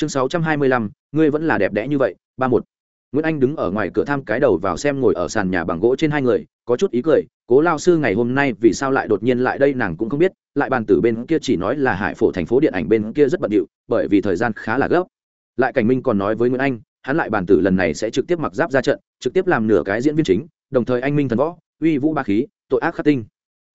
chương sáu trăm hai mươi lăm, ngươi vẫn là đẹp đẽ như vậy, ba một. Nguyễn anh đứng ở ngoài cửa tham cái đầu vào xem ngồi ở sàn nhà bằng gỗ trên hai người, có chút ý cười, cố lao sư, ngày hôm nay vì sao lại đột nhiên lại đây nàng cũng không biết, lại bàn tử bên kia chỉ nói là hải phổ thành phố điện ảnh bên kia rất bận điệu, bởi vì thời gian khá là gấp. Lại cảnh minh còn nói với nguyễn anh, hắn lại bàn tử lần này sẽ trực tiếp mặc giáp ra trận, trực tiếp làm nửa cái diễn viên chính, đồng thời anh minh thần võ, uy vũ ba khí, tội ác khắc tinh.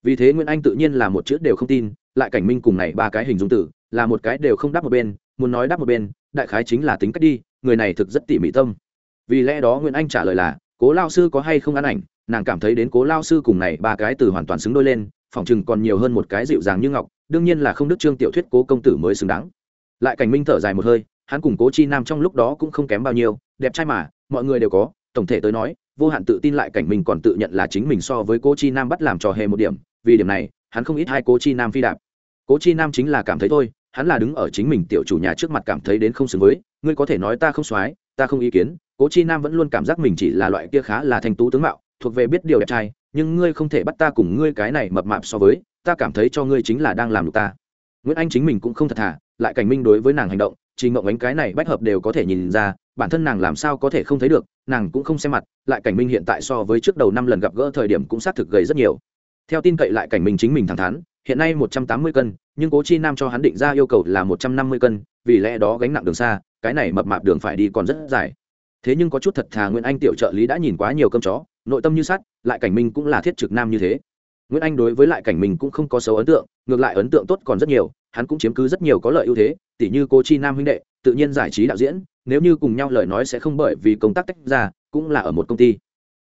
Vì thế nguyễn anh tự nhiên là một chữ đều không tin, lại cảnh minh cùng này ba cái hình dung tử, là một cái đều không đáp một bên muốn nói đáp một bên, đại khái chính là tính cách đi, người này thực rất tỉ mỉ tâm. Vì lẽ đó nguyễn anh trả lời là, cố lao sư có hay không ăn ảnh? Nàng cảm thấy đến cố lao sư cùng này ba cái từ hoàn toàn xứng đôi lên phỏng chừng còn nhiều hơn một cái dịu dàng như ngọc, đương nhiên là không đức trương tiểu thuyết cố công tử mới xứng đáng. Lại cảnh minh thở dài một hơi, hắn cùng cố chi nam trong lúc đó cũng không kém bao nhiêu, đẹp trai mà, mọi người đều có, tổng thể tới nói, vô hạn tự tin lại cảnh mình còn tự nhận là chính mình so với cố chi nam bắt làm trò hề một điểm, vì điểm này, hắn không ít hai cố chi nam phi đạp. Cố chi nam chính là cảm thấy thôi hắn là đứng ở chính mình tiểu chủ nhà trước mặt cảm thấy đến không xứng với, ngươi có thể nói ta không soái, ta không ý kiến, cố chi nam vẫn luôn cảm giác mình chỉ là loại kia khá là thanh tú tướng mạo, thuộc về biết điều đẹp trai, nhưng ngươi không thể bắt ta cùng ngươi cái này mập mạp so với, ta cảm thấy cho ngươi chính là đang làm được ta. Nguyễn anh chính mình cũng không thật thà, lại cảnh minh đối với nàng hành động chỉ ngộng ánh cái này bách hợp đều có thể nhìn ra, bản thân nàng làm sao có thể không thấy được, nàng cũng không xem mặt, lại cảnh minh hiện tại so với trước đầu năm lần gặp gỡ thời điểm cũng xác thực gầy rất nhiều. Theo tin cậy lại cảnh minh chính mình thẳng thắn hiện nay một trăm tám mươi cân, nhưng cố chi nam cho hắn định ra yêu cầu là một trăm năm mươi cân, vì lẽ đó gánh nặng đường xa, cái này mập mạp đường phải đi còn rất dài. Thế nhưng có chút thật thà nguyễn anh tiểu trợ lý đã nhìn quá nhiều cơm chó, nội tâm như sắt, lại cảnh minh cũng là thiết trực nam như thế. Nguyễn anh đối với lại cảnh minh cũng không có xấu ấn tượng, ngược lại ấn tượng tốt còn rất nhiều, hắn cũng chiếm cứ rất nhiều có lợi ưu thế, tỉ như cô chi nam huynh đệ, tự nhiên giải trí đạo diễn, nếu như cùng nhau lời nói sẽ không bởi vì công tác tách ra, cũng là ở một công ty.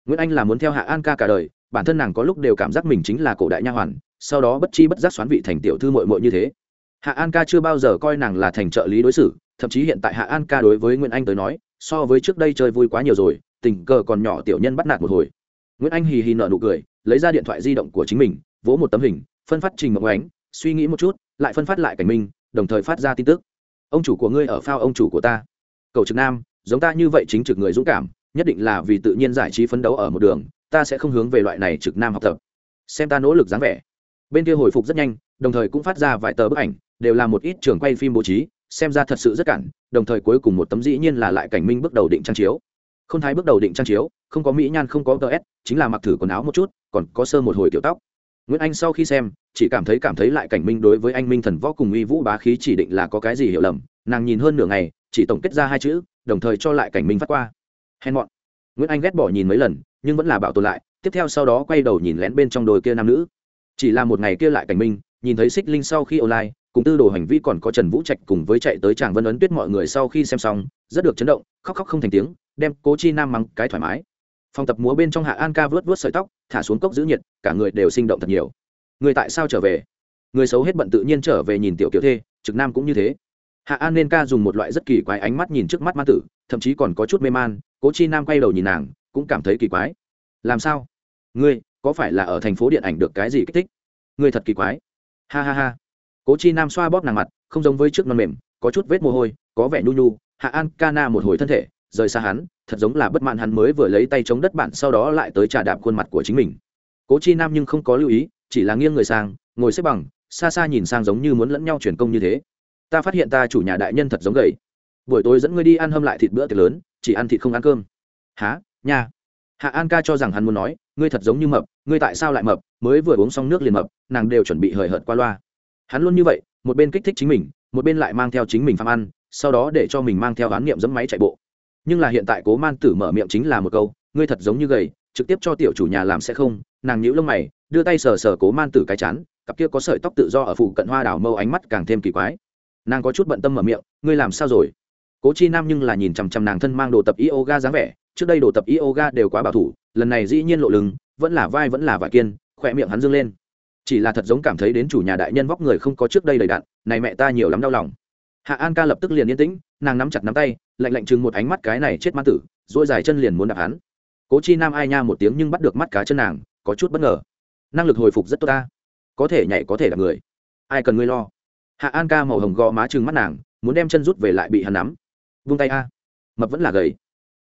Nguyễn anh là muốn theo hạ an ca cả đời, bản thân nàng có lúc đều cảm giác mình chính là cổ đại nha hoàn sau đó bất chi bất giác xoán vị thành tiểu thư mội mội như thế. Hạ an ca chưa bao giờ coi nàng là thành trợ lý đối xử, thậm chí hiện tại hạ an ca đối với nguyễn anh tới nói, so với trước đây chơi vui quá nhiều rồi, tình cờ còn nhỏ tiểu nhân bắt nạt một hồi. Nguyễn anh hì hì nợ nụ cười, lấy ra điện thoại di động của chính mình, vỗ một tấm hình, phân phát trình mộng ánh, suy nghĩ một chút, lại phân phát lại cảnh minh, đồng thời phát ra tin tức. Ông chủ của ngươi ở phao ông chủ của ta. Cầu trực nam, giống ta như vậy chính trực người dũng cảm, nhất định là vì tự nhiên giải trí phấn đấu ở một đường, ta sẽ không hướng về loại này trực nam học tập. Xem ta nỗ lực dáng vẻ bên kia hồi phục rất nhanh, đồng thời cũng phát ra vài tờ bức ảnh, đều là một ít trường quay phim bố trí, xem ra thật sự rất cản, đồng thời cuối cùng một tấm dĩ nhiên là lại cảnh minh bước đầu định trang chiếu. Không thái bước đầu định trang chiếu, không có mỹ nhan, không có ts chính là mặc thử quần áo một chút, còn có sơ một hồi tiểu tóc. Nguyễn anh sau khi xem, chỉ cảm thấy cảm thấy lại cảnh minh đối với anh minh thần võ cùng uy vũ bá khí chỉ định là có cái gì hiểu lầm, nàng nhìn hơn nửa ngày, chỉ tổng kết ra hai chữ, đồng thời cho lại cảnh minh phát qua. Hèn mọn. Nguyễn anh ghét bỏ nhìn mấy lần, nhưng vẫn là bảo tồn lại, tiếp theo sau đó quay đầu nhìn lén bên trong đồi kia nam nữ chỉ là một ngày kia lại cảnh minh, nhìn thấy xích linh sau khi online, cùng tư đồ hành vi còn có trần vũ trạch cùng với chạy tới tràng vân ấn tuyết mọi người sau khi xem xong, rất được chấn động, khóc khóc không thành tiếng, đem cố chi nam mắng cái thoải mái. Phòng tập múa bên trong hạ an ca vớt vớt sợi tóc, thả xuống cốc giữ nhiệt, cả người đều sinh động thật nhiều. Người tại sao trở về? Người xấu hết bận tự nhiên trở về nhìn tiểu kiểu thê, trực nam cũng như thế. Hạ an nên ca dùng một loại rất kỳ quái ánh mắt nhìn trước mắt ma tử, thậm chí còn có chút mê man, cố chi nam quay đầu nhìn nàng, cũng cảm thấy kỳ quái. Làm sao? Ngươi có phải là ở thành phố điện ảnh được cái gì kích thích? Người thật kỳ quái. Ha ha ha. Cố chi nam xoa bóp nàng mặt, không giống với trước non mềm, có chút vết mồ hôi, có vẻ nhu nhu. Hạ an ca na một hồi thân thể, rời xa hắn, thật giống là bất mãn hắn mới vừa lấy tay chống đất bạn sau đó lại tới trà đạp khuôn mặt của chính mình. Cố chi nam nhưng không có lưu ý, chỉ là nghiêng người sang, ngồi xếp bằng, xa xa nhìn sang giống như muốn lẫn nhau chuyển công như thế. Ta phát hiện ta chủ nhà đại nhân thật giống gầy. Buổi tối dẫn ngươi đi ăn hâm lại thịt bữa tiệc lớn, chỉ ăn thịt không ăn cơm. Há nha hạ an ca cho rằng hắn muốn nói, ngươi thật giống như mập, ngươi tại sao lại mập, mới vừa uống xong nước liền mập, nàng đều chuẩn bị hời hợt qua loa. Hắn luôn như vậy, một bên kích thích chính mình, một bên lại mang theo chính mình phạm ăn, sau đó để cho mình mang theo án niệm dẫm máy chạy bộ. Nhưng là hiện tại cố man tử mở miệng chính là một câu, ngươi thật giống như gầy, trực tiếp cho tiểu chủ nhà làm sẽ không. Nàng nhíu lông mày, đưa tay sờ sờ cố man tử cái chán, cặp kia có sợi tóc tự do ở phụ cận hoa đào mâu ánh mắt càng thêm kỳ quái. Nàng có chút bận tâm mở miệng, ngươi làm sao rồi? Cố chi nam nhưng là nhìn chằm chằm nàng thân mang đồ tập yoga dáng vẻ trước đây đồ tập yoga đều quá bảo thủ, lần này dĩ nhiên lộ lưng vẫn là vai vẫn là vải kiên, khỏe miệng hắn dâng lên. Chỉ là thật giống cảm thấy đến chủ nhà đại nhân vóc người không có trước đây đầy đặn, này mẹ ta nhiều lắm đau lòng. Hạ an ca lập tức liền yên tĩnh, nàng nắm chặt nắm tay, lạnh lạnh chừng một ánh mắt cái này chết ma tử dỗi dài chân liền muốn đạp hắn. Cố chi nam ai nha một tiếng nhưng bắt được mắt cá chân nàng, có chút bất ngờ. Năng lực hồi phục rất tốt ta. Có thể nhảy có thể đạp người. Ai cần ngươi lo? Hạ an ca màu hồng gò má chừng mắt nàng, muốn đem chân rút về lại bị hắn nắm. Vung tay a. Mập vẫn là gầy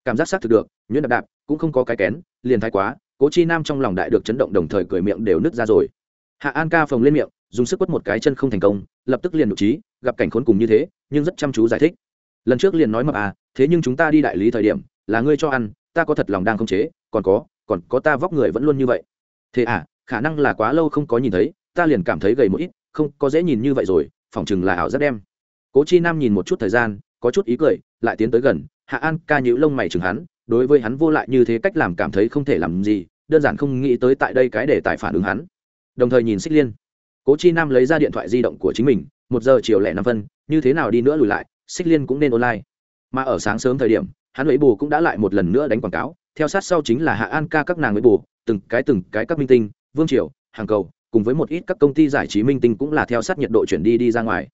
cảm giác xác thực được, nhuyễn đạp đạp, cũng không có cái kén, liền thái quá, cố chi nam trong lòng đại được chấn động đồng thời cười miệng đều nứt ra rồi. Hạ an ca phồng lên miệng, dùng sức quất một cái chân không thành công, lập tức liền nội trí, gặp cảnh khốn cùng như thế, nhưng rất chăm chú giải thích. Lần trước liền nói mập à thế nhưng chúng ta đi đại lý thời điểm, là ngươi cho ăn, ta có thật lòng đang không chế, còn có còn có ta vóc người vẫn luôn như vậy. Thế à khả năng là quá lâu không có nhìn thấy, ta liền cảm thấy gầy một ít, không, có dễ nhìn như vậy rồi, phỏng chừng là ảo rất đem. Cố chi nam nhìn một chút thời gian, có chút ý cười, lại tiến tới gần hạ an ca nhữ lông mày chừng hắn, đối với hắn vô lại như thế cách làm cảm thấy không thể làm gì, đơn giản không nghĩ tới tại đây cái để tài phản ứng hắn. Đồng thời nhìn xích liên. Cố chi nam lấy ra điện thoại di động của chính mình, một giờ chiều lẻ năm phân, như thế nào đi nữa lùi lại, xích liên cũng nên online. Mà ở sáng sớm thời điểm, hắn ấy bù cũng đã lại một lần nữa đánh quảng cáo, theo sát sau chính là hạ an ca các nàng ấy bù, từng cái từng cái các minh tinh, vương triều, hàng cầu, cùng với một ít các công ty giải trí minh tinh cũng là theo sát nhiệt độ chuyển đi đi ra ngoài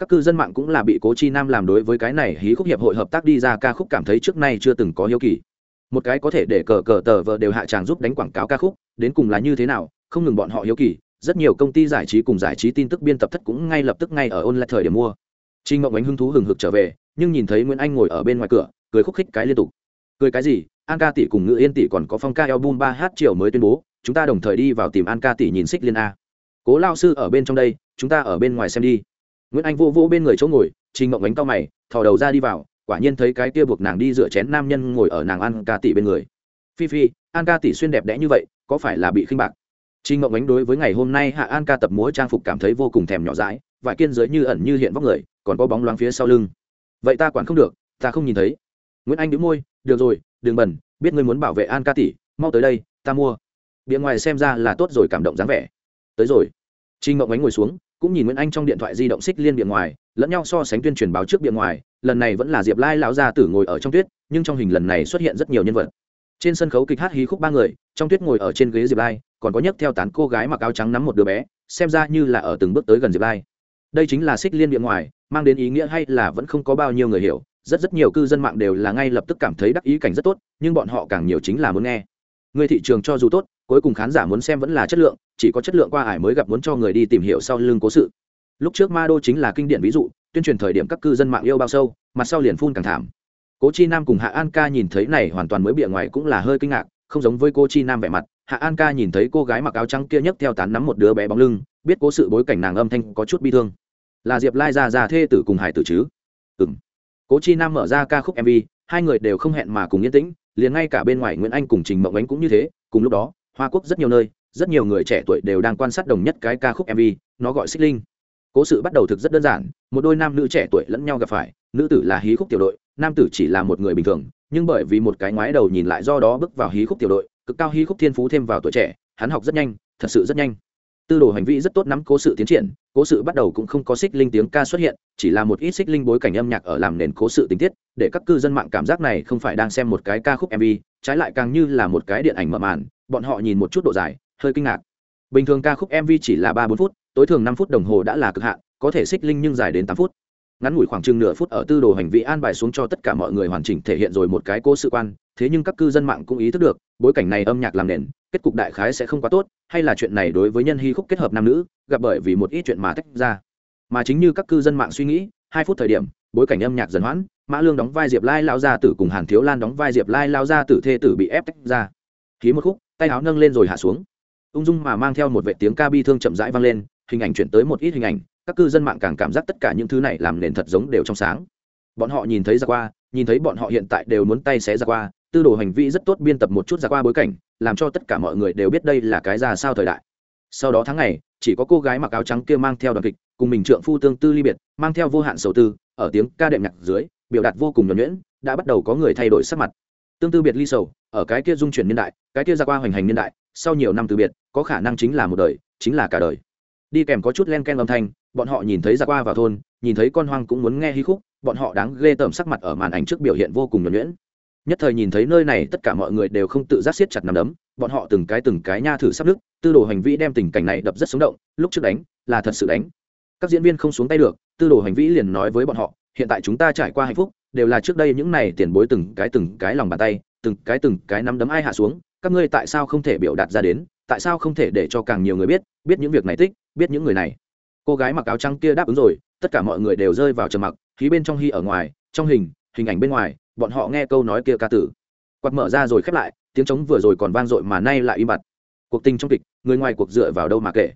các cư dân mạng cũng là bị cố chi nam làm đối với cái này hí khúc hiệp hội hợp tác đi ra ca khúc cảm thấy trước nay chưa từng có hiếu kỳ. Một cái có thể để cờ cờ tờ vợ đều hạ tràng giúp đánh quảng cáo ca khúc, đến cùng là như thế nào, không ngừng bọn họ hiếu kỳ, rất nhiều công ty giải trí cùng giải trí tin tức biên tập thất cũng ngay lập tức ngay ở online thời điểm mua. Trinh ngộng ánh hứng thú hừng hực trở về, nhưng nhìn thấy nguyễn anh ngồi ở bên ngoài cửa, cười khúc khích cái liên tục. Cười cái gì? An ca tỷ cùng ngự yên tỷ còn có phong ca album ba h chiều mới tuyên bố, chúng ta đồng thời đi vào tìm an ca tỷ nhìn xích liên a. Cố lao sư ở bên trong đây, chúng ta ở bên ngoài xem đi nguyễn anh vô vô bên người chỗ ngồi, trình mộng ánh cao mày, thò đầu ra đi vào, quả nhiên thấy cái kia buộc nàng đi rửa chén nam nhân ngồi ở nàng an ca tỷ bên người. Phi phi, an ca tỷ xuyên đẹp đẽ như vậy, có phải là bị khinh bạc? Trình mộng ánh đối với ngày hôm nay hạ an ca tập múa trang phục cảm thấy vô cùng thèm nhỏ dãi, vải kiên giới như ẩn như hiện vóc người, còn có bóng loáng phía sau lưng. Vậy ta quản không được, ta không nhìn thấy. Nguyễn anh đĩu môi, được rồi, đừng bẩn, biết ngươi muốn bảo vệ an ca tỷ, mau tới đây, ta mua. Bìa ngoài xem ra là tốt rồi cảm động dáng vẻ. Tới rồi. Trinh ngộng ánh ngồi xuống cũng nhìn nguyễn anh trong điện thoại di động xích liên bìa ngoài, lẫn nhau so sánh tuyên truyền báo trước bìa ngoài, lần này vẫn là diệp lai lão gia tử ngồi ở trong tuyết, nhưng trong hình lần này xuất hiện rất nhiều nhân vật. Trên sân khấu kịch hát hí khúc ba người, trong tuyết ngồi ở trên ghế diệp lai, còn có nhấc theo tán cô gái mặc áo trắng nắm một đứa bé, xem ra như là ở từng bước tới gần diệp lai. Đây chính là xích liên bìa ngoài, mang đến ý nghĩa hay là vẫn không có bao nhiêu người hiểu, rất rất nhiều cư dân mạng đều là ngay lập tức cảm thấy đắc ý cảnh rất tốt, nhưng bọn họ càng nhiều chính là muốn nghe. Người thị trường cho dù tốt cuối cùng khán giả muốn xem vẫn là chất lượng, chỉ có chất lượng qua ải mới gặp muốn cho người đi tìm hiểu sau lưng cố sự. Lúc trước ma đô chính là kinh điển ví dụ, tuyên truyền thời điểm các cư dân mạng yêu bao sâu, mặt sau liền phun càng thảm. Cố chi nam cùng hạ an ca nhìn thấy này hoàn toàn mới bịa ngoài cũng là hơi kinh ngạc, không giống với cô chi nam vẻ mặt, hạ an ca nhìn thấy cô gái mặc áo trắng kia nhấc theo tán nắm một đứa bé bóng lưng, biết cố sự bối cảnh nàng âm thanh có chút bi thương. Là diệp lai ra ra thê tử cùng hải tử chứ? Ừ m cố chi nam mở ra ca khúc mv hai người đều không hẹn mà cùng yên tĩnh, liền ngay cả bên ngoài nguyễn anh cùng trình mộng ánh cũng như thế, cùng lúc đó hoa quốc rất nhiều nơi, rất nhiều người trẻ tuổi đều đang quan sát đồng nhất cái ca khúc mv nó gọi xích linh. Cố sự bắt đầu thực rất đơn giản, một đôi nam nữ trẻ tuổi lẫn nhau gặp phải, nữ tử là hí khúc tiểu đội, nam tử chỉ là một người bình thường, nhưng bởi vì một cái ngoái đầu nhìn lại do đó bước vào hí khúc tiểu đội, cực cao hí khúc thiên phú thêm vào tuổi trẻ, hắn học rất nhanh, thật sự rất nhanh tư đồ hành vi rất tốt nắm cố sự tiến triển, cố sự bắt đầu cũng không có xích linh tiếng ca xuất hiện, chỉ là một ít xích linh bối cảnh âm nhạc ở làm nền cố sự tình tiết, để các cư dân mạng cảm giác này không phải đang xem một cái ca khúc mv trái lại càng như là một cái điện ảnh mở màn, bọn họ nhìn một chút độ dài, hơi kinh ngạc. Bình thường ca khúc mv chỉ là ba bốn phút, tối thường năm phút đồng hồ đã là cực hạn, có thể xích linh nhưng dài đến tám phút. Ngắn ngủi khoảng chừng nửa phút ở tư đồ hành vi an bài xuống cho tất cả mọi người hoàn chỉnh thể hiện rồi một cái cố sự quan, thế nhưng các cư dân mạng cũng ý thức được, bối cảnh này âm nhạc làm nền kết cục đại khái sẽ không quá tốt, hay là chuyện này đối với nhân hy khúc kết hợp nam nữ, gặp bởi vì một ít chuyện mà tách ra. Mà chính như các cư dân mạng suy nghĩ, hai phút thời điểm, bối cảnh âm nhạc dần hoãn, mã lương đóng vai diệp lai lao gia tử cùng hàn thiếu lan đóng vai diệp lai lao gia tử thê tử bị ép tách ra. Khí một khúc, tay áo nâng lên rồi hạ xuống. Ung dung mà mang theo một vệ tiếng ca bi thương chậm rãi vang lên, hình ảnh chuyển tới một ít hình ảnh, các cư dân mạng càng cảm giác tất cả những thứ này làm nền thật giống đều trong sáng. Bọn họ nhìn thấy ra qua, nhìn thấy bọn họ hiện tại đều muốn tay xé ra qua, tư đồ hành vi rất tốt biên tập một chút ra qua bối cảnh làm cho tất cả mọi người đều biết đây là cái ra sao thời đại. Sau đó tháng ngày, chỉ có cô gái mặc áo trắng kia mang theo đoàn kịch, cùng mình trượng phu tương tư ly biệt, mang theo vô hạn sầu tư, ở tiếng ca đệm nhạc dưới, biểu đạt vô cùng nhuẩn nhuyễn, đã bắt đầu có người thay đổi sắc mặt. Tương tư biệt ly sầu, ở cái kia dung chuyển niên đại, cái kia ra qua hoành hành niên đại, sau nhiều năm từ biệt, có khả năng chính là một đời, chính là cả đời. Đi kèm có chút len ken âm thanh, bọn họ nhìn thấy ra qua vào thôn, nhìn thấy con hoang cũng muốn nghe hí khúc, bọn họ đáng ghê tởm sắc mặt ở màn ảnh trước biểu hiện vô cùng nhuẩn nhuyễn nhất thời nhìn thấy nơi này, tất cả mọi người đều không tự giác siết chặt nằm đấm. Bọn họ từng cái từng cái nha thử sắp đức tư đồ hành vi đem tình cảnh này đập rất sống động. Lúc trước đánh, là thật sự đánh. Các diễn viên không xuống tay được, tư đồ hành vi liền nói với bọn họ, hiện tại chúng ta trải qua hạnh phúc, đều là trước đây những này tiền bối từng cái từng cái lòng bàn tay, từng cái từng cái nắm đấm ai hạ xuống, các ngươi tại sao không thể biểu đạt ra đến, tại sao không thể để cho càng nhiều người biết biết những việc này tích, biết những người này. Cô gái mặc áo trắng kia đáp ứng rồi, tất cả mọi người đều rơi vào trầm mặc, khí bên trong hy ở ngoài, trong hình hình ảnh bên ngoài bọn họ nghe câu nói kia ca tử. Quạt mở ra rồi khép lại, tiếng trống vừa rồi còn vang dội mà nay lại im bặt. Cuộc tình trong kịch, người ngoài cuộc dựa vào đâu mà kể?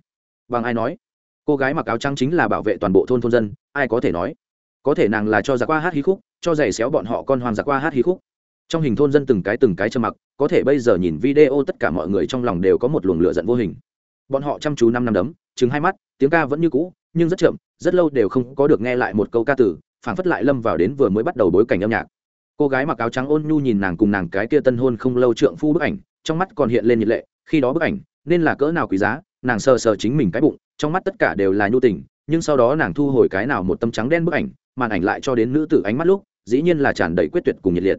Bằng ai nói? Cô gái mặc áo trắng chính là bảo vệ toàn bộ thôn thôn dân, ai có thể nói? Có thể nàng là cho giặc qua hát hí khúc, cho giày xéo bọn họ con hoàng giặc qua hát hí khúc. Trong hình thôn dân từng cái từng cái trầm mặc, có thể bây giờ nhìn video tất cả mọi người trong lòng đều có một luồng lửa giận vô hình. Bọn họ chăm chú năm năm đấm chứng hai mắt, tiếng ca vẫn như cũ, nhưng rất chậm, rất lâu đều không có được nghe lại một câu ca tử, phảng phất lại lâm vào đến vừa mới bắt đầu bối cảnh âm nhạc cô gái mặc áo trắng ôn nhu nhìn nàng cùng nàng cái kia tân hôn không lâu trượng phu bức ảnh, trong mắt còn hiện lên nhiệt lệ, khi đó bức ảnh, nên là cỡ nào quý giá, nàng sờ sờ chính mình cái bụng, trong mắt tất cả đều là nhu tình, nhưng sau đó nàng thu hồi cái nào một tâm trắng đen bức ảnh, màn ảnh lại cho đến nữ tử ánh mắt lúc, dĩ nhiên là tràn đầy quyết tuyệt cùng nhiệt liệt.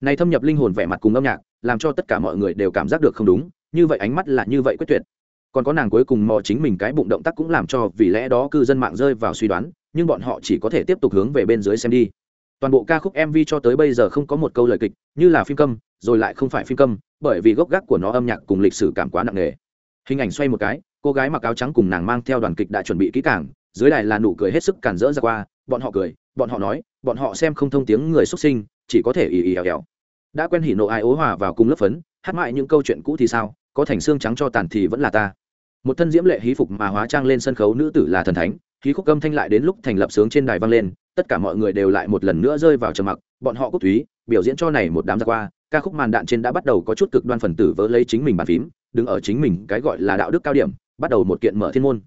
Này thâm nhập linh hồn vẻ mặt cùng âm nhạc, làm cho tất cả mọi người đều cảm giác được không đúng, như vậy ánh mắt là như vậy quyết tuyệt. Còn có nàng cuối cùng mò chính mình cái bụng động tác cũng làm cho vì lẽ đó cư dân mạng rơi vào suy đoán, nhưng bọn họ chỉ có thể tiếp tục hướng về bên dưới xem đi toàn bộ ca khúc mv cho tới bây giờ không có một câu lời kịch, như là phim câm, rồi lại không phải phim câm, bởi vì gốc gác của nó âm nhạc cùng lịch sử cảm quá nặng nề. Hình ảnh xoay một cái, cô gái mặc áo trắng cùng nàng mang theo đoàn kịch đã chuẩn bị kỹ càng, dưới đài là nụ cười hết sức cản rỡ ra qua, bọn họ cười, bọn họ nói, bọn họ xem không thông tiếng người xuất sinh, chỉ có thể ì ì ẻo èo đã quen hỉ nộ ai ố hòa vào cùng lớp phấn, hát mãi những câu chuyện cũ thì sao, có thành xương trắng cho tàn thì vẫn là ta. Một thân diễm lệ hí phục mà hóa trang lên sân khấu nữ tử là thần thánh hí khúc âm thanh lại đến lúc thành lập sướng trên đài vang lên tất cả mọi người đều lại một lần nữa rơi vào trầm mặc, bọn họ cúc thúy, biểu diễn cho này một đám ra qua, ca khúc màn đạn trên đã bắt đầu có chút cực đoan phần tử vỡ lấy chính mình bàn phím, đứng ở chính mình cái gọi là đạo đức cao điểm, bắt đầu một kiện mở thiên môn.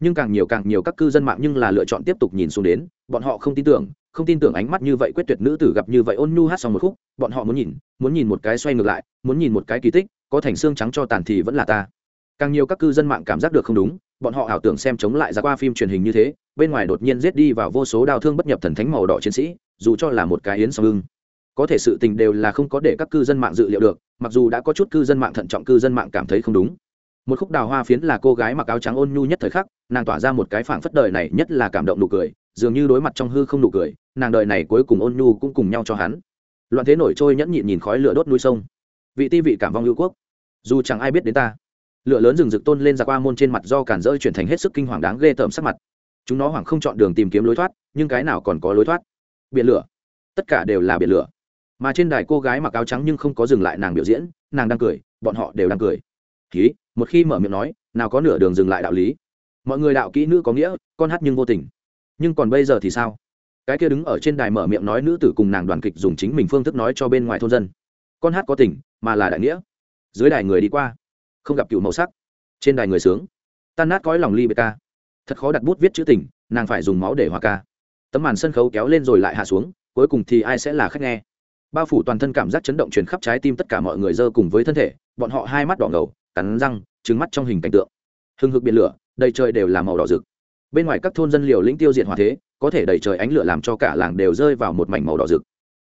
Nhưng càng nhiều càng nhiều các cư dân mạng nhưng là lựa chọn tiếp tục nhìn xuống đến, bọn họ không tin tưởng, không tin tưởng ánh mắt như vậy quyết tuyệt nữ tử gặp như vậy ôn nhu hát xong một khúc, bọn họ muốn nhìn muốn nhìn một cái xoay ngược lại, muốn nhìn một cái kỳ tích, có thành xương trắng cho tàn thì vẫn là ta. Càng nhiều các cư dân mạng cảm giác được không đúng bọn họ ảo tưởng xem chống lại ra qua phim truyền hình như thế, bên ngoài đột nhiên giết đi vào vô số đau thương bất nhập thần thánh màu đỏ chiến sĩ, dù cho là một cái yến song hưng có thể sự tình đều là không có để các cư dân mạng dự liệu được, mặc dù đã có chút cư dân mạng thận trọng cư dân mạng cảm thấy không đúng. Một khúc đào hoa phiến là cô gái mặc áo trắng ôn nhu nhất thời khắc, nàng tỏa ra một cái phảng phất đời này nhất là cảm động nụ cười, dường như đối mặt trong hư không nụ cười, nàng đời này cuối cùng ôn nhu cũng cùng nhau cho hắn. Loạn thế nổi trôi nhẫn nhịn nhìn khói lửa đốt núi sông. Vị ti vị cảm vong hữu quốc. Dù chẳng ai biết đến ta lửa lớn rừng rực tôn lên giặc qua môn trên mặt do cản rỡ chuyển thành hết sức kinh hoàng đáng ghê tởm sắc mặt. Chúng nó hoảng không chọn đường tìm kiếm lối thoát, nhưng cái nào còn có lối thoát? Biển lửa. Tất cả đều là biển lửa. Mà trên đài cô gái mặc áo trắng nhưng không có dừng lại nàng biểu diễn, nàng đang cười, bọn họ đều đang cười. Ký một khi mở miệng nói, nào có nửa đường dừng lại đạo lý. Mọi người đạo kỹ nữ có nghĩa, con hát nhưng vô tình. Nhưng còn bây giờ thì sao? Cái kia đứng ở trên đài mở miệng nói nữ tử cùng nàng đoàn kịch dùng chính mình phương thức nói cho bên ngoài thôn dân. Con hát có tình, mà là đại nghĩa. Dưới đài người đi qua không gặp cựu màu sắc. Trên đài người sướng. Tan nát cõi lòng ly bê ca thật khó đặt bút viết chữ tình, nàng phải dùng máu để hòa ca. Tấm màn sân khấu kéo lên rồi lại hạ xuống, cuối cùng thì ai sẽ là khách nghe? Bao phủ toàn thân cảm giác chấn động truyền khắp trái tim tất cả mọi người dơ cùng với thân thể, bọn họ hai mắt đỏ ngầu, cắn răng trứng mắt trong hình cảnh tượng. Hừng hực biển lửa, đầy trời đều là màu đỏ rực. Bên ngoài các thôn dân liều lĩnh tiêu diệt hòa thế, có thể đầy trời ánh lửa làm cho cả làng đều rơi vào một mảnh màu đỏ rực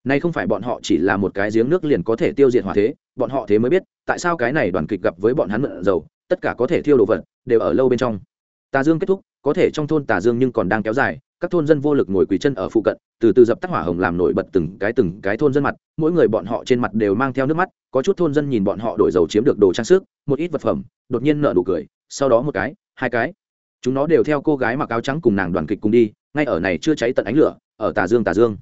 nay không phải bọn họ chỉ là một cái giếng nước liền có thể tiêu diệt hỏa thế, bọn họ thế mới biết, tại sao cái này đoàn kịch gặp với bọn hắn mượn dầu, tất cả có thể thiêu đồ vật, đều ở lâu bên trong. Tà dương kết thúc, có thể trong thôn tà dương nhưng còn đang kéo dài, các thôn dân vô lực ngồi quỳ chân ở phụ cận, từ từ dập tắt hỏa hồng làm nổi bật từng cái từng cái thôn dân mặt, mỗi người bọn họ trên mặt đều mang theo nước mắt, có chút thôn dân nhìn bọn họ đổi dầu chiếm được đồ trang sức, một ít vật phẩm, đột nhiên nở nụ cười, sau đó một cái, hai cái. Chúng nó đều theo cô gái mặc áo trắng cùng nàng đoàn kịch cùng đi, ngay ở này chưa cháy tận ánh lửa, ở tà dương tà dương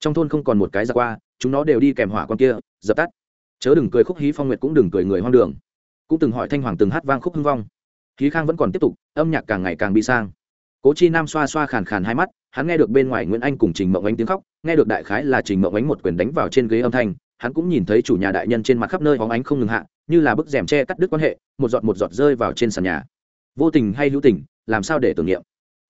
trong thôn không còn một cái ra qua, chúng nó đều đi kèm hỏa con kia, dập tắt. Chớ đừng cười khúc hí phong nguyệt cũng đừng cười người hoang đường. Cũng từng hỏi thanh hoàng từng hát vang khúc hưng vong. Khí khang vẫn còn tiếp tục, âm nhạc càng ngày càng bị sang. Cố chi nam xoa xoa khàn khàn hai mắt, hắn nghe được bên ngoài nguyễn anh cùng trình mộng ánh tiếng khóc, nghe được đại khái là trình mộng ánh một quyền đánh vào trên ghế âm thanh, hắn cũng nhìn thấy chủ nhà đại nhân trên mặt khắp nơi hóng ánh không ngừng hạ, như là bức rèm tre cắt đứt quan hệ, một giọt một giọt rơi vào trên sàn nhà. Vô tình hay hữu tình, làm sao để tưởng niệm?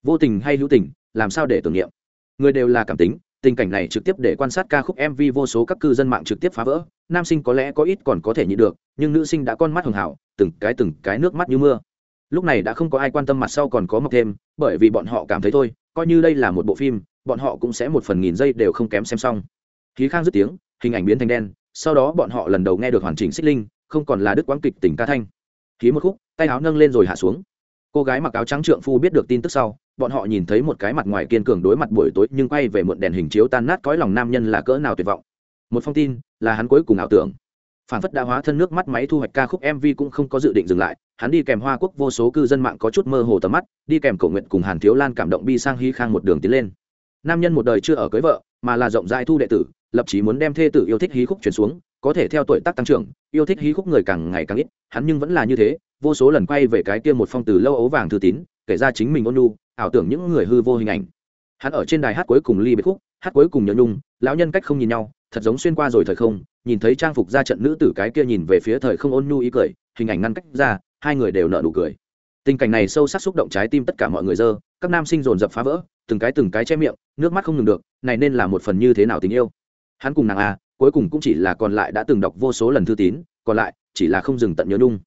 Vô tình hay hữu tình, làm sao để tưởng niệm? Người đều là cảm tính tình cảnh này trực tiếp để quan sát ca khúc mv vô số các cư dân mạng trực tiếp phá vỡ, nam sinh có lẽ có ít còn có thể nhịn được, nhưng nữ sinh đã con mắt hường hảo, từng cái từng cái nước mắt như mưa. Lúc này đã không có ai quan tâm mặt sau còn có mọc thêm, bởi vì bọn họ cảm thấy thôi, coi như đây là một bộ phim, bọn họ cũng sẽ một phần nghìn giây đều không kém xem xong. Khí khang dứt tiếng, hình ảnh biến thành đen, sau đó bọn họ lần đầu nghe được hoàn chỉnh xích linh, không còn là đức quán kịch tình ca thanh. Khí một khúc, tay áo nâng lên rồi hạ xuống cô gái mặc áo trắng trượng phu biết được tin tức sau, bọn họ nhìn thấy một cái mặt ngoài kiên cường đối mặt buổi tối, nhưng quay về muộn đèn hình chiếu tan nát cõi lòng nam nhân là cỡ nào tuyệt vọng. Một phong tin, là hắn cuối cùng ảo tưởng. Phản phất đã hóa thân nước mắt máy thu hoạch ca khúc mv cũng không có dự định dừng lại, hắn đi kèm hoa quốc vô số cư dân mạng có chút mơ hồ tầm mắt, đi kèm cầu nguyện cùng hàn thiếu lan cảm động bi sang hy khang một đường tiến lên. Nam nhân một đời chưa ở cưới vợ, mà là rộng rãi thu đệ tử, lập chí muốn đem thê tử yêu thích hí khúc chuyển xuống, có thể theo tuổi tác tăng trưởng, yêu thích hí khúc người càng ngày càng ít, hắn nhưng vẫn là như thế vô số lần quay về cái kia một phong từ lâu ấu vàng thư tín, kể ra chính mình ôn nu ảo tưởng những người hư vô hình ảnh. Hắn ở trên đài hát cuối cùng ly biệt khúc, hát cuối cùng nhớ nhung, lão nhân cách không nhìn nhau, thật giống xuyên qua rồi thời không, nhìn thấy trang phục ra trận nữ tử cái kia nhìn về phía thời không ôn nhu ý cười, hình ảnh ngăn cách ra, hai người đều nợ nụ cười. Tình cảnh này sâu sắc xúc động trái tim tất cả mọi người dơ, các nam sinh dồn dập phá vỡ, từng cái từng cái che miệng, nước mắt không ngừng được, này nên là một phần như thế nào tình yêu? Hắn cùng nàng à cuối cùng cũng chỉ là còn lại đã từng đọc vô số lần thư tín, còn lại chỉ là không dừng tận nhớ nhung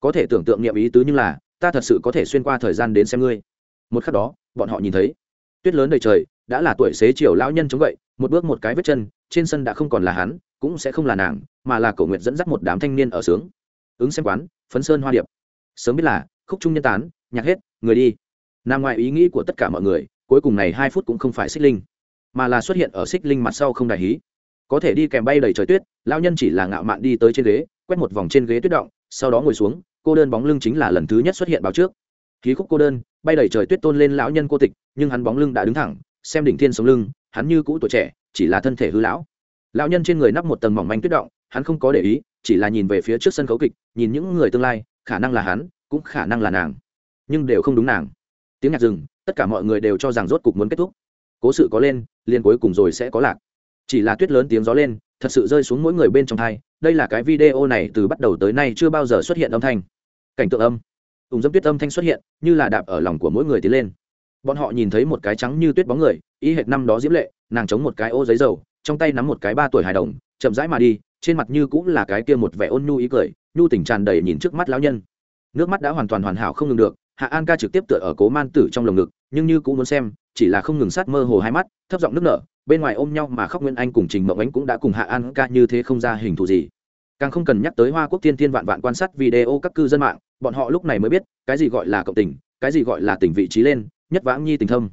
có thể tưởng tượng nghiệm ý tứ nhưng là, ta thật sự có thể xuyên qua thời gian đến xem ngươi. Một khắc đó, bọn họ nhìn thấy, tuyết lớn đầy trời, đã là tuổi xế chiều lão nhân chống gậy, một bước một cái vết chân, trên sân đã không còn là hắn, cũng sẽ không là nàng, mà là cổ nguyệt dẫn dắt một đám thanh niên ở sướng. Ứng xem quán, phấn sơn hoa điệp. Sớm biết là, khúc trung nhân tán, nhạc hết, người đi. Nằm ngoài ý nghĩ của tất cả mọi người, cuối cùng này hai phút cũng không phải xích linh, mà là xuất hiện ở xích linh mặt sau không đại hí. Có thể đi kèm bay đầy trời tuyết, lão nhân chỉ là ngạo mạn đi tới trên ghế, quét một vòng trên ghế tuyết động sau đó ngồi xuống, cô đơn bóng lưng chính là lần thứ nhất xuất hiện báo trước. Khí khúc cô đơn, bay đầy trời tuyết tôn lên lão nhân cô tịch, nhưng hắn bóng lưng đã đứng thẳng, xem đỉnh thiên sống lưng, hắn như cũ tuổi trẻ, chỉ là thân thể hư lão. Lão nhân trên người nắp một tầng mỏng manh tuyết động, hắn không có để ý, chỉ là nhìn về phía trước sân khấu kịch, nhìn những người tương lai, khả năng là hắn, cũng khả năng là nàng. Nhưng đều không đúng nàng. Tiếng nhạc dừng, tất cả mọi người đều cho rằng rốt cục muốn kết thúc. Cố sự có lên, liền cuối cùng rồi sẽ có lạc. Chỉ là tuyết lớn tiếng gió lên thật sự rơi xuống mỗi người bên trong thai, đây là cái video này từ bắt đầu tới nay chưa bao giờ xuất hiện âm thanh. Cảnh tượng âm. Ủng dâm tuyết âm thanh xuất hiện, như là đạp ở lòng của mỗi người tiến lên. Bọn họ nhìn thấy một cái trắng như tuyết bóng người, y hệt năm đó diễm lệ, nàng chống một cái ô giấy dầu, trong tay nắm một cái ba tuổi hài đồng, chậm rãi mà đi, trên mặt như cũng là cái kia một vẻ ôn nhu ý cười, nhu tình tràn đầy nhìn trước mắt lão nhân. Nước mắt đã hoàn toàn hoàn hảo không ngừng được, hạ an ca trực tiếp tựa ở cố man tử trong lồng ngực, nhưng như cũng muốn xem, chỉ là không ngừng sát mơ hồ hai mắt, thấp giọng nước nở bên ngoài ôm nhau mà khóc nguyên anh cùng trình mộng ánh cũng đã cùng hạ an ca như thế không ra hình thù gì. Càng không cần nhắc tới hoa quốc tiên thiên vạn vạn quan sát video các cư dân mạng, bọn họ lúc này mới biết, cái gì gọi là cộng tình, cái gì gọi là tình vị trí lên, nhất vãng nhi tình thâm.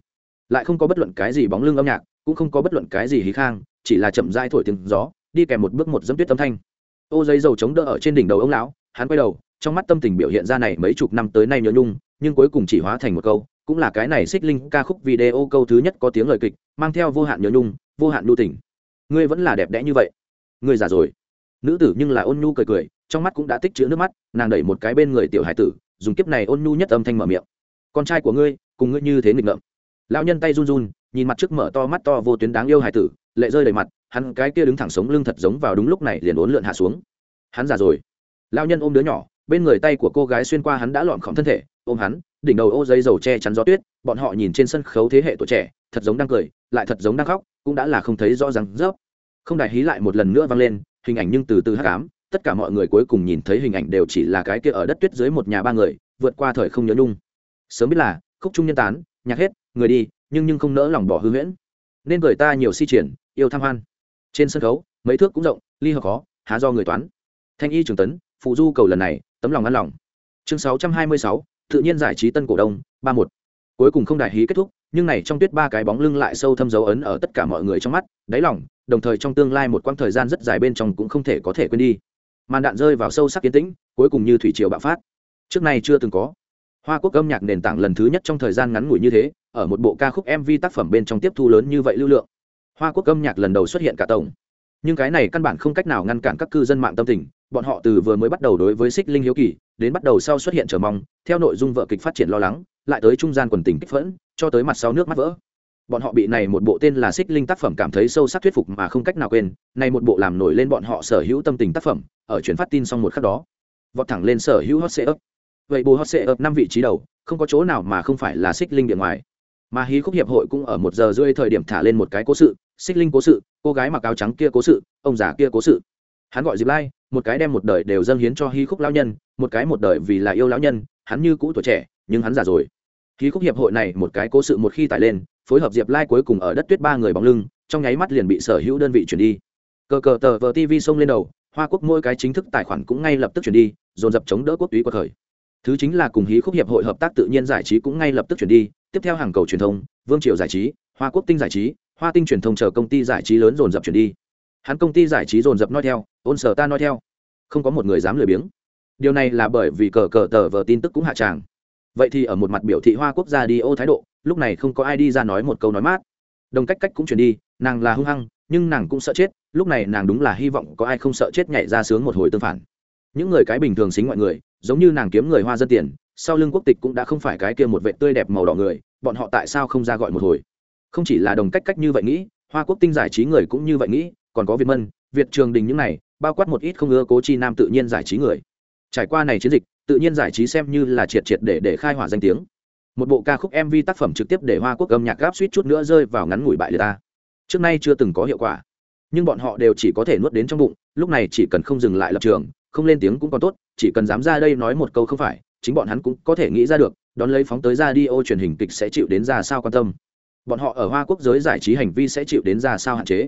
Lại không có bất luận cái gì bóng lưng âm nhạc, cũng không có bất luận cái gì hí khang, chỉ là chậm rãi thổi tiếng gió, đi kèm một bước một dẫm tuyết âm thanh. Ô giấy dầu chống đỡ ở trên đỉnh đầu ông lão, hắn quay đầu, trong mắt tâm tình biểu hiện ra này mấy chục năm tới nay nhớ nhung, nhưng cuối cùng chỉ hóa thành một câu cũng là cái này xích linh ca khúc video câu thứ nhất có tiếng lời kịch, mang theo vô hạn nhớ nhung, vô hạn nhu tình. Ngươi vẫn là đẹp đẽ như vậy. Ngươi già rồi. Nữ tử nhưng là ôn nhu cười cười, trong mắt cũng đã tích chữ nước mắt, nàng đẩy một cái bên người tiểu hải tử, dùng kiếp này ôn nhu nhất âm thanh mở miệng. Con trai của ngươi, cùng ngươi như thế nghịch ngợm. Lão nhân tay run run, nhìn mặt trước mở to mắt to vô tuyến đáng yêu hải tử, lệ rơi đầy mặt, hắn cái kia đứng thẳng sống lưng thật giống vào đúng lúc này liền uốn lượn hạ xuống. Hắn già rồi. Lão nhân ôm đứa nhỏ, bên người tay của cô gái xuyên qua hắn đã lọn khỏng thân thể, ôm hắn đỉnh đầu ô giấy dầu che chắn gió tuyết bọn họ nhìn trên sân khấu thế hệ tuổi trẻ thật giống đang cười lại thật giống đang khóc cũng đã là không thấy rõ ràng rớp. Không đại hí lại một lần nữa vang lên hình ảnh nhưng từ từ hắc ám tất cả mọi người cuối cùng nhìn thấy hình ảnh đều chỉ là cái kia ở đất tuyết dưới một nhà ba người vượt qua thời không nhớ nhung. Sớm biết là khúc trung nhân tán nhạc hết người đi nhưng nhưng không nỡ lòng bỏ hư huyễn. Nên người ta nhiều si triển yêu tham hoan. Trên sân khấu mấy thước cũng rộng ly hợp khó há do người toán. Thanh y trường tấn phụ du cầu lần này tấm lòng ăn lòng. Chương 626, tự nhiên giải trí tân cổ đông, ba một. Cuối cùng không đại hí kết thúc, nhưng này trong tuyết ba cái bóng lưng lại sâu thâm dấu ấn ở tất cả mọi người trong mắt, đáy lòng, đồng thời trong tương lai một quãng thời gian rất dài bên trong cũng không thể có thể quên đi. Màn đạn rơi vào sâu sắc kiến tĩnh, cuối cùng như thủy triều bạo phát. Trước này chưa từng có. Hoa quốc âm nhạc nền tảng lần thứ nhất trong thời gian ngắn ngủi như thế, ở một bộ ca khúc mv tác phẩm bên trong tiếp thu lớn như vậy lưu lượng. Hoa quốc âm nhạc lần đầu xuất hiện cả tổng nhưng cái này căn bản không cách nào ngăn cản các cư dân mạng tâm tình, bọn họ từ vừa mới bắt đầu đối với xích linh hiếu kỳ, đến bắt đầu sau xuất hiện trở mong, theo nội dung vợ kịch phát triển lo lắng, lại tới trung gian quần tình kích phẫn, cho tới mặt sau nước mắt vỡ. Bọn họ bị này một bộ tên là xích linh tác phẩm cảm thấy sâu sắc thuyết phục mà không cách nào quên, này một bộ làm nổi lên bọn họ sở hữu tâm tình tác phẩm, ở chuyến phát tin xong một khắc đó. Vọt thẳng lên sở hữu hot sệ ấp vậy bù hot sệ ấp năm vị trí đầu, không có chỗ nào mà không phải là xích linh điện ngoài mà hí khúc hiệp hội cũng ở một giờ rưỡi thời điểm thả lên một cái cố sự, xích linh cố sự, cô gái mặc áo trắng kia cố sự, ông già kia cố sự. Hắn gọi diệp lai, một cái đem một đời đều dâng hiến cho hí khúc lão nhân, một cái một đời vì là yêu lão nhân, hắn như cũ tuổi trẻ, nhưng hắn già rồi. Hí khúc hiệp hội này một cái cố sự một khi tải lên, phối hợp diệp lai cuối cùng ở đất tuyết ba người bóng lưng, trong nháy mắt liền bị sở hữu đơn vị chuyển đi. Cờ cờ tờ vờ tv xông lên đầu, hoa quốc mỗi cái chính thức tài khoản cũng ngay lập tức chuyển đi, dồn dập chống đỡ quốc túy của thời thứ chính là cùng hí khúc hiệp hội hợp tác tự nhiên giải trí cũng ngay lập tức chuyển đi tiếp theo hàng cầu truyền thông, vương triều giải trí, hoa quốc tinh giải trí, hoa tinh truyền thông chờ công ty giải trí lớn dồn dập chuyển đi. Hắn công ty giải trí dồn dập nói theo, ôn sở ta nói theo. Không có một người dám lười biếng. Điều này là bởi vì cờ cờ tờ vờ tin tức cũng hạ tràng. Vậy thì ở một mặt biểu thị hoa quốc gia đi ô thái độ, lúc này không có ai đi ra nói một câu nói mát. Đồng cách cách cũng chuyển đi, nàng là hung hăng, nhưng nàng cũng sợ chết, lúc này nàng đúng là hy vọng có ai không sợ chết nhảy ra sướng một hồi tương phản. Những người cái bình thường xính mọi người, giống như nàng kiếm người hoa dân tiền sau lưng quốc tịch cũng đã không phải cái kia một vệ tươi đẹp màu đỏ người, bọn họ tại sao không ra gọi một hồi? Không chỉ là đồng cách cách như vậy nghĩ, hoa quốc tinh giải trí người cũng như vậy nghĩ, còn có việt mân, việt trường đình những này, bao quát một ít không ưa cố chi nam tự nhiên giải trí người. Trải qua này chiến dịch, tự nhiên giải trí xem như là triệt triệt để để khai hỏa danh tiếng. Một bộ ca khúc mv tác phẩm trực tiếp để hoa quốc âm nhạc gáp suýt chút nữa rơi vào ngắn ngủi bại liệt ta. Trước nay chưa từng có hiệu quả. Nhưng bọn họ đều chỉ có thể nuốt đến trong bụng, lúc này chỉ cần không dừng lại lập trường, không lên tiếng cũng còn tốt, chỉ cần dám ra đây nói một câu không phải chính bọn hắn cũng có thể nghĩ ra được, đón lấy phóng tới ra đi ô truyền hình kịch sẽ chịu đến ra sao quan tâm. Bọn họ ở hoa quốc giới giải trí hành vi sẽ chịu đến ra sao hạn chế.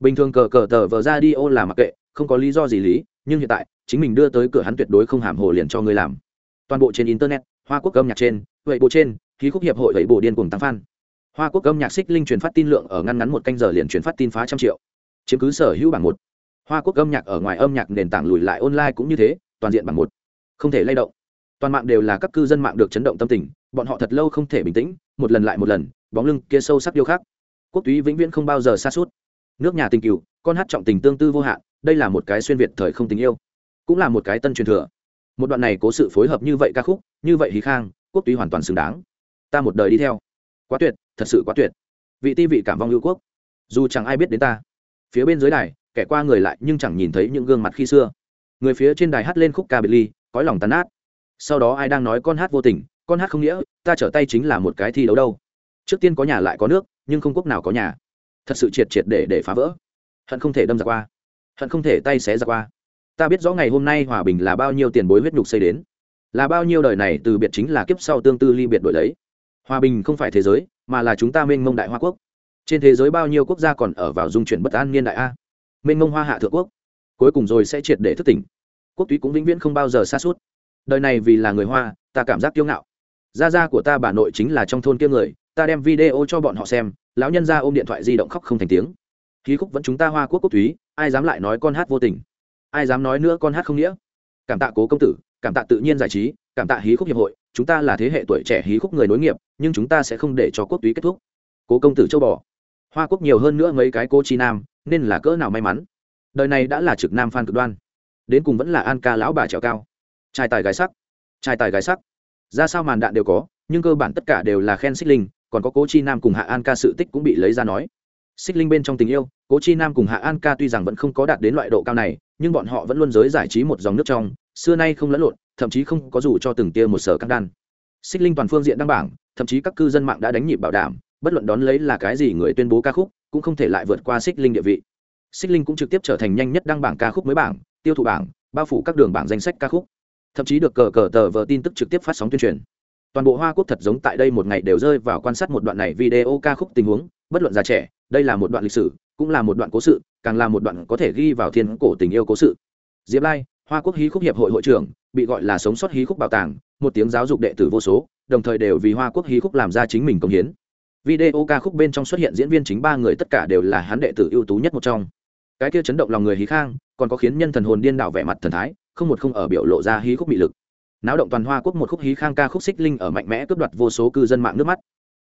Bình thường cờ cờ tờ vờ ra đi ô là mặc kệ, không có lý do gì lý, nhưng hiện tại, chính mình đưa tới cửa hắn tuyệt đối không hàm hồ liền cho người làm. Toàn bộ trên internet, hoa quốc âm nhạc trên, vậy bộ trên khí khúc hiệp hội vậy bộ điên cùng tăng phan hoa quốc âm nhạc xích linh truyền phát tin lượng ở ngăn ngắn một canh giờ liền truyền phát tin phá trăm triệu. Chiếm cứ sở hữu bảng một. Hoa quốc âm nhạc ở ngoài âm nhạc nền tảng lùi lại online cũng như thế, toàn diện bảng một. Không thể lay động toàn mạng đều là các cư dân mạng được chấn động tâm tình, bọn họ thật lâu không thể bình tĩnh, một lần lại một lần, bóng lưng kia sâu sắc điêu khắc. Quốc túy vĩnh viễn không bao giờ xa suốt. Nước nhà tình cựu, con hát trọng tình tương tư vô hạn, đây là một cái xuyên việt thời không tình yêu, cũng là một cái tân truyền thừa. Một đoạn này cố sự phối hợp như vậy ca khúc, như vậy hí khang, quốc túy hoàn toàn xứng đáng. Ta một đời đi theo. Quá tuyệt, thật sự quá tuyệt. Vị ti vị cảm vong hữu quốc. Dù chẳng ai biết đến ta. Phía bên dưới đài, kẻ qua người lại nhưng chẳng nhìn thấy những gương mặt khi xưa. Người phía trên đài hát lên khúc ca biệt ly, cõi lòng tàn nát sau đó ai đang nói con hát vô tình, con hát không nghĩa, ta trở tay chính là một cái thi đấu đâu. Trước tiên có nhà lại có nước, nhưng không quốc nào có nhà. Thật sự triệt triệt để để phá vỡ. Hận không thể đâm ra qua. Hận không thể tay xé ra qua. Ta biết rõ ngày hôm nay hòa bình là bao nhiêu tiền bối huyết nhục xây đến. Là bao nhiêu đời này từ biệt chính là kiếp sau tương tư ly biệt đổi lấy. Hòa bình không phải thế giới, mà là chúng ta mênh mông đại hoa quốc. Trên thế giới bao nhiêu quốc gia còn ở vào dung chuyển bất an niên đại a. Mênh mông hoa hạ thượng quốc. Cuối cùng rồi sẽ triệt để thức tỉnh. Quốc túy cũng vĩnh viễn không bao giờ xa suốt đời này vì là người hoa, ta cảm giác kiêu ngạo. Gia gia của ta bà nội chính là trong thôn kia người, ta đem video cho bọn họ xem, lão nhân ra ôm điện thoại di động khóc không thành tiếng. Khí khúc vẫn chúng ta hoa quốc quốc túy, ai dám lại nói con hát vô tình? Ai dám nói nữa con hát không nghĩa? Cảm tạ cố công tử, cảm tạ tự nhiên giải trí, cảm tạ hí khúc hiệp hội, chúng ta là thế hệ tuổi trẻ hí khúc người nối nghiệp, nhưng chúng ta sẽ không để cho quốc túy kết thúc. Cố công tử châu bò. Hoa quốc nhiều hơn nữa mấy cái cô chi nam, nên là cỡ nào may mắn. Đời này đã là trực nam phan cực đoan. Đến cùng vẫn là an ca lão bà trèo cao trai tài gái sắc. Trai tài gái sắc. Ra sao màn đạn đều có, nhưng cơ bản tất cả đều là khen xích linh, còn có cố chi nam cùng hạ an ca sự tích cũng bị lấy ra nói. Xích linh bên trong tình yêu, cố chi nam cùng hạ an ca tuy rằng vẫn không có đạt đến loại độ cao này, nhưng bọn họ vẫn luôn giới giải trí một dòng nước trong, xưa nay không lẫn lộn, thậm chí không có dù cho từng tia một sở căng đan. Xích linh toàn phương diện đăng bảng, thậm chí các cư dân mạng đã đánh nhịp bảo đảm, bất luận đón lấy là cái gì người tuyên bố ca khúc, cũng không thể lại vượt qua xích linh địa vị. Xích linh cũng trực tiếp trở thành nhanh nhất đăng bảng ca khúc mới bảng, tiêu thụ bảng, bao phủ các đường bảng danh sách ca khúc thậm chí được cờ cờ tờ vờ tin tức trực tiếp phát sóng tuyên truyền. Toàn bộ hoa quốc thật giống tại đây một ngày đều rơi vào quan sát một đoạn này video ca khúc tình huống, bất luận già trẻ, đây là một đoạn lịch sử, cũng là một đoạn cố sự, càng là một đoạn có thể ghi vào thiên cổ tình yêu cố sự. Diệp lai, hoa quốc hí khúc hiệp hội hội trưởng, bị gọi là sống sót hí khúc bảo tàng, một tiếng giáo dục đệ tử vô số, đồng thời đều vì hoa quốc hí khúc làm ra chính mình công hiến. Video ca khúc bên trong xuất hiện diễn viên chính ba người tất cả đều là hán đệ tử ưu tú nhất một trong. Cái kia chấn động lòng người hí khang, còn có khiến nhân thần hồn điên đảo vẻ mặt thần thái không một không ở biểu lộ ra hí khúc bị lực. Náo động toàn hoa quốc một khúc hí khang ca khúc xích linh ở mạnh mẽ cướp đoạt vô số cư dân mạng nước mắt.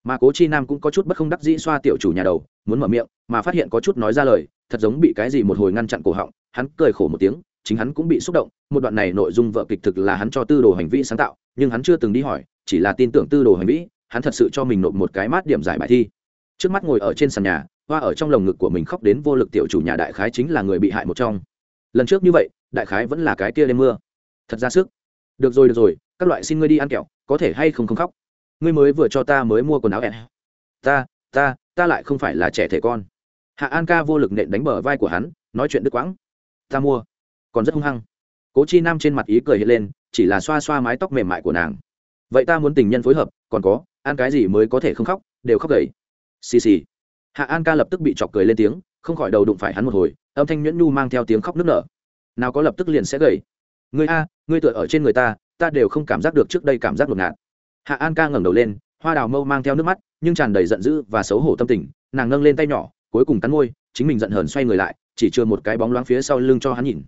Mà cố chi nam cũng có chút bất không đắc dĩ xoa tiểu chủ nhà đầu, muốn mở miệng, mà phát hiện có chút nói ra lời, thật giống bị cái gì một hồi ngăn chặn cổ họng, hắn cười khổ một tiếng, chính hắn cũng bị xúc động, một đoạn này nội dung vợ kịch thực là hắn cho tư đồ hành vi sáng tạo, nhưng hắn chưa từng đi hỏi, chỉ là tin tưởng tư đồ hành vi, hắn thật sự cho mình nộp một cái mát điểm giải bài thi. Trước mắt ngồi ở trên sàn nhà, hoa ở trong lồng ngực của mình khóc đến vô lực tiểu chủ nhà đại khái chính là người bị hại một trong. Lần trước như vậy đại khái vẫn là cái kia đêm mưa. Thật ra sức. Được rồi được rồi, các loại xin ngươi đi ăn kẹo, có thể hay không không khóc? Ngươi mới vừa cho ta mới mua quần áo ẹn ta ta ta lại không phải là trẻ thể con. Hạ an ca vô lực nện đánh bờ vai của hắn, nói chuyện đứt quãng. Ta mua. Còn rất hung hăng. Cố chi nam trên mặt ý cười hiện lên, chỉ là xoa xoa mái tóc mềm mại của nàng. Vậy ta muốn tình nhân phối hợp, còn có, ăn cái gì mới có thể không khóc, đều khóc gầy. Xì xì. Hạ an ca lập tức bị chọc cười lên tiếng, không khỏi đầu đụng phải hắn một hồi, âm thanh nhuyễn nhu mang theo tiếng khóc nức nở nào có lập tức liền sẽ gầy. Người a, ngươi tựa ở trên người ta ta đều không cảm giác được trước đây cảm giác ngột ngạt. Hạ an ca ngẩng đầu lên, hoa đào mâu mang theo nước mắt, nhưng tràn đầy giận dữ và xấu hổ tâm tình, nàng nâng lên tay nhỏ, cuối cùng cắn môi, chính mình giận hờn xoay người lại, chỉ chưa một cái bóng loáng phía sau lưng cho hắn nhìn.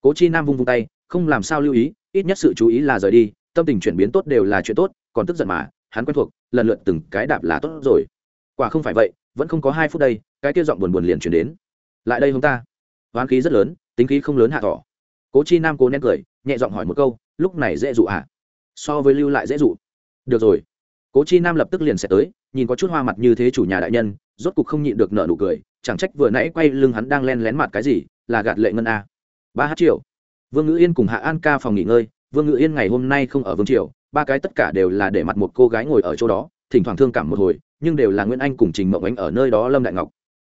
Cố chi nam vung vung tay, không làm sao lưu ý, ít nhất sự chú ý là rời đi, tâm tình chuyển biến tốt đều là chuyện tốt, còn tức giận mà, hắn quen thuộc, lần lượt từng cái đạp là tốt rồi. Quả không phải vậy, vẫn không có hai phút đây, cái kia giọng buồn buồn liền chuyển đến. Lại đây chúng ta. Hoán khí rất lớn tính khí không lớn hạ thỏ. Cố chi nam cố nén cười, nhẹ giọng hỏi một câu, lúc này dễ dụ hạ so với lưu lại dễ dụ. Được rồi. Cố chi nam lập tức liền sẽ tới, nhìn có chút hoa mặt như thế chủ nhà đại nhân, rốt cục không nhịn được nợ nụ cười, chẳng trách vừa nãy quay lưng hắn đang len lén mặt cái gì, là gạt lệ ngân a. Ba hát triệu vương ngữ yên cùng hạ an ca phòng nghỉ ngơi, vương ngữ yên ngày hôm nay không ở vương triều, ba cái tất cả đều là để mặt một cô gái ngồi ở chỗ đó, thỉnh thoảng thương cảm một hồi, nhưng đều là nguyễn anh cùng trình mộng ánh ở nơi đó lâm đại ngọc.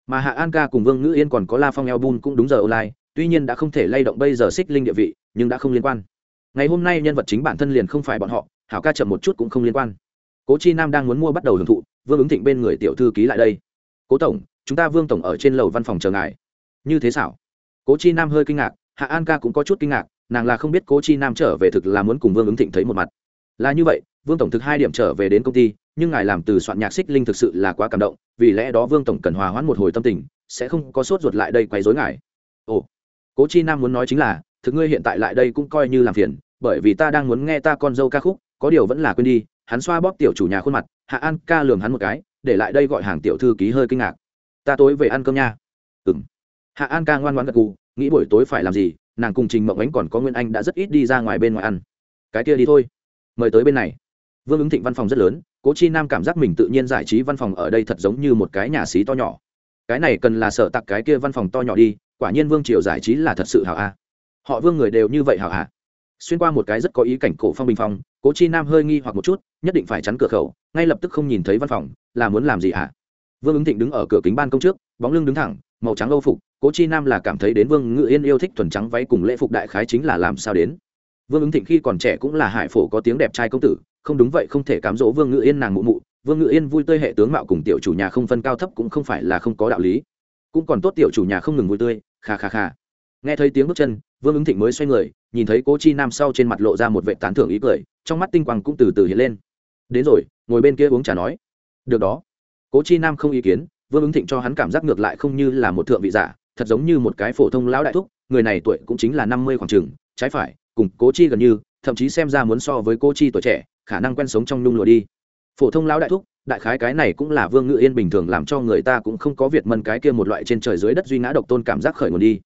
Mà hạ an ca cùng vương ngữ yên còn có la phong eo bun cũng đúng giờ online tuy nhiên đã không thể lay động bây giờ xích linh địa vị, nhưng đã không liên quan. Ngày hôm nay nhân vật chính bản thân liền không phải bọn họ, hảo ca chậm một chút cũng không liên quan. Cố chi nam đang muốn mua bắt đầu hưởng thụ, vương ứng thịnh bên người tiểu thư ký lại đây. Cố tổng, chúng ta vương tổng ở trên lầu văn phòng chờ ngài. Như thế xảo cố chi nam hơi kinh ngạc, hạ an ca cũng có chút kinh ngạc, nàng là không biết cố chi nam trở về thực là muốn cùng vương ứng thịnh thấy một mặt. Là như vậy, vương tổng thực hai điểm trở về đến công ty, nhưng ngài làm từ soạn nhạc xích linh thực sự là quá cảm động, vì lẽ đó vương tổng cần hòa hoãn một hồi tâm tình, sẽ không có sốt ruột lại đây quấy rối ngài. Ồ cố chi nam muốn nói chính là, thực ngươi hiện tại lại đây cũng coi như làm phiền, bởi vì ta đang muốn nghe ta con dâu ca khúc, có điều vẫn là quên đi, hắn xoa bóp tiểu chủ nhà khuôn mặt, hạ an ca lường hắn một cái, để lại đây gọi hàng tiểu thư ký hơi kinh ngạc. Ta tối về ăn cơm nha. Ừng hạ an ca ngoan ngoan gật gù, nghĩ buổi tối phải làm gì, nàng cùng trình mộng ánh còn có nguyên anh đã rất ít đi ra ngoài bên ngoài ăn. Cái kia đi thôi. Mời tới bên này. Vương ứng thịnh văn phòng rất lớn, cố chi nam cảm giác mình tự nhiên giải trí văn phòng ở đây thật giống như một cái nhà xí to nhỏ. Cái này cần là sợ tặc cái kia văn phòng to nhỏ đi quả nhiên vương triều giải trí là thật sự hảo a. Họ vương người đều như vậy hảo hạ xuyên qua một cái rất có ý cảnh cổ phong bình phong, cố chi nam hơi nghi hoặc một chút, nhất định phải chắn cửa khẩu, ngay lập tức không nhìn thấy văn phòng, là muốn làm gì hả? Vương ứng thịnh đứng ở cửa kính ban công trước, bóng lưng đứng thẳng, màu trắng âu phục, cố chi nam là cảm thấy đến vương ngự yên yêu thích thuần trắng váy cùng lễ phục đại khái chính là làm sao đến. Vương ứng thịnh khi còn trẻ cũng là hải phổ có tiếng đẹp trai công tử, không đúng vậy không thể cám dỗ vương ngự yên nàng mụ mụ, vương ngự yên vui tươi hệ tướng mạo cùng tiểu chủ nhà không phân cao thấp cũng không phải là không có đạo lý cũng còn tốt tiểu chủ nhà không ngừng vui tươi, kha kha kha. Nghe thấy tiếng bước chân, vương ứng thịnh mới xoay người, nhìn thấy cố chi nam sau trên mặt lộ ra một vệ tán thưởng ý cười, trong mắt tinh quang cũng từ từ hiện lên. Đến rồi, ngồi bên kia uống trà nói. Được đó. Cố chi nam không ý kiến, vương ứng thịnh cho hắn cảm giác ngược lại không như là một thượng vị giả, thật giống như một cái phổ thông lão đại thúc, người này tuổi cũng chính là năm mươi khoảng chừng, trái phải, cùng cố chi gần như, thậm chí xem ra muốn so với cố chi tuổi trẻ, khả năng quen sống trong nhung lụa đi. Phổ thông lão đại thúc đại khái cái này cũng là vương ngự yên bình thường làm cho người ta cũng không có việt mân cái kia một loại trên trời dưới đất duy ngã độc tôn cảm giác khởi nguồn đi.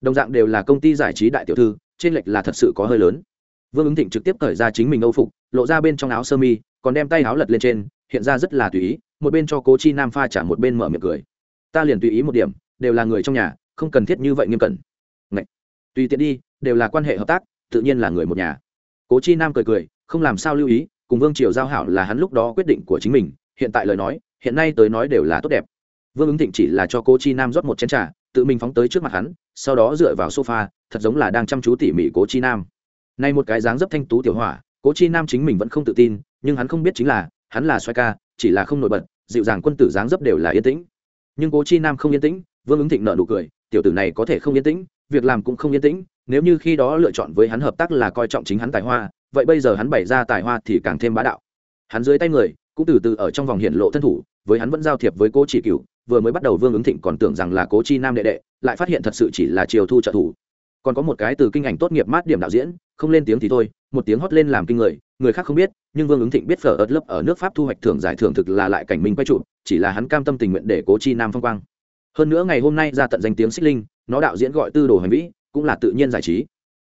Đồng dạng đều là công ty giải trí đại tiểu thư, trên lệch là thật sự có hơi lớn. Vương ứng thịnh trực tiếp cởi ra chính mình âu phục, lộ ra bên trong áo sơ mi, còn đem tay áo lật lên trên, hiện ra rất là tùy ý, một bên cho cố chi nam pha trả một bên mở miệng cười. Ta liền tùy ý một điểm, đều là người trong nhà, không cần thiết như vậy nghiêm cẩn. Ngậy! tùy tiện đi, đều là quan hệ hợp tác, tự nhiên là người một nhà. Cố chi nam cười cười, không làm sao lưu ý, cùng vương triều giao hảo là hắn lúc đó quyết định của chính mình hiện tại lời nói, hiện nay tới nói đều là tốt đẹp. Vương ứng thịnh chỉ là cho cô chi nam rót một chén t r à tự mình phóng tới trước mặt hắn, sau đó dựa vào sofa, thật giống là đang chăm chú tỉ mỉ cố chi nam. Nay một cái dáng dấp thanh tú tiểu hỏa, cố chi nam chính mình vẫn không tự tin, nhưng hắn không biết chính là, hắn là xoay ca, chỉ là không nổi bật, dịu dàng quân tử dáng dấp đều là yên tĩnh. Nhưng cố chi nam không yên tĩnh, vương ứng thịnh nợ nụ cười, tiểu tử này có thể không yên tĩnh, việc làm cũng không yên tĩnh, nếu như khi đó lựa chọn với hắn hợp tác là coi trọng chính hắn tài hoa, vậy bây giờ hắn bày ra tài hoa thì càng thêm bá đạo. Hắn dưới tay người cũng từ từ ở trong vòng hiện lộ thân thủ, với hắn vẫn giao thiệp với cố chỉ cựu vừa mới bắt đầu vương ứng thịnh còn tưởng rằng là cố chi nam đệ đệ, lại phát hiện thật sự chỉ là triều thu trợ thủ. Còn có một cái từ kinh ảnh tốt nghiệp mát điểm đạo diễn, không lên tiếng thì thôi, một tiếng hót lên làm kinh người người khác không biết, nhưng vương ứng thịnh biết phở ớt lớp ở nước pháp thu hoạch thưởng giải thưởng thực là lại cảnh minh quay trụ chỉ là hắn cam tâm tình nguyện để cố chi nam phong quang. Hơn nữa ngày hôm nay ra tận danh tiếng xích linh, nó đạo diễn gọi tư đồ hành vĩ, cũng là tự nhiên giải trí.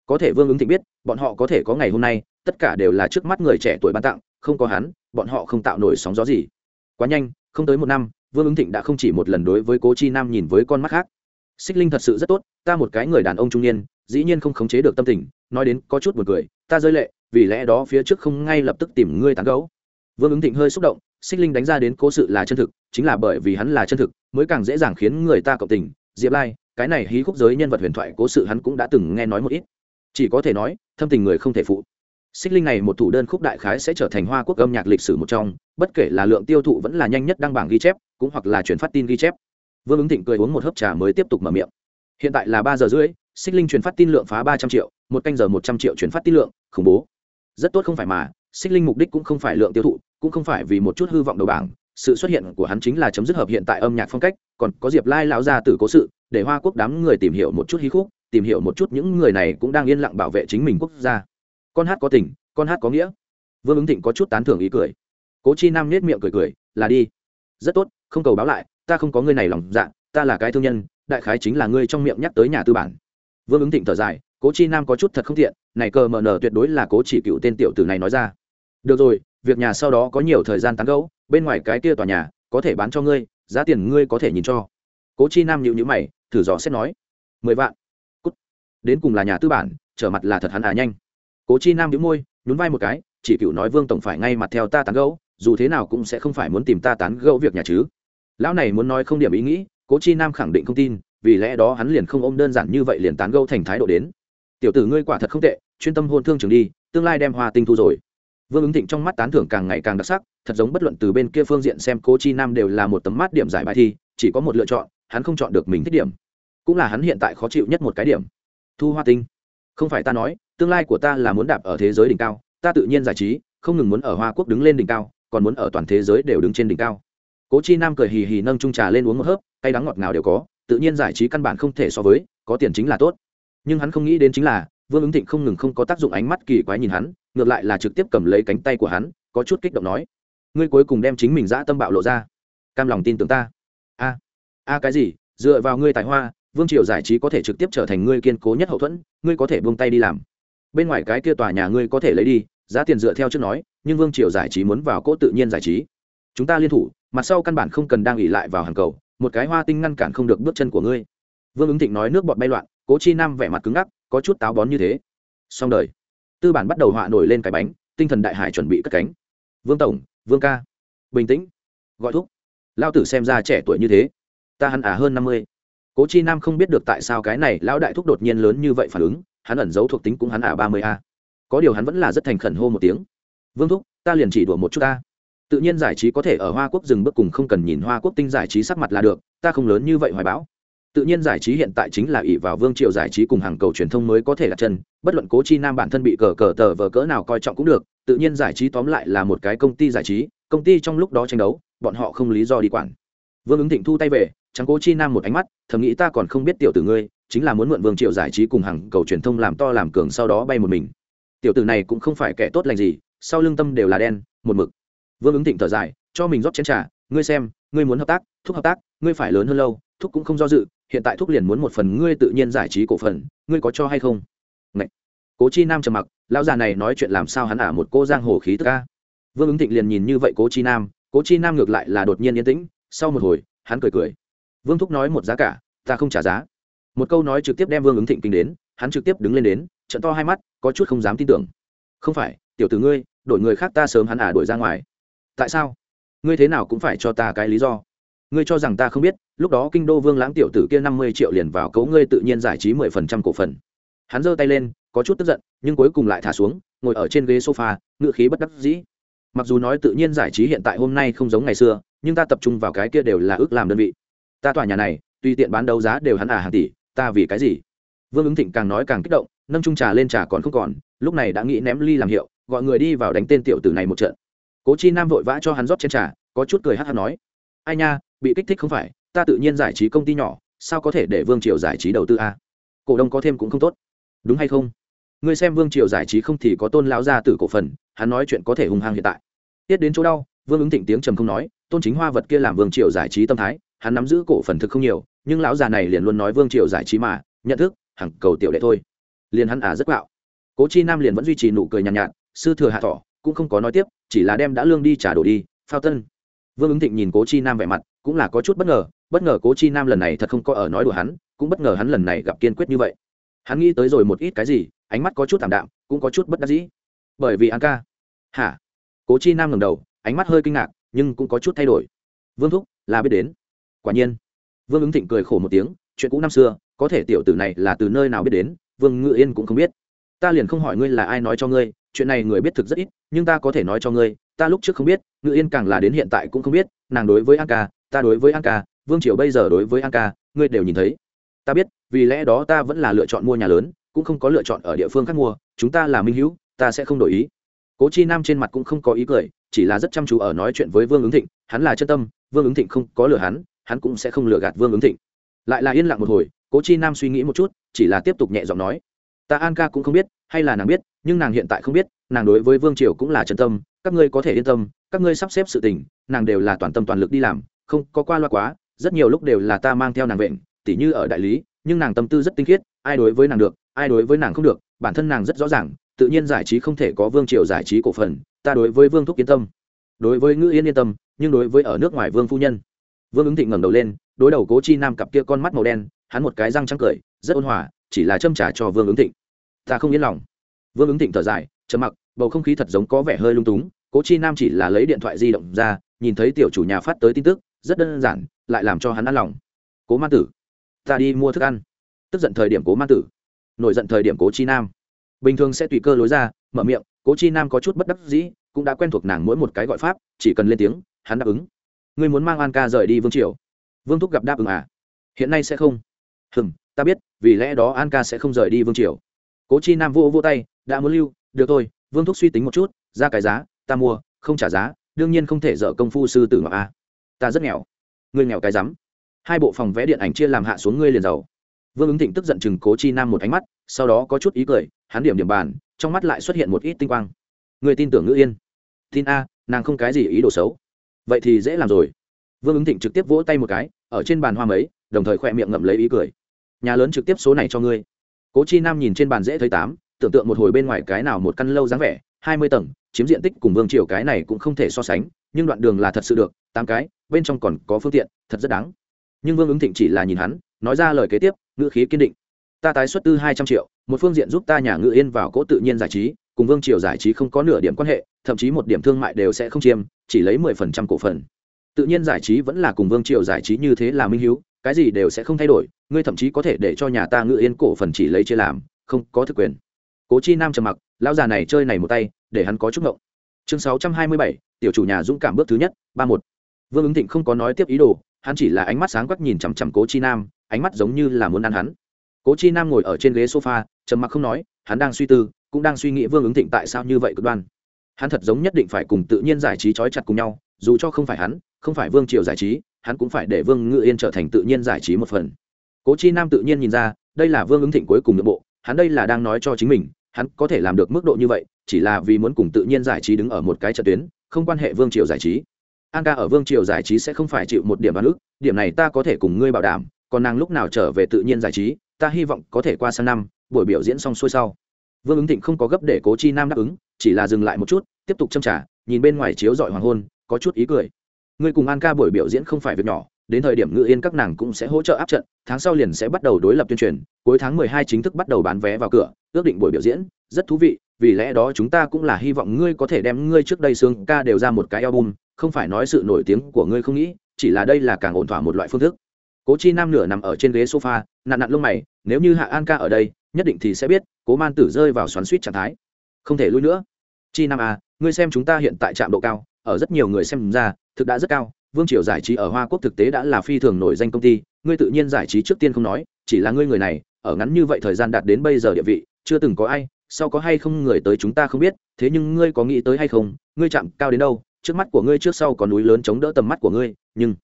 Có thể vương ứng thịnh biết, bọn họ có thể có ngày hôm nay, tất cả đều là trước mắt người trẻ tuổi ban tặng không có hắn, bọn họ không tạo nổi sóng gió gì. Quá nhanh, không tới một năm, vương ứng thịnh đã không chỉ một lần đối với cố chi nam nhìn với con mắt khác. Xích linh thật sự rất tốt, ta một cái người đàn ông trung niên, dĩ nhiên không khống chế được tâm tình, nói đến có chút một cười, ta rơi lệ, vì lẽ đó phía trước không ngay lập tức tìm ngươi tán gấu vương ứng thịnh hơi xúc động, xích linh đánh ra đến cố sự là chân thực, chính là bởi vì hắn là chân thực, mới càng dễ dàng khiến người ta cộng tình. Diệp lai, cái này hí khúc giới nhân vật huyền thoại cố sự hắn cũng đã từng nghe nói một ít. Chỉ có thể nói, thâm tình người không thể phụ xích linh này một thủ đơn khúc đại khái sẽ trở thành hoa quốc âm nhạc lịch sử một trong, bất kể là lượng tiêu thụ vẫn là nhanh nhất đăng bảng ghi chép, cũng hoặc là chuyển phát tin ghi chép. Vương ứng thịnh cười uống một hớp trà mới tiếp tục mở miệng. Hiện tại là ba giờ rưỡi, xích linh chuyển phát tin lượng phá ba trăm triệu, một canh giờ một trăm triệu chuyển phát tin lượng, khủng bố. Rất tốt không phải mà, xích linh mục đích cũng không phải lượng tiêu thụ, cũng không phải vì một chút hư vọng đầu bảng. Sự xuất hiện của hắn chính là chấm dứt hợp hiện tại âm nhạc phong cách, còn có diệp lai lão gia tử cố sự, để hoa quốc đám người tìm hiểu một chút hí khúc, tìm hiểu một chút những người này cũng đang yên lặng bảo vệ chính mình quốc gia con hát có tình, con hát có nghĩa. Vương ứng thịnh có chút tán thưởng ý cười. Cố chi nam nết miệng cười cười, là đi. Rất tốt, không cầu báo lại, ta không có ngươi này lòng dạ ta là cái thương nhân, đại khái chính là ngươi trong miệng nhắc tới nhà tư bản. Vương ứng thịnh thở dài, cố chi nam có chút thật không thiện, này cờ mờ nở tuyệt đối là cố chỉ cựu tên tiểu tử này nói ra. Được rồi, việc nhà sau đó có nhiều thời gian tán gẫu, bên ngoài cái kia tòa nhà, có thể bán cho ngươi, giá tiền ngươi có thể nhìn cho. Cố chi nam nhịu nhữ mày, thử dò xét nói, mười vạn. Cút. Đến cùng là nhà tư bản, trở mặt là thật hắn à nhanh cố chi nam nhíu môi, nhún vai một cái, chỉ cựu nói vương tổng phải ngay mặt theo ta tán gẫu, dù thế nào cũng sẽ không phải muốn tìm ta tán gẫu việc nhà chứ. Lão này muốn nói không điểm ý nghĩ, cố chi nam khẳng định không tin, vì lẽ đó hắn liền không ôm đơn giản như vậy liền tán gẫu thành thái độ đến. Tiểu tử ngươi quả thật không tệ, chuyên tâm hôn thương trường đi, tương lai đem hoa tinh thu rồi. Vương ứng thịnh trong mắt tán thưởng càng ngày càng đặc sắc, thật giống bất luận từ bên kia phương diện xem cố chi nam đều là một tấm mát điểm giải bài thi, chỉ có một lựa chọn, hắn không chọn được mình thích điểm. Cũng là hắn hiện tại khó chịu nhất một cái điểm. Thu hoa tinh. Không phải ta nói tương lai của ta là muốn đạp ở thế giới đỉnh cao, ta tự nhiên giải trí, không ngừng muốn ở hoa quốc đứng lên đỉnh cao, còn muốn ở toàn thế giới đều đứng trên đỉnh cao. Cố chi nam cười hì hì nâng trung trà lên uống một hớp, cay đắng ngọt ngào đều có, tự nhiên giải trí căn bản không thể so với, có tiền chính là tốt. Nhưng hắn không nghĩ đến chính là, vương ứng thịnh không ngừng không có tác dụng ánh mắt kỳ quái nhìn hắn, ngược lại là trực tiếp cầm lấy cánh tay của hắn, có chút kích động nói, ngươi cuối cùng đem chính mình dã tâm bạo lộ ra, cam lòng tin tưởng ta. A a cái gì, dựa vào ngươi tài hoa, vương triều giải trí có thể trực tiếp trở thành ngươi kiên cố nhất hậu thuẫn, ngươi có thể buông tay đi làm bên ngoài cái kia tòa nhà ngươi có thể lấy đi, giá tiền dựa theo trước nói, nhưng vương triều giải trí muốn vào cỗ tự nhiên giải trí. Chúng ta liên thủ, mặt sau căn bản không cần đang ỉ lại vào hàng cầu, một cái hoa tinh ngăn cản không được bước chân của ngươi. Vương ứng thịnh nói nước bọt bay loạn, cố chi nam vẻ mặt cứng ngắc, có chút táo bón như thế. Xong đời. Tư bản bắt đầu họa nổi lên cái bánh, tinh thần đại hải chuẩn bị cất cánh. Vương tổng, vương ca. Bình tĩnh. Gọi thúc. Lao tử xem ra trẻ tuổi như thế. Ta hẳn à hơn năm mươi. Cố chi nam không biết được tại sao cái này lão đại thúc đột nhiên lớn như vậy phản ứng hắn ẩn giấu thuộc tính cũng hắn à ba mươi a. Có điều hắn vẫn là rất thành khẩn hô một tiếng. Vương thúc, ta liền chỉ đùa một chút ta. Tự nhiên giải trí có thể ở hoa quốc dừng bước cùng không cần nhìn hoa quốc tinh giải trí sắc mặt là được, ta không lớn như vậy hoài bão. Tự nhiên giải trí hiện tại chính là ỷ vào vương triệu giải trí cùng hàng cầu truyền thông mới có thể đặt chân, bất luận cố chi nam bản thân bị cờ cờ tờ vờ cỡ nào coi trọng cũng được, tự nhiên giải trí tóm lại là một cái công ty giải trí, công ty trong lúc đó tranh đấu, bọn họ không lý do đi quản. Vương ứng thịnh thu tay về trắng cố chi nam một ánh mắt, thầm nghĩ ta còn không biết tiểu tử ngươi chính là muốn mượn vương triệu giải trí cùng hàng cầu truyền thông làm to làm cường sau đó bay một mình. Tiểu tử này cũng không phải kẻ tốt lành gì, sau lưng tâm đều là đen, một mực. Vương ứng thịnh thở dài, cho mình rót chén trà, ngươi xem, ngươi muốn hợp tác, thúc hợp tác, ngươi phải lớn hơn lâu, thúc cũng không do dự, hiện tại thúc liền muốn một phần ngươi tự nhiên giải trí cổ phần, ngươi có cho hay không? Ngậy. cố chi nam trầm mặc, lão già này nói chuyện làm sao hắn ả một cô giang hồ khí tức ca vương ứng thịnh liền nhìn như vậy cố chi nam, cố chi nam ngược lại là đột nhiên yên tĩnh, sau một hồi, hắn cười cười. Vương thúc nói một giá cả, ta không trả giá một câu nói trực tiếp đem vương ứng thịnh kinh đến, hắn trực tiếp đứng lên đến, trận to hai mắt, có chút không dám tin tưởng. Không phải, tiểu tử ngươi, đổi người khác ta sớm hắn à đổi ra ngoài. Tại sao? Ngươi thế nào cũng phải cho ta cái lý do. Ngươi cho rằng ta không biết, lúc đó kinh đô vương lãng tiểu tử kia năm mươi triệu liền vào cấu ngươi tự nhiên giải trí mười phần trăm cổ phần. Hắn giơ tay lên, có chút tức giận, nhưng cuối cùng lại thả xuống, ngồi ở trên ghế sofa, ngựa khí bất đắc dĩ. Mặc dù nói tự nhiên giải trí hiện tại hôm nay không giống ngày xưa, nhưng ta tập trung vào cái kia đều là ước làm đơn vị. Ta tòa nhà này, tùy tiện bán đấu giá đều hắn à hàng tỷ ta vì cái gì? Vương ứng thịnh càng nói càng kích động, nâng trung trà lên trà còn không còn, lúc này đã nghĩ ném ly làm hiệu, gọi người đi vào đánh tên tiểu tử này một trận. Cố chi nam vội vã cho hắn rót trên trà, có chút cười hát hát nói, ai nha, bị kích thích không phải, ta tự nhiên giải trí công ty nhỏ, sao có thể để vương triều giải trí đầu tư a? Cổ đông có thêm cũng không tốt. Đúng hay không? Ngươi xem vương triều giải trí không thì có tôn lão gia tử cổ phần, hắn nói chuyện có thể hung hăng hiện tại. Tiết đến chỗ đau, vương ứng thịnh tiếng trầm không nói, tôn chính hoa vật kia làm vương triều giải trí tâm thái hắn nắm giữ cổ phần thực không nhiều nhưng lão già này liền luôn nói vương triều giải trí mà nhận thức hẳn cầu tiểu đệ thôi. Liền hắn à rất bạo. cố chi nam liền vẫn duy trì nụ cười nhàn nhạt, nhạt sư thừa hạ thọ cũng không có nói tiếp chỉ là đem đã lương đi trả đồ đi phao tân. Vương ứng thịnh nhìn cố chi nam vẻ mặt cũng là có chút bất ngờ bất ngờ cố chi nam lần này thật không có ở nói đùa hắn cũng bất ngờ hắn lần này gặp kiên quyết như vậy. Hắn nghĩ tới rồi một ít cái gì ánh mắt có chút thảm đạm cũng có chút bất đắc dĩ. Bởi vì an ca. Hả? Cố chi nam ngầm đầu ánh mắt hơi kinh ngạc nhưng cũng có chút thay đổi. Vương thúc là biết đến quả nhiên. Vương ứng thịnh cười khổ một tiếng, chuyện cũ năm xưa, có thể tiểu tử này là từ nơi nào biết đến, vương ngự yên cũng không biết. Ta liền không hỏi ngươi là ai nói cho ngươi, chuyện này người biết thực rất ít, nhưng ta có thể nói cho ngươi, ta lúc trước không biết, ngự yên càng là đến hiện tại cũng không biết, nàng đối với an ca, ta đối với an ca, vương triều bây giờ đối với an ca, ngươi đều nhìn thấy. Ta biết, vì lẽ đó ta vẫn là lựa chọn mua nhà lớn, cũng không có lựa chọn ở địa phương khác mua, chúng ta là minh hữu, ta sẽ không đổi ý. Cố chi nam trên mặt cũng không có ý cười, chỉ là rất chăm chú ở nói chuyện với vương ứng thịnh, hắn là chân tâm, vương ứng thịnh không có lừa hắn hắn cũng sẽ không lừa gạt vương ứng thịnh. Lại là yên lặng một hồi, cố chi nam suy nghĩ một chút, chỉ là tiếp tục nhẹ giọng nói. Ta an ca cũng không biết, hay là nàng biết, nhưng nàng hiện tại không biết, nàng đối với vương triều cũng là chân tâm, các ngươi có thể yên tâm, các ngươi sắp xếp sự tình, nàng đều là toàn tâm toàn lực đi làm, không có qua loa quá, rất nhiều lúc đều là ta mang theo nàng vện, tỉ như ở đại lý, nhưng nàng tâm tư rất tinh khiết, ai đối với nàng được, ai đối với nàng không được, bản thân nàng rất rõ ràng, tự nhiên giải trí không thể có vương triều giải trí cổ phần, ta đối với vương thúc yên tâm. Đối với ngữ yên yên tâm, nhưng đối với ở nước ngoài vương phu nhân vương ứng thịnh ngẩng đầu lên, đối đầu cố chi nam cặp kia con mắt màu đen, hắn một cái răng trắng cười, rất ôn hòa, chỉ là châm trả cho vương ứng thịnh. Ta không yên lòng. Vương ứng thịnh thở dài, trầm mặc, bầu không khí thật giống có vẻ hơi lung túng, cố chi nam chỉ là lấy điện thoại di động ra, nhìn thấy tiểu chủ nhà phát tới tin tức, rất đơn giản, lại làm cho hắn ăn lòng. Cố Ma tử, ta đi mua thức ăn. Tức giận thời điểm cố Ma tử, nổi giận thời điểm cố chi nam. Bình thường sẽ tùy cơ lối ra, mở miệng, cố chi nam có chút bất đắc dĩ, cũng đã quen thuộc nàng mỗi một cái gọi pháp, chỉ cần lên tiếng, hắn đáp ứng ngươi muốn mang an ca rời đi vương triều. Vương thúc gặp đáp ứng à? Hiện nay sẽ không. Hừm, ta biết, vì lẽ đó an ca sẽ không rời đi vương triều. Cố chi nam vô vô tay, đã muốn lưu, được thôi, vương thúc suy tính một chút, ra cái giá, ta mua, không trả giá, đương nhiên không thể dở công phu sư tử ngọc a. Ta rất nghèo. Ngươi nghèo cái rắm. Hai bộ phòng vẽ điện ảnh chia làm hạ xuống ngươi liền giàu. Vương ứng thịnh tức giận chừng cố chi nam một ánh mắt, sau đó có chút ý cười, hắn điểm điểm bàn, trong mắt lại xuất hiện một ít tinh quang. Người tin tưởng ngữ yên. Tin a, nàng không cái gì ý đồ xấu vậy thì dễ làm rồi. Vương ứng thịnh trực tiếp vỗ tay một cái, ở trên bàn hoa mấy, đồng thời khoe miệng ngậm lấy ý cười. Nhà lớn trực tiếp số này cho ngươi. Cố chi nam nhìn trên bàn dễ thấy tám, tưởng tượng một hồi bên ngoài cái nào một căn lâu dáng vẻ, hai mươi tầng, chiếm diện tích cùng vương triều cái này cũng không thể so sánh, nhưng đoạn đường là thật sự được, tám cái, bên trong còn có phương tiện, thật rất đáng. Nhưng vương ứng thịnh chỉ là nhìn hắn, nói ra lời kế tiếp, ngữ khí kiên định. Ta tái xuất tư hai trăm triệu, một phương diện giúp ta nhà ngự yên vào cỗ tự nhiên giải trí, cùng vương triều giải trí không có nửa điểm quan hệ, thậm chí một điểm thương mại đều sẽ không chiêm chỉ lấy mười phần trăm cổ phần. Tự nhiên giải trí vẫn là cùng vương triều giải trí như thế là minh hiếu, cái gì đều sẽ không thay đổi, ngươi thậm chí có thể để cho nhà ta ngự yên cổ phần chỉ lấy chia làm, không có thực quyền. Cố chi nam trầm mặc, lão già này chơi này một tay, để hắn có chút ngộng. Chương sáu trăm hai mươi bảy, tiểu chủ nhà dũng cảm bước thứ nhất, ba một. Vương ứng thịnh không có nói tiếp ý đồ, hắn chỉ là ánh mắt sáng quắc nhìn chằm chằm cố chi nam, ánh mắt giống như là muốn ăn hắn. Cố chi nam ngồi ở trên ghế sofa, trầm mặc không nói, hắn đang suy tư, cũng đang suy nghĩ vương ứng thịnh tại sao như vậy cực đoan hắn thật giống nhất định phải cùng tự nhiên giải trí trói chặt cùng nhau, dù cho không phải hắn, không phải vương triều giải trí, hắn cũng phải để vương ngự yên trở thành tự nhiên giải trí một phần. Cố chi nam tự nhiên nhìn ra, đây là vương ứng thịnh cuối cùng nội bộ, hắn đây là đang nói cho chính mình, hắn có thể làm được mức độ như vậy, chỉ là vì muốn cùng tự nhiên giải trí đứng ở một cái trận tuyến, không quan hệ vương triều giải trí. An ca ở vương triều giải trí sẽ không phải chịu một điểm đoán ước điểm này ta có thể cùng ngươi bảo đảm, còn nàng lúc nào trở về tự nhiên giải trí, ta hy vọng có thể qua sang năm, buổi biểu diễn xong xuôi sau. Vương ứng thịnh không có gấp để cố chi nam đáp ứng chỉ là dừng lại một chút, tiếp tục châm trả nhìn bên ngoài chiếu dọi hoàng hôn, có chút ý cười. Ngươi cùng an ca buổi biểu diễn không phải việc nhỏ, đến thời điểm ngự yên các nàng cũng sẽ hỗ trợ áp trận, tháng sau liền sẽ bắt đầu đối lập tuyên truyền, cuối tháng mười hai chính thức bắt đầu bán vé vào cửa, ước định buổi biểu diễn, rất thú vị, vì lẽ đó chúng ta cũng là hy vọng ngươi có thể đem ngươi trước đây sướng ca đều ra một cái album, không phải nói sự nổi tiếng của ngươi không nghĩ, chỉ là đây là càng ổn thỏa một loại phương thức. Cố chi nam nửa nằm ở trên ghế sofa nạn nặn lông mày, nếu như hạ an ca ở đây, nhất định thì sẽ biết, cố man tử rơi vào xoắn suýt trạng thái không thể lui nữa. Chi nam à ngươi xem chúng ta hiện tại trạm độ cao, ở rất nhiều người xem ra, thực đã rất cao. Vương triều giải trí ở hoa quốc thực tế đã là phi thường nổi danh công ty. Ngươi tự nhiên giải trí trước tiên không nói, chỉ là ngươi người này, ở ngắn như vậy thời gian đạt đến bây giờ địa vị, chưa từng có ai, sau có hay không người tới chúng ta không biết, thế nhưng ngươi có nghĩ tới hay không, ngươi chạm cao đến đâu, trước mắt của ngươi trước sau có núi lớn chống đỡ tầm mắt của ngươi, nhưng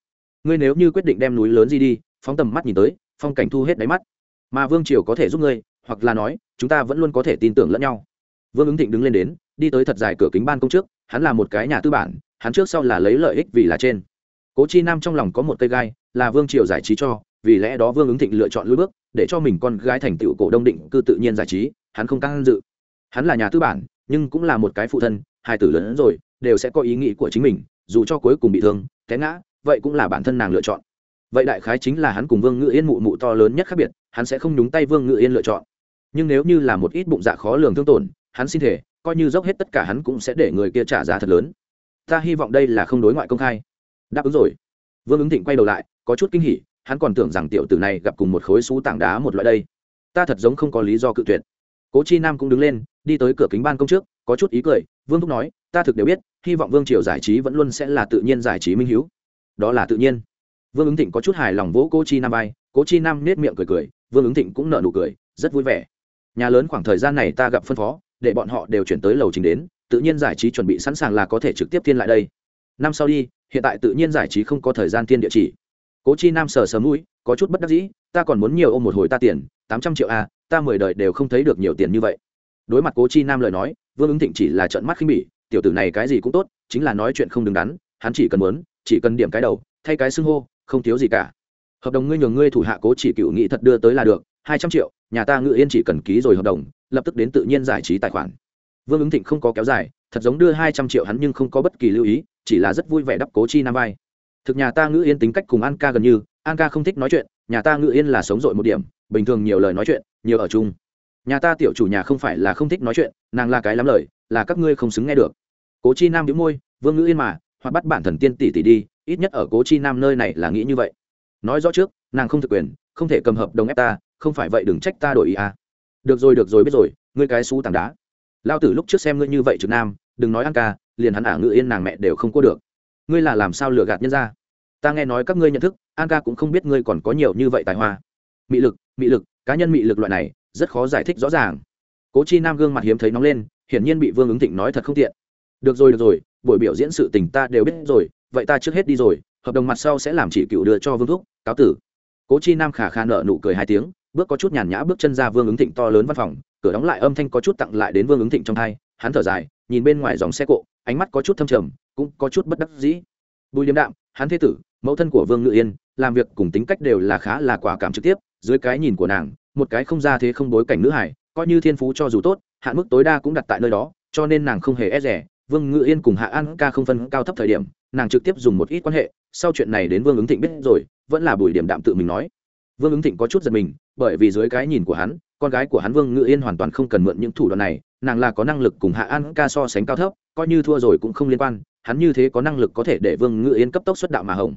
ngươi nếu như quyết định đem núi lớn gì đi, phóng tầm mắt nhìn tới, phong cảnh thu hết đáy mắt. Mà vương triều có thể giúp ngươi, hoặc là nói, chúng ta vẫn luôn có thể tin tưởng lẫn nhau vương ứng thịnh đứng lên đến, đi tới thật dài cửa kính ban công trước, hắn là một cái nhà tư bản, hắn trước sau là lấy lợi ích vì là trên. Cố chi nam trong lòng có một cây gai, là vương triều giải trí cho, vì lẽ đó vương ứng thịnh lựa chọn lối bước, để cho mình con gái thành tựu cổ đông định cư tự nhiên giải trí, hắn không căng dự. Hắn là nhà tư bản, nhưng cũng là một cái phụ thân, hai tử lớn rồi, đều sẽ có ý nghĩ của chính mình, dù cho cuối cùng bị thương, té ngã, vậy cũng là bản thân nàng lựa chọn. Vậy đại khái chính là hắn cùng vương ngự yên mụ mụ to lớn nhất khác biệt, hắn sẽ không nhúng tay vương ngự yên lựa chọn. Nhưng nếu như là một ít bụng dạ khó lường thương tổn hắn xin thể, coi như dốc hết tất cả hắn cũng sẽ để người kia trả giá thật lớn. Ta hy vọng đây là không đối ngoại công khai. Đáp ứng rồi. Vương ứng thịnh quay đầu lại, có chút kinh hỉ, hắn còn tưởng rằng tiểu tử này gặp cùng một khối xú tảng đá một loại đây. Ta thật giống không có lý do cự tuyệt. Cố chi nam cũng đứng lên, đi tới cửa kính ban công trước, có chút ý cười, vương thúc nói, ta thực đều biết, hy vọng vương triều giải trí vẫn luôn sẽ là tự nhiên giải trí minh h đó là tự nhiên. Vương ứng thịnh có chút hài lòng vỗ cô chi nam bay cố chi nam nết miệng cười cười, vương ứng thịnh cũng nở nụ cười, rất vui vẻ. Nhà lớn khoảng thời gian này ta gặp phân phó để bọn họ đều chuyển tới lầu trình đến, tự nhiên giải trí chuẩn bị sẵn sàng là có thể trực tiếp tiên lại đây. Năm sau đi, hiện tại tự nhiên giải trí không có thời gian tiên địa chỉ. Cố chi nam sờ sờ mũi, có chút bất đắc dĩ, ta còn muốn nhiều ôm một hồi ta tiền, tám trăm triệu a ta mười đời đều không thấy được nhiều tiền như vậy. Đối mặt cố chi nam lời nói, vương ứng thịnh chỉ là trận mắt khinh bỉ, tiểu tử này cái gì cũng tốt, chính là nói chuyện không đứng đắn, hắn chỉ cần muốn, chỉ cần điểm cái đầu, thay cái xưng hô, không thiếu gì cả. Hợp đồng ngươi nhường ngươi thủ hạ cố chỉ cựu nghị thật đưa tới là được, hai trăm triệu, nhà ta ngự yên chỉ cần ký rồi hợp đồng lập tức đến tự nhiên giải trí tài khoản. Vương ứng thịnh không có kéo dài, thật giống đưa hai trăm triệu hắn nhưng không có bất kỳ lưu ý, chỉ là rất vui vẻ đắp cố chi nam vai. Thực nhà ta ngữ yên tính cách cùng an ca gần như, an ca không thích nói chuyện, nhà ta ngữ yên là sống dội một điểm, bình thường nhiều lời nói chuyện, nhiều ở chung. Nhà ta tiểu chủ nhà không phải là không thích nói chuyện, nàng là cái lắm lời, là các ngươi không xứng nghe được. Cố chi nam đĩu môi, vương ngữ yên mà, hoặc bắt bản thần tiên tỷ tỷ đi, ít nhất ở cố chi nam nơi này là nghĩ như vậy. Nói rõ trước, nàng không thực quyền, không thể cầm hợp đồng ép ta, không phải vậy đừng trách ta đổi ý à được rồi được rồi, biết rồi, ngươi cái xú tảng đá. Lao tử lúc trước xem ngươi như vậy trực nam, đừng nói ăn ca, liền hắn ả ngự yên nàng mẹ đều không có được. Ngươi là làm sao lừa gạt nhân ra? Ta nghe nói các ngươi nhận thức an ca cũng không biết ngươi còn có nhiều như vậy tài hoa. Mị lực mị lực, cá nhân mị lực loại này, rất khó giải thích rõ ràng. Cố chi nam gương mặt hiếm thấy nóng lên, hiển nhiên bị vương ứng thịnh nói thật không tiện. Được rồi được rồi, buổi biểu diễn sự tình ta đều biết rồi, vậy ta trước hết đi rồi, hợp đồng mặt sau sẽ làm chỉ cựu đưa cho vương thúc, cáo tử. Cố chi nam khả khả nợ nụ cười hai tiếng bước có chút nhàn nhã bước chân ra vương ứng thịnh to lớn văn phòng, cửa đóng lại âm thanh có chút tặng lại đến vương ứng thịnh trong thai, hắn thở dài, nhìn bên ngoài dòng xe cộ, ánh mắt có chút thâm trầm, cũng có chút bất đắc dĩ. Bùi liêm đạm, hắn thế tử, mẫu thân của vương ngự yên, làm việc cùng tính cách đều là khá là quả cảm trực tiếp, dưới cái nhìn của nàng, một cái không ra thế không bối cảnh nữ hải coi như thiên phú cho dù tốt, hạn mức tối đa cũng đặt tại nơi đó, cho nên nàng không hề e rẻ vương ngự yên cùng hạ an ca không phân cao thấp thời điểm, nàng trực tiếp dùng một ít quan hệ, sau chuyện này đến vương ứng thịnh biết rồi, vẫn là bùi điểm đạm tự mình nói. Vương ứng thịnh có chút giật mình bởi vì dưới cái nhìn của hắn, con gái của hắn vương ngự yên hoàn toàn không cần mượn những thủ đoạn này, nàng là có năng lực cùng hạ an ca so sánh cao thấp, coi như thua rồi cũng không liên quan, hắn như thế có năng lực có thể để vương ngự yên cấp tốc xuất đạo mà hồng.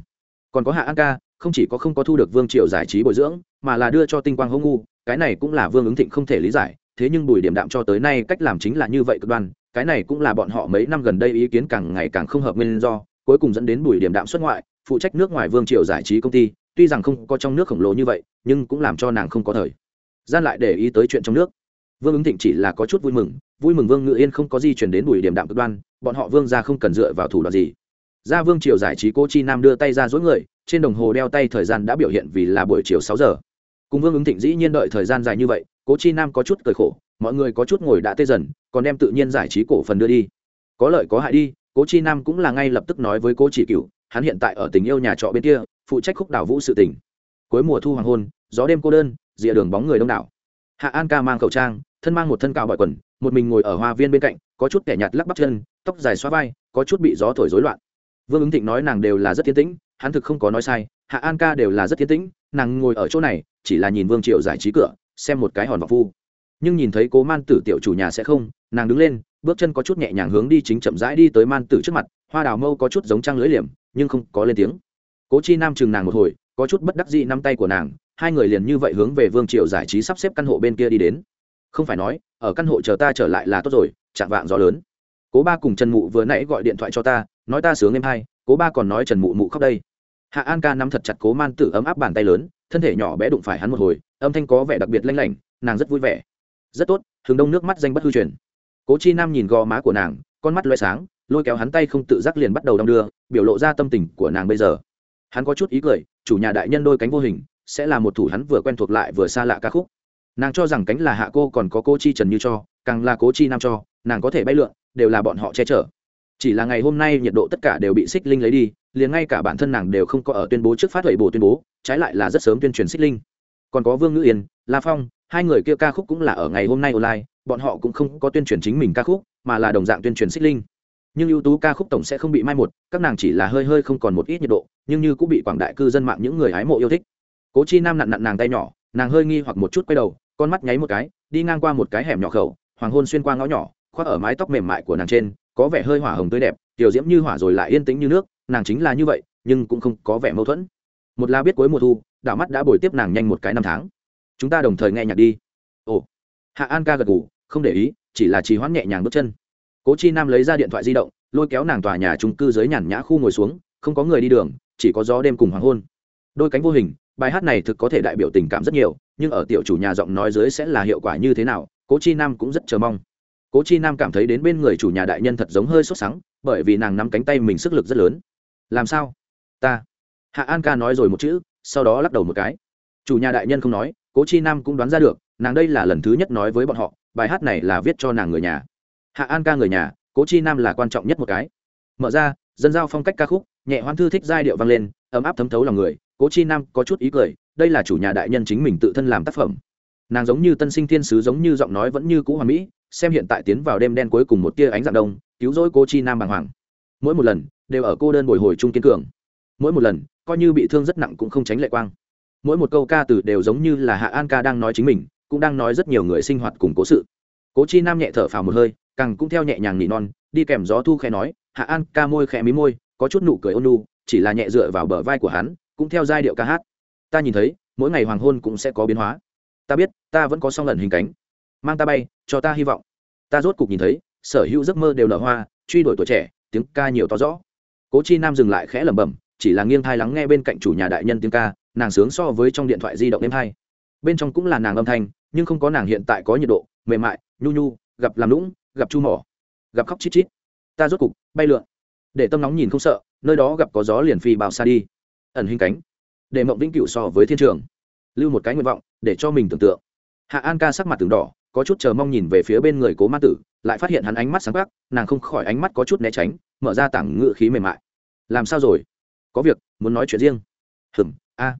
Còn có hạ an ca, không chỉ có không có thu được vương triều giải trí bồi dưỡng, mà là đưa cho tinh quang hô ngu, cái này cũng là vương ứng thịnh không thể lý giải, thế nhưng bùi điểm đạm cho tới nay cách làm chính là như vậy cực đoan, cái này cũng là bọn họ mấy năm gần đây ý kiến càng ngày càng không hợp nguyên do, cuối cùng dẫn đến bùi điểm đạm xuất ngoại, phụ trách nước ngoài vương triều giải trí công ty tuy rằng không có trong nước khổng lồ như vậy, nhưng cũng làm cho nàng không có thời gian lại để ý tới chuyện trong nước. Vương ứng thịnh chỉ là có chút vui mừng vui mừng vương ngự yên không có gì chuyển đến bùi điểm đạm cực đoan, bọn họ vương ra không cần dựa vào thủ đoạn gì. Ra vương triều giải trí cô chi nam đưa tay ra dối người, trên đồng hồ đeo tay thời gian đã biểu hiện vì là buổi chiều sáu giờ. Cùng vương ứng thịnh dĩ nhiên đợi thời gian dài như vậy, cố chi nam có chút cười khổ, mọi người có chút ngồi đã tê dần, còn đem tự nhiên giải trí cổ phần đưa đi. Có lợi có hại đi, cố chi nam cũng là ngay lập tức nói với cố chỉ cựu hắn hiện tại ở tình yêu nhà trọ bên kia, phụ trách khúc đảo vũ sự tỉnh cuối mùa thu hoàng hôn, gió đêm cô đơn, rìa đường bóng người đông đảo. Hạ an ca mang khẩu trang, thân mang một thân cao bọi quần, một mình ngồi ở hoa viên bên cạnh, có chút kẻ nhạt lắc bắp chân, tóc dài xóa vai, có chút bị gió thổi rối loạn. Vương ứng thịnh nói nàng đều là rất thiên tĩnh, hắn thực không có nói sai, hạ an ca đều là rất thiên tĩnh, nàng ngồi ở chỗ này, chỉ là nhìn vương triệu giải trí cửa, xem một cái hòn vọc phu nhưng nhìn thấy cố man tử tiểu chủ nhà sẽ không, nàng đứng lên, bước chân có chút nhẹ nhàng hướng đi chính chậm rãi đi tới man tử trước mặt, hoa đào mâu có chút giống trăng lưỡi liềm nhưng không có lên tiếng. Cố chi nam chừng nàng một hồi, có chút bất đắc dĩ nắm tay của nàng, hai người liền như vậy hướng về vương triều giải trí sắp xếp căn hộ bên kia đi đến. Không phải nói, ở căn hộ chờ ta trở lại là tốt rồi, chạm vạng gió lớn. Cố ba cùng trần mụ vừa nãy gọi điện thoại cho ta, nói ta sướng em hai. cố ba còn nói trần mụ mụ khóc đây. Hạ an ca nắm thật chặt cố man tử ấm áp bàn tay lớn, thân thể nhỏ bé đụng phải hắn một hồi, âm thanh có vẻ đặc biệt lanh lảnh, nàng rất vui vẻ. Rất tốt, hướng đông nước mắt danh bất hư truyền. Cố chi nam nhìn gò má của nàng, con mắt loay sáng lôi kéo hắn tay không tự giác liền bắt đầu đong đưa, biểu lộ ra tâm tình của nàng bây giờ. Hắn có chút ý cười, chủ nhà đại nhân đôi cánh vô hình, sẽ là một thủ hắn vừa quen thuộc lại vừa xa lạ ca khúc. Nàng cho rằng cánh là hạ cô còn có cô chi trần như cho, càng là cố chi nam cho, nàng có thể bay lượn, đều là bọn họ che chở. Chỉ là ngày hôm nay nhiệt độ tất cả đều bị xích linh lấy đi, liền ngay cả bản thân nàng đều không có ở tuyên bố trước phát huệ bổ tuyên bố, trái lại là rất sớm tuyên truyền xích linh. Còn có vương ngữ yên, la phong, hai người kia ca khúc cũng là ở ngày hôm nay online, bọn họ cũng không có tuyên truyền chính mình ca khúc, mà là đồng dạng tuyên truyền xích linh nhưng ưu tú ca khúc tổng sẽ không bị mai một, các nàng chỉ là hơi hơi không còn một ít nhiệt độ, nhưng như cũng bị quảng đại cư dân mạng những người hái mộ yêu thích. Cố chi nam nặn nặn nàng tay nhỏ, nàng hơi nghi hoặc một chút quay đầu, con mắt nháy một cái, đi ngang qua một cái hẻm nhỏ khẩu, hoàng hôn xuyên qua ngõ nhỏ, khoác ở mái tóc mềm mại của nàng trên, có vẻ hơi hỏa hồng tươi đẹp, tiểu diễm như hỏa rồi lại yên tĩnh như nước, nàng chính là như vậy, nhưng cũng không có vẻ mâu thuẫn. Một la biết cuối mùa thu, đảo mắt đã bồi tiếp nàng nhanh một cái năm tháng. Chúng ta đồng thời nghe nhạc đi. Ồ, hạ an ca gật ngủ không để ý, chỉ là trì hoãn nhẹ nhàng bước chân cố chi nam lấy ra điện thoại di động, lôi kéo nàng tòa nhà trung cư dưới nhàn nhã khu ngồi xuống, không có người đi đường, chỉ có gió đêm cùng hoàng hôn. Đôi cánh vô hình, bài hát này thực có thể đại biểu tình cảm rất nhiều, nhưng ở tiểu chủ nhà giọng nói dưới sẽ là hiệu quả như thế nào, cố chi nam cũng rất chờ mong. Cố chi nam cảm thấy đến bên người chủ nhà đại nhân thật giống hơi sốt sắng, bởi vì nàng nắm cánh tay mình sức lực rất lớn. Làm sao? Ta? Hạ an ca nói rồi một chữ, sau đó lắc đầu một cái. Chủ nhà đại nhân không nói, cố chi nam cũng đoán ra được, nàng đây là lần thứ nhất nói với bọn họ, bài hát này là viết cho nàng người nhà hạ an ca người nhà, cố chi nam là quan trọng nhất một cái. Mở ra, dân giao phong cách ca khúc, nhẹ hoan thư thích giai điệu vang lên, ấm áp thấm thấu lòng người, cố chi nam có chút ý cười, đây là chủ nhà đại nhân chính mình tự thân làm tác phẩm. Nàng giống như tân sinh thiên sứ giống như giọng nói vẫn như cũ hoàn mỹ, xem hiện tại tiến vào đêm đen cuối cùng một tia ánh dạng đông, cứu rỗi cô chi nam bàng hoàng. Mỗi một lần, đều ở cô đơn bồi hồi chung kiên cường. Mỗi một lần, coi như bị thương rất nặng cũng không tránh lệ quang. Mỗi một câu ca từ đều giống như là hạ an ca đang nói chính mình, cũng đang nói rất nhiều người sinh hoạt cùng cố sự. Cố chi nam nhẹ thở phào một hơi càng cũng theo nhẹ nhàng nỉ non, đi kèm gió thu khẽ nói, hạ an, ca môi khẽ mí môi, có chút nụ cười ôn nu chỉ là nhẹ dựa vào bờ vai của hắn, cũng theo giai điệu ca hát. Ta nhìn thấy, mỗi ngày hoàng hôn cũng sẽ có biến hóa. Ta biết, ta vẫn có song lần hình cánh. Mang ta bay, cho ta hy vọng. Ta rốt cục nhìn thấy, sở hữu giấc mơ đều nở hoa, truy đuổi tuổi trẻ, tiếng ca nhiều to rõ. Cố chi nam dừng lại khẽ lẩm bẩm, chỉ là nghiêng thai lắng nghe bên cạnh chủ nhà đại nhân tiếng ca, nàng sướng so với trong điện thoại di động đêm hay bên trong cũng là nàng âm thanh, nhưng không có nàng hiện tại có nhiệt độ, mềm mại, nhu nhu, gặp làm lũng gặp chu mỏ, gặp khóc chít chít. Ta rốt cục bay lượn. Để tâm nóng nhìn không sợ, nơi đó gặp có gió liền phi bao xa đi. Ẩn hình cánh. Để mộng vĩnh cựu so với thiên trường. Lưu một cái nguyện vọng, để cho mình tưởng tượng. Hạ an ca sắc mặt từng đỏ, có chút chờ mong nhìn về phía bên người cố ma tử, lại phát hiện hắn ánh mắt sáng khắc nàng không khỏi ánh mắt có chút né tránh, mở ra tảng ngự khí mềm mại. Làm sao rồi? Có việc, muốn nói chuyện riêng. Hừm, a.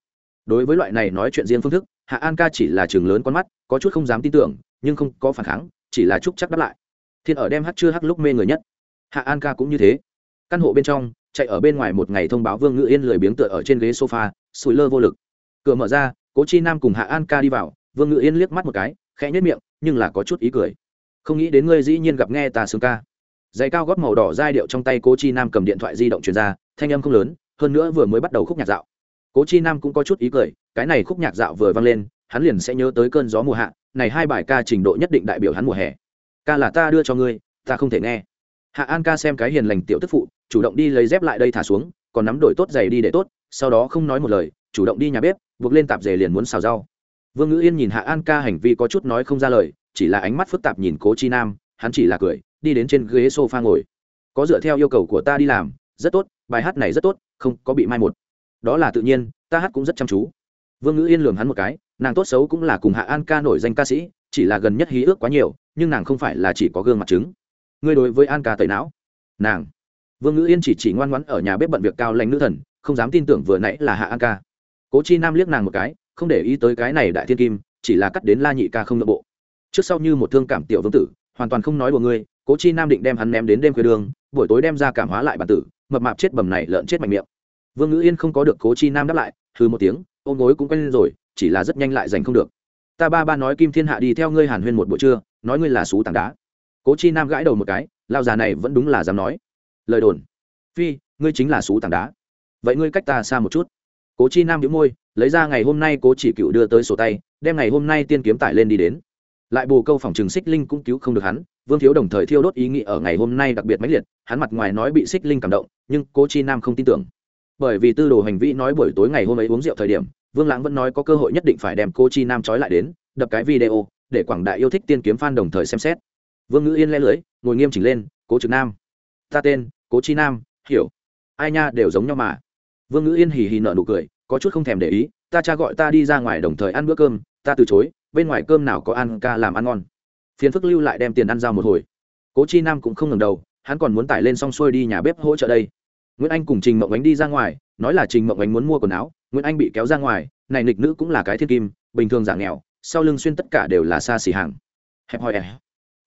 Đối với loại này nói chuyện riêng phương thức, hạ an ca chỉ là trường lớn con mắt, có chút không dám tin tưởng, nhưng không có phản kháng, chỉ là chúc chắc đáp lại thiên ở đem hát chưa hát lúc mê người nhất. Hạ an ca cũng như thế. Căn hộ bên trong, chạy ở bên ngoài một ngày thông báo vương ngự yên lười biếng tựa ở trên ghế sofa, sủi lơ vô lực. Cửa mở ra, cố chi nam cùng hạ an ca đi vào. Vương ngự yên liếc mắt một cái, khẽ nhất miệng, nhưng là có chút ý cười. Không nghĩ đến ngươi dĩ nhiên gặp nghe ta sướng ca. Giày cao gót màu đỏ giai điệu trong tay cố chi nam cầm điện thoại di động truyền ra, thanh âm không lớn, hơn nữa vừa mới bắt đầu khúc nhạc dạo. Cố chi nam cũng có chút ý cười, cái này khúc nhạc dạo vừa vang lên, hắn liền sẽ nhớ tới cơn gió mùa hạ, này hai bài ca trình độ nhất định đại biểu hắn mùa hè ca là ta đưa cho ngươi, ta không thể nghe. Hạ an ca xem cái hiền lành tiểu tức phụ, chủ động đi lấy dép lại đây thả xuống, còn nắm đổi tốt giày đi để tốt, sau đó không nói một lời, chủ động đi nhà bếp, buộc lên tạp dề liền muốn xào rau. Vương ngữ yên nhìn hạ an ca hành vi có chút nói không ra lời, chỉ là ánh mắt phức tạp nhìn cố chi nam, hắn chỉ là cười, đi đến trên ghế s o f a ngồi. Có dựa theo yêu cầu của ta đi làm, rất tốt, bài hát này rất tốt, không có bị mai một. Đó là tự nhiên, ta hát cũng rất chăm chú. Vương ngữ yên lường hắn một cái, nàng tốt xấu cũng là cùng hạ an ca nổi danh ca sĩ chỉ là gần nhất hí ước quá nhiều, nhưng nàng không phải là chỉ có gương mặt trứng. Ngươi đối với an ca tẩy não. Nàng. Vương ngữ yên chỉ chỉ ngoan ngoãn ở nhà bếp bận việc cao lãnh nữ thần, không dám tin tưởng vừa nãy là hạ an ca. Cố chi nam liếc nàng một cái, không để ý tới cái này đại thiên kim, chỉ là cắt đến la nhị ca không nội bộ. Trước sau như một thương cảm tiểu vương tử, hoàn toàn không nói của ngươi, cố chi nam định đem hắn ném đến đêm khuya đường, buổi tối đem ra cảm hóa lại bản tử, mập mạp chết bầm này lợn chết mạnh miệng. Vương ngữ yên không có được cố chi nam đáp lại thư một tiếng, ôm gối cũng quen lên rồi, chỉ là rất nhanh lại giành không được ta ba ba nói kim thiên hạ đi theo ngươi hàn huyên một buổi trưa, nói ngươi là xú tảng đá. Cố chi nam gãi đầu một cái, lao già này vẫn đúng là dám nói. Lời đồn. Phi, ngươi chính là xú tảng đá. Vậy ngươi cách ta xa một chút. Cố chi nam đĩu môi, lấy ra ngày hôm nay cố chỉ cựu đưa tới sổ tay, đem ngày hôm nay tiên kiếm tải lên đi đến. Lại bù câu phòng trường xích linh cũng cứu không được hắn, vương thiếu đồng thời thiêu đốt ý nghĩ ở ngày hôm nay đặc biệt mãnh liệt, hắn mặt ngoài nói bị xích linh cảm động, nhưng cố chi nam không tin tưởng. Bởi vì tư đồ hành vi nói buổi tối ngày hôm ấy uống rượu thời điểm vương lãng vẫn nói có cơ hội nhất định phải đem cô chi nam trói lại đến, đập cái video, để quảng đại yêu thích tiên kiếm f đồng thời xem xét. Vương ngữ yên le lưới, ngồi nghiêm chỉnh lên, cố trực nam, ta tên, cố chi nam, hiểu. Ai nha, đều giống nhau mà. Vương ngữ yên hì hì nợ nụ cười, có chút không thèm để ý, ta cha gọi ta đi ra ngoài đồng thời ăn bữa cơm, ta từ chối, bên ngoài cơm nào có ăn ca làm ăn ngon. Phiền phức lưu lại đem tiền ăn giao một hồi. Cố chi nam cũng không ngừng đầu, hắn còn muốn tải lên xong xuôi đi nhà bếp hỗ trợ đây. Nguyễn anh cùng trình mộng ánh đi ra ngoài, nói là trình mộng ánh muốn mua quần áo nguyễn anh bị kéo ra ngoài, này nịch nữ cũng là cái thiên kim, bình thường giả nghèo, sau lưng xuyên tất cả đều là xa xỉ hàng. Hẹp hòi ẻ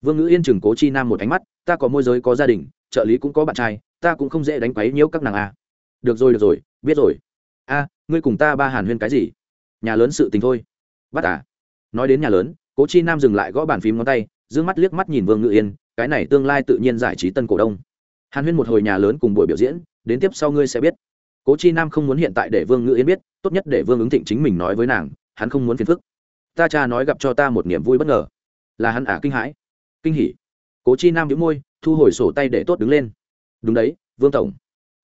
vương ngữ yên chừng cố chi nam một ánh mắt, ta có môi giới, có gia đình, trợ lý cũng có bạn trai, ta cũng không dễ đánh quấy nhiễu các nàng a được rồi được rồi, biết rồi. A, ngươi cùng ta ba hàn huyên cái gì? Nhà lớn sự tình thôi. Bắt à? Nói đến nhà lớn, cố chi nam dừng lại gõ bàn phím ngón tay d ư ơ n g mắt liếc mắt nhìn vương ngự yên, cái này tương lai tự nhiên giải trí tân cổ đông. Hàn huyên một hồi nhà lớn cùng buổi biểu diễn, đến tiếp sau ngươi sẽ biết cố chi nam không muốn hiện tại để vương ngự yên biết, tốt nhất để vương ứng thịnh chính mình nói với nàng, hắn không muốn phiền phức. Ta cha nói gặp cho ta một niềm vui bất ngờ. Là hắn ả kinh hãi. Kinh hỉ. Cố chi nam đĩu môi, thu hồi sổ tay để tốt đứng lên. Đúng đấy, vương tổng.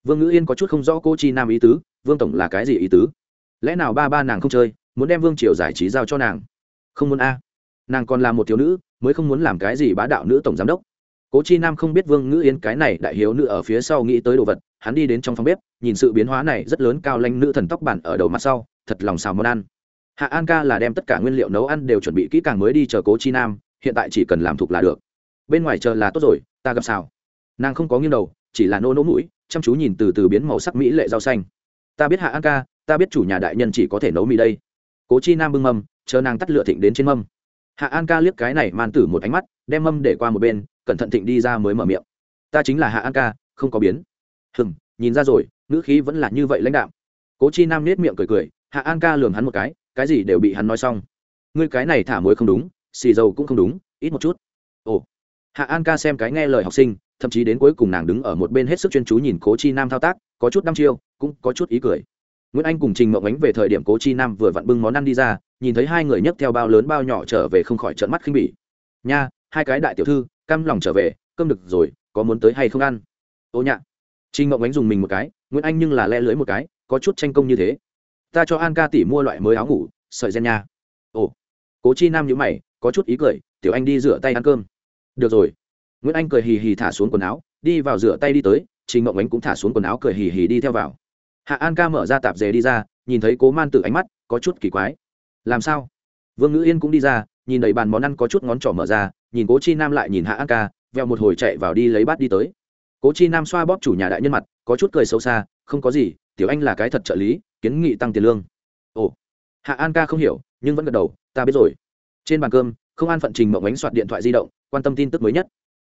Vương ngữ yên có chút không rõ Cố chi nam ý tứ, vương tổng là cái gì ý tứ? Lẽ nào ba ba nàng không chơi, muốn đem vương triều giải trí giao cho nàng? Không muốn a. Nàng còn là một thiếu nữ, mới không muốn làm cái gì bá đạo nữ tổng giám đốc. Cố chi nam không biết vương ngữ yên cái này đại hiếu nữ ở phía sau nghĩ tới đồ vật hắn đi đến trong phòng bếp, nhìn sự biến hóa này rất lớn cao lanh nữ thần tóc bản ở đầu mặt sau, thật lòng xào món ăn. Hạ an ca là đem tất cả nguyên liệu nấu ăn đều chuẩn bị kỹ càng mới đi chờ cố chi nam, hiện tại chỉ cần làm thục là được. Bên ngoài chờ là tốt rồi, ta gặp sao? nàng không có nghiêng đầu, chỉ là nô nỗ mũi, chăm chú nhìn từ từ biến màu sắc mỹ lệ rau xanh. Ta biết hạ an ca, ta biết chủ nhà đại nhân chỉ có thể nấu mì đây. Cố chi nam bưng mâm, chờ nàng tắt lửa thịnh đến trên mâm. Hạ an ca liếc cái này man tử một ánh mắt, đem mâm để qua một bên, cẩn thận thịnh đi ra mới mở miệng. Ta chính là hạ an ca, không có biến hừm, nhìn ra rồi, ngữ khí vẫn là như vậy lãnh đạo cố chi nam nết miệng cười cười, hạ an ca lường hắn một cái cái gì đều bị hắn nói xong. Ngươi cái này thả muối không đúng, xì dầu cũng không đúng, ít một chút. Ồ. Hạ an ca xem cái nghe lời học sinh, thậm chí đến cuối cùng nàng đứng ở một bên hết sức chuyên chú nhìn cố chi nam thao tác, có chút đăm chiêu, cũng có chút ý cười. Nguyễn anh cùng trình mộng ánh về thời điểm cố chi nam vừa vặn bưng món ăn đi ra, nhìn thấy hai người nhấc theo bao lớn bao nhỏ trở về không khỏi trận mắt khinh bỉ. Nha, hai cái đại tiểu thư căm lòng trở về, cơm được rồi, có muốn tới hay không ăn? Ô nhạ trinh mộng ánh dùng mình một cái, nguyễn anh nhưng là le lưới một cái, có chút tranh công như thế. Ta cho an ca tỷ mua loại mới áo ngủ, sợi gen nha. Ồ. Cố chi nam nhữ mày, có chút ý cười, tiểu anh đi rửa tay ăn cơm. Được rồi. Nguyễn anh cười hì hì thả xuống quần áo, đi vào rửa tay đi tới, trình mộng ánh cũng thả xuống quần áo cười hì hì đi theo vào. Hạ an ca mở ra tạp dề đi ra, nhìn thấy cố man tử ánh mắt, có chút kỳ quái. Làm sao? Vương ngữ yên cũng đi ra, nhìn đầy bàn món ăn có chút ngón trỏ mở ra, nhìn cố chi nam lại nhìn hạ an ca, veo một hồi chạy vào đi lấy bát đi tới cố chi nam xoa bóp chủ nhà đại nhân mặt, có chút cười sâu xa, không có gì, tiểu anh là cái thật trợ lý, kiến nghị tăng tiền lương. Ồ. Hạ an ca không hiểu, nhưng vẫn gật đầu, ta biết rồi. Trên bàn cơm, không an phận trình mộng ánh soạt điện thoại di động, quan tâm tin tức mới nhất.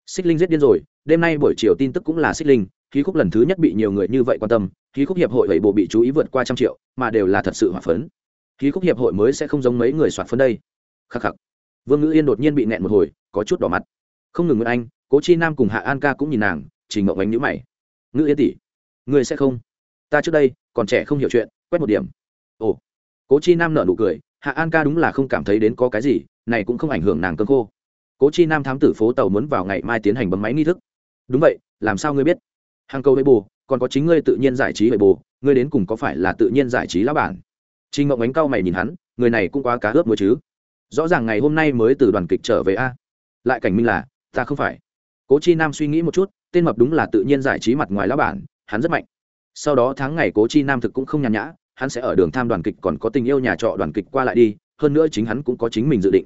Xích linh giết điên rồi, đêm nay buổi chiều tin tức cũng là xích linh, khí khúc lần thứ nhất bị nhiều người như vậy quan tâm, khí khúc hiệp hội vậy bộ bị chú ý vượt qua trăm triệu, mà đều là thật sự hỏa phấn. Khí khúc hiệp hội mới sẽ không giống mấy người soạt phấn đây. Khắc khắc. Vương ngữ yên đột nhiên bị nẹn một hồi, có chút đỏ mặt. Không ngừng nguyễn anh, cố chi nam cùng hạ an ca cũng nhìn nàng trình mộng ánh nhữ mày. Ngữ yên tỷ ngươi sẽ không? Ta trước đây còn trẻ không hiểu chuyện quét một điểm. Ồ. Cố chi nam nở nụ cười hạ an ca đúng là không cảm thấy đến có cái gì này cũng không ảnh hưởng nàng cơn khô. Cố chi nam thám tử phố tàu muốn vào ngày mai tiến hành bấm máy nghi thức. Đúng vậy làm sao ngươi biết? Hàng câu với bù còn có chính ngươi tự nhiên giải trí với bù ngươi đến cùng có phải là tự nhiên giải trí lão bản? Trình Ngộng ánh cao mày nhìn hắn, người này cũng quá cá ướp muối chứ. Rõ ràng ngày hôm nay mới từ đoàn kịch trở về a. Lại cảnh minh là, ta không phải. Cố Chi Nam suy nghĩ một chút, tên mập đúng là tự nhiên giải trí mặt ngoài lão bản, hắn rất mạnh. Sau đó tháng ngày Cố Chi Nam thực cũng không nhàn nhã, hắn sẽ ở đường tham đoàn kịch còn có tình yêu nhà trọ đoàn kịch qua lại đi, hơn nữa chính hắn cũng có chính mình dự định.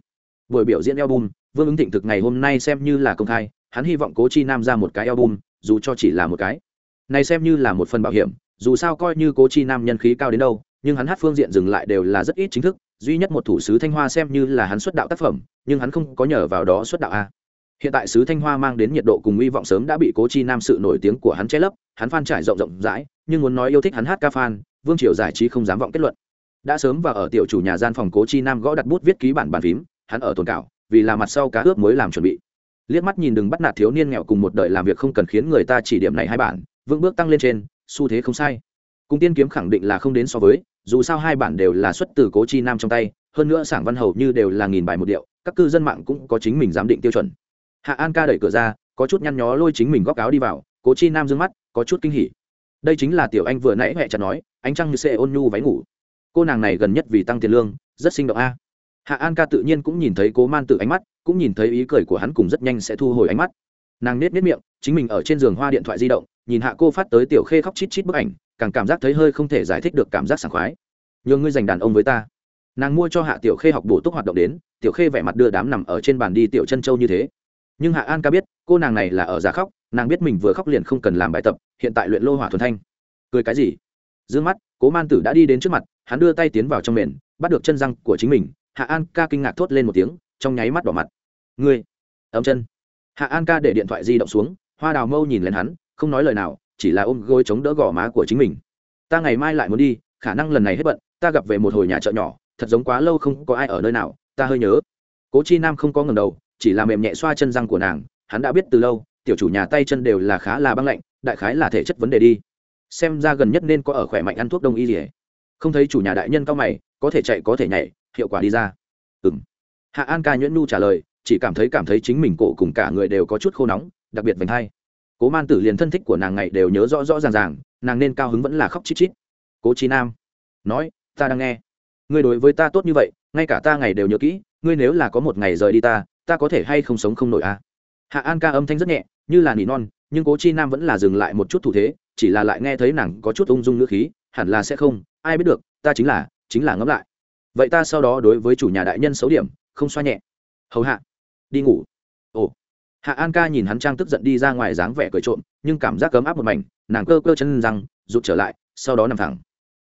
Buổi biểu diễn album, Vương ứng thịnh thực ngày hôm nay xem như là công khai, hắn hy vọng Cố Chi Nam ra một cái album, dù cho chỉ là một cái. Này xem như là một phần bảo hiểm, dù sao coi như Cố Chi Nam nhân khí cao đến đâu, nhưng hắn hát phương diện dừng lại đều là rất ít chính thức duy nhất một thủ sứ thanh hoa xem như là hắn xuất đạo tác phẩm nhưng hắn không có nhờ vào đó xuất đạo a hiện tại sứ thanh hoa mang đến nhiệt độ cùng hy vọng sớm đã bị cố chi nam sự nổi tiếng của hắn che lấp, hắn phan trải rộng rộng rãi, nhưng muốn nói yêu thích hắn hát ca phan, vương triều giải trí không dám vọng kết luận. Đã sớm và ở tiểu chủ nhà gian phòng cố chi nam gõ đặt bút viết ký bản bàn phím, hắn ở tồn cảo, vì là mặt sau cá ướp mới làm chuẩn bị. Liếc mắt nhìn đừng bắt nạt thiếu niên nghèo cùng một đời làm việc không cần khiến người ta chỉ điểm này hai bản, vững bước tăng lên trên, xu thế không sai. Cùng tiên kiếm khẳng định là không đến so với, dù sao hai bản đều là xuất từ cố chi nam trong tay, hơn nữa sảng văn hầu như đều là nghìn bài một điệu, các cư dân mạng cũng có chính mình giám định tiêu chuẩn hạ an ca đẩy cửa ra, có chút nhăn nhó lôi chính mình góc áo đi vào, cố chi nam d mắt, có chút kinh hỉ. Đây chính là tiểu anh vừa nãy mẹ chặt nói, ánh trăng như xe ôn nhu váy ngủ. Cô nàng này gần nhất vì tăng tiền lương, rất sinh động a. Hạ an ca tự nhiên cũng nhìn thấy cố man tự ánh mắt, cũng nhìn thấy ý cười của hắn cùng rất nhanh sẽ thu hồi ánh mắt. Nàng nết nết miệng, chính mình ở trên giường hoa điện thoại di động, nhìn hạ cô phát tới tiểu khê khóc chít chít bức ảnh, càng cảm giác thấy hơi không thể giải thích được cảm giác sảng khoái. Nhường ngươi giành đàn ông với ta. Nàng mua cho hạ tiểu khê học bổ túc hoạt động đến, tiểu khê vẻ mặt đưa đám nằm ở trên bàn đi tiểu chân châu như thế nhưng hạ an ca biết, cô nàng này là ở giả khóc, nàng biết mình vừa khóc liền không cần làm bài tập, hiện tại luyện lô hỏa thuần thanh. Cười cái gì? D ư ơ n g mắt, cố man tử đã đi đến trước mặt, hắn đưa tay tiến vào trong mền, bắt được chân răng của chính mình. Hạ an ca kinh ngạc thốt lên một tiếng, trong nháy mắt đỏ mặt. Ngươi, ấm chân. Hạ an ca để điện thoại di động xuống, hoa đào mâu nhìn lên hắn, không nói lời nào, chỉ là ôm gối chống đỡ gò má của chính mình. Ta ngày mai lại muốn đi, khả năng lần này hết bận, ta gặp về một hồi nhà chợ nhỏ, thật giống quá lâu không có ai ở nơi nào, ta hơi nhớ. Cố chi nam không có ngầm đầu chỉ là mềm nhẹ xoa chân răng của nàng, hắn đã biết từ lâu, tiểu chủ nhà tay chân đều là khá là băng lạnh, đại khái là thể chất vấn đề đi. Xem ra gần nhất nên có ở khỏe mạnh ăn thuốc đông y gì không thấy chủ nhà đại nhân cao mày, có thể chạy, có thể nhảy, hiệu quả đi ra. Ừ m hạ an ca nhuyễn nhu trả lời, chỉ cảm thấy cảm thấy chính mình cổ cùng cả người đều có chút khô nóng, đặc biệt vành hay cố man tử liền thân thích của nàng ngày đều nhớ rõ rõ ràng ràng, nàng nên cao hứng vẫn là khóc chít chít. Cố chi nam nói, ta đang nghe. Ngươi đối với ta tốt như vậy, ngay cả ta ngày đều nhớ kỹ, ngươi nếu là có một ngày rời đi ta ta có thể hay không sống không nổi à? Hạ an ca âm thanh rất nhẹ, như là nỉ non, nhưng cố chi nam vẫn là dừng lại một chút thủ thế, chỉ là lại nghe thấy nàng có chút ung dung ngữ khí, hẳn là sẽ không, ai biết được, ta chính là chính là ngẫm lại. Vậy ta sau đó đối với chủ nhà đại nhân xấu điểm, không xoa nhẹ. Hầu hạ. Đi ngủ. Ồ. Hạ an ca nhìn hắn trang tức giận đi ra ngoài dáng vẻ cười trộm, nhưng cảm giác cấm áp một mảnh, nàng cơ cơ chân răng, rụt trở lại, sau đó nằm thẳng.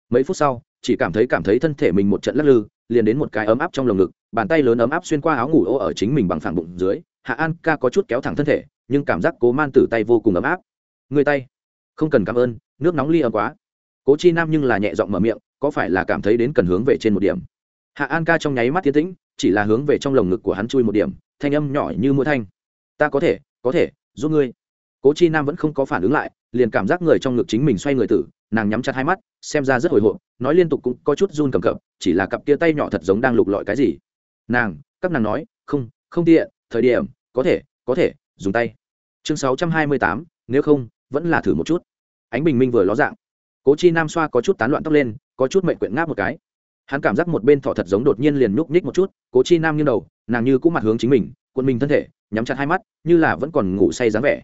Mấy phút sau, chỉ cảm thấy cảm thấy thân thể mình một trận lắc lư, liền đến một cái ấm áp trong lồng ngực bàn tay lớn ấm áp xuyên qua áo ngủ ô ở chính mình bằng phẳng bụng dưới, hạ an ca có chút kéo thẳng thân thể, nhưng cảm giác cố man tử tay vô cùng ấm áp. Người tay, không cần cảm ơn, nước nóng ly ấm quá. Cố chi nam nhưng là nhẹ giọng mở miệng, có phải là cảm thấy đến cần hướng về trên một điểm? Hạ an ca trong nháy mắt tiến tĩnh, chỉ là hướng về trong lồng ngực của hắn chui một điểm, thanh âm nhỏ như mũi thanh. Ta có thể có thể, giúp ngươi. Cố chi nam vẫn không có phản ứng lại, liền cảm giác người trong ngực chính mình xoay người tử, nàng nhắm chặt hai mắt, xem ra rất hồi hộp, nói liên tục cũng có chút run cầm cập, chỉ là cặp kia tay nhỏ thật giống đang lục lọi cái gì nàng, các nàng nói, không không tiện, thời điểm, có thể có thể, dùng tay. Chương sáu trăm hai mươi tám, nếu không, vẫn là thử một chút. Ánh bình minh vừa ló dạng. Cố chi nam xoa có chút tán loạn tóc lên, có chút mệnh quyện ngáp một cái. Hắn cảm giác một bên thọ thật giống đột nhiên liền nhúc nhích một chút, cố chi nam nghiêng đầu, nàng như cũng mặt hướng chính mình quân mình thân thể, nhắm chặt hai mắt, như là vẫn còn ngủ say dáng vẻ.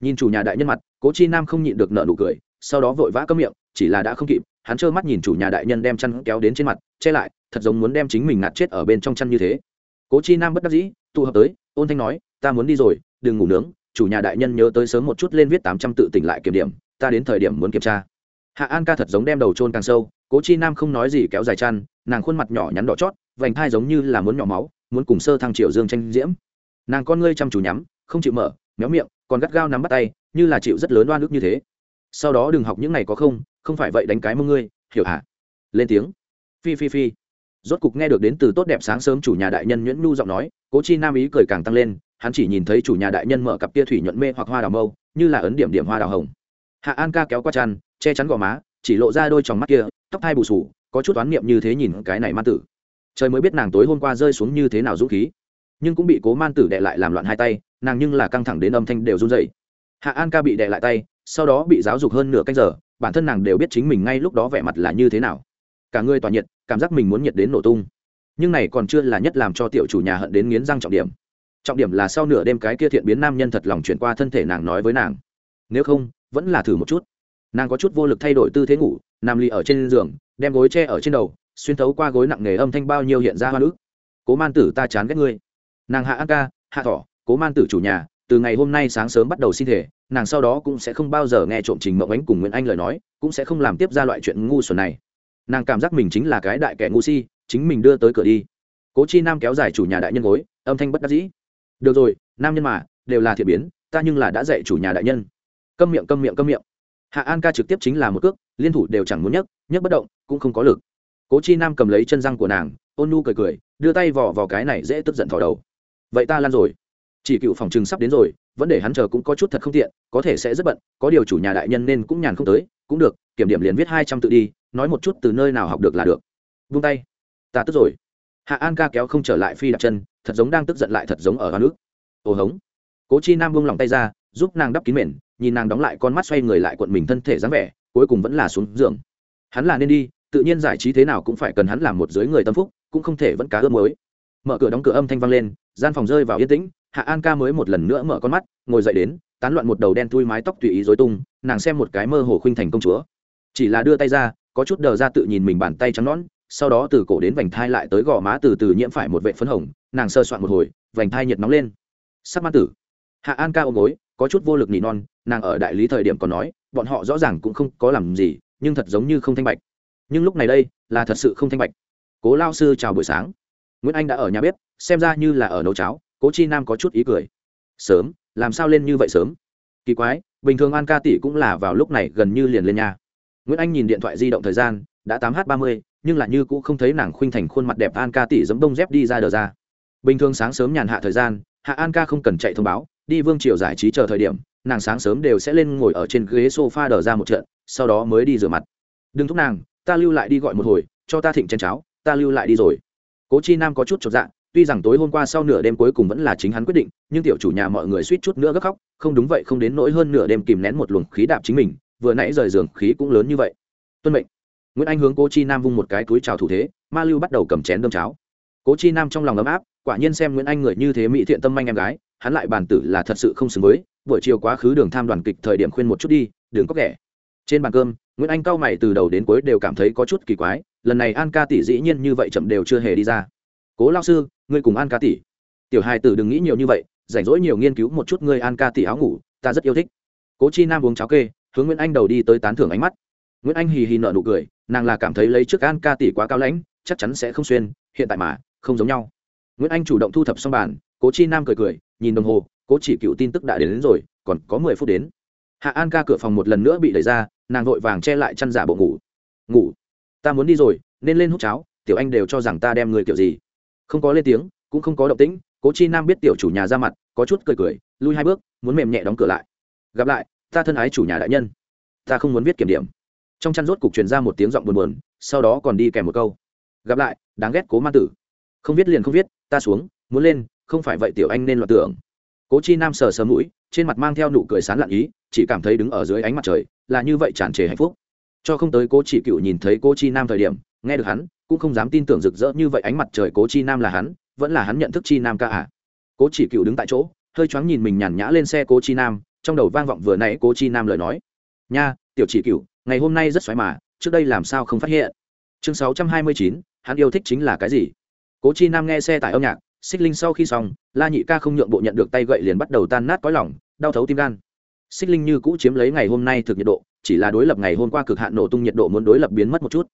Nhìn chủ nhà đại nhân mặt, cố chi nam không nhịn được nợ nụ cười, sau đó vội vã cấm miệng, chỉ là đã không kịp, hắn trơ mắt nhìn chủ nhà đại nhân đem chăn kéo đến trên mặt che lại, thật giống muốn đem chính mình ngạt chết ở bên trong chăn như thế. Cố chi nam bất đắc dĩ, tụ hợp tới, ôn thanh nói, ta muốn đi rồi, đừng ngủ nướng, chủ nhà đại nhân nhớ tới sớm một chút lên viết tám trăm tự tỉnh lại kiểm điểm, ta đến thời điểm muốn kiểm tra. Hạ an ca thật giống đem đầu trôn càng sâu, cố chi nam không nói gì kéo dài chăn, nàng khuôn mặt nhỏ nhắn đỏ chót, vành thai giống như là muốn nhỏ máu, muốn cùng sơ thăng triệu dương tranh diễm. Nàng con ngươi chăm chú nhắm, không chịu mở, méo miệng, còn gắt gao nắm bắt tay, như là chịu rất lớn oan ức như thế. Sau đó đừng học những này có không không phải vậy đánh cái mông ngươi, hiểu hả? Lên tiếng phi phi phi. Rốt cục nghe được đến từ tốt đẹp sáng sớm chủ nhà đại nhân nhuyễn nhu giọng nói, cố chi nam ý cười càng tăng lên, hắn chỉ nhìn thấy chủ nhà đại nhân mở cặp kia thủy nhuận mê hoặc hoa đào mâu, như là ấn điểm điểm hoa đào hồng. Hạ an ca kéo qua chăn, che chắn gò má, chỉ lộ ra đôi tròng mắt kia, tóc thai bù sù có chút oán niệm như thế nhìn cái này man tử. Trời mới biết nàng tối hôm qua rơi xuống như thế nào dũng khí. Nhưng cũng bị cố man tử đệ lại làm loạn hai tay, nàng nhưng là căng thẳng đến âm thanh đều run dậy hạ an ca bị đệ lại tay, sau đó bị giáo dục hơn nửa canh giờ, bản thân nàng đều biết chính mình ngay lúc đó vẻ mặt là như thế nào. Cả người tỏa nhiệt cảm giác mình muốn nhiệt đến nổ tung. Nhưng này còn chưa là nhất làm cho tiểu chủ nhà hận đến nghiến răng trọng điểm. Trọng điểm là sau nửa đêm cái kia thiện biến nam nhân thật lòng chuyển qua thân thể nàng nói với nàng. Nếu không, vẫn là thử một chút. Nàng có chút vô lực thay đổi tư thế ngủ, nằm lì ở trên giường, đem gối tre ở trên đầu, xuyên thấu qua gối nặng nghề âm thanh bao nhiêu hiện ra hoa nữ cố man tử ta chán ghét ngươi. Nàng hạ a ca, hạ thỏ, cố man tử chủ nhà, từ ngày hôm nay sáng sớm bắt đầu xin thể, nàng sau đó cũng sẽ không bao giờ nghe trộm trình mộng ánh cùng nguyễn anh lời nói, cũng sẽ không làm tiếp ra loại chuyện ngu xuẩn này nàng cảm giác mình chính là cái đại kẻ ngu si, chính mình đưa tới cửa đi. Cố chi nam kéo dài chủ nhà đại nhân gối, âm thanh bất đắc dĩ. Được rồi, nam nhân mà, đều là thiện biến, ta nhưng là đã dạy chủ nhà đại nhân. Câm miệng câm miệng câm miệng. Hạ an ca trực tiếp chính là một cước, liên thủ đều chẳng muốn nhấc nhấc bất động, cũng không có lực. Cố chi nam cầm lấy chân răng của nàng, ôn nu cười cười, đưa tay vò vào cái này dễ tức giận thỏ đầu. Vậy ta lan rồi. Chỉ cựu phòng trừng sắp đến rồi vẫn để hắn chờ cũng có chút thật không tiện, có thể sẽ rất bận, có điều chủ nhà đại nhân nên cũng nhàn không tới, cũng được, kiểm điểm liền viết hai trăm tự đi nói một chút từ nơi nào học được là được. Vung tay. Ta tức rồi. Hạ an ca kéo không trở lại phi đặt chân, thật giống đang tức giận lại thật giống ở hoa nước ồ hống. Cố chi nam buông lòng tay ra, giúp nàng đắp kín mền, nhìn nàng đóng lại con mắt xoay người lại cuộn mình thân thể dáng vẻ, cuối cùng vẫn là xuống giường. Hắn là nên đi, tự nhiên giải trí thế nào cũng phải cần hắn làm một dưới người tâm phúc, cũng không thể vẫn cá ướp mới mở cửa đóng cửa âm thanh vang lên, gian phòng rơi vào yên tĩnh, hạ an ca mới một lần nữa mở con mắt, ngồi dậy đến, tán loạn một đầu đen thui mái tóc tùy ý dối tung, nàng xem một cái mơ hồ khuynh thành công chúa. Chỉ là đưa tay ra có chút đờ ra tự nhìn mình bàn tay trắng nõn, sau đó từ cổ đến vành thai lại tới gò má từ từ nhiễm phải một vệ phấn hồng, nàng sơ soạn một hồi, vành thai nhiệt nóng lên. Sắc ma tử. Hạ an ca ôm gối, có chút vô lực nỉ non, nàng ở đại lý thời điểm còn nói, bọn họ rõ ràng cũng không có làm gì, nhưng thật giống như không thanh bạch. Nhưng lúc này đây, là thật sự không thanh bạch. Cố lao sư chào buổi sáng. Nguyễn anh đã ở nhà bếp, xem ra như là ở nấu cháo, cố chi nam có chút ý cười. Sớm, làm sao lên như vậy sớm? Kỳ quái, bình thường an ca tỷ cũng là vào lúc này gần như liền lên nhà nguyễn anh nhìn điện thoại di động thời gian, đã tám h ba mươi, nhưng là như cũng không thấy nàng khuynh thành khuôn mặt đẹp an ca tỷ giống đông dép đi ra đờ ra. Bình thường sáng sớm nhàn hạ thời gian, hạ an ca không cần chạy thông báo, đi vương triều giải trí chờ thời điểm, nàng sáng sớm đều sẽ lên ngồi ở trên ghế sofa đờ ra một trận, sau đó mới đi rửa mặt. Đừng thúc nàng, ta lưu lại đi gọi một hồi, cho ta thịnh chén cháo, ta lưu lại đi rồi. Cố chi nam có chút chột dạ tuy rằng tối hôm qua sau nửa đêm cuối cùng vẫn là chính hắn quyết định, nhưng tiểu chủ nhà mọi người suýt chút nữa gấp khóc, không đúng vậy không đến nỗi hơn nửa đêm kìm nén một luồng khí đạp chính mình vừa nãy rời giường khí cũng lớn như vậy. Tuân mệnh. Nguyễn anh hướng cố chi nam vung một cái túi trào thủ thế, ma lưu bắt đầu cầm chén đâm cháo. Cố chi nam trong lòng ấm áp, quả nhiên xem nguyễn anh người như thế mỹ thiện tâm anh em gái, hắn lại bàn tử là thật sự không xứng với, buổi chiều quá khứ đường tham đoàn kịch thời điểm khuyên một chút đi đường có ghẻ trên bàn cơm, nguyễn anh cao mày từ đầu đến cuối đều cảm thấy có chút kỳ quái, lần này an ca tỷ dĩ nhiên như vậy chậm đều chưa hề đi ra. Cố lao sư, ngươi cùng an ca tỷ. Tiểu hai tử đừng nghĩ nhiều như vậy, rảnh rỗi nhiều nghiên cứu một chút ngươi an ca tỷ áo ngủ, ta rất yêu thích. Cố chi nam uống cháo kê hướng nguyễn anh đầu đi tới tán thưởng ánh mắt. Nguyễn anh hì hì nợ nụ cười nàng là cảm thấy lấy trước an ca tỷ quá cao lãnh chắc chắn sẽ không xuyên hiện tại mà không giống nhau. Nguyễn anh chủ động thu thập xong bàn cố chi nam cười cười nhìn đồng hồ cố chỉ cựu tin tức đã đến, đến rồi còn có mười phút đến. Hạ an ca cửa phòng một lần nữa bị đẩy ra nàng vội vàng che lại chăn giả bộ ngủ. Ngủ? Ta muốn đi rồi nên lên hút cháo tiểu anh đều cho rằng ta đem người kiểu gì. Không có lên tiếng cũng không có động tĩnh cố chi nam biết tiểu chủ nhà ra mặt có chút cười cười lui hai bước muốn mềm nhẹ đóng cửa lại. Gặp lại ta thân ái chủ nhà đại nhân. Ta không muốn viết kiểm điểm. Trong chăn rốt cục truyền ra một tiếng giọng buồn buồn, sau đó còn đi kèm một câu. Gặp lại, đáng ghét cố ma tử. Không viết liền không viết, ta xuống, muốn lên, không phải vậy tiểu anh nên loạn tưởng. Cố chi nam sờ sờ mũi, trên mặt mang theo nụ cười sán lạn ý, chỉ cảm thấy đứng ở dưới ánh mặt trời, là như vậy tràn trề hạnh phúc. Cho không tới cố chỉ cựu nhìn thấy cố chi nam thời điểm, nghe được hắn, cũng không dám tin tưởng rực rỡ như vậy ánh mặt trời cố chi nam là hắn, vẫn là hắn nhận thức chi nam ca à. Cố chỉ cựu đứng tại chỗ, hơi choáng nhìn mình nhàn nhã lên xe cố chi nam trong đầu vang vọng vừa nãy cố chi nam lời nói. Nha, tiểu chỉ cựu ngày hôm nay rất xoáy mà, trước đây làm sao không phát hiện? Chương sáu trăm hai mươi chín, hắn yêu thích chính là cái gì? Cố chi nam nghe xe tải âm nhạc, xích linh sau khi xong, la nhị ca không nhượng bộ nhận được tay gậy liền bắt đầu tan nát cõi lỏng đau thấu tim gan. Xích linh như cũ chiếm lấy ngày hôm nay thực nhiệt độ, chỉ là đối lập ngày hôm qua cực hạn nổ tung nhiệt độ muốn đối lập biến mất một chút.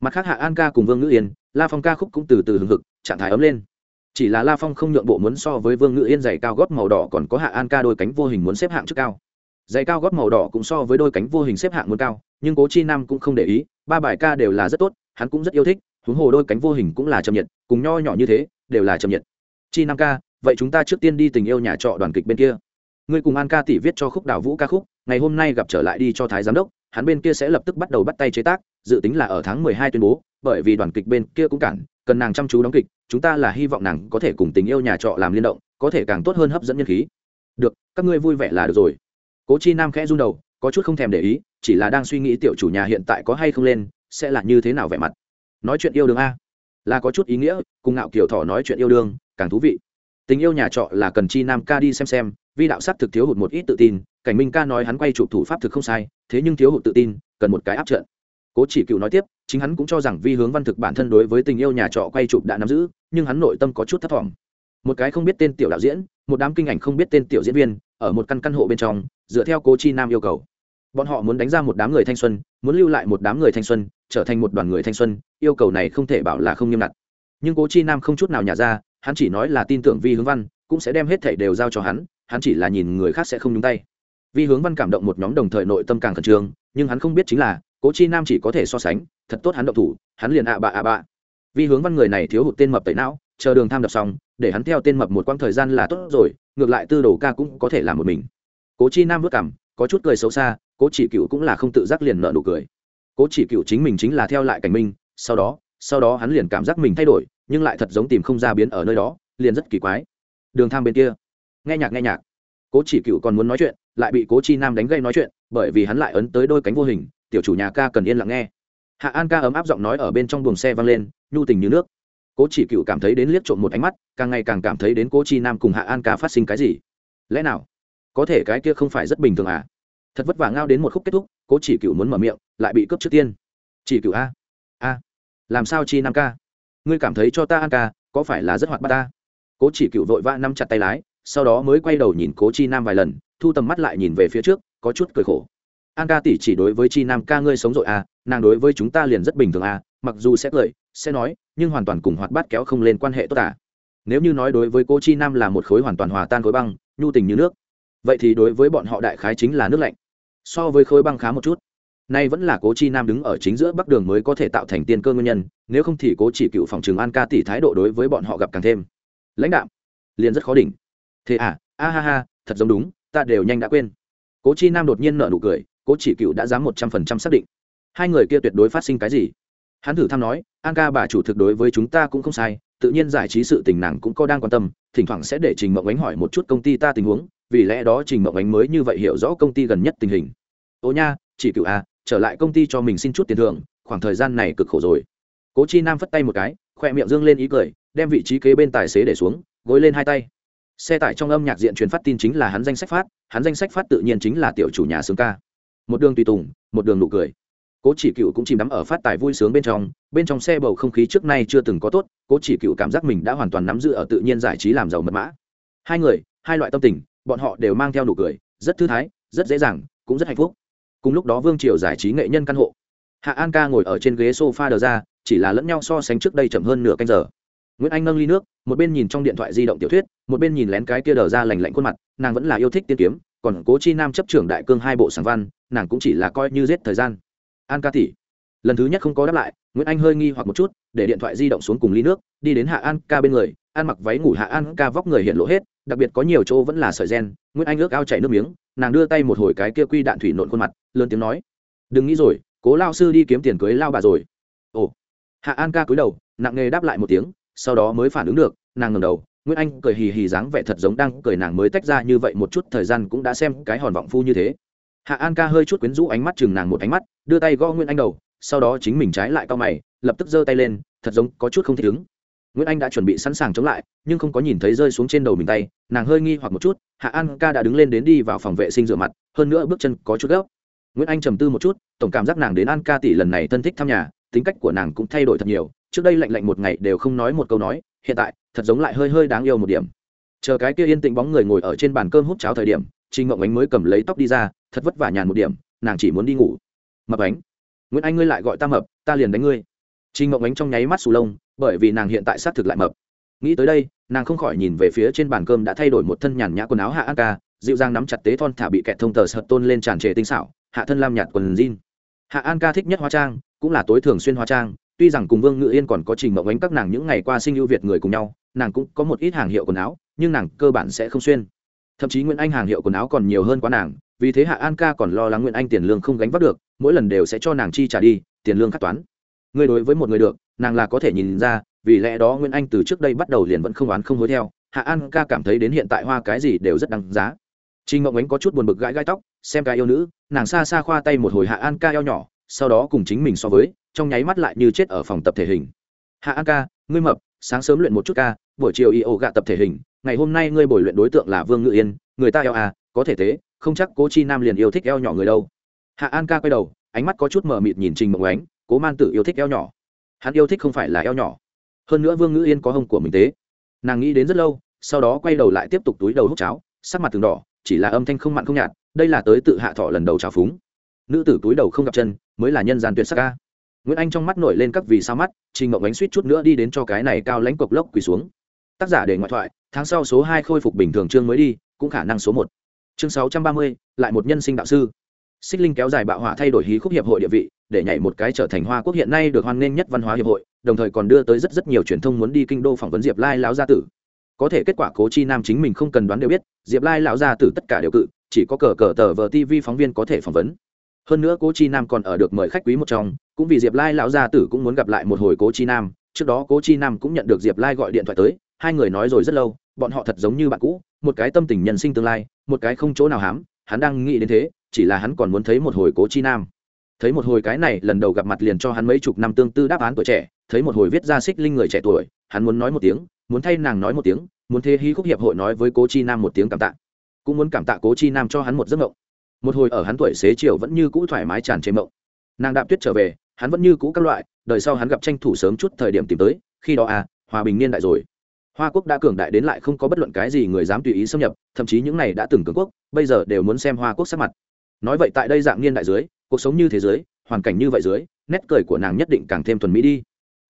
Mặt khác hạ an ca cùng vương ngữ yên, la phong ca khúc cũng từ từ hừng hực, trạng thái ấm lên chỉ là la phong không nhượng bộ muốn so với vương ngự yên giày cao gót màu đỏ còn có hạ an ca đôi cánh vô hình muốn xếp hạng trước cao. Giày cao gót màu đỏ cũng so với đôi cánh vô hình xếp hạng muốn cao, nhưng cố chi nam cũng không để ý, ba bài ca đều là rất tốt, hắn cũng rất yêu thích, huống hồ đôi cánh vô hình cũng là trầm nhiệt, cùng nho nhỏ như thế, đều là trầm nhiệt. Chi nam ca, vậy chúng ta trước tiên đi tình yêu nhà trọ đoàn kịch bên kia. Ngươi cùng an ca tỷ viết cho khúc đào vũ ca khúc, ngày hôm nay gặp trở lại đi cho thái giám đốc, hắn bên kia sẽ lập tức bắt đầu bắt tay chế tác, dự tính là ở tháng mười hai tuyên bố bởi vì đoàn kịch bên kia cũng cản, cần nàng chăm chú đóng kịch, chúng ta là hy vọng nàng có thể cùng tình yêu nhà trọ làm liên động, có thể càng tốt hơn hấp dẫn nhân khí. Được, các ngươi vui vẻ là được rồi. Cố chi nam khẽ run đầu, có chút không thèm để ý, chỉ là đang suy nghĩ tiểu chủ nhà hiện tại có hay không lên, sẽ là như thế nào vẻ mặt. Nói chuyện yêu đương a. Là có chút ý nghĩa, cùng ngạo kiểu thỏ nói chuyện yêu đương, càng thú vị. Tình yêu nhà trọ là cần chi nam ca đi xem xem, vi đạo sắc thực thiếu hụt một ít tự tin, cảnh minh ca nói hắn quay chụp thủ pháp thực không sai, thế nhưng thiếu hụt tự tin, cần một cái áp trận cố chỉ cựu nói tiếp, chính hắn cũng cho rằng vi hướng văn thực bản thân đối với tình yêu nhà trọ quay chụp đã nắm giữ, nhưng hắn nội tâm có chút thất vọng. Một cái không biết tên tiểu đạo diễn, một đám kinh ảnh không biết tên tiểu diễn viên, ở một căn căn hộ bên trong, dựa theo cố chi nam yêu cầu. Bọn họ muốn đánh ra một đám người thanh xuân, muốn lưu lại một đám người thanh xuân, trở thành một đoàn người thanh xuân, yêu cầu này không thể bảo là không nghiêm ngặt. Nhưng cố chi nam không chút nào nhả ra, hắn chỉ nói là tin tưởng vi hướng văn, cũng sẽ đem hết thảy đều giao cho hắn hắn chỉ là nhìn người khác sẽ không nhúng tay. Vi hướng văn cảm động một nhóm đồng thời nội tâm càng khẩn trương, nhưng hắn không biết chính là cố chi nam chỉ có thể so sánh, thật tốt hắn động thủ, hắn liền ạ bạ ạ bạ. Vi hướng văn người này thiếu hụt tên mập tẩy não, chờ đường tham đập xong, để hắn theo tên mập một quãng thời gian là tốt rồi, ngược lại tư đồ ca cũng có thể làm một mình. Cố chi nam vất cảm, có chút cười xấu xa, cố chỉ cựu cũng là không tự giác liền nợ nụ cười. Cố chỉ cựu chính mình chính là theo lại cảnh minh, sau đó sau đó hắn liền cảm giác mình thay đổi, nhưng lại thật giống tìm không ra biến ở nơi đó, liền rất kỳ quái. Đường tham bên kia. Nghe nhạc nghe nhạc. Cố chỉ cựu còn muốn nói chuyện, lại bị cố chi nam đánh gây nói chuyện, bởi vì hắn lại ấn tới đôi cánh vô hình tiểu chủ nhà ca cần yên lặng nghe. Hạ an ca ấm áp giọng nói ở bên trong buồng xe vang lên, nhu tình như nước. Cố chỉ cựu cảm thấy đến liếc trộm một ánh mắt, càng ngày càng cảm thấy đến cố chi nam cùng hạ an ca phát sinh cái gì. Lẽ nào? Có thể cái kia không phải rất bình thường à? Thật vất vả ngao đến một khúc kết thúc, cố chỉ cựu muốn mở miệng, lại bị cướp trước tiên. Chỉ cựu a a. Làm sao chi nam ca? Ngươi cảm thấy cho ta an ca, có phải là rất hoạt bát ta? Cố chỉ cựu vội vã nắm chặt tay lái, sau đó mới quay đầu nhìn cố chi nam vài lần, thu tầm mắt lại nhìn về phía trước, có chút cười khổ an ca tỷ chỉ đối với chi nam ca ngươi sống rồi à nàng đối với chúng ta liền rất bình thường à mặc dù sẽ cười, sẽ nói, nhưng hoàn toàn cùng hoạt bát kéo không lên quan hệ tốt à. Nếu như nói đối với cô chi nam là một khối hoàn toàn hòa tan khối băng, nhu tình như nước, vậy thì đối với bọn họ đại khái chính là nước lạnh. So với khối băng khá một chút. Nay vẫn là cố chi nam đứng ở chính giữa bắc đường mới có thể tạo thành tiên cơ nguyên nhân, nếu không thì cố chỉ cựu phòng trường an ca tỷ thái độ đối với bọn họ gặp càng thêm. Lãnh đạo liền rất khó đỉnh. Thế à a ha ha, thật giống đúng, ta đều nhanh đã quên. Cố chi nam đột nhiên nở nụ cười cố chỉ cựu đã dám một trăm phần trăm xác định. Hai người kia tuyệt đối phát sinh cái gì? Hắn thử thăm nói, an ca bà chủ thực đối với chúng ta cũng không sai, tự nhiên giải trí sự tình nàng cũng có đang quan tâm, thỉnh thoảng sẽ để trình mộng ánh hỏi một chút công ty ta tình huống, vì lẽ đó trình mộng ánh mới như vậy hiểu rõ công ty gần nhất tình hình. Ô nha, chỉ cựu à trở lại công ty cho mình xin chút tiền thưởng, khoảng thời gian này cực khổ rồi. Cố chi nam phất tay một cái, khoe miệng dương lên ý cười, đem vị trí kế bên tài xế để xuống, gối lên hai tay. Xe tải trong âm nhạc diện truyền phát tin chính là hắn danh sách phát, hắn danh sách phát tự nhiên chính là tiểu chủ nhà xướng ca một đường tùy tùng, một đường nụ cười. Cố chỉ cựu cũng chìm đắm ở phát tài vui sướng bên trong bên trong xe bầu không khí trước nay chưa từng có tốt, cố chỉ cựu cảm giác mình đã hoàn toàn nắm giữ ở tự nhiên giải trí làm giàu mật mã. Hai người, hai loại tâm tình, bọn họ đều mang theo nụ cười, rất thư thái, rất dễ dàng, cũng rất hạnh phúc. Cùng lúc đó vương triều giải trí nghệ nhân căn hộ. Hạ an ca ngồi ở trên ghế s o f a đờ ra, chỉ là lẫn nhau so sánh trước đây chậm hơn nửa canh giờ. Nguyễn anh nâng ly nước, một bên nhìn trong điện thoại di động tiểu thuyết, một bên nhìn lén cái kia đờ ra lành lạnh khuôn mặt, nàng vẫn là yêu thích tiên kiếm, còn cố chi nam chấp trưởng đại cương hai bộ sáng văn nàng cũng chỉ là coi như giết thời gian. An ca tỷ, lần thứ nhất không có đáp lại, nguyễn anh hơi nghi hoặc một chút, để điện thoại di động xuống cùng ly nước, đi đến hạ an ca bên người, An mặc váy ngủ hạ an ca vóc người hiện lộ hết, đặc biệt có nhiều chỗ vẫn là sợi gen, nguyễn anh ước ao chảy nước miếng, nàng đưa tay một hồi cái kia quy đạn thủy nộn khuôn mặt, lớn tiếng nói, đừng nghĩ rồi, cố lao sư đi kiếm tiền cưới lao bà rồi. Ồ, hạ an ca cúi đầu, nặng nghề đáp lại một tiếng, sau đó mới phản ứng được, nàng ngầm đầu, nguyễn anh cười hì hì dáng vẻ thật giống đang cười nàng mới tách ra như vậy một chút, thời gian cũng đã xem cái hòn vọng phu như thế hạ an ca hơi chút quyến rũ ánh mắt chừng nàng một ánh mắt, đưa tay gõ nguyễn anh đầu, sau đó chính mình trái lại cao mày, lập tức giơ tay lên, thật giống có chút không thích ứng. Nguyễn anh đã chuẩn bị sẵn sàng chống lại, nhưng không có nhìn thấy rơi xuống trên đầu mình tay, nàng hơi nghi hoặc một chút, hạ an ca đã đứng lên đến đi vào phòng vệ sinh rửa mặt, hơn nữa bước chân có chút gấp. Nguyễn anh trầm tư một chút, tổng cảm giác nàng đến an ca tỷ lần này thân thích thăm nhà, tính cách của nàng cũng thay đổi thật nhiều, trước đây lạnh lạnh một ngày đều không nói một câu nói, hiện tại, thật giống lại hơi hơi đáng yêu một điểm. Chờ cái kia yên tĩnh bóng người ngồi ở trên bàn cơm hút cháo thời điểm trinh ngộng ánh mới cầm lấy tóc đi ra, thật vất vả nhàn một điểm, nàng chỉ muốn đi ngủ. Mập ánh, nguyễn anh ngươi lại gọi ta mập, ta liền đánh ngươi. Trinh ngộng ánh trong nháy mắt sù lông, bởi vì nàng hiện tại xác thực lại mập. Nghĩ tới đây, nàng không khỏi nhìn về phía trên bàn cơm đã thay đổi một thân nhàn nhã quần áo hạ an ca dịu dàng nắm chặt tế thon thả bị kẹt thông tờ sợt tôn lên tràn trề tinh xảo, hạ thân lam nhạt quần jean. Hạ an ca thích nhất hóa trang, cũng là tối thường xuyên hóa trang, tuy rằng cùng vương ngự yên còn có trình mộng ánh các nàng những ngày qua sinh ưu việt người cùng nhau, nàng cũng có một ít hàng hiệu quần áo, nhưng nàng cơ bản sẽ không xuyên thậm chí nguyễn anh hàng hiệu quần áo còn nhiều hơn quá nàng vì thế hạ an ca còn lo lắng nguyễn anh tiền lương không gánh vác được mỗi lần đều sẽ cho nàng chi trả đi tiền lương khắc toán người đối với một người được nàng là có thể nhìn ra vì lẽ đó nguyễn anh từ trước đây bắt đầu liền vẫn không oán không hối theo hạ an ca cảm thấy đến hiện tại hoa cái gì đều rất đáng giá Trình Ngộng Ánh có chút buồn bực gãi gai tóc, xem ca yêu nữ, nàng xa xa khoa tay một hồi Hạ An ca eo nhỏ, sau đó cùng chính mình so với, trong nháy mắt lại như chết ở phòng tập thể hình. Hạ An ca, ngươi mập, sáng sớm luyện một chút ca, buổi chiều y gạ tập thể hình, ngày hôm nay ngươi bồi luyện đối tượng là Vương Ngự Yên, người ta eo à, có thể thế, không chắc Cố Chi Nam liền yêu thích eo nhỏ người đâu. Hạ An ca quay đầu, ánh mắt có chút mờ mịt nhìn Trình Mộng Ánh, Cố Man Tử yêu thích eo nhỏ. Hắn yêu thích không phải là eo nhỏ. Hơn nữa Vương Ngự Yên có hông của mình tế. Nàng nghĩ đến rất lâu, sau đó quay đầu lại tiếp tục túi đầu hút cháo, sắc mặt từng đỏ, chỉ là âm thanh không mặn không nhạt đây là tới tự hạ thọ lần đầu trào phúng nữ tử túi đầu không gặp chân mới là nhân gian tuyệt sắc ca nguyễn anh trong mắt nổi lên các vì sao mắt trình Mộng ánh suýt chút nữa đi đến cho cái này cao lãnh cộc lốc quỳ xuống tác giả để ngoại thoại, tháng sau số hai khôi phục bình thường chương mới đi, cũng khả năng số một. Chương sáu trăm ba mươi, lại một nhân sinh đạo sư. Xích linh kéo dài bạo hỏa thay đổi hí khúc hiệp hội địa vị, để nhảy một cái trở thành hoa quốc hiện nay được hoan nghênh nhất văn hóa hiệp hội, đồng thời còn đưa tới rất rất nhiều truyền thông muốn đi kinh đô phỏng vấn diệp lai lão gia tử. Có thể kết quả cố chi nam chính mình không cần đoán đều biết, diệp lai lão gia tử tất cả đều cự, chỉ có cờ cờ tờ vờ tv phóng viên có thể phỏng vấn. Hơn nữa cố chi nam còn ở được mời khách quý một trong, cũng vì diệp lai lão gia tử cũng muốn gặp lại một hồi cố chi nam. Trước đó cố chi nam cũng nhận được diệp lai gọi điện thoại tới hai người nói rồi rất lâu, bọn họ thật giống như bạn cũ, một cái tâm tình nhân sinh tương lai, một cái không chỗ nào hám, hắn đang nghĩ đến thế, chỉ là hắn còn muốn thấy một hồi cố chi nam. Thấy một hồi cái này, lần đầu gặp mặt liền cho hắn mấy chục năm tương tư đáp án tuổi trẻ, thấy một hồi viết ra xích linh người trẻ tuổi, hắn muốn nói một tiếng, muốn thay nàng nói một tiếng, muốn thế hí khúc hiệp hội nói với cố chi nam một tiếng cảm tạ, cũng muốn cảm tạ cố chi nam cho hắn một giấc mộng. Một hồi ở hắn tuổi xế chiều vẫn như cũ thoải mái tràn trề mộng. Nàng đạm tuyết trở về, hắn vẫn như cũ các loại, đời sau hắn gặp tranh thủ sớm chút thời điểm tìm tới, khi đó à hòa bình niên đại rồi hoa quốc đã cường đại đến lại không có bất luận cái gì người dám tùy ý xâm nhập, thậm chí những này đã từng cường quốc, bây giờ đều muốn xem hoa quốc sắc mặt. Nói vậy tại đây dạng niên đại dưới, cuộc sống như thế giới hoàn cảnh như vậy dưới, nét cười của nàng nhất định càng thêm thuần mỹ đi.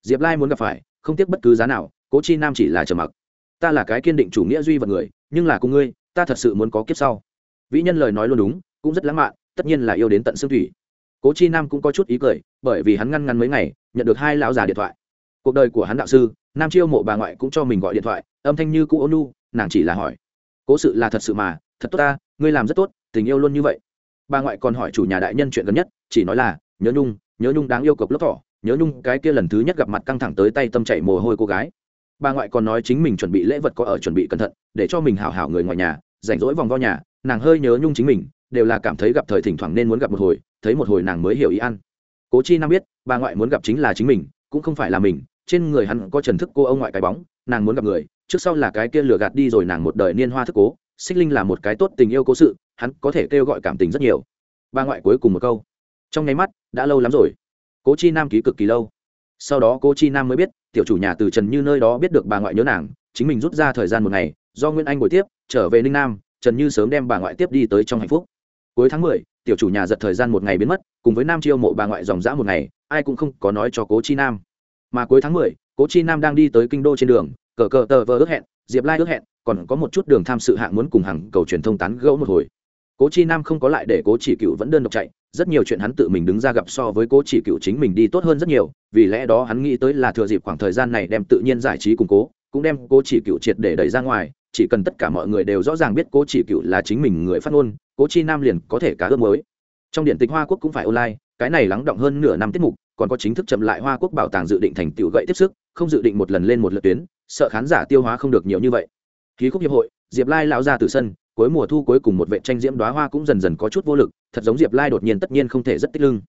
Diệp lai muốn gặp phải, không tiếc bất cứ giá nào, cố chi nam chỉ là trầm mặc. Ta là cái kiên định chủ nghĩa duy vật người, nhưng là cùng ngươi, ta thật sự muốn có kiếp sau. Vĩ nhân lời nói luôn đúng, cũng rất lãng mạn, tất nhiên là yêu đến tận xương thủy. Cố chi nam cũng có chút ý cười, bởi vì hắn ngăn ngăn mấy ngày, nhận được hai lão già điện thoại cuộc đời của hắn đạo sư, nam chiêu mộ bà ngoại cũng cho mình gọi điện thoại, âm thanh như cũ ônu nàng chỉ là hỏi. Cố sự là thật sự mà, thật tốt ta, ngươi làm rất tốt, tình yêu luôn như vậy. Bà ngoại còn hỏi chủ nhà đại nhân chuyện gần nhất, chỉ nói là, nhớ nhung nhớ nhung đáng yêu cộc lớp thỏ, nhớ nhung cái kia lần thứ nhất gặp mặt căng thẳng tới tay tâm chảy mồ hôi cô gái. Bà ngoại còn nói chính mình chuẩn bị lễ vật có ở chuẩn bị cẩn thận, để cho mình hảo hảo người ngoài nhà, rảnh rỗi vòng vo nhà, nàng hơi nhớ nhung chính mình, đều là cảm thấy gặp thời thỉnh thoảng nên muốn gặp một hồi, thấy một hồi nàng mới hiểu ý ăn. Cố chi nam biết, bà ngoại muốn gặp chính là chính mình cũng không phải là mình, trên người hắn có trần thức cô ông ngoại cái bóng, nàng muốn gặp người, trước sau là cái kia lừa gạt đi rồi nàng một đời niên hoa thức cố, xích linh là một cái tốt tình yêu cố sự, hắn có thể kêu gọi cảm tình rất nhiều. Bà ngoại cuối cùng một câu. Trong nháy mắt, đã lâu lắm rồi. Cố chi nam ký cực kỳ lâu. Sau đó cố chi nam mới biết, tiểu chủ nhà từ trần như nơi đó biết được bà ngoại nhớ nàng, chính mình rút ra thời gian một ngày, do nguyễn anh buổi tiếp, trở về ninh nam, trần như sớm đem bà ngoại tiếp đi tới trong hạnh phúc. Cuối tháng mười, tiểu chủ nhà giật thời gian một ngày biến mất, cùng với nam chiêu mộ bà ngoại dòng dã một ngày ai cũng không có nói cho cố chi nam. Mà cuối tháng mười, cố chi nam đang đi tới kinh đô trên đường, cờ cờ tờ vờ ước hẹn, diệp lai ước hẹn, còn có một chút đường tham sự hạng muốn cùng hàng cầu truyền thông tán gẫu một hồi. Cố chi nam không có lại để cố chỉ cựu vẫn đơn độc chạy, rất nhiều chuyện hắn tự mình đứng ra gặp so với cố chỉ cựu chính mình đi tốt hơn rất nhiều, vì lẽ đó hắn nghĩ tới là thừa dịp khoảng thời gian này đem tự nhiên giải trí củng cố, cũng đem cố chỉ cựu triệt để đẩy ra ngoài, chỉ cần tất cả mọi người đều rõ ràng biết cố chỉ cựu là chính mình người phát ngôn, cố chi nam liền có thể cá ước mới. Trong điện tịch hoa quốc cũng phải online cái này lắng động hơn nửa năm tiết mục, còn có chính thức chậm lại hoa quốc bảo tàng dự định thành tựu gậy tiếp sức, không dự định một lần lên một lượt tuyến, sợ khán giả tiêu hóa không được nhiều như vậy. Khí khúc hiệp hội, diệp lai lão ra từ sân, cuối mùa thu cuối cùng một vệ tranh diễm đoá hoa cũng dần dần có chút vô lực, thật giống diệp lai đột nhiên tất nhiên không thể rất tích lưng.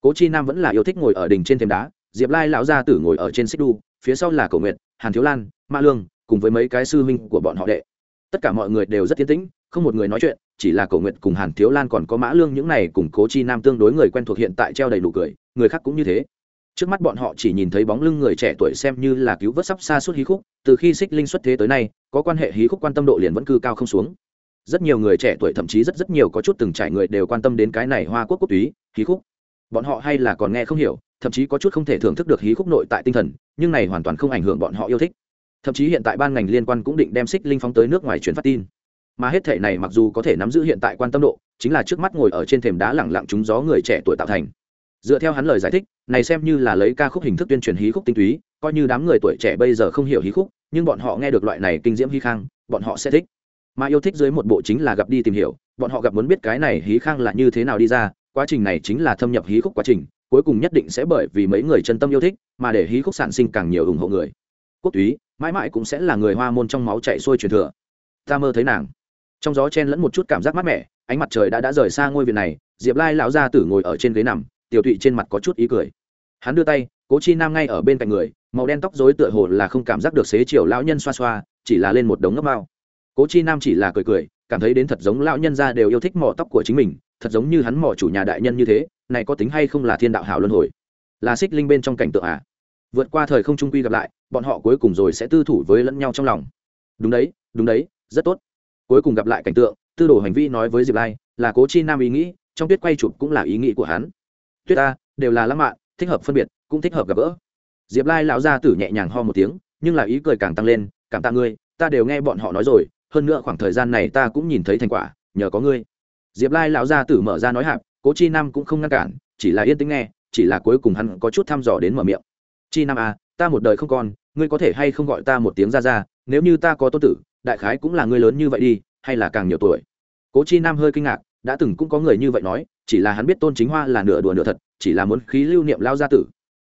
Cố chi nam vẫn là yêu thích ngồi ở đỉnh trên thềm đá, diệp lai lão gia tử ngồi ở trên xích đu, phía sau là cầu nguyện hàn thiếu lan, Ma lương, cùng với mấy cái sư huynh của bọn họ đệ. Tất cả mọi người đều rất tiến tĩnh, không một người nói chuyện chỉ là cầu nguyện cùng hàn thiếu lan còn có mã lương những này cùng cố chi nam tương đối người quen thuộc hiện tại treo đầy đủ cười, người khác cũng như thế. Trước mắt bọn họ chỉ nhìn thấy bóng lưng người trẻ tuổi xem như là cứu vớt sắp xa suốt hí khúc, từ khi xích linh xuất thế tới nay, có quan hệ hí khúc quan tâm độ liền vẫn cư cao không xuống. Rất nhiều người trẻ tuổi thậm chí rất rất nhiều có chút từng trải người đều quan tâm đến cái này hoa quốc quốc túy, hí khúc. Bọn họ hay là còn nghe không hiểu, thậm chí có chút không thể thưởng thức được hí khúc nội tại tinh thần, nhưng này hoàn toàn không ảnh hưởng bọn họ yêu thích. Thậm chí hiện tại ban ngành liên quan cũng định đem xích linh phóng tới nước ngoài truyền phát tin mà hết thể này mặc dù có thể nắm giữ hiện tại quan tâm độ, chính là trước mắt ngồi ở trên thềm đá lẳng lặng trúng gió người trẻ tuổi tạo thành. Dựa theo hắn lời giải thích, này xem như là lấy ca khúc hình thức tuyên truyền hí khúc tinh túy, coi như đám người tuổi trẻ bây giờ không hiểu hí khúc, nhưng bọn họ nghe được loại này kinh diễm hí khang, bọn họ sẽ thích. Mà yêu thích dưới một bộ chính là gặp đi tìm hiểu, bọn họ gặp muốn biết cái này hí khang là như thế nào đi ra, quá trình này chính là thâm nhập hí khúc quá trình, cuối cùng nhất định sẽ bởi vì mấy người chân tâm yêu thích mà để hí khúc sản sinh càng nhiều ủng hộ người. Quốc túy, mãi mãi cũng sẽ là người hoa môn trong máu chạy xuôi truyền thừa. Ta mơ thấy nàng trong gió chen lẫn một chút cảm giác mát mẻ, ánh mặt trời đã đã rời xa ngôi viện này, diệp lai lão gia tử ngồi ở trên ghế nằm, tiểu tụy trên mặt có chút ý cười. Hắn đưa tay, cố chi nam ngay ở bên cạnh người, màu đen tóc dối tựa hồ là không cảm giác được xế chiều lão nhân xoa xoa, chỉ là lên một đống ngấp bao cố chi nam chỉ là cười cười, cảm thấy đến thật giống lão nhân ra đều yêu thích mỏ tóc của chính mình, thật giống như hắn mỏ chủ nhà đại nhân như thế, này có tính hay không là thiên đạo hảo luân hồi? Là xích linh bên trong cảnh tượng à? Vượt qua thời không trung quy gặp lại, bọn họ cuối cùng rồi sẽ tư thủ với lẫn nhau trong lòng. Đúng đấy đúng đấy, rất tốt cuối cùng gặp lại cảnh tượng, tư đồ hành vi nói với diệp lai, là cố chi nam ý nghĩ, trong tuyết quay chụp cũng là ý nghĩ của hắn. Tuyết ta đều là lãng mạn, thích hợp phân biệt, cũng thích hợp gặp gỡ. Diệp lai lão gia tử nhẹ nhàng ho một tiếng, nhưng là ý cười càng tăng lên, cảm tạ ngươi, ta đều nghe bọn họ nói rồi, hơn nữa khoảng thời gian này ta cũng nhìn thấy thành quả, nhờ có ngươi. Diệp lai lão gia tử mở ra nói hạp, cố chi nam cũng không ngăn cản, chỉ là yên tĩnh nghe, chỉ là cuối cùng hắn có chút thăm dò đến mở miệng. Chi nam à ta một đời không còn, ngươi có thể hay không gọi ta một tiếng ra ra nếu như ta có tôn tử, đại khái cũng là người lớn như vậy đi, hay là càng nhiều tuổi? Cố chi nam hơi kinh ngạc, đã từng cũng có người như vậy nói, chỉ là hắn biết tôn chính hoa là nửa đùa nửa thật, chỉ là muốn khí lưu niệm lao gia tử.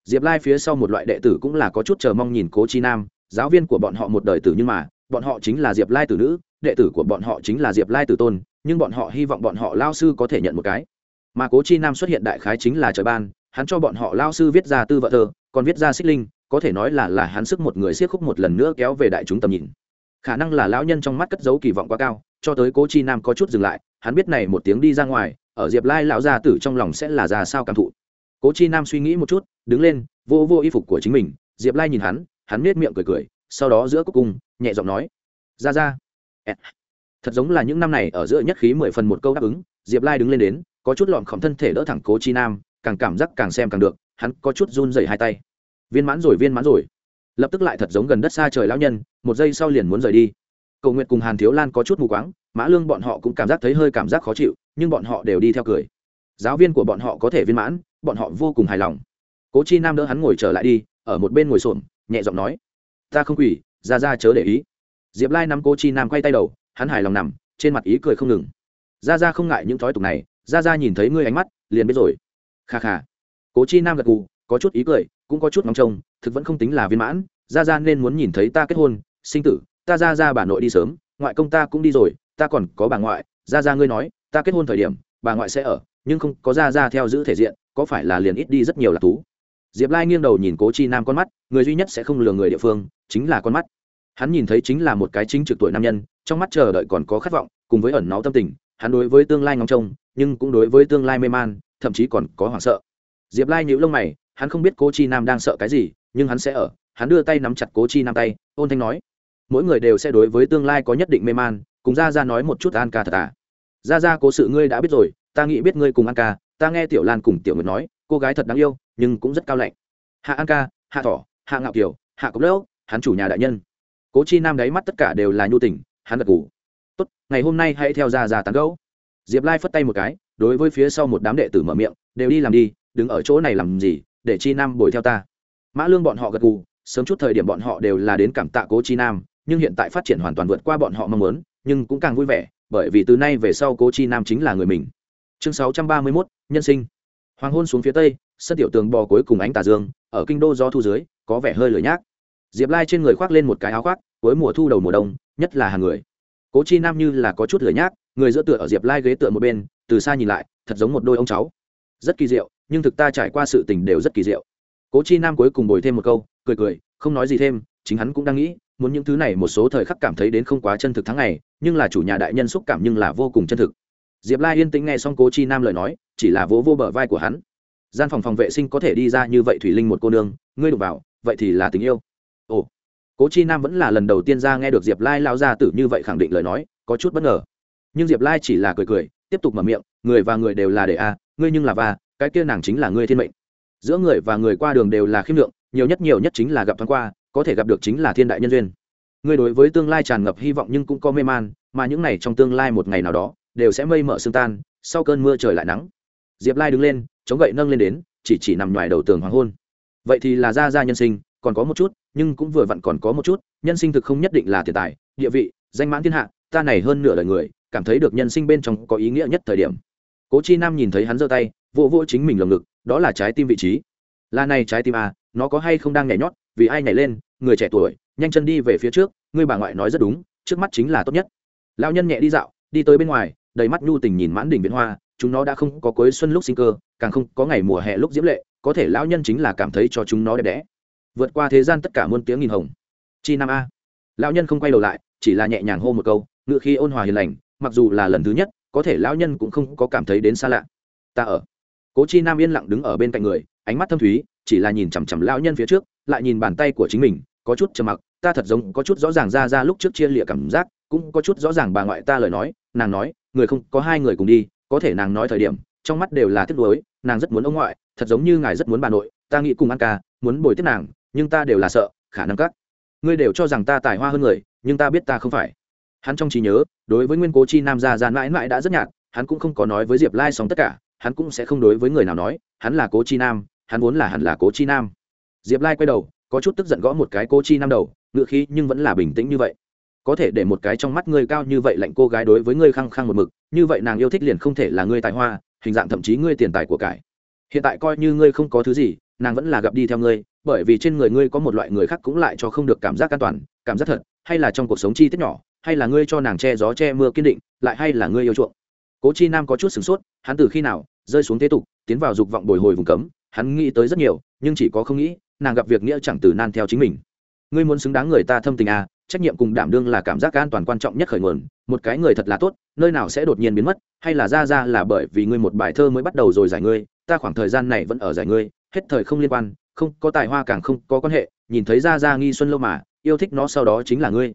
Diệp lai phía sau một loại đệ tử cũng là có chút chờ mong nhìn cố chi nam, giáo viên của bọn họ một đời tử nhưng mà, bọn họ chính là diệp lai tử nữ, đệ tử của bọn họ chính là diệp lai tử tôn, nhưng bọn họ hy vọng bọn họ lao sư có thể nhận một cái. Mà cố chi nam xuất hiện đại khái chính là trời ban, hắn cho bọn họ lao sư viết ra tư vợ thơ, còn viết ra xích linh có thể nói là là hắn sức một người siết khúc một lần nữa kéo về đại chúng tầm nhìn. Khả năng là lão nhân trong mắt cất giấu kỳ vọng quá cao, cho tới cố chi nam có chút dừng lại, hắn biết này một tiếng đi ra ngoài, ở diệp lai lão gia tử trong lòng sẽ là ra sao cảm thụ. Cố chi nam suy nghĩ một chút, đứng lên, vô vô y phục của chính mình, diệp lai nhìn hắn hắn nết miệng cười cười, sau đó giữa cuối cùng nhẹ giọng nói, ra ra. Thật giống là những năm này ở giữa nhất khí mười phần một câu đáp ứng, diệp lai đứng lên đến, có chút lọn khổng thân thể đỡ thẳng cố chi nam, càng cảm giác càng xem càng được, hắn có chút run rẩy hai tay viên mãn rồi viên mãn rồi. Lập tức lại thật giống gần đất xa trời lão nhân một giây sau liền muốn rời đi. Cầu nguyện cùng hàn thiếu lan có chút mù quáng mã lương bọn họ cũng cảm giác thấy hơi cảm giác khó chịu nhưng bọn họ đều đi theo cười. Giáo viên của bọn họ có thể viên mãn bọn họ vô cùng hài lòng. Cố chi nam đỡ hắn ngồi trở lại đi ở một bên ngồi xổm nhẹ giọng nói ta không quỷ, ra ra chớ để ý. Diệp lai nắm cố chi nam quay tay đầu hắn hài lòng nằm trên mặt ý cười không ngừng. Ra ra không ngại những thói tục này ra ra nhìn thấy ngươi ánh mắt liền biết rồi. Kha kha. Cố chi nam gật gù có chút ý cười cũng có chút ngóng trông, thực vẫn không tính là viên mãn. Ra ra nên muốn nhìn thấy ta kết hôn. Sinh tử, ta ra ra bà nội đi sớm, ngoại công ta cũng đi rồi, ta còn có bà ngoại. Ra ra ngươi nói, ta kết hôn thời điểm, bà ngoại sẽ ở, nhưng không có ra ra theo giữ thể diện, có phải là liền ít đi rất nhiều là thú? Diệp lai nghiêng đầu nhìn cố chi nam con mắt, người duy nhất sẽ không lừa người địa phương, chính là con mắt. Hắn nhìn thấy chính là một cái chính trực tuổi nam nhân, trong mắt chờ đợi còn có khát vọng, cùng với ẩn náu tâm tình, hắn đối với tương lai ngóng trông, nhưng cũng đối với tương lai mê man, thậm chí còn có hoảng sợ. Diệp lai nhíu lông mày hắn không biết cố chi nam đang sợ cái gì, nhưng hắn sẽ ở. Hắn đưa tay nắm chặt cố chi nam tay, ôn thanh nói, mỗi người đều sẽ đối với tương lai có nhất định mê man, cùng ra ra nói một chút an ca thật à. Ra ra cố sự ngươi đã biết rồi, ta nghĩ biết ngươi cùng an ca, ta nghe tiểu lan cùng tiểu nguyệt nói, cô gái thật đáng yêu, nhưng cũng rất cao lạnh. Hạ an ca, hạ thỏ, hạ ngạo kiều, hạ cốc lỡ hắn chủ nhà đại nhân. Cố chi nam đáy mắt tất cả đều là nhu tình, hắn gật ngủ tốt, ngày hôm nay hãy theo ra ra tán gẫu. Diệp lai phất tay một cái, đối với phía sau một đám đệ tử mở miệng, đều đi làm đi, đứng ở chỗ này làm gì để chi nam bồi theo ta. Mã lương bọn họ gật gù sớm chút thời điểm bọn họ đều là đến cảm tạ cố chi nam nhưng hiện tại phát triển hoàn toàn vượt qua bọn họ mong muốn nhưng cũng càng vui vẻ bởi vì từ nay về sau cố chi nam chính là người mình. Chương sáu trăm ba mươi 631, nhân sinh. Hoàng hôn xuống phía tây sân tiểu tường bò cuối cùng ánh tà dương ở kinh đô do thu dưới có vẻ hơi lười nhác. Diệp lai trên người khoác lên một cái áo khoác cuối mùa thu đầu mùa đông nhất là hàng người. Cố chi nam như là có chút lười nhác người giữa tựa ở diệp lai ghế tựa một bên từ xa nhìn lại thật giống một đôi ông cháu. Rất kỳ diệu nhưng thực ta trải qua sự tình đều rất kỳ diệu. Cố chi nam cuối cùng bồi thêm một câu, cười cười, không nói gì thêm, chính hắn cũng đang nghĩ, muốn những thứ này một số thời khắc cảm thấy đến không quá chân thực tháng ngày, nhưng là chủ nhà đại nhân xúc cảm nhưng là vô cùng chân thực. Diệp lai yên tĩnh nghe xong cố chi nam lời nói, chỉ là vỗ vô bờ vai của hắn. Gian phòng phòng vệ sinh có thể đi ra như vậy thủy linh một cô nương, ngươi đụng vào, vậy thì là tình yêu. Ồ. Cố chi nam vẫn là lần đầu tiên ra nghe được diệp lai lao ra tử như vậy khẳng định lời nói, có chút bất ngờ. Nhưng diệp lai chỉ là cười cười, tiếp tục mở miệng, người và người đều là để a, ngươi nhưng là va cái kia nàng chính là ngươi thiên mệnh. Giữa người và người qua đường đều là khiêm lượng, nhiều nhất nhiều nhất chính là gặp thoáng qua, có thể gặp được chính là thiên đại nhân duyên. Ngươi đối với tương lai tràn ngập hy vọng nhưng cũng có mê man, mà những này trong tương lai một ngày nào đó, đều sẽ mây mở sương tan, sau cơn mưa trời lại nắng. Diệp lai đứng lên, chống gậy nâng lên đến, chỉ chỉ nằm ngoài đầu tường hoàng hôn. Vậy thì là ra ra nhân sinh, còn có một chút, nhưng cũng vừa vặn còn có một chút, nhân sinh thực không nhất định là tiền tài, địa vị, danh mãn thiên hạ, ta này hơn nửa đời người, cảm thấy được nhân sinh bên trong có ý nghĩa nhất thời điểm. Cố chi nam nhìn thấy hắn giơ tay vỗ vỗ chính mình lồng ngực, đó là trái tim vị trí. Là này trái tim à nó có hay không đang nhảy nhót, vì ai nhảy lên, người trẻ tuổi, nhanh chân đi về phía trước ngươi bà ngoại nói rất đúng, trước mắt chính là tốt nhất. Lão nhân nhẹ đi dạo, đi tới bên ngoài, đầy mắt nhu tình nhìn mãn đỉnh viễn hoa, chúng nó đã không có cuối xuân lúc sinh cơ, càng không có ngày mùa hè lúc diễm lệ, có thể lão nhân chính là cảm thấy cho chúng nó đẹp đẽ. Vượt qua thế gian tất cả muôn tiếng nghìn hồng. Chi nam a. Lão nhân không quay đầu lại, chỉ là nhẹ nhàng hô một câu, ngựa khi ôn hòa hiền lành, mặc dù là lần thứ nhất, có thể lão nhân cũng không có cảm thấy đến xa lạ. Ta ở cố chi nam yên lặng đứng ở bên cạnh người, ánh mắt thâm thúy, chỉ là nhìn chằm chằm lão nhân phía trước, lại nhìn bàn tay của chính mình, có chút trầm mặc, ta thật giống có chút rõ ràng ra ra lúc trước chia lịa cảm giác, cũng có chút rõ ràng bà ngoại ta lời nói, nàng nói, người không, có hai người cùng đi, có thể nàng nói thời điểm, trong mắt đều là tiếc nuối, nàng rất muốn ông ngoại, thật giống như ngài rất muốn bà nội, ta nghĩ cùng ăn ca, muốn bồi tiếp nàng, nhưng ta đều là sợ, khả năng các ngươi đều cho rằng ta tài hoa hơn người, nhưng ta biết ta không phải. Hắn trong trí nhớ, đối với nguyên cố chi nam gia gian mãi mãi đã rất nhạt, hắn cũng không có nói với diệp lai xong tất cả hắn cũng sẽ không đối với người nào nói, hắn là cố chi nam, hắn vốn là hẳn là cố chi nam. Diệp lai quay đầu, có chút tức giận gõ một cái cố chi nam đầu, ngựa khí nhưng vẫn là bình tĩnh như vậy. Có thể để một cái trong mắt ngươi cao như vậy lạnh cô gái đối với ngươi khăng khăng một mực, như vậy nàng yêu thích liền không thể là ngươi tài hoa, hình dạng thậm chí ngươi tiền tài của cải. Hiện tại coi như ngươi không có thứ gì, nàng vẫn là gặp đi theo ngươi, bởi vì trên người ngươi có một loại người khác cũng lại cho không được cảm giác an toàn, cảm giác thật, hay là trong cuộc sống chi tiết nhỏ, hay là ngươi cho nàng che gió che mưa kiên định, lại hay là ngươi yêu chuộng cố chi nam có chút sửng sốt, hắn từ khi nào rơi xuống thế tục, tiến vào dục vọng bồi hồi vùng cấm, hắn nghĩ tới rất nhiều, nhưng chỉ có không nghĩ, nàng gặp việc nghĩa chẳng từ nan theo chính mình. Ngươi muốn xứng đáng người ta thâm tình à trách nhiệm cùng đảm đương là cảm giác an toàn quan trọng nhất khởi nguồn, một cái người thật là tốt, nơi nào sẽ đột nhiên biến mất, hay là ra ra là bởi vì ngươi một bài thơ mới bắt đầu rồi giải ngươi, ta khoảng thời gian này vẫn ở giải ngươi, hết thời không liên quan, không có tài hoa càng không có quan hệ, nhìn thấy ra ra nghi xuân lâu mà, yêu thích nó sau đó chính là ngươi.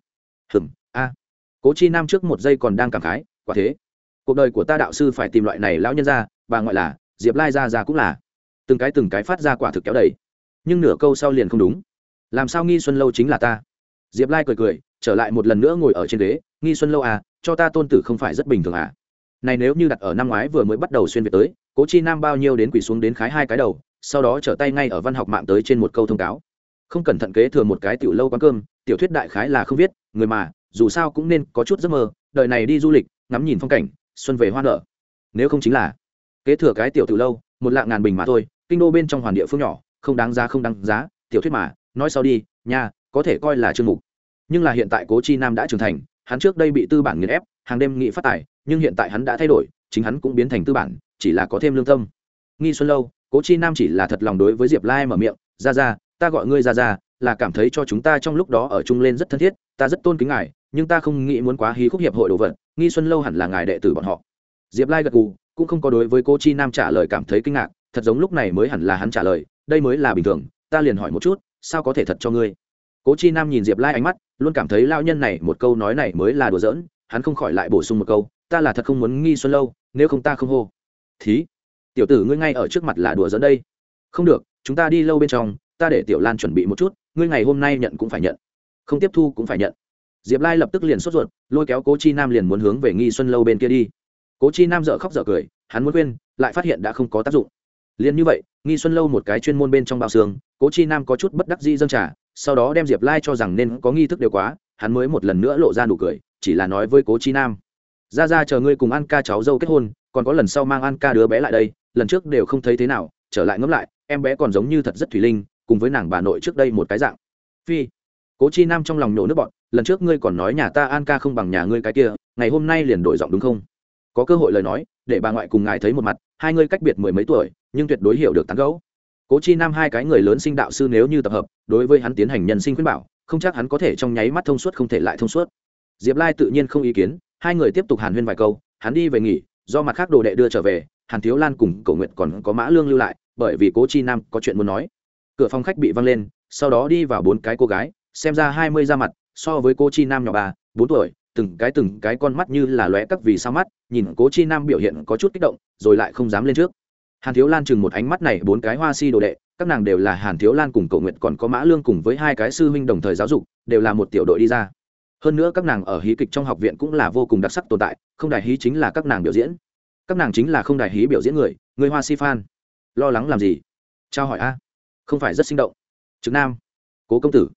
Hừm, a. Cố chi nam trước một giây còn đang cảm khái, quả thế cuộc đời của ta đạo sư phải tìm loại này lão nhân ra, bà ngoại là, diệp lai ra ra cũng là. Từng cái từng cái phát ra quả thực kéo đầy. Nhưng nửa câu sau liền không đúng. Làm sao nghi xuân lâu chính là ta? Diệp lai cười cười, trở lại một lần nữa ngồi ở trên ghế. Nghi xuân lâu à cho ta tôn tử không phải rất bình thường à? Này nếu như đặt ở năm ngoái vừa mới bắt đầu xuyên việt tới, cố chi nam bao nhiêu đến quỷ xuống đến khái hai cái đầu, sau đó trở tay ngay ở văn học mạng tới trên một câu thông cáo. Không cẩn thận kế thừa một cái tiểu lâu quán cơm, tiểu thuyết đại khái là không viết, người mà, dù sao cũng nên có chút giấc mơ, đời này đi du lịch, ngắm nhìn phong cảnh xuân về hoa nở. Nếu không chính là, kế thừa cái tiểu từ lâu, một lạng ngàn bình mà thôi, kinh đô bên trong hoàn địa phương nhỏ, không đáng giá, không đáng giá, tiểu thuyết mà, nói sau đi, nha, có thể coi là chương mục. Nhưng là hiện tại cố chi nam đã trưởng thành, hắn trước đây bị tư bản nghiền ép, hàng đêm nghị phát tài, nhưng hiện tại hắn đã thay đổi, chính hắn cũng biến thành tư bản, chỉ là có thêm lương tâm. Nghi xuân lâu, cố chi nam chỉ là thật lòng đối với diệp lai mở miệng ra ra ta gọi ngươi ra ra là cảm thấy cho chúng ta trong lúc đó ở chung lên rất thân thiết, ta rất tôn kính ngài nhưng ta không nghĩ muốn quá hí khúc hiệp hội đồ vật, nghi xuân lâu hẳn là ngài đệ tử bọn họ. Diệp lai gật gù, cũng không có đối với cô chi nam trả lời cảm thấy kinh ngạc, thật giống lúc này mới hẳn là hắn trả lời, đây mới là bình thường, ta liền hỏi một chút, sao có thể thật cho ngươi? Cố chi nam nhìn diệp lai ánh mắt, luôn cảm thấy lao nhân này một câu nói này mới là đùa giỡn, hắn không khỏi lại bổ sung một câu, ta là thật không muốn nghi xuân lâu, nếu không ta không hô. Thí, tiểu tử ngươi ngay ở trước mặt là đùa giỡn đây. Không được, chúng ta đi lâu bên trong, ta để tiểu lan chuẩn bị một chút, ngươi ngày hôm nay nhận cũng phải nhận. Không tiếp thu cũng phải nhận diệp lai lập tức liền sốt ruột, lôi kéo cố chi nam liền muốn hướng về nghi xuân lâu bên kia đi. Cố chi nam dợ khóc dợ cười, hắn muốn quên lại phát hiện đã không có tác dụng. Liền như vậy, nghi xuân lâu một cái chuyên môn bên trong bao xương, cố chi nam có chút bất đắc dĩ dâng trả sau đó đem diệp lai cho rằng nên có nghi thức đều quá, hắn mới một lần nữa lộ ra nụ cười, chỉ là nói với cố chi nam, ra ra chờ ngươi cùng an ca cháu dâu kết hôn, còn có lần sau mang an ca đứa bé lại đây, lần trước đều không thấy thế nào, trở lại ngẫm lại, em bé còn giống như thật rất thủy linh, cùng với nàng bà nội trước đây một cái dạng. Phi, cố chi nam trong lòng nhổ nước bọn lần trước ngươi còn nói nhà ta an ca không bằng nhà ngươi cái kia, ngày hôm nay liền đổi giọng đúng không? Có cơ hội lời nói, để bà ngoại cùng ngài thấy một mặt, hai ngươi cách biệt mười mấy tuổi, nhưng tuyệt đối hiểu được tán gấu cố chi nam hai cái người lớn sinh đạo sư nếu như tập hợp, đối với hắn tiến hành nhân sinh khuyên bảo, không chắc hắn có thể trong nháy mắt thông suốt không thể lại thông suốt. Diệp lai tự nhiên không ý kiến, hai người tiếp tục hàn huyên vài câu, hắn đi về nghỉ, do mặt khác đồ đệ đưa trở về, hàn thiếu lan cùng cầu nguyện còn có mã lương lưu lại, bởi vì cố chi nam có chuyện muốn nói. Cửa phòng khách bị văng lên, sau đó đi vào bốn cái cô gái, xem ra hai mươi ra mặt so với cô chi nam nhỏ ba bốn tuổi, từng cái từng cái con mắt như là lóe các vì sao mắt, nhìn cố chi nam biểu hiện có chút kích động, rồi lại không dám lên trước. Hàn thiếu lan chừng một ánh mắt này, bốn cái hoa si đồ đệ, các nàng đều là hàn thiếu lan cùng cầu nguyện còn có mã lương cùng với hai cái sư huynh đồng thời giáo dục, đều là một tiểu đội đi ra. Hơn nữa các nàng ở hí kịch trong học viện cũng là vô cùng đặc sắc tồn tại, không đài hí chính là các nàng biểu diễn. Các nàng chính là không đài hí biểu diễn người người hoa si fan. Lo lắng làm gì? Trao hỏi a. Không phải rất sinh động. Trực nam, cố công tử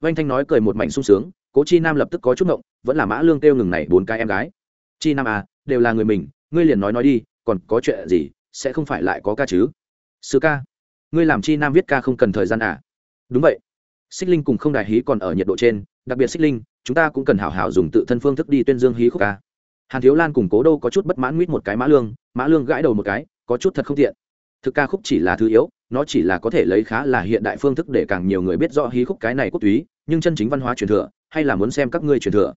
vanh thanh nói cười một mảnh sung sướng, cố chi nam lập tức có chút ngộng, vẫn là mã lương kêu ngừng này bốn cái em gái. Chi nam à đều là người mình, ngươi liền nói nói đi, còn có chuyện gì, sẽ không phải lại có ca chứ? Sư ca, ngươi làm chi nam viết ca không cần thời gian à? Đúng vậy. Xích linh cùng không đại hí còn ở nhiệt độ trên, đặc biệt xích linh, chúng ta cũng cần hảo hảo dùng tự thân phương thức đi tuyên dương hí khúc ca. Hàn thiếu lan cùng cố đô có chút bất mãn nguyết một cái mã lương mã lương gãi đầu một cái, có chút thật không tiện thực ca khúc chỉ là thứ yếu, nó chỉ là có thể lấy khá là hiện đại phương thức để càng nhiều người biết rõ hí khúc cái này quốc túy, nhưng chân chính văn hóa truyền thừa, hay là muốn xem các ngươi truyền thừa.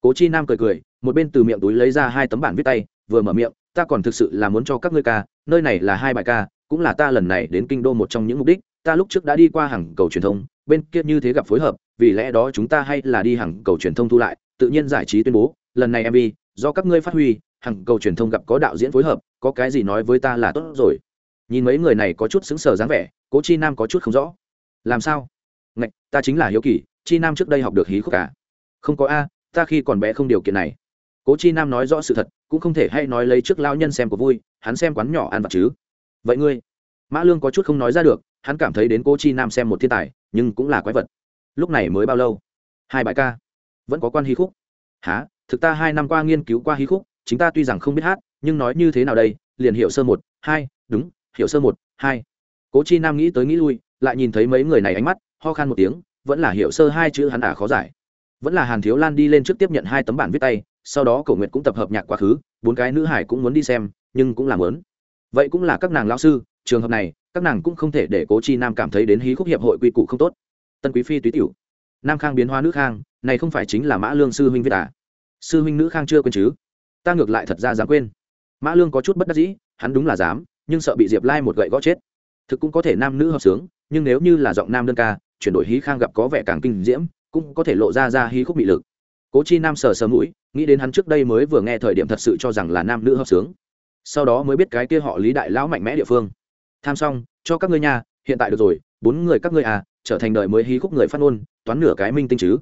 Cố chi nam cười cười, một bên từ miệng túi lấy ra hai tấm bản viết tay, vừa mở miệng, ta còn thực sự là muốn cho các ngươi ca, nơi này là hai bài ca, cũng là ta lần này đến kinh đô một trong những mục đích, ta lúc trước đã đi qua hàng cầu truyền thông, bên kia như thế gặp phối hợp, vì lẽ đó chúng ta hay là đi hàng cầu truyền thông thu lại, tự nhiên giải trí tuyên bố, lần này mv do các ngươi phát huy, hàng cầu truyền thông gặp có đạo diễn phối hợp, có cái gì nói với ta là tốt rồi nhìn mấy người này có chút xứng sờ dáng vẻ, cố chi nam có chút không rõ. Làm sao? Ngạch, ta chính là hiếu kỳ, chi nam trước đây học được hí khúc cả không có a, ta khi còn bé không điều kiện này. Cố chi nam nói rõ sự thật, cũng không thể hay nói lấy trước lao nhân xem của vui, hắn xem quán nhỏ ăn vặt chứ. Vậy ngươi? Mã lương có chút không nói ra được, hắn cảm thấy đến cố chi nam xem một thiên tài, nhưng cũng là quái vật. Lúc này mới bao lâu? Hai bài ca. Vẫn có quan hí khúc. Há thực ta hai năm qua nghiên cứu qua hí khúc, chính ta tuy rằng không biết hát, nhưng nói như thế nào đây? Liền hiểu sơ một, hai, đúng hiểu sơ một, hai. Cố chi nam nghĩ tới nghĩ lui, lại nhìn thấy mấy người này ánh mắt, ho khan một tiếng, vẫn là hiểu sơ hai chữ hắn ả khó giải. Vẫn là hàn thiếu lan đi lên trước tiếp nhận hai tấm bản viết tay, sau đó cổ nguyệt cũng tập hợp nhạc quá khứ, bốn cái nữ hải cũng muốn đi xem, nhưng cũng làm lớn vậy cũng là các nàng lao sư, trường hợp này, các nàng cũng không thể để cố chi nam cảm thấy đến hí khúc hiệp hội quy củ không tốt. Tân quý phi túy tiểu, nam khang biến hóa nữ khang, này không phải chính là mã lương sư huynh viết à? Sư huynh nữ khang chưa quên chứ? Ta ngược lại thật ra dám quên. Mã lương có chút bất đắc dĩ, hắn đúng là dám nhưng sợ bị diệp lai một gậy gõ chết. Thực cũng có thể nam nữ hợp sướng, nhưng nếu như là giọng nam đơn ca, chuyển đổi hí khang gặp có vẻ càng kinh diễm, cũng có thể lộ ra ra hí khúc bị lực. Cố chi nam sờ sờ mũi, nghĩ đến hắn trước đây mới vừa nghe thời điểm thật sự cho rằng là nam nữ hợp sướng. Sau đó mới biết cái kia họ lý đại lão mạnh mẽ địa phương. Tham xong, cho các ngươi nhà hiện tại được rồi, bốn người các ngươi à trở thành đời mới hí khúc người phát ngôn, toán nửa cái minh tinh chứ.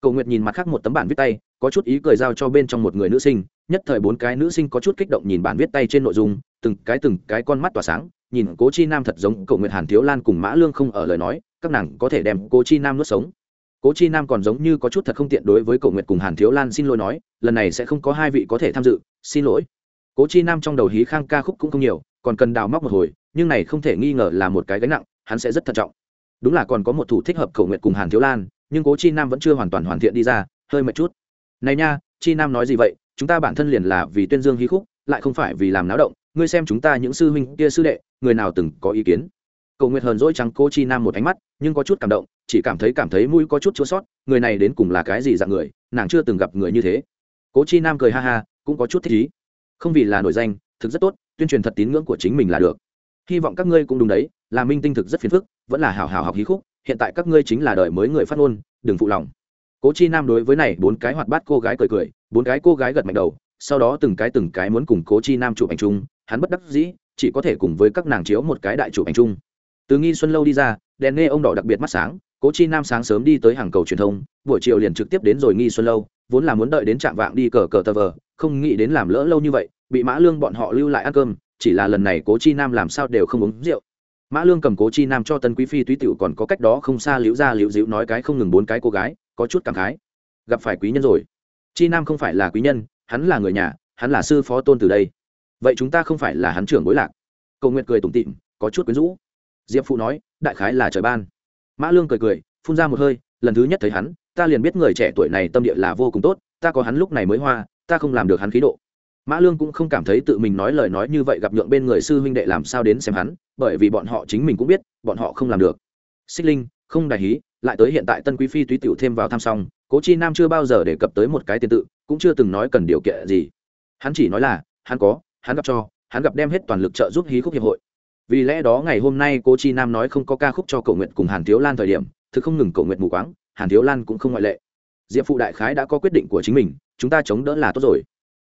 Cầu nguyệt nhìn mặt khác một tấm bản viết tay có chút ý cười giao cho bên trong một người nữ sinh, nhất thời bốn cái nữ sinh có chút kích động nhìn bản viết tay trên nội dung, từng cái từng cái con mắt tỏa sáng, nhìn cố chi nam thật giống cậu nguyệt hàn thiếu lan cùng mã lương không ở lời nói, các nàng có thể đem cố chi nam nuốt sống. Cố chi nam còn giống như có chút thật không tiện đối với cậu nguyệt cùng hàn thiếu lan xin lỗi nói, lần này sẽ không có hai vị có thể tham dự, xin lỗi. Cố chi nam trong đầu hí khang ca khúc cũng không nhiều, còn cần đào móc một hồi, nhưng này không thể nghi ngờ là một cái gánh nặng, hắn sẽ rất thận trọng. Đúng là còn có một thủ thích hợp cậu nguyện cùng hàn thiếu lan, nhưng cố chi nam vẫn chưa hoàn toàn hoàn thiện đi ra, hơi mệt chút này nha, chi nam nói gì vậy? Chúng ta bản thân liền là vì tuyên dương hí khúc, lại không phải vì làm náo động. Ngươi xem chúng ta những sư huynh kia sư đệ, người nào từng có ý kiến? Cầu nguyện hờn dỗi trắng cô chi nam một ánh mắt, nhưng có chút cảm động, chỉ cảm thấy cảm thấy mũi có chút chua sót, người này đến cùng là cái gì dạng người, nàng chưa từng gặp người như thế. Cố chi nam cười ha ha, cũng có chút thích ý. Không vì là nổi danh, thực rất tốt, tuyên truyền thật tín ngưỡng của chính mình là được. Hy vọng các ngươi cũng đúng đấy, là minh tinh thực rất phiền phức, vẫn là hào hào học hí khúc, hiện tại các ngươi chính là đời mới người phát ngôn, đừng phụ lòng cố chi nam đối với này bốn cái hoạt bát cô gái cười cười, bốn cái cô gái gật mạnh đầu, sau đó từng cái từng cái muốn cùng cố chi nam chụp ảnh chung, hắn bất đắc dĩ, chỉ có thể cùng với các nàng chiếu một cái đại chụp ảnh chung. Từ nghi xuân lâu đi ra, đèn nghe ông đỏ đặc biệt mắt sáng, cố chi nam sáng sớm đi tới hàng cầu truyền thông, buổi chiều liền trực tiếp đến rồi nghi xuân lâu, vốn là muốn đợi đến trạm vạng đi cờ cờ tờ vờ, không nghĩ đến làm lỡ lâu như vậy, bị mã lương bọn họ lưu lại ăn cơm, chỉ là lần này cố chi nam làm sao đều không uống rượu mã lương cầm cố chi nam cho tân quý phi túy tiểu còn có cách đó không xa liễu ra liễu dịu nói cái không ngừng bốn cái cô gái, có chút cảm khái. Gặp phải quý nhân rồi. Chi nam không phải là quý nhân, hắn là người nhà, hắn là sư phó tôn từ đây. Vậy chúng ta không phải là hắn trưởng bối lạc. Cầu nguyện cười tủm tịm có chút quyến rũ. Diệp phụ nói, đại khái là trời ban. Mã lương cười cười, phun ra một hơi, lần thứ nhất thấy hắn, ta liền biết người trẻ tuổi này tâm địa là vô cùng tốt, ta có hắn lúc này mới hoa, ta không làm được hắn khí độ. Mã lương cũng không cảm thấy tự mình nói lời nói như vậy gặp nhượng bên người sư huynh đệ làm sao đến xem hắn bởi vì bọn họ chính mình cũng biết, bọn họ không làm được. Xích linh, không đại hí, lại tới hiện tại tân quý phi túy tiểu thêm vào tham xong cố chi nam chưa bao giờ đề cập tới một cái tiền tự, cũng chưa từng nói cần điều kiện gì. Hắn chỉ nói là, hắn có, hắn gặp cho, hắn gặp đem hết toàn lực trợ giúp hí khúc hiệp hội. Vì lẽ đó ngày hôm nay cố chi nam nói không có ca khúc cho cầu nguyện cùng hàn thiếu lan thời điểm, thực không ngừng cầu nguyện mù quáng, hàn thiếu lan cũng không ngoại lệ. Diệp phụ đại khái đã có quyết định của chính mình, chúng ta chống đỡ là tốt rồi.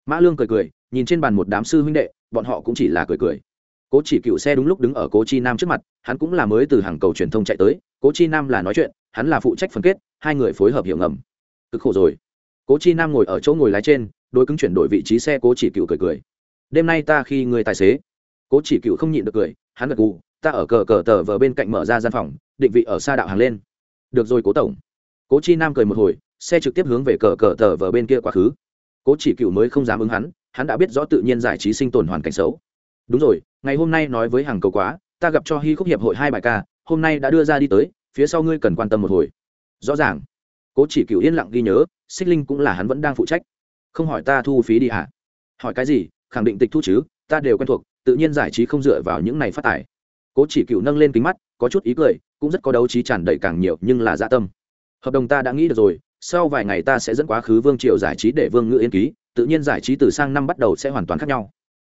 Mã lương cười cười, nhìn trên bàn một đám sư huynh đệ, bọn họ cũng chỉ là cười cười cố chỉ cựu xe đúng lúc đứng ở cố chi nam trước mặt, hắn cũng là mới từ hàng cầu truyền thông chạy tới, cố chi nam là nói chuyện, hắn là phụ trách phân kết, hai người phối hợp hiệu ngầm. Cực khổ rồi. Cố chi nam ngồi ở chỗ ngồi lái trên đôi cứng chuyển đổi vị trí xe cố chỉ cựu cười cười. Đêm nay ta khi người tài xế. Cố chỉ cựu không nhịn được cười, hắn gật gù, ta ở cờ cờ tờ vờ bên cạnh mở ra gian phòng, định vị ở xa đạo hàng lên. Được rồi cố tổng. Cố chi nam cười một hồi, xe trực tiếp hướng về cờ cờ tờ vờ bên kia quá khứ. Cố chỉ cựu mới không dám ứng hắn hắn đã biết rõ tự nhiên giải trí sinh tồn hoàn cảnh xấu. Đúng rồi ngày hôm nay nói với hàng cầu quá, ta gặp cho hy khúc hiệp hội hai bài ca, hôm nay đã đưa ra đi tới, phía sau ngươi cần quan tâm một hồi. Rõ ràng. Cố chỉ cựu yên lặng ghi nhớ, xích linh cũng là hắn vẫn đang phụ trách. Không hỏi ta thu phí đi hả? Hỏi cái gì? Khẳng định tịch thu chứ, ta đều quen thuộc, tự nhiên giải trí không dựa vào những này phát tài cố chỉ cựu nâng lên kính mắt, có chút ý cười, cũng rất có đấu trí tràn đầy càng nhiều, nhưng là dạ tâm. Hợp đồng ta đã nghĩ được rồi, sau vài ngày ta sẽ dẫn quá khứ vương triều giải trí để vương ngự yên ký, tự nhiên giải trí từ sang năm bắt đầu sẽ hoàn toàn khác nhau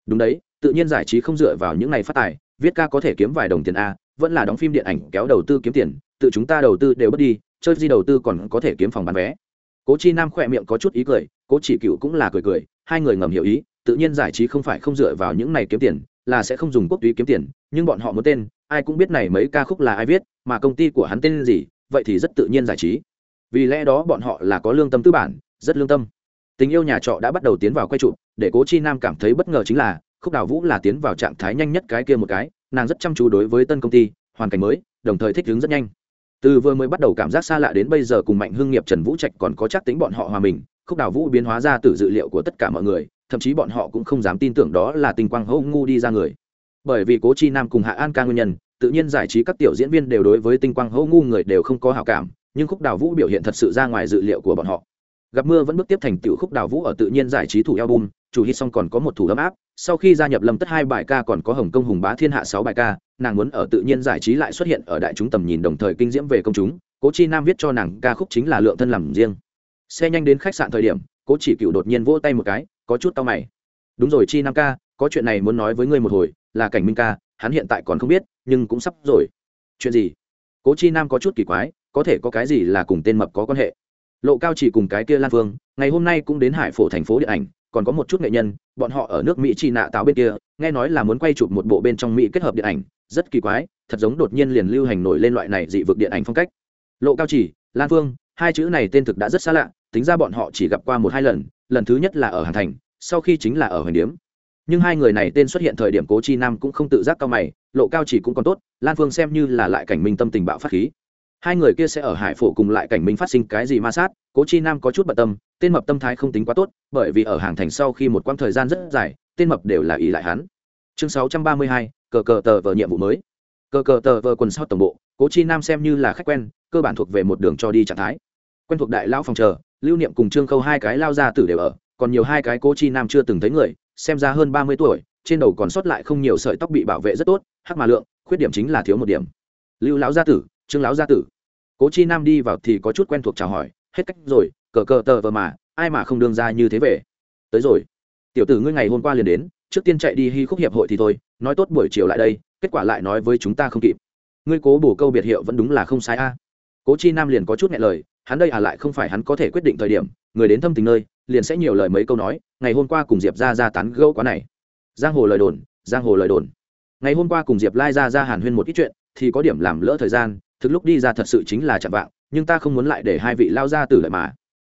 đúng đấy, tự nhiên giải trí không dựa vào những ngày phát tài, viết ca có thể kiếm vài đồng tiền a, vẫn là đóng phim điện ảnh, kéo đầu tư kiếm tiền, tự chúng ta đầu tư đều bất đi, chơi di đầu tư còn có thể kiếm phòng bán vé. Cố chi nam khỏe miệng có chút ý cười, cố chỉ cựu cũng là cười cười, hai người ngầm hiểu ý, tự nhiên giải trí không phải không dựa vào những này kiếm tiền, là sẽ không dùng quốc túy kiếm tiền, nhưng bọn họ muốn tên, ai cũng biết này mấy ca khúc là ai viết, mà công ty của hắn tên gì, vậy thì rất tự nhiên giải trí. Vì lẽ đó bọn họ là có lương tâm tư bản, rất lương tâm tình yêu nhà trọ đã bắt đầu tiến vào quay trụ, để cố chi nam cảm thấy bất ngờ chính là, khúc đào vũ là tiến vào trạng thái nhanh nhất cái kia một cái, nàng rất chăm chú đối với tân công ty, hoàn cảnh mới, đồng thời thích ứng rất nhanh. Từ vừa mới bắt đầu cảm giác xa lạ đến bây giờ cùng mạnh hưng nghiệp trần vũ trạch còn có chắc tính bọn họ hòa mình, khúc đào vũ biến hóa ra từ dự liệu của tất cả mọi người, thậm chí bọn họ cũng không dám tin tưởng đó là tinh quang hô ngu đi ra người. Bởi vì cố chi nam cùng hạ an ca nguyên nhân, tự nhiên giải trí các tiểu diễn viên đều đối với tinh quang hô ngu người đều không có hảo cảm, nhưng khúc đào vũ biểu hiện thật sự ra ngoài dự liệu của bọn họ gặp mưa vẫn bước tiếp thành tiểu khúc đào vũ ở tự nhiên giải trí thủ album, chủ hit xong còn có một thủ ấm áp, sau khi gia nhập lâm tất hai bài ca còn có hồng công hùng bá thiên hạ sáu bài ca, nàng muốn ở tự nhiên giải trí lại xuất hiện ở đại chúng tầm nhìn đồng thời kinh diễm về công chúng, cố chi nam viết cho nàng ca khúc chính là lượng thân làm riêng. Xe nhanh đến khách sạn thời điểm, cố chỉ cựu đột nhiên vỗ tay một cái, có chút tao mày. Đúng rồi chi nam ca, có chuyện này muốn nói với ngươi một hồi, là cảnh minh ca, hắn hiện tại còn không biết, nhưng cũng sắp rồi. Chuyện gì? Cố chi nam có chút kỳ quái, có thể có cái gì là cùng tên mập có quan hệ? Lộ cao chỉ cùng cái kia lan phương, ngày hôm nay cũng đến hải phổ thành phố điện ảnh, còn có một chút nghệ nhân, bọn họ ở nước mỹ chi nạ táo bên kia, nghe nói là muốn quay chụp một bộ bên trong mỹ kết hợp điện ảnh, rất kỳ quái, thật giống đột nhiên liền lưu hành nổi lên loại này dị vực điện ảnh phong cách. Lộ cao chỉ, lan phương, hai chữ này tên thực đã rất xa lạ, tính ra bọn họ chỉ gặp qua một hai lần lần thứ nhất là ở hàn thành, sau khi chính là ở hoành điếm. Nhưng hai người này tên xuất hiện thời điểm cố chi nam cũng không tự giác cao mày, lộ cao chỉ cũng còn tốt, lan phương xem như là lại cảnh minh tâm tình bạo phát khí hai người kia sẽ ở hải phổ cùng lại cảnh minh phát sinh cái gì ma sát, cố chi nam có chút bận tâm, tên mập tâm thái không tính quá tốt, bởi vì ở hàng thành sau khi một quãng thời gian rất dài, tên mập đều là ý lại hắn. Chương sáu trăm ba mươi hai, cờ cờ tờ vờ nhiệm vụ mới. Cờ cờ tờ vờ quần sau tổng bộ, cố chi nam xem như là khách quen, cơ bản thuộc về một đường cho đi trạng thái. Quen thuộc đại lao phòng chờ, lưu niệm cùng trương khâu hai cái lao ra tử đều ở, còn nhiều hai cái cố chi nam chưa từng thấy người, xem ra hơn ba mươi tuổi, trên đầu còn sót lại không nhiều sợi tóc bị bảo vệ rất tốt, hắc mà lượng, khuyết điểm chính là thiếu một điểm. Lưu lão gia tử trương lão gia tử. Cố chi nam đi vào thì có chút quen thuộc chào hỏi, hết cách rồi, cờ cờ tờ vờ mà, ai mà không đương ra như thế về. Tới rồi. Tiểu tử ngươi ngày hôm qua liền đến, trước tiên chạy đi hy khúc hiệp hội thì thôi, nói tốt buổi chiều lại đây, kết quả lại nói với chúng ta không kịp. Ngươi cố bổ câu biệt hiệu vẫn đúng là không sai a. Cố chi nam liền có chút nghe lời, hắn đây à lại không phải hắn có thể quyết định thời điểm, người đến thâm tình nơi, liền sẽ nhiều lời mấy câu nói, ngày hôm qua cùng diệp ra ra tán gẫu quá này. Giang hồ lời đồn, giang hồ lời đồn. Ngày hôm qua cùng diệp lai ra ra hàn huyên một ít chuyện, thì có điểm làm lỡ thời gian thực lúc đi ra thật sự chính là chạm vạng, nhưng ta không muốn lại để hai vị lao ra tử lại mà.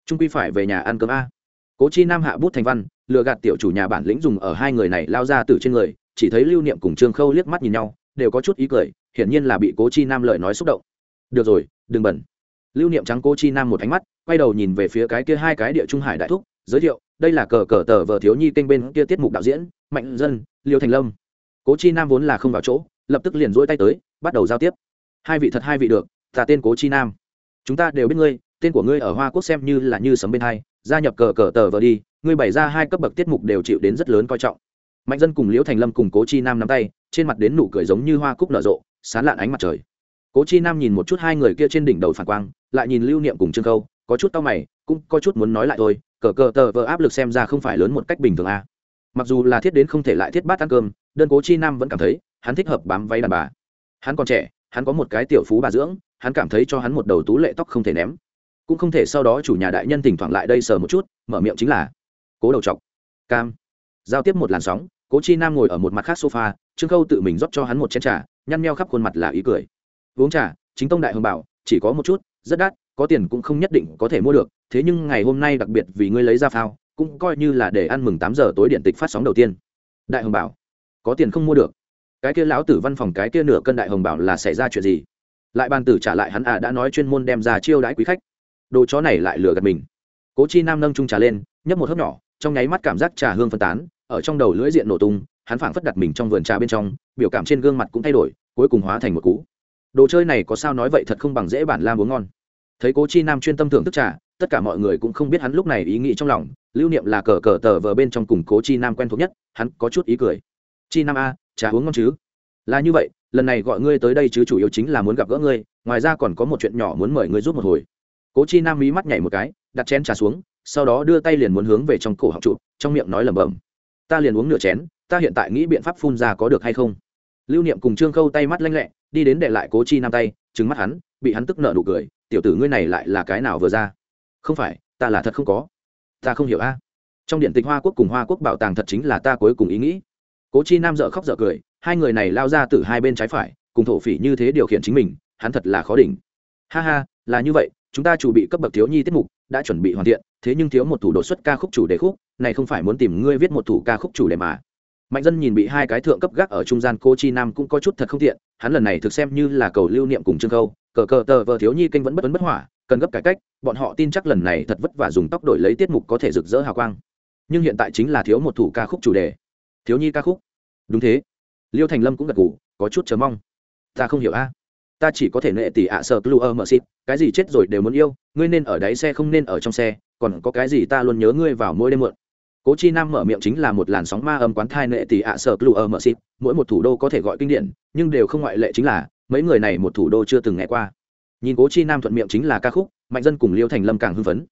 Trung quy phải về nhà ăn cơm a. Cố chi nam hạ bút thành văn, lừa gạt tiểu chủ nhà bản lĩnh dùng ở hai người này lao ra từ trên người, chỉ thấy lưu niệm cùng trương khâu liếc mắt nhìn nhau, đều có chút ý cười, hiển nhiên là bị cố chi nam lời nói xúc động. Được rồi, đừng bẩn. Lưu niệm trắng cố chi nam một ánh mắt, quay đầu nhìn về phía cái kia hai cái địa trung hải đại thúc, giới thiệu, đây là cờ cờ tờ vợ thiếu nhi kênh bên kia tiết mục đạo diễn, mạnh dân, liêu thành lâm. Cố chi nam vốn là không vào chỗ, lập tức liền rỗi tay tới, bắt đầu giao tiếp hai vị thật hai vị được, ta tên cố chi nam. Chúng ta đều biết ngươi, tên của ngươi ở hoa quốc xem như là như sấm bên hai, gia nhập cờ cờ tờ vờ đi, ngươi bày ra hai cấp bậc tiết mục đều chịu đến rất lớn coi trọng. Mạnh dân cùng liễu thành lâm cùng cố chi nam nắm tay, trên mặt đến nụ cười giống như hoa cúc nở rộ, sán lạn ánh mặt trời. Cố chi nam nhìn một chút hai người kia trên đỉnh đầu phản quang, lại nhìn lưu niệm cùng trương khâu, có chút tao mày, cũng có chút muốn nói lại thôi, cờ cờ tờ vờ áp lực xem ra không phải lớn một cách bình thường à. mặc dù là thiết đến không thể lại thiết bát ăn cơm, đơn cố chi nam vẫn cảm thấy, hắn thích hợp bám váy đàn bà. Hắn còn trẻ hắn có một cái tiểu phú bà dưỡng, hắn cảm thấy cho hắn một đầu tú lệ tóc không thể ném. Cũng không thể sau đó chủ nhà đại nhân thỉnh thoảng lại đây sờ một chút, mở miệng chính là, cố đầu chọc. Cam. Giao tiếp một làn sóng, cố chi nam ngồi ở một mặt khác sofa, trương khâu tự mình rót cho hắn một chén trà, nhăn meo khắp khuôn mặt là ý cười. Uống trà, chính tông đại hồng bảo, chỉ có một chút, rất đắt, có tiền cũng không nhất định có thể mua được, thế nhưng ngày hôm nay đặc biệt vì ngươi lấy ra phao, cũng coi như là để ăn mừng tám giờ tối điện tịch phát sóng đầu tiên. Đại hồng bảo, có tiền không mua được cái kia lão tử văn phòng cái kia nửa cân đại hồng bảo là xảy ra chuyện gì? Lại ban tử trả lại hắn à đã nói chuyên môn đem ra chiêu đãi quý khách. Đồ chó này lại lừa gạt mình. Cố chi nam nâng trung trà lên, nhấp một hớp nhỏ, trong nháy mắt cảm giác trà hương phân tán, ở trong đầu lưỡi diện nổ tung, hắn phảng phất đặt mình trong vườn trà bên trong, biểu cảm trên gương mặt cũng thay đổi, cuối cùng hóa thành một cú. Đồ chơi này có sao nói vậy thật không bằng dễ bản lam uống ngon. Thấy cố chi nam chuyên tâm thưởng thức trà, tất cả mọi người cũng không biết hắn lúc này ý nghĩ trong lòng, lưu niệm là cờ cờ tờ vờ bên trong cùng cố chi nam quen thuộc nhất, hắn có chút ý cười. Chi nam a trà uống ngon chứ? Là như vậy, lần này gọi ngươi tới đây chứ chủ yếu chính là muốn gặp gỡ ngươi, ngoài ra còn có một chuyện nhỏ muốn mời ngươi giúp một hồi. Cố chi nam mí mắt nhảy một cái, đặt chén trà xuống, sau đó đưa tay liền muốn hướng về trong cổ học trụ, trong miệng nói lẩm bẩm. Ta liền uống nửa chén, ta hiện tại nghĩ biện pháp phun ra có được hay không? Lưu niệm cùng trương khâu tay mắt lanh lẹ, đi đến để lại cố chi nam tay trứng mắt hắn, bị hắn tức nợ nụ cười, tiểu tử ngươi này lại là cái nào vừa ra? Không phải, ta là thật không có. Ta không hiểu a. Trong điện tịch hoa quốc cùng hoa quốc bảo tàng thật chính là ta cuối cùng ý nghĩ cố chi nam dợ khóc dợ cười, hai người này lao ra từ hai bên trái phải, cùng thổ phỉ như thế điều khiển chính mình, hắn thật là khó đỉnh. Ha ha, là như vậy, chúng ta chuẩn bị cấp bậc thiếu nhi tiết mục, đã chuẩn bị hoàn thiện, thế nhưng thiếu một thủ đột xuất ca khúc chủ đề khúc, này không phải muốn tìm ngươi viết một thủ ca khúc chủ đề mà. Mạnh dân nhìn bị hai cái thượng cấp gác ở trung gian cô chi nam cũng có chút thật không tiện, hắn lần này thực xem như là cầu lưu niệm cùng trương câu, cờ cờ tờ vợ thiếu nhi kênh vẫn bất vấn bất hỏa, cần gấp cải cách, bọn họ tin chắc lần này thật vất vả dùng tóc đổi lấy tiết mục có thể rực rỡ hào quang. Nhưng hiện tại chính là thiếu một thủ ca khúc chủ đề. Thiếu nhi ca khúc đúng thế. Liêu thành lâm cũng gật ngủ có chút chờ mong. Ta không hiểu a. Ta chỉ có thể nệ tỷ ạ sợ clue mở xịt, cái gì chết rồi đều muốn yêu, ngươi nên ở đáy xe không nên ở trong xe, còn có cái gì ta luôn nhớ ngươi vào mỗi đêm muộn. Cố chi nam mở miệng chính là một làn sóng ma âm quán thai nệ tỷ ạ sợ clue mở xịt, mỗi một thủ đô có thể gọi kinh điển, nhưng đều không ngoại lệ chính là, mấy người này một thủ đô chưa từng nghe qua. Nhìn cố chi nam thuận miệng chính là ca khúc, mạnh dân cùng liêu thành lâm càng hưng phấn.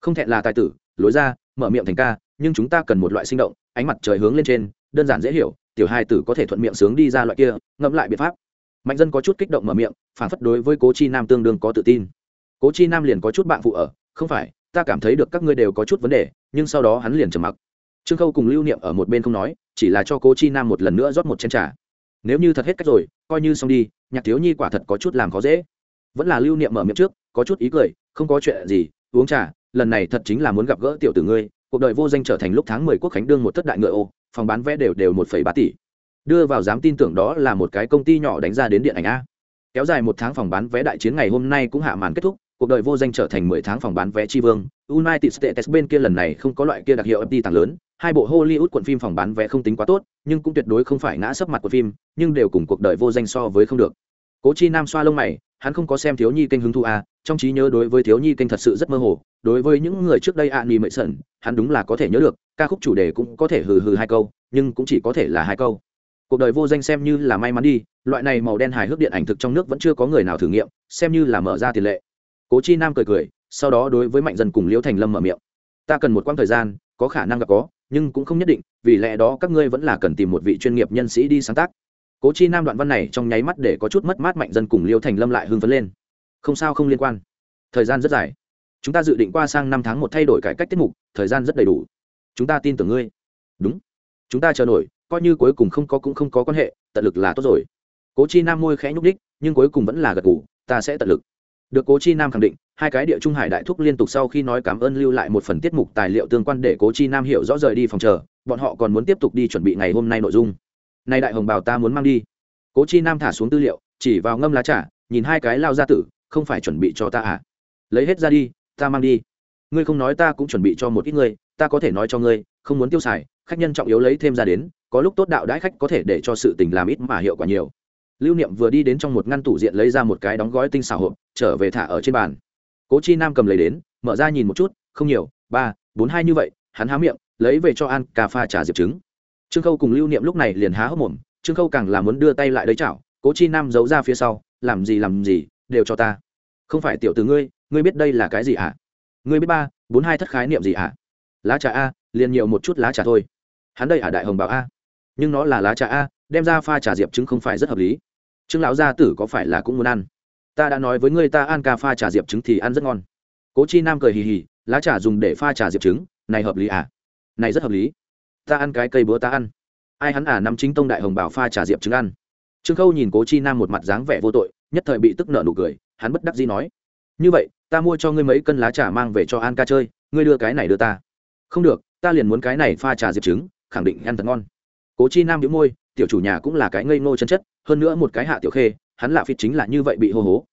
Không thẹn là tài tử, lối ra, mở miệng thành ca, nhưng chúng ta cần một loại sinh động, ánh mặt trời hướng lên trên, đơn giản dễ hiểu tiểu hai tử có thể thuận miệng sướng đi ra loại kia, ngẫm lại biện pháp. Mạnh dân có chút kích động mở miệng, phản phất đối với cố chi nam tương đương có tự tin. Cố chi nam liền có chút bạn phụ ở, không phải, ta cảm thấy được các ngươi đều có chút vấn đề, nhưng sau đó hắn liền trầm mặc. Trương khâu cùng lưu niệm ở một bên không nói, chỉ là cho cố chi nam một lần nữa rót một chén t r à nếu như thật hết cách rồi, coi như xong đi, nhạc thiếu nhi quả thật có chút làm khó dễ. Vẫn là lưu niệm mở miệng trước, có chút ý cười, không có chuyện gì, uống trà, lần này thật chính là muốn gặp gỡ tiểu tử ngươi, cuộc đời vô danh trở thành lúc tháng mười quốc khánh đương một thất đại ngựa ô phòng bán vé đều đều một phẩy ba tỷ. Đưa vào dám tin tưởng đó là một cái công ty nhỏ đánh ra đến điện ảnh a. Kéo dài một tháng phòng bán vé đại chiến ngày hôm nay cũng hạ màn kết thúc, cuộc đời vô danh trở thành mười tháng phòng bán vé tri vương. United states bên kia lần này không có loại kia đặc hiệu ft tăng lớn, hai bộ hollywood quận phim phòng bán vé không tính quá tốt, nhưng cũng tuyệt đối không phải ngã sấp mặt của phim, nhưng đều cùng cuộc đời vô danh so với không được. Cố chi nam xoa lông mày, hắn không có xem thiếu nhi kênh hứng thú a trong trí nhớ đối với thiếu nhi kênh thật sự rất mơ hồ đối với những người trước đây ạ à, nỉ mệ sẩn hắn đúng là có thể nhớ được ca khúc chủ đề cũng có thể hừ hừ hai câu nhưng cũng chỉ có thể là hai câu. Cuộc đời vô danh xem như là may mắn đi loại này màu đen hài hước điện ảnh thực trong nước vẫn chưa có người nào thử nghiệm xem như là mở ra tiền lệ. Cố chi nam cười cười sau đó đối với mạnh dân cùng liễu thành lâm mở miệng. Ta cần một quãng thời gian có khả năng gặp có nhưng cũng không nhất định vì lẽ đó các ngươi vẫn là cần tìm một vị chuyên nghiệp nhân sĩ đi sáng tác. Cố chi nam đoạn văn này trong nháy mắt để có chút mất mát mạnh dân cùng liễu thành lâm lại hưng phấn lên không sao không liên quan. Thời gian rất dài. Chúng ta dự định qua sang năm tháng một thay đổi cải cách tiết mục, thời gian rất đầy đủ. Chúng ta tin tưởng ngươi. Đúng. Chúng ta chờ nổi, coi như cuối cùng không có cũng không có quan hệ, tận lực là tốt rồi. Cố chi nam môi khẽ nhúc đích nhưng cuối cùng vẫn là gật ngủ ta sẽ tận lực. Được cố chi nam khẳng định, hai cái địa trung hải đại thúc liên tục sau khi nói cảm ơn lưu lại một phần tiết mục tài liệu tương quan để cố chi nam hiểu rõ rời đi phòng chờ, bọn họ còn muốn tiếp tục đi chuẩn bị ngày hôm nay nội dung. Nay đại hồng bào ta muốn mang đi. Cố chi nam thả xuống tư liệu, chỉ vào ngâm lá trà, nhìn hai cái lao ra tử không phải chuẩn bị cho ta à? Lấy hết ra đi, ta mang đi. Ngươi không nói ta cũng chuẩn bị cho một ít ngươi, ta có thể nói cho ngươi, không muốn tiêu xài, khách nhân trọng yếu lấy thêm ra đến, có lúc tốt đạo đãi khách có thể để cho sự tình làm ít mà hiệu quả nhiều. Lưu niệm vừa đi đến trong một ngăn tủ diện lấy ra một cái đóng gói tinh xảo hộp, trở về thả ở trên bàn. Cố chi nam cầm lấy đến, mở ra nhìn một chút, không nhiều, ba, bốn hai như vậy, hắn há miệng, lấy về cho an cà pha trà diệp trứng. Trương khâu cùng lưu niệm lúc này liền há hốc mồm, trương khâu càng là muốn đưa tay lại đấy chảo, cố chi nam giấu ra phía sau, làm gì làm gì đều cho ta. Không phải tiểu từ ngươi ngươi biết đây là cái gì ạ à? ngươi biết ba, bốn hai thất khái niệm gì ạ à? lá trà a, liền nhiều một chút lá trà thôi. Hắn đây à đại hồng bảo a? Nhưng nó là lá trà a, đem ra pha trà diệp trứng không phải rất hợp lý. Trương lão gia tử có phải là cũng muốn ăn? Ta đã nói với ngươi ta ăn ca pha trà diệp trứng thì ăn rất ngon. Cố chi nam cười hì hì, lá trà dùng để pha trà diệp trứng, này hợp lý à? Này rất hợp lý. Ta ăn cái cây búa ta ăn. Ai hắn à năm chính tông đại hồng bảo pha trà diệp trứng ăn. Trương khâu nhìn cố chi nam một mặt dáng vẻ vô tội nhất thời bị tức nợ nụ cười, hắn bất đắc dĩ nói, như vậy, ta mua cho ngươi mấy cân lá trà mang về cho an ca chơi, ngươi đưa cái này đưa ta. Không được, ta liền muốn cái này pha trà diệp trứng, khẳng định ăn thật ngon. Cố chi nam đĩu môi, tiểu chủ nhà cũng là cái ngây ngô chân chất, hơn nữa một cái hạ tiểu khê, hắn lạ phịt chính là như vậy bị hô hố.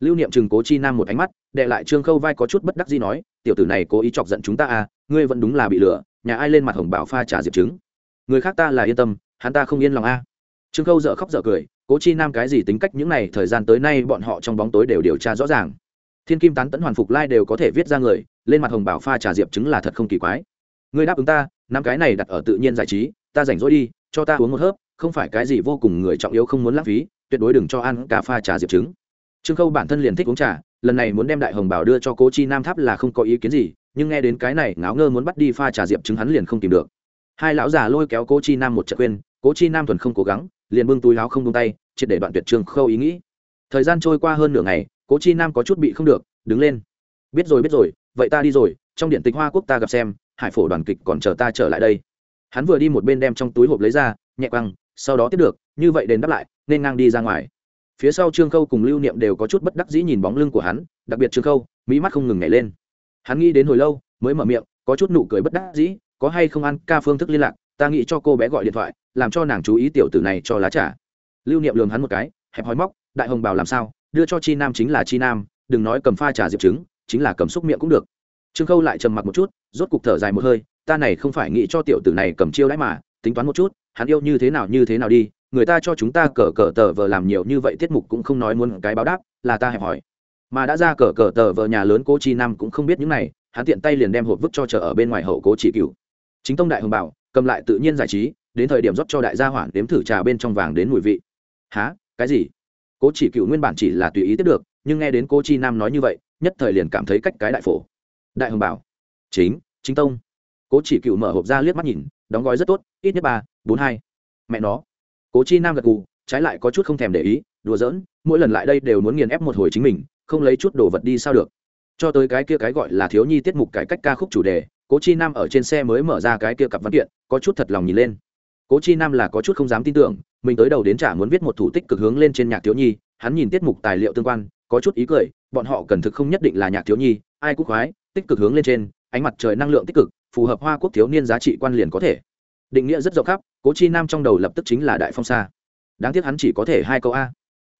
Lưu niệm chừng cố chi nam một ánh mắt đệ lại trương khâu vai có chút bất đắc gì nói, tiểu tử này cố ý chọc giận chúng ta à ngươi vẫn đúng là bị lừa, nhà ai lên mặt hồng bảo pha trà diệp trứng? Người khác ta là yên tâm, hắn ta không yên lòng a. À. trương khâu dợ khóc dợ cười cố chi nam cái gì tính cách những này, thời gian tới nay bọn họ trong bóng tối đều điều tra rõ ràng. Thiên kim tán tẫn, hoàn phục lai đều có thể viết ra người, lên mặt hồng bảo pha trà diệp chứng là thật không kỳ quái. Ngươi đáp ứng ta, năm cái này đặt ở tự nhiên giải trí, ta rảnh rỗi đi, cho ta uống một hớp, không phải cái gì vô cùng người trọng yếu không muốn lãng phí, tuyệt đối đừng cho ăn cà pha trà diệp chứng. Trương khâu bản thân liền thích uống trà, lần này muốn đem đại hồng bảo đưa cho cố chi nam tháp là không có ý kiến gì, nhưng nghe đến cái này, ngáo ngơ muốn bắt đi pha trà diệp chứng hắn liền không tìm được. Hai lão già lôi kéo cố chi nam một trận khuyên cố chi nam thuần không cố gắng liền bưng túi áo không tung tay, triệt để đoạn tuyệt trường khâu ý nghĩ. Thời gian trôi qua hơn nửa ngày, cố chi nam có chút bị không được, đứng lên. Biết rồi biết rồi, vậy ta đi rồi, trong điện tịch hoa quốc ta gặp xem, hải phổ đoàn kịch còn chờ ta trở lại đây. Hắn vừa đi một bên đem trong túi hộp lấy ra, nhẹ quăng, sau đó tiếp được, như vậy đền đáp lại, nên ngang đi ra ngoài. Phía sau trương khâu cùng lưu niệm đều có chút bất đắc dĩ nhìn bóng lưng của hắn, đặc biệt trương khâu mỹ mắt không ngừng nhảy lên. Hắn nghĩ đến hồi lâu, mới mở miệng, có chút nụ cười bất đắc dĩ, có hay không ăn ca phương thức liên lạc, ta nghĩ cho cô bé gọi điện thoại làm cho nàng chú ý tiểu tử này cho lá trả lưu niệm lường hắn một cái, hẹp hói móc, đại hồng bảo làm sao? Đưa cho chi nam chính là chi nam, đừng nói cầm pha trà diệp trứng, chính là cầm xúc miệng cũng được. Trương khâu lại trầm mặc một chút, rốt cục thở dài một hơi, ta này không phải nghĩ cho tiểu tử này cầm chiêu đãi mà, tính toán một chút, hắn yêu như thế nào như thế nào đi, người ta cho chúng ta cờ cờ tờ vờ làm nhiều như vậy tiết mục cũng không nói muốn cái báo đáp, là ta hẹp hỏi mà đã ra cờ cờ tờ vờ nhà lớn cố chi nam cũng không biết những này, hắn tiện tay liền đem hộp vứt cho chờ ở bên ngoài hậu cố chỉ cựu chính tông đại hồng bảo, cầm lại tự nhiên giải trí đến thời điểm rót cho đại gia hoản đếm thử trà bên trong vàng đến mùi vị. Há cái gì? Cố chỉ cựu nguyên bản chỉ là tùy ý tiếp được, nhưng nghe đến cô chi nam nói như vậy, nhất thời liền cảm thấy cách cái đại phổ. Đại hồng bảo. Chính chính tông. Cố chỉ cựu mở hộp ra liếc mắt nhìn, đóng gói rất tốt, ít nhất ba, bốn, hai. Mẹ nó. Cố chi nam gật gù, trái lại có chút không thèm để ý, đùa giỡn, mỗi lần lại đây đều muốn nghiền ép một hồi chính mình, không lấy chút đồ vật đi sao được. Cho tới cái kia cái gọi là thiếu nhi tiết mục cải cách ca khúc chủ đề, cố chi nam ở trên xe mới mở ra cái kia cặp văn kiện, có chút thật lòng nhìn lên cố chi nam là có chút không dám tin tưởng, mình tới đầu đến trả muốn viết một thủ tích cực hướng lên trên nhạc thiếu nhi, hắn nhìn tiết mục tài liệu tương quan, có chút ý cười, bọn họ cần thực không nhất định là nhạc thiếu nhi, ai cũng khoái, tích cực hướng lên trên, ánh mặt trời năng lượng tích cực, phù hợp hoa quốc thiếu niên giá trị quan liền có thể. Định nghĩa rất rộng khắp, cố chi nam trong đầu lập tức chính là đại phong sa. Đáng tiếc hắn chỉ có thể hai câu a.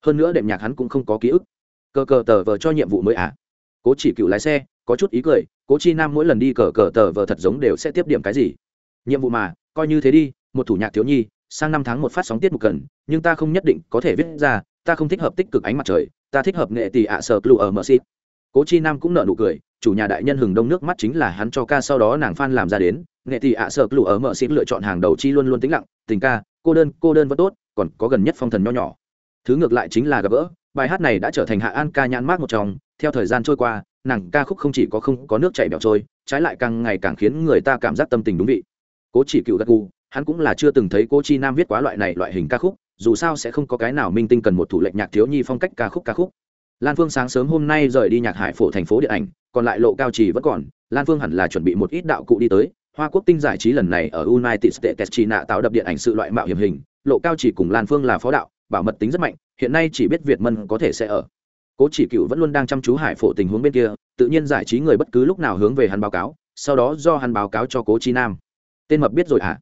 Hơn nữa đệm nhạc hắn cũng không có ký ức. Cờ cờ tờ vờ cho nhiệm vụ mới à cố chỉ cựu lái xe, có chút ý cười, cố chi nam mỗi lần đi cờ cờ tờ vờ thật giống đều sẽ tiếp điểm cái gì. Nhiệm vụ mà, coi như thế đi một thủ nhạc thiếu nhi, sang năm tháng một phát sóng tiết mục cần nhưng ta không nhất định có thể viết ra, ta không thích hợp tích cực ánh mặt trời, ta thích hợp nghệ tỷ ạ sở clu ở mờ xịt. Cố chi nam cũng nợ nụ cười, chủ nhà đại nhân hừng đông nước mắt chính là hắn cho ca sau đó nàng phan làm ra đến, nghệ tỷ ạ sợ lụ ở mờ xịt lựa chọn hàng đầu chi luôn luôn tĩnh lặng, tình ca, cô đơn cô đơn vẫn tốt, còn có gần nhất phong thần nho nhỏ. Thứ ngược lại chính là gặp gỡ, bài hát này đã trở thành hạ an ca nhãn mát một trong, theo thời gian trôi qua, nàng ca khúc không chỉ có không có nước chảy bẹo trôi, trái lại càng ngày càng khiến người ta cảm giác tâm tình đúng vị. Cố chỉ cựu gật gù hắn cũng là chưa từng thấy cô chi nam viết quá loại này loại hình ca khúc, dù sao sẽ không có cái nào minh tinh cần một thủ lệnh nhạc thiếu nhi phong cách ca khúc ca khúc. Lan phương sáng sớm hôm nay rời đi nhạc hải phổ thành phố điện ảnh, còn lại lộ cao trì vẫn còn, lan phương hẳn là chuẩn bị một ít đạo cụ đi tới. Hoa quốc tinh giải trí lần này ở united states chỉ nạ tạo đập điện ảnh sự loại mạo hiểm hình, lộ cao chỉ cùng lan phương là phó đạo, bảo mật tính rất mạnh, hiện nay chỉ biết việt mân có thể sẽ ở. Cố chỉ cựu vẫn luôn đang chăm chú hải phổ tình huống bên kia, tự nhiên giải trí người bất cứ lúc nào hướng về hắn báo cáo, sau đó do hắn báo cáo cho cố chi nam. Tên mập biết rồi hả? à?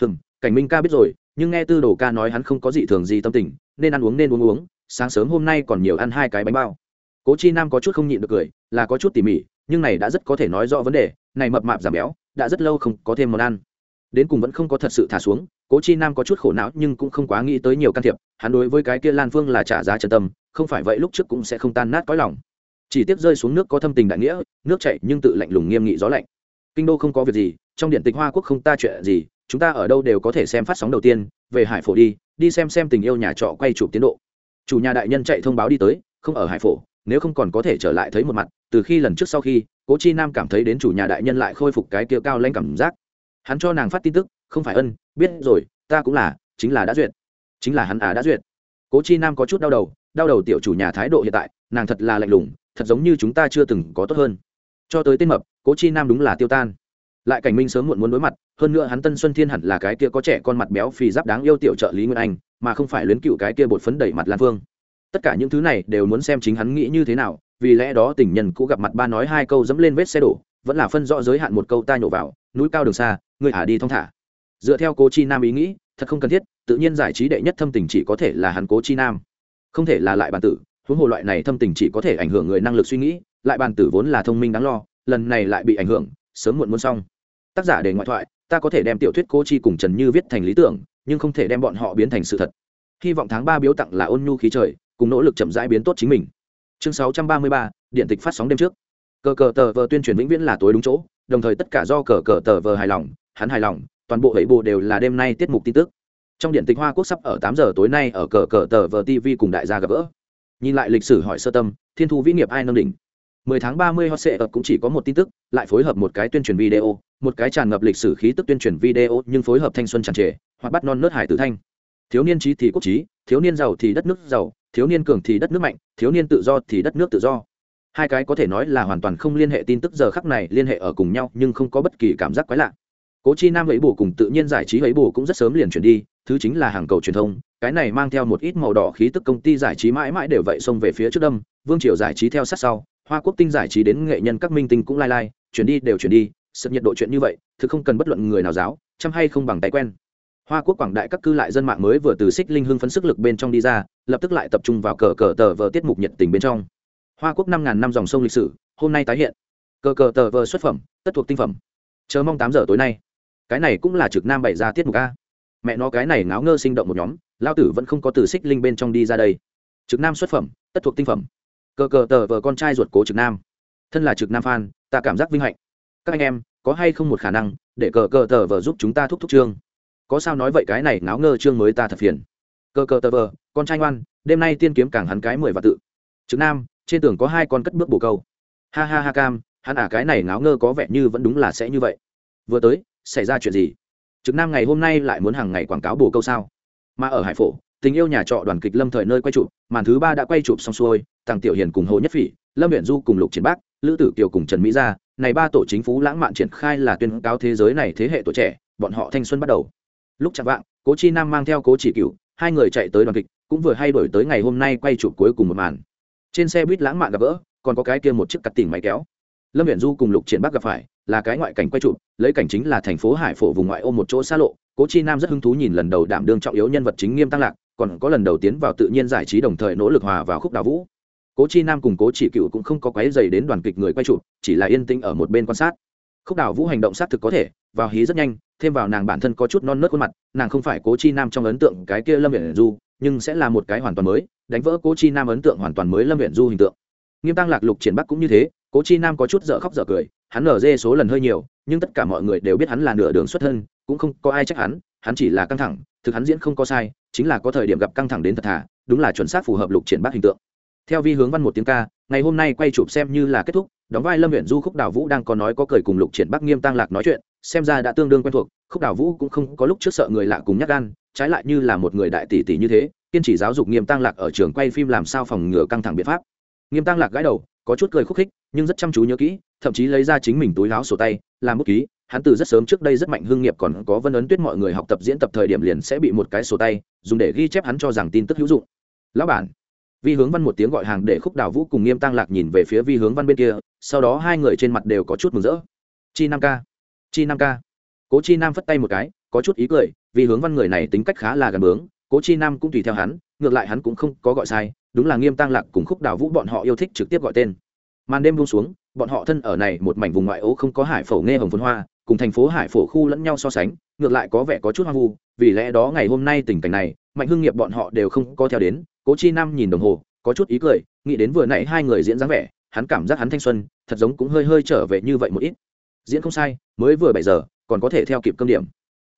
Hừm, cảnh minh ca biết rồi, nhưng nghe tư đồ ca nói hắn không có gì thường gì tâm tình, nên ăn uống nên uống uống, sáng sớm hôm nay còn nhiều ăn hai cái bánh bao. Cố chi nam có chút không nhịn được cười, là có chút tỉ mỉ, nhưng này đã rất có thể nói rõ vấn đề, này mập mạp giảm béo, đã rất lâu không có thêm món ăn. Đến cùng vẫn không có thật sự thả xuống, cố chi nam có chút khổ não nhưng cũng không quá nghĩ tới nhiều can thiệp, hắn đối với cái kia lan phương là trả giá chân tâm, không phải vậy lúc trước cũng sẽ không tan nát cõi lòng. Chỉ tiếp rơi xuống nước có thâm tình đại nghĩa, nước chảy nhưng tự lạnh lùng nghiêm nghị gió lạnh. Kinh đô không có việc gì, trong điện tịch hoa quốc không ta chuyện gì chúng ta ở đâu đều có thể xem phát sóng đầu tiên, về hải phổ đi đi xem xem tình yêu nhà trọ quay chụp tiến độ. Chủ nhà đại nhân chạy thông báo đi tới, không ở hải phổ, nếu không còn có thể trở lại thấy một mặt, từ khi lần trước sau khi, cố chi nam cảm thấy đến chủ nhà đại nhân lại khôi phục cái kia cao lanh cảm giác. Hắn cho nàng phát tin tức, không phải ân, biết rồi, ta cũng là, chính là đã duyệt. Chính là hắn à đã duyệt. Cố chi nam có chút đau đầu đau đầu tiểu chủ nhà thái độ hiện tại, nàng thật là lạnh lùng, thật giống như chúng ta chưa từng có tốt hơn. Cho tới tên mập, cố chi nam đúng là tiêu tan lại cảnh minh sớm muộn muốn đối mặt, hơn nữa hắn tân xuân thiên hẳn là cái kia có trẻ con mặt béo phì giáp đáng yêu tiểu trợ lý nguyên anh, mà không phải luyến cựu cái kia bột phấn đẩy mặt lan phương. Tất cả những thứ này đều muốn xem chính hắn nghĩ như thế nào, vì lẽ đó tình nhân cũ gặp mặt ba nói hai câu dẫm lên vết xe đổ, vẫn là phân rõ giới hạn một câu ta nhổ vào, núi cao đường xa, người ả đi thong thả. Dựa theo cố chi nam ý nghĩ, thật không cần thiết, tự nhiên giải trí đệ nhất thâm tình chỉ có thể là hắn cố chi nam. Không thể là lại bản tử, huống hồ loại này thâm tình chỉ có thể ảnh hưởng người năng lực suy nghĩ, lại bản tử vốn là thông minh đáng lo, lần này lại bị ảnh hưởng, sớm muộn muốn xong tác giả để ngoại thoại, ta có thể đem tiểu thuyết cô chi cùng trần như viết thành lý tưởng, nhưng không thể đem bọn họ biến thành sự thật. Hy vọng tháng ba biếu tặng là ôn nhu khí trời, cùng nỗ lực chậm rãi biến tốt chính mình. Chương sáu trăm ba mươi ba, điện tịch phát sóng đêm trước. Cờ cờ tờ vờ tuyên truyền vĩnh viễn là tối đúng chỗ, đồng thời tất cả do cờ cờ tờ vờ hài lòng, hắn hài lòng, toàn bộ hệ bộ đều là đêm nay tiết mục tin tức. Trong điện tịch hoa quốc sắp ở tám giờ tối nay ở cờ cờ tờ vờ tv cùng đại gia gặp gỡ. Nhìn lại lịch sử hỏi sơ tâm, thiên thu vĩ nghiệp ai nâng đỉnh? 10 tháng 30 hot sẽ cũng chỉ có một tin tức, lại phối hợp một cái tuyên truyền video, một cái tràn ngập lịch sử khí tức tuyên truyền video nhưng phối hợp thanh xuân tràn trề, hoặc bắt non nớt hải tử thanh. Thiếu niên trí thì quốc trí, thiếu niên giàu thì đất nước giàu, thiếu niên cường thì đất nước mạnh, thiếu niên tự do thì đất nước tự do. Hai cái có thể nói là hoàn toàn không liên hệ tin tức giờ khắc này liên hệ ở cùng nhau nhưng không có bất kỳ cảm giác quái lạ. Cố Chi Nam ấy bổ cùng tự nhiên giải trí ấy bổ cũng rất sớm liền chuyển đi, thứ chính là hàng cầu truyền thông, cái này mang theo một ít màu đỏ khí tức công ty giải trí mãi mãi đều vậy xông về phía trước đâm, Vương Triều giải trí theo sát sau, hoa quốc tinh giải trí đến nghệ nhân các minh tinh cũng lai lai, chuyển đi đều chuyển đi sự nhiệt độ chuyện như vậy, thực không cần bất luận người nào giáo, chăm hay không bằng tay quen. Hoa quốc quảng đại các cư lại dân mạng mới vừa từ xích linh hưng phấn sức lực bên trong đi ra, lập tức lại tập trung vào cờ cờ tờ vờ tiết mục nhiệt tình bên trong. Hoa quốc năm ngàn năm dòng sông lịch sử, hôm nay tái hiện. Cờ cờ tờ vờ xuất phẩm, tất thuộc tinh phẩm. Chờ mong tám giờ tối nay. Cái này cũng là trực nam bày ra tiết mục a. Mẹ nó cái này ngáo ngơ sinh động một nhóm, lao tử vẫn không có từ xích linh bên trong đi ra đây. Trực nam xuất phẩm, tất thuộc tinh phẩm cờ cờ tờ vờ con trai ruột cố trực nam. Thân là trực nam phan ta cảm giác vinh hạnh. Các anh em, có hay không một khả năng để cờ cờ tờ vờ giúp chúng ta thúc thúc trương có sao nói vậy cái này ngáo ngơ trương mới ta thật phiền. Cờ cờ tờ vờ, con trai ngoan, đêm nay tiên kiếm càng hắn cái mười và tự. Trực nam, trên tường có hai con cất bước bồ câu. Ha ha ha cam, hắn à cái này ngáo ngơ có vẻ như vẫn đúng là sẽ như vậy. Vừa tới, xảy ra chuyện gì? Trực nam ngày hôm nay lại muốn hàng ngày quảng cáo bồ câu sao? Mà ở hải phổ tình yêu nhà trọ đoàn kịch lâm thời nơi quay chụp, màn thứ ba đã quay chụp xong xuôi tàng tiểu hiền cùng hồ nhất phỉ, lâm viện du cùng lục triển bác, lữ tử kiều cùng trần mỹ gia, này ba tổ chính phủ lãng mạn triển khai là tuyên cáo thế giới này thế hệ tuổi trẻ, bọn họ thanh xuân bắt đầu. Lúc chạm vạng, cố chi nam mang theo cố chỉ cựu hai người chạy tới đoàn kịch, cũng vừa hay đổi tới ngày hôm nay quay chụp cuối cùng một màn. Trên xe buýt lãng mạn gặp gỡ, còn có cái kia một chiếc cắt tỉnh máy kéo. Lâm viện du cùng lục triển bác gặp phải, là cái ngoại cảnh quay chụp, lấy cảnh chính là thành phố hải phổ vùng ngoại ô một chỗ xa lộ. Cố chi nam rất hứng thú nhìn lần đầu đảm đương trọng yếu nhân vật chính nghiêm tăng lạc còn có lần đầu tiến vào tự nhiên giải trí đồng thời nỗ lực hòa vào khúc đào vũ. Cố chi nam cùng cố chỉ cựu cũng không có quái dày đến đoàn kịch người quay chụp, chỉ là yên tĩnh ở một bên quan sát. Khúc đào vũ hành động xác thực có thể, vào hí rất nhanh, thêm vào nàng bản thân có chút non nớt khuôn mặt, nàng không phải cố chi nam trong ấn tượng cái kia lâm viện du, nhưng sẽ là một cái hoàn toàn mới, đánh vỡ cố chi nam ấn tượng hoàn toàn mới lâm viện du hình tượng. Nghiêm tăng lạc lục triển bắc cũng như thế, cố chi nam có chút dở khóc dở cười, hắn nở dê số lần hơi nhiều, nhưng tất cả mọi người đều biết hắn là nửa đường xuất thân, cũng không có ai trách hắn hắn chỉ là căng thẳng thực hắn diễn không có sai, chính là có thời điểm gặp căng thẳng đến thật thà, đúng là chuẩn xác phù hợp lục triển bác hình tượng. Theo vi hướng văn một tiếng ca, ngày hôm nay quay chụp xem như là kết thúc, đóng vai lâm huyện du, khúc đào vũ đang có nói có cười cùng lục triển bắc nghiêm tăng lạc nói chuyện, xem ra đã tương đương quen thuộc, khúc đào vũ cũng không có lúc trước sợ người lạ cùng nhắc gan, trái lại như là một người đại tỷ tỷ như thế, kiên trì giáo dục nghiêm tăng lạc ở trường quay phim làm sao phòng ngừa căng thẳng biện pháp. Nghiêm tăng lạc gãi đầu, có chút cười khúc khích, nhưng rất chăm chú nhớ kỹ, thậm chí lấy ra chính mình túi láo sổ tay, làm bút ký hắn từ rất sớm trước đây rất mạnh hương nghiệp còn có vân ấn tuyết mọi người học tập diễn tập thời điểm liền sẽ bị một cái sổ tay, dùng để ghi chép hắn cho rằng tin tức hữu dụng. Lão bản, vi hướng văn một tiếng gọi hàng để khúc đào vũ cùng nghiêm tăng lạc nhìn về phía vi hướng văn bên kia, sau đó hai người trên mặt đều có chút mừng rỡ. Chi năm k chi năm k cố chi nam phất tay một cái, có chút ý cười vì hướng văn người này tính cách khá là gần bướng, cố chi nam cũng tùy theo hắn, ngược lại hắn cũng không có gọi sai, đúng là nghiêm tăng lạc cùng khúc đào vũ bọn họ yêu thích trực tiếp gọi tên. Màn đêm buông xuống, bọn họ thân ở này một mảnh vùng ngoại ô không có hải phổ nghe hồng phun hoa cùng thành phố hải phổ khu lẫn nhau so sánh, ngược lại có vẻ có chút hoang vu, vì lẽ đó ngày hôm nay tình cảnh này, mạnh hưng nghiệp bọn họ đều không có theo đến, cố chi nam nhìn đồng hồ, có chút ý cười, nghĩ đến vừa nãy hai người diễn dáng vẻ, hắn cảm giác hắn thanh xuân, thật giống cũng hơi hơi trở về như vậy một ít. Diễn không sai, mới vừa bảy giờ, còn có thể theo kịp cơm điểm.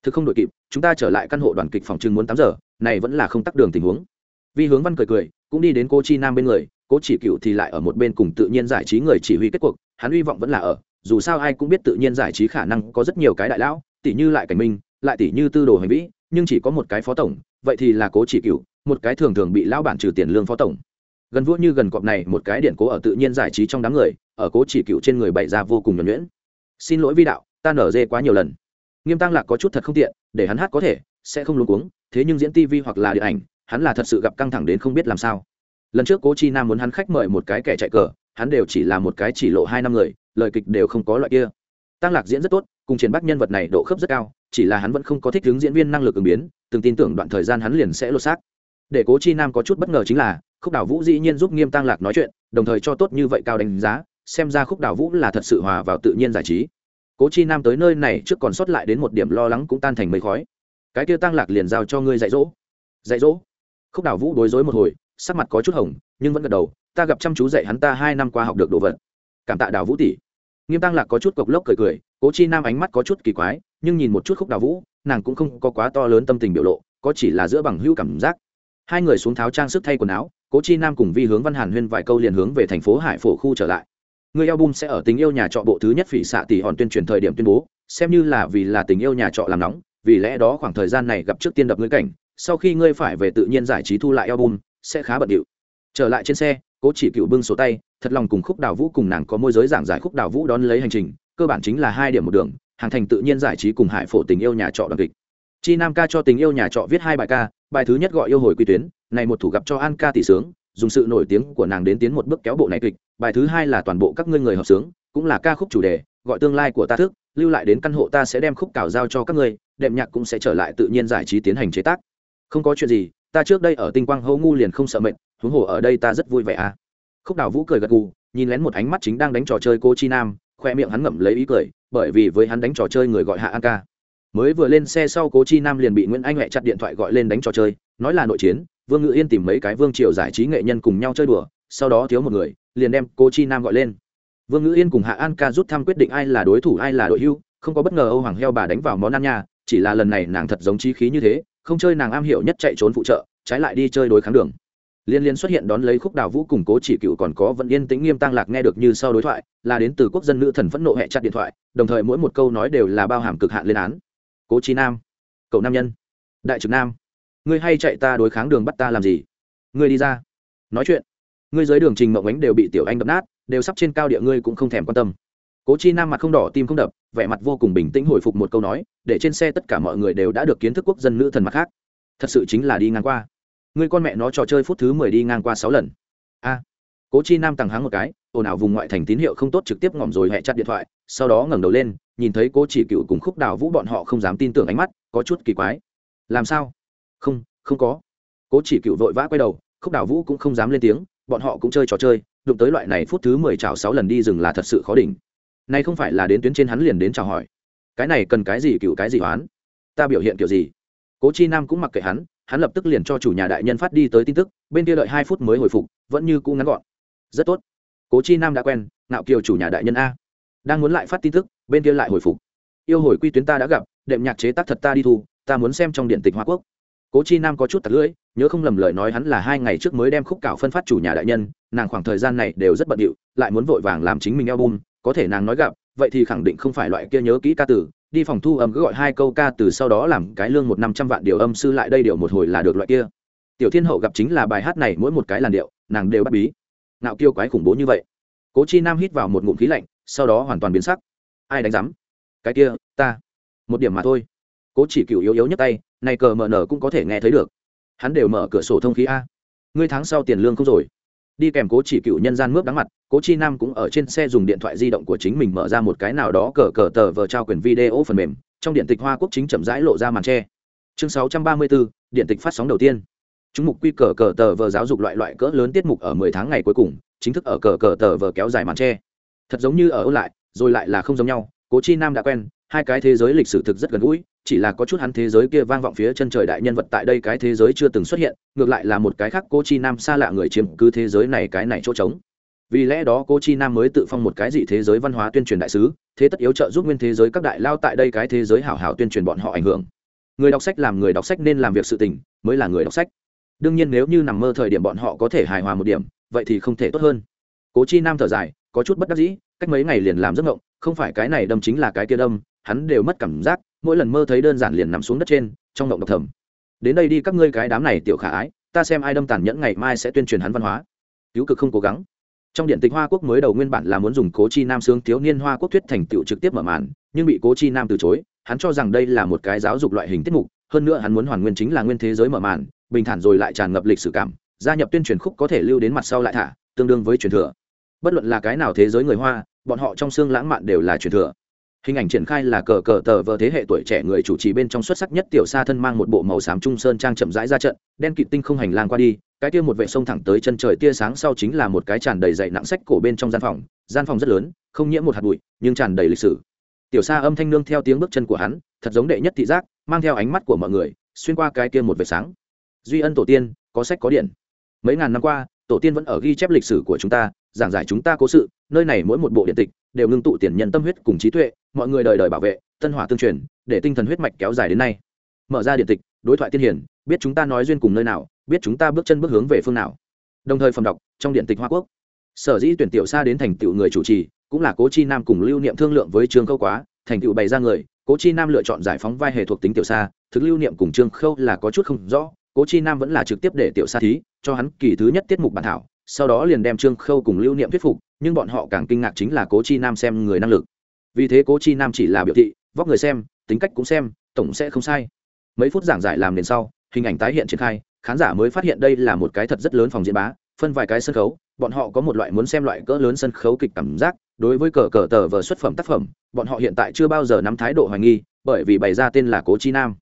Thực không đội kịp, chúng ta trở lại căn hộ đoàn kịch phòng trưng muốn tám giờ, này vẫn là không tắt đường tình huống. Vi hướng văn cười cười, cũng đi đến cô chi nam bên người, cố chỉ cựu thì lại ở một bên cùng tự nhiên giải trí người chỉ huy kết cuộc, hắn hy vọng vẫn là ở dù sao ai cũng biết tự nhiên giải trí khả năng có rất nhiều cái đại lão tỷ như lại cảnh minh, lại tỷ như tư đồ hành vĩ, nhưng chỉ có một cái phó tổng, vậy thì là cố chỉ cựu, một cái thường thường bị lão bản trừ tiền lương phó tổng. Gần vua như gần cọp này, một cái điện cố ở tự nhiên giải trí trong đám người, ở cố chỉ cựu trên người bày ra vô cùng nhuẩn nhuyễn. Xin lỗi vi đạo, ta nở dê quá nhiều lần. Nghiêm tăng lạc có chút thật không tiện, để hắn hát có thể, sẽ không luống cuống, thế nhưng diễn tv hoặc là điện ảnh, hắn là thật sự gặp căng thẳng đến không biết làm sao. Lần trước cố chi nam muốn hắn khách mời một cái kẻ chạy cờ hắn đều chỉ là một cái chỉ lộ hai năm người, lời kịch đều không có loại kia. Tăng lạc diễn rất tốt, cùng triển bắc nhân vật này độ khớp rất cao, chỉ là hắn vẫn không có thích hướng diễn viên năng lực ứng biến, từng tin tưởng đoạn thời gian hắn liền sẽ lột xác. Để cố chi nam có chút bất ngờ chính là, khúc đảo vũ dĩ nhiên giúp nghiêm tăng lạc nói chuyện, đồng thời cho tốt như vậy cao đánh giá, xem ra khúc đảo vũ là thật sự hòa vào tự nhiên giải trí. Cố chi nam tới nơi này trước còn sót lại đến một điểm lo lắng cũng tan thành mây khói. Cái kia tăng lạc liền giao cho ngươi dạy dỗ. Dạy dỗ? Khúc đảo vũ đối rối một hồi sắc mặt có chút hồng, nhưng vẫn gật đầu, ta gặp chăm chú dạy hắn ta hai năm qua học được đồ vật. Cảm tạ đào vũ tỷ. Nghiêm tăng lạc có chút cộc lốc cười cười, cố chi nam ánh mắt có chút kỳ quái, nhưng nhìn một chút khúc đào vũ, nàng cũng không có quá to lớn tâm tình biểu lộ, có chỉ là giữa bằng hữu cảm giác. Hai người xuống tháo trang sức thay quần áo, cố chi nam cùng vi hướng văn hàn huyên vài câu liền hướng về thành phố hải phổ khu trở lại. Người album sẽ ở tình yêu nhà trọ bộ thứ nhất phỉ xạ tỷ hòn tuyên truyền thời điểm tuyên bố, xem như là vì là tình yêu nhà trọ làm nóng, vì lẽ đó khoảng thời gian này gặp trước tiên đập ngươi cảnh, sau khi ngươi phải về tự nhiên giải trí thu lại album sẽ khá bận điệu. Trở lại trên xe, cố chỉ cựu bưng số tay, thật lòng cùng khúc đào vũ cùng nàng có môi giới giảng giải khúc đào vũ đón lấy hành trình, cơ bản chính là hai điểm một đường, hàng thành tự nhiên giải trí cùng hải phổ tình yêu nhà trọ đoàn kịch. Chi nam ca cho tình yêu nhà trọ viết hai bài ca, bài thứ nhất gọi yêu hồi quy tuyến, này một thủ gặp cho an ca tỷ sướng, dùng sự nổi tiếng của nàng đến tiến một bước kéo bộ này kịch, bài thứ hai là toàn bộ các ngươi người hợp sướng, cũng là ca khúc chủ đề, gọi tương lai của ta thức, lưu lại đến căn hộ ta sẽ đem khúc cào giao cho các ngươi, đệm nhạc cũng sẽ trở lại tự nhiên giải trí tiến hành chế tác. Không có chuyện gì ta trước đây ở tinh quang hô ngu liền không sợ mệnh huống hồ ở đây ta rất vui vẻ à. Khúc đào vũ cười gật gù, nhìn lén một ánh mắt chính đang đánh trò chơi cô chi nam, khoe miệng hắn ngậm lấy ý cười, bởi vì với hắn đánh trò chơi người gọi hạ an ca. Mới vừa lên xe sau cố chi nam liền bị nguyễn anh huệ chặt điện thoại gọi lên đánh trò chơi, nói là nội chiến, vương ngự yên tìm mấy cái vương triều giải trí nghệ nhân cùng nhau chơi đùa, sau đó thiếu một người, liền đem cô chi nam gọi lên. Vương ngự yên cùng hạ an ca rút thăm quyết định ai là đối thủ ai là đội hưu, không có bất ngờ âu hoàng heo bà đánh vào món ăn nha chỉ là lần này nàng thật giống chi khí như thế, không chơi nàng am hiểu nhất chạy trốn phụ trợ, trái lại đi chơi đối kháng đường. Liên liên xuất hiện đón lấy khúc đào vũ cùng cố chỉ cựu còn có vẫn yên tĩnh nghiêm tăng lạc nghe được như sau đối thoại, là đến từ quốc dân nữ thần phẫn nộ hẹ chặt điện thoại, đồng thời mỗi một câu nói đều là bao hàm cực hạn lên án. Cố trí nam, cậu nam nhân, đại trực nam, ngươi hay chạy ta đối kháng đường bắt ta làm gì? Ngươi đi ra, nói chuyện. Ngươi dưới đường trình mộng ánh đều bị tiểu anh đập nát, đều sắp trên cao địa ngươi cũng không thèm quan tâm cố chi nam mặt không đỏ, tim không đập, vẻ mặt vô cùng bình tĩnh hồi phục một câu nói, để trên xe tất cả mọi người đều đã được kiến thức quốc dân nữ thần mặt khác. Thật sự chính là đi ngang qua. Người con mẹ nó trò chơi phút thứ mười đi ngang qua sáu lần. A. Cố chi nam tằng háng một cái, ồn ào vùng ngoại thành tín hiệu không tốt trực tiếp ngỏm rồi hẹ chặt điện thoại, sau đó ngẩng đầu lên, nhìn thấy cố chỉ cựu cùng khúc đào vũ bọn họ không dám tin tưởng ánh mắt, có chút kỳ quái. Làm sao? Không không có. Cố chỉ cựu vội vã quay đầu, khúc đào vũ cũng không dám lên tiếng, bọn họ cũng chơi trò chơi, đụng tới loại này phút thứ mười chào sáu lần đi rừng là thật sự khó đỉnh nay không phải là đến tuyến trên hắn liền đến chào hỏi. Cái này cần cái gì cựu cái gì oán? Ta biểu hiện kiểu gì? Cố chi nam cũng mặc kệ hắn hắn lập tức liền cho chủ nhà đại nhân phát đi tới tin tức, bên kia đợi hai phút mới hồi phục, vẫn như cũ ngắn gọn. Rất tốt. Cố chi nam đã quen nạo kiều chủ nhà đại nhân a. Đang muốn lại phát tin tức, bên kia lại hồi phục. Yêu hồi quy tuyến ta đã gặp, đệm nhạc chế tác thật ta đi thu, ta muốn xem trong điện tịch hoa quốc. Cố chi nam có chút tặc lưỡi, nhớ không lầm lời nói hắn là hai ngày trước mới đem khúc cảo phân phát chủ nhà đại nhân, nàng khoảng thời gian này đều rất bận điệu, lại muốn vội vàng làm chính mình album có thể nàng nói gặp, vậy thì khẳng định không phải loại kia nhớ kỹ ca tử đi phòng thu âm cứ gọi hai câu ca từ sau đó làm cái lương một năm trăm vạn điều âm sư lại đây điều một hồi là được loại kia. Tiểu thiên hậu gặp chính là bài hát này mỗi một cái làn điệu, nàng đều bắt bí. Nạo kiêu quái khủng bố như vậy. Cố chi nam hít vào một ngụm khí lạnh, sau đó hoàn toàn biến sắc. Ai đánh giám? Cái kia, ta. Một điểm mà thôi. Cố chỉ cựu yếu yếu nhất tay, này cờ mở nở cũng có thể nghe thấy được. Hắn đều mở cửa sổ thông khí a. Ngươi tháng sau tiền lương không rồi đi kèm cố chỉ cựu nhân gian mướp đắng mặt cố chi nam cũng ở trên xe dùng điện thoại di động của chính mình mở ra một cái nào đó cờ cờ tờ vờ trao quyền video phần mềm trong điện tịch hoa quốc chính chậm rãi lộ ra màn tre. Chương 634, điện tịch phát sóng đầu tiên. Chúng mục quy cờ cờ tờ vờ giáo dục loại loại cỡ lớn tiết mục ở 10 tháng ngày cuối cùng chính thức ở cờ cờ tờ vờ kéo dài màn tre. Thật giống như ở ôn lại rồi lại là không giống nhau cố chi nam đã quen hai cái thế giới lịch sử thực rất gần gũi, chỉ là có chút hắn thế giới kia vang vọng phía chân trời đại nhân vật tại đây cái thế giới chưa từng xuất hiện, ngược lại là một cái khác cô chi nam xa lạ người chiếm cứ thế giới này cái này chỗ trống. Vì lẽ đó cô chi nam mới tự phong một cái dị thế giới văn hóa tuyên truyền đại sứ, thế tất yếu trợ giúp nguyên thế giới các đại lao tại đây cái thế giới hảo hảo tuyên truyền bọn họ ảnh hưởng. Người đọc sách làm người đọc sách nên làm việc sự tình, mới là người đọc sách. Đương nhiên nếu như nằm mơ thời điểm bọn họ có thể hài hòa một điểm, vậy thì không thể tốt hơn. Cố chi nam thở dài, có chút bất đắc dĩ, cách mấy ngày liền làm giấc ngộng không phải cái này đâm chính là cái kia đâm hắn đều mất cảm giác, mỗi lần mơ thấy đơn giản liền nằm xuống đất trên, trong động độc thầm. Đến đây đi các ngươi cái đám này tiểu khả ái, ta xem ai đâm tàn nhẫn ngày mai sẽ tuyên truyền hắn văn hóa. Cứu cực không cố gắng. Trong điện tịch hoa quốc mới đầu nguyên bản là muốn dùng cố chi nam sướng thiếu niên hoa quốc thuyết thành tựu trực tiếp mở màn, nhưng bị cố chi nam từ chối, hắn cho rằng đây là một cái giáo dục loại hình tiết mục, hơn nữa hắn muốn hoàn nguyên chính là nguyên thế giới mở màn, bình thản rồi lại tràn ngập lịch sử cảm, gia nhập tuyên truyền khúc có thể lưu đến mặt sau lại thả, tương đương với truyền thừa. Bất luận là cái nào thế giới người hoa, bọn họ trong xương lãng mạn đều là truyền thừa hình ảnh triển khai là cờ cờ tờ vờ thế hệ tuổi trẻ người chủ trì bên trong xuất sắc nhất tiểu sa thân mang một bộ màu xám trung sơn trang chậm rãi ra trận, đen kịt tinh không hành lang qua đi, cái kia một vệ sông thẳng tới chân trời tia sáng sau chính là một cái tràn đầy dày nặng sách cổ bên trong gian phòng gian phòng rất lớn, không nhiễm một hạt bụi, nhưng tràn đầy lịch sử. Tiểu sa âm thanh nương theo tiếng bước chân của hắn, thật giống đệ nhất thị giác, mang theo ánh mắt của mọi người, xuyên qua cái kia một vệt sáng. Duy ân tổ tiên, có sách có điện. Mấy ngàn năm qua, tổ tiên vẫn ở ghi chép lịch sử của chúng ta, giảng giải chúng ta cố sự, nơi này mỗi một bộ điện tịch đều ngưng tụ tiền nhân tâm huyết cùng trí tuệ, mọi người đời đời bảo vệ, tân hỏa tương truyền, để tinh thần huyết mạch kéo dài đến nay. Mở ra điện tịch, đối thoại tiên hiển, biết chúng ta nói duyên cùng nơi nào, biết chúng ta bước chân bước hướng về phương nào. Đồng thời phẩm đọc, trong điện tịch hoa quốc. Sở dĩ tuyển tiểu xa đến thành tựu người chủ trì, cũng là cố chi nam cùng lưu niệm thương lượng với trương khâu quá, thành tựu bày ra người, cố chi nam lựa chọn giải phóng vai hề thuộc tính tiểu xa thực lưu niệm cùng trương khâu là có chút không rõ, cố chi nam vẫn là trực tiếp để tiểu xa thí, cho hắn kỳ thứ nhất tiết mục bản thảo sau đó liền đem trương khâu cùng lưu niệm thuyết phục, nhưng bọn họ càng kinh ngạc chính là cố chi nam xem người năng lực. Vì thế cố chi nam chỉ là biểu thị, vóc người xem, tính cách cũng xem, tổng sẽ không sai. Mấy phút giảng giải làm đến sau, hình ảnh tái hiện triển khai, khán giả mới phát hiện đây là một cái thật rất lớn phòng diễn bá, phân vài cái sân khấu, bọn họ có một loại muốn xem loại cỡ lớn sân khấu kịch cảm giác, đối với cờ cờ tờ vờ xuất phẩm tác phẩm, bọn họ hiện tại chưa bao giờ nắm thái độ hoài nghi, bởi vì bày ra tên là cố chi nam.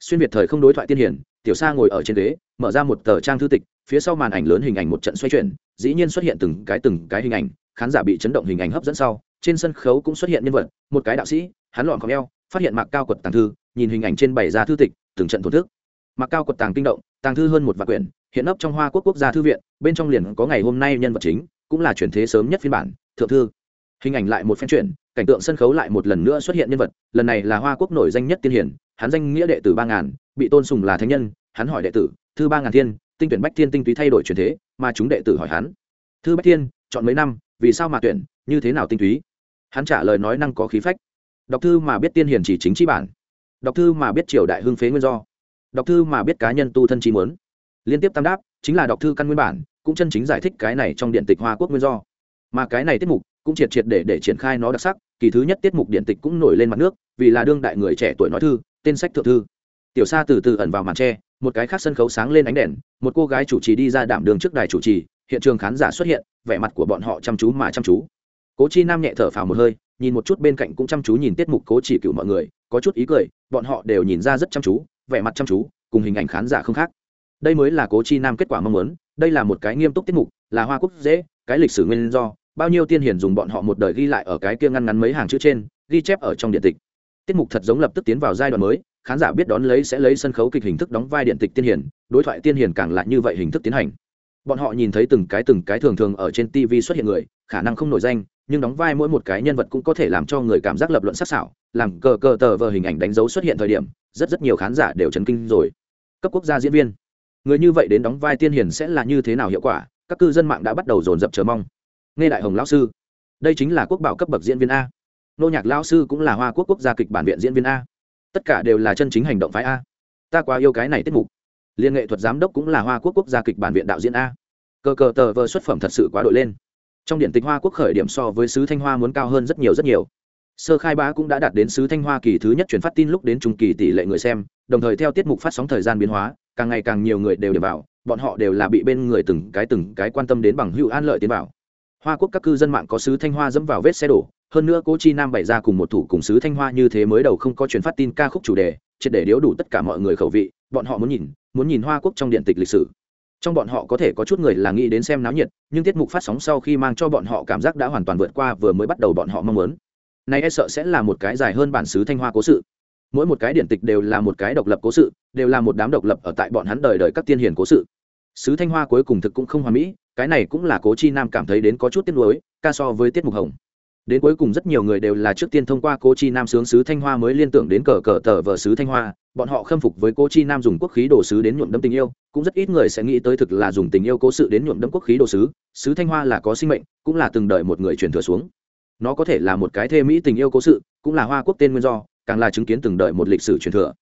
Xuyên việt thời không đối thoại tiên hiển, tiểu sa ngồi ở trên ghế, mở ra một tờ trang thư tịch phía sau màn ảnh lớn hình ảnh một trận xoay chuyển, dĩ nhiên xuất hiện từng cái từng cái hình ảnh, khán giả bị chấn động hình ảnh hấp dẫn sau, trên sân khấu cũng xuất hiện nhân vật, một cái đạo sĩ, hắn lọn khóm eo, phát hiện mạc cao quật tàng thư, nhìn hình ảnh trên bày ra thư tịch, từng trận thổ thức. Mạc cao quật tàng kinh động, tàng thư hơn một vạn quyển, hiện ấp trong hoa quốc quốc gia thư viện, bên trong liền có ngày hôm nay nhân vật chính, cũng là chuyển thế sớm nhất phiên bản, thượng thư. Hình ảnh lại một phen chuyển, cảnh tượng sân khấu lại một lần nữa xuất hiện nhân vật, lần này là hoa quốc nổi danh nhất tiên hiển, hắn danh nghĩa đệ tử ba ngàn, bị tôn sùng là thánh nhân, hắn hỏi đệ tử, thư ba ngàn thiên tinh tuyển bách thiên tinh túy thay đổi truyền thế, mà chúng đệ tử hỏi hắn, thư bách thiên, chọn mấy năm, vì sao mà tuyển, như thế nào tinh túy? Hắn trả lời nói năng có khí phách, đọc thư mà biết tiên hiền chỉ chính chi bản, đọc thư mà biết triều đại hưng phế nguyên do, đọc thư mà biết cá nhân tu thân chi muốn. Liên tiếp tam đáp, chính là đọc thư căn nguyên bản, cũng chân chính giải thích cái này trong điện tịch hoa quốc nguyên do. Mà cái này tiết mục cũng triệt triệt để để triển khai nó đặc sắc, kỳ thứ nhất tiết mục điện tịch cũng nổi lên mặt nước, vì là đương đại người trẻ tuổi nói thư, tên sách thượng thư. Tiểu sa từ từ ẩn vào màn tre một cái khác sân khấu sáng lên ánh đèn, một cô gái chủ trì đi ra đảm đường trước đài chủ trì, hiện trường khán giả xuất hiện, vẻ mặt của bọn họ chăm chú mà chăm chú. Cố chi nam nhẹ thở phào một hơi, nhìn một chút bên cạnh cũng chăm chú nhìn tiết mục cố chỉ cựu mọi người, có chút ý cười, bọn họ đều nhìn ra rất chăm chú, vẻ mặt chăm chú, cùng hình ảnh khán giả không khác. Đây mới là cố chi nam kết quả mong muốn, đây là một cái nghiêm túc tiết mục, là hoa quốc dễ, cái lịch sử nguyên do, bao nhiêu tiên hiển dùng bọn họ một đời ghi lại ở cái kia ngăn ngắn mấy hàng chữ trên, ghi chép ở trong điện tịch. Tiết mục thật giống lập tức tiến vào giai đoạn mới khán giả biết đón lấy sẽ lấy sân khấu kịch hình thức đóng vai điện tịch tiên hiển đối thoại tiên hiển càng lại như vậy hình thức tiến hành. Bọn họ nhìn thấy từng cái từng cái thường thường ở trên tv xuất hiện người, khả năng không nổi danh, nhưng đóng vai mỗi một cái nhân vật cũng có thể làm cho người cảm giác lập luận sắc sảo, làm cờ cờ tờ vờ hình ảnh đánh dấu xuất hiện thời điểm, rất rất nhiều khán giả đều chấn kinh rồi. Cấp quốc gia diễn viên, người như vậy đến đóng vai tiên hiển sẽ là như thế nào hiệu quả, các cư dân mạng đã bắt đầu dồn dập chờ mong. Nghe đại hồng lão sư, đây chính là quốc bảo cấp bậc diễn viên a. Nô nhạc lão sư cũng là hoa quốc quốc gia kịch bản viện diễn viên a tất cả đều là chân chính hành động phái a. Ta quá yêu cái này tiết mục. Liên nghệ thuật giám đốc cũng là hoa quốc quốc gia kịch bản viện đạo diễn a. Cờ cờ tờ vờ xuất phẩm thật sự quá đội lên. Trong điện tịch hoa quốc khởi điểm so với sứ thanh hoa muốn cao hơn rất nhiều rất nhiều. Sơ khai bá cũng đã đạt đến sứ thanh hoa kỳ thứ nhất truyền phát tin lúc đến trung kỳ tỷ lệ người xem, đồng thời theo tiết mục phát sóng thời gian biến hóa, càng ngày càng nhiều người đều điểm vào, bọn họ đều là bị bên người từng cái từng cái quan tâm đến bằng hữu an lợi tiến vào. hoa quốc các cư dân mạng có sứ thanh hoa dẫm vào vết xe đổ hơn nữa cố chi nam bày ra cùng một thủ cùng sứ thanh hoa như thế mới đầu không có truyền phát tin ca khúc chủ đề, triệt để điếu đủ tất cả mọi người khẩu vị, bọn họ muốn nhìn muốn nhìn hoa quốc trong điện tịch lịch sử. Trong bọn họ có thể có chút người là nghĩ đến xem náo nhiệt, nhưng tiết mục phát sóng sau khi mang cho bọn họ cảm giác đã hoàn toàn vượt qua vừa mới bắt đầu bọn họ mong muốn. Này e sợ sẽ là một cái dài hơn bản xứ thanh hoa cố sự. Mỗi một cái điện tịch đều là một cái độc lập cố sự, đều là một đám độc lập ở tại bọn hắn đời đời các tiên hiền cố sự. Sứ thanh hoa cuối cùng thực cũng không hoa mỹ, cái này cũng là cố chi nam cảm thấy đến có chút tiếc nuối, ca so với tiết mục hồng đến cuối cùng rất nhiều người đều là trước tiên thông qua cố chi nam sướng sứ thanh hoa mới liên tưởng đến cờ cờ tờ vờ sứ thanh hoa. Bọn họ khâm phục với cố chi nam dùng quốc khí đồ sứ đến nhuộm đâm tình yêu, cũng rất ít người sẽ nghĩ tới thực là dùng tình yêu cố sự đến nhuộm đâm quốc khí đồ sứ. Sứ thanh hoa là có sinh mệnh, cũng là từng đợi một người truyền thừa xuống. Nó có thể là một cái thê mỹ tình yêu cố sự, cũng là hoa quốc tên nguyên do, càng là chứng kiến từng đợi một lịch sử truyền thừa.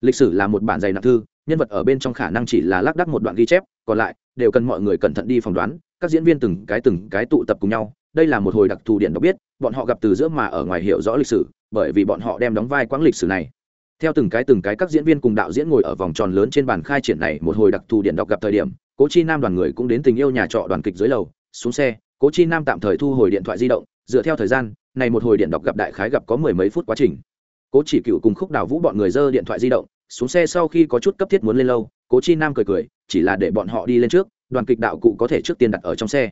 Lịch sử là một bản dày nặng thư, nhân vật ở bên trong khả năng chỉ là lác đắc một đoạn ghi chép, còn lại đều cần mọi người cẩn thận đi phỏng đoán, các diễn viên từng cái từng cái tụ tập cùng nhau đây là một hồi đặc thù điện đọc biết, bọn họ gặp từ giữa mà ở ngoài hiểu rõ lịch sử, bởi vì bọn họ đem đóng vai quãng lịch sử này. Theo từng cái từng cái các diễn viên cùng đạo diễn ngồi ở vòng tròn lớn trên bàn khai triển này một hồi đặc thù điện đọc gặp thời điểm, cố chi nam đoàn người cũng đến tình yêu nhà trọ đoàn kịch dưới lầu, xuống xe, cố chi nam tạm thời thu hồi điện thoại di động, dựa theo thời gian, này một hồi điện đọc gặp đại khái gặp có mười mấy phút quá trình. Cố chỉ cựu cùng khúc đào vũ bọn người dơ điện thoại di động, xuống xe sau khi có chút cấp thiết muốn lên lâu cố chi nam cười cười, chỉ là để bọn họ đi lên trước, đoàn kịch đạo cụ có thể trước tiên đặt ở trong xe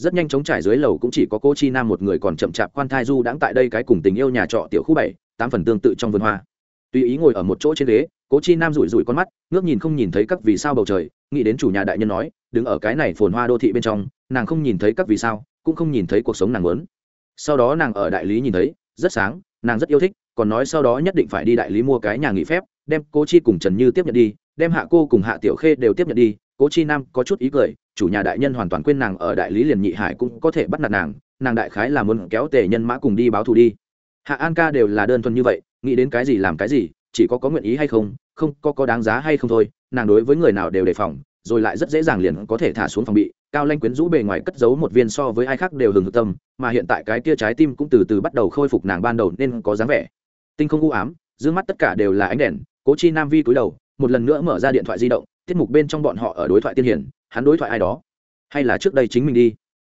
rất nhanh chóng trải dưới lầu cũng chỉ có cố chi nam một người, còn chậm chạp quan thai du đãng tại đây cái cùng tình yêu nhà trọ tiểu khu bảy, tám phần tương tự trong vườn hoa. Tùy ý ngồi ở một chỗ trên ghế cố chi nam rủi rủi con mắt, ngước nhìn không nhìn thấy các vì sao bầu trời, nghĩ đến chủ nhà đại nhân nói, đứng ở cái này phồn hoa đô thị bên trong, nàng không nhìn thấy các vì sao, cũng không nhìn thấy cuộc sống nàng muốn. Sau đó nàng ở đại lý nhìn thấy, rất sáng, nàng rất yêu thích, còn nói sau đó nhất định phải đi đại lý mua cái nhà nghỉ phép, đem cố chi cùng trần như tiếp nhận đi, đem hạ cô cùng hạ tiểu khê đều tiếp nhận đi cố chi nam có chút ý cười chủ nhà đại nhân hoàn toàn quên nàng ở đại lý liền nhị hải cũng có thể bắt nạt nàng nàng đại khái là muốn kéo tề nhân mã cùng đi báo thù đi. Hạ an ca đều là đơn thuần như vậy, nghĩ đến cái gì làm cái gì, chỉ có có nguyện ý hay không không có có đáng giá hay không thôi, nàng đối với người nào đều đề phòng, rồi lại rất dễ dàng liền có thể thả xuống phòng bị, cao lanh quyến rũ bề ngoài cất giấu một viên so với ai khác đều hừng hực tâm, mà hiện tại cái tia trái tim cũng từ từ bắt đầu khôi phục nàng ban đầu nên có dáng vẻ. Tinh không u ám d mắt tất cả đều là ánh đèn, cố chi nam vi cúi đầu, một lần nữa mở ra điện thoại di động tiết mục bên trong bọn họ ở đối thoại tiên hiển, hắn đối thoại ai đó? Hay là trước đây chính mình đi?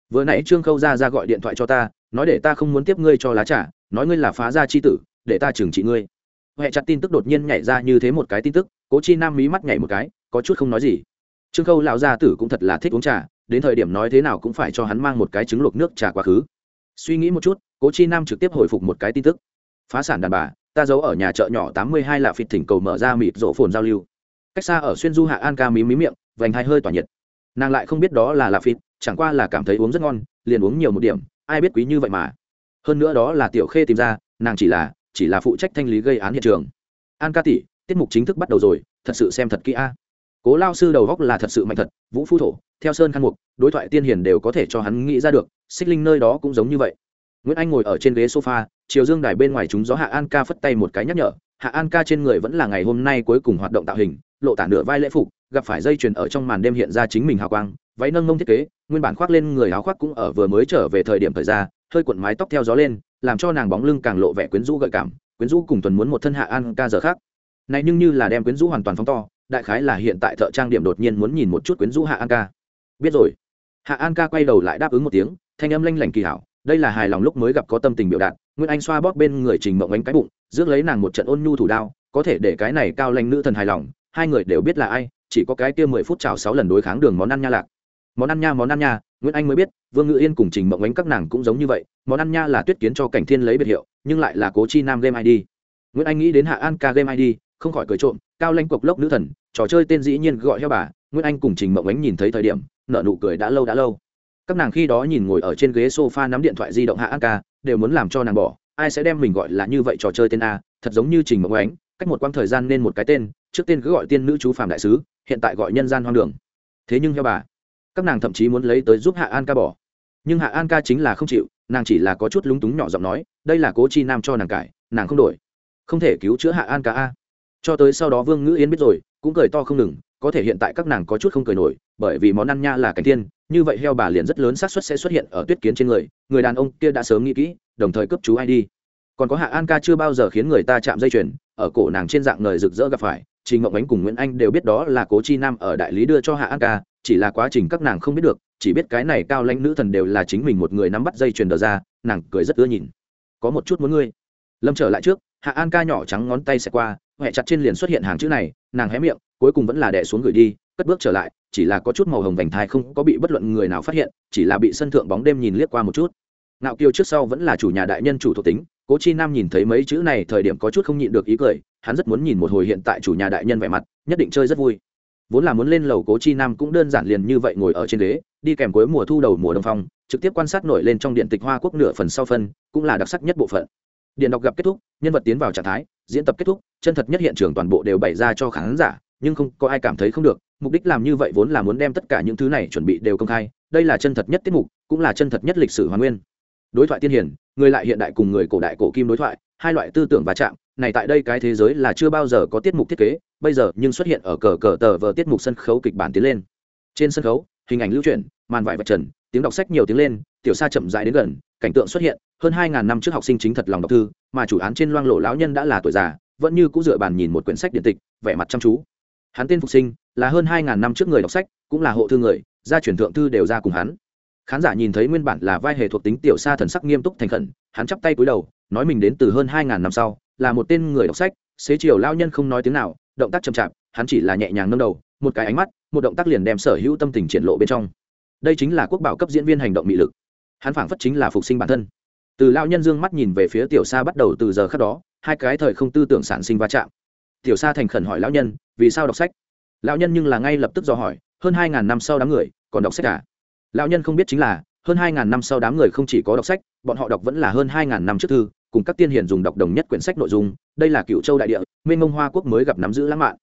Vừa nãy trương khâu ra ra gọi điện thoại cho ta, nói để ta không muốn tiếp ngươi cho lá trả nói ngươi là phá gia chi tử, để ta trừng trị ngươi. Huệ chặt tin tức đột nhiên nhảy ra như thế một cái tin tức, cố chi nam mí mắt nhảy một cái, có chút không nói gì. Trương khâu lão gia tử cũng thật là thích uống trà, đến thời điểm nói thế nào cũng phải cho hắn mang một cái trứng luộc nước trà quá khứ. Suy nghĩ một chút, cố chi nam trực tiếp hồi phục một cái tin tức. Phá sản đàn bà, ta giấu ở nhà chợ nhỏ tám mươi hai là phịt thỉnh cầu mở ra mịt rộ phồn giao lưu cách xa ở xuyên du hạ an ca mí mí miệng, vành hai hơi tỏa nhiệt. Nàng lại không biết đó là là phịt, chẳng qua là cảm thấy uống rất ngon, liền uống nhiều một điểm, ai biết quý như vậy mà. Hơn nữa đó là tiểu khê tìm ra, nàng chỉ là chỉ là phụ trách thanh lý gây án hiện trường. An ca tỷ, tiết mục chính thức bắt đầu rồi, thật sự xem thật kỹ a. Cố lao sư đầu góc là thật sự mạnh thật, vũ phu thổ, theo sơn khăn mục, đối thoại tiên hiền đều có thể cho hắn nghĩ ra được, xích linh nơi đó cũng giống như vậy. Nguyễn anh ngồi ở trên ghế sofa, chiều dương đài bên ngoài chúng gió hạ an ca phất tay một cái nhắc nhở, hạ an ca trên người vẫn là ngày hôm nay cuối cùng hoạt động tạo hình lộ tả nửa vai lễ phục, gặp phải dây chuyền ở trong màn đêm hiện ra chính mình hào quang, váy nâng mông thiết kế, nguyên bản khoác lên người áo khoác cũng ở vừa mới trở về thời điểm thời ra, hơi cuộn mái tóc theo gió lên, làm cho nàng bóng lưng càng lộ vẻ quyến rũ gợi cảm, quyến rũ cùng tuần muốn một thân hạ an ca giờ khác. Này nhưng như là đem quyến rũ hoàn toàn phóng to, đại khái là hiện tại thợ trang điểm đột nhiên muốn nhìn một chút quyến rũ hạ an ca. Biết rồi. Hạ an ca quay đầu lại đáp ứng một tiếng, thanh âm lanh lảnh kỳ hảo, đây là hài lòng lúc mới gặp có tâm tình biểu đạt, nguyên anh xoa bóp bên người trình mộng ánh cái bụng, rước lấy nàng một trận ôn nhu thủ đao, có thể để cái này cao lanh nữ thần hài lòng hai người đều biết là ai, chỉ có cái kia mười phút chào sáu lần đối kháng đường món ăn nha lạc. Món ăn nha, món ăn nha, nguyễn anh mới biết, vương ngự yên cùng trình mộng ánh các nàng cũng giống như vậy, món ăn nha là tuyết kiến cho cảnh thiên lấy biệt hiệu, nhưng lại là cố chi nam game id. Nguyễn anh nghĩ đến hạ an ca game id, không khỏi cười trộm, cao lanh cộc lốc nữ thần, trò chơi tên dĩ nhiên gọi heo bà, nguyễn anh cùng trình mộng ánh nhìn thấy thời điểm nợ nụ cười đã lâu đã lâu. Các nàng khi đó nhìn ngồi ở trên ghế sofa nắm điện thoại di động hạ an ca, đều muốn làm cho nàng bỏ, ai sẽ đem mình gọi là như vậy trò chơi tên a, thật giống như trình mộng ánh, cách một quãng thời gian nên một cái tên trước tên cứ gọi tiên nữ chú phạm đại sứ, hiện tại gọi nhân gian hoang đường. Thế nhưng theo bà, các nàng thậm chí muốn lấy tới giúp hạ an ca bỏ. Nhưng hạ an ca chính là không chịu, nàng chỉ là có chút lúng túng nhỏ giọng nói, đây là cố chi nam cho nàng cải, nàng không đổi. Không thể cứu chữa hạ an ca a. Cho tới sau đó vương ngữ Yến biết rồi, cũng cười to không ngừng, có thể hiện tại các nàng có chút không cười nổi, bởi vì món ăn nha là cảnh tiên, như vậy heo bà liền rất lớn xác suất sẽ xuất hiện ở tuyết kiến trên người người đàn ông kia đã sớm nghĩ kỹ, đồng thời cấp chú ai đi. Còn có hạ an ca chưa bao giờ khiến người ta chạm dây chuyền, ở cổ nàng trên dạng người rực rỡ gặp phải trình ngộng ánh cùng nguyễn anh đều biết đó là cố chi nam ở đại lý đưa cho hạ an ca, chỉ là quá trình các nàng không biết được, chỉ biết cái này cao lãnh nữ thần đều là chính mình một người nắm bắt dây chuyền đờ ra, nàng cười rất ưa nhìn. Có một chút muốn ngươi. Lâm trở lại trước, hạ an ca nhỏ trắng ngón tay xẹt qua huệ chặt trên liền xuất hiện hàng chữ này, nàng hé miệng, cuối cùng vẫn là đẻ xuống gửi đi, cất bước trở lại, chỉ là có chút màu hồng vành thai không có bị bất luận người nào phát hiện, chỉ là bị sân thượng bóng đêm nhìn liếc qua một chút. Nạo kiều trước sau vẫn là chủ nhà đại nhân chủ thuộc tính cố chi nam nhìn thấy mấy chữ này thời điểm có chút không nhịn được ý cười, hắn rất muốn nhìn một hồi hiện tại chủ nhà đại nhân vẻ mặt, nhất định chơi rất vui. Vốn là muốn lên lầu cố chi nam cũng đơn giản liền như vậy ngồi ở trên ghế, đi kèm cuối mùa thu đầu mùa đông phong, trực tiếp quan sát nổi lên trong điện tịch hoa quốc nửa phần sau phân, cũng là đặc sắc nhất bộ phận. Điện đọc gặp kết thúc, nhân vật tiến vào trạng thái, diễn tập kết thúc, chân thật nhất hiện trường toàn bộ đều bày ra cho khán giả, nhưng không có ai cảm thấy không được, mục đích làm như vậy vốn là muốn đem tất cả những thứ này chuẩn bị đều công khai, đây là chân thật nhất tiết mục, cũng là chân thật nhất lịch sử hoàn nguyên đối thoại tiên hiển người lại hiện đại cùng người cổ đại cổ kim đối thoại, hai loại tư tưởng va chạm, này tại đây cái thế giới là chưa bao giờ có tiết mục thiết kế, bây giờ nhưng xuất hiện ở cờ cờ tờ vờ tiết mục sân khấu kịch bản tiến lên. Trên sân khấu, hình ảnh lưu truyền màn vải vạch trần, tiếng đọc sách nhiều tiếng lên, tiểu xa chậm rãi đến gần, cảnh tượng xuất hiện, hơn hai ngàn năm trước học sinh chính thật lòng đọc thư, mà chủ án trên loang lộ lão nhân đã là tuổi già, vẫn như cũ dựa bàn nhìn một quyển sách điện tịch, vẻ mặt chăm chú. Hắn tên phục sinh, là hơn hai ngàn năm trước người đọc sách, cũng là hộ thư người, gia truyền thượng thư đều ra cùng hắn khán giả nhìn thấy nguyên bản là vai hề thuộc tính tiểu sa thần sắc nghiêm túc thành khẩn, hắn chắp tay cúi đầu, nói mình đến từ hơn hai ngàn năm sau, là một tên người đọc sách, xế chiều lao nhân không nói tiếng nào, động tác chậm chạp, hắn chỉ là nhẹ nhàng nâng đầu, một cái ánh mắt, một động tác liền đem sở hữu tâm tình triển lộ bên trong. Đây chính là quốc bảo cấp diễn viên hành động mị lực. Hắn phảng phất chính là phục sinh bản thân. Từ lao nhân dương mắt nhìn về phía tiểu sa bắt đầu từ giờ khắc đó, hai cái thời không tư tưởng sản sinh va chạm. Tiểu sa thành khẩn hỏi lão nhân, vì sao đọc sách? Lão nhân nhưng là ngay lập tức do hỏi, hơn hai ngàn năm sau đám người còn đọc sách cả à? Lão nhân không biết chính là, hơn hai ngàn năm sau đám người không chỉ có đọc sách, bọn họ đọc vẫn là hơn hai ngàn năm trước thư, cùng các tiên hiền dùng đọc đồng nhất quyển sách nội dung, đây là cựu châu đại địa, mênh mông hoa quốc mới gặp nắm giữ lãng mạn.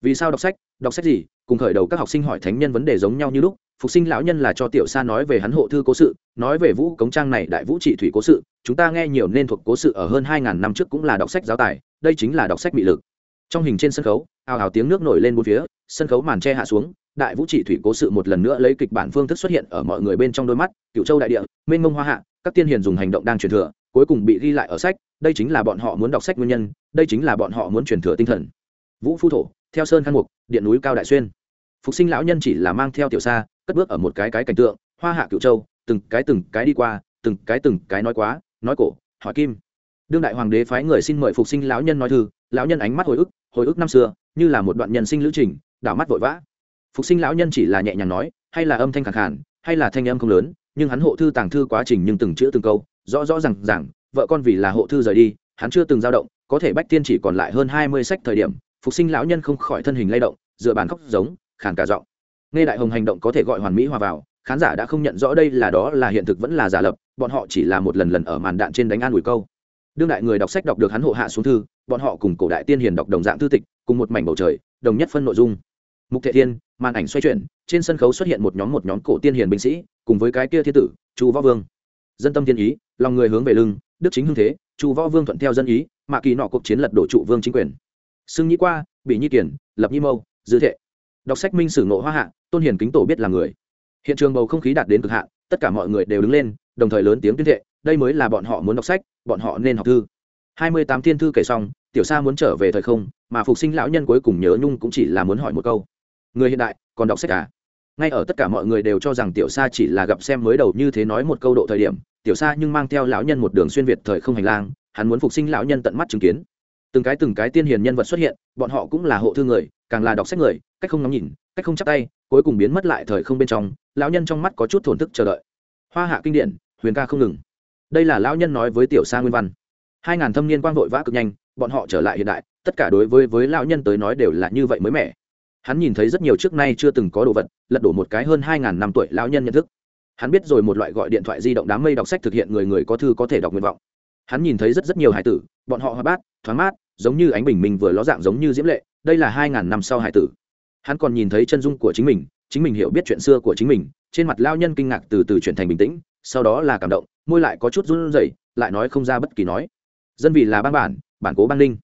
Vì sao đọc sách? Đọc sách gì? Cùng khởi đầu các học sinh hỏi thánh nhân vấn đề giống nhau như lúc, phục sinh lão nhân là cho tiểu sa nói về hắn hộ thư cố sự, nói về vũ cống trang này đại vũ trị thủy cố sự, chúng ta nghe nhiều nên thuộc cố sự ở hơn hai ngàn năm trước cũng là đọc sách giáo tài, đây chính là đọc sách bị lực. Trong hình trên sân khấu, ào ào tiếng nước nổi lên bốn phía, sân khấu màn tre hạ xuống đại vũ trị thủy cố sự một lần nữa lấy kịch bản phương thức xuất hiện ở mọi người bên trong đôi mắt cựu châu đại địa, mênh mông hoa hạ, các tiên hiền dùng hành động đang truyền thừa, cuối cùng bị ghi lại ở sách, đây chính là bọn họ muốn đọc sách nguyên nhân, đây chính là bọn họ muốn truyền thừa tinh thần. Vũ phu thổ, theo sơn khăn mục, điện núi cao đại xuyên. Phục sinh lão nhân chỉ là mang theo tiểu xa cất bước ở một cái cái cảnh tượng, hoa hạ cựu châu, từng cái từng cái đi qua, từng cái từng cái nói quá, nói cổ, hỏi kim. Đương đại hoàng đế phái người xin mời phục sinh lão nhân nói thư, lão nhân ánh mắt hồi ức hồi ức năm xưa, như là một đoạn nhân sinh lữ trình, đảo mắt vội vã phục sinh lão nhân chỉ là nhẹ nhàng nói, hay là âm thanh khẳng khản hay là thanh âm không lớn, nhưng hắn hộ thư tàng thư quá trình nhưng từng chữ từng câu, rõ rõ r à n g rằng vợ con vì là hộ thư rời đi, hắn chưa từng dao động, có thể bách tiên chỉ còn lại hơn hai mươi sách thời điểm, phục sinh lão nhân không khỏi thân hình lay động, dựa bàn khóc giống, khàn cả giọng. Nghe đại hồng hành động có thể gọi hoàn mỹ hòa vào, khán giả đã không nhận rõ đây là đó là hiện thực vẫn là giả lập, bọn họ chỉ là một lần lần ở màn đạn trên đánh an ủi câu. Đương đại người đọc sách đọc được hắn hộ hạ xuống thư, bọn họ cùng cổ đại tiên hiền đọc đồng dạng thư tịch, cùng một mảnh bầu trời, đồng nhất phân nội dung. Mục thệ thiên màn ảnh xoay chuyển, trên sân khấu xuất hiện một nhóm một nhóm cổ tiên hiền binh sĩ, cùng với cái kia thiên tử, chu võ vương. Dân tâm thiên ý, lòng người hướng về lưng, đức chính hưng thế, chu võ vương thuận theo dân ý mạ kỳ nọ cuộc chiến lật đổ trụ vương chính quyền. Xưng nhĩ qua bị nhi kiển, lập nhi mâu, dư thệ. Đọc sách minh sử ngộ hoa hạ, tôn hiền kính tổ biết là người. Hiện trường bầu không khí đạt đến cực hạn, tất cả mọi người đều đứng lên, đồng thời lớn tiếng tuyên thệ, đây mới là bọn họ muốn đọc sách, bọn họ nên học thư. Hai mươi tám thiên thư kể xong, tiểu sa muốn trở về thời không, mà phục sinh lão nhân cuối cùng nhớ nhung cũng chỉ là muốn hỏi một câu người hiện đại, còn đọc sách à? Ngay ở tất cả mọi người đều cho rằng tiểu sa chỉ là gặp xem mới đầu như thế nói một câu độ thời điểm, tiểu sa nhưng mang theo lão nhân một đường xuyên việt thời không hành lang, hắn muốn phục sinh lão nhân tận mắt chứng kiến. Từng cái từng cái tiên hiền nhân vật xuất hiện, bọn họ cũng là hộ thư người, càng là đọc sách người, cách không ngắm nhìn, cách không chắp tay, cuối cùng biến mất lại thời không bên trong, lão nhân trong mắt có chút thổn thức chờ đợi. Hoa hạ kinh điển, huyền ca không ngừng. Đây là lão nhân nói với tiểu sa nguyên văn. Hai ngàn thâm niên quang vội vã cực nhanh, bọn họ trở lại hiện đại, tất cả đối với với lão nhân tới nói đều là như vậy mới mẻ hắn nhìn thấy rất nhiều trước nay chưa từng có đồ vật, lật đổ một cái hơn hai ngàn năm tuổi lão nhân nhận thức. Hắn biết rồi một loại gọi điện thoại di động đám mây đọc sách thực hiện người người có thư có thể đọc nguyện vọng. Hắn nhìn thấy rất rất nhiều hải tử, bọn họ hoa bát, thoáng mát, giống như ánh bình minh vừa ló dạng giống như diễm lệ, đây là hai ngàn năm sau hải tử. Hắn còn nhìn thấy chân dung của chính mình chính mình hiểu biết chuyện xưa của chính mình, trên mặt lao nhân kinh ngạc từ từ chuyển thành bình tĩnh, sau đó là cảm động, môi lại có chút run rẩy, lại nói không ra bất kỳ nói. Dân vì là bang bản bản cố bang ninh.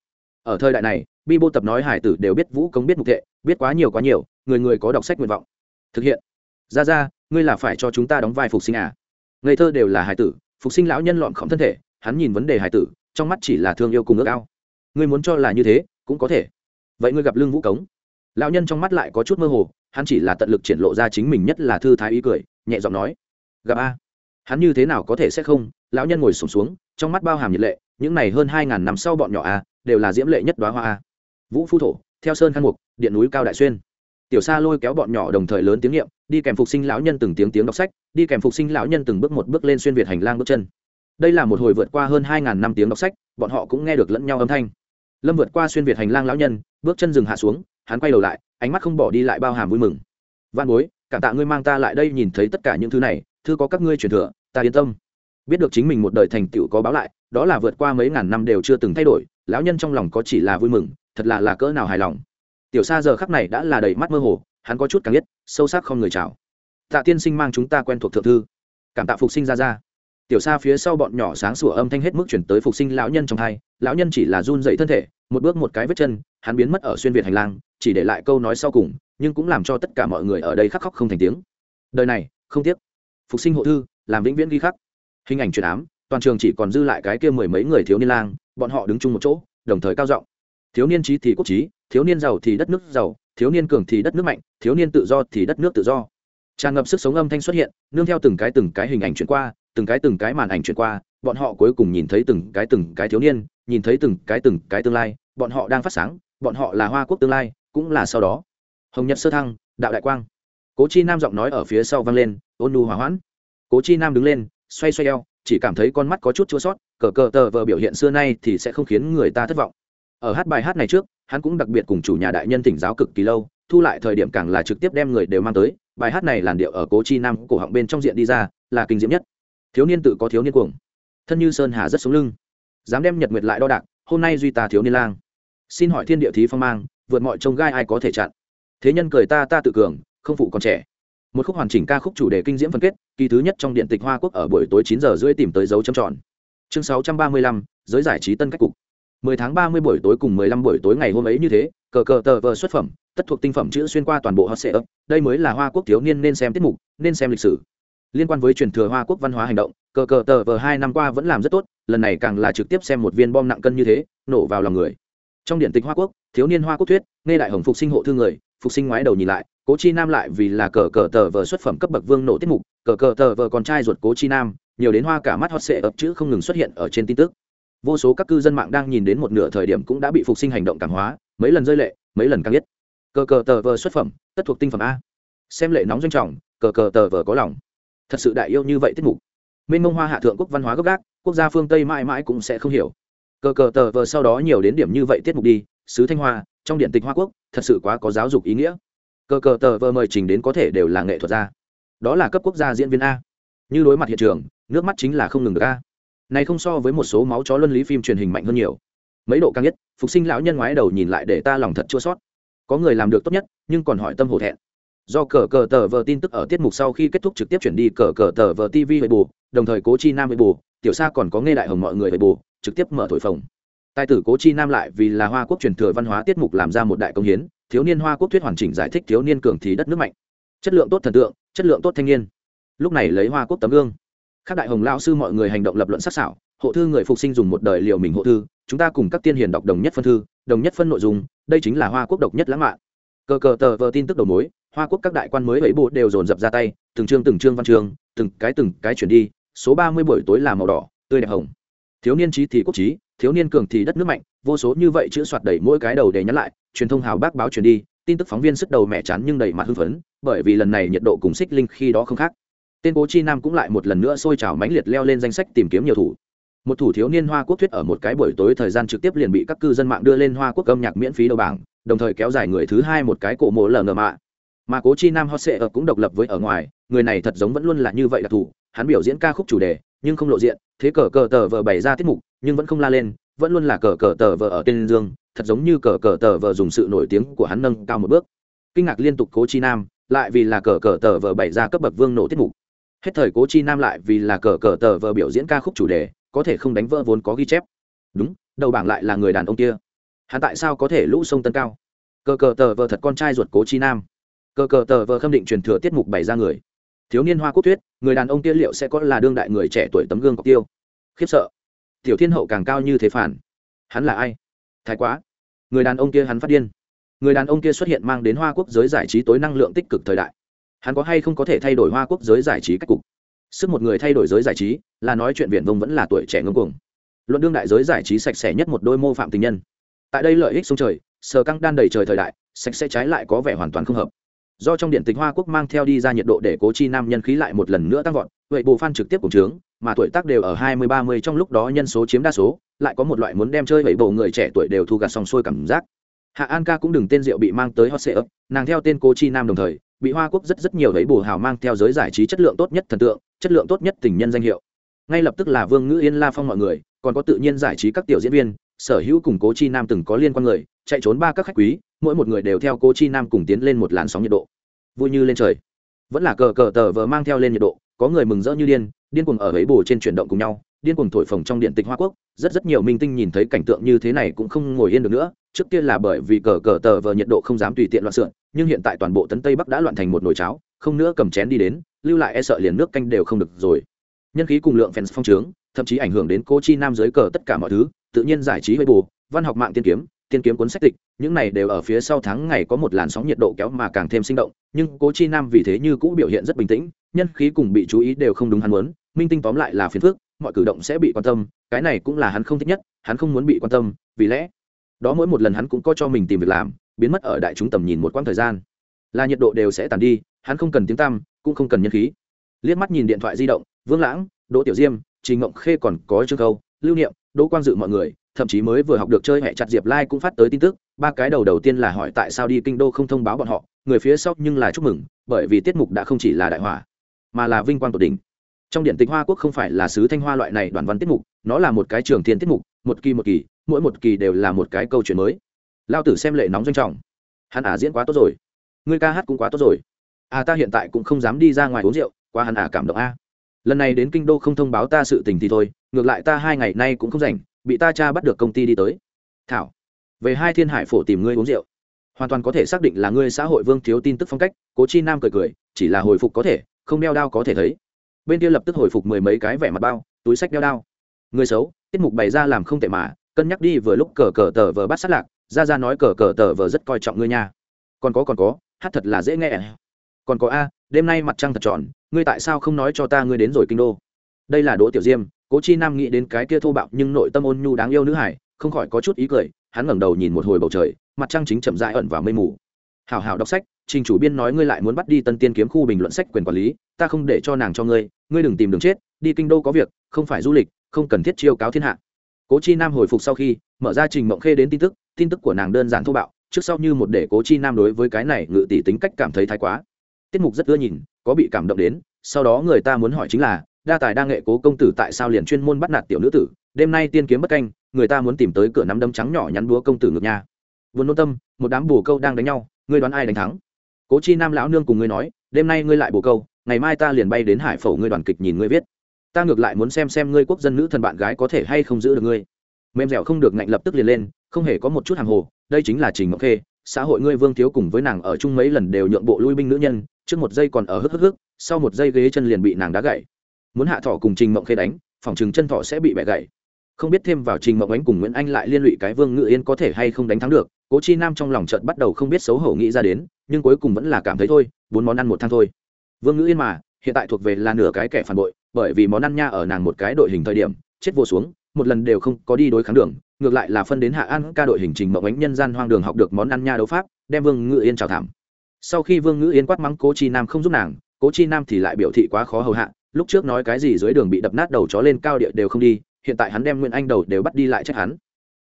Ở thời đại này, bi bô tập nói hải tử đều biết vũ công biết mục thệ biết quá nhiều quá nhiều người người có đọc sách nguyện vọng. Thực hiện. Ra ra ngươi là phải cho chúng ta đóng vai phục sinh à? Ngây thơ đều là hải tử phục sinh lão nhân lọn khổng thân thể hắn nhìn vấn đề hải tử trong mắt chỉ là thương yêu cùng ước ao. Ngươi muốn cho là như thế cũng có thể. Vậy ngươi gặp lương vũ cống. Lão nhân trong mắt lại có chút mơ hồ hắn chỉ là tận lực triển lộ ra chính mình nhất là thư thái ý cười nhẹ giọng nói. Gặp a. Hắn như thế nào có thể sẽ không? Lão nhân ngồi sùng xuống, xuống trong mắt bao hàm nhiệt lệ những này hơn hai ngàn năm sau bọn nhỏ a đều là diễm lệ nhất đoá hoa a. Vũ phu thổ theo sơn khăn mục, điện núi cao đại xuyên. Tiểu sa lôi kéo bọn nhỏ đồng thời lớn tiếng nghiệm, đi kèm phục sinh lão nhân từng tiếng tiếng đọc sách, đi kèm phục sinh lão nhân từng bước một bước lên xuyên việt hành lang bước chân. Đây là một hồi vượt qua hơn hai ngàn năm tiếng đọc sách, bọn họ cũng nghe được lẫn nhau âm thanh. Lâm vượt qua xuyên việt hành lang lão nhân, bước chân dừng hạ xuống, hắn quay đầu lại, ánh mắt không bỏ đi lại bao hàm vui mừng. Văn bối, cảm tạ ngươi mang ta lại đây nhìn thấy tất cả những thứ này, thư có các ngươi truyền thừa, ta yên tâm. Biết được chính mình một đời thành tựu có báo lại, đó là vượt qua mấy ngàn năm đều chưa từng thay đổi, lão nhân trong lòng có chỉ là vui mừng thật là là cỡ nào hài lòng. Tiểu sa giờ khắc này đã là đầy mắt mơ hồ, hắn có chút càng biết, sâu sắc không người chào. Tạ tiên sinh mang chúng ta quen thuộc thượng thư. Cảm tạ phục sinh ra ra. Tiểu sa phía sau bọn nhỏ sáng sủa âm thanh hết mức chuyển tới phục sinh lão nhân trong hai, lão nhân chỉ là run dậy thân thể, một bước một cái vết chân, hắn biến mất ở xuyên việt hành lang, chỉ để lại câu nói sau cùng, nhưng cũng làm cho tất cả mọi người ở đây khắc khóc không thành tiếng. Đời này, không tiếc. Phục sinh hộ thư, làm vĩnh viễn ghi khắc. Hình ảnh truyền ám, toàn trường chỉ còn dư lại cái kia mười mấy người thiếu niên lang, bọn họ đứng chung một chỗ, đồng thời cao giọng thiếu niên trí thì quốc trí, thiếu niên giàu thì đất nước giàu, thiếu niên cường thì đất nước mạnh, thiếu niên tự do thì đất nước tự do. Tràn ngập sức sống âm thanh xuất hiện, nương theo từng cái từng cái hình ảnh chuyển qua, từng cái từng cái màn ảnh chuyển qua, bọn họ cuối cùng nhìn thấy từng cái từng cái thiếu niên, nhìn thấy từng cái từng cái tương lai, bọn họ đang phát sáng, bọn họ là hoa quốc tương lai, cũng là sau đó. Hồng nhật sơ thăng, đạo đại quang. Cố chi nam giọng nói ở phía sau vang lên, ôn nu hòa hoãn. Cố chi nam đứng lên, xoay xoay eo, chỉ cảm thấy con mắt có chút chua sót cờ cờ tờ vờ biểu hiện xưa nay thì sẽ không khiến người ta thất vọng ở hát bài hát này trước, hắn cũng đặc biệt cùng chủ nhà đại nhân tỉnh giáo cực kỳ lâu, thu lại thời điểm càng là trực tiếp đem người đều mang tới. Bài hát này làn điệu ở cố chi nam cổ họng bên trong diện đi ra, là kinh diễm nhất. Thiếu niên tự có thiếu niên cuồng. Thân như sơn hà rất sống lưng. Dám đem nhật nguyệt lại đo đạc, hôm nay duy ta thiếu niên lang. Xin hỏi thiên địa thí phong mang, vượt mọi trông gai ai có thể chặn? Thế nhân cười ta ta tự cường, không phụ còn trẻ. Một khúc hoàn chỉnh ca khúc chủ đề kinh diễm phân kết, kỳ thứ nhất trong điện tịch hoa quốc ở buổi tối chín giờ rưỡi tìm tới dấu chấm tròn. Chương sáu trăm ba mươi lăm, giới giải trí tân cách cục mười tháng ba mươi buổi tối cùng mười lăm buổi tối ngày hôm ấy như thế, cờ cờ tờ vờ xuất phẩm, tất thuộc tinh phẩm chữ xuyên qua toàn bộ hot sệ ấp đây mới là hoa quốc thiếu niên nên xem tiết mục, nên xem lịch sử. Liên quan với truyền thừa hoa quốc văn hóa hành động, cờ cờ tờ vờ hai năm qua vẫn làm rất tốt, lần này càng là trực tiếp xem một viên bom nặng cân như thế, nổ vào lòng người. Trong điện tịch hoa quốc, thiếu niên hoa quốc thuyết, nghe đại hồng phục sinh hộ thương người, phục sinh ngoái đầu nhìn lại, cố chi nam lại vì là cờ cờ tờ vờ xuất phẩm cấp bậc vương nổ tiết mục, cờ cờ tờ vờ con trai ruột cố chi nam, nhiều đến hoa cả mắt hot sệ chữ không ngừng xuất hiện ở trên tin tức vô số các cư dân mạng đang nhìn đến một nửa thời điểm cũng đã bị phục sinh hành động cảm hóa, mấy lần rơi lệ, mấy lần càng biết. Cờ cờ tờ vờ xuất phẩm, tất thuộc tinh phẩm a. Xem lệ nóng doanh trọng, cờ cờ tờ vờ có lòng. Thật sự đại yêu như vậy tiết mục. Minh mông hoa hạ thượng quốc văn hóa gốc gác, quốc gia phương tây mãi mãi cũng sẽ không hiểu. Cờ cờ tờ vờ sau đó nhiều đến điểm như vậy tiết mục đi, sứ thanh hoa, trong điện tịch hoa quốc, thật sự quá có giáo dục ý nghĩa. Cờ cờ tờ vờ mời trình đến có thể đều là nghệ thuật gia. Đó là cấp quốc gia diễn viên a. Như đối mặt hiện trường, nước mắt chính là không ngừng được a này không so với một số máu chó luân lý phim truyền hình mạnh hơn nhiều. Mấy độ cao nhất, phục sinh lão nhân ngoái đầu nhìn lại để ta lòng thật chua sót có người làm được tốt nhất, nhưng còn hỏi tâm hổ thẹn. Do cờ cờ tờ vờ tin tức ở tiết mục sau khi kết thúc trực tiếp chuyển đi cờ cờ tờ vờ tv về bù, đồng thời cố chi nam về bù, tiểu sa còn có nghe đại hồng mọi người về bù, trực tiếp mở thổi phồng. Tài tử cố chi nam lại vì là hoa quốc truyền thừa văn hóa tiết mục làm ra một đại công hiến, thiếu niên hoa quốc thuyết hoàn chỉnh giải thích thiếu niên cường thì đất nước mạnh. Chất lượng tốt thần tượng, chất lượng tốt thanh niên. Lúc này lấy hoa quốc tấm gương các đại hồng lao sư mọi người hành động lập luận sắc sảo, hộ thư người phục sinh dùng một đời liều mình hộ thư, chúng ta cùng các tiên hiền đọc đồng nhất phân thư, đồng nhất phân nội dung, đây chính là hoa quốc độc nhất lãng mạn. Cờ cờ tờ vờ tin tức đầu mối, hoa quốc các đại quan mới ấy bộ đều dồn dập ra tay, từng chương từng chương văn chương, từng cái từng cái chuyển đi, số ba mươi buổi tối là màu đỏ, tươi đẹp hồng. Thiếu niên trí thì quốc trí, thiếu niên cường thì đất nước mạnh, vô số như vậy chữ soạt đẩy mỗi cái đầu để nhắn lại, truyền thông hào bác báo truyền đi, tin tức phóng viên sức đầu mẹ chán nhưng đầy mặt hưng phấn, bởi vì lần này nhiệt độ cùng xích linh khi đó không khác tên cố chi nam cũng lại một lần nữa sôi trào mãnh liệt leo lên danh sách tìm kiếm nhiều thủ. Một thủ thiếu niên hoa quốc thuyết ở một cái buổi tối thời gian trực tiếp liền bị các cư dân mạng đưa lên hoa quốc âm nhạc miễn phí đầu bảng, đồng thời kéo dài người thứ hai một cái cổ mộ lờ ngờ mạ. Mà cố chi nam hot sệ ở cũng độc lập với ở ngoài, người này thật giống vẫn luôn là như vậy đặc thù, hắn biểu diễn ca khúc chủ đề, nhưng không lộ diện, thế cờ cờ tờ vờ bày ra tiết mục, nhưng vẫn không la lên, vẫn luôn là cờ cờ tờ vờ ở tên dương, thật giống như cờ cờ tờ vờ dùng sự nổi tiếng của hắn nâng cao một bước. Kinh ngạc liên tục cố chi nam, lại vì là cờ cờ tờ vờ bày ra cấp bậc vương nổ tiết mục hết thời cố chi nam lại vì là cờ cờ tờ vờ biểu diễn ca khúc chủ đề, có thể không đánh vỡ vốn có ghi chép. Đúng, đầu bảng lại là người đàn ông kia. Hắn tại sao có thể lũ sông tân cao? Cờ cờ tờ vờ thật con trai ruột cố chi nam. Cờ cờ tờ vờ khâm định truyền thừa tiết mục bày ra người. Thiếu niên hoa quốc tuyết, người đàn ông kia liệu sẽ có là đương đại người trẻ tuổi tấm gương cọc tiêu? Khiếp sợ. Tiểu thiên hậu càng cao như thế phản. Hắn là ai? Thái quá. Người đàn ông kia hắn phát điên. Người đàn ông kia xuất hiện mang đến hoa quốc giới giải trí tối năng lượng tích cực thời đại hắn có hay không có thể thay đổi hoa quốc giới giải trí cách cục? Sức một người thay đổi giới giải trí, là nói chuyện viển vông vẫn là tuổi trẻ ngưng cuồng. Luận đương đại giới giải trí sạch sẽ nhất một đôi mô phạm tình nhân. Tại đây lợi ích sông trời, sờ căng đan đầy trời thời đại, sạch sẽ trái lại có vẻ hoàn toàn không hợp. Do trong điện tịch hoa quốc mang theo đi ra nhiệt độ để cố chi nam nhân khí lại một lần nữa tăng vọt, vậy bù phan trực tiếp cùng trướng mà tuổi tác đều ở hai mươi, ba mươi trong lúc đó nhân số chiếm đa số, lại có một loại muốn đem chơi vậy bộ người trẻ tuổi đều thu gặt xong xuôi cảm giác. Hạ an ca cũng đừng tên rượu bị mang tới hot sệ ấp nàng theo tên cố chi nam đồng thời bị hoa quốc rất rất nhiều lấy bù hào mang theo giới giải trí chất lượng tốt nhất thần tượng, chất lượng tốt nhất tình nhân danh hiệu. Ngay lập tức là vương ngữ yên la phong mọi người, còn có tự nhiên giải trí các tiểu diễn viên, sở hữu cùng cố chi nam từng có liên quan người, chạy trốn ba các khách quý, mỗi một người đều theo cố chi nam cùng tiến lên một làn sóng nhiệt độ. Vui như lên trời. Vẫn là cờ cờ tờ vờ mang theo lên nhiệt độ, có người mừng rỡ như điên điên cuồng ở ấy bù trên chuyển động cùng nhau điên cuồng thổi phồng trong điện tịch hoa quốc, rất rất nhiều minh tinh nhìn thấy cảnh tượng như thế này cũng không ngồi yên được nữa. Trước kia là bởi vì cờ cờ tờ vờ nhiệt độ không dám tùy tiện loạn sượn, nhưng hiện tại toàn bộ tấn tây bắc đã loạn thành một nồi cháo, không nữa cầm chén đi đến, lưu lại e sợ liền nước canh đều không được rồi. Nhân khí cùng lượng fans phong trướng, thậm chí ảnh hưởng đến cô chi nam giới cờ tất cả mọi thứ, tự nhiên giải trí với bù văn học mạng tiên kiếm tiên kiếm cuốn sách tịch, những này đều ở phía sau tháng ngày có một làn sóng nhiệt độ kéo mà càng thêm sinh động, nhưng cố chi nam vì thế như cũ biểu hiện rất bình tĩnh, nhân khí cùng bị chú ý đều không đúng hắn muốn, minh tinh tóm lại là phiền phức mọi cử động sẽ bị quan tâm, cái này cũng là hắn không thích nhất, hắn không muốn bị quan tâm, vì lẽ đó mỗi một lần hắn cũng có cho mình tìm việc làm, biến mất ở đại chúng tầm nhìn một quãng thời gian. Là nhiệt độ đều sẽ tàn đi, hắn không cần tiếng tăm, cũng không cần nhân khí. Liếc mắt nhìn điện thoại di động, vương lãng, đỗ tiểu diêm trình ngộng khê còn có trương câu lưu niệm, đỗ quang dự mọi người, thậm chí mới vừa học được chơi hẹ chặt diệp lai cũng phát tới tin tức, ba cái đầu đầu tiên là hỏi tại sao đi kinh đô không thông báo bọn họ, người phía sau nhưng là chúc mừng, bởi vì tiết mục đã không chỉ là đại hỏa mà là vinh quang tột đỉnh trong điện tịch hoa quốc không phải là sứ thanh hoa loại này đoàn văn tiết mục, nó là một cái trường thiên tiết mục, một kỳ một kỳ, mỗi một kỳ đều là một cái câu chuyện mới. Lao tử xem lệ nóng doanh trọng. Hắn ả diễn quá tốt rồi. Người ca hát cũng quá tốt rồi. À ta hiện tại cũng không dám đi ra ngoài uống rượu qua hắn ả cảm động a. Lần này đến kinh đô không thông báo ta sự tình thì thôi, ngược lại ta hai ngày nay cũng không rảnh, bị ta cha bắt được công ty đi tới. Thảo, về hai thiên hải phổ tìm ngươi uống rượu. Hoàn toàn có thể xác định là ngươi xã hội vương thiếu tin tức phong cách, cố chi nam cười cười, chỉ là hồi phục có thể, không đeo đao có thể thấy bên kia lập tức hồi phục mười mấy cái vẻ mặt bao, túi sách đeo đao. Người xấu, tiết mục bày ra làm không tệ mà, cân nhắc đi vừa lúc cờ cờ tờ vờ bắt sát lạc, ra ra nói cờ cờ tờ vờ rất coi trọng ngươi nha. Còn có còn có, hát thật là dễ nghe. Còn có a, đêm nay mặt trăng thật tròn, ngươi tại sao không nói cho ta ngươi đến rồi kinh đô? Đây là đỗ tiểu diêm, cố chi nam nghĩ đến cái kia thô bạo nhưng nội tâm ôn nhu đáng yêu nữ hải, không khỏi có chút ý cười, hắn ngẩng đầu nhìn một hồi bầu trời, mặt trăng chính chậm rãi ẩn vào mây mù. Hào hào đọc sách, trình chủ biên nói ngươi lại muốn bắt đi tân tiên kiếm khu bình luận sách quyền quản lý, ta không để cho nàng cho ngươi ngươi đừng tìm đường chết, đi kinh đô có việc, không phải du lịch, không cần thiết chiêu cáo thiên hạ. Cố chi nam hồi phục sau khi, mở ra trình mộng khê đến tin tức tin tức của nàng đơn giản thô bạo, trước sau như một để cố chi nam đối với cái này ngự tỷ tính cách cảm thấy thái quá. Tiết mục rất ưa nhìn, có bị cảm động đến, sau đó người ta muốn hỏi chính là, đa tài đa nghệ cố công tử tại sao liền chuyên môn bắt nạt tiểu nữ tử, đêm nay tiên kiếm bất canh, người ta muốn tìm tới cửa nắm đấm trắng nhỏ nhắn búa công tử ngược nha. Vốn nôn tâm, một đám bồ câu đang đánh nhau, ngươi đoán ai đánh thắng? Cố chi nam lão nương cùng ngươi nói, đêm nay ngươi lại bồ câu ngày mai ta liền bay đến hải phổ ngươi đoàn kịch nhìn ngươi viết. Ta ngược lại muốn xem xem ngươi quốc dân nữ thần bạn gái có thể hay không giữ được ngươi. Mềm dẻo không được ngạnh lập tức liền lên, không hề có một chút hàng hồ, đây chính là trình ngọc khê, xã hội ngươi vương thiếu cùng với nàng ở chung mấy lần đều nhượng bộ lui binh nữ nhân, trước một giây còn ở hức hức hức, sau một giây ghế chân liền bị nàng đá gậy muốn hạ thọ cùng trình mộng khê đánh, phòng chừng chân thọ sẽ bị bẻ gậy không biết thêm vào trình mộng ánh cùng nguyễn anh lại liên lụy cái vương ngự yên có thể hay không đánh thắng được, cố chi nam trong lòng trận bắt đầu không biết xấu hổ nghĩ ra đến, nhưng cuối cùng vẫn là cảm thấy thôi, bốn món ăn một thang thôi vương Ngữ yên mà, hiện tại thuộc về là nửa cái kẻ phản bội, bởi vì món ăn nha ở nàng một cái đội hình thời điểm, chết vô xuống, một lần đều không có đi đối kháng đường, ngược lại là phân đến hạ an ca đội hình trình mộng ánh nhân gian hoang đường học được món ăn nha đấu pháp, đem vương Ngữ yên chào thảm. Sau khi vương Ngữ yên quát mắng cố chi nam không giúp nàng, cố chi nam thì lại biểu thị quá khó hầu hạ, lúc trước nói cái gì dưới đường bị đập nát đầu chó lên cao địa đều không đi, hiện tại hắn đem nguyễn anh đầu đều bắt đi lại trách hắn.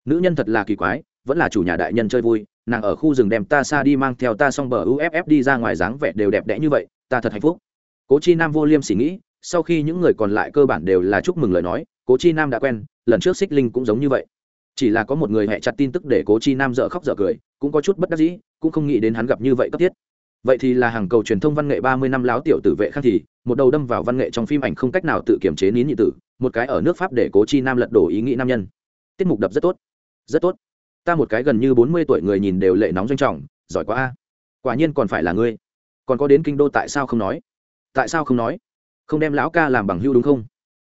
Nữ nhân thật là kỳ quái, vẫn là chủ nhà đại nhân chơi vui, nàng ở khu rừng đem ta xa đi mang theo ta xong bờ uff đi ra ngoài dáng vẻ đều đẹp đẽ như vậy ta thật hạnh phúc. Cố chi nam vô liêm sỉ nghĩ, sau khi những người còn lại cơ bản đều là chúc mừng lời nói, cố chi nam đã quen, lần trước xích linh cũng giống như vậy. Chỉ là có một người hẹ chặt tin tức để cố chi nam dợ khóc dợ cười, cũng có chút bất đắc dĩ, cũng không nghĩ đến hắn gặp như vậy cấp thiết. Vậy thì là hàng cầu truyền thông văn nghệ ba mươi năm láo tiểu tử vệ khang thì, một đầu đâm vào văn nghệ trong phim ảnh không cách nào tự kiểm chế nín nhị tử, một cái ở nước pháp để cố chi nam lật đổ ý nghĩ nam nhân. Tiết mục đập rất tốt. Rất tốt. Ta một cái gần như bốn mươi tuổi người nhìn đều lệ nóng doanh trọng, giỏi quá a. Quả nhiên còn phải là ngươi còn có đến kinh đô tại sao không nói? Tại sao không nói? Không đem lão ca làm bằng hưu đúng không?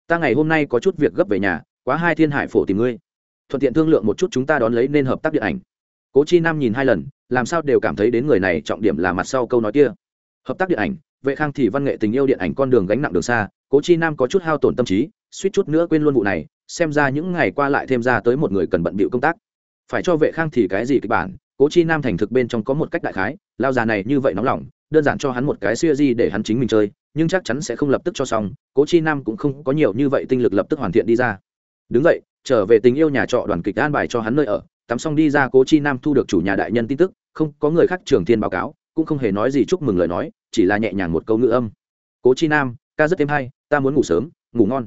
Ta ngày hôm nay có chút việc gấp về nhà, quá hai thiên hải phổ tìm ngươi. Thuận tiện thương lượng một chút chúng ta đón lấy nên hợp tác điện ảnh. Cố chi nam nhìn hai lần, làm sao đều cảm thấy đến người này trọng điểm là mặt sau câu nói kia. Hợp tác điện ảnh, vệ khang thì văn nghệ tình yêu điện ảnh con đường gánh nặng đường xa, cố chi nam có chút hao tổn tâm trí, suýt chút nữa quên luôn vụ này, xem ra những ngày qua lại thêm ra tới một người cần bận bịu công tác. Phải cho vệ khang thì cái gì kịch bản, cố chi nam thành thực bên trong có một cách đại khái, lao già này như vậy nóng lòng đơn giản cho hắn một cái xuya di để hắn chính mình chơi, nhưng chắc chắn sẽ không lập tức cho xong, cố chi nam cũng không có nhiều như vậy tinh lực lập tức hoàn thiện đi ra. Đứng vậy trở về tình yêu nhà trọ đoàn kịch an bài cho hắn nơi ở, tắm xong đi ra cố chi nam thu được chủ nhà đại nhân tin tức, không, có người khác trường thiên báo cáo, cũng không hề nói gì chúc mừng lời nói, chỉ là nhẹ nhàng một câu ngữ âm. Cố chi nam, ca rất thêm hay, ta muốn ngủ sớm, ngủ ngon.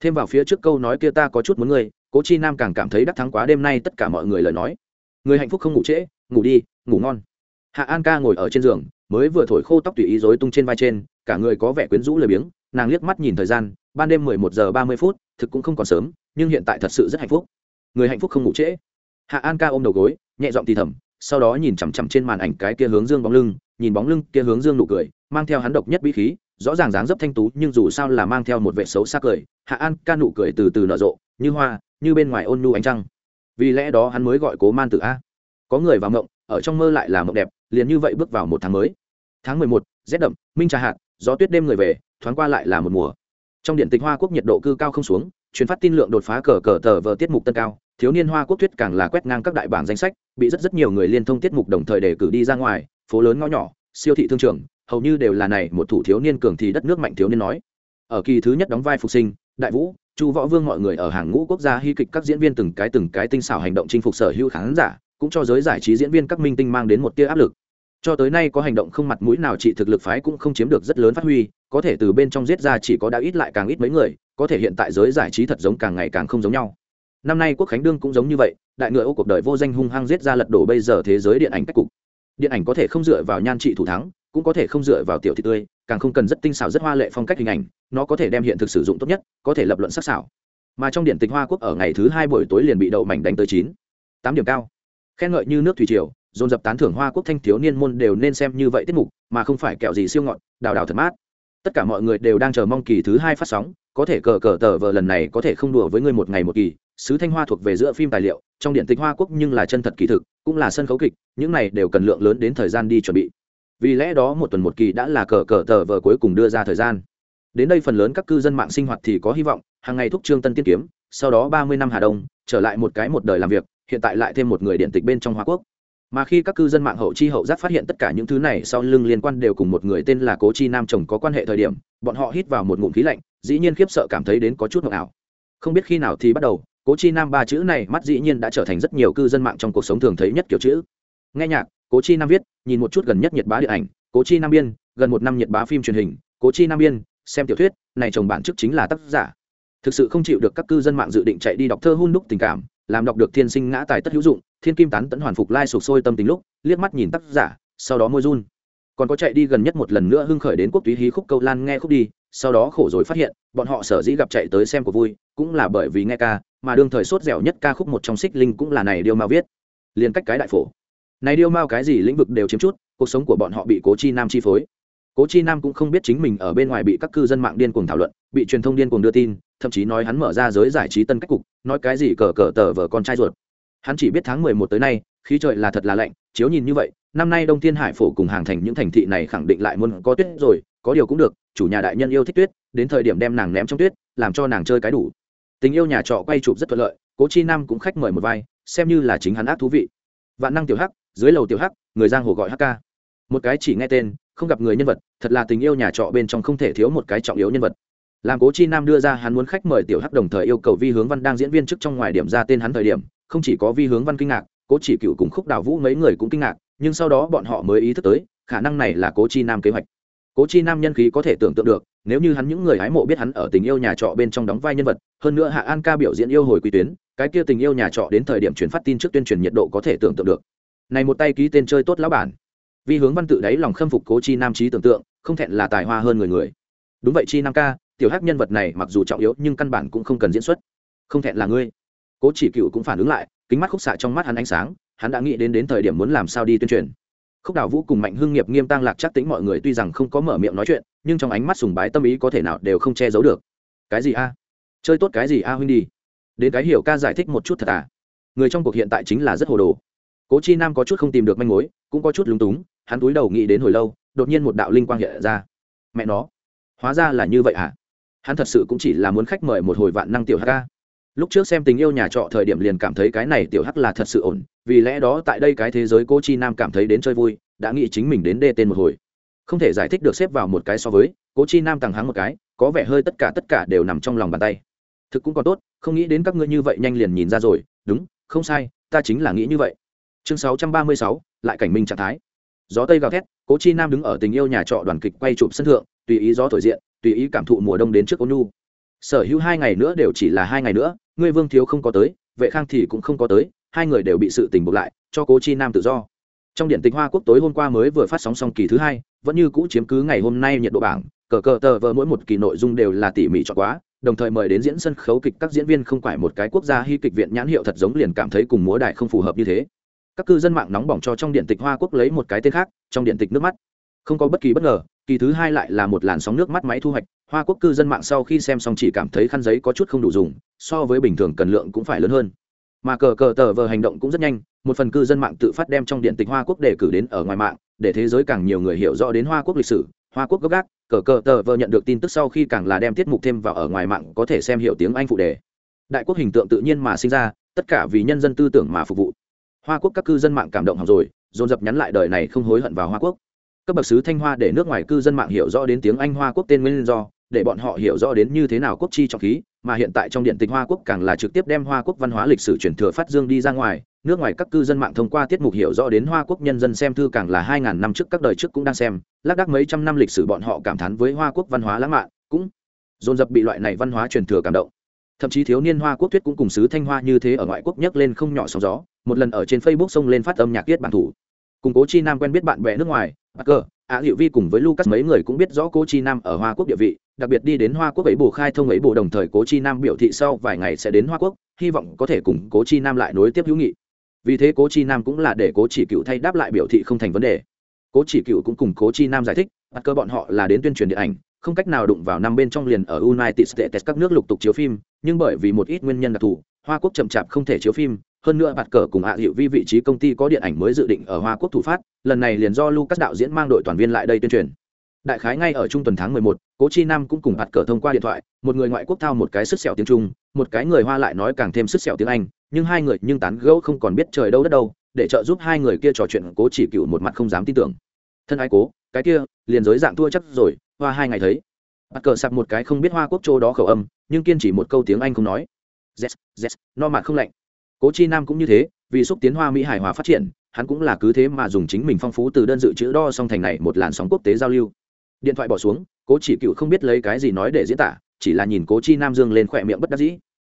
Thêm vào phía trước câu nói kia ta có chút muốn người cố chi nam càng cảm thấy đắc thắng quá đêm nay tất cả mọi người lời nói. Người hạnh phúc không ngủ trễ, ngủ đi, ngủ ngon. Hạ an ca ngồi ở trên giường mới vừa thổi khô tóc tùy ý rối tung trên vai trên, cả người có vẻ quyến rũ lười biếng, nàng liếc mắt nhìn thời gian, ban đêm mười một giờ ba mươi phút, thực cũng không còn sớm, nhưng hiện tại thật sự rất hạnh phúc. Người hạnh phúc không ngủ trễ. Hạ an ca ôm đầu gối, nhẹ giọng thì thầm, sau đó nhìn chằm chằm trên màn ảnh cái kia hướng dương bóng lưng, nhìn bóng lưng kia hướng dương nụ cười, mang theo hắn độc nhất bí khí, rõ ràng dáng dấp thanh tú, nhưng dù sao là mang theo một vẻ xấu xa cười, hạ an ca nụ cười từ từ nở rộ, như hoa, như bên ngoài ôn nhu ánh trăng. Vì lẽ đó hắn mới gọi cố man tử a. Có người vào mộng ở trong mơ lại là mộng đẹp, liền như vậy bước vào một tháng mới. Tháng mười một, rét đậm, minh trà hạt, gió tuyết đêm người về, thoáng qua lại là một mùa. Trong điện tịch hoa quốc nhiệt độ cư cao không xuống, truyền phát tin lượng đột phá cờ cờ tờ vờ tiết mục tân cao, thiếu niên hoa quốc thuyết càng là quét ngang các đại bảng danh sách, bị rất rất nhiều người liên thông tiết mục đồng thời đề cử đi ra ngoài, phố lớn ngõ nhỏ, siêu thị thương trường, hầu như đều là này, một thủ thiếu niên cường thì đất nước mạnh thiếu niên nói. Ở kỳ thứ nhất đóng vai phục sinh, đại vũ, chu võ vương mọi người ở hàng ngũ quốc gia hy kịch các diễn viên từng cái từng cái tinh xảo hành động chinh phục sở hữu khán giả cũng cho giới giải trí diễn viên các minh tinh mang đến một tia áp lực. Cho tới nay có hành động không mặt mũi nào trị thực lực phái cũng không chiếm được rất lớn phát huy, có thể từ bên trong giết ra chỉ có đã ít lại càng ít mấy người, có thể hiện tại giới giải trí thật giống càng ngày càng không giống nhau. Năm nay quốc khánh đương cũng giống như vậy, đại ngựa ô cuộc đời vô danh hung hăng giết ra lật đổ bây giờ thế giới điện ảnh cách cục. Điện ảnh có thể không dựa vào nhan trị thủ thắng, cũng có thể không dựa vào tiểu thị tươi, càng không cần rất tinh xảo rất hoa lệ phong cách hình ảnh, nó có thể đem hiện thực sử dụng tốt nhất, có thể lập luận sắc xảo mà trong điện tịch hoa quốc ở ngày thứ hai buổi tối liền bị đậu mảnh đánh tới chín. Tám điểm cao khen ngợi như nước thủy triều, dồn dập tán thưởng hoa quốc thanh thiếu niên môn đều nên xem như vậy tiết mục, mà không phải kẹo gì siêu ngọn đào đào thật mát. Tất cả mọi người đều đang chờ mong kỳ thứ hai phát sóng, có thể cờ cờ tờ vờ lần này có thể không đùa với người một ngày một kỳ. Sứ thanh hoa thuộc về giữa phim tài liệu, trong điện tịch hoa quốc nhưng là chân thật kỳ thực, cũng là sân khấu kịch, những này đều cần lượng lớn đến thời gian đi chuẩn bị. Vì lẽ đó một tuần một kỳ đã là cờ cờ tờ vờ cuối cùng đưa ra thời gian. Đến đây phần lớn các cư dân mạng sinh hoạt thì có hy vọng, hàng ngày thúc trương tân tiên kiếm, sau đó ba mươi năm hà đông, trở lại một cái một đời làm việc hiện tại lại thêm một người điện tịch bên trong hoa quốc. Mà khi các cư dân mạng hậu chi hậu giác phát hiện tất cả những thứ này sau lưng liên quan đều cùng một người tên là cố chi nam chồng có quan hệ thời điểm, bọn họ hít vào một ngụm khí lạnh, dĩ nhiên khiếp sợ cảm thấy đến có chút ngọc ảo không biết khi nào thì bắt đầu, cố chi nam ba chữ này mắt dĩ nhiên đã trở thành rất nhiều cư dân mạng trong cuộc sống thường thấy nhất kiểu chữ. Nghe nhạc, cố chi nam viết, nhìn một chút gần nhất nhiệt bá điện ảnh, cố chi nam biên, gần một năm nhiệt bá phim truyền hình, cố chi nam biên, xem tiểu thuyết, này chồng bản chức chính là tác giả. Thực sự không chịu được các cư dân mạng dự định chạy đi đọc thơ hun đúc tình cảm làm đọc được thiên sinh ngã tài tất hữu dụng, thiên kim tán tẫn hoàn phục lai sụp sôi tâm tình lúc, liếc mắt nhìn tác giả, sau đó môi run. Còn có chạy đi gần nhất một lần nữa hưng khởi đến quốc túy hí khúc câu lan nghe khúc đi, sau đó khổ rồi phát hiện, bọn họ sở dĩ gặp chạy tới xem của vui, cũng là bởi vì nghe ca, mà đương thời sốt dẻo nhất ca khúc một trong xích linh cũng là này điêu mao viết. Liền cách cái đại phổ. Này điêu mao cái gì lĩnh vực đều chiếm chút, cuộc sống của bọn họ bị cố chi nam chi phối. Cố chi nam cũng không biết chính mình ở bên ngoài bị các cư dân mạng điên cuồng thảo luận bị truyền thông điên cuồng đưa tin, thậm chí nói hắn mở ra giới giải trí tân cách cục, nói cái gì cờ cờ tờ vợ con trai ruột. Hắn chỉ biết tháng mười một tới nay, khí trời là thật là lạnh, chiếu nhìn như vậy, năm nay đông thiên hải phổ cùng hàng thành những thành thị này khẳng định lại muốn có tuyết rồi, có điều cũng được, chủ nhà đại nhân yêu thích tuyết, đến thời điểm đem nàng ném trong tuyết, làm cho nàng chơi cái đủ. Tình yêu nhà trọ quay chụp rất thuận lợi, cố chi nam cũng khách mời một vai, xem như là chính hắn ác thú vị. Vạn năng tiểu hắc, dưới lầu tiểu hắc, người giang hồ gọi hk một cái chỉ nghe tên, không gặp người nhân vật, thật là tình yêu nhà trọ bên trong không thể thiếu một cái trọng yếu nhân vật làm cố chi nam đưa ra hắn muốn khách mời tiểu hắc đồng thời yêu cầu vi hướng văn đang diễn viên chức trong ngoài điểm ra tên hắn thời điểm, không chỉ có vi hướng văn kinh ngạc, cố chỉ cựu cùng khúc đào vũ mấy người cũng kinh ngạc, nhưng sau đó bọn họ mới ý thức tới, khả năng này là cố chi nam kế hoạch. Cố chi nam nhân khí có thể tưởng tượng được, nếu như hắn những người hái mộ biết hắn ở tình yêu nhà trọ bên trong đóng vai nhân vật, hơn nữa hạ an ca biểu diễn yêu hồi quy tuyến, cái kia tình yêu nhà trọ đến thời điểm chuyển phát tin trước tuyên truyền nhiệt độ có thể tưởng tượng được. Này một tay ký tên chơi tốt lão bản. Vì hướng văn tự đáy lòng khâm phục cố chi nam trí tưởng tượng, không thẹn là tài hoa hơn người người. Đúng vậy chi nam ca tiểu hắc nhân vật này mặc dù trọng yếu nhưng căn bản cũng không cần diễn xuất. Không thẹn là ngươi. Cố chỉ cựu cũng phản ứng lại, kính mắt khúc xạ trong mắt hắn ánh sáng, hắn đã nghĩ đến đến thời điểm muốn làm sao đi tuyên truyền. Khúc đào vũ cùng mạnh hưng nghiệp nghiêm tăng lạc chắc tính mọi người tuy rằng không có mở miệng nói chuyện, nhưng trong ánh mắt sùng bái tâm ý có thể nào đều không che giấu được. Cái gì a? Chơi tốt cái gì a huynh đi? Đến cái hiểu ca giải thích một chút thật à? Người trong cuộc hiện tại chính là rất hồ đồ. Cố chi nam có chút không tìm được manh mối, cũng có chút lúng túng, hắn túi đầu nghĩ đến hồi lâu, đột nhiên một đạo linh quang hiện ra. Mẹ nó, hóa ra là như vậy à? Hắn thật sự cũng chỉ là muốn khách mời một hồi vạn năng tiểu hắc ca. Lúc trước xem tình yêu nhà trọ thời điểm liền cảm thấy cái này tiểu hắc là thật sự ổn, vì lẽ đó tại đây cái thế giới cô chi nam cảm thấy đến chơi vui, đã nghĩ chính mình đến đê tên một hồi. Không thể giải thích được xếp vào một cái so với, cố chi nam tàng hắng một cái, có vẻ hơi tất cả tất cả đều nằm trong lòng bàn tay. Thực cũng còn tốt, không nghĩ đến các ngươi như vậy nhanh liền nhìn ra rồi, đúng, không sai, ta chính là nghĩ như vậy. Chương sáu trăm ba mươi sáu, lại cảnh minh trạng thái. Gió tây gào thét, cố chi nam đứng ở tình yêu nhà trọ đoàn kịch quay chụp sân thượng, tùy ý gió thổi diện tùy ý cảm thụ mùa đông đến trước ôn nhu. Sở hữu hai ngày nữa đều chỉ là hai ngày nữa, ngươi vương thiếu không có tới, vệ khang thì cũng không có tới, hai người đều bị sự tình buộc lại, cho cố chi nam tự do. Trong điện tịch hoa quốc tối hôm qua mới vừa phát sóng xong kỳ thứ hai, vẫn như cũ chiếm cứ ngày hôm nay nhiệt độ bảng, cờ cờ tờ vờ mỗi một kỳ nội dung đều là tỉ mỉ chọn quá, đồng thời mời đến diễn sân khấu kịch các diễn viên không phải một cái quốc gia hy kịch viện nhãn hiệu thật giống liền cảm thấy cùng múa đại không phù hợp như thế. Các cư dân mạng nóng bỏng cho trong điện tịch hoa quốc lấy một cái tên khác, trong điện tịch nước mắt không có bất kỳ bất ngờ, kỳ thứ hai lại là một làn sóng nước mắt máy thu hoạch. Hoa quốc cư dân mạng sau khi xem xong chỉ cảm thấy khăn giấy có chút không đủ dùng, so với bình thường cần lượng cũng phải lớn hơn. Mà cờ cờ tờ vờ hành động cũng rất nhanh, một phần cư dân mạng tự phát đem trong điện tịch hoa quốc để cử đến ở ngoài mạng, để thế giới càng nhiều người hiểu rõ đến hoa quốc lịch sử. Hoa quốc gấp gác, cờ cờ tờ vờ nhận được tin tức sau khi càng là đem tiết mục thêm vào ở ngoài mạng có thể xem hiểu tiếng anh phụ đề. Đại quốc hình tượng tự nhiên mà sinh ra, tất cả vì nhân dân tư tưởng mà phục vụ. Hoa quốc các cư dân mạng cảm động học rồi, dồn dập nhắn lại đời này không hối hận vào hoa quốc các bậc sứ thanh hoa để nước ngoài cư dân mạng hiểu rõ đến tiếng anh hoa quốc tên nguyên do, để bọn họ hiểu rõ đến như thế nào quốc chi trọng khí, mà hiện tại trong điện tịch hoa quốc càng là trực tiếp đem hoa quốc văn hóa lịch sử truyền thừa phát dương đi ra ngoài. Nước ngoài các cư dân mạng thông qua tiết mục hiểu rõ đến hoa quốc nhân dân xem thư càng là hai ngàn năm trước các đời trước cũng đang xem, lác đác mấy trăm năm lịch sử bọn họ cảm thán với hoa quốc văn hóa lãng mạn, cũng dồn dập bị loại này văn hóa truyền thừa cảm động. Thậm chí thiếu niên hoa quốc thuyết cũng cùng sứ thanh hoa như thế ở ngoại quốc nhấc lên không nhỏ sóng gió, một lần ở trên facebook xông lên phát âm nhạc tiết bản thủ. Cùng cố chi nam quen biết bạn bè nước ngoài Parker, Á Hiệu Vi cùng với Lucas mấy người cũng biết rõ Cố Chi Nam ở Hoa Quốc địa vị, đặc biệt đi đến Hoa Quốc ấy bổ khai thông ấy bổ đồng thời Cố Chi Nam biểu thị sau vài ngày sẽ đến Hoa Quốc, hy vọng có thể cùng Cố Chi Nam lại nối tiếp hữu nghị. Vì thế Cố Chi Nam cũng là để Cố Chỉ Cựu thay đáp lại biểu thị không thành vấn đề. Cố Chỉ Cựu cũng cùng Cố Chi Nam giải thích, Parker bọn họ là đến tuyên truyền điện ảnh, không cách nào đụng vào năm bên trong liền ở United States các nước lục tục chiếu phim, nhưng bởi vì một ít nguyên nhân đặc thù, Hoa Quốc chậm chạp không thể chiếu phim, hơn nữa bạt cờ cùng hạ hiệu vi vị trí công ty có điện ảnh mới dự định ở hoa quốc thủ phát lần này liền do lucas đạo diễn mang đội toàn viên lại đây tuyên truyền. Đại khái ngay ở trung tuần tháng 11, cố chi nam cũng cùng bạt cờ thông qua điện thoại một người ngoại quốc thao một cái sức sẹo tiếng trung một cái người hoa lại nói càng thêm sức sẹo tiếng anh nhưng hai người nhưng tán gẫu không còn biết trời đâu đất đâu để trợ giúp hai người kia trò chuyện cố chỉ cựu một mặt không dám tin tưởng. Thân ai cố cái kia liền giới dạng thua chắc rồi hoa hai ngày thấy. Bạt cờ sặc một cái không biết hoa quốc châu đó khẩu âm nhưng kiên chỉ một câu tiếng anh không nói. Yes yes no mặt không lạnh cố chi nam cũng như thế, vì xúc tiến hoa mỹ hài hòa phát triển, hắn cũng là cứ thế mà dùng chính mình phong phú từ đơn dự chữ đo song thành này một làn sóng quốc tế giao lưu. Điện thoại bỏ xuống, cố chỉ cựu không biết lấy cái gì nói để diễn tả, chỉ là nhìn cố chi nam dương lên khỏe miệng bất đắc dĩ.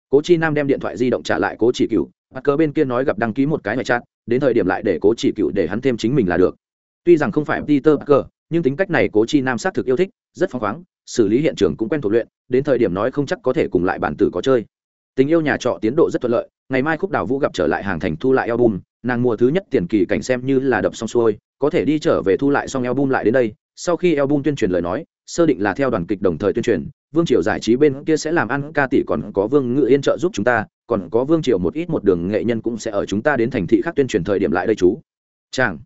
Cố chi nam đem điện thoại di động trả lại cố chỉ cựu bắt cờ bên kia nói gặp đăng ký một cái ngoại chat, đến thời điểm lại để cố chỉ cựu để hắn thêm chính mình là được. Tuy rằng không phải peter parker, nhưng tính cách này cố chi nam xác thực yêu thích, rất phóng khoáng, xử lý hiện trường cũng quen thuộc luyện, đến thời điểm nói không chắc có thể cùng lại bản tử có chơi tình yêu nhà trọ tiến độ rất thuận lợi, ngày mai khúc đào vũ gặp trở lại hàng thành thu lại album, nàng mùa thứ nhất tiền kỳ cảnh xem như là đập xong xuôi, có thể đi trở về thu lại xong album lại đến đây, sau khi album tuyên truyền lời nói, sơ định là theo đoàn kịch đồng thời tuyên truyền, vương triều giải trí bên kia sẽ làm ăn, ca tỷ còn có vương ngự yên trợ giúp chúng ta, còn có vương triều một ít một đường nghệ nhân cũng sẽ ở chúng ta đến thành thị khác tuyên truyền thời điểm lại đây chú. Chàng,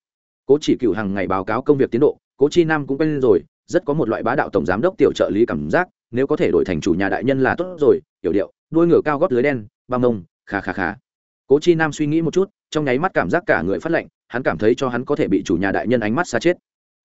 cố chỉ cựu hàng ngày báo cáo công việc tiến độ, cố chi nam cũng quen rồi, rất có một loại bá đạo tổng giám đốc tiểu trợ lý cảm giác, nếu có thể đổi thành chủ nhà đại nhân là tốt rồi, hiểu điệu đuôi ngựa cao gót lưới đen ba mông khà khà khà. Cố chi nam suy nghĩ một chút, trong nháy mắt cảm giác cả người phát lệnh hắn cảm thấy cho hắn có thể bị chủ nhà đại nhân ánh mắt xa chết.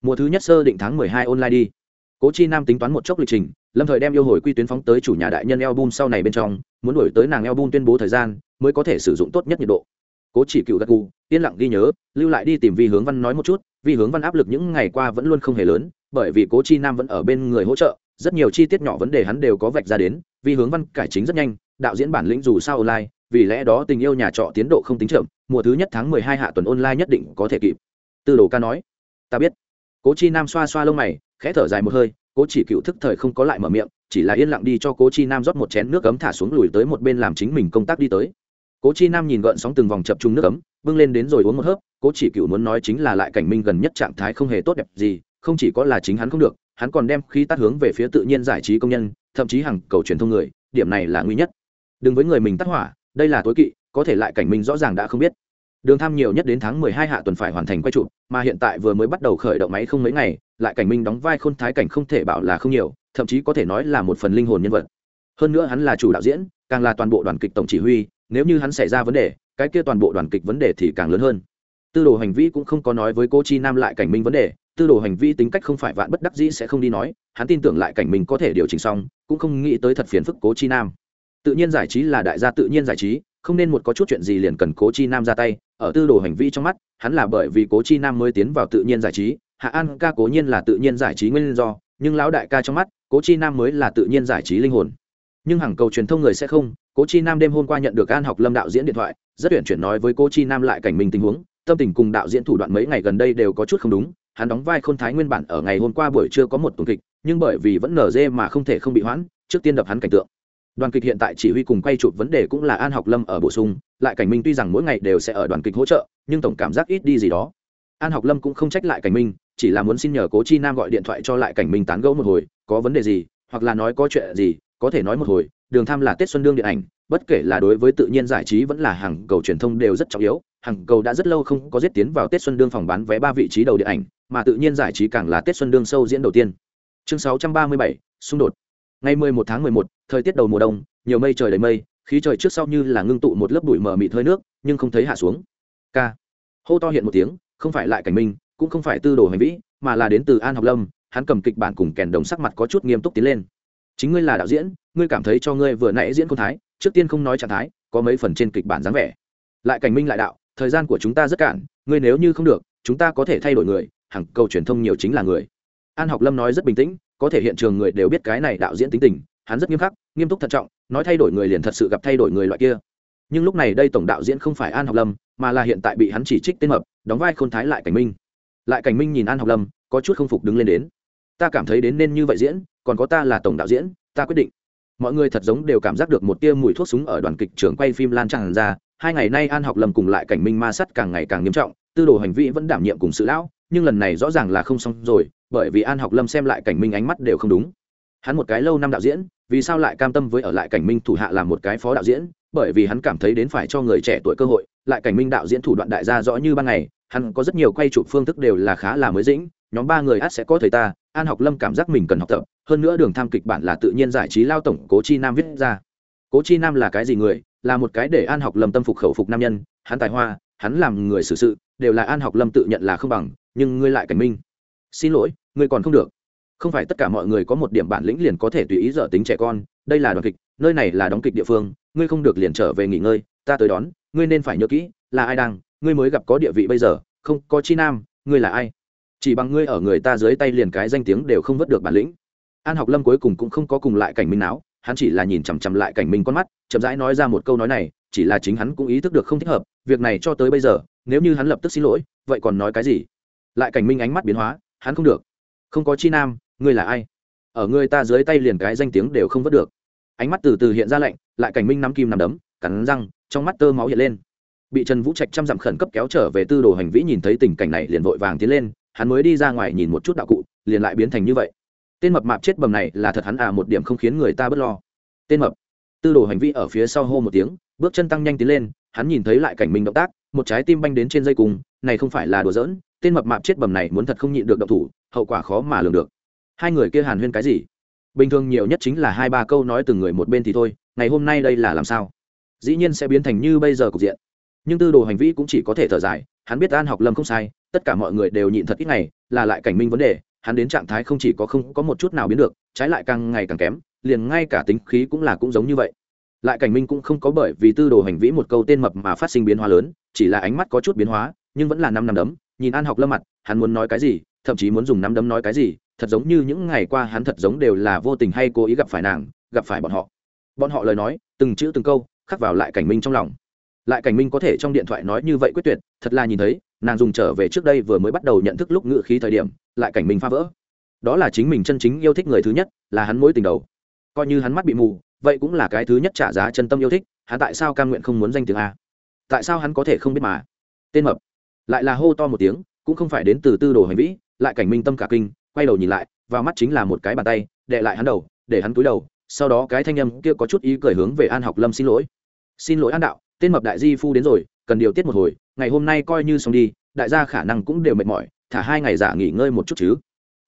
Mùa thứ nhất sơ định tháng mười hai online đi. Cố chi nam tính toán một chốc lịch trình, lâm thời đem yêu hồi quy tuyến phóng tới chủ nhà đại nhân album sau này bên trong, muốn đổi tới nàng album tuyên bố thời gian, mới có thể sử dụng tốt nhất nhiệt độ. Cố chỉ cựu gật gù, yên lặng ghi nhớ, lưu lại đi tìm vi hướng văn nói một chút, vi hướng văn áp lực những ngày qua vẫn luôn không hề lớn, bởi vì cố chi nam vẫn ở bên người hỗ trợ, rất nhiều chi tiết nhỏ vấn đề hắn đều có vạch ra đến vì hướng văn cải chính rất nhanh, đạo diễn bản lĩnh dù sao online, vì lẽ đó tình yêu nhà trọ tiến độ không tính chậm, mùa thứ nhất tháng mười hai hạ tuần online nhất định có thể kịp. Tư đồ ca nói, ta biết. Cố chi nam xoa xoa lông mày, khẽ thở dài một hơi, cố chỉ cựu thức thời không có lại mở miệng, chỉ là yên lặng đi cho cố chi nam rót một chén nước cấm thả xuống lùi tới một bên làm chính mình công tác đi tới. Cố chi nam nhìn gợn sóng từng vòng chập trung nước cấm bưng lên đến rồi uống một hớp, cố chỉ cựu muốn nói chính là lại cảnh minh gần nhất trạng thái không hề tốt đẹp gì, không chỉ có là chính hắn không được hắn còn đem khí tắt hướng về phía tự nhiên giải trí công nhân, thậm chí hàng cầu truyền thông người, điểm này là nguy nhất. Đừng với người mình tắt hỏa, đây là tối kỵ, có thể lại cảnh minh rõ ràng đã không biết. Đường tham nhiều nhất đến tháng mười hai hạ tuần phải hoàn thành quay trụ mà hiện tại vừa mới bắt đầu khởi động máy không mấy ngày, lại cảnh minh đóng vai khôn thái cảnh không thể bảo là không nhiều, thậm chí có thể nói là một phần linh hồn nhân vật. Hơn nữa hắn là chủ đạo diễn, càng là toàn bộ đoàn kịch tổng chỉ huy, nếu như hắn xảy ra vấn đề, cái kia toàn bộ đoàn kịch vấn đề thì càng lớn hơn. Tư đồ hành vi cũng không có nói với cô chi nam lại cảnh minh vấn đề tư đồ hành vi tính cách không phải vạn bất đắc dĩ sẽ không đi nói, hắn tin tưởng lại cảnh mình có thể điều chỉnh xong, cũng không nghĩ tới thật phiền phức cố chi nam. Tự nhiên giải trí là đại gia tự nhiên giải trí, không nên một có chút chuyện gì liền cần cố chi nam ra tay, ở tư đồ hành vi trong mắt, hắn là bởi vì cố chi nam mới tiến vào tự nhiên giải trí, hạ an ca cố nhiên là tự nhiên giải trí nguyên do, nhưng lão đại ca trong mắt, cố chi nam mới là tự nhiên giải trí linh hồn. Nhưng hàng cầu truyền thông người sẽ không, cố chi nam đêm hôm qua nhận được an học lâm đạo diễn điện thoại, rất tuyển chuyển nói với cố chi nam lại cảnh mình tình huống, tâm tình cùng đạo diễn thủ đoạn mấy ngày gần đây đều có chút không đúng hắn đóng vai khôn thái nguyên bản ở ngày hôm qua buổi trưa có một tuần kịch, nhưng bởi vì vẫn nở dê mà không thể không bị hoãn, trước tiên đập hắn cảnh tượng. Đoàn kịch hiện tại chỉ huy cùng quay chụp vấn đề cũng là an học lâm ở bổ sung, lại cảnh minh tuy rằng mỗi ngày đều sẽ ở đoàn kịch hỗ trợ, nhưng tổng cảm giác ít đi gì đó. An học lâm cũng không trách lại cảnh minh, chỉ là muốn xin nhờ cố chi nam gọi điện thoại cho lại cảnh minh tán gẫu một hồi, có vấn đề gì, hoặc là nói có chuyện gì, có thể nói một hồi, đường tham là tết xuân đương điện ảnh, bất kể là đối với tự nhiên giải trí vẫn là hàng cầu truyền thông đều rất trọng yếu, hàng cầu đã rất lâu không có giết tiến vào tết xuân đương phòng bán vé ba vị trí đầu điện ảnh mà tự nhiên giải trí càng là tết xuân đương sâu diễn đầu tiên. Chương sáu trăm ba mươi bảy xung đột. Ngày mười một tháng mười một thời tiết đầu mùa đông nhiều mây trời đầy mây khí trời trước sau như là ngưng tụ một lớp bụi mờ mịt hơi nước nhưng không thấy hạ xuống. Ca. hô to hiện một tiếng không phải lại cảnh minh cũng không phải tư đồ hành vĩ mà là đến từ an học lâm hắn cầm kịch bản cùng kèn đồng sắc mặt có chút nghiêm túc tiến lên. Chính ngươi là đạo diễn ngươi cảm thấy cho ngươi vừa nãy diễn con thái trước tiên không nói trạng thái có mấy phần trên kịch bản dáng vẻ. Lại cảnh minh lại đạo thời gian của chúng ta rất cạn, ngươi nếu như không được chúng ta có thể thay đổi người hàng cầu truyền thông nhiều chính là người. An học lâm nói rất bình tĩnh, có thể hiện trường người đều biết cái này đạo diễn tính tình, hắn rất nghiêm khắc, nghiêm túc thận trọng, nói thay đổi người liền thật sự gặp thay đổi người loại kia. Nhưng lúc này đây tổng đạo diễn không phải an học lâm, mà là hiện tại bị hắn chỉ trích tên mập, đóng vai khôn thái lại cảnh minh. Lại cảnh minh nhìn an học lâm, có chút không phục đứng lên đến. Ta cảm thấy đến nên như vậy diễn, còn có ta là tổng đạo diễn, ta quyết định. Mọi người thật giống đều cảm giác được một tia mùi thuốc súng ở đoàn kịch trường quay phim lan tràn ra, hai ngày nay an học lâm cùng lại cảnh minh ma sắt càng ngày càng nghiêm trọng, tư đồ hành vi vẫn đảm nhiệm cùng sự lão nhưng lần này rõ ràng là không xong rồi, bởi vì an học lâm xem lại cảnh minh ánh mắt đều không đúng. Hắn một cái lâu năm đạo diễn, vì sao lại cam tâm với ở lại cảnh minh thủ hạ làm một cái phó đạo diễn? Bởi vì hắn cảm thấy đến phải cho người trẻ tuổi cơ hội, lại cảnh minh đạo diễn thủ đoạn đại gia rõ như ban ngày, hắn có rất nhiều quay chụp phương thức đều là khá là mới dĩnh, nhóm ba người át sẽ có thời ta, an học lâm cảm giác mình cần học tập, hơn nữa đường tham kịch bản là tự nhiên giải trí lao tổng cố chi nam viết ra. Cố chi nam là cái gì người? Là một cái để an học lâm tâm phục khẩu phục nam nhân, hắn tài hoa, hắn làm người xử sự, đều là an học lâm tự nhận là không bằng nhưng ngươi lại cảnh minh. Xin lỗi, ngươi còn không được. Không phải tất cả mọi người có một điểm bản lĩnh liền có thể tùy ý dở tính trẻ con, đây là đoàn kịch, nơi này là đóng kịch địa phương, ngươi không được liền trở về nghỉ ngơi, ta tới đón, ngươi nên phải nhớ kỹ, là ai đang, ngươi mới gặp có địa vị bây giờ, không, có chi nam, ngươi là ai? Chỉ bằng ngươi ở người ta dưới tay liền cái danh tiếng đều không vớt được bản lĩnh. An học lâm cuối cùng cũng không có cùng lại cảnh minh não hắn chỉ là nhìn chằm chằm lại cảnh minh con mắt, chậm rãi nói ra một câu nói này, chỉ là chính hắn cũng ý thức được không thích hợp, việc này cho tới bây giờ, nếu như hắn lập tức xin lỗi, vậy còn nói cái gì? Lại cảnh minh ánh mắt biến hóa, hắn không được. Không có chi nam, ngươi là ai? Ở người ta dưới tay liền cái danh tiếng đều không vớt được. Ánh mắt từ từ hiện ra lạnh, lại cảnh minh nắm kim nằm đấm, cắn răng, trong mắt tơ máu hiện lên. Bị trần vũ trạch trăm dặm khẩn cấp kéo trở về tư đồ hành vĩ nhìn thấy tình cảnh này liền vội vàng tiến lên, hắn mới đi ra ngoài nhìn một chút đạo cụ, liền lại biến thành như vậy. Tên mập mạp chết bầm này là thật hắn à một điểm không khiến người ta bớt lo. Tên mập. Tư đồ hành vi ở phía sau hô một tiếng, bước chân tăng nhanh tiến lên, hắn nhìn thấy lại cảnh minh động tác, một trái tim banh đến trên dây cùng, này không phải là đùa giỡn tên mập mạp chết bầm này muốn thật không nhịn được động thủ, hậu quả khó mà lường được. Hai người kia hàn huyên cái gì? Bình thường nhiều nhất chính là hai ba câu nói từng người một bên thì thôi, ngày hôm nay đây là làm sao? Dĩ nhiên sẽ biến thành như bây giờ cục diện. Nhưng tư đồ hành vi cũng chỉ có thể thở dài, hắn biết an học lâm không sai, tất cả mọi người đều nhịn thật ít ngày, là lại cảnh minh vấn đề, hắn đến trạng thái không chỉ có không có một chút nào biến được, trái lại càng ngày càng kém, liền ngay cả tính khí cũng là cũng giống như vậy. Lại cảnh minh cũng không có bởi vì tư đồ hành vĩ một câu tên mập mà phát sinh biến hóa lớn, chỉ là ánh mắt có chút biến hóa, nhưng vẫn là năm năm đấm nhìn an học lâm mặt, hắn muốn nói cái gì, thậm chí muốn dùng nắm đấm nói cái gì, thật giống như những ngày qua hắn thật giống đều là vô tình hay cố ý gặp phải nàng, gặp phải bọn họ. Bọn họ lời nói, từng chữ từng câu, khắc vào lại cảnh minh trong lòng. Lại cảnh minh có thể trong điện thoại nói như vậy quyết tuyệt, thật là nhìn thấy, nàng dùng trở về trước đây vừa mới bắt đầu nhận thức lúc ngự khí thời điểm, lại cảnh minh phá vỡ. Đó là chính mình chân chính yêu thích người thứ nhất, là hắn mối tình đầu. Coi như hắn mắt bị mù, vậy cũng là cái thứ nhất trả giá chân tâm yêu thích, hắn tại sao cam nguyện không muốn danh tiếng a? Tại sao hắn có thể không biết mà? Tên mập lại là hô to một tiếng, cũng không phải đến từ tư đồ hành vĩ, lại cảnh minh tâm cả kinh, quay đầu nhìn lại, vào mắt chính là một cái bàn tay đệ lại hắn đầu, để hắn cúi đầu, sau đó cái thanh âm kia có chút ý cười hướng về an học lâm xin lỗi. Xin lỗi an đạo, tên mập đại di phu đến rồi, cần điều tiết một hồi, ngày hôm nay coi như xong đi, đại gia khả năng cũng đều mệt mỏi, thả hai ngày giả nghỉ ngơi một chút chứ.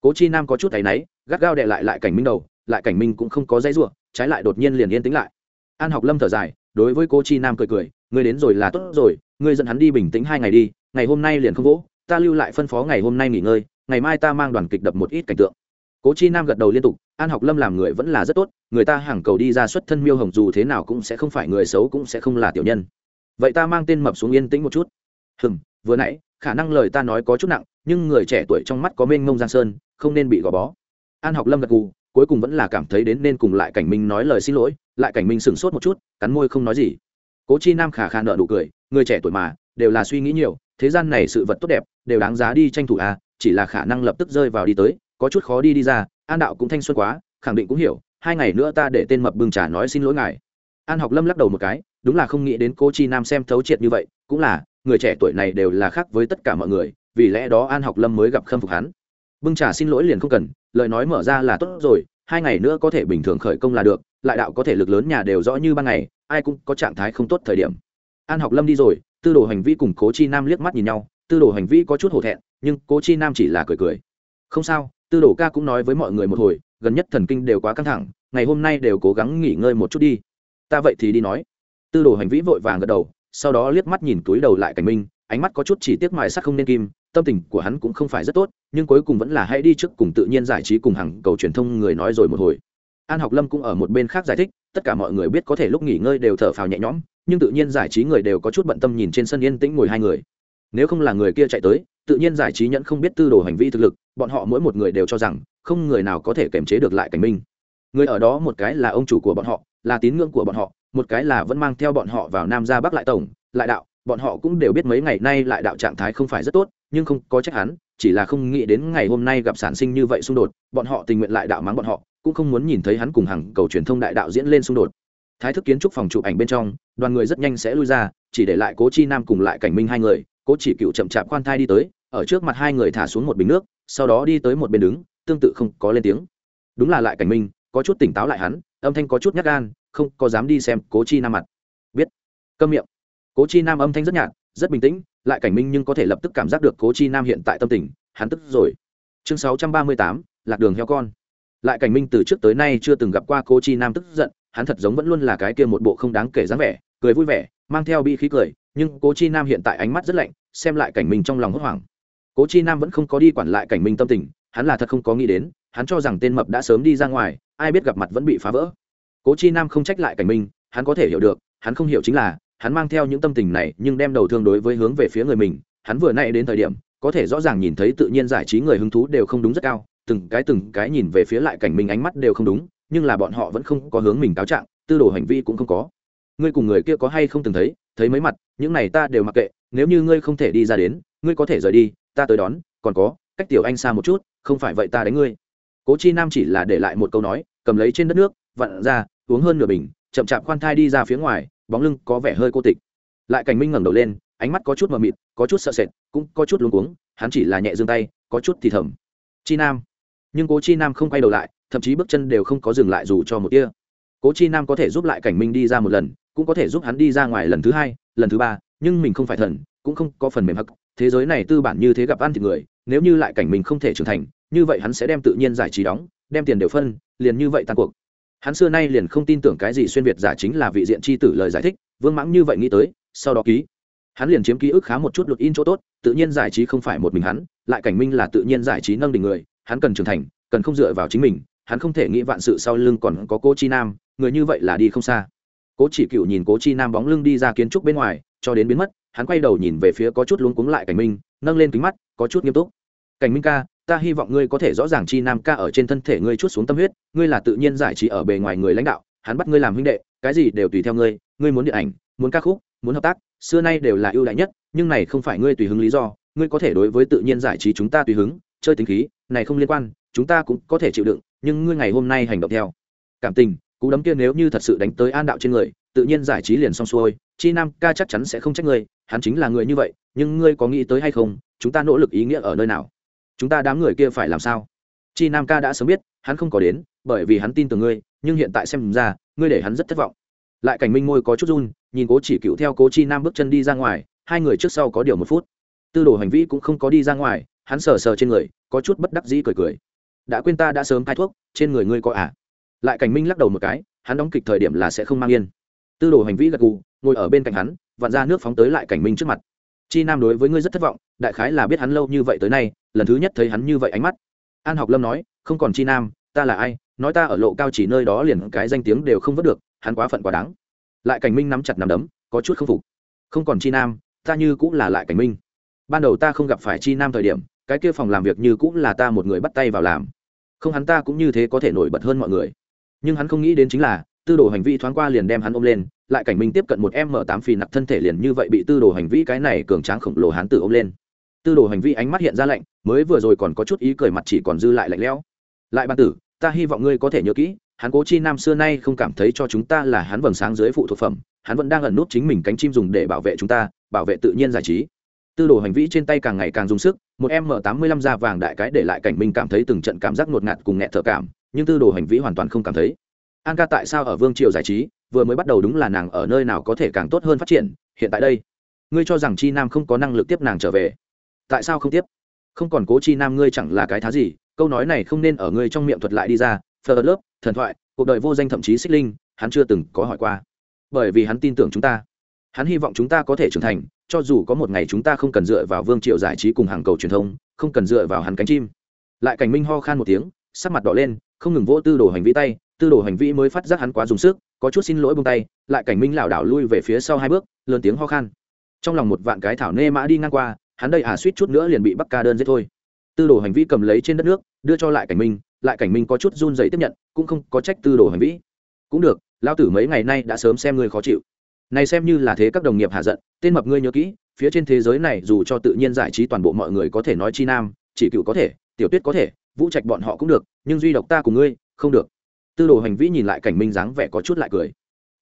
Cố chi nam có chút thấy náy, gắt gao đệ lại lại cảnh minh đầu, lại cảnh minh cũng không có dây ruộng, trái lại đột nhiên liền yên tĩnh lại. An học lâm thở dài, đối với cố chi nam cười cười, ngươi đến rồi là tốt rồi, ngươi dẫn hắn đi bình tĩnh hai ngày đi ngày hôm nay liền không vỗ, ta lưu lại phân phó ngày hôm nay nghỉ ngơi, ngày mai ta mang đoàn kịch đập một ít cảnh tượng. Cố chi nam gật đầu liên tục, an học lâm làm người vẫn là rất tốt, người ta hàng cầu đi ra xuất thân miêu hồng dù thế nào cũng sẽ không phải người xấu cũng sẽ không là tiểu nhân. Vậy ta mang tên mập xuống yên tĩnh một chút. Hừm, vừa nãy, khả năng lời ta nói có chút nặng, nhưng người trẻ tuổi trong mắt có mênh mông giang sơn, không nên bị gò bó. An học lâm gật gù, cuối cùng vẫn là cảm thấy đến nên cùng lại cảnh minh nói lời xin lỗi, lại cảnh minh sửng sốt một chút, cắn môi không nói gì. Cố chi nam khả khả nợ nụ cười, người trẻ tuổi mà, đều là suy nghĩ nhiều thế gian này sự vật tốt đẹp, đều đáng giá đi tranh thủ à chỉ là khả năng lập tức rơi vào đi tới, có chút khó đi đi ra, an đạo cũng thanh xuân quá, khẳng định cũng hiểu, hai ngày nữa ta để tên mập bưng trà nói xin lỗi ngài. An học lâm lắc đầu một cái, đúng là không nghĩ đến cô chi nam xem thấu triệt như vậy, cũng là, người trẻ tuổi này đều là khác với tất cả mọi người, vì lẽ đó an học lâm mới gặp khâm phục hắn. Bưng trà xin lỗi liền không cần, lời nói mở ra là tốt rồi, hai ngày nữa có thể bình thường khởi công là được, lại đạo có thể lực lớn nhà đều rõ như ban ngày, ai cũng có trạng thái không tốt thời điểm. An học lâm đi rồi tư đồ hành vi cùng cố chi nam liếc mắt nhìn nhau, tư đồ hành vi có chút hổ thẹn, nhưng cố chi nam chỉ là cười cười. Không sao, tư đồ ca cũng nói với mọi người một hồi, gần nhất thần kinh đều quá căng thẳng, ngày hôm nay đều cố gắng nghỉ ngơi một chút đi. Ta vậy thì đi nói. Tư đồ hành vĩ vội vàng gật đầu, sau đó liếc mắt nhìn túi đầu lại cảnh minh, ánh mắt có chút chỉ tiếc mài sắc không nên kim, tâm tình của hắn cũng không phải rất tốt, nhưng cuối cùng vẫn là hãy đi trước cùng tự nhiên giải trí cùng hàng cầu truyền thông người nói rồi một hồi. An học lâm cũng ở một bên khác giải thích, tất cả mọi người biết có thể lúc nghỉ ngơi đều thở phào nhẹ nhõm nhưng tự nhiên giải trí người đều có chút bận tâm nhìn trên sân yên tĩnh ngồi hai người. Nếu không là người kia chạy tới, tự nhiên giải trí nhẫn không biết tư đồ hành vi thực lực, bọn họ mỗi một người đều cho rằng, không người nào có thể kiềm chế được lại cảnh minh người ở đó một cái là ông chủ của bọn họ, là tín ngưỡng của bọn họ, một cái là vẫn mang theo bọn họ vào nam ra bắc lại tổng, lại đạo, bọn họ cũng đều biết mấy ngày nay lại đạo trạng thái không phải rất tốt, nhưng không có trách hắn, chỉ là không nghĩ đến ngày hôm nay gặp sản sinh như vậy xung đột, bọn họ tình nguyện lại đạo mắng bọn họ, cũng không muốn nhìn thấy hắn cùng hàng cầu truyền thông đại đạo diễn lên xung đột thái thức kiến trúc phòng chụp ảnh bên trong, đoàn người rất nhanh sẽ lui ra, chỉ để lại cố chi nam cùng lại cảnh minh hai người. Cố chỉ cựu chậm chạp khoan thai đi tới, ở trước mặt hai người thả xuống một bình nước, sau đó đi tới một bên đứng, tương tự không có lên tiếng. Đúng là lại cảnh minh, có chút tỉnh táo lại hắn, âm thanh có chút nhát gan, không có dám đi xem cố chi nam mặt. Biết. Câm miệng. Cố chi nam âm thanh rất nhạt, rất bình tĩnh, lại cảnh minh nhưng có thể lập tức cảm giác được cố chi nam hiện tại tâm tình, hắn tức rồi. Chương sáu trăm ba mươi tám, lạc đường heo con. Lại cảnh minh từ trước tới nay chưa từng gặp qua cố chi nam tức giận hắn thật giống vẫn luôn là cái kia một bộ không đáng kể dáng vẻ, cười vui vẻ, mang theo bi khí cười, nhưng cố chi nam hiện tại ánh mắt rất lạnh, xem lại cảnh minh trong lòng hốt hoảng. Cố chi nam vẫn không có đi quản lại cảnh minh tâm tình, hắn là thật không có nghĩ đến, hắn cho rằng tên mập đã sớm đi ra ngoài, ai biết gặp mặt vẫn bị phá vỡ. Cố chi nam không trách lại cảnh minh hắn có thể hiểu được, hắn không hiểu chính là, hắn mang theo những tâm tình này nhưng đem đầu thương đối với hướng về phía người mình, hắn vừa nay đến thời điểm, có thể rõ ràng nhìn thấy tự nhiên giải trí người hứng thú đều không đúng rất cao, từng cái từng cái nhìn về phía lại cảnh minh ánh mắt đều không đúng nhưng là bọn họ vẫn không có hướng mình cáo trạng, tư đồ hành vi cũng không có. Ngươi cùng người kia có hay không từng thấy thấy mấy mặt, những này ta đều mặc kệ, nếu như ngươi không thể đi ra đến, ngươi có thể rời đi, ta tới đón, còn có, cách tiểu anh xa một chút, không phải vậy ta đánh ngươi. Cố chi nam chỉ là để lại một câu nói, cầm lấy trên đất nước, vặn ra, uống hơn nửa bình, chậm chạp khoan thai đi ra phía ngoài, bóng lưng có vẻ hơi cô tịch. Lại cảnh minh ngẩng đầu lên, ánh mắt có chút mờ mịt, có chút sợ sệt, cũng có chút luống cuống, hắn chỉ là nhẹ giương tay, có chút thì thầm. Chi nam. Nhưng cố chi nam không quay đầu lại thậm chí bước chân đều không có dừng lại dù cho một tia. Cố chi nam có thể giúp lại cảnh minh đi ra một lần, cũng có thể giúp hắn đi ra ngoài lần thứ hai, lần thứ ba, nhưng mình không phải thần, cũng không có phần mềm hắc. Thế giới này tư bản như thế gặp ăn thì người, nếu như lại cảnh mình không thể trưởng thành, như vậy hắn sẽ đem tự nhiên giải trí đóng, đem tiền đều phân, liền như vậy tan cuộc. Hắn xưa nay liền không tin tưởng cái gì xuyên việt giả chính là vị diện c h i tử lời giải thích, vương mãng như vậy nghĩ tới, sau đó ký. Hắn liền chiếm ký ức khá một chút lụt in chỗ tốt, tự nhiên giải trí không phải một mình hắn, lại cảnh minh là tự nhiên giải trí nâng đỉnh người, hắn cần trưởng thành, cần không dựa vào chính mình hắn không thể nghĩ vạn sự sau lưng còn có cô chi nam, người như vậy là đi không xa. Cố chỉ cựu nhìn cố chi nam bóng lưng đi ra kiến trúc bên ngoài, cho đến biến mất, hắn quay đầu nhìn về phía có chút luống cuống lại cảnh minh, nâng lên kính mắt, có chút nghiêm túc. Cảnh minh ca, ta hy vọng ngươi có thể rõ ràng chi nam ca ở trên thân thể ngươi chút xuống tâm huyết, ngươi là tự nhiên giải trí ở bề ngoài người lãnh đạo, hắn bắt ngươi làm huynh đệ, cái gì đều tùy theo ngươi ngươi muốn điện ảnh, muốn ca khúc, muốn hợp tác, xưa nay đều là ưu đại nhất, nhưng này không phải ngươi tùy hứng lý do, ngươi có thể đối với tự nhiên giải trí chúng ta tùy hứng, chơi tính khí, này không liên quan, chúng ta cũng có thể chịu đựng nhưng ngươi ngày hôm nay hành động theo. Cảm tình, cú đấm kia nếu như thật sự đánh tới an đạo trên người, tự nhiên giải trí liền xong xuôi, chi nam ca chắc chắn sẽ không trách ngươi, hắn chính là người như vậy, nhưng ngươi có nghĩ tới hay không, chúng ta nỗ lực ý nghĩa ở nơi nào? Chúng ta đám người kia phải làm sao? Chi nam ca đã sớm biết, hắn không có đến, bởi vì hắn tin tưởng ngươi, nhưng hiện tại xem ra, ngươi để hắn rất thất vọng. Lại cảnh minh môi có chút run, nhìn cố chỉ cựu theo cố chi nam bước chân đi ra ngoài, hai người trước sau có điều một phút. Tư đồ hành vi cũng không có đi ra ngoài, hắn sờ sờ trên người, có chút bất đắc dĩ cười cười đã quên ta đã sớm cai thuốc, trên người ngươi có à? Lại cảnh minh lắc đầu một cái, hắn đóng kịch thời điểm là sẽ không mang yên. Tư đồ hành vi gật gù, ngồi ở bên cạnh hắn, vặn ra nước phóng tới lại cảnh minh trước mặt. Chi nam đối với ngươi rất thất vọng, đại khái là biết hắn lâu như vậy tới nay, lần thứ nhất thấy hắn như vậy ánh mắt. An học lâm nói, không còn chi nam, ta là ai? Nói ta ở lộ cao chỉ nơi đó liền cái danh tiếng đều không vớt được, hắn quá phận quá đáng. Lại cảnh minh nắm chặt nắm đấm, có chút không phục. Không còn chi nam, ta như cũng là lại cảnh minh. Ban đầu ta không gặp phải chi nam thời điểm, cái kia phòng làm việc như cũng là ta một người bắt tay vào làm không hắn ta cũng như thế có thể nổi bật hơn mọi người. Nhưng hắn không nghĩ đến chính là, tư đồ hành vi thoáng qua liền đem hắn ôm lên, lại cảnh minh tiếp cận một m tám phì nặc thân thể liền như vậy bị tư đồ hành vi cái này cường tráng khổng lồ hắn tử ôm lên. Tư đồ hành vi ánh mắt hiện ra lạnh, mới vừa rồi còn có chút ý cười mặt chỉ còn dư lại lạnh lẽo. Lại ban tử, ta hy vọng ngươi có thể nhớ kỹ, hắn cố chi nam xưa nay không cảm thấy cho chúng ta là hắn vầng sáng dưới phụ thuộc phẩm, hắn vẫn đang ẩn nút chính mình cánh chim dùng để bảo vệ chúng ta, bảo vệ tự nhiên giải trí tư đồ hành vi trên tay càng ngày càng dùng sức, một m tám mươi lăm da vàng đại cái để lại cảnh minh cảm thấy từng trận cảm giác ngột ngạt cùng nghẹt thở cảm, nhưng tư đồ hành vi hoàn toàn không cảm thấy. An ca tại sao ở vương triều giải trí, vừa mới bắt đầu đúng là nàng ở nơi nào có thể càng tốt hơn phát triển, hiện tại đây. Ngươi cho rằng chi nam không có năng lực tiếp nàng trở về. Tại sao không tiếp? Không còn cố chi nam ngươi chẳng là cái thá gì, câu nói này không nên ở ngươi trong miệng thuật lại đi ra. Phờ lớp thần thoại, cuộc đời vô danh thậm chí xích linh, hắn chưa từng có hỏi qua. Bởi vì hắn tin tưởng chúng ta. Hắn hy vọng chúng ta có thể trưởng thành cho dù có một ngày chúng ta không cần dựa vào vương triệu giải trí cùng hàng cầu truyền thông, không cần dựa vào hắn cánh chim. Lại cảnh minh ho khan một tiếng, sắc mặt đỏ lên, không ngừng vỗ tư đồ hành vi tay, tư đồ hành vi mới phát giác hắn quá dùng sức, có chút xin lỗi bông tay, lại cảnh minh lảo đảo lui về phía sau hai bước, lớn tiếng ho khan. Trong lòng một vạn cái thảo nê mã đi ngang qua, hắn đây à suýt chút nữa liền bị bắc ca đơn giết thôi. Tư đồ hành vi cầm lấy trên đất nước, đưa cho lại cảnh minh, lại cảnh minh có chút run dày tiếp nhận, cũng không có trách tư đồ hành vi. Cũng được lao tử mấy ngày nay đã sớm xem ngươi khó chịu này xem như là thế các đồng nghiệp hạ giận, tên mập ngươi nhớ kỹ, phía trên thế giới này dù cho tự nhiên giải trí toàn bộ mọi người có thể nói chi nam, chỉ cựu có thể, tiểu tuyết có thể, vũ trạch bọn họ cũng được, nhưng duy độc ta cùng ngươi, không được. Tư đồ hành vĩ nhìn lại cảnh minh dáng vẻ có chút lại cười.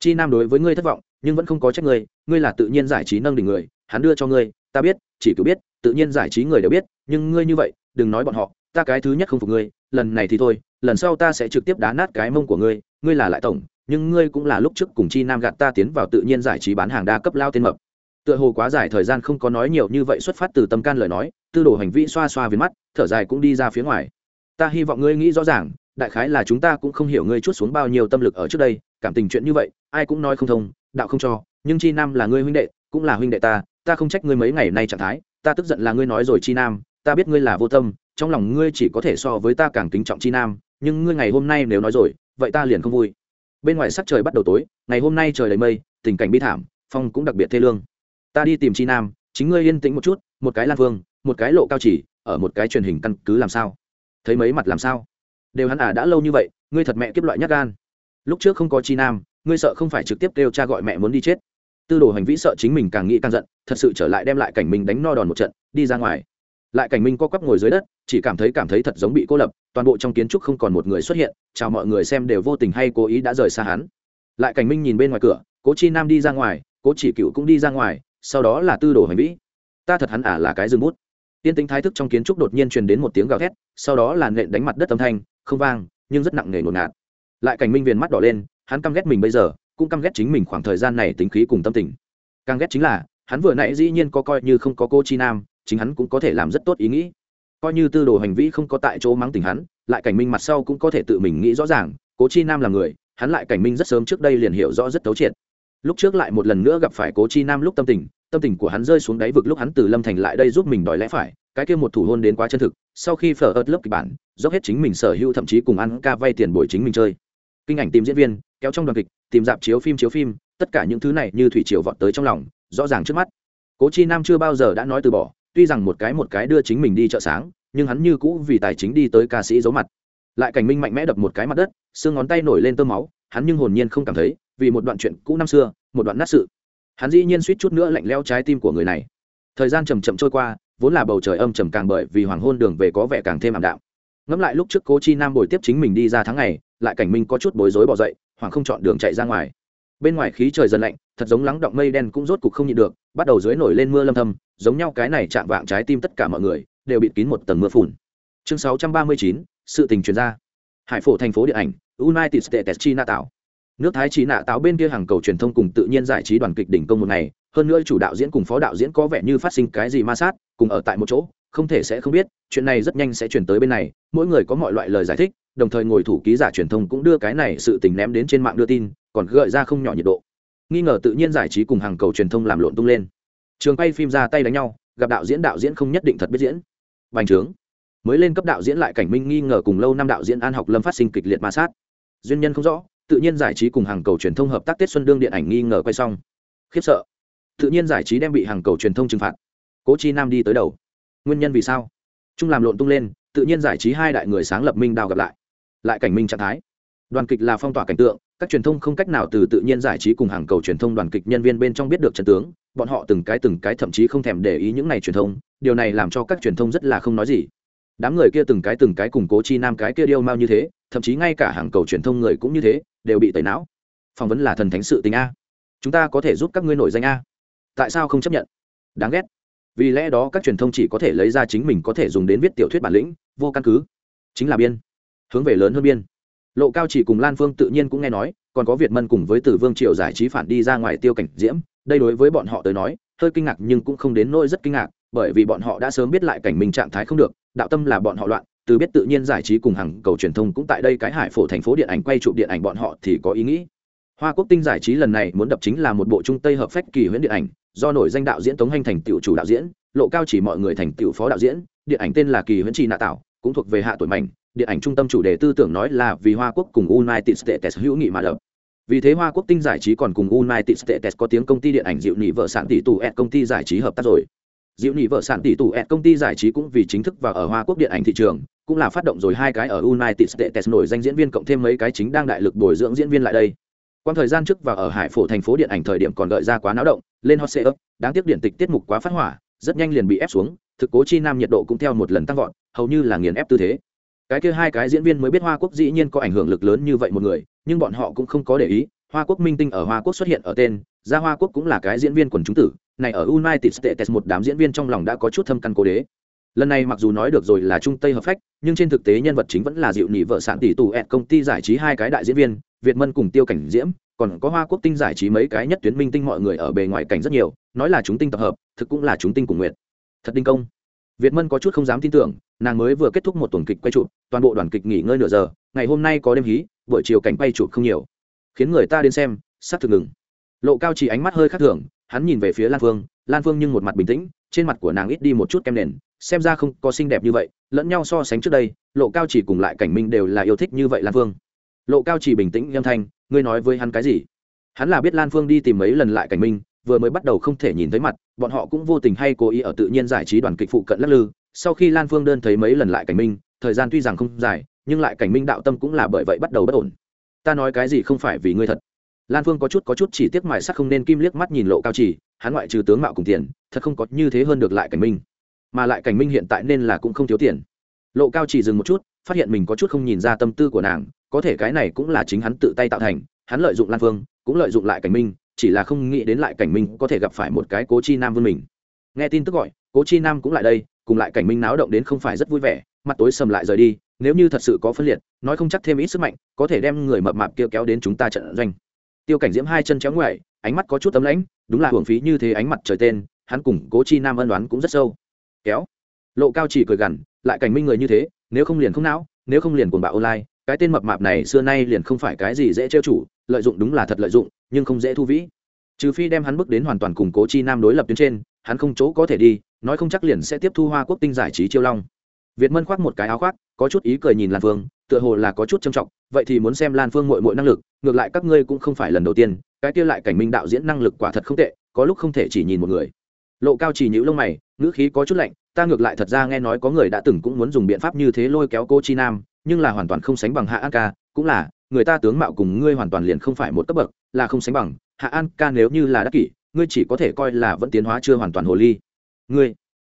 Chi nam đối với ngươi thất vọng, nhưng vẫn không có trách ngươi ngươi là tự nhiên giải trí nâng đỉnh người, hắn đưa cho ngươi, ta biết, chỉ cựu biết, tự nhiên giải trí người đều biết, nhưng ngươi như vậy, đừng nói bọn họ, ta cái thứ nhất không phục ngươi, lần này thì thôi, lần sau ta sẽ trực tiếp đá nát cái mông của ngươi ngươi là lại tổng nhưng ngươi cũng là lúc trước cùng chi nam gạt ta tiến vào tự nhiên giải trí bán hàng đa cấp lao tên mập. Tựa hồ quá dài thời gian không có nói nhiều như vậy xuất phát từ tâm can lời nói, tư đồ hành vi xoa xoa viến mắt, thở dài cũng đi ra phía ngoài. Ta hy vọng ngươi nghĩ rõ ràng, đại khái là chúng ta cũng không hiểu ngươi chút xuống bao nhiêu tâm lực ở trước đây, cảm tình chuyện như vậy, ai cũng nói không thông, đạo không cho, nhưng chi nam là ngươi huynh đệ, cũng là huynh đệ ta ta không trách ngươi mấy ngày nay trạng thái, ta tức giận là ngươi nói rồi chi nam, ta biết ngươi là vô tâm, trong lòng ngươi chỉ có thể so với ta càng kính trọng chi nam, nhưng ngươi ngày hôm nay nếu nói rồi, vậy ta liền không vui bên ngoài sắc trời bắt đầu tối, ngày hôm nay trời đầy mây, tình cảnh bi thảm, phong cũng đặc biệt thê lương. Ta đi tìm chi nam, chính ngươi yên tĩnh một chút, một cái lan vương, một cái lộ cao chỉ, ở một cái truyền hình căn cứ làm sao? Thấy mấy mặt làm sao? Đều hắn à đã lâu như vậy, ngươi thật mẹ kiếp loại nhát gan. Lúc trước không có chi nam, ngươi sợ không phải trực tiếp kêu cha gọi mẹ muốn đi chết. Tư đồ hành vĩ sợ chính mình càng nghĩ càng giận, thật sự trở lại đem lại cảnh mình đánh no đòn một trận, đi ra ngoài lại cảnh minh co quắp ngồi dưới đất, chỉ cảm thấy cảm thấy thật giống bị cô lập, toàn bộ trong kiến trúc không còn một người xuất hiện, chào mọi người xem đều vô tình hay cố ý đã rời xa hắn. Lại cảnh minh nhìn bên ngoài cửa, cố chi nam đi ra ngoài, cố chỉ cựu cũng đi ra ngoài, sau đó là tư đồ hành vĩ. Ta thật hắn ả à là cái rừng bút. Tiên tính thái thức trong kiến trúc đột nhiên truyền đến một tiếng gào thét, sau đó là nện đánh mặt đất âm thanh, không vang, nhưng rất nặng nề ngột ngạt lại cảnh minh viền mắt đỏ lên, hắn căm ghét mình bây giờ, cũng căm ghét chính mình khoảng thời gian này tính khí cùng tâm tình. Càng ghét chính là, hắn vừa nãy dĩ nhiên có coi như không có cô chi nam chính hắn cũng có thể làm rất tốt ý nghĩ. Coi như tư đồ hành vi không có tại chỗ mắng tình hắn, lại cảnh minh mặt sau cũng có thể tự mình nghĩ rõ ràng, cố chi nam là người, hắn lại cảnh minh rất sớm trước đây liền hiểu rõ rất thấu triệt. Lúc trước lại một lần nữa gặp phải cố chi nam lúc tâm tình tâm tình của hắn rơi xuống đáy vực lúc hắn từ lâm thành lại đây giúp mình đòi lẽ phải, cái kia một thủ hôn đến quá chân thực, sau khi phở ớt lớp kịch bản, dốc hết chính mình sở hữu thậm chí cùng ăn ca vay tiền bồi chính mình chơi. Kinh ảnh tìm diễn viên, kéo trong đoàn kịch, tìm dạp chiếu phim chiếu phim, tất cả những thứ này như thủy triều vọt tới trong lòng, rõ ràng trước mắt. Cố chi nam chưa bao giờ đã nói từ bỏ tuy rằng một cái một cái đưa chính mình đi chợ sáng, nhưng hắn như cũ vì tài chính đi tới ca sĩ giấu mặt. Lại cảnh minh mạnh mẽ đập một cái mặt đất, xương ngón tay nổi lên tơ máu, hắn nhưng hồn nhiên không cảm thấy, vì một đoạn chuyện cũ năm xưa, một đoạn nát sự. Hắn dĩ nhiên suýt chút nữa lạnh leo trái tim của người này. Thời gian chầm chậm trôi qua, vốn là bầu trời âm trầm càng bởi vì hoàng hôn đường về có vẻ càng thêm ảm đạm. Ngẫm lại lúc trước cố chi nam bồi tiếp chính mình đi ra tháng ngày, lại cảnh minh có chút bối rối bỏ dậy, hoàng không chọn đường chạy ra ngoài bên ngoài khí trời dần lạnh thật giống lắng động mây đen cũng rốt cục không nhịn được bắt đầu dưới nổi lên mưa lâm thâm giống nhau cái này chạm vạng trái tim tất cả mọi người đều bịt kín một tầng mưa phùn. Chương 639, sự tình truyền ra. Hải phổ thành phố điện ảnh united states china tạo nước thái trí nạ tạo bên kia hàng cầu truyền thông cùng tự nhiên giải trí đoàn kịch đỉnh công một ngày hơn nữa chủ đạo diễn cùng phó đạo diễn có vẻ như phát sinh cái gì ma sát cùng ở tại một chỗ không thể sẽ không biết chuyện này rất nhanh sẽ chuyển tới bên này mỗi người có mọi loại lời giải thích đồng thời ngồi thủ ký giả truyền thông cũng đưa cái này sự tình ném đến trên mạng đưa tin còn gợi ra không nhỏ nhiệt độ. Nghi ngờ tự nhiên giải trí cùng hàng cầu truyền thông làm lộn tung lên. Trường quay phim ra tay đánh nhau, gặp đạo diễn đạo diễn không nhất định thật biết diễn. Bành trướng. Mới lên cấp đạo diễn lại cảnh minh nghi ngờ cùng lâu năm đạo diễn an học lâm phát sinh kịch liệt ma sát. Duyên nhân không rõ, tự nhiên giải trí cùng hàng cầu truyền thông hợp tác tết xuân đương điện ảnh nghi ngờ quay xong. Khiếp sợ. Tự nhiên giải trí đem bị hàng cầu truyền thông trừng phạt. Cố chi nam đi tới đầu. Nguyên nhân vì sao? Trung làm lộn tung lên, tự nhiên giải trí hai đại người sáng lập minh đào gặp lại. Lại cảnh minh trạng thái. Đoàn kịch là phong tỏa cảnh tượng các truyền thông không cách nào từ tự nhiên giải trí cùng hàng cầu truyền thông đoàn kịch nhân viên bên trong biết được trận tướng, bọn họ từng cái từng cái thậm chí không thèm để ý những này truyền thông, điều này làm cho các truyền thông rất là không nói gì. Đám người kia từng cái từng cái cùng cố chi nam cái kia điêu mau như thế, thậm chí ngay cả hàng cầu truyền thông người cũng như thế, đều bị tẩy não. Phỏng vấn là thần thánh sự tình a. Chúng ta có thể giúp các ngươi nổi danh a. Tại sao không chấp nhận? Đáng ghét. Vì lẽ đó các truyền thông chỉ có thể lấy ra chính mình có thể dùng đến viết tiểu thuyết bản lĩnh, vô căn cứ. Chính là biên. Hướng về lớn hơn biên lộ cao chỉ cùng lan phương tự nhiên cũng nghe nói, còn có việt mân cùng với Từ vương triệu giải trí phản đi ra ngoài tiêu cảnh diễm, đây đối với bọn họ tới nói, hơi kinh ngạc nhưng cũng không đến nỗi rất kinh ngạc, bởi vì bọn họ đã sớm biết lại cảnh mình trạng thái không được, đạo tâm là bọn họ loạn, từ biết tự nhiên giải trí cùng hàng cầu truyền thông cũng tại đây cái hải phổ thành phố điện ảnh quay trụ điện ảnh bọn họ thì có ý nghĩ. Hoa quốc tinh giải trí lần này muốn đập chính là một bộ trung tây hợp phách kỳ huyễn điện ảnh, do nổi danh đạo diễn tống hành thành tiểu chủ đạo diễn, lộ cao chỉ mọi người thành tiểu phó đạo diễn, điện ảnh tên là kỳ huyễn trì nạ tạo cũng thuộc về hạ tuổi mảnh điện ảnh trung tâm chủ đề tư tưởng nói là vì hoa quốc cùng united states hữu nghị mà lập vì thế hoa quốc tinh giải trí còn cùng united states có tiếng công ty điện ảnh dịu Nị vợ sản tỷ tù ed công ty giải trí hợp tác rồi. Dịu Nị vợ sản tỷ tù ed công ty giải trí cũng vì chính thức vào ở hoa quốc điện ảnh thị trường, cũng là phát động rồi hai cái ở united states nổi danh diễn viên cộng thêm mấy cái chính đang đại lực bồi dưỡng diễn viên lại đây. Quan thời gian trước và ở hải phổ thành phố điện ảnh thời điểm còn gợi ra quá náo động, lên hot sale đáng tiếc điện tịch tiết mục quá phát hỏa, rất nhanh liền bị ép xuống, thực cố chi nam nhiệt độ cũng theo một lần tăng vọt, hầu như là nghiền ép tư thế cái kia hai cái diễn viên mới biết hoa quốc dĩ nhiên có ảnh hưởng lực lớn như vậy một người, nhưng bọn họ cũng không có để ý, hoa quốc minh tinh ở hoa quốc xuất hiện ở tên, ra hoa quốc cũng là cái diễn viên quần chúng tử, này ở united states một đám diễn viên trong lòng đã có chút thâm căn cố đế. Lần này mặc dù nói được rồi là trung tây hợp phách, nhưng trên thực tế nhân vật chính vẫn là dịu nhị vợ sản tỷ tù ẹt công ty giải trí hai cái đại diễn viên, việt mân cùng tiêu cảnh diễm, còn có hoa quốc tinh giải trí mấy cái nhất tuyến minh tinh mọi người ở bề ngoài cảnh rất nhiều, nói là chúng tinh tập hợp, thực cũng là chúng tinh cùng nguyện thật đinh công. Việt mân có chút không dám tin tưởng nàng mới vừa kết thúc một tuần kịch quay chụp, toàn bộ đoàn kịch nghỉ ngơi nửa giờ, ngày hôm nay có đêm hí, buổi chiều cảnh quay chụp không nhiều. Khiến người ta đến xem sắp thực ngừng. Lộ cao chỉ ánh mắt hơi khác thường, hắn nhìn về phía lan phương lan phương nhưng một mặt bình tĩnh, trên mặt của nàng ít đi một chút kem nền, xem ra không có xinh đẹp như vậy, lẫn nhau so sánh trước đây, lộ cao chỉ cùng lại cảnh minh đều là yêu thích như vậy lan phương. Lộ cao chỉ bình tĩnh âm thanh, ngươi nói với hắn cái gì? Hắn là biết lan phương đi tìm mấy lần lại cảnh minh, vừa mới bắt đầu không thể nhìn thấy mặt, bọn họ cũng vô tình hay cố ý ở tự nhiên giải trí đoàn kịch phụ cận lắc lư sau khi lan phương đơn thấy mấy lần lại cảnh minh, thời gian tuy rằng không dài, nhưng lại cảnh minh đạo tâm cũng là bởi vậy bắt đầu bất ổn. Ta nói cái gì không phải vì ngươi thật. Lan phương có chút có chút chỉ tiếc mài sắc không nên kim liếc mắt nhìn lộ cao chỉ hắn ngoại trừ tướng mạo cùng tiền, thật không có như thế hơn được lại cảnh minh. Mà lại cảnh minh hiện tại nên là cũng không thiếu tiền. Lộ cao chỉ dừng một chút, phát hiện mình có chút không nhìn ra tâm tư của nàng, có thể cái này cũng là chính hắn tự tay tạo thành, hắn lợi dụng lan phương, cũng lợi dụng lại cảnh minh, chỉ là không nghĩ đến lại cảnh minh có thể gặp phải một cái cố chi nam vươn mình. Nghe tin tức gọi, cố chi nam cũng lại đây cùng lại cảnh minh náo động đến không phải rất vui vẻ, mặt tối sầm lại rời đi, nếu như thật sự có phân liệt, nói không chắc thêm ít sức mạnh, có thể đem người mập mạp kia kéo đến chúng ta trận doanh. Tiêu cảnh diễm hai chân chéo ngoại, ánh mắt có chút tấm lãnh, đúng là hưởng phí như thế ánh mặt trời tên, hắn cùng cố chi nam ân đoán cũng rất sâu. Kéo. Lộ cao chỉ cười gằn, lại cảnh minh người như thế, nếu không liền không não, nếu không liền cuồng bạo online, cái tên mập mạp này xưa nay liền không phải cái gì dễ trêu chủ lợi dụng đúng là thật lợi dụng, nhưng không dễ thu vĩ. Trừ phi đem hắn bước đến hoàn toàn củng cố chi nam đối lập tuyến trên hắn không chỗ có thể đi, nói không chắc liền sẽ tiếp thu hoa quốc tinh giải trí chiêu long. Việt mân khoác một cái áo khoác, có chút ý cười nhìn lan phương, tựa hồ là có chút trầm trọng, vậy thì muốn xem lan phương mội mội năng lực, ngược lại các ngươi cũng không phải lần đầu tiên, cái kia lại cảnh minh đạo diễn năng lực quả thật không tệ, có lúc không thể chỉ nhìn một người. Lộ cao chỉ nhữ lông mày, ngữ khí có chút lạnh, ta ngược lại thật ra nghe nói có người đã từng cũng muốn dùng biện pháp như thế lôi kéo cô chi nam, nhưng là hoàn toàn không sánh bằng hạ an ca, cũng là, người ta tướng mạo cùng ngươi hoàn toàn liền không phải một cấp bậc, là không sánh bằng, hạ an ca nếu như là đắc kỷ ngươi chỉ có thể coi là vẫn tiến hóa chưa hoàn toàn hồ ly. Ngươi,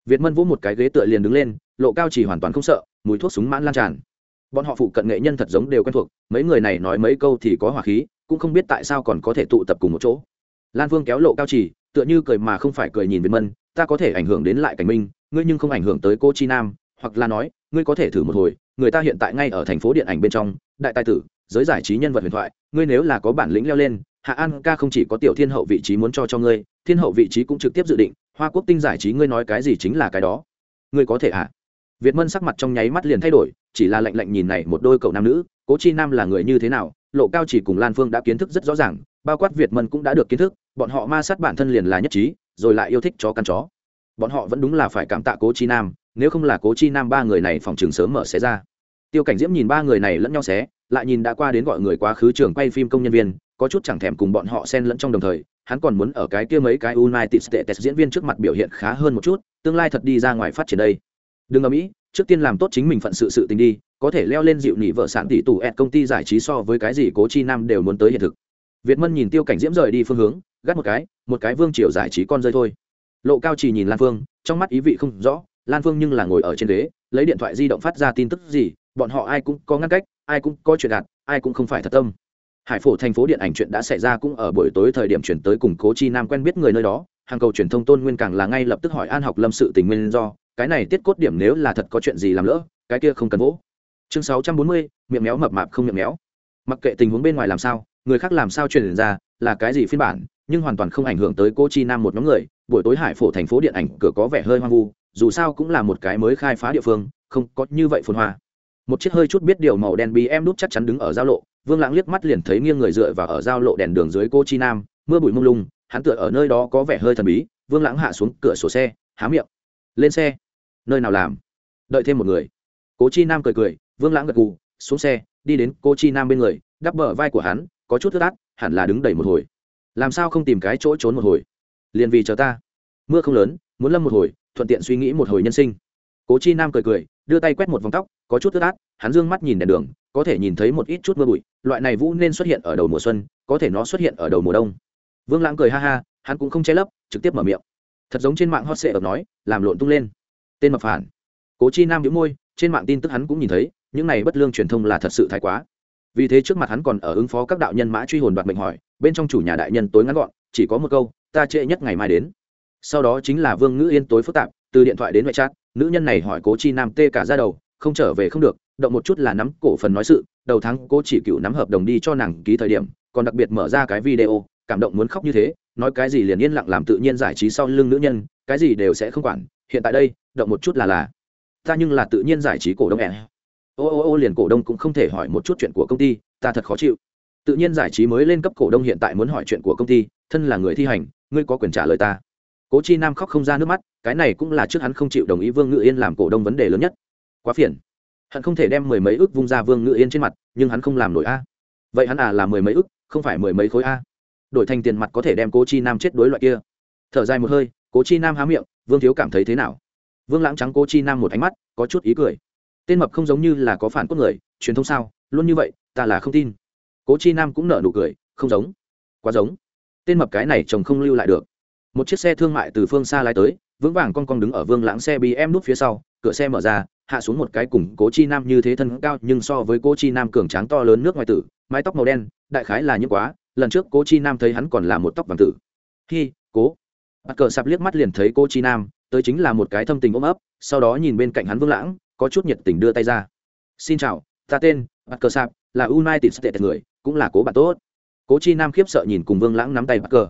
việt mân vỗ một cái ghế tựa liền đứng lên, lộ cao chỉ hoàn toàn không sợ, mùi thuốc súng mãn lan tràn. Bọn họ phụ cận nghệ nhân thật giống đều quen thuộc, mấy người này nói mấy câu thì có hỏa khí, cũng không biết tại sao còn có thể tụ tập cùng một chỗ. Lan vương kéo lộ cao chỉ, tựa như cười mà không phải cười nhìn việt mân, ta có thể ảnh hưởng đến lại cảnh minh, ngươi nhưng không ảnh hưởng tới cô chi nam, hoặc là nói, ngươi có thể thử một hồi, người ta hiện tại ngay ở thành phố điện ảnh bên trong, đại tài tử, giới giải trí nhân vật huyền thoại, ngươi nếu là có bản lĩnh leo lên hạ an ca không chỉ có tiểu thiên hậu vị trí muốn cho cho ngươi, thiên hậu vị trí cũng trực tiếp dự định, hoa quốc tinh giải trí ngươi nói cái gì chính là cái đó. Ngươi có thể ạ à? việt mân sắc mặt trong nháy mắt liền thay đổi, chỉ là lạnh lạnh nhìn này một đôi cậu nam nữ, cố chi nam là người như thế nào, lộ cao chỉ cùng lan phương đã kiến thức rất rõ ràng, bao quát việt mân cũng đã được kiến thức, bọn họ ma sát bản thân liền là nhất trí, rồi lại yêu thích chó căn chó. Bọn họ vẫn đúng là phải cảm tạ cố chi nam, nếu không là cố chi nam ba người này phòng trường sớm mở xé ra. Tiêu cảnh diễm nhìn ba người này lẫn nhau xé, lại nhìn đã qua đến gọi người quá khứ trường quay phim công nhân viên có chút chẳng thèm cùng bọn họ xen lẫn trong đồng thời hắn còn muốn ở cái kia mấy cái United States diễn viên trước mặt biểu hiện khá hơn một chút, tương lai thật đi ra ngoài phát triển đây. Đừng ở Mỹ, trước tiên làm tốt chính mình phận sự sự tình đi, có thể leo lên dịu nỉ vợ sản tỷ tủ ẹt công ty giải trí so với cái gì Cố Chi Nam đều muốn tới hiện thực. Việt Mân nhìn Tiêu Cảnh Diễm rời đi phương hướng, gắt một cái, một cái vương triều giải trí con rơi thôi. Lộ Cao chỉ nhìn Lan Phương, trong mắt ý vị không rõ, Lan Phương nhưng là ngồi ở trên ghế, lấy điện thoại di động phát ra tin tức gì, bọn họ ai cũng có ngăn cách, ai cũng có chuyện đạt, ai cũng không phải thật tâm hải phổ thành phố điện ảnh chuyện đã xảy ra cũng ở buổi tối thời điểm chuyển tới cùng cố chi nam quen biết người nơi đó. Hàng cầu truyền thông tôn nguyên càng là ngay lập tức hỏi an học lâm sự tình nguyên do. Cái này tiết cốt điểm nếu là thật có chuyện gì làm lỡ, cái kia không cần vỗ. Chương sáu trăm bốn mươi, miệng méo mập mạp không miệng méo. Mặc kệ tình huống bên ngoài làm sao, người khác làm sao truyền ra, là cái gì phiên bản, nhưng hoàn toàn không ảnh hưởng tới cô chi nam một nhóm người. Buổi tối hải phổ thành phố điện ảnh cửa có vẻ hơi hoang vu, dù sao cũng là một cái mới khai phá địa phương, không có như vậy phồn hoa. Một chiếc hơi chút biết điều màu đen bí em đút chắc chắn đứng ở giao lộ vương lãng liếc mắt liền thấy nghiêng người dựa vào ở giao lộ đèn đường dưới cô chi nam, mưa bụi mông lung, hắn tựa ở nơi đó có vẻ hơi thần bí. Vương lãng hạ xuống cửa sổ xe, há miệng. Lên xe. Nơi nào làm? Đợi thêm một người. Cố chi nam cười cười, vương lãng gật gù, xuống xe, đi đến cô chi nam bên người, đắp bờ vai của hắn, có chút thức át, hẳn là đứng đầy một hồi. Làm sao không tìm cái chỗ trốn một hồi? Liền vì chờ ta. Mưa không lớn, muốn lâm một hồi, thuận tiện suy nghĩ một hồi nhân sinh cố chi nam cười cười, đưa tay quét một vòng tóc, có chút thức át, hắn dương mắt nhìn đèn đường, có thể nhìn thấy một ít chút mưa bụi, loại này vũ nên xuất hiện ở đầu mùa xuân, có thể nó xuất hiện ở đầu mùa đông. Vương lãng cười ha ha, hắn cũng không che lấp, trực tiếp mở miệng. Thật giống trên mạng hot sệ ập nói, làm lộn tung lên. Tên mập phản. Cố chi nam đĩu môi, trên mạng tin tức hắn cũng nhìn thấy, những này bất lương truyền thông là thật sự thái quá. Vì thế trước mặt hắn còn ở ứng phó các đạo nhân mã truy hồn đoạt mệnh hỏi, bên trong chủ nhà đại nhân tối ngắn gọn, chỉ có một câu, ta trễ nhất ngày mai đến. Sau đó chính là vương ngữ yên tối phức tạp, từ điện thoại đến ngoại trát nữ nhân này hỏi cố chi nam tê cả ra đầu, không trở về không được, động một chút là nắm cổ phần nói sự, đầu tháng cô chỉ cựu nắm hợp đồng đi cho nàng ký thời điểm, còn đặc biệt mở ra cái video, cảm động muốn khóc như thế, nói cái gì liền yên lặng làm tự nhiên giải trí sau lưng nữ nhân, cái gì đều sẽ không quản, hiện tại đây, động một chút là là. Ta nhưng là tự nhiên giải trí cổ đông ẹ ô ô ô liền cổ đông cũng không thể hỏi một chút chuyện của công ty, ta thật khó chịu. Tự nhiên giải trí mới lên cấp cổ đông hiện tại muốn hỏi chuyện của công ty, thân là người thi hành, ngươi có quyền trả lời ta cố chi nam khóc không ra nước mắt, cái này cũng là trước hắn không chịu đồng ý vương ngự yên làm cổ đông vấn đề lớn nhất. Quá phiền. Hắn không thể đem mười mấy ước vung ra vương ngự yên trên mặt, nhưng hắn không làm nổi a. Vậy hắn à là mười mấy ước không phải mười mấy khối a. Đổi thành tiền mặt có thể đem cố chi nam chết đối loại kia. Thở dài một hơi, cố chi nam há miệng, vương thiếu cảm thấy thế nào? Vương lãng trắng cố chi nam một ánh mắt, có chút ý cười. Tên mập không giống như là có phản cốt người, truyền thông sao? Luôn như vậy, ta là không tin. Cố chi nam cũng nở nụ cười, không giống. Quá giống. Tên mập cái này chồng không lưu lại được một chiếc xe thương mại từ phương xa lái tới, vững vàng con con đứng ở vương lãng xe bm nút phía sau, cửa xe mở ra, hạ xuống một cái cùng cố chi nam như thế thân cao nhưng so với cố chi nam cường tráng to lớn nước ngoài tử, mái tóc màu đen, đại khái là những quá, lần trước cố chi nam thấy hắn còn là một tóc vàng tử. Hi, cố. Bắt cờ sạp liếc mắt liền thấy cố chi nam, tới chính là một cái thâm tình ôm ấp, sau đó nhìn bên cạnh hắn vương lãng, có chút nhiệt tình đưa tay ra. Xin chào, ta tên bắt cờ sạp, là united states người, cũng là cố bạn tốt. Cố chi nam khiếp sợ nhìn cùng vương lãng nắm tay bắt cờ.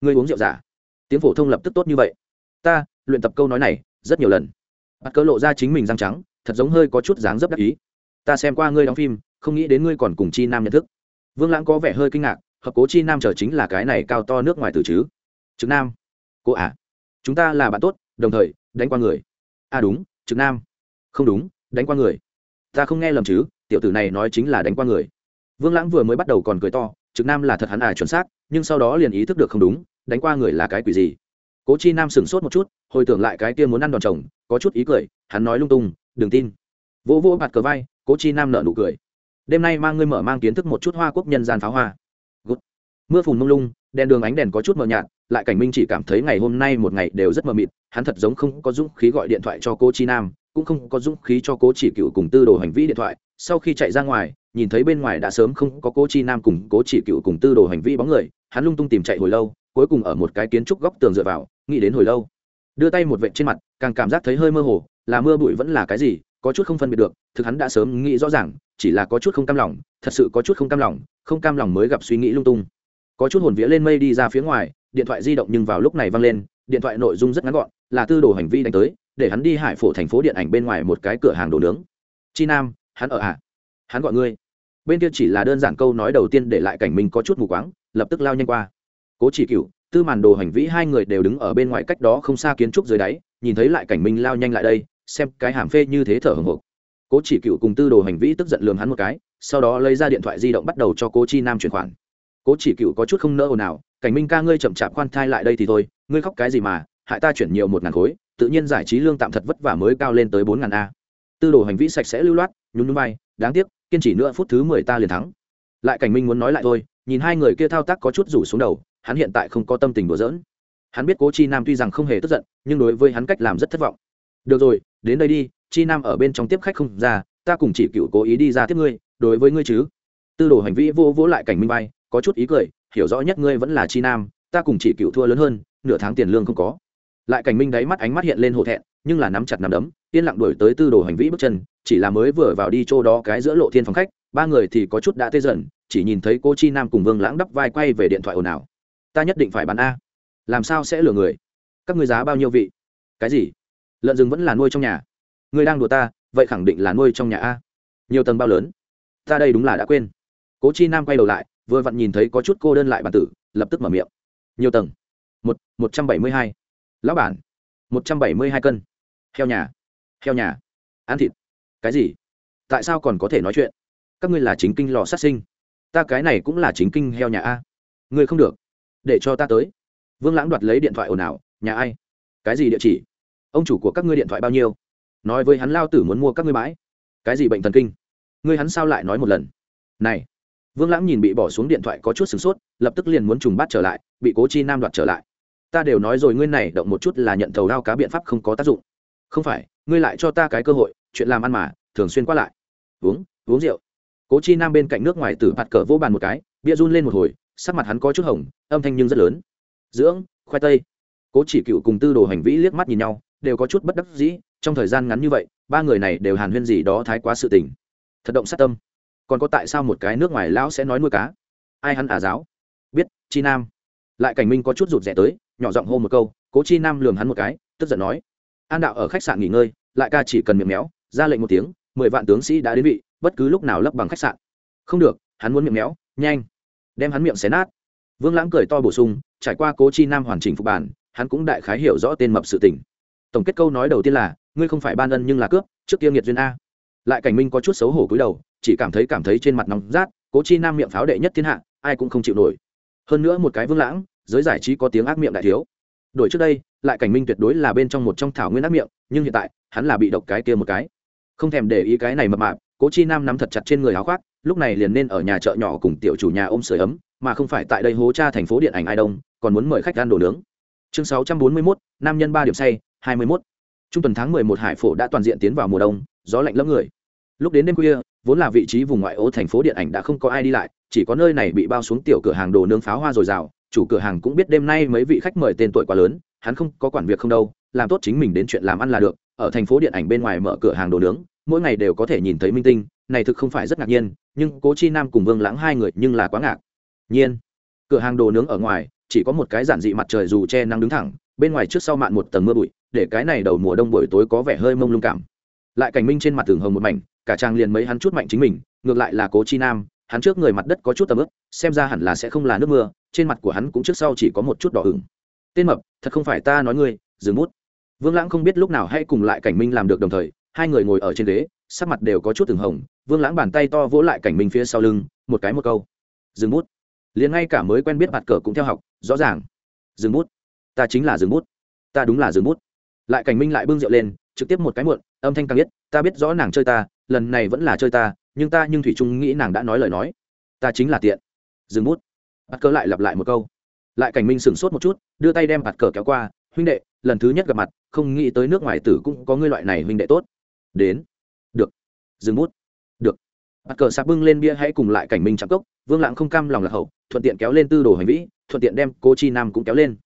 Người uống rượu giả? Tiếng phổ thông lập tức tốt như vậy. Ta, luyện tập câu nói này, rất nhiều lần. Bắt cỡ lộ ra chính mình răng trắng, thật giống hơi có chút dáng dấp đắc ý. Ta xem qua ngươi đóng phim, không nghĩ đến ngươi còn cùng chi nam nhận thức. Vương lãng có vẻ hơi kinh ngạc, hợp cố chi nam chờ chính là cái này cao to nước ngoài từ chứ. Trực nam. Cô à chúng ta là bạn tốt, đồng thời, đánh qua người. À đúng, trực nam. Không đúng, đánh qua người. Ta không nghe lầm chứ, tiểu tử này nói chính là đánh qua người. Vương lãng vừa mới bắt đầu còn cười to, trực nam là thật hắn à chuẩn xác, nhưng sau đó liền ý thức được không đúng đánh qua người là cái quỷ gì? Cố chi nam sửng sốt một chút, hồi tưởng lại cái kia muốn ăn đòn chồng, có chút ý cười, hắn nói lung tung, đừng tin. Vỗ vỗ bạt cờ vai, cố chi nam nợ nụ cười. Đêm nay mang ngươi mở mang kiến thức một chút hoa quốc nhân gian pháo hoa. Good. mưa phùn mông lung, đèn đường ánh đèn có chút mờ nhạt, lại cảnh minh chỉ cảm thấy ngày hôm nay một ngày đều rất mờ mịt, hắn thật giống không có dũng khí gọi điện thoại cho cô chi nam, cũng không có dũng khí cho cố chỉ cựu cùng tư đồ hành vi điện thoại, sau khi chạy ra ngoài, nhìn thấy bên ngoài đã sớm không có cố chi nam cùng cố chỉ cựu cùng tư đồ hành vi bóng người, hắn lung tung tìm chạy hồi lâu cuối cùng ở một cái kiến trúc góc tường dựa vào, nghĩ đến hồi lâu. Đưa tay một vệt trên mặt, càng cảm giác thấy hơi mơ hồ, là mưa bụi vẫn là cái gì, có chút không phân biệt được, thực hắn đã sớm nghĩ rõ ràng, chỉ là có chút không cam lòng, thật sự có chút không cam lòng, không cam lòng mới gặp suy nghĩ lung tung. Có chút hồn vía lên mây đi ra phía ngoài, điện thoại di động nhưng vào lúc này văng lên, điện thoại nội dung rất ngắn gọn, là tư đồ hành vi đánh tới, để hắn đi hải phổ thành phố điện ảnh bên ngoài một cái cửa hàng đồ nướng. Chi nam, hắn ở ạ à? hắn gọi ngươi. Bên kia chỉ là đơn giản câu nói đầu tiên để lại cảnh mình có chút mù quáng, lập tức lao nhanh qua cố chỉ cựu tư màn đồ hành vĩ hai người đều đứng ở bên ngoài cách đó không xa kiến trúc dưới đáy, nhìn thấy lại cảnh minh lao nhanh lại đây, xem cái hàm phê như thế thở hồng hộc. Cố chỉ cựu cùng tư đồ hành vĩ tức giận lường hắn một cái, sau đó lấy ra điện thoại di động bắt đầu cho cố chi nam chuyển khoản. Cố chỉ cựu có chút không nỡ ồn ào, cảnh minh ca ngươi chậm chạp khoan thai lại đây thì thôi, ngươi khóc cái gì mà, hại ta chuyển nhiều một ngàn khối, tự nhiên giải trí lương tạm thật vất vả mới cao lên tới bốn ngàn a. Tư đồ hành vĩ sạch sẽ lưu loát, nhún núi bay đáng tiếc, kiên trì nữa phút thứ mười ta liền thắng. Lại cảnh minh muốn nói lại thôi, nhìn hai người kia thao tác có chút rủ xuống đầu hắn hiện tại không có tâm tình đùa giỡn. Hắn biết cố chi nam tuy rằng không hề tức giận, nhưng đối với hắn cách làm rất thất vọng. Được rồi, đến đây đi, chi nam ở bên trong tiếp khách không ra, ta cùng chỉ cựu cố ý đi ra tiếp ngươi, đối với ngươi chứ? Tư đồ hành vi vô vỗ lại cảnh minh bay có chút ý cười, hiểu rõ nhất ngươi vẫn là chi nam, ta cùng chỉ cựu thua lớn hơn, nửa tháng tiền lương không có. Lại cảnh minh đáy mắt ánh mắt hiện lên hổ thẹn, nhưng là nắm chặt nắm đấm, yên lặng đuổi tới tư đồ hành vi bước chân, chỉ là mới vừa vào đi chỗ đó cái giữa lộ thiên phòng khách, ba người thì có chút đã tê dần, chỉ nhìn thấy cô chi nam cùng vương lãng đắp vai quay về điện thoại ồn ào ta nhất định phải bán a. Làm sao sẽ lừa người? Các người giá bao nhiêu vị? Cái gì? Lợn rừng vẫn là nuôi trong nhà. Người đang đùa ta, vậy khẳng định là nuôi trong nhà a. Nhiều tầng bao lớn? Ta đây đúng là đã quên. Cố chi nam quay đầu lại, vừa vặn nhìn thấy có chút cô đơn lại bản tử, lập tức mở miệng. Nhiều tầng. Một một trăm bảy mươi hai. Lão bản. Một trăm bảy mươi hai cân. Heo nhà. Heo nhà. Ăn thịt. Cái gì? Tại sao còn có thể nói chuyện? Các ngươi là chính kinh lò sát sinh. Ta cái này cũng là chính kinh heo nhà a. Ngươi không được để cho ta tới. Vương lãng đoạt lấy điện thoại ồn ào, nhà ai? Cái gì địa chỉ? Ông chủ của các ngươi điện thoại bao nhiêu? Nói với hắn, lao tử muốn mua các ngươi bãi. Cái gì bệnh thần kinh? Ngươi hắn sao lại nói một lần? Này. Vương lãng nhìn bị bỏ xuống điện thoại có chút sửng sốt, lập tức liền muốn trùng bắt trở lại, bị cố chi nam đoạt trở lại. Ta đều nói rồi, ngươi này động một chút là nhận thầu đao cá biện pháp không có tác dụng. Không phải, ngươi lại cho ta cái cơ hội, chuyện làm ăn mà, thường xuyên qua lại. Uống uống rượu. Cố chi nam bên cạnh nước ngoài tử bạt cờ vô bàn một cái, bia run lên một hồi sắc mặt hắn có chút hồng, âm thanh nhưng rất lớn. Dưỡng, khoai tây. Cố chỉ cựu cùng tư đồ hành vĩ liếc mắt nhìn nhau, đều có chút bất đắc dĩ, trong thời gian ngắn như vậy, ba người này đều hàn huyên gì đó thái quá sự tình. Thật động sát tâm. Còn có tại sao một cái nước ngoài lão sẽ nói nuôi cá? Ai hắn ả giáo? Biết, chi nam. Lại cảnh minh có chút rụt rẻ tới, nhỏ giọng hô một câu, cố chi nam lườm hắn một cái, tức giận nói. An đạo ở khách sạn nghỉ ngơi, lại ca chỉ cần miệng méo, ra lệnh một tiếng, mười vạn tướng sĩ đã đến vị, bất cứ lúc nào lấp bằng khách sạn. Không được, hắn muốn miệng méo, nhanh đem hắn miệng xé nát. Vương lãng cười to bổ sung, trải qua cố chi nam hoàn chỉnh phục bản, hắn cũng đại khái hiểu rõ tên mập sự tình. Tổng kết câu nói đầu tiên là, ngươi không phải ban ân nhưng là cướp, trước kia nghiệt duyên a. Lại cảnh minh có chút xấu hổ cúi đầu, chỉ cảm thấy cảm thấy trên mặt nóng rát, cố chi nam miệng pháo đệ nhất thiên hạ, ai cũng không chịu nổi. Hơn nữa một cái vương lãng, giới giải trí có tiếng ác miệng đại thiếu. Đổi trước đây, lại cảnh minh tuyệt đối là bên trong một trong thảo nguyên ác miệng, nhưng hiện tại, hắn là bị độc cái kia một cái. Không thèm để ý cái này mập mạp, cố chi nam nắm thật chặt trên người áo khoác lúc này liền nên ở nhà chợ nhỏ cùng tiểu chủ nhà ôm sưởi ấm mà không phải tại đây hố cha thành phố điện ảnh ai đông còn muốn mời khách ăn đồ nướng. Chương 641, nam nhân ba điểm say 21. trung tuần tháng 11 hải phổ đã toàn diện tiến vào mùa đông gió lạnh lẫm người. Lúc đến đêm khuya vốn là vị trí vùng ngoại ô thành phố điện ảnh đã không có ai đi lại chỉ có nơi này bị bao xuống tiểu cửa hàng đồ nướng pháo hoa dồi dào. Chủ cửa hàng cũng biết đêm nay mấy vị khách mời tên tuổi quá lớn hắn không có quản việc không đâu làm tốt chính mình đến chuyện làm ăn là được. Ở thành phố điện ảnh bên ngoài mở cửa hàng đồ nướng mỗi ngày đều có thể nhìn thấy minh tinh, này thực không phải rất ngạc nhiên, nhưng cố chi nam cùng vương lãng hai người nhưng là quá ngạc. Nhiên. Cửa hàng đồ nướng ở ngoài, chỉ có một cái giản dị mặt trời dù che nắng đứng thẳng, bên ngoài trước sau mạn một tầng mưa bụi, để cái này đầu mùa đông buổi tối có vẻ hơi mông lung cảm. Lại cảnh minh trên mặt tường hồng một mảnh, cả trang liền mấy hắn chút mạnh chính mình, ngược lại là cố chi nam, hắn trước người mặt đất có chút tầm ướp xem ra hẳn là sẽ không là nước mưa, trên mặt của hắn cũng trước sau chỉ có một chút đỏ ửng. Tên mập, thật không phải ta nói ngươi, dừng bút. Vương lãng không biết lúc nào hay cùng lại cảnh minh làm được đồng thời hai người ngồi ở trên ghế, sắc mặt đều có chút từng hồng, vương lãng bàn tay to vỗ lại cảnh minh phía sau lưng, một cái một câu. Dừng bút. Liền ngay cả mới quen biết mặt cờ cũng theo học, rõ ràng. Dừng bút. Ta chính là dừng bút. Ta đúng là dừng bút. Lại cảnh minh lại bưng rượu lên, trực tiếp một cái muộn, âm thanh càng biết ta biết rõ nàng chơi ta, lần này vẫn là chơi ta, nhưng ta nhưng thủy trung nghĩ nàng đã nói lời nói. Ta chính là tiện. Dừng bút. Bắt cờ lại lặp lại một câu. Lại cảnh minh sửng sốt một chút, đưa tay đem bạt cờ kéo qua, huynh đệ, lần thứ nhất gặp mặt, không nghĩ tới nước ngoài tử cũng có ngươi loại này huynh đệ tốt đến. Được. Dừng bút. Được. Bắt cờ sạp bưng lên bia hãy cùng lại cảnh minh chạm cốc, vương Lãng không cam lòng lạc hậu, thuận tiện kéo lên tư đồ hành vĩ, thuận tiện đem cố chi nam cũng kéo lên.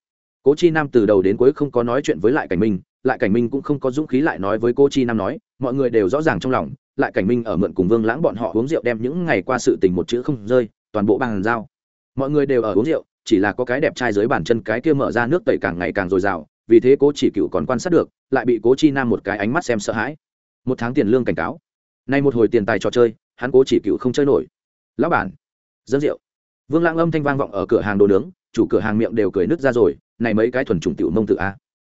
Cố chi nam từ đầu đến cuối không có nói chuyện với lại cảnh minh, lại cảnh minh cũng không có dũng khí lại nói với cô chi nam nói, mọi người đều rõ ràng trong lòng, lại cảnh minh ở mượn cùng vương lãng bọn họ uống rượu đem những ngày qua sự tình một chữ không rơi, toàn bộ bàn giao. Mọi người đều ở uống rượu, chỉ là có cái đẹp trai dưới bàn chân cái kia mở ra nước tẩy càng ngày càng dồi dào, vì thế cố chỉ cựu còn quan sát được, lại bị cố chi nam một cái ánh mắt xem sợ hãi một tháng tiền lương cảnh cáo. Nay một hồi tiền tài trò chơi, hắn cố chỉ cựu không chơi nổi. Lão bản dân rượu. Vương lãng âm thanh vang vọng ở cửa hàng đồ nướng, chủ cửa hàng miệng đều cười nứt ra rồi, này mấy cái thuần trùng tiểu mông tự a.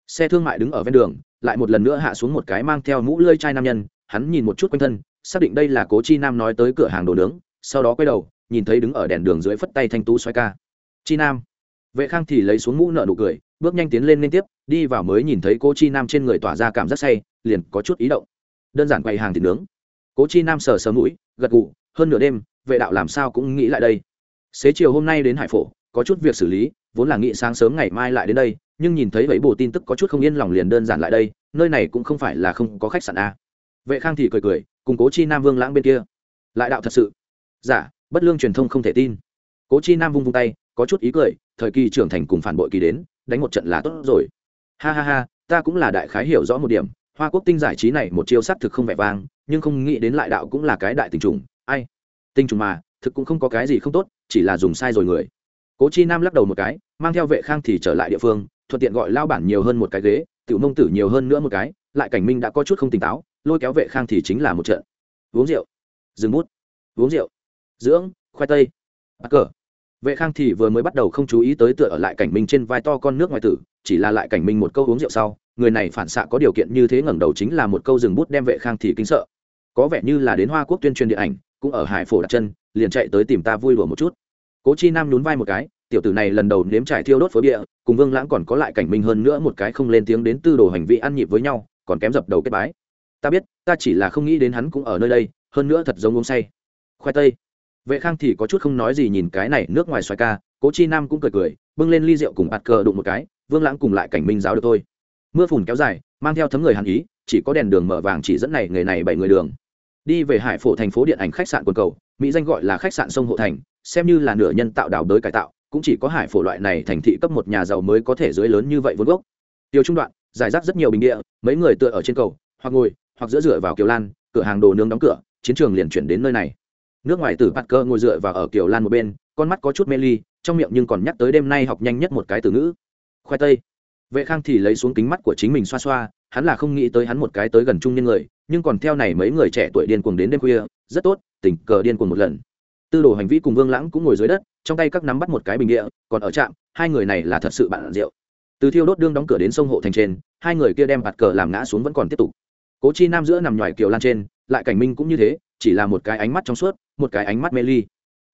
Xe thương mại đứng ở ven đường, lại một lần nữa hạ xuống một cái mang theo mũ lơi chai nam nhân, hắn nhìn một chút quanh thân, xác định đây là cố chi nam nói tới cửa hàng đồ nướng, sau đó quay đầu, nhìn thấy đứng ở đèn đường dưới phất tay thanh tú xoay ca. Chi nam. Vệ khang thì lấy xuống mũ nợ nụ cười, bước nhanh tiến lên liên tiếp, đi vào mới nhìn thấy cố chi nam trên người tỏa ra cảm giác say, liền có chút ý động đơn giản quầy hàng thịt nướng. Cố chi nam sờ sờ mũi gật gù hơn nửa đêm vệ đạo làm sao cũng nghĩ lại đây. Xế chiều hôm nay đến hải phổ có chút việc xử lý vốn là nghĩ sáng sớm ngày mai lại đến đây nhưng nhìn thấy vẫy bồ tin tức có chút không yên lòng liền đơn giản lại đây nơi này cũng không phải là không có khách sạn a. Vệ khang thì cười cười cùng cố chi nam vương lãng bên kia. Lại đạo thật sự. Giả dạ, bất lương truyền thông không thể tin. Cố chi nam vung vung tay có chút ý cười thời kỳ trưởng thành cùng phản bội kỳ đến đánh một trận là tốt rồi. Ha ha ha ta cũng là đại khái hiểu rõ một điểm hoa quốc tinh giải trí này một chiêu sắc thực không vẻ vang, nhưng không nghĩ đến lại đạo cũng là cái đại tình trùng. Ai? Tinh trùng mà, thực cũng không có cái gì không tốt, chỉ là dùng sai rồi người. Cố chi nam lắc đầu một cái, mang theo vệ khang thì trở lại địa phương, thuận tiện gọi lao bản nhiều hơn một cái ghế, tiểu mông tử nhiều hơn nữa một cái, lại cảnh minh đã có chút không tỉnh táo, lôi kéo vệ khang thì chính là một trận. Uống rượu. Dừng bút. Uống rượu. Dưỡng, khoai tây. Bắt cờ. Vệ khang thì vừa mới bắt đầu không chú ý tới tựa ở lại cảnh minh trên vai to con nước ngoài tử, chỉ là lại cảnh minh một câu uống rượu sau người này phản xạ có điều kiện như thế ngẩng đầu chính là một câu dừng bút đem vệ khang thì kinh sợ. Có vẻ như là đến hoa quốc tuyên truyền điện ảnh, cũng ở hải phổ đặt chân, liền chạy tới tìm ta vui đùa một chút. Cố chi nam nhún vai một cái, tiểu tử này lần đầu nếm trải thiêu đốt phối bịa cùng vương lãng còn có lại cảnh minh hơn nữa một cái không lên tiếng đến tư đồ hành vi ăn nhịp với nhau, còn kém dập đầu kết bái. Ta biết, ta chỉ là không nghĩ đến hắn cũng ở nơi đây, hơn nữa thật giống uống say. Khoai tây. Vệ khang thì có chút không nói gì nhìn cái này nước ngoài xoài ca, cố chi nam cũng cười cười, bưng lên ly rượu cùng bạt cờ đụng một cái, vương lãng cùng lại cảnh minh giáo được thôi mưa phùn kéo dài, mang theo thấm người hàn ý, chỉ có đèn đường mở vàng chỉ dẫn này, người này bảy người đường. Đi về hải phổ thành phố điện ảnh khách sạn quần cầu, mỹ danh gọi là khách sạn sông hộ thành, xem như là nửa nhân tạo đảo đới cải tạo, cũng chỉ có hải phổ loại này thành thị cấp một nhà giàu mới có thể dưới lớn như vậy vốn gốc. Tiêu trung đoạn, giải rác rất nhiều bình địa, mấy người tựa ở trên cầu, hoặc ngồi, hoặc giữa dựa vào kiều lan, cửa hàng đồ nướng đóng cửa, chiến trường liền chuyển đến nơi này. Nước ngoài tử bắt cơ ngồi dựa vào ở kiều lan một bên, con mắt có chút mê ly, trong miệng nhưng còn nhắc tới đêm nay học nhanh nhất một cái từ ngữ. Khoai tây vệ khang thì lấy xuống kính mắt của chính mình xoa xoa, hắn là không nghĩ tới hắn một cái tới gần trung niên người, nhưng còn theo này mấy người trẻ tuổi điên cuồng đến đêm khuya, rất tốt, tình cờ điên cuồng một lần. Tư đồ hành vi cùng vương lãng cũng ngồi dưới đất, trong tay các nắm bắt một cái bình địa, còn ở trạm, hai người này là thật sự bạn rượu. Từ thiêu đốt đương đóng cửa đến sông hộ thành trên, hai người kia đem bạt cờ làm ngã xuống vẫn còn tiếp tục. Cố chi nam giữa nằm ngoài kiều lan trên, lại cảnh minh cũng như thế, chỉ là một cái ánh mắt trong suốt, một cái ánh mắt mê ly.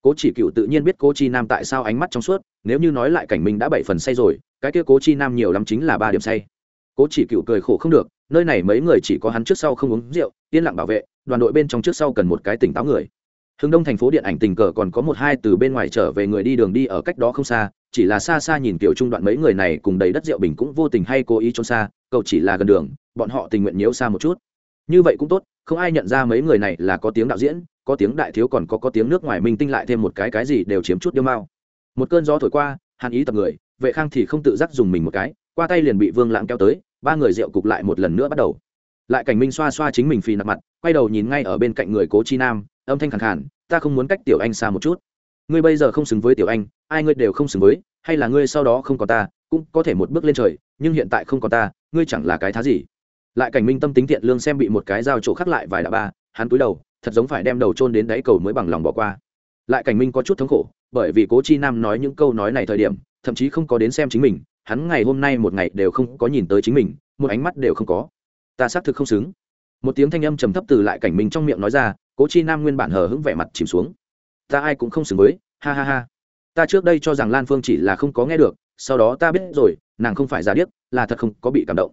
Cố chỉ cựu tự nhiên biết cố chi nam tại sao ánh mắt trong suốt, nếu như nói lại cảnh minh đã bảy phần say rồi cái kia cố chi nam nhiều lắm chính là ba điểm say. Cố chỉ cựu cười khổ không được, nơi này mấy người chỉ có hắn trước sau không uống rượu, yên lặng bảo vệ, đoàn đội bên trong trước sau cần một cái tỉnh táo người. Hướng đông thành phố điện ảnh tình cờ còn có một hai từ bên ngoài trở về người đi đường đi ở cách đó không xa, chỉ là xa xa nhìn kiểu trung đoạn mấy người này cùng đầy đất rượu bình cũng vô tình hay cố ý trốn xa, cậu chỉ là gần đường, bọn họ tình nguyện nhiễu xa một chút. Như vậy cũng tốt, không ai nhận ra mấy người này là có tiếng đạo diễn, có tiếng đại thiếu còn có có tiếng nước ngoài minh tinh lại thêm một cái cái gì đều chiếm chút điêu mao một cơn gió thổi qua, hàn ý tập người vệ khang thì không tự giác dùng mình một cái, qua tay liền bị vương lãng kéo tới, ba người rượu cục lại một lần nữa bắt đầu. Lại cảnh minh xoa xoa chính mình phì nặc mặt, quay đầu nhìn ngay ở bên cạnh người cố chi nam, âm thanh khẳng khản ta không muốn cách tiểu anh xa một chút. Ngươi bây giờ không xứng với tiểu anh, ai ngươi đều không xứng với, hay là ngươi sau đó không có ta, cũng có thể một bước lên trời, nhưng hiện tại không có ta, ngươi chẳng là cái thá gì. Lại cảnh minh tâm tính thiện lương xem bị một cái dao chỗ khắc lại vài đạ ba, hắn cúi đầu, thật giống phải đem đầu trôn đến đáy cầu mới bằng lòng bỏ qua. Lại cảnh minh có chút thống khổ bởi vì cố chi nam nói những câu nói này thời điểm, thậm chí không có đến xem chính mình, hắn ngày hôm nay một ngày đều không có nhìn tới chính mình, một ánh mắt đều không có. Ta xác thực không xứng. Một tiếng thanh âm trầm thấp từ lại cảnh minh trong miệng nói ra, cố chi nam nguyên bản hờ hững vẻ mặt chìm xuống. Ta ai cũng không xứng với, ha ha ha. Ta trước đây cho rằng lan phương chỉ là không có nghe được, sau đó ta biết rồi, nàng không phải giả điếc, là thật không có bị cảm động.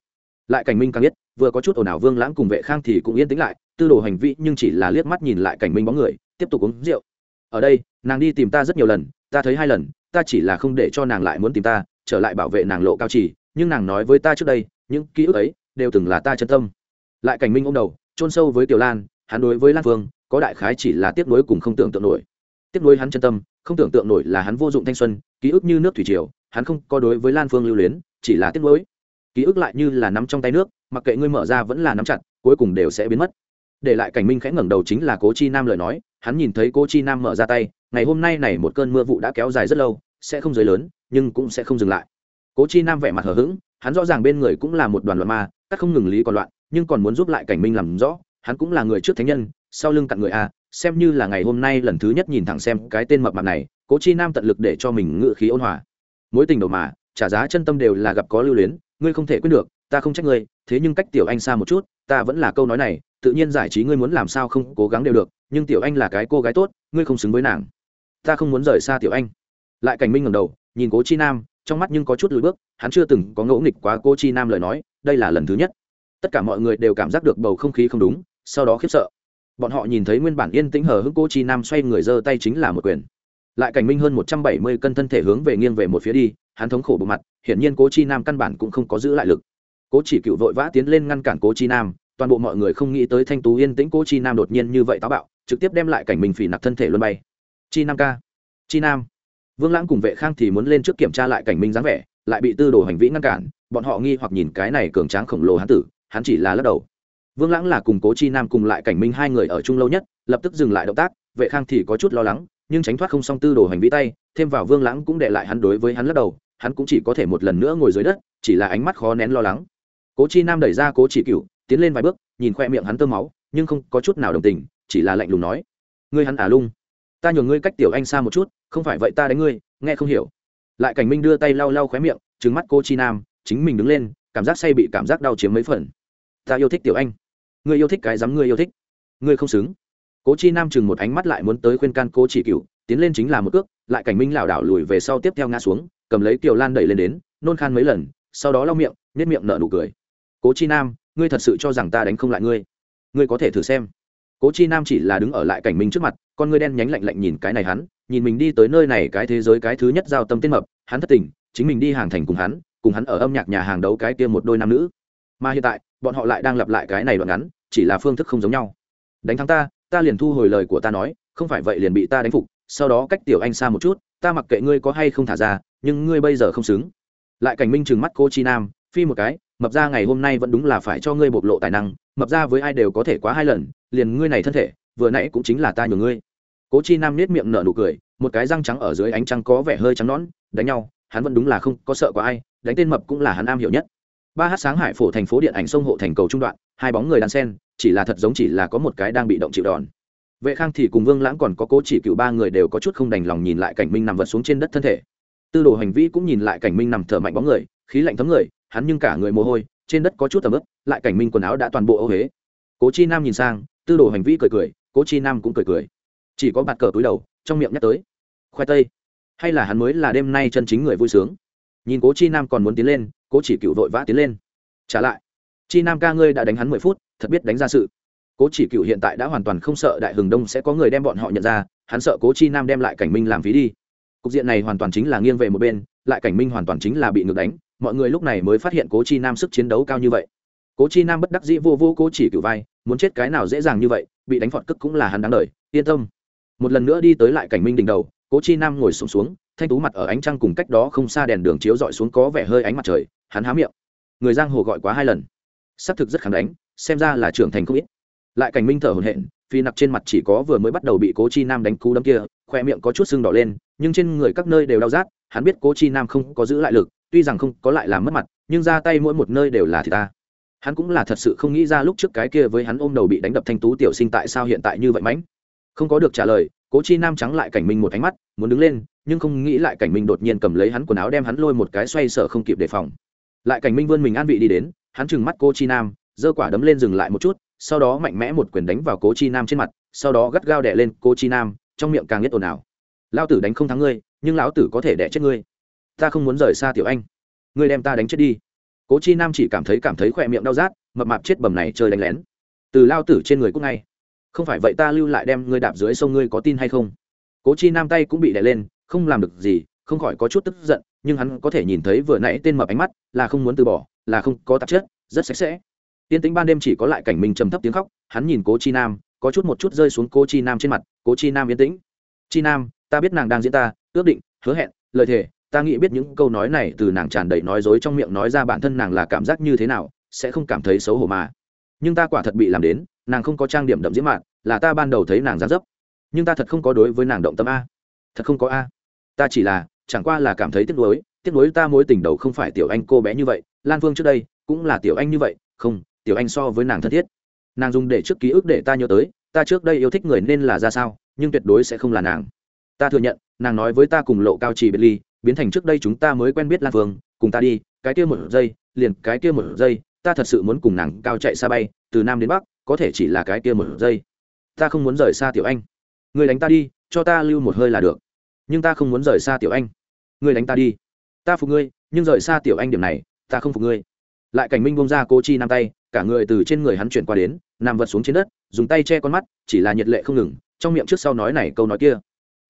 Lại cảnh minh càng biết, vừa có chút ồn ào vương lãng cùng vệ khang thì cũng yên tĩnh lại, tư đồ hành vi nhưng chỉ là liếc mắt nhìn lại cảnh minh bóng người, tiếp tục uống rượu. Ở đây nàng đi tìm ta rất nhiều lần, ta thấy hai lần, ta chỉ là không để cho nàng lại muốn tìm ta, trở lại bảo vệ nàng lộ cao trì, nhưng nàng nói với ta trước đây, những ký ức ấy đều từng là ta chân tâm. Lại cảnh minh ô m đầu, chôn sâu với tiểu lan, hắn đối với lan phương có đại khái chỉ là tiếc nuối cùng không tưởng tượng nổi. Tiếc nuối hắn chân tâm, không tưởng tượng nổi là hắn vô dụng thanh xuân, ký ức như nước thủy triều, hắn không có đối với lan phương lưu luyến, chỉ là tiếc nuối. Ký ức lại như là nắm trong tay nước, mặc kệ ngươi mở ra vẫn là nắm chặt, cuối cùng đều sẽ biến mất. Để lại cảnh minh khẽ ngẩng đầu chính là cố chi nam lời nói, hắn nhìn thấy cố chi nam mở ra tay ngày hôm nay này một cơn mưa vụ đã kéo dài rất lâu, sẽ không dưới lớn, nhưng cũng sẽ không dừng lại. Cố chi nam vẻ mặt hờ hững, hắn rõ ràng bên người cũng là một đoàn loạn ma, các không ngừng lý còn loạn, nhưng còn muốn giúp lại cảnh minh làm rõ, hắn cũng là người trước thánh nhân, sau lưng cặn người a, xem như là ngày hôm nay lần thứ nhất nhìn thẳng xem cái tên mập mạp này, cố chi nam tận lực để cho mình ngự khí ôn hòa. Mối tình đầu mà, trả giá chân tâm đều là gặp có lưu luyến, ngươi không thể quyết được, ta không trách ngươi, thế nhưng cách tiểu anh xa một chút, ta vẫn là câu nói này, tự nhiên giải trí ngươi muốn làm sao không cố gắng đều được, nhưng tiểu anh là cái cô gái tốt, ngươi không xứng với nàng ta không muốn rời xa tiểu anh. Lại cảnh minh ngầm đầu, nhìn cố chi nam, trong mắt nhưng có chút lùi bước, hắn chưa từng có ngẫu nghịch quá cô chi nam lời nói, đây là lần thứ nhất. Tất cả mọi người đều cảm giác được bầu không khí không đúng, sau đó khiếp sợ. Bọn họ nhìn thấy nguyên bản yên tĩnh hờ hững cô chi nam xoay người giơ tay chính là một quyền. Lại cảnh minh hơn một trăm bảy mươi cân thân thể hướng về nghiêng về một phía đi, hắn thống khổ bộ mặt, hiển nhiên cố chi nam căn bản cũng không có giữ lại lực. Cố chỉ cựu vội vã tiến lên ngăn cản cố chi nam, toàn bộ mọi người không nghĩ tới thanh tú yên tĩnh cố chi nam đột nhiên như vậy táo bạo, trực tiếp đem lại cảnh minh phỉ nặc thân thể luân bay chi nam ca. Chi nam. Vương lãng cùng vệ khang thì muốn lên trước kiểm tra lại cảnh minh dáng vẻ, lại bị tư đồ hành vĩ ngăn cản, bọn họ nghi hoặc nhìn cái này cường tráng khổng lồ hán tử, hắn chỉ là lắc đầu. Vương lãng là cùng cố chi nam cùng lại cảnh minh hai người ở chung lâu nhất, lập tức dừng lại động tác, vệ khang thì có chút lo lắng, nhưng tránh thoát không xong tư đồ hành vĩ tay, thêm vào vương lãng cũng để lại hắn đối với hắn lắc đầu, hắn cũng chỉ có thể một lần nữa ngồi dưới đất, chỉ là ánh mắt khó nén lo lắng. Cố chi nam đẩy ra cố chỉ cựu tiến lên vài bước, nhìn khoe miệng hắn tơ máu, nhưng không có chút nào đồng tình, chỉ là lạnh lùng nói, ngươi hắn à lung? Ta nhường ngươi cách tiểu anh xa một chút, không phải vậy ta đánh ngươi, nghe không hiểu. Lại cảnh minh đưa tay lau lau khóe miệng trứng mắt cô chi nam, chính mình đứng lên, cảm giác say bị cảm giác đau chiếm mấy phần. Ta yêu thích tiểu anh. Ngươi yêu thích cái dám ngươi yêu thích. Ngươi không xứng. Cố chi nam chừng một ánh mắt lại muốn tới khuyên can cô chỉ cựu tiến lên chính là một cước, lại cảnh minh lảo đảo lùi về sau tiếp theo ngã xuống, cầm lấy kiều lan đẩy lên đến, nôn khan mấy lần, sau đó lau miệng nếp miệng nở nụ cười. Cố chi nam, ngươi thật sự cho rằng ta đánh không lại ngươi. Ngươi có thể thử xem cố chi nam chỉ là đứng ở lại cảnh minh trước mặt, con ngươi đen nhánh lạnh lạnh nhìn cái này hắn, nhìn mình đi tới nơi này cái thế giới cái thứ nhất giao tâm tên mập, hắn thất tình, chính mình đi hàng thành cùng hắn cùng hắn ở âm nhạc nhà hàng đấu cái kia một đôi nam nữ. Mà hiện tại, bọn họ lại đang lặp lại cái này đoạn ngắn, chỉ là phương thức không giống nhau. Đánh thắng ta ta liền thu hồi lời của ta nói, không phải vậy liền bị ta đánh phục, sau đó cách tiểu anh xa một chút, ta mặc kệ ngươi có hay không thả ra, nhưng ngươi bây giờ không xứng. Lại cảnh minh trừng mắt cô chi nam, phi một cái mập ra ngày hôm nay vẫn đúng là phải cho ngươi bộc lộ tài năng, mập ra với ai đều có thể quá hai lần, liền ngươi này thân thể, vừa nãy cũng chính là ta nhường ngươi. Cố chi nam nết miệng nở nụ cười, một cái răng trắng ở dưới ánh trăng có vẻ hơi trắng nón. đánh nhau, hắn vẫn đúng là không có sợ có ai, đánh tên mập cũng là hắn am hiểu nhất. Ba hát sáng hải phổ thành phố điện ảnh sông hộ thành cầu trung đoạn, hai bóng người đan sen, chỉ là thật giống chỉ là có một cái đang bị động chịu đòn. Vệ khang thì cùng vương lãng còn có cố chỉ cựu ba người đều có chút không đành lòng nhìn lại cảnh minh nằm vật xuống trên đất thân thể. Tư đồ hành vi cũng nhìn lại cảnh minh nằm thở mạnh bóng người, khí lạnh thấm người hắn nhưng cả người mồ hôi, trên đất có chút tầm ướp lại cảnh minh quần áo đã toàn bộ ô huế cố chi nam nhìn sang, tư đồ hành vi cười cười, cố chi nam cũng cười cười. Chỉ có bạt cờ túi đầu, trong miệng nhắc tới, khoai tây, hay là hắn mới là đêm nay chân chính người vui sướng? Nhìn cố chi nam còn muốn tiến lên, cố chỉ cựu vội vã tiến lên. Trả lại, chi nam ca ngươi đã đánh hắn mười phút, thật biết đánh ra sự. Cố chỉ cựu hiện tại đã hoàn toàn không sợ đại hừng đông sẽ có người đem bọn họ nhận ra, hắn sợ cố chi nam đem lại cảnh minh làm phí đi. Cục diện này hoàn toàn chính là nghiêng về một bên, lại cảnh minh hoàn toàn chính là bị ngược đánh mọi người lúc này mới phát hiện cố chi nam sức chiến đấu cao như vậy. Cố chi nam bất đắc dĩ vô vô cố chỉ cựu vai muốn chết cái nào dễ dàng như vậy bị đánh phọt cức cũng là hắn đáng đời yên tâm. Một lần nữa đi tới lại cảnh minh đỉnh đầu cố chi nam ngồi sụp xuống, xuống thanh tú mặt ở ánh trăng cùng cách đó không xa đèn đường chiếu dọi xuống có vẻ hơi ánh mặt trời hắn há miệng. Người giang hồ gọi quá hai lần. Xác thực rất kháng đánh xem ra là trưởng thành không ít. Lại cảnh minh thở hổn hển phi nặc trên mặt chỉ có vừa mới bắt đầu bị cố chi nam đánh cú đấm kia khoe miệng có chút sưng đỏ lên nhưng trên người các nơi đều đau rát hắn biết cố chi nam không có giữ lại lực tuy rằng không có lại làm mất mặt, nhưng ra tay mỗi một nơi đều là thì ta. Hắn cũng là thật sự không nghĩ ra lúc trước cái kia với hắn ôm đầu bị đánh đập thanh tú tiểu sinh tại sao hiện tại như vậy mãnh. Không có được trả lời, cố chi nam trắng lại cảnh minh một ánh mắt, muốn đứng lên, nhưng không nghĩ lại cảnh minh đột nhiên cầm lấy hắn quần áo đem hắn lôi một cái xoay sở không kịp đề phòng. Lại cảnh minh vươn mình an vị đi đến, hắn trừng mắt cô chi nam, giơ quả đấm lên dừng lại một chút, sau đó mạnh mẽ một quyền đánh vào cố chi nam trên mặt, sau đó gắt gao đẻ lên cô chi nam, trong miệng càng nhất ồn ào. Lao tử đánh không thắng ngươi, nhưng lão tử có thể đẻ chết ngươi ta không muốn rời xa tiểu anh. Ngươi đem ta đánh chết đi. Cố chi nam chỉ cảm thấy cảm thấy khỏe miệng đau rát, mập mạp chết bầm này chơi đánh lén. Từ lao tử trên người cũng ngay. Không phải vậy ta lưu lại đem ngươi đạp dưới sông ngươi có tin hay không? Cố chi nam tay cũng bị đè lên, không làm được gì, không khỏi có chút tức giận, nhưng hắn có thể nhìn thấy vừa nãy tên mập ánh mắt, là không muốn từ bỏ, là không có tạp chất, rất sạch sẽ. Tiên tính ban đêm chỉ có lại cảnh mình trầm thấp tiếng khóc, hắn nhìn cố chi nam, có chút một chút rơi xuống cố chi nam trên mặt, cố chi nam yên tĩnh. Chi nam, ta biết nàng đang diễn ta, ước định, hứa hẹn, lời thề ta nghĩ biết những câu nói này từ nàng tràn đầy nói dối trong miệng nói ra bản thân nàng là cảm giác như thế nào, sẽ không cảm thấy xấu hổ mà. Nhưng ta quả thật bị làm đến, nàng không có trang điểm đậm diễn mạn, là ta ban đầu thấy nàng gián dấp. Nhưng ta thật không có đối với nàng động tâm a. Thật không có a. Ta chỉ là, chẳng qua là cảm thấy tiếc nuối tiếc nuối ta mối tình đầu không phải tiểu anh cô bé như vậy, lan phương trước đây, cũng là tiểu anh như vậy, không, tiểu anh so với nàng thân thiết. Nàng dùng để trước ký ức để ta nhớ tới, ta trước đây yêu thích người nên là ra sao, nhưng tuyệt đối sẽ không là nàng. Ta thừa nhận, nàng nói với ta cùng lộ cao trì biệt ly biến thành trước đây chúng ta mới quen biết lan phương, cùng ta đi, cái kia một giây, liền cái kia một giây, ta thật sự muốn cùng nàng cao chạy xa bay, từ nam đến bắc, có thể chỉ là cái kia một giây. Ta không muốn rời xa tiểu anh. Người đánh ta đi, cho ta lưu một hơi là được. Nhưng ta không muốn rời xa tiểu anh. Người đánh ta đi. Ta phục ngươi, nhưng rời xa tiểu anh điểm này, ta không phục ngươi. Lại cảnh minh bông ra cô chi nam tay, cả người từ trên người hắn chuyển qua đến, nằm vật xuống trên đất, dùng tay che con mắt, chỉ là nhiệt lệ không ngừng, trong miệng trước sau nói này câu nói kia.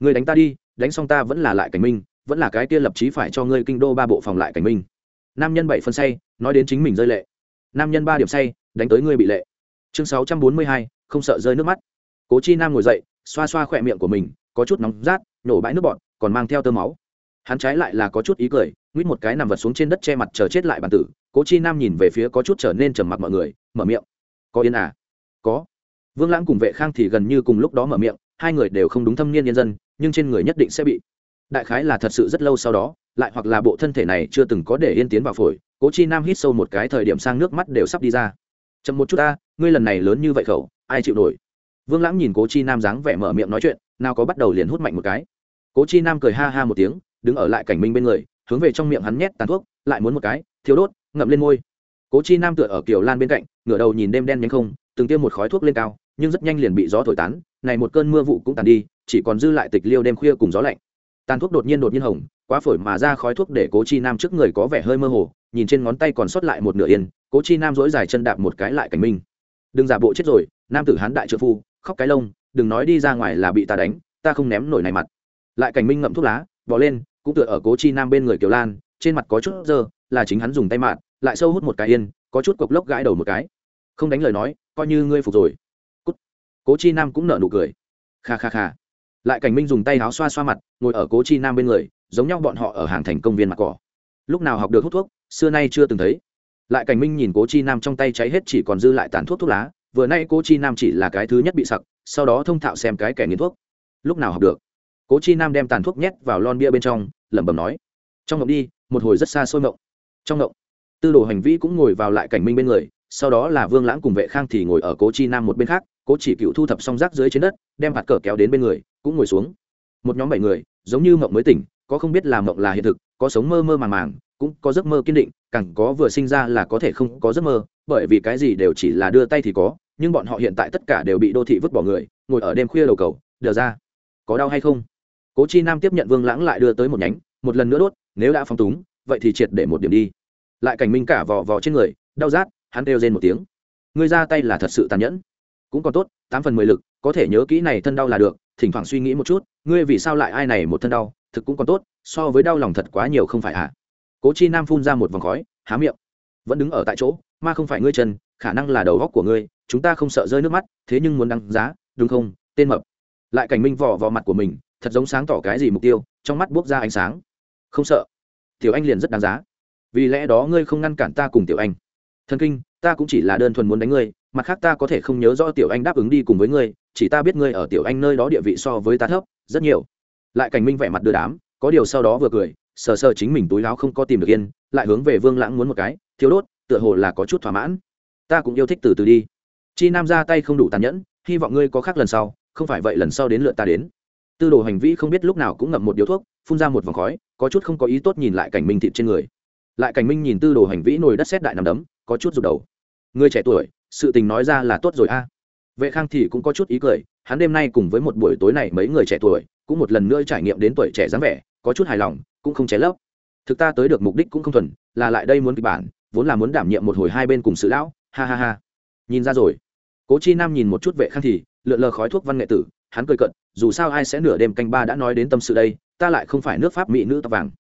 Người đánh ta đi, đánh xong ta vẫn là lại cảnh minh vẫn là cái kia lập chí phải cho ngươi kinh đô ba bộ phòng lại cảnh minh. Nam nhân bảy phân say, nói đến chính mình rơi lệ. Nam nhân ba điểm say, đánh tới ngươi bị lệ. Chương sáu trăm bốn mươi hai, không sợ rơi nước mắt. Cố chi nam ngồi dậy, xoa xoa khỏe miệng của mình, có chút nóng rát, nổ bãi nước bọt, còn mang theo tơ máu. Hắn trái lại là có chút ý cười, nguyết một cái nằm vật xuống trên đất che mặt chờ chết lại bàn tử. Cố chi nam nhìn về phía có chút trở nên trầm mặc mọi người, mở miệng. Có yên à? Có. Vương lãng cùng vệ khang thì gần như cùng lúc đó mở miệng, hai người đều không đúng thâm niên nhân dân, nhưng trên người nhất định sẽ bị đại khái là thật sự rất lâu sau đó, lại hoặc là bộ thân thể này chưa từng có để yên tiến vào phổi, cố chi nam hít sâu một cái thời điểm sang nước mắt đều sắp đi ra. Chậm một chút ta, ngươi lần này lớn như vậy khẩu, ai chịu nổi? Vương lãng nhìn cố chi nam dáng vẻ mở miệng nói chuyện, nào có bắt đầu liền hút mạnh một cái. Cố chi nam cười ha ha một tiếng, đứng ở lại cảnh minh bên người, hướng về trong miệng hắn nhét tàn thuốc, lại muốn một cái, thiếu đốt, ngậm lên môi. Cố chi nam tựa ở kiểu lan bên cạnh, ngửa đầu nhìn đêm đen nhánh không, từng tiêm một khói thuốc lên cao, nhưng rất nhanh liền bị gió thổi tán, này một cơn mưa vụ cũng tàn đi, chỉ còn dư lại tịch liêu đêm khuya cùng gió lạnh tàn thuốc đột nhiên đột nhiên hồng quá phổi mà ra khói thuốc để cố chi nam trước người có vẻ hơi mơ hồ, nhìn trên ngón tay còn sót lại một nửa yên, cố chi nam dỗi dài chân đạp một cái lại cảnh minh. Đừng giả bộ chết rồi, nam tử hán đại trợ phu, khóc cái lông, đừng nói đi ra ngoài là bị ta đánh, ta không ném nổi này mặt. Lại cảnh minh ngậm thuốc lá bỏ lên, cũng tựa ở cố chi nam bên người kiều lan, trên mặt có chút dơ, là chính hắn dùng tay mạn lại sâu hút một cái yên, có chút cộc lốc gãi đầu một cái. Không đánh lời nói, coi như ngươi phục rồi. Cút. cố chi nam cũng nở nụ cười. Kha kha kha lại cảnh minh dùng tay áo xoa xoa mặt, ngồi ở cố chi nam bên người, giống nhau bọn họ ở hàng thành công viên mặt cỏ. Lúc nào học được hút thuốc, xưa nay chưa từng thấy. Lại cảnh minh nhìn cố chi nam trong tay cháy hết chỉ còn dư lại tàn thuốc thuốc lá, vừa nay cố chi nam chỉ là cái thứ nhất bị sặc, sau đó thông thạo xem cái kẻ nghiện thuốc. Lúc nào học được? Cố chi nam đem tàn thuốc nhét vào lon bia bên trong, lẩm bẩm nói. Trong ngộng đi, một hồi rất xa xôi ngộng. Trong ngộng, tư đồ hành vi cũng ngồi vào lại cảnh minh bên người, sau đó là vương lãng cùng vệ khang thì ngồi ở cố chi nam một bên khác, cố chỉ cựu thu thập xong rác dưới trên đất, đem hạt cờ kéo đến bên người cũng ngồi xuống. Một nhóm bảy người, giống như mộng mới tỉnh, có không biết là mộng là hiện thực, có sống mơ mơ màng màng, cũng có giấc mơ kiên định, càng có vừa sinh ra là có thể không có giấc mơ, bởi vì cái gì đều chỉ là đưa tay thì có, nhưng bọn họ hiện tại tất cả đều bị đô thị vứt bỏ người, ngồi ở đêm khuya đầu cầu, đờ ra. Có đau hay không? Cố chi nam tiếp nhận vương lãng lại đưa tới một nhánh, một lần nữa đốt, nếu đã phong túng, vậy thì triệt để một điểm đi. Lại cảnh minh cả vò vò trên người, đau rát, hắn kêu rên một tiếng. Ngươi ra tay là thật sự tàn nhẫn. Cũng còn tốt, tám phần mười lực, có thể nhớ kỹ này thân đau là được thỉnh thoảng suy nghĩ một chút, ngươi vì sao lại ai này một thân đau, thực cũng còn tốt, so với đau lòng thật quá nhiều không phải hả? À? cố chi nam phun ra một vòng khói, há miệng. Vẫn đứng ở tại chỗ mà không phải ngươi chân, khả năng là đầu góc của ngươi, chúng ta không sợ rơi nước mắt, thế nhưng muốn đăng giá, đúng không? Tên mập. Lại cảnh minh vỏ vào mặt của mình, thật giống sáng tỏ cái gì mục tiêu, trong mắt buốc ra ánh sáng. Không sợ. Tiểu anh liền rất đáng giá. Vì lẽ đó ngươi không ngăn cản ta cùng tiểu anh. Thần kinh, ta cũng chỉ là đơn thuần muốn đánh ngươi mặt khác ta có thể không nhớ rõ tiểu anh đáp ứng đi cùng với ngươi, chỉ ta biết ngươi ở tiểu anh nơi đó địa vị so với ta thấp, rất nhiều. Lại cảnh minh vẻ mặt đưa đám, có điều sau đó vừa cười, sờ sờ chính mình túi láo không có tìm được yên, lại hướng về vương lãng muốn một cái, thiếu đốt, tựa hồ là có chút thỏa mãn. Ta cũng yêu thích từ từ đi. Chi nam ra tay không đủ tàn nhẫn, hy vọng ngươi có khác lần sau, không phải vậy lần sau đến lượt ta đến. Tư đồ hành vi không biết lúc nào cũng ngậm một điếu thuốc, phun ra một vòng khói, có chút không có ý tốt nhìn lại cảnh minh thịt trên người. Lại cảnh minh nhìn tư đồ hành vĩ nồi đất xét đại nằm đấm, có chút rụt đầu. Người trẻ tuổi sự tình nói ra là tốt rồi a. Vệ khang thì cũng có chút ý cười, hắn đêm nay cùng với một buổi tối này mấy người trẻ tuổi, cũng một lần nữa trải nghiệm đến tuổi trẻ dáng vẻ, có chút hài lòng, cũng không ché lấp. Thực ta tới được mục đích cũng không thuần, là lại đây muốn kịch bản, vốn là muốn đảm nhiệm một hồi hai bên cùng sự lão, ha ha ha. Nhìn ra rồi. Cố chi nam nhìn một chút vệ khang thì, lượn lờ khói thuốc văn nghệ tử, hắn cười cận dù sao ai sẽ nửa đêm canh ba đã nói đến tâm sự đây, ta lại không phải nước pháp mỹ nữ tóc vàng.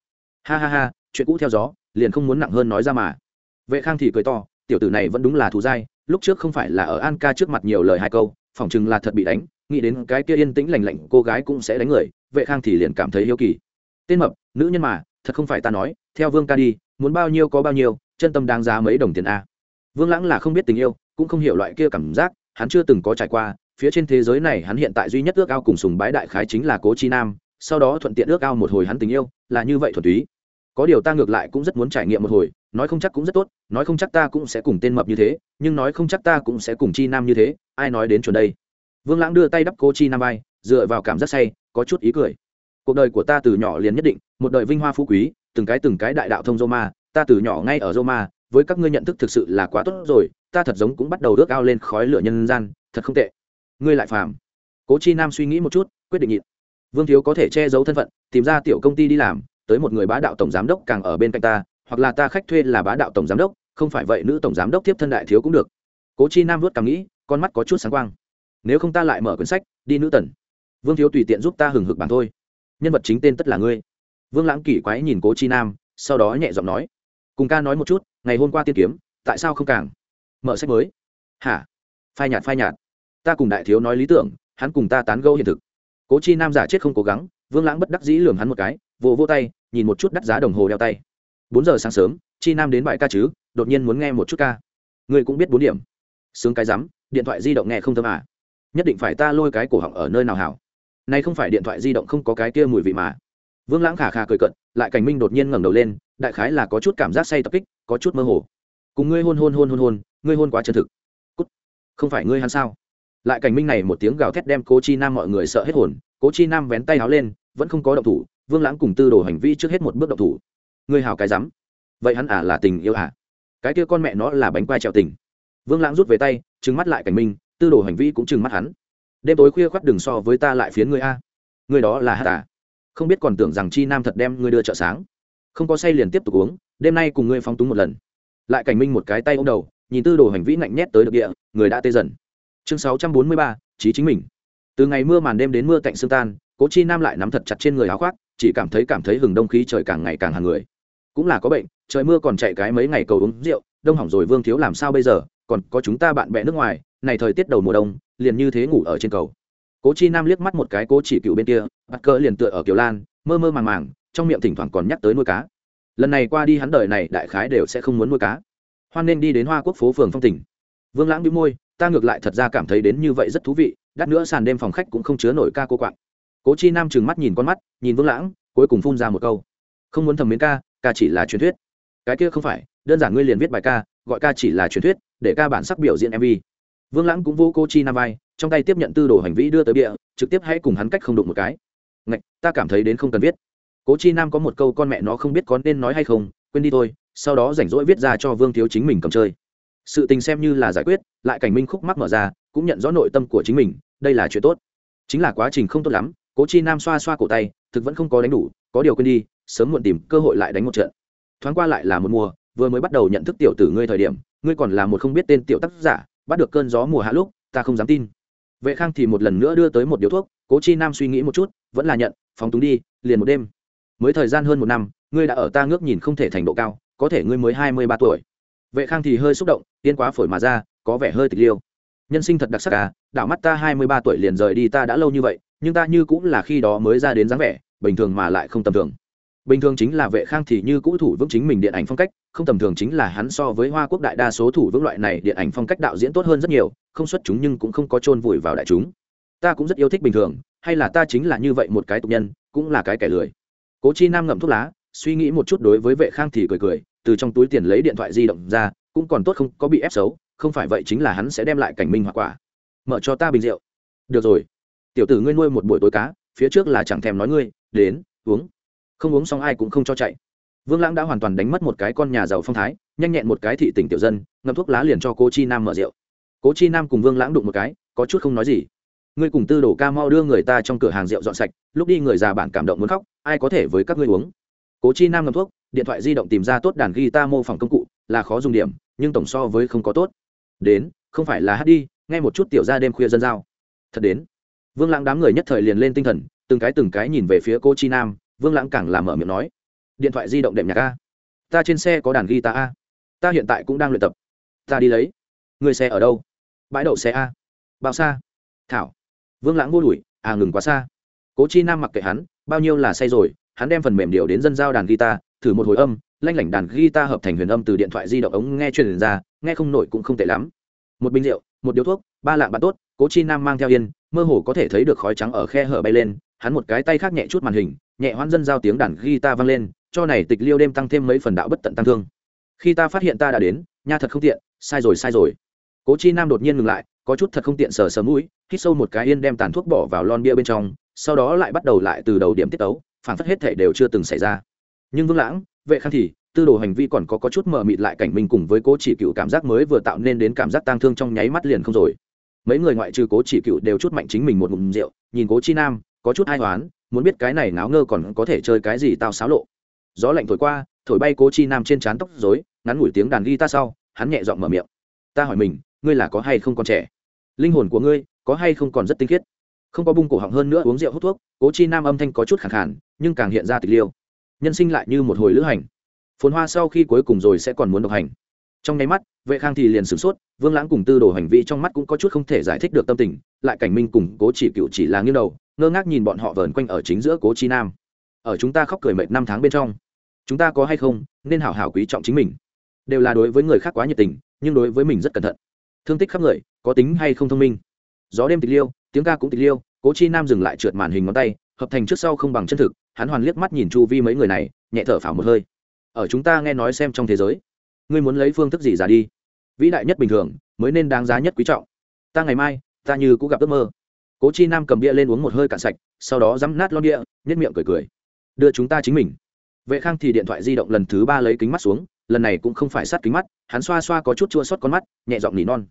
Ha ha ha, chuyện cũ theo gió, liền không muốn nặng hơn nói ra mà. Vệ khang thì cười to, tiểu tử này vẫn đúng là thù dai lúc trước không phải là ở an ca trước mặt nhiều lời hai câu, phỏng chừng là thật bị đánh, nghĩ đến cái kia yên tĩnh lành lạnh, cô gái cũng sẽ đánh người, vệ khang thì liền cảm thấy yêu kỳ. Tên mập, nữ nhân mà, thật không phải ta nói, theo vương ca đi, muốn bao nhiêu có bao nhiêu, chân tâm đáng giá mấy đồng tiền a. Vương lãng là không biết tình yêu, cũng không hiểu loại kia cảm giác, hắn chưa từng có trải qua, phía trên thế giới này hắn hiện tại duy nhất ước ao cùng sùng bái đại khái chính là cố chi nam, sau đó thuận tiện ước ao một hồi hắn tình yêu, là như vậy thuần túy. Có điều ta ngược lại cũng rất muốn trải nghiệm một hồi nói không chắc cũng rất tốt, nói không chắc ta cũng sẽ cùng tên mập như thế, nhưng nói không chắc ta cũng sẽ cùng chi nam như thế, ai nói đến chuẩn đây? Vương lãng đưa tay đắp cô chi nam vai, dựa vào cảm giác say, có chút ý cười. Cuộc đời của ta từ nhỏ liền nhất định, một đời vinh hoa phú quý, từng cái từng cái đại đạo thông roma ta từ nhỏ ngay ở roma với các ngươi nhận thức thực sự là quá tốt rồi, ta thật giống cũng bắt đầu ước ao lên khói lửa nhân gian, thật không tệ. Ngươi lại phàm. Cố chi nam suy nghĩ một chút, quyết định nhịn. Vương thiếu có thể che giấu thân phận, tìm ra tiểu công ty đi làm, tới một người bá đạo tổng giám đốc càng ở bên cạnh ta hoặc là ta khách thuê là bá đạo tổng giám đốc, không phải vậy nữ tổng giám đốc tiếp thân đại thiếu cũng được. Cố chi nam vớt cảm nghĩ, con mắt có chút sáng quang. Nếu không ta lại mở quyển sách, đi nữ tần. Vương thiếu tùy tiện giúp ta hừng hực bản thôi. Nhân vật chính tên tất là ngươi. Vương lãng kỳ quái nhìn cố chi nam, sau đó nhẹ giọng nói, cùng ca nói một chút, ngày hôm qua tiên kiếm, tại sao không càng? Mở sách mới. Hả? Phai nhạt phai nhạt. Ta cùng đại thiếu nói lý tưởng, hắn cùng ta tán gẫu hiện thực. Cố chi nam giả chết không cố gắng, vương lãng bất đắc dĩ lường hắn một cái, vỗ vô tay, nhìn một chút đắt giá đồng hồ đeo tay bốn giờ sáng sớm, chi nam đến bãi ca chứ, đột nhiên muốn nghe một chút ca. Ngươi cũng biết bốn điểm. Sướng cái rắm, điện thoại di động nghe không thơm à. Nhất định phải ta lôi cái cổ họng ở nơi nào hảo. Nay không phải điện thoại di động không có cái kia mùi vị mà. Vương lãng khả khả cười cận, lại cảnh minh đột nhiên ngẩng đầu lên, đại khái là có chút cảm giác say tập kích, có chút mơ hồ. Cùng ngươi hôn hôn hôn hôn hôn, ngươi hôn quá chân thực. Cút. không phải ngươi hắn sao? Lại cảnh minh này một tiếng gào thét đem cố chi nam mọi người sợ hết hồn, cố chi nam vén tay áo lên, vẫn không có động thủ, vương lãng cùng tư đồ hành vi trước hết một bước động thủ ngươi hào cái rắm. Vậy hắn à là tình yêu à? Cái kia con mẹ nó là bánh quai trèo tình. Vương lãng rút về tay, trừng mắt lại cảnh minh tư đồ hành vi cũng trừng mắt hắn. Đêm tối khuya khoắt đừng so với ta lại phiến ngươi a. Ngươi đó là hát à? Không biết còn tưởng rằng chi nam thật đem ngươi đưa chợ sáng. Không có say liền tiếp tục uống, đêm nay cùng ngươi phóng túng một lần. Lại cảnh minh một cái tay ô m đầu, nhìn tư đồ hành vĩ ngạnh nhét tới được địa, người đã tê dần. Chương sáu trăm bốn mươi ba trí chính mình. Từ ngày mưa màn đêm đến mưa cạnh sương tan, cố chi nam lại nắm thật chặt trên người áo khoác, chỉ cảm thấy cảm thấy hừng đông khí trời càng ngày càng hàng người cũng là có bệnh, trời mưa còn chạy cái mấy ngày cầu uống rượu, đông hỏng rồi vương thiếu làm sao bây giờ? Còn có chúng ta bạn bè nước ngoài, này thời tiết đầu mùa đông, liền như thế ngủ ở trên cầu. Cố chi nam liếc mắt một cái cố chỉ cựu bên kia, bắt cỡ liền tựa ở kiều lan, mơ mơ màng màng, trong miệng thỉnh thoảng còn nhắc tới nuôi cá. Lần này qua đi hắn đời này đại khái đều sẽ không muốn nuôi cá. Hoan nên đi đến hoa quốc phố phường phong tỉnh. Vương lãng đĩu môi, ta ngược lại thật ra cảm thấy đến như vậy rất thú vị, đắt nữa sàn đêm phòng khách cũng không chứa nổi ca cô quạng. Cố chi nam trừng mắt nhìn con mắt, nhìn vương lãng, cuối cùng phun ra một câu. Không muốn thầm mến ca ca chỉ là truyền thuyết. Cái kia không phải, đơn giản ngươi liền viết bài ca, gọi ca chỉ là truyền thuyết, để ca bản sắc biểu diễn mv vương lãng cũng vô cô chi nam vai, trong tay tiếp nhận tư đồ hành vi đưa tới địa trực tiếp hãy cùng hắn cách không đụng một cái. Ngạch, ta cảm thấy đến không cần viết. Cố chi nam có một câu con mẹ nó không biết có nên nói hay không, quên đi thôi, sau đó rảnh rỗi viết ra cho vương thiếu chính mình cầm chơi. Sự tình xem như là giải quyết, lại cảnh minh khúc mắc mở ra, cũng nhận rõ nội tâm của chính mình, đây là chuyện tốt. Chính là quá trình không tốt lắm, cố chi nam xoa xoa cổ tay, thực vẫn không có đánh đủ có điều quên đi, sớm muộn tìm cơ hội lại đánh một trận. Thoáng qua lại là một mùa, vừa mới bắt đầu nhận thức tiểu tử ngươi thời điểm, ngươi còn là một không biết tên tiểu tác giả, bắt được cơn gió mùa hạ lúc, ta không dám tin. Vệ khang thì một lần nữa đưa tới một điếu thuốc, cố chi nam suy nghĩ một chút, vẫn là nhận, phóng túng đi, liền một đêm. Mới thời gian hơn một năm, ngươi đã ở ta ngước nhìn không thể thành độ cao, có thể ngươi mới hai mươi ba tuổi. Vệ khang thì hơi xúc động, tiên quá phổi mà ra, có vẻ hơi tịch liêu. Nhân sinh thật đặc sắc à đảo mắt ta hai mươi ba tuổi liền rời đi ta đã lâu như vậy, nhưng ta như cũng là khi đó mới ra đến dáng vẻ bình thường mà lại không tầm thường. Bình thường chính là vệ khang thì như cũ thủ vững chính mình điện ảnh phong cách, không tầm thường chính là hắn so với hoa quốc đại đa số thủ vững loại này điện ảnh phong cách đạo diễn tốt hơn rất nhiều, không xuất chúng nhưng cũng không có chôn vùi vào đại chúng. Ta cũng rất yêu thích bình thường, hay là ta chính là như vậy một cái tục nhân, cũng là cái kẻ lười. Cố chi nam ngậm thuốc lá, suy nghĩ một chút đối với vệ khang thì cười cười, từ trong túi tiền lấy điện thoại di động ra, cũng còn tốt không có bị ép xấu, không phải vậy chính là hắn sẽ đem lại cảnh minh hoa quả. Mở cho ta bình rượu. Được rồi. Tiểu tử ngươi nuôi một buổi tối cá, phía trước là chẳng thèm nói ngươi đến, uống. Không uống xong ai cũng không cho chạy. Vương lãng đã hoàn toàn đánh mất một cái con nhà giàu phong thái, nhanh nhẹn một cái thị tỉnh tiểu dân ngâm thuốc lá liền cho cô chi nam mở rượu. Cố chi nam cùng vương lãng đụng một cái, có chút không nói gì. Ngươi cùng tư đồ ca mau đưa người ta trong cửa hàng rượu dọn sạch, lúc đi người già bản cảm động muốn khóc, ai có thể với các ngươi uống? Cố chi nam ngâm thuốc, điện thoại di động tìm ra tốt đàn guitar mô phỏng công cụ, là khó dùng điểm, nhưng tổng so với không có tốt. Đến, không phải là hát đi, nghe một chút tiểu ra đêm khuya dân giao. Thật đến. Vương lãng đám người nhất thời liền lên tinh thần từng cái từng cái nhìn về phía cô chi nam, vương lãng càng làm mở miệng nói, điện thoại di động đệm nhạc a. Ta trên xe có đàn guitar a. Ta hiện tại cũng đang luyện tập. Ta đi lấy. Người xe ở đâu? Bãi đậu xe a. Bao xa? Thảo. Vương lãng vô đuổi à ngừng quá xa. Cố chi nam mặc kệ hắn, bao nhiêu là say rồi. Hắn đem phần mềm điều đến dân giao đàn guitar, thử một hồi âm, lanh lảnh đàn guitar hợp thành huyền âm từ điện thoại di động ống nghe truyền ra, nghe không nổi cũng không tệ lắm. Một bình rượu, một điếu thuốc, ba lạng bạn tốt cố chi nam mang theo yên mơ hồ có thể thấy được khói trắng ở khe hở bay lên hắn một cái tay khác nhẹ chút màn hình nhẹ hoan dân giao tiếng đàn guitar vang lên cho này tịch liêu đêm tăng thêm mấy phần đạo bất tận tăng thương. Khi ta phát hiện ta đã đến nha thật không tiện sai rồi sai rồi. Cố chi nam đột nhiên ngừng lại có chút thật không tiện sờ sờ mũi hít sâu một cái yên đem tàn thuốc bỏ vào lon bia bên trong sau đó lại bắt đầu lại từ đầu điểm tiết tấu phản phất hết thể đều chưa từng xảy ra. Nhưng vương lãng vệ khang thì tư đồ hành vi còn có, có chút mờ mịt lại cảnh mình cùng với cố chỉ cựu cảm giác mới vừa tạo nên đến cảm giác tang thương trong nháy mắt liền không rồi mấy người ngoại trừ cố chỉ cựu đều chút mạnh chính mình một ngụm rượu nhìn cố chi nam có chút ai oán, muốn biết cái này náo ngơ còn có thể chơi cái gì tao xáo lộ. Gió lạnh thổi qua thổi bay cố chi nam trên trán tóc rối ngắn ngủi tiếng đàn ghi ta sau hắn nhẹ giọng mở miệng. Ta hỏi mình ngươi là có hay không còn trẻ? Linh hồn của ngươi có hay không còn rất tinh khiết? Không có bung cổ họng hơn nữa uống rượu hút thuốc cố chi nam âm thanh có chút khẳng khản nhưng càng hiện ra tịch liêu. Nhân sinh lại như một hồi lữ hành. Phồn hoa sau khi cuối cùng rồi sẽ còn muốn độc hành trong nháy mắt, vệ khang thì liền sửng sốt, vương lãng cùng tư đồ hành vi trong mắt cũng có chút không thể giải thích được tâm tình, lại cảnh minh cùng cố chỉ cựu chỉ là nghiêng đầu, ngơ ngác nhìn bọn họ vờn quanh ở chính giữa cố chi nam. Ở chúng ta khóc cười mệt năm tháng bên trong, chúng ta có hay không, nên hảo hảo quý trọng chính mình. Đều là đối với người khác quá nhiệt tình, nhưng đối với mình rất cẩn thận. Thương tích khắp người, có tính hay không thông minh. Gió đêm tịch liêu, tiếng ca cũng tịch liêu, cố chi nam dừng lại trượt màn hình ngón tay, hợp thành trước sau không bằng chân thực, hắn hoàn liếc mắt nhìn chu vi mấy người này, nhẹ thở phào một hơi. Ở chúng ta nghe nói xem trong thế giới ngươi muốn lấy phương thức gì giả đi? Vĩ đại nhất bình thường, mới nên đáng giá nhất quý trọng. Ta ngày mai, ta như cũng gặp ước mơ. Cố chi nam cầm bia lên uống một hơi cạn sạch, sau đó dắm nát lon bia nhất miệng cười cười. Đưa chúng ta chính mình. Vệ khang thì điện thoại di động lần thứ ba lấy kính mắt xuống, lần này cũng không phải sát kính mắt, hắn xoa xoa có chút chua xót con mắt, nhẹ giọng nỉ non.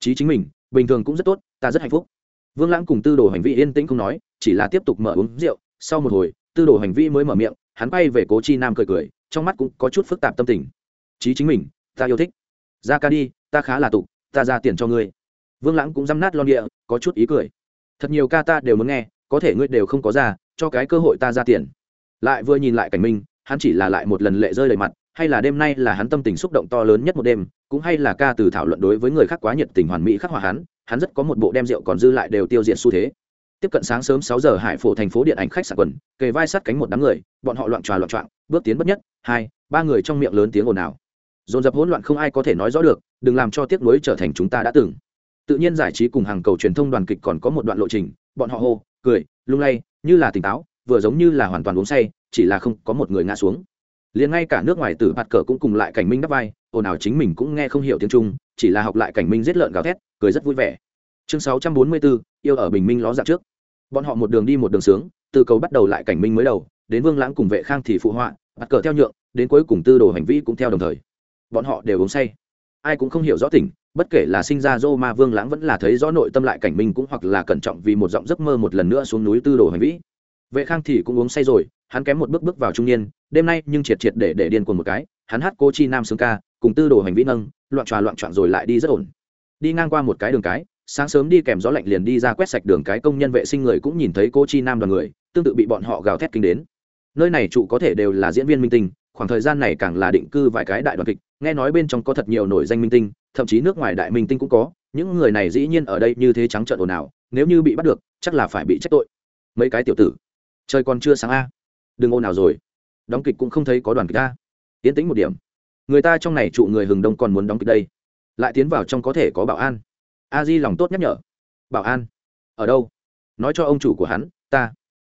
Chí chính mình, bình thường cũng rất tốt, ta rất hạnh phúc. Vương lãng cùng tư đồ hành vi yên tĩnh không nói, chỉ là tiếp tục mở uống rượu. Sau một hồi, tư đồ hành vi mới mở miệng, hắn bay về cố chi nam cười cười, trong mắt cũng có chút phức tạp tâm tình chí chính mình, ta yêu thích. Ra ca đi, ta khá là tục, ta ra tiền cho ngươi. Vương lãng cũng dăm nát lon địa, có chút ý cười. Thật nhiều ca ta đều muốn nghe, có thể ngươi đều không có ra, cho cái cơ hội ta ra tiền. Lại vừa nhìn lại cảnh minh hắn chỉ là lại một lần lệ rơi đầy mặt, hay là đêm nay là hắn tâm tình xúc động to lớn nhất một đêm, cũng hay là ca từ thảo luận đối với người khác quá nhiệt tình hoàn mỹ khắc họa hắn hắn rất có một bộ đem rượu còn dư lại đều tiêu diệt xu thế. Tiếp cận sáng sớm sáu giờ hải phổ thành phố điện ảnh khách sạn quần, kề vai sát cánh một đám người, bọn họ loạn tròa loạn trọng bước tiến bất nhất, hai, ba người trong miệng lớn tiếng ồn ào dồn dập hỗn loạn không ai có thể nói rõ được, đừng làm cho tiếc nuối trở thành chúng ta đã từng. Tự nhiên giải trí cùng hàng cầu truyền thông đoàn kịch còn có một đoạn lộ trình, bọn họ hô, cười, lung lay, như là tỉnh táo, vừa giống như là hoàn toàn uống say, chỉ là không có một người ngã xuống. Liền ngay cả nước ngoài tử bạt cờ cũng cùng lại cảnh minh đắp vai, ồn ào chính mình cũng nghe không hiểu tiếng trung, chỉ là học lại cảnh minh giết lợn gào thét, cười rất vui vẻ. Chương sáu trăm bốn mươi bốn yêu ở bình minh ló dạng trước. Bọn họ một đường đi một đường sướng, từ cầu bắt đầu lại cảnh minh mới đầu, đến vương lãng cùng vệ khang thì phụ họa mặt cờ theo nhượng, đến cuối cùng tư đồ hành vi cũng theo đồng thời bọn họ đều uống say. Ai cũng không hiểu rõ tỉnh bất kể là sinh ra dô ma vương lãng vẫn là thấy rõ nội tâm lại cảnh minh cũng hoặc là cẩn trọng vì một giọng giấc mơ một lần nữa xuống núi tư đồ hành vĩ. Vệ khang thì cũng uống say rồi, hắn kém một bước bước vào trung niên, đêm nay nhưng triệt triệt để để điên cuồng một cái, hắn hát cô chi nam xương ca, cùng tư đồ hành vĩ nâng, loạn tròa loạn trọn rồi lại đi rất ổn. Đi ngang qua một cái đường cái, sáng sớm đi kèm gió lạnh liền đi ra quét sạch đường cái công nhân vệ sinh người cũng nhìn thấy cô chi nam đoàn người, tương tự bị bọn họ gào thét kinh đến. Nơi này trụ có thể đều là diễn viên minh tinh khoảng thời gian này càng là định cư vài cái đại đoàn kịch, nghe nói bên trong có thật nhiều nổi danh minh tinh, thậm chí nước ngoài đại minh tinh cũng có, những người này dĩ nhiên ở đây như thế trắng trợn ồn ào, nếu như bị bắt được, chắc là phải bị trách tội. Mấy cái tiểu tử, trời còn chưa sáng a, đừng ồn ào rồi. Đóng kịch cũng không thấy có đoàn kịch a. Tiến tính một điểm. Người ta trong này trụ người hừng đông còn muốn đóng kịch đây. Lại tiến vào trong có thể có bảo an. A di lòng tốt nhắc nhở. Bảo an, ở đâu? Nói cho ông chủ của hắn, ta.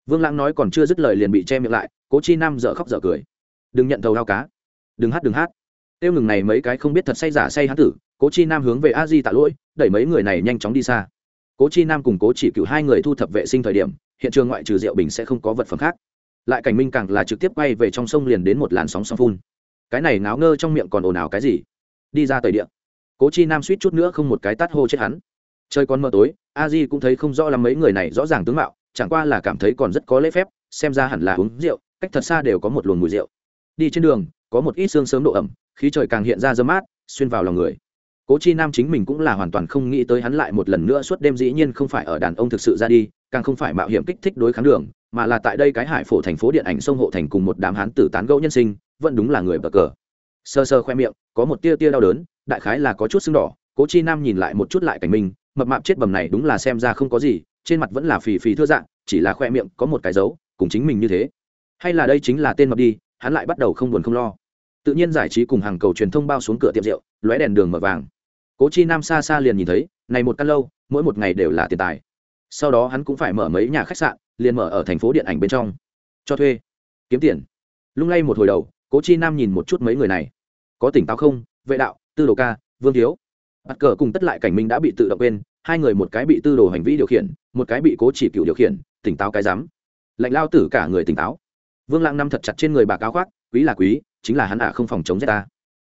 Vương lãng nói còn chưa dứt lời liền bị che miệng lại, cố chi nam dở khóc dở cười đừng nhận thầu đao cá. Đừng hát đừng hát. Tiêu ngừng này mấy cái không biết thật say giả say hán tử, cố chi nam hướng về a di tạ lỗi, đẩy mấy người này nhanh chóng đi xa. Cố chi nam cùng cố chỉ cựu hai người thu thập vệ sinh thời điểm, hiện trường ngoại trừ rượu bình sẽ không có vật phẩm khác. Lại cảnh minh càng là trực tiếp quay về trong sông liền đến một làn sóng sóng phun. Cái này ngáo ngơ trong miệng còn ồn ào cái gì? Đi ra tời điện cố chi nam suýt chút nữa không một cái tát hô chết hắn. Trời còn mờ tối, a di cũng thấy không rõ lắm mấy người này rõ ràng tướng mạo, chẳng qua là cảm thấy còn rất có lễ phép, xem ra hẳn là uống rượu, cách thật xa đều có một luồng mùi rượu đi trên đường, có một ít sương sớm độ ẩm, khí trời càng hiện ra dơ mát, xuyên vào lòng người. Cố chi nam chính mình cũng là hoàn toàn không nghĩ tới hắn lại một lần nữa suốt đêm dĩ nhiên không phải ở đàn ông thực sự ra đi, càng không phải mạo hiểm kích thích đối kháng đường, mà là tại đây cái hải phổ thành phố điện ảnh sông hộ thành cùng một đám hán tử tán gẫu nhân sinh, vẫn đúng là người bờ cờ. Sơ sơ khoe miệng, có một tia tia đau đớn, đại khái là có chút sưng đỏ, cố chi nam nhìn lại một chút lại cảnh mình, mập mạp chết bầm này đúng là xem ra không có gì, trên mặt vẫn là phì phì thưa dạng, chỉ là khoe miệng có một cái dấu, cùng chính mình như thế. Hay là đây chính là tên mập đi hắn lại bắt đầu không buồn không lo. Tự nhiên giải trí cùng hàng cầu truyền thông bao xuống cửa tiệm rượu, lóe đèn đường mở vàng. Cố chi nam xa xa liền nhìn thấy, này một căn lâu, mỗi một ngày đều là tiền tài. Sau đó hắn cũng phải mở mấy nhà khách sạn, liền mở ở thành phố điện ảnh bên trong. Cho thuê. Kiếm tiền. Lung lay một hồi đầu, cố chi nam nhìn một chút mấy người này. Có tỉnh táo không? Vệ đạo, tư đồ ca, vương thiếu bắt cờ cùng tất lại cảnh minh đã bị tự động quên, hai người một cái bị tư đồ hành vi điều khiển, một cái bị cố chỉ cựu điều khiển, tỉnh táo cái dám lạnh lao tử cả người tỉnh táo vương lãng nằm thật chặt trên người bà cáo khoác, quý là quý, chính là hắn ả không phòng chống rét ta.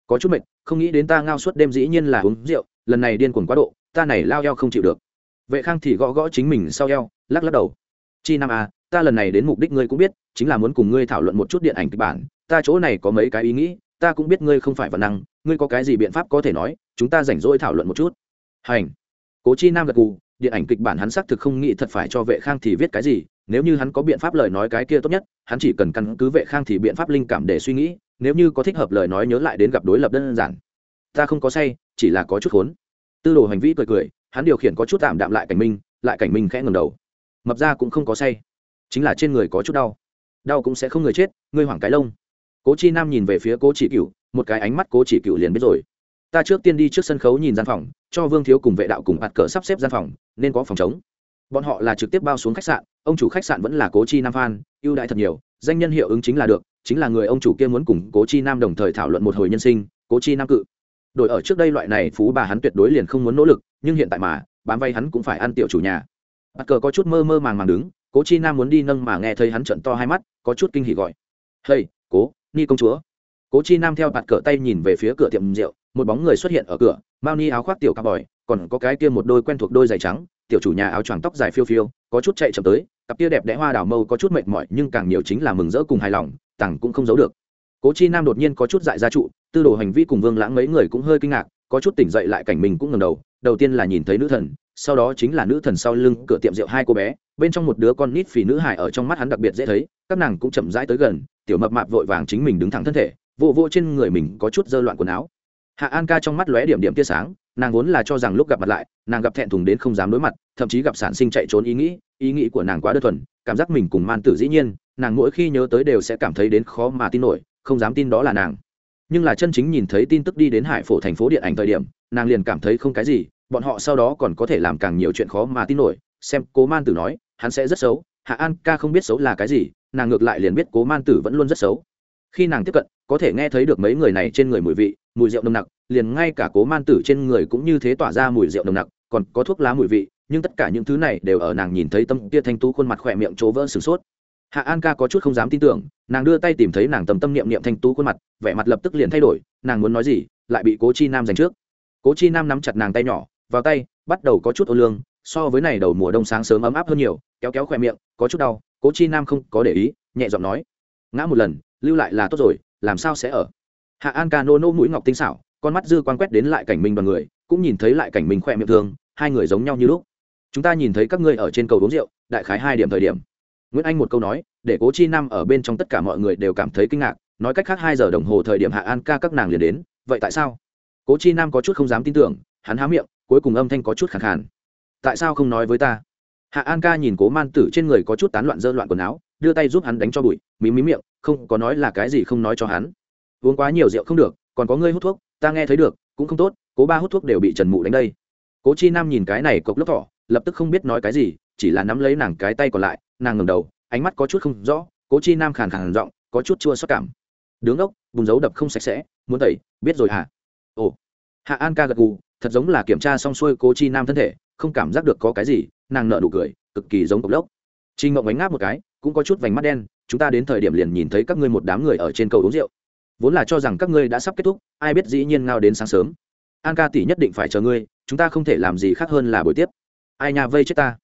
Có chút mệt, không nghĩ đến ta ngao suốt đêm dĩ nhiên là uống rượu, lần này điên cuồng quá độ, ta này lao eo không chịu được. Vệ khang thì gõ gõ chính mình sau eo, lắc lắc đầu. Chi nam a ta lần này đến mục đích ngươi cũng biết, chính là muốn cùng ngươi thảo luận một chút điện ảnh kịch bản. Ta chỗ này có mấy cái ý nghĩ, ta cũng biết ngươi không phải văn năng, ngươi có cái gì biện pháp có thể nói, chúng ta rảnh rỗi thảo luận một chút. Hành. Cố chi nam gật gù, điện ảnh kịch bản hắn xác thực không nghĩ thật phải cho vệ khang thì viết cái gì nếu như hắn có biện pháp lời nói cái kia tốt nhất, hắn chỉ cần căn cứ vệ khang thì biện pháp linh cảm để suy nghĩ, nếu như có thích hợp lời nói nhớ lại đến gặp đối lập đơn giản. Ta không có say, chỉ là có chút khốn. Tư đồ hành vi cười cười, hắn điều khiển có chút tạm đạm lại cảnh minh, lại cảnh minh khẽ ngầm đầu. Mập ra cũng không có say. Chính là trên người có chút đau. Đau cũng sẽ không người chết, ngươi hoảng cái lông. Cố chi nam nhìn về phía cố chỉ cựu một cái ánh mắt cố chỉ cựu liền biết rồi. Ta trước tiên đi trước sân khấu nhìn gian phòng, cho vương thiếu cùng vệ đạo cùng hạt cờ sắp xếp gian phòng, nên có phòng chống bọn họ là trực tiếp bao xuống khách sạn ông chủ khách sạn vẫn là cố chi nam phan ưu đãi thật nhiều, danh nhân hiệu ứng chính là được, chính là người ông chủ kia muốn cùng cố chi nam đồng thời thảo luận một hồi nhân sinh, cố chi nam cự. Đổi ở trước đây loại này phú bà hắn tuyệt đối liền không muốn nỗ lực, nhưng hiện tại mà, bám vay hắn cũng phải ăn tiểu chủ nhà. Bắt cờ có chút mơ mơ màng màng đứng, cố chi nam muốn đi nâng mà nghe thấy hắn trận to hai mắt, có chút kinh hỉ gọi. Hey, cố, ni công chúa. Cố chi nam theo bạt cờ tay nhìn về phía cửa tiệm rượu, một bóng người xuất hiện ở cửa mao ni áo khoác tiểu cà bòi còn có cái kia một đôi quen thuộc đôi giày trắng, tiểu chủ nhà áo choàng tóc dài phiêu phiêu, có chút chạy chậm tới, cặp kia đẹp đẽ hoa đào mâu có chút mệt mỏi, nhưng càng nhiều chính là mừng rỡ cùng hài lòng tằng cũng không giấu được. Cố chi nam đột nhiên có chút dại ra trụ, tư đồ hành vi cùng vương lãng mấy người cũng hơi kinh ngạc, có chút tỉnh dậy lại cảnh mình cũng ngầm đầu đầu tiên là nhìn thấy nữ thần, sau đó chính là nữ thần sau lưng cửa tiệm rượu hai cô bé, bên trong một đứa con nít phì nữ hải ở trong mắt hắn đặc biệt dễ thấy, các nàng cũng chậm rãi tới gần, tiểu mập mạp vội vàng chính mình đứng thẳng thân thể, vô vô trên người mình có chút dơ loạn quần áo. Hạ an ca trong mắt lóe điểm điểm tia sáng nàng vốn là cho rằng lúc gặp mặt lại, nàng gặp thẹn thùng đến không dám đối mặt, thậm chí gặp sản sinh chạy trốn ý nghĩ ý nghĩ của nàng quá đơn thuần, cảm giác mình cùng man tử dĩ nhiên, nàng mỗi khi nhớ tới đều sẽ cảm thấy đến khó mà tin nổi, không dám tin đó là nàng. Nhưng là chân chính nhìn thấy tin tức đi đến hải phổ thành phố điện ảnh thời điểm, nàng liền cảm thấy không cái gì, bọn họ sau đó còn có thể làm càng nhiều chuyện khó mà tin nổi. Xem, cố man tử nói, hắn sẽ rất xấu, hạ an ca không biết xấu là cái gì, nàng ngược lại liền biết cố man tử vẫn luôn rất xấu. Khi nàng tiếp cận, có thể nghe thấy được mấy người này trên người mùi vị, mùi rượu nồng nặc liền ngay cả cố man tử trên người cũng như thế tỏa ra mùi rượu nồng nặc, còn có thuốc lá mùi vị, nhưng tất cả những thứ này đều ở nàng nhìn thấy tâm tia thanh tú khuôn mặt khỏe miệng chỗ vỡ sửng sốt. Hạ an ca có chút không dám tin tưởng, nàng đưa tay tìm thấy nàng tầm tâm niệm niệm thanh tú khuôn mặt, vẻ mặt lập tức liền thay đổi, nàng muốn nói gì, lại bị cố chi nam giành trước. Cố chi nam nắm chặt nàng tay nhỏ, vào tay, bắt đầu có chút ô lương, so với này đầu mùa đông sáng sớm ấm áp hơn nhiều, kéo kéo khỏe miệng, có chút đau, cố chi nam không có để ý, nhẹ giọng nói, ngã một lần, lưu lại là tốt rồi, làm sao sẽ ở? Hạ an ca nô nô mũi ngọc tinh xảo con mắt dư quan quét đến lại cảnh minh đoàn người, cũng nhìn thấy lại cảnh minh khỏe miệng thương, hai người giống nhau như lúc. Chúng ta nhìn thấy các ngươi ở trên cầu uống rượu, đại khái hai điểm thời điểm. Nguyễn anh một câu nói, để cố chi nam ở bên trong tất cả mọi người đều cảm thấy kinh ngạc, nói cách khác hai giờ đồng hồ thời điểm hạ an ca các nàng liền đến, vậy tại sao? Cố chi nam có chút không dám tin tưởng, hắn há miệng, cuối cùng âm thanh có chút khẳng khàn. Tại sao không nói với ta? Hạ an ca nhìn cố man tử trên người có chút tán loạn dơ loạn quần áo, đưa tay giúp hắn đánh cho bụi, mí mí miệng, không, có nói là cái gì không nói cho hắn. Uống quá nhiều rượu không được, còn có ngươi hút thuốc ta nghe thấy được, cũng không tốt, cố ba hút thuốc đều bị trần mụ đánh đây. Cố chi nam nhìn cái này cộc lốc thỏ, lập tức không biết nói cái gì, chỉ là nắm lấy nàng cái tay còn lại, nàng ngầm đầu, ánh mắt có chút không rõ, cố chi nam khàn khàn giọng, có chút chua xót cảm. Đứng ốc, bùn dấu đập không sạch sẽ, muốn tẩy, biết rồi hả? Ồ. Hạ an ca gật gù, thật giống là kiểm tra xong xuôi cố chi nam thân thể, không cảm giác được có cái gì, nàng nợ nụ cười, cực kỳ giống cộc lốc. Chi ngộng ánh ngáp một cái, cũng có chút vành mắt đen, chúng ta đến thời điểm liền nhìn thấy các ngươi một đám người ở trên cầu uống rượu vốn là cho rằng các ngươi đã sắp kết thúc, ai biết dĩ nhiên ngao đến sáng sớm. An ca tỷ nhất định phải chờ ngươi, chúng ta không thể làm gì khác hơn là buổi tiếp. Ai nhà vây chết ta?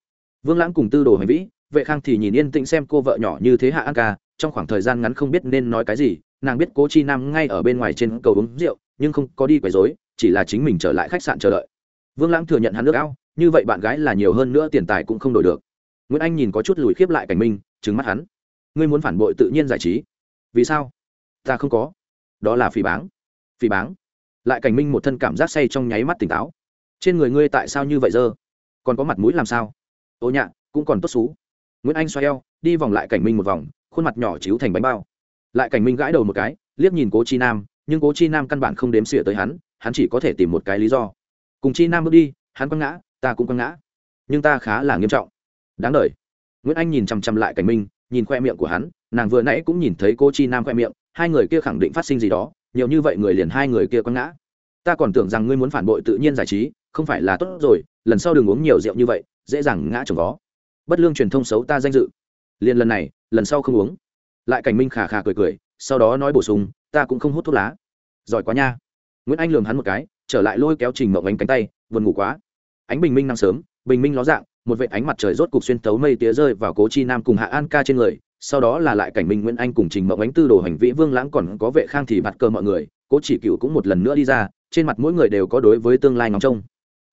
Vương lãng cùng tư đồ hành vĩ, vệ khang thì nhìn yên tĩnh xem cô vợ nhỏ như thế hạ an ca, trong khoảng thời gian ngắn không biết nên nói cái gì, nàng biết cố chi nam ngay ở bên ngoài trên cầu uống rượu, nhưng không có đi quấy rối, chỉ là chính mình trở lại khách sạn chờ đợi. Vương lãng thừa nhận hắn nước ao, như vậy bạn gái là nhiều hơn nữa tiền tài cũng không đổi được. Nguyễn anh nhìn có chút lùi khiếp lại cảnh minh trứng mắt hắn. Ngươi muốn phản bội tự nhiên giải trí. Vì sao? Ta không có đó là phỉ báng. Phỉ báng? Lại cảnh minh một thân cảm giác say trong nháy mắt tỉnh táo. Trên người ngươi tại sao như vậy dơ? Còn có mặt mũi làm sao? Ô nhạ, cũng còn tốt xú. Nguyễn anh xoay eo, đi vòng lại cảnh minh một vòng, khuôn mặt nhỏ chiếu thành bánh bao. Lại cảnh minh gãi đầu một cái, liếc nhìn cố chi nam, nhưng cố chi nam căn bản không đếm xỉa tới hắn hắn chỉ có thể tìm một cái lý do. Cùng chi nam bước đi, hắn quăng ngã, ta cũng quăng ngã. Nhưng ta khá là nghiêm trọng. Đáng đ nguyễn anh nhìn chằm chằm lại cảnh minh, nhìn khoe miệng của hắn, nàng vừa nãy cũng nhìn thấy cô chi nam khoe miệng hai người kia khẳng định phát sinh gì đó, nhiều như vậy người liền hai người kia quăng ngã. Ta còn tưởng rằng ngươi muốn phản bội tự nhiên giải trí, không phải là tốt rồi, lần sau đừng uống nhiều rượu như vậy, dễ dàng ngã chồng vó bất lương truyền thông xấu ta danh dự. Liền lần này, lần sau không uống. Lại cảnh minh khà khà cười cười, sau đó nói bổ sung, ta cũng không hút thuốc lá. Giỏi quá nha. Nguyễn anh lường hắn một cái, trở lại lôi kéo trình mộng ánh cánh tay vườn ngủ quá. Ánh bình minh năng sớm, bình minh ló dạng, một vệ ánh mặt trời rốt cục xuyên tấu mây tía rơi vào cố chi nam cùng hạ an ca trên người sau đó là lại cảnh minh nguyễn anh cùng trình mộng ánh tư đồ hành vĩ vương lãng còn có vệ khang thì bạt cơ mọi người cố chỉ cựu cũng một lần nữa đi ra trên mặt mỗi người đều có đối với tương lai ngóng trông.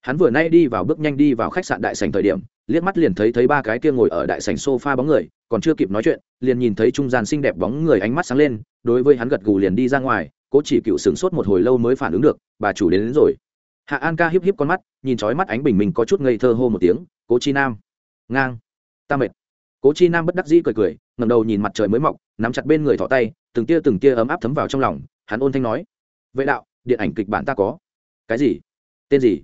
Hắn vừa nay đi vào bước nhanh đi vào khách sạn đại sành thời điểm liếc mắt liền thấy thấy ba cái kia ngồi ở đại sành sofa bóng người còn chưa kịp nói chuyện liền nhìn thấy trung gian xinh đẹp bóng người ánh mắt sáng lên đối với hắn gật gù liền đi ra ngoài cố chỉ cựu sửng sốt một hồi lâu mới phản ứng được bà chủ đến, đến rồi. Hạ an ca híp híp con mắt nhìn trói mắt ánh bình minh có chút ngây thơ hô một tiếng cố chi nam. Ngang. Ta mệt. Cố chi nam bất đắc dĩ cười cười ngầm đầu nhìn mặt trời mới mọc, nắm chặt bên người thỏ tay, từng tia từng tia ấm áp thấm vào trong lòng, hắn ôn thanh nói, vệ đạo, điện ảnh kịch bản ta có. Cái gì? Tên gì?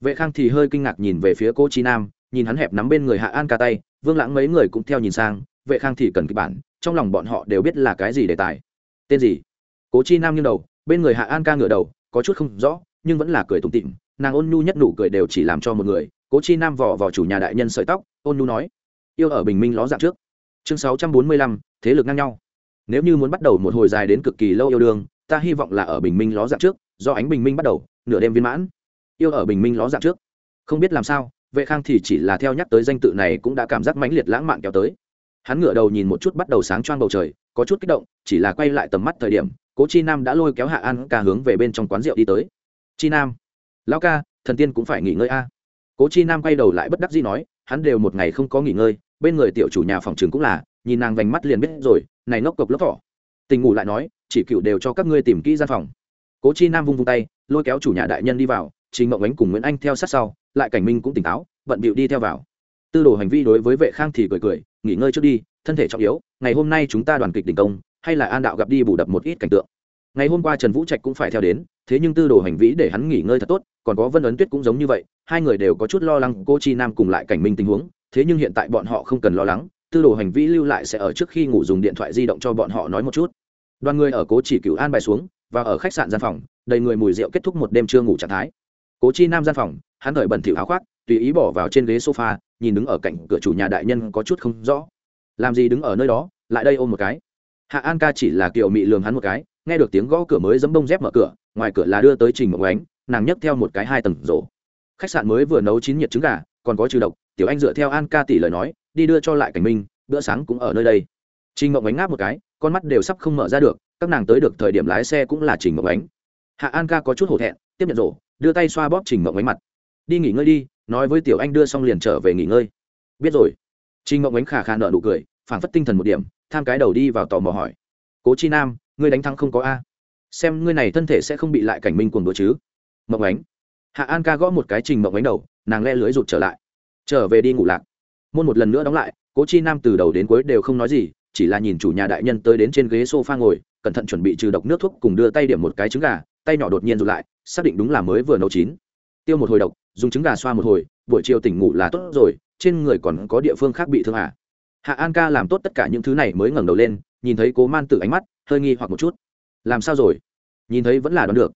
Vệ khang thì hơi kinh ngạc nhìn về phía cô chi nam, nhìn hắn hẹp nắm bên người hạ an ca tay, vương lãng mấy người cũng theo nhìn sang, vệ khang thì cần kịch bản, trong lòng bọn họ đều biết là cái gì đề tài. Tên gì? Cố chi nam nghiêng đầu, bên người hạ an ca ngửa đầu, có chút không rõ, nhưng vẫn là cười tủm tịm nàng ôn nhu nhất nụ cười đều chỉ làm cho một người. Cố chi nam vò vò chủ nhà đại nhân sợi tóc, ôn nhu nói, yêu ở bình minh ló dạng trước chương sáu trăm bốn mươi lăm, thế lực ngang nhau. Nếu như muốn bắt đầu một hồi dài đến cực kỳ lâu yêu đương, ta hy vọng là ở bình minh ló dạng trước, do ánh bình minh bắt đầu, nửa đêm viên mãn. Yêu ở bình minh ló dạng trước. Không biết làm sao, vệ khang thì chỉ là theo nhắc tới danh tự này cũng đã cảm giác mãnh liệt lãng mạn kéo tới. Hắn ngửa đầu nhìn một chút bắt đầu sáng choang bầu trời, có chút kích động, chỉ là quay lại tầm mắt thời điểm, cố chi nam đã lôi kéo hạ an ca hướng về bên trong quán rượu đi tới. Chi nam, lão ca, thần tiên cũng phải nghỉ ngơi a. Cố chi nam quay đầu lại bất đắc dĩ nói, hắn đều một ngày không có nghỉ ngơi bên người tiểu chủ nhà phòng trường cũng là, nhìn nàng vành mắt liền biết rồi, này ngốc cộc lốc thỏ. Tình ngủ lại nói, chỉ cựu đều cho các ngươi tìm kỹ gian phòng. Cố chi nam vung vung tay, lôi kéo chủ nhà đại nhân đi vào, trình mộng ánh cùng nguyễn anh theo sát sau, lại cảnh minh cũng tỉnh táo, bận bịu đi theo vào. Tư đồ hành vi đối với vệ khang thì cười cười, nghỉ ngơi trước đi, thân thể trọng yếu, ngày hôm nay chúng ta đoàn kịch đình công, hay là an đạo gặp đi bù đập một ít cảnh tượng. Ngày hôm qua trần vũ trạch cũng phải theo đến, thế nhưng tư đồ hành vĩ để hắn nghỉ ngơi thật tốt, còn có vân ấn tuyết cũng giống như vậy, hai người đều có chút lo lắng cô chi nam cùng lại cảnh minh tình huống thế nhưng hiện tại bọn họ không cần lo lắng, tư đồ hành vi lưu lại sẽ ở trước khi ngủ dùng điện thoại di động cho bọn họ nói một chút. Đoàn người ở cố chỉ cựu an bài xuống và ở khách sạn gian phòng, đầy người mùi rượu kết thúc một đêm chưa ngủ trạng thái. Cố chi nam gian phòng, hắn thời bẩn thỉu áo khoác, tùy ý bỏ vào trên ghế sofa, nhìn đứng ở cạnh cửa chủ nhà đại nhân có chút không rõ. Làm gì đứng ở nơi đó, lại đây ôm một cái. Hạ an ca chỉ là kiểu mị lường hắn một cái, nghe được tiếng gõ cửa mới dấm bông dép mở cửa, ngoài cửa là đưa tới trình mộng ánh, nàng nhấc theo một cái hai tầng rổ. Khách sạn mới vừa nấu chín nhiệt trứng gà, còn có trừ độc tiểu anh dựa theo an ca tỷ lời nói, đi đưa cho lại cảnh minh, bữa sáng cũng ở nơi đây. Trình mộng ánh ngáp một cái, con mắt đều sắp không mở ra được, các nàng tới được thời điểm lái xe cũng là trình mộng ánh. Hạ an ca có chút hổ thẹn, tiếp nhận rổ, đưa tay xoa bóp trình mộng ánh mặt. Đi nghỉ ngơi đi, nói với tiểu anh đưa xong liền trở về nghỉ ngơi. Biết rồi. Trình mộng ánh khả khả nợ nụ cười, phảng phất tinh thần một điểm, tham cái đầu đi vào tò mò hỏi. Cố chi nam, ngươi đánh thắng không có a? Xem ngươi này thân thể sẽ không bị lại cảnh minh cuồng đùa chứ? Mộng ánh. Hạ an ca gõ một cái trình mộng ánh đầu, nàng le lưới rụt trở lại trở về đi ngủ lạc. Môn một lần nữa đóng lại, cố chi nam từ đầu đến cuối đều không nói gì, chỉ là nhìn chủ nhà đại nhân tới đến trên ghế s o f a ngồi, cẩn thận chuẩn bị trừ độc nước thuốc cùng đưa tay điểm một cái trứng gà, tay nhỏ đột nhiên rụt lại, xác định đúng là mới vừa nấu chín. Tiêu một hồi độc, dùng trứng gà xoa một hồi, buổi chiều tỉnh ngủ là tốt rồi, trên người còn có địa phương khác bị thương à? Hạ an ca làm tốt tất cả những thứ này mới ngẩng đầu lên, nhìn thấy cố man tử ánh mắt, hơi nghi hoặc một chút. Làm sao rồi? Nhìn thấy vẫn là đoán được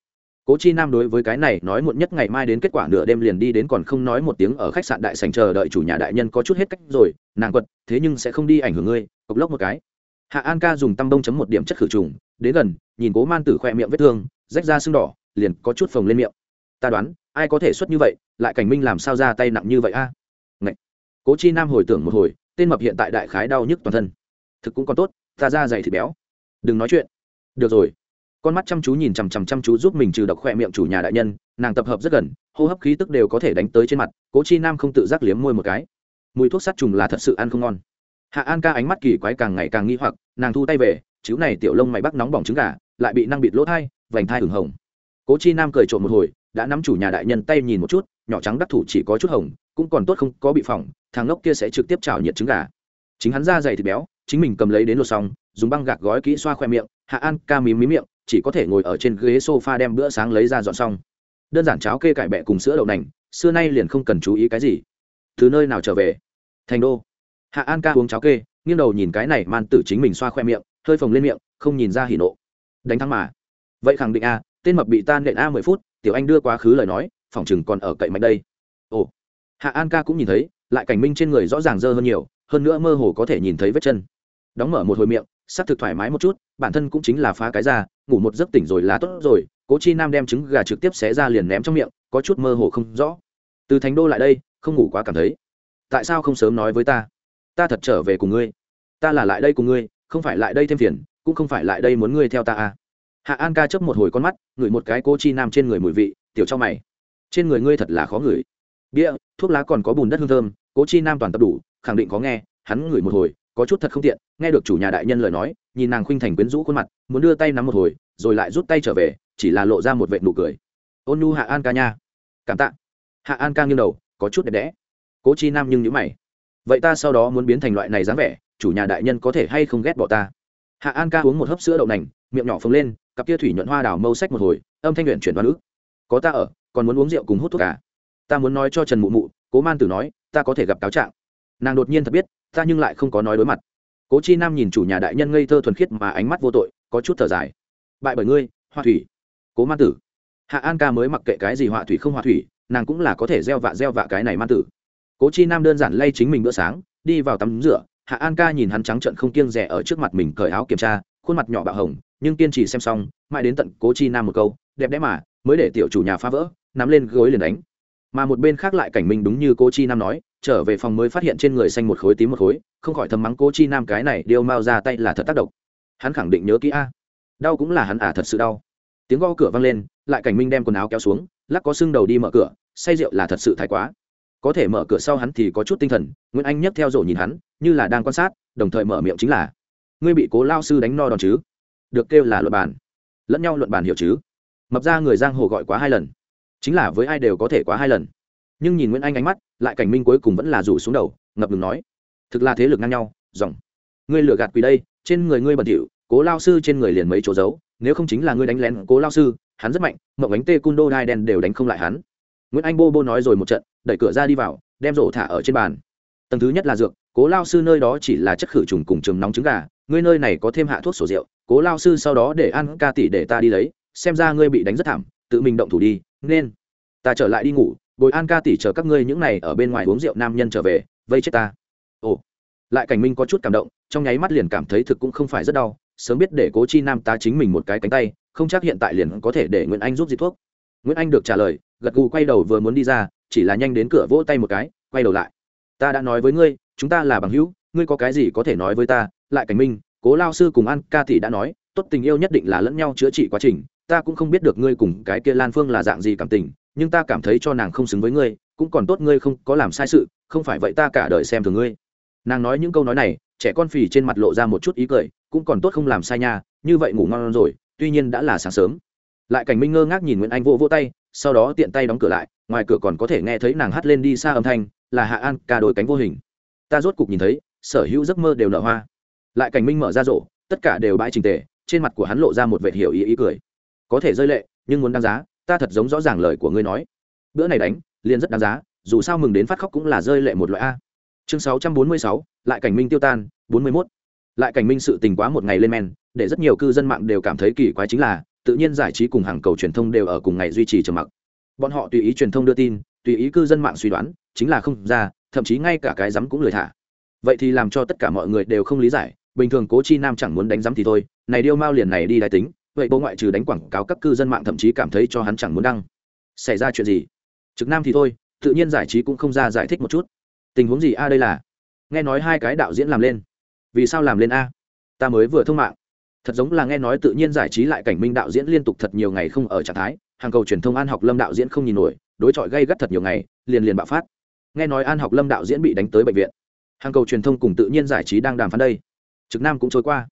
cố chi nam đối với cái này nói muộn nhất ngày mai đến kết quả nửa đêm liền đi đến còn không nói một tiếng ở khách sạn đại sành chờ đợi chủ nhà đại nhân có chút hết cách rồi, nàng quật, thế nhưng sẽ không đi ảnh hưởng ngươi cộc lốc một cái. Hạ an ca dùng tăm bông chấm một điểm chất khử trùng, đến gần, nhìn cố man tử khoe miệng vết thương, rách ra sưng đỏ, liền có chút phồng lên miệng. Ta đoán, ai có thể xuất như vậy, lại cảnh minh làm sao ra tay nặng như vậy a? À? cố chi nam hồi tưởng một hồi, tên mập hiện tại đại khái đau nhức toàn thân. Thực cũng còn tốt, ta ra dày thịt béo. Đừng nói chuyện. Được rồi con mắt chăm chú nhìn chằm chằm chăm chú giúp mình trừ độc khoe miệng chủ nhà đại nhân, nàng tập hợp rất gần, hô hấp khí tức đều có thể đánh tới trên mặt, cố chi nam không tự giác liếm môi một cái. Mùi thuốc sát trùng là thật sự ăn không ngon. Hạ an ca ánh mắt kỳ quái càng ngày càng nghi hoặc, nàng thu tay về chiếu này tiểu lông mày bắc nóng bỏng trứng gà, lại bị năng bịt lỗ thai, vành thai hửng hồng. Cố chi nam cười trộm một hồi, đã nắm chủ nhà đại nhân tay nhìn một chút, nhỏ trắng đắc thủ chỉ có chút hồng, cũng còn tốt không có bị phỏng, thằng ngốc kia sẽ trực tiếp chảo nhiệt trứng gà. Chính hắn ra dày thịt béo, chính mình cầm lấy đến lột xong, dùng băng gạc gói kỹ xoa khoe miệng, hạ an ca mím mí miệng chỉ có thể ngồi ở trên ghế sofa đem bữa sáng lấy ra dọn xong. Đơn giản cháo kê cải bẹ cùng sữa đậu nành, xưa nay liền không cần chú ý cái gì. Từ nơi nào trở về? Thành đô. Hạ an ca uống cháo kê, nghiêng đầu nhìn cái này man tử chính mình xoa khoe miệng, hơi phồng lên miệng, không nhìn ra hỉ nộ. Đánh thắng mà. Vậy khẳng định a, tên mập bị tan nện a mười phút, tiểu anh đưa quá khứ lời nói, phòng chừng còn ở cậy mạnh đây. Ồ. Hạ an ca cũng nhìn thấy, lại cảnh minh trên người rõ ràng dơ hơn nhiều, hơn nữa mơ hồ có thể nhìn thấy vết chân. Đóng mở một hồi miệng s ắ c thực thoải mái một chút, bản thân cũng chính là phá cái ra ngủ một giấc tỉnh rồi là tốt rồi, cố chi nam đem trứng gà trực tiếp xé ra liền ném trong miệng, có chút mơ hồ không rõ. Từ thành đô lại đây, không ngủ quá cảm thấy. Tại sao không sớm nói với ta? Ta thật trở về cùng ngươi. Ta là lại đây cùng ngươi, không phải lại đây thêm phiền, cũng không phải lại đây muốn ngươi theo ta à. Hạ an ca chấp một hồi con mắt, ngửi một cái cô chi nam trên người mùi vị, tiểu cho mày. Trên người ngươi thật là khó ngửi. Bia, thuốc lá còn có bùn đất hương thơm, cố chi nam toàn tập đủ, khẳng định có nghe, hắn ngửi một hồi có chút thật không tiện, nghe được chủ nhà đại nhân lời nói, nhìn nàng khuynh thành quyến rũ khuôn mặt, muốn đưa tay nắm một hồi, rồi lại rút tay trở về, chỉ là lộ ra một vệ nụ cười. Ôn nu hạ an ca nha. Cảm tạ. Hạ an ca nghiêng đầu, có chút đẹp đẽ. Cố chi nam nhưng nhữ mày. Vậy ta sau đó muốn biến thành loại này dáng vẻ, chủ nhà đại nhân có thể hay không ghét bỏ ta? Hạ an ca uống một hớp sữa đậu nành, miệng nhỏ phồng lên, cặp kia thủy nhuận hoa đào mâu sách một hồi, âm thanh luyện chuyển đoán ức có ta ở, còn muốn uống rượu cùng hút thuốc cả ta muốn nói cho trần mụ mụ, cố man tử nói, ta có thể gặp cáo trạng. Nàng đột nhiên thật biết ta nhưng lại không có nói đối mặt. Cố chi nam nhìn chủ nhà đại nhân ngây thơ thuần khiết mà ánh mắt vô tội, có chút thở dài. Bại bởi ngươi, hoa thủy. Cố man tử. Hạ an ca mới mặc kệ cái gì họa thủy không họa thủy, nàng cũng là có thể gieo vạ gieo vạ cái này man tử. Cố chi nam đơn giản lay chính mình bữa sáng, đi vào tắm rửa, hạ an ca nhìn hắn trắng trận không kiêng rẻ ở trước mặt mình cởi áo kiểm tra, khuôn mặt nhỏ bạo hồng, nhưng kiên trì xem xong, mãi đến tận cố chi nam một câu, đẹp đẽ mà, mới để tiểu chủ nhà phá vỡ, nắm lên gối liền đánh mà một bên khác lại cảnh minh đúng như cô chi nam nói, trở về phòng mới phát hiện trên người xanh một khối tím một khối, không khỏi thầm mắng cô chi nam cái này điêu mau ra tay là thật tác động. Hắn khẳng định nhớ kỹ a. Đau cũng là hắn à thật sự đau. Tiếng gõ cửa vang lên, lại cảnh minh đem quần áo kéo xuống, lắc có xương đầu đi mở cửa, say rượu là thật sự thái quá. Có thể mở cửa sau hắn thì có chút tinh thần, nguyễn anh nhấc theo rổ nhìn hắn, như là đang quan sát, đồng thời mở miệng chính là, ngươi bị cố lao sư đánh no đòn chứ? Được kêu là luận bàn. Lẫn nhau luận bàn hiểu chứ? Mập ra người giang hồ gọi quá hai lần chính là với ai đều có thể quá hai lần. Nhưng nhìn nguyễn anh ánh mắt, lại cảnh minh cuối cùng vẫn là rủ xuống đầu, ngập ngừng nói, thực là thế lực ngang nhau, dòng. Ngươi lừa gạt quỳ đây, trên người ngươi bẩn thỉu, cố lao sư trên người liền mấy chỗ giấu, nếu không chính là ngươi đánh lén cố lao sư, hắn rất mạnh, mộng ánh tê cun đô đai đen đều đánh không lại hắn. Nguyễn anh bô bô nói rồi một trận, đẩy cửa ra đi vào, đem rổ thả ở trên bàn. Tầng thứ nhất là dược, cố lao sư nơi đó chỉ là chất khử trùng cùng trường nóng trứng gà, ngươi nơi này có thêm hạ thuốc sổ rượu, cố lao sư sau đó để ăn, ca tỷ để ta đi lấy, xem ra ngươi bị đánh rất thảm tự mình động thủ đi, nên ta trở lại đi ngủ, bồi an ca tỷ chờ các ngươi những này ở bên ngoài uống rượu nam nhân trở về, vây chết ta. Ồ, lại cảnh minh có chút cảm động, trong nháy mắt liền cảm thấy thực cũng không phải rất đau, sớm biết để cố chi nam ta chính mình một cái cánh tay, không chắc hiện tại liền có thể để nguyễn anh giúp di thuốc. Nguyễn anh được trả lời, gật gù quay đầu vừa muốn đi ra, chỉ là nhanh đến cửa vỗ tay một cái, quay đầu lại. Ta đã nói với ngươi, chúng ta là bằng hữu, ngươi có cái gì có thể nói với ta? Lại cảnh minh, cố lao sư cùng an ca tỷ đã nói, tốt tình yêu nhất định là lẫn nhau chữa trị quá trình ta cũng không biết được ngươi cùng cái kia lan phương là dạng gì cảm tình, nhưng ta cảm thấy cho nàng không xứng với ngươi, cũng còn tốt ngươi không có làm sai sự, không phải vậy ta cả đời xem thường ngươi. Nàng nói những câu nói này, trẻ con phì trên mặt lộ ra một chút ý cười, cũng còn tốt không làm sai nha, như vậy ngủ ngon rồi, tuy nhiên đã là sáng sớm. Lại cảnh minh ngơ ngác nhìn nguyễn anh vỗ vỗ tay, sau đó tiện tay đóng cửa lại, ngoài cửa còn có thể nghe thấy nàng hắt lên đi xa âm thanh, là hạ an, ca đôi cánh vô hình. Ta rốt cục nhìn thấy, sở hữu giấc mơ đều nở hoa. Lại cảnh minh mở ra rổ, tất cả đều bãi trình tề, trên mặt của hắn lộ ra một vệt hiểu ý ý cười có thể rơi lệ, nhưng muốn đáng giá, ta thật giống rõ ràng lời của ngươi nói. Bữa này đánh, liền rất đáng giá, dù sao mừng đến phát khóc cũng là rơi lệ một loại a. Chương sáu trăm bốn mươi sáu, lại cảnh minh tiêu tan, bốn mươi mốt. Lại cảnh minh sự tình quá một ngày lên men, để rất nhiều cư dân mạng đều cảm thấy kỳ quái chính là, tự nhiên giải trí cùng hàng cầu truyền thông đều ở cùng ngày duy trì trầm mặc. Bọn họ tùy ý truyền thông đưa tin, tùy ý cư dân mạng suy đoán, chính là không ra, thậm chí ngay cả cái rắm cũng lười thả. Vậy thì làm cho tất cả mọi người đều không lý giải, bình thường cố chi nam chẳng muốn đánh rắm thì thôi, này điêu mao liền này đi đại tính vậy bộ ngoại trừ đánh quảng cáo các cư dân mạng thậm chí cảm thấy cho hắn chẳng muốn đăng. Xảy ra chuyện gì? Trực nam thì thôi, tự nhiên giải trí cũng không ra giải thích một chút. Tình huống gì a đây là? Nghe nói hai cái đạo diễn làm lên. Vì sao làm lên a? Ta mới vừa thông mạng. Thật giống là nghe nói tự nhiên giải trí lại cảnh minh đạo diễn liên tục thật nhiều ngày không ở trạng thái, hàng cầu truyền thông an học lâm đạo diễn không nhìn nổi, đối chọi gây gắt thật nhiều ngày, liền liền bạo phát. Nghe nói an học lâm đạo diễn bị đánh tới bệnh viện. Hàng cầu truyền thông cùng tự nhiên giải trí đang đàm phán đây. Trực nam cũng trôi qua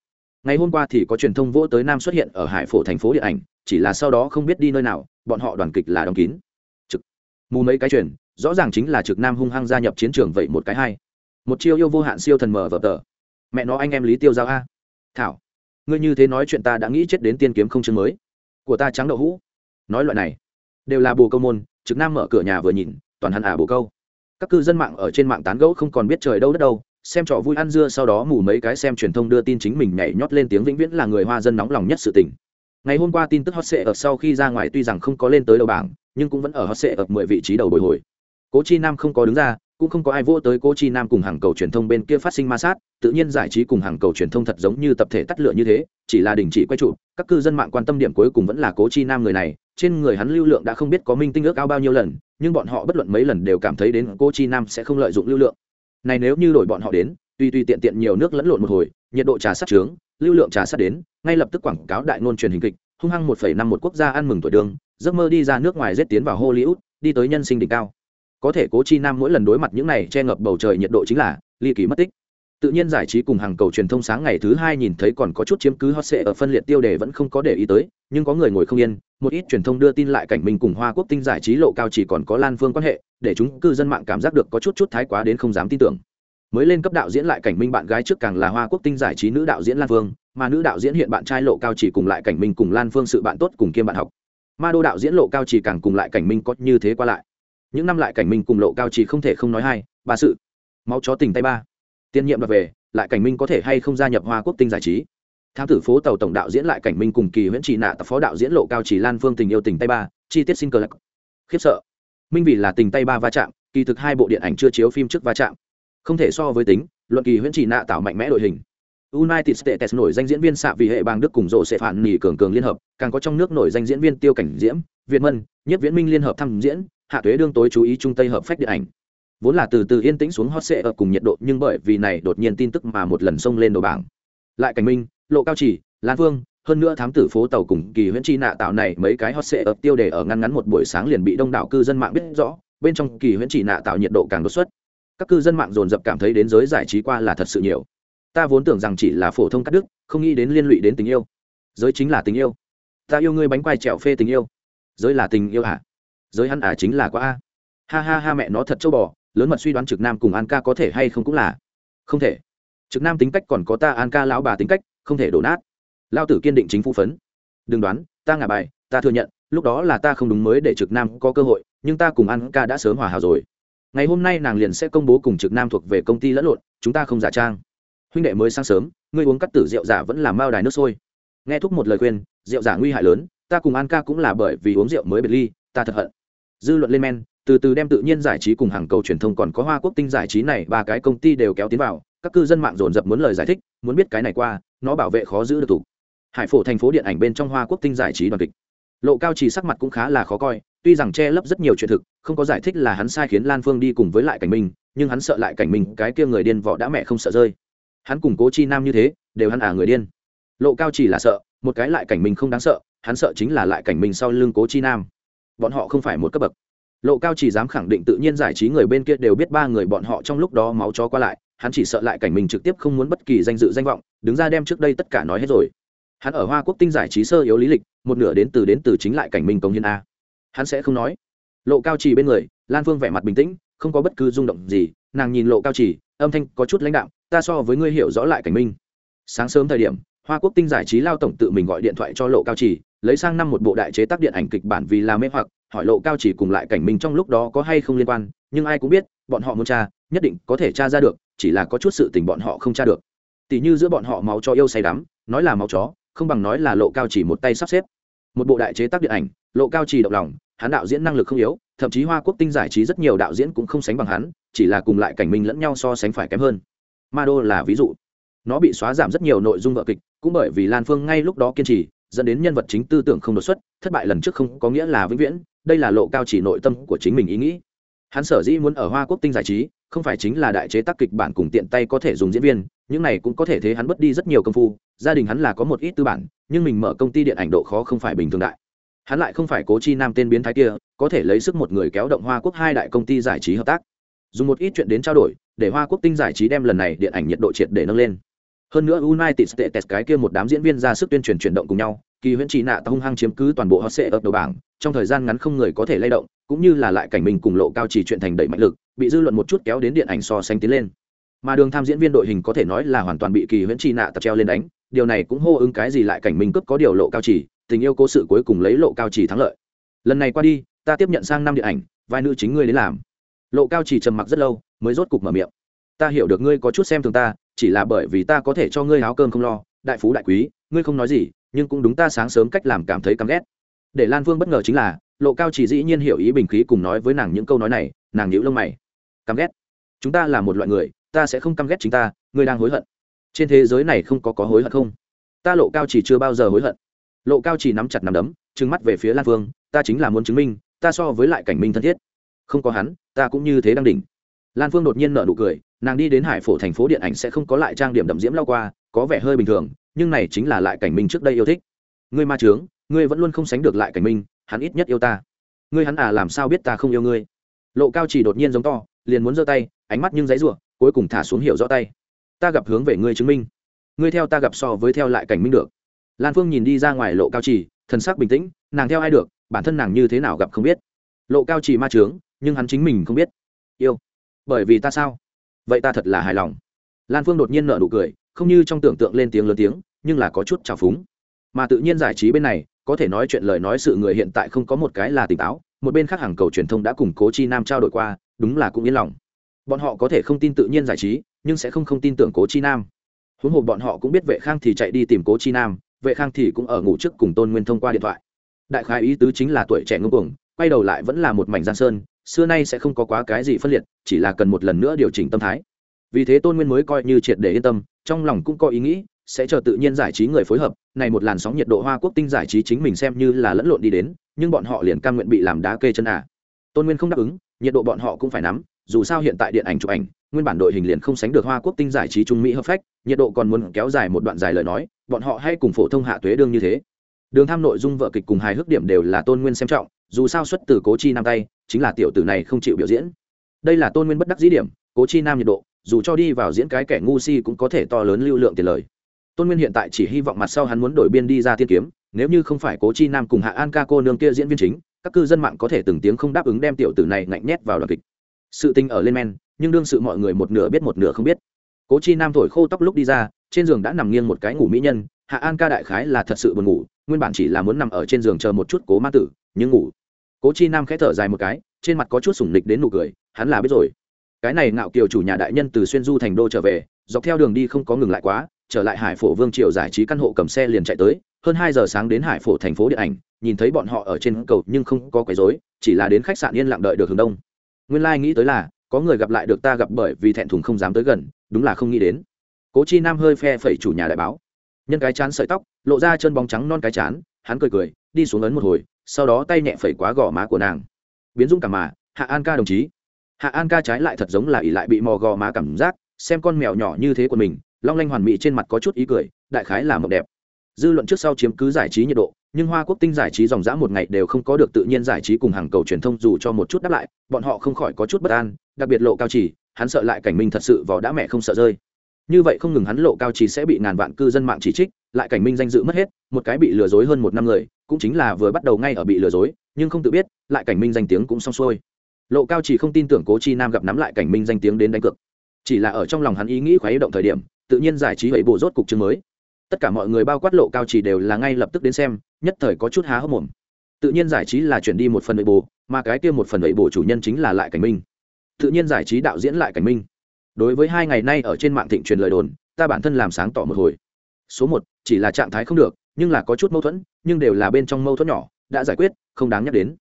ngày hôm qua thì có truyền thông vỗ tới nam xuất hiện ở hải phổ thành phố điện ảnh, chỉ là sau đó không biết đi nơi nào, bọn họ đoàn kịch là đóng kín. Trực. Mù mấy cái truyền, rõ ràng chính là trực nam hung hăng gia nhập chiến trường vậy một cái hai một chiêu yêu vô hạn siêu thần mở vở tờ. Mẹ nó anh em lý tiêu giao a. Thảo. Ngươi như thế nói chuyện ta đã nghĩ chết đến tiên kiếm không chương mới. Của ta trắng đậu hũ. Nói loại này. Đều là bồ câu môn, trực nam mở cửa nhà vừa nhìn, toàn hắn à bồ câu. Các cư dân mạng ở trên mạng tán gẫu không còn biết trời đâu đất đâu xem trò vui ăn dưa sau đó mù mấy cái xem truyền thông đưa tin chính mình nhảy nhót lên tiếng vĩnh viễn là người hoa dân nóng lòng nhất sự tình. Ngày hôm qua tin tức hot sệ ở sau khi ra ngoài tuy rằng không có lên tới đầu bảng, nhưng cũng vẫn ở hot sệ ở mười vị trí đầu bồi hồi. Cố chi nam không có đứng ra, cũng không có ai vô tới cố chi nam cùng hàng cầu truyền thông bên kia phát sinh ma sát, tự nhiên giải trí cùng hàng cầu truyền thông thật giống như tập thể tắt lửa như thế, chỉ là đình chỉ quay trụ, các cư dân mạng quan tâm điểm cuối cùng vẫn là cố chi nam người này, trên người hắn lưu lượng đã không biết có minh tinh ước ao bao nhiêu lần, nhưng bọn họ bất luận mấy lần đều cảm thấy đến cố chi nam sẽ không lợi dụng lưu lượng này nếu như đổi bọn họ đến, tùy tùy tiện tiện nhiều nước lẫn lộn một hồi, nhiệt độ trà sát trướng, lưu lượng trà sát đến, ngay lập tức quảng cáo đại ngôn truyền hình kịch, hung hăng một năm một quốc gia ăn mừng tuổi đường, giấc mơ đi ra nước ngoài rét tiến vào hollywood, đi tới nhân sinh đỉnh cao. Có thể cố chi nam mỗi lần đối mặt những này che ngập bầu trời nhiệt độ chính là ly kỳ mất tích tự nhiên giải trí cùng hàng cầu truyền thông sáng ngày thứ hai nhìn thấy còn có chút chiếm cứ hot sệ ở phân liệt tiêu đề vẫn không có để ý tới, nhưng có người ngồi không yên, một ít truyền thông đưa tin lại cảnh mình cùng hoa quốc tinh giải trí lộ cao chỉ còn có lan phương quan hệ, để chúng cư dân mạng cảm giác được có chút chút thái quá đến không dám tin tưởng. Mới lên cấp đạo diễn lại cảnh minh bạn gái trước càng là hoa quốc tinh giải trí nữ đạo diễn lan phương, mà nữ đạo diễn hiện bạn trai lộ cao chỉ cùng lại cảnh minh cùng lan phương sự bạn tốt cùng kiêm bạn học. Ma đô đạo diễn lộ cao chỉ càng cùng lại cảnh minh có như thế qua lại. Những năm lại cảnh minh cùng lộ cao chỉ không thể không nói hai, ba sự. Máu chó tình tay ba tiên nhiệm đoạt về lại cảnh minh có thể hay không gia nhập hoa quốc tinh giải trí? Thám tử phố tàu tổng đạo diễn lại cảnh minh cùng kỳ huyễn trị nạ tập phó đạo diễn lộ cao chỉ lan phương tình yêu tình tay ba chi tiết xin cờ lạc. Khiếp sợ. Minh vì là tình tay ba va chạm kỳ thực hai bộ điện ảnh chưa chiếu phim trước va chạm. Không thể so với tính luận kỳ huyễn trị nạ tạo mạnh mẽ đội hình. United States nổi danh diễn viên xạ vì hệ bang Đức cùng rộ sẽ phản nỉ cường cường liên hợp, càng có trong nước nổi danh diễn viên Tiêu Cảnh Diễm, Việt Mân, Nhất Viễn Minh liên hợp tham diễn, Hạ Tuế đương tối chú ý trung tây hợp phách điện ảnh. Vốn là từ từ yên tĩnh xuống hot sệ ở cùng nhiệt độ, nhưng bởi vì này đột nhiên tin tức mà một lần xông lên đầu bảng. Lại Cảnh Minh, Lộ Cao Chỉ, Lan Vương, hơn nữa thám tử phố tàu cùng kỳ huyễn chi nạ tạo này mấy cái hot sệ ở tiêu đề ở ngăn ngắn một buổi sáng liền bị đông đảo cư dân mạng biết rõ, bên trong kỳ huyễn chỉ nạ tạo nhiệt độ càng đột xuất. Các cư dân mạng dồn dập cảm thấy đến giới giải trí qua là thật sự nhiều. Ta vốn tưởng rằng chỉ là phổ thông cắt đứt không nghĩ đến liên lụy đến tình yêu. Giới chính là tình yêu. Ta yêu ngươi bánh quai trèo phê tình yêu. Giới là tình yêu hả? Giới hắn à chính là quá a. Ha ha ha mẹ nó thật châu bò lớn mật suy đoán trực nam cùng an ca có thể hay không cũng là không thể. Trực nam tính cách còn có ta, an ca lão bà tính cách, không thể đổ nát. Lao tử kiên định chính phủ phấn. Đừng đoán, ta ngả bài, ta thừa nhận, lúc đó là ta không đúng mới để trực nam có cơ hội, nhưng ta cùng an ca đã sớm hòa hảo rồi. Ngày hôm nay nàng liền sẽ công bố cùng trực nam thuộc về công ty lẫn lộn, chúng ta không giả trang. Huynh đệ mới sáng sớm, ngươi uống cắt tử rượu giả vẫn là mao đài nước sôi. Nghe thúc một lời khuyên, rượu giả nguy hại lớn, ta cùng an ca cũng là bởi vì uống rượu mới biệt ly, ta thật hận. Dư luận lên men từ từ đem tự nhiên giải trí cùng hàng cầu truyền thông còn có hoa quốc tinh giải trí này ba cái công ty đều kéo tiến vào, các cư dân mạng dồn dập muốn lời giải thích, muốn biết cái này qua, nó bảo vệ khó giữ được thủ. Hải phổ thành phố điện ảnh bên trong hoa quốc tinh giải trí đoàn kịch. Lộ cao chỉ sắc mặt cũng khá là khó coi, tuy rằng che lấp rất nhiều chuyện thực, không có giải thích là hắn sai khiến lan phương đi cùng với lại cảnh minh, nhưng hắn sợ lại cảnh minh, cái kia người điên vỏ đã mẹ không sợ rơi. Hắn cùng cố chi nam như thế, đều hắn à người điên. Lộ cao chỉ là sợ, một cái lại cảnh Minh không đáng sợ, hắn sợ chính là lại cảnh Minh sau lưng cố chi nam. Bọn họ không phải một cấp bậc lộ cao chỉ dám khẳng định tự nhiên giải trí người bên kia đều biết ba người bọn họ trong lúc đó máu chó qua lại, hắn chỉ sợ lại cảnh mình trực tiếp không muốn bất kỳ danh dự danh vọng, đứng ra đem trước đây tất cả nói hết rồi. Hắn ở hoa quốc tinh giải trí sơ yếu lý lịch, một nửa đến từ đến từ chính lại cảnh mình công hiến a. Hắn sẽ không nói. Lộ cao chỉ bên người, lan phương vẻ mặt bình tĩnh, không có bất cứ rung động gì, nàng nhìn lộ cao chỉ, âm thanh có chút lãnh đạo ta so với ngươi hiểu rõ lại cảnh minh sáng sớm thời điểm, hoa quốc tinh giải trí lao tổng tự mình gọi điện thoại cho lộ cao trì lấy sang năm một bộ đại chế tác điện ảnh kịch bản vì là mê hoặc, hỏi lộ cao chỉ cùng lại cảnh minh trong lúc đó có hay không liên quan, nhưng ai cũng biết, bọn họ muốn tra, nhất định có thể tra ra được, chỉ là có chút sự tình bọn họ không tra được. Tỷ như giữa bọn họ máu cho yêu say đắm, nói là máu chó, không bằng nói là lộ cao chỉ một tay sắp xếp. Một bộ đại chế tác điện ảnh, lộ cao chỉ động lòng, hắn đạo diễn năng lực không yếu, thậm chí hoa quốc tinh giải trí rất nhiều đạo diễn cũng không sánh bằng hắn, chỉ là cùng lại cảnh minh lẫn nhau so sánh phải kém hơn. Ma đô là ví dụ. Nó bị xóa giảm rất nhiều nội dung vợ kịch, cũng bởi vì lan phương ngay lúc đó kiên trì dẫn đến nhân vật chính tư tưởng không đột xuất, thất bại lần trước không có nghĩa là vĩnh viễn, đây là lộ cao chỉ nội tâm của chính mình ý nghĩ. Hắn sở dĩ muốn ở hoa quốc tinh giải trí, không phải chính là đại chế tác kịch bản cùng tiện tay có thể dùng diễn viên, những này cũng có thể thế hắn mất đi rất nhiều công phu, gia đình hắn là có một ít tư bản, nhưng mình mở công ty điện ảnh độ khó không phải bình thường đại. Hắn lại không phải cố chi nam tên biến thái kia, có thể lấy sức một người kéo động hoa quốc hai đại công ty giải trí hợp tác. Dùng một ít chuyện đến trao đổi, để hoa quốc tinh giải trí đem lần này điện ảnh nhiệt độ triệt để nâng lên hơn nữa united states cái kia một đám diễn viên ra sức tuyên truyền chuyển động cùng nhau, kỳ huyễn chỉ nạ ta hung hăng chiếm cứ toàn bộ hot sệ ở đầu bảng, trong thời gian ngắn không người có thể lay động, cũng như là lại cảnh mình cùng lộ cao chỉ chuyện thành đẩy mạnh lực, bị dư luận một chút kéo đến điện ảnh so sánh tiến lên. Mà đường tham diễn viên đội hình có thể nói là hoàn toàn bị kỳ huyễn chi nạ tập treo lên đánh, điều này cũng hô ứng cái gì lại cảnh mình cướp có điều lộ cao chỉ, tình yêu cố sự cuối cùng lấy lộ cao chỉ thắng lợi. Lần này qua đi, ta tiếp nhận sang năm điện ảnh, vai nữ chính ngươi đến làm. Lộ cao chỉ trầm mặc rất lâu, mới rốt cục mở miệng. Ta hiểu được ngươi có chút xem thường ta chỉ là bởi vì ta có thể cho ngươi áo cơm không lo, đại phú đại quý, ngươi không nói gì, nhưng cũng đúng ta sáng sớm cách làm cảm thấy căm ghét. Để lan vương bất ngờ chính là, lộ cao chỉ dĩ nhiên hiểu ý bình khí cùng nói với nàng những câu nói này, nàng nhíu lông mày. Căm ghét? Chúng ta là một loại người, ta sẽ không căm ghét chính ta, ngươi đang hối hận. Trên thế giới này không có có hối hận không? Ta lộ cao chỉ chưa bao giờ hối hận. Lộ cao chỉ nắm chặt nắm đấm, trừng mắt về phía lan vương, ta chính là muốn chứng minh, ta so với lại cảnh minh thân thiết. Không có hắn, ta cũng như thế đang đỉnh. Lan phương đột nhiên nở nụ cười nàng đi đến hải phổ thành phố điện ảnh sẽ không có lại trang điểm đậm diễm lao qua, có vẻ hơi bình thường, nhưng này chính là lại cảnh minh trước đây yêu thích. Ngươi ma trướng, ngươi vẫn luôn không sánh được lại cảnh minh, hắn ít nhất yêu ta. Ngươi hắn à làm sao biết ta không yêu ngươi? Lộ cao chỉ đột nhiên giống to, liền muốn giơ tay, ánh mắt nhưng dãy rủa, cuối cùng thả xuống hiểu rõ tay. Ta gặp hướng về ngươi chứng minh. Ngươi theo ta gặp so với theo lại cảnh minh được. Lan phương nhìn đi ra ngoài lộ cao chỉ, thần sắc bình tĩnh, nàng theo ai được, bản thân nàng như thế nào gặp không biết. Lộ cao chỉ ma trướng, nhưng hắn chính mình không biết. Yêu. Bởi vì ta sao? Vậy ta thật là hài lòng. Lan phương đột nhiên nở nụ cười, không như trong tưởng tượng lên tiếng lớn tiếng, nhưng là có chút trào phúng. Mà tự nhiên giải trí bên này, có thể nói chuyện lời nói sự người hiện tại không có một cái là tỉnh táo, một bên khác hàng cầu truyền thông đã cùng cố chi nam trao đổi qua, đúng là cũng yên lòng. Bọn họ có thể không tin tự nhiên giải trí, nhưng sẽ không không tin tưởng cố chi nam. Huống hồ bọn họ cũng biết vệ khang thì chạy đi tìm cố chi nam, vệ khang thì cũng ở ngủ trước cùng tôn nguyên thông qua điện thoại. Đại khái ý tứ chính là tuổi trẻ ngưng cuồng, quay đầu lại vẫn là một mảnh giang sơn xưa nay sẽ không có quá cái gì phân liệt, chỉ là cần một lần nữa điều chỉnh tâm thái vì thế tôn nguyên mới coi như triệt để yên tâm, trong lòng cũng có ý nghĩ, sẽ chờ tự nhiên giải trí người phối hợp, này một làn sóng nhiệt độ hoa quốc tinh giải trí chính mình xem như là lẫn lộn đi đến, nhưng bọn họ liền cam nguyện bị làm đá kê chân à. tôn nguyên không đáp ứng, nhiệt độ bọn họ cũng phải nắm, dù sao hiện tại điện ảnh chụp ảnh, nguyên bản đội hình liền không sánh được hoa quốc tinh giải trí trung mỹ hợp phách, nhiệt độ còn muốn kéo dài một đoạn dài lời nói, bọn họ hay cùng phổ thông hạ tuế đương như thế đường tham nội dung vợ kịch cùng hài hước điểm đều là tôn nguyên xem trọng dù sao xuất từ cố chi nam tay, chính là tiểu tử này không chịu biểu diễn. Đây là tôn nguyên bất đắc dĩ điểm, cố chi nam nhiệt độ, dù cho đi vào diễn cái kẻ ngu si cũng có thể to lớn lưu lượng tiền lời. Tôn nguyên hiện tại chỉ hy vọng mặt sau hắn muốn đổi biên đi ra tiên kiếm, nếu như không phải cố chi nam cùng hạ an ca cô nương kia diễn viên chính, các cư dân mạng có thể từng tiếng không đáp ứng đem tiểu tử này ngạnh nhét vào đoàn kịch. Sự tình ở lên men, nhưng đương sự mọi người một nửa biết một nửa không biết. Cố chi nam thổi khô tóc lúc đi ra, trên giường đã nằm nghiêng một cái ngủ mỹ nhân, hạ an ca đại khái là thật sự buồn ngủ, nguyên bản chỉ là muốn nằm ở trên giường chờ một chút cố ma tử, nhưng ngủ cố chi nam khẽ thở dài một cái, trên mặt có chút sủng nịch đến nụ cười, hắn là biết rồi. Cái này ngạo kiều chủ nhà đại nhân từ xuyên du thành đô trở về, dọc theo đường đi không có ngừng lại quá, trở lại hải phổ vương triều giải trí căn hộ cầm xe liền chạy tới, hơn hai giờ sáng đến hải phổ thành phố điện ảnh, nhìn thấy bọn họ ở trên cầu nhưng không có quấy rối, chỉ là đến khách sạn yên lặng đợi được hướng đông. Nguyên lai、like、nghĩ tới là, có người gặp lại được ta gặp bởi vì thẹn thùng không dám tới gần, đúng là không nghĩ đến. Cố chi nam hơi phe phẩy chủ nhà đại báo. Nhân cái chán sợi tóc, lộ ra chân bóng trắng non cái chán, hắn cười cười, đi xuống ấn một hồi sau đó tay nhẹ phẩy quá gò má của nàng. Biến dung cả mà, hạ an ca đồng chí. Hạ an ca trái lại thật giống là ỉ lại bị mò gò má cảm giác, xem con mèo nhỏ như thế của mình, long lanh hoàn mỹ trên mặt có chút ý cười, đại khái là mộng đẹp. Dư luận trước sau chiếm cứ giải trí nhiệt độ, nhưng hoa quốc tinh giải trí dòng dã một ngày đều không có được tự nhiên giải trí cùng hàng cầu truyền thông dù cho một chút đáp lại, bọn họ không khỏi có chút bất an, đặc biệt lộ cao chỉ hắn sợ lại cảnh minh thật sự vào đã mẹ không sợ rơi như vậy không ngừng hắn lộ cao chỉ sẽ bị ngàn vạn cư dân mạng chỉ trích, lại cảnh minh danh dự mất hết, một cái bị lừa dối hơn một năm người, cũng chính là vừa bắt đầu ngay ở bị lừa dối, nhưng không tự biết, lại cảnh minh danh tiếng cũng xong xuôi. Lộ cao chỉ không tin tưởng cố chi nam gặp nắm lại cảnh minh danh tiếng đến đánh cược. Chỉ là ở trong lòng hắn ý nghĩ khoái động thời điểm, tự nhiên giải trí vậy bộ rốt cục chương mới. Tất cả mọi người bao quát lộ cao chỉ đều là ngay lập tức đến xem, nhất thời có chút há hốc mồm. Tự nhiên giải trí là chuyển đi một phần nội bộ, mà cái kia một phần nội bộ chủ nhân chính là lại cảnh minh. Tự nhiên giải trí đạo diễn lại cảnh minh đối với hai ngày nay ở trên mạng thịnh truyền lời đồn, ta bản thân làm sáng tỏ một hồi. Số một, chỉ là trạng thái không được, nhưng là có chút mâu thuẫn, nhưng đều là bên trong mâu thuẫn nhỏ, đã giải quyết, không đáng nhắc đến.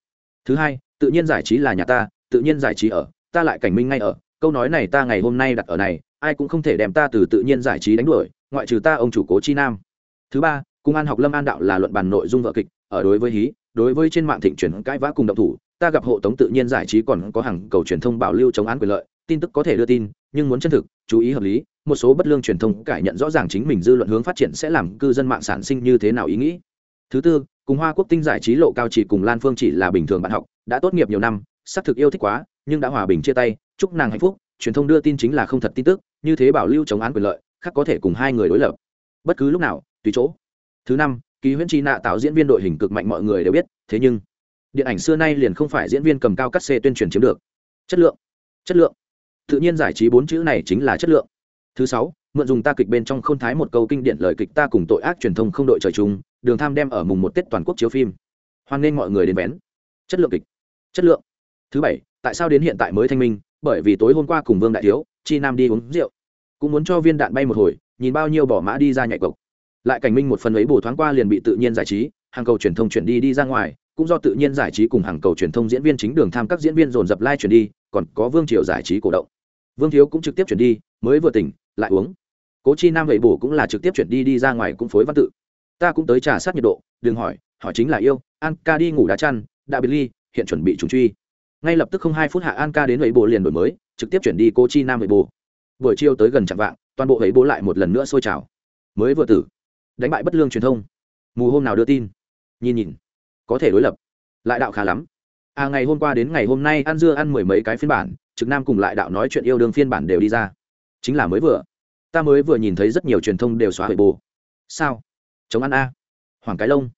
Thứ hai, tự nhiên giải trí là nhà ta, tự nhiên giải trí ở, ta lại cảnh minh ngay ở. Câu nói này ta ngày hôm nay đặt ở này, ai cũng không thể đem ta từ tự nhiên giải trí đánh đuổi, ngoại trừ ta ông chủ cố chi nam. Thứ ba cung an học lâm an đạo là luận bàn nội dung vợ kịch, ở đối với hí, đối với trên mạng thịnh truyền cãi vã cùng động thủ, ta gặp hộ tống tự nhiên giải trí còn có hàng cầu truyền thông bảo lưu chống án quyền lợi tin tức có thể đưa tin, nhưng muốn chân thực, chú ý hợp lý, một số bất lương truyền thông cải nhận rõ ràng chính mình dư luận hướng phát triển sẽ làm cư dân mạng sản sinh như thế nào ý nghĩ. Thứ tư, cùng hoa quốc tinh giải trí lộ cao chỉ cùng lan phương chỉ là bình thường bạn học, đã tốt nghiệp nhiều năm xác thực yêu thích quá, nhưng đã hòa bình chia tay, chúc nàng hạnh phúc, truyền thông đưa tin chính là không thật tin tức, như thế bảo lưu chống án quyền lợi, khác có thể cùng hai người đối lập. Bất cứ lúc nào, tùy chỗ. Thứ năm ký huyễn chi nạ tạo diễn viên đội hình cực mạnh mọi người đều biết, thế nhưng, điện ảnh xưa nay liền không phải diễn viên cầm cao cắt xê tuyên truyền chiếm được. Chất lượng. Chất lượng tự nhiên giải trí bốn chữ này chính là chất lượng. Thứ sáu, mượn dùng ta kịch bên trong khôn thái một câu kinh điển lời kịch ta cùng tội ác truyền thông không đội trời chung, đường tham đem ở mùng một tết toàn quốc chiếu phim. Hoan nghênh mọi người đến vén. Chất lượng kịch. Chất lượng. Thứ bảy, tại sao đến hiện tại mới thanh minh? Bởi vì tối hôm qua cùng vương đại thiếu, chi nam đi uống rượu. Cũng muốn cho viên đạn bay một hồi, nhìn bao nhiêu bỏ mã đi ra nhạy cộc. Lại cảnh minh một phần ấy bổ thoáng qua liền bị tự nhiên giải trí, hàng cầu truyền thông chuyển đi đi ra ngoài, cũng do tự nhiên giải trí cùng hàng cầu truyền thông diễn viên chính đường tham các diễn viên dồn dập lai chuyển đi, còn có vương triều giải trí cổ động vương thiếu cũng trực tiếp chuyển đi, mới vừa tỉnh, lại uống. Cố chi nam vậy bổ cũng là trực tiếp chuyển đi đi ra ngoài cũng phối văn tự. Ta cũng tới trả sát nhiệt độ, đừng hỏi hỏi chính là yêu, an ca đi ngủ đá chăn, đã biệt ly, hiện chuẩn bị trùng truy. Ngay lập tức không hai phút hạ an ca đến vậy bổ liền đổi mới, trực tiếp chuyển đi cố chi nam vậy bổ. Buổi chiều tới gần chặng vạng, toàn bộ vậy bổ lại một lần nữa sôi trào. Mới vừa tử, đánh bại bất lương truyền thông. Mù hôm nào đưa tin? Nhìn nhìn, có thể đối lập. Lại đạo khá lắm à ngày hôm qua đến ngày hôm nay ăn dưa ăn mười mấy cái phiên bản, trực nam cùng lại đạo nói chuyện yêu đương phiên bản đều đi ra. Chính là mới vừa. Ta mới vừa nhìn thấy rất nhiều truyền thông đều xóa hệ bồ. Sao? Chống ăn a. Hoàng cái lông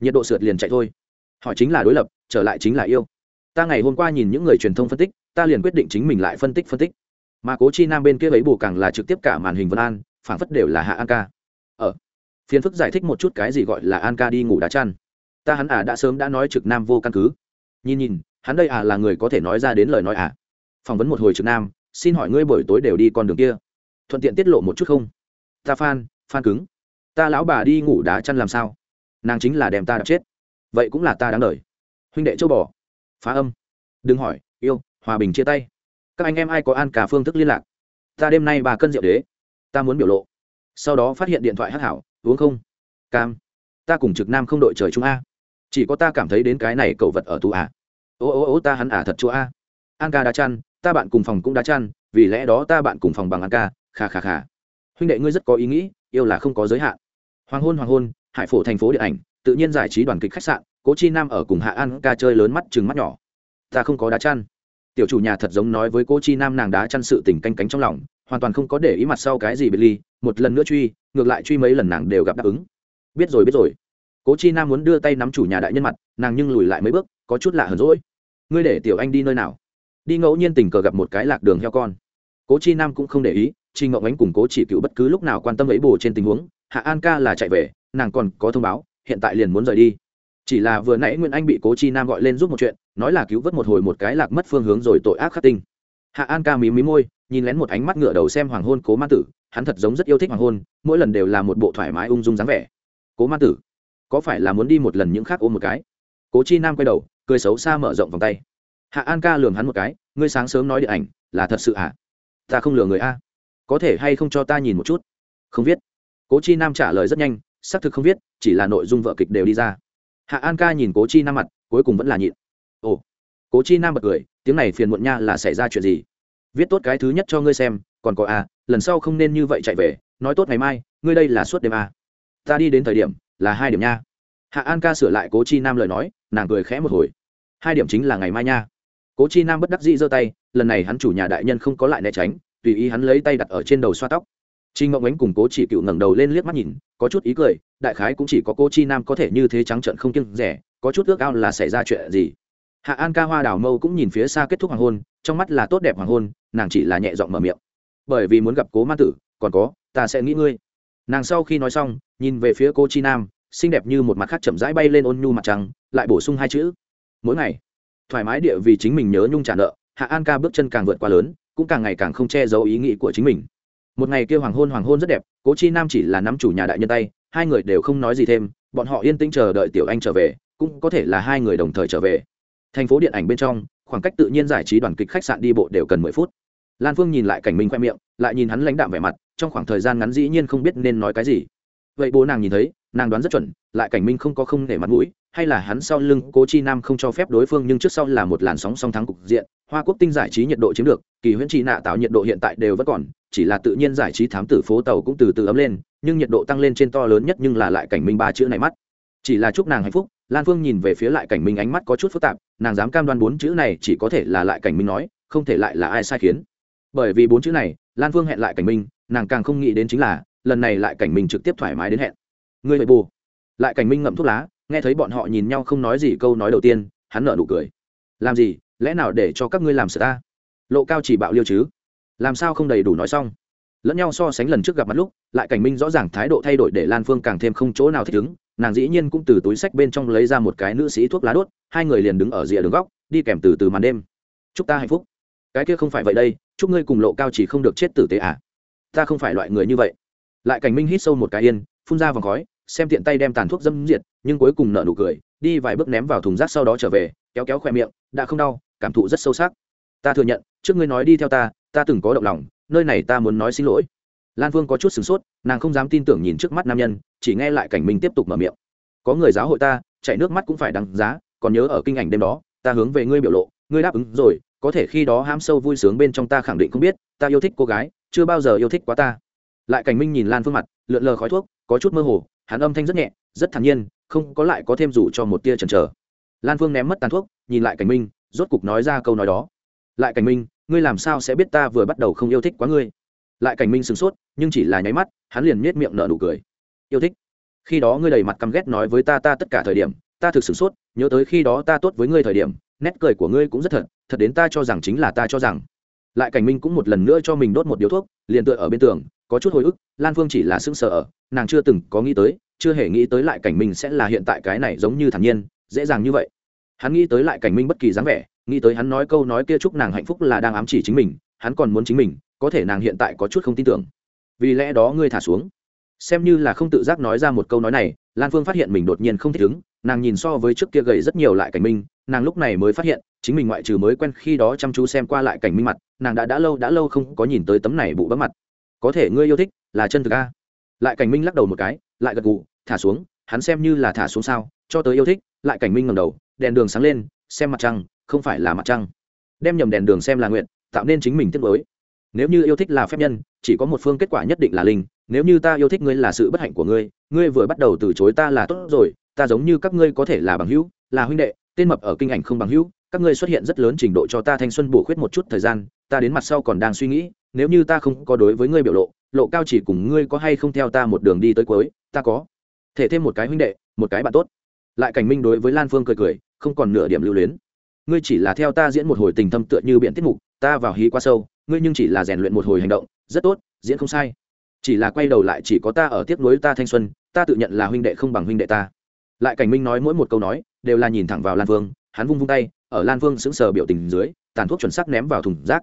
nhiệt độ sượt liền chạy thôi. Họ chính là đối lập, trở lại chính là yêu. Ta ngày hôm qua nhìn những người truyền thông phân tích, ta liền quyết định chính mình lại phân tích phân tích. Mà cố chi nam bên kia ấy bù càng là trực tiếp cả màn hình vân an phản phất đều là hạ an ca. Ở phiền phức giải thích một chút cái gì gọi là an ca đi ngủ đá chăn ta hắn à đã sớm đã nói trực nam vô căn cứ nhìn nhìn, hắn đây à là người có thể nói ra đến lời nói à? Phỏng vấn một hồi trực nam, xin hỏi ngươi buổi tối đều đi con đường kia. Thuận tiện tiết lộ một chút không? Ta phan phan cứng. Ta lão bà đi ngủ đá chăn làm sao? Nàng chính là đem ta đập chết. Vậy cũng là ta đáng đời. Huynh đệ châu bò. Phá âm. Đừng hỏi, yêu, hòa bình chia tay. Các anh em ai có an cả phương thức liên lạc? Ta đêm nay bà cân rượu đế. Ta muốn biểu lộ. Sau đó phát hiện điện thoại hắc hảo, uống không? Cam. Ta cùng trực nam không đội trời chung a chỉ có ta cảm thấy đến cái này cậu vật ở tù à. Ô ô ô, ta hắn à thật chúa a à. an ca đã chăn, ta bạn cùng phòng cũng đã chăn, vì lẽ đó ta bạn cùng phòng bằng an ca, kha kha kha. Huynh đệ ngươi rất có ý nghĩ, yêu là không có giới hạn. Hoàng hôn hoàng hôn, hải phổ thành phố điện ảnh, tự nhiên giải trí đoàn kịch khách sạn, cố chi nam ở cùng hạ an ca chơi lớn mắt chừng mắt nhỏ. Ta không có đá chăn. Tiểu chủ nhà thật giống nói với cô chi nam nàng đá chăn sự tình canh cánh trong lòng, hoàn toàn không có để ý mặt sau cái gì biệt ly, một lần nữa truy, ngược lại truy mấy lần nàng đều gặp đáp ứng. Biết rồi biết rồi cố chi nam muốn đưa tay nắm chủ nhà đại nhân mặt, nàng nhưng lùi lại mấy bước, có chút lạ hờn rỗi ngươi để tiểu anh đi nơi nào? Đi ngẫu nhiên tình cờ gặp một cái lạc đường heo con. Cố chi nam cũng không để ý chi ngậu ánh cùng cố chỉ cựu bất cứ lúc nào quan tâm ấy bồ trên tình huống, hạ an ca là chạy về, nàng còn có thông báo, hiện tại liền muốn rời đi. Chỉ là vừa nãy nguyễn anh bị cố chi nam gọi lên giúp một chuyện, nói là cứu vớt một hồi một cái lạc mất phương hướng rồi tội ác khắc tinh. Hạ an ca mí mí môi, nhìn lén một ánh mắt ngựa đầu xem hoàng hôn cố ma tử, hắn thật giống rất yêu thích hoàng hôn, mỗi lần đều là một bộ thoải mái ung dung dáng vẻ. Cố ma tử có phải là muốn đi một lần những khác ôm một cái? Cố chi nam quay đầu, cười xấu xa mở rộng vòng tay. Hạ an ca lường hắn một cái, ngươi sáng sớm nói điện ảnh, là thật sự ạ à? ta không lừa người a. Có thể hay không cho ta nhìn một chút? Không viết. Cố chi nam trả lời rất nhanh, xác thực không viết, chỉ là nội dung vợ kịch đều đi ra. Hạ an ca nhìn cố chi nam mặt, cuối cùng vẫn là nhịn. Ồ. Cố chi nam bật cười, tiếng này phiền muộn nha là xảy ra chuyện gì? Viết tốt cái thứ nhất cho ngươi xem, còn có a, lần sau không nên như vậy chạy về, nói tốt ngày mai, ngươi đây là suốt đêm a. Ta đi đến thời điểm là hai điểm nha hạ an ca sửa lại cố chi nam lời nói nàng cười khẽ một hồi hai điểm chính là ngày mai nha cố chi nam bất đắc dĩ giơ tay lần này hắn chủ nhà đại nhân không có lại né tránh tùy ý hắn lấy tay đặt ở trên đầu xoa tóc Trình Ngộng Ánh cùng Cố Chỉ Cựu ngẩng đầu lên liếc mắt nhìn, có chút ý cười, đại khái cũng chỉ có Cố Chi Nam có thể như thế trắng trợn không kiêng rẻ, có chút ước ao là xảy ra chuyện gì. Hạ An Ca Hoa Đào Mâu cũng nhìn phía xa kết thúc hoàng hôn, trong mắt là tốt đẹp hoàng hôn, nàng chỉ là nhẹ giọng mở miệng. Bởi vì muốn gặp Cố Ma Tử, còn có, ta sẽ nghĩ ngươi. Nàng sau khi nói xong, nhìn về phía cô Chi Nam, xinh đẹp như một mặt khác chậm rãi bay lên ôn nhu mặt trăng, lại bổ sung hai chữ. Mỗi ngày, thoải mái địa vì chính mình nhớ nhung trả nợ, Hạ An Ca bước chân càng vượt qua lớn, cũng càng ngày càng không che giấu ý nghĩ của chính mình. Một ngày kia hoàng hôn hoàng hôn rất đẹp cố chi nam chỉ là nắm chủ nhà đại nhân tay hai người đều không nói gì thêm bọn họ yên tĩnh chờ đợi tiểu anh trở về cũng có thể là hai người đồng thời trở về. Thành phố điện ảnh bên trong khoảng cách tự nhiên giải trí đoàn kịch khách sạn đi bộ đều cần mười phút. Lan phương nhìn lại cảnh minh khoe miệng lại nhìn hắn lãnh đạm vẻ mặt trong khoảng thời gian ngắn dĩ nhiên không biết nên nói cái gì. Vậy bố nàng nhìn thấy, nàng đoán rất chuẩn, lại cảnh minh không có không để mặt mũi, hay là hắn sau lưng cố chi nam không cho phép đối phương nhưng trước sau là một làn sóng song thắng cục diện, hoa quốc tinh giải trí nhiệt độ chiếm được, kỳ huyễn trị nạ tạo nhiệt độ hiện tại đều vẫn còn, chỉ là tự nhiên giải trí thám tử phố tàu cũng từ từ ấm lên, nhưng nhiệt độ tăng lên trên to lớn nhất nhưng là lại cảnh minh ba chữ này mắt. Chỉ là chúc nàng hạnh phúc, lan phương nhìn về phía lại cảnh minh ánh mắt có chút phức tạp, nàng dám cam đoan bốn chữ này chỉ có thể là lại cảnh minh nói, không thể lại là ai sai khiến bởi vì bốn chữ này, lan phương hẹn lại cảnh minh nàng càng không nghĩ đến chính là, lần này lại cảnh minh trực tiếp thoải mái đến hẹn. Người phải bù. Lại cảnh minh ngậm thuốc lá, nghe thấy bọn họ nhìn nhau không nói gì câu nói đầu tiên, hắn nợ nụ cười. Làm gì? Lẽ nào để cho các ngươi làm sợ ta? Lộ cao chỉ bạo liêu chứ? Làm sao không đầy đủ nói xong? Lẫn nhau so sánh lần trước gặp mặt lúc, lại cảnh minh rõ ràng thái độ thay đổi để lan phương càng thêm không chỗ nào thích ứng. Nàng dĩ nhiên cũng từ túi sách bên trong lấy ra một cái nữ sĩ thuốc lá đốt, hai người liền đứng ở rìa đường góc, đi kèm từ từ màn đêm. Chúc ta hạnh phúc. Cái kia không phải vậy đây chúc ngươi cùng lộ cao chỉ không được chết tử tế à? Ta không phải loại người như vậy. Lại cảnh minh hít sâu một cái yên, phun ra vòng khói, xem tiện tay đem tàn thuốc dâm diệt, nhưng cuối cùng nợ nụ cười, đi vài bước ném vào thùng rác sau đó trở về, kéo kéo khoe miệng, đã không đau, cảm thụ rất sâu sắc. Ta thừa nhận, trước ngươi nói đi theo ta ta từng có động lòng, nơi này ta muốn nói xin lỗi. Lan phương có chút sửng sốt, nàng không dám tin tưởng nhìn trước mắt nam nhân, chỉ nghe lại cảnh minh tiếp tục mở miệng. Có người giáo hội ta chạy nước mắt cũng phải đằng giá, còn nhớ ở kinh ảnh đêm đó, ta hướng về ngươi biểu lộ, ngươi đáp ứng rồi có thể khi đó ham sâu vui sướng bên trong ta khẳng định không biết, ta yêu thích cô gái, chưa bao giờ yêu thích quá ta. Lại cảnh minh nhìn lan phương mặt, lượn lờ khói thuốc, có chút mơ hồ, hắn âm thanh rất nhẹ, rất thản nhiên, không có lại có thêm rủ cho một tia chần chờ. Lan phương ném mất tàn thuốc, nhìn lại cảnh minh, rốt cục nói ra câu nói đó. Lại cảnh minh, ngươi làm sao sẽ biết ta vừa bắt đầu không yêu thích quá ngươi? Lại cảnh minh sửng sốt, nhưng chỉ là nháy mắt, hắn liền nhếch miệng nở nụ cười. Yêu thích? Khi đó ngươi đầy mặt căm ghét nói với ta ta tất cả thời điểm, ta thực sửng sốt, nhớ tới khi đó ta tốt với ngươi thời điểm, nét cười của ngươi cũng rất thật thật đến ta cho rằng chính là ta cho rằng. Lại cảnh minh cũng một lần nữa cho mình đốt một điếu thuốc, liền tựa ở bên tường, có chút hồi ức, lan phương chỉ là sững sờ ở, nàng chưa từng có nghĩ tới, chưa hề nghĩ tới lại cảnh minh sẽ là hiện tại cái này giống như thản nhiên, dễ dàng như vậy. Hắn nghĩ tới lại cảnh minh bất kỳ dáng vẻ, nghĩ tới hắn nói câu nói kia chúc nàng hạnh phúc là đang ám chỉ chính mình, hắn còn muốn chính mình, có thể nàng hiện tại có chút không tin tưởng. Vì lẽ đó ngươi thả xuống. Xem như là không tự giác nói ra một câu nói này, lan phương phát hiện mình đột nhiên không thích ứng, nàng nhìn so với trước kia gầy rất nhiều lại cảnh minh, nàng lúc này mới phát hiện chính mình ngoại trừ mới quen khi đó chăm chú xem qua lại cảnh minh mặt, nàng đã đã lâu đã lâu không có nhìn tới tấm này bụ bấm mặt. Có thể ngươi yêu thích là chân thực a. Lại cảnh minh lắc đầu một cái, lại gật gù, thả xuống, hắn xem như là thả xuống sao, cho tới yêu thích, lại cảnh minh ngầm đầu, đèn đường sáng lên, xem mặt trăng, không phải là mặt trăng. Đem nhầm đèn đường xem là nguyện, tạo nên chính mình tiết mới nếu như yêu thích là phép nhân, chỉ có một phương kết quả nhất định là linh, nếu như ta yêu thích ngươi là sự bất hạnh của ngươi ngươi vừa bắt đầu từ chối ta là tốt rồi, ta giống như các ngươi có thể là bằng hữu, là huynh đệ, tên mập ở kinh ảnh không bằng hữu các ngươi xuất hiện rất lớn trình độ cho ta thanh xuân bổ khuyết một chút thời gian, ta đến mặt sau còn đang suy nghĩ, nếu như ta không có đối với ngươi biểu lộ lộ cao chỉ cùng ngươi có hay không theo ta một đường đi tới cuối, ta có thể thêm một cái huynh đệ, một cái bạn tốt. Lại cảnh minh đối với lan phương cười cười, không còn nửa điểm lưu luyến. Ngươi chỉ là theo ta diễn một hồi tình thâm tựa như biện tiết mục, ta vào hí quá sâu, ngươi nhưng chỉ là rèn luyện một hồi hành động, rất tốt, diễn không sai. Chỉ là quay đầu lại chỉ có ta ở tiếp nối ta thanh xuân, ta tự nhận là huynh đệ không bằng huynh đệ ta. Lại cảnh minh nói mỗi một câu nói, đều là nhìn thẳng vào lan phương, hắn vung vung tay ở lan Vương sững sờ biểu tình dưới, tàn thuốc chuẩn sắc ném vào thùng rác.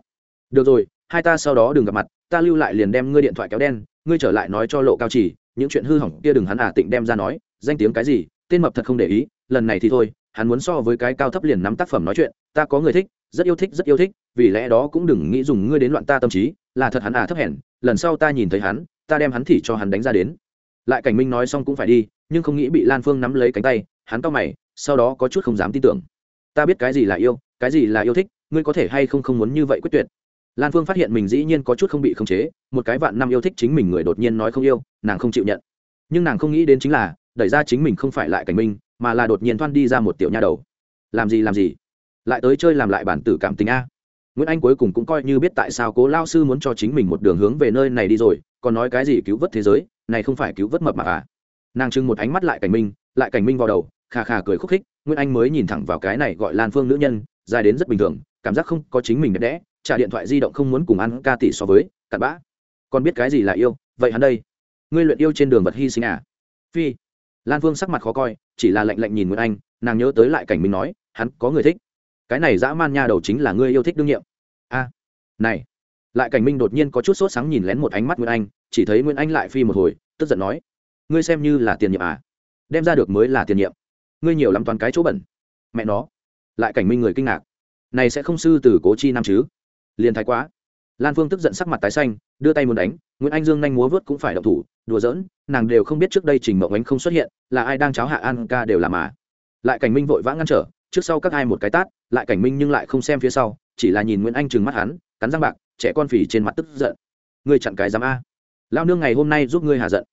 Được rồi, hai ta sau đó đừng gặp mặt, ta lưu lại liền đem ngươi điện thoại kéo đen, ngươi trở lại nói cho lộ cao chỉ những chuyện hư hỏng kia đừng hắn à tịnh đem ra nói, danh tiếng cái gì, tên mập thật không để ý, lần này thì thôi, hắn muốn so với cái cao thấp liền nắm tác phẩm nói chuyện, ta có người thích, rất yêu thích, rất yêu thích, vì lẽ đó cũng đừng nghĩ dùng ngươi đến loạn ta tâm trí, là thật hắn à thấp hèn, lần sau ta nhìn thấy hắn, ta đem hắn thì cho hắn đánh ra đến. Lại cảnh minh nói xong cũng phải đi, nhưng không nghĩ bị lan phương nắm lấy cánh tay, hắn cau mày, sau đó có chút không dám tin tưởng ta biết cái gì là yêu, cái gì là yêu thích, ngươi có thể hay không không muốn như vậy quyết tuyệt. Lan phương phát hiện mình dĩ nhiên có chút không bị khống chế, một cái vạn năm yêu thích chính mình người đột nhiên nói không yêu, nàng không chịu nhận. Nhưng nàng không nghĩ đến chính là, đẩy ra chính mình không phải lại cảnh minh, mà là đột nhiên thoan đi ra một tiểu nha đầu. Làm gì làm gì? Lại tới chơi làm lại bản tử cảm tình a. Nguyễn anh cuối cùng cũng coi như biết tại sao cố lao sư muốn cho chính mình một đường hướng về nơi này đi rồi, còn nói cái gì cứu vớt thế giới, này không phải cứu vớt mập mà à? Nàng trưng một ánh mắt lại cảnh minh, lại cảnh minh vào đầu khà khà cười khúc khích nguyễn anh mới nhìn thẳng vào cái này gọi lan phương nữ nhân, dài đến rất bình thường, cảm giác không có chính mình đẹp đẽ, trả điện thoại di động không muốn cùng ăn ca tỷ so với, cặn bã. Còn biết cái gì là yêu, vậy hắn đây. Ngươi luyện yêu trên đường vật hy sinh à? Phi. Lan phương sắc mặt khó coi, chỉ là lạnh lạnh nhìn nguyễn anh, nàng nhớ tới lại cảnh minh nói, hắn có người thích. Cái này dã man nha đầu chính là ngươi yêu thích đương nhiệm. A. Này. Lại cảnh minh đột nhiên có chút sốt sáng nhìn lén một ánh mắt nguyễn anh, chỉ thấy nguyễn anh lại phi một hồi, tức giận nói, ngươi xem như là tiền nhiệm à? Đem ra được mới là tiền nhiệm ngươi nhiều lắm toàn cái chỗ bẩn. Mẹ nó, lại cảnh minh người kinh ngạc. Này sẽ không sư từ cố chi nam chứ? Liền thái quá. Lan phương tức giận sắc mặt tái xanh, đưa tay muốn đánh, nguyễn anh dương nhanh múa vớt cũng phải động thủ, đùa giỡn, nàng đều không biết trước đây trình mộng ánh không xuất hiện, là ai đang cháo hạ an ca đều là mà. Lại cảnh minh vội vã ngăn trở, trước sau các ai một cái tát, lại cảnh minh nhưng lại không xem phía sau, chỉ là nhìn nguyễn anh trừng mắt hắn, cắn răng bạc, trẻ con phì trên mặt tức giận. Ngươi chặn cái dám a. Lao nương ngày hôm nay giúp ngươi hạ giận.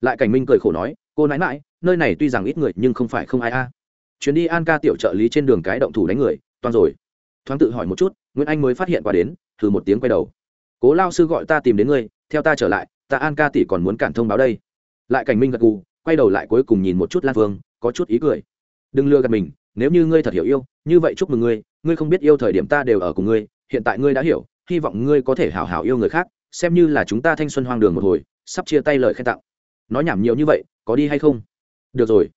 Lại cảnh minh cười khổ nói cô nãi mãi nơi này tuy rằng ít người, nhưng không phải không ai a. Chuyến đi an ca tiểu trợ lý trên đường cái động thủ đánh người toan rồi. Thoáng tự hỏi một chút, nguyễn anh mới phát hiện qua đến, thử một tiếng quay đầu. Cố lao sư gọi ta tìm đến ngươi, theo ta trở lại, ta an ca tỷ còn muốn cản thông báo đây. Lại cảnh minh gật gù, quay đầu lại cuối cùng nhìn một chút lan phương có chút ý cười. Đừng lừa gạt mình, nếu như ngươi thật hiểu yêu, như vậy chúc mừng ngươi ngươi không biết yêu thời điểm ta đều ở cùng ngươi, hiện tại ngươi đã hiểu, hy vọng ngươi có thể hảo hảo yêu người khác, xem như là chúng ta thanh xuân hoang đường một hồi, sắp chia tay lời khen tặng. Nói nhảm nhiều như vậy có đi hay không? Được rồi.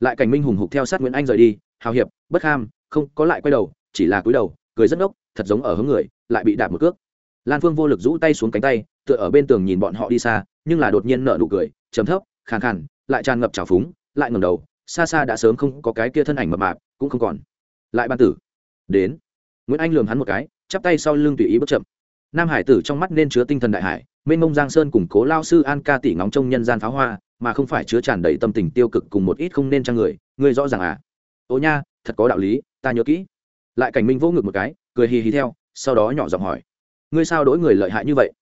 Lại cảnh minh hùng hục theo sát nguyễn anh rời đi, hào hiệp, bất ham, không, có lại quay đầu, chỉ là cúi đầu, cười rất ngốc, thật giống ở hướng người, lại bị đạp một cước. Lan phương vô lực rũ tay xuống cánh tay, tựa ở bên tường nhìn bọn họ đi xa, nhưng là đột nhiên nở nụ cười chấm thấp, khàn khàn, lại tràn ngập trào phúng, lại ngầm đầu, xa xa đã sớm không có cái kia thân ảnh mập mạp, cũng không còn. Lại ban tử. Đến. Nguyễn anh lường hắn một cái, chắp tay sau lưng tùy ý bước chậm. Nam hải tử trong mắt nên chứa tinh thần đại hải, mênh mông giang sơn củng cố lao sư an ca tỷ ngóng trông nhân gian pháo hoa mà không phải chứa tràn đầy tâm tình tiêu cực cùng một ít không nên trang người người rõ ràng à? Ô nha, thật có đạo lý, ta nhớ kỹ. Lại cảnh minh vỗ ngực một cái, cười hì hì theo, sau đó nhỏ giọng hỏi. Ngươi sao đổi người lợi hại như vậy?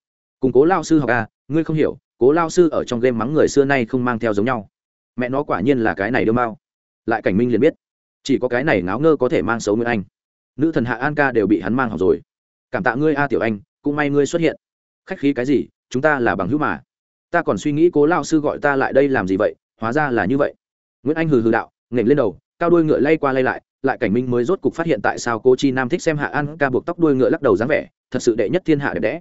Cùng cố lao sư học à ngươi không hiểu, cố lao sư ở trong game mắng người xưa nay không mang theo giống nhau. Mẹ nó quả nhiên là cái này đưa mau lại cảnh minh liền biết. Chỉ có cái này ngáo ngơ có thể mang xấu nguyên anh. Nữ thần hạ an ca đều bị hắn mang học rồi. Cảm tạ ngươi a tiểu anh, cũng may ngươi xuất hiện. Khách khí cái gì, chúng ta là bằng hữu mà ta còn suy nghĩ cố lao sư gọi ta lại đây làm gì vậy, hóa ra là như vậy. Nguyễn anh hừ hừ đạo nghệnh lên đầu, cao đuôi ngựa lay qua lay lại lại cảnh minh mới rốt cục phát hiện tại sao cô chi nam thích xem hạ an ca buộc tóc đuôi ngựa lắc đầu dáng vẻ, thật sự đệ nhất thiên hạ đẹp đẽ.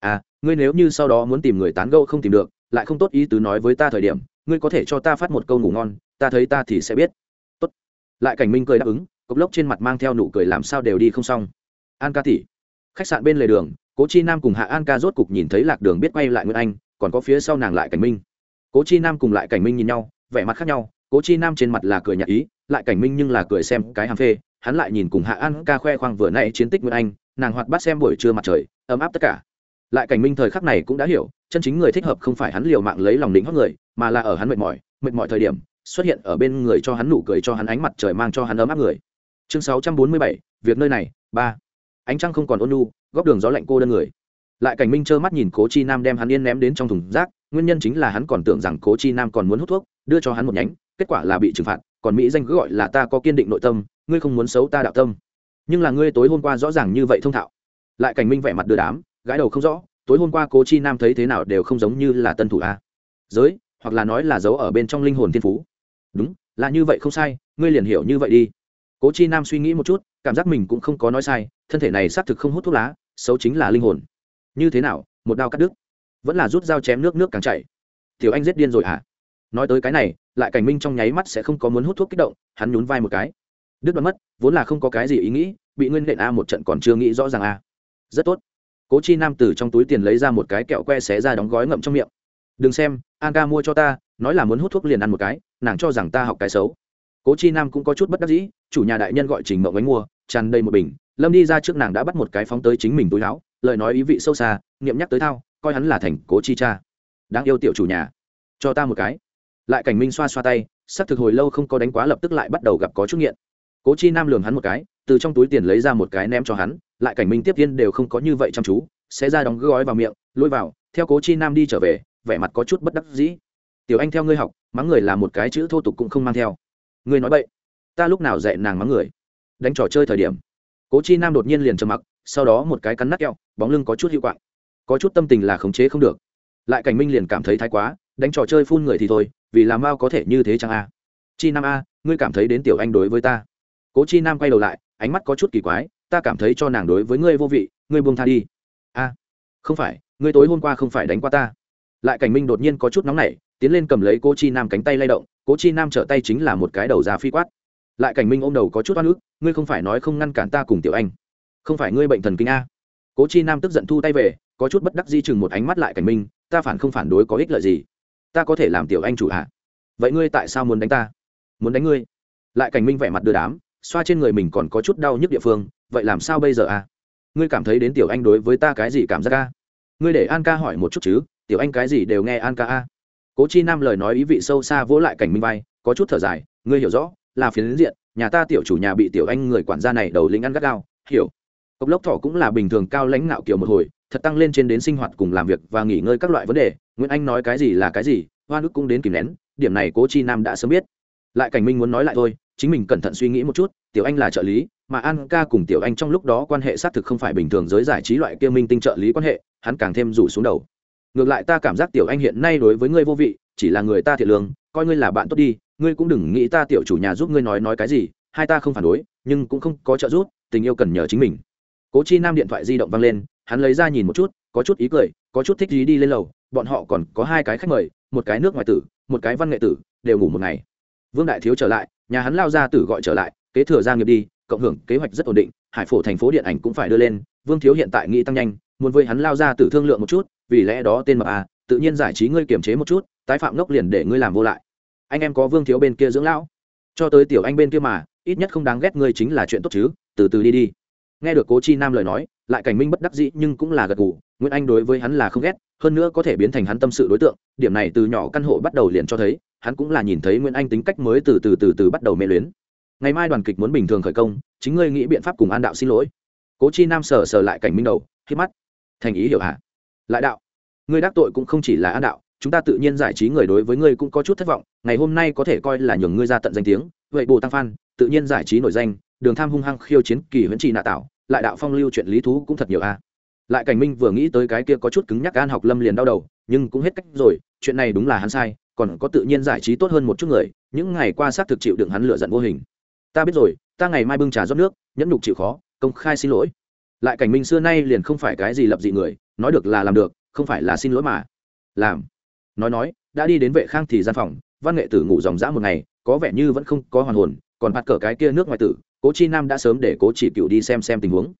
À ngươi nếu như sau đó muốn tìm người tán gẫu không tìm được, lại không tốt ý tứ nói với ta thời điểm, ngươi có thể cho ta phát một câu ngủ ngon, ta thấy ta thì sẽ biết. Tốt. Lại cảnh minh cười đáp ứng cốc lốc trên mặt mang theo nụ cười làm sao đều đi không xong. An ca tỷ. Khách sạn bên lề đường cố chi nam cùng hạ an ca rốt cục nhìn thấy lạc đường biết quay lại nguyễn anh còn có phía sau nàng lại cảnh minh. Cố chi nam cùng lại cảnh minh nhìn nhau, vẻ mặt khác nhau, cố chi nam trên mặt là cười nhạt ý, lại cảnh minh nhưng là cười xem cái hàm phê, hắn lại nhìn cùng hạ an ca khoe khoang vừa nay chiến tích nguyễn anh, nàng hoạt bắt xem buổi trưa mặt trời, ấm áp tất cả. Lại cảnh minh thời khắc này cũng đã hiểu, chân chính người thích hợp không phải hắn liều mạng lấy lòng đỉnh hót người, mà là ở hắn mệt mỏi mệt mỏi thời điểm, xuất hiện ở bên người cho hắn nụ cười cho hắn ánh mặt trời mang cho hắn ấm áp người. Chương sáu trăm bốn mươi bảy, việc nơi này, ba. Ánh trăng không còn ôn nu góc đường gió lạnh cô đơn người lại cảnh minh trơ mắt nhìn cố chi nam đem hắn yên ném đến trong thùng rác, nguyên nhân chính là hắn còn tưởng rằng cố chi nam còn muốn hút thuốc, đưa cho hắn một nhánh, kết quả là bị trừng phạt, còn mỹ danh cứ gọi là ta có kiên định nội tâm, ngươi không muốn xấu ta đạo tâm. Nhưng là ngươi tối hôm qua rõ ràng như vậy thông thạo. Lại cảnh minh vẻ mặt đưa đám gái đầu không rõ, tối hôm qua cố chi nam thấy thế nào đều không giống như là tân thủ a. Giới, hoặc là nói là giấu ở bên trong linh hồn thiên phú. Đúng, là như vậy không sai, ngươi liền hiểu như vậy đi. Cố chi nam suy nghĩ một chút, cảm giác mình cũng không có nói sai, thân thể này xác thực không hút thuốc lá, xấu chính là linh hồn như thế nào, một đao cắt đứt. Vẫn là rút dao chém nước nước càng chảy. Tiểu anh giết điên rồi à nói tới cái này, lại cảnh minh trong nháy mắt sẽ không có muốn hút thuốc kích động, hắn nhún vai một cái. Đứt đoạn mất, vốn là không có cái gì ý nghĩ, bị nguyên nện a một trận còn chưa nghĩ rõ ràng a. Rất tốt. Cố chi nam từ trong túi tiền lấy ra một cái kẹo que xé ra đóng gói ngậm trong miệng. Đừng xem, an ca mua cho ta, nói là muốn hút thuốc liền ăn một cái, nàng cho rằng ta học cái xấu. Cố chi nam cũng có chút bất đắc dĩ, chủ nhà đại nhân gọi trình mộng ánh mua, tràn đầy một bình, lâm đi ra trước nàng đã bắt một cái phóng tới chính mình túi láo lời nói ý vị sâu xa, niệm nhắc tới thao, coi hắn là thành cố chi cha. Đáng yêu tiểu chủ nhà. Cho ta một cái. Lại cảnh minh xoa xoa tay sắc thực hồi lâu không có đánh quá lập tức lại bắt đầu gặp có chút nghiện. Cố chi nam lường hắn một cái, từ trong túi tiền lấy ra một cái ném cho hắn, lại cảnh minh tiếp tiên đều không có như vậy chăm chú, sẽ ra đóng gói vào miệng, lôi vào, theo cố chi nam đi trở về, vẻ mặt có chút bất đắc dĩ. Tiểu anh theo ngươi học, mắng người là một cái chữ thô tục cũng không mang theo. Ngươi nói vậy ta lúc nào dạy nàng mắng người? Đánh trò chơi thời điểm. Cố chi nam đột nhiên liền trầm mặc sau đó một cái cắn nát keo bóng lưng có chút hiệu quạng. Có chút tâm tình là khống chế không được. Lại cảnh minh liền cảm thấy thái quá, đánh trò chơi phun người thì thôi, vì làm sao có thể như thế chăng a? Chi nam a, ngươi cảm thấy đến tiểu anh đối với ta. Cố chi nam quay đầu lại, ánh mắt có chút kỳ quái, ta cảm thấy cho nàng đối với ngươi vô vị, ngươi buông tha đi. A, không phải, ngươi tối hôm qua không phải đánh qua ta. Lại cảnh minh đột nhiên có chút nóng nảy, tiến lên cầm lấy cố chi nam cánh tay lay động, cố chi nam trở tay chính là một cái đầu ra phi quát. Lại cảnh minh ôm đầu có chút oan ức, ngươi không phải nói không ngăn cản ta cùng tiểu anh không phải ngươi bệnh thần kinh a. Cố chi nam tức giận thu tay về, có chút bất đắc di chừng một ánh mắt lại cảnh minh, ta phản không phản đối có ích lợi gì? Ta có thể làm tiểu anh chủ hạ vậy ngươi tại sao muốn đánh ta? Muốn đánh ngươi? Lại cảnh minh vẻ mặt đưa đám, xoa trên người mình còn có chút đau nhức địa phương, vậy làm sao bây giờ a? Ngươi cảm thấy đến tiểu anh đối với ta cái gì cảm giác a? Ngươi để an ca hỏi một chút chứ, tiểu anh cái gì đều nghe an ca a? Cố chi nam lời nói ý vị sâu xa vỗ lại cảnh minh vai, có chút thở dài, ngươi hiểu rõ, là phiến diện, nhà ta tiểu chủ nhà bị tiểu anh người quản gia này đầu lính ăn gắt gao, hiểu cốc lốc thỏ cũng là bình thường cao lãnh ngạo kiểu một hồi, thật tăng lên trên đến sinh hoạt cùng làm việc và nghỉ ngơi các loại vấn đề. Nguyễn anh nói cái gì là cái gì, hoa nước cũng đến kìm nén, điểm này cố chi nam đã sớm biết. Lại cảnh minh muốn nói lại thôi, chính mình cẩn thận suy nghĩ một chút, tiểu anh là trợ lý, mà an ca cùng tiểu anh trong lúc đó quan hệ xác thực không phải bình thường giới giải trí loại kia minh tinh trợ lý quan hệ, hắn càng thêm rủ xuống đầu. Ngược lại ta cảm giác tiểu anh hiện nay đối với ngươi vô vị, chỉ là người ta thiệt lương, coi ngươi là bạn tốt đi, ngươi cũng đừng nghĩ ta tiểu chủ nhà giúp ngươi nói nói cái gì, hai ta không phản đối, nhưng cũng không có trợ giúp, tình yêu cần nhờ chính mình cố chi nam điện thoại di động văng lên, hắn lấy ra nhìn một chút, có chút ý cười, có chút thích gì đi lên lầu, bọn họ còn có hai cái khách mời, một cái nước ngoài tử, một cái văn nghệ tử, đều ngủ một ngày. Vương đại thiếu trở lại, nhà hắn lao ra tử gọi trở lại, kế thừa gia nghiệp đi, cộng hưởng, kế hoạch rất ổn định, hải phổ thành phố điện ảnh cũng phải đưa lên, vương thiếu hiện tại nghĩ tăng nhanh, muốn với hắn lao ra tử thương lượng một chút, vì lẽ đó tên mập à tự nhiên giải trí ngươi kiềm chế một chút, tái phạm ngốc liền để ngươi làm vô lại. Anh em có vương thiếu bên kia dưỡng lão, cho tới tiểu anh bên kia mà, ít nhất không đáng ghét ngươi chính là chuyện tốt chứ, từ từ đi đi nghe được cố chi nam lời nói, lại cảnh minh bất đắc dĩ nhưng cũng là gật gù, nguyễn anh đối với hắn là không ghét, hơn nữa có thể biến thành hắn tâm sự đối tượng, điểm này từ nhỏ căn hộ bắt đầu liền cho thấy, hắn cũng là nhìn thấy nguyễn anh tính cách mới từ từ từ từ bắt đầu mê luyến. Ngày mai đoàn kịch muốn bình thường khởi công, chính ngươi nghĩ biện pháp cùng an đạo xin lỗi. Cố chi nam sờ sờ lại cảnh minh đầu khi mắt. Thành ý hiểu hả? Lại đạo, ngươi đắc tội cũng không chỉ là an đạo, chúng ta tự nhiên giải trí người đối với ngươi cũng có chút thất vọng, ngày hôm nay có thể coi là nhường ngươi ra tận danh tiếng, vậy bồ tăng phan, tự nhiên giải trí nổi danh, đường tham hung hăng khiêu chiến kỳ huyễn trị nạ tạo lại đạo phong lưu chuyện lý thú cũng thật nhiều a. Lại cảnh minh vừa nghĩ tới cái kia có chút cứng nhắc an học lâm liền đau đầu, nhưng cũng hết cách rồi, chuyện này đúng là hắn sai, còn có tự nhiên giải trí tốt hơn một chút người, những ngày qua xác thực chịu đựng hắn lựa giận vô hình. Ta biết rồi, ta ngày mai bưng trà rót nước, nhẫn nhục chịu khó, công khai xin lỗi. Lại cảnh minh xưa nay liền không phải cái gì lập dị người, nói được là làm được, không phải là xin lỗi mà. Làm. Nói nói, đã đi đến vệ khang thì gian phòng, văn nghệ tử ngủ dòng dã một ngày, có vẻ như vẫn không có hoàn hồn, còn bắt cờ cái kia nước ngoài tử cố chi nam đã sớm để cố chỉ cựu đi xem xem tình huống.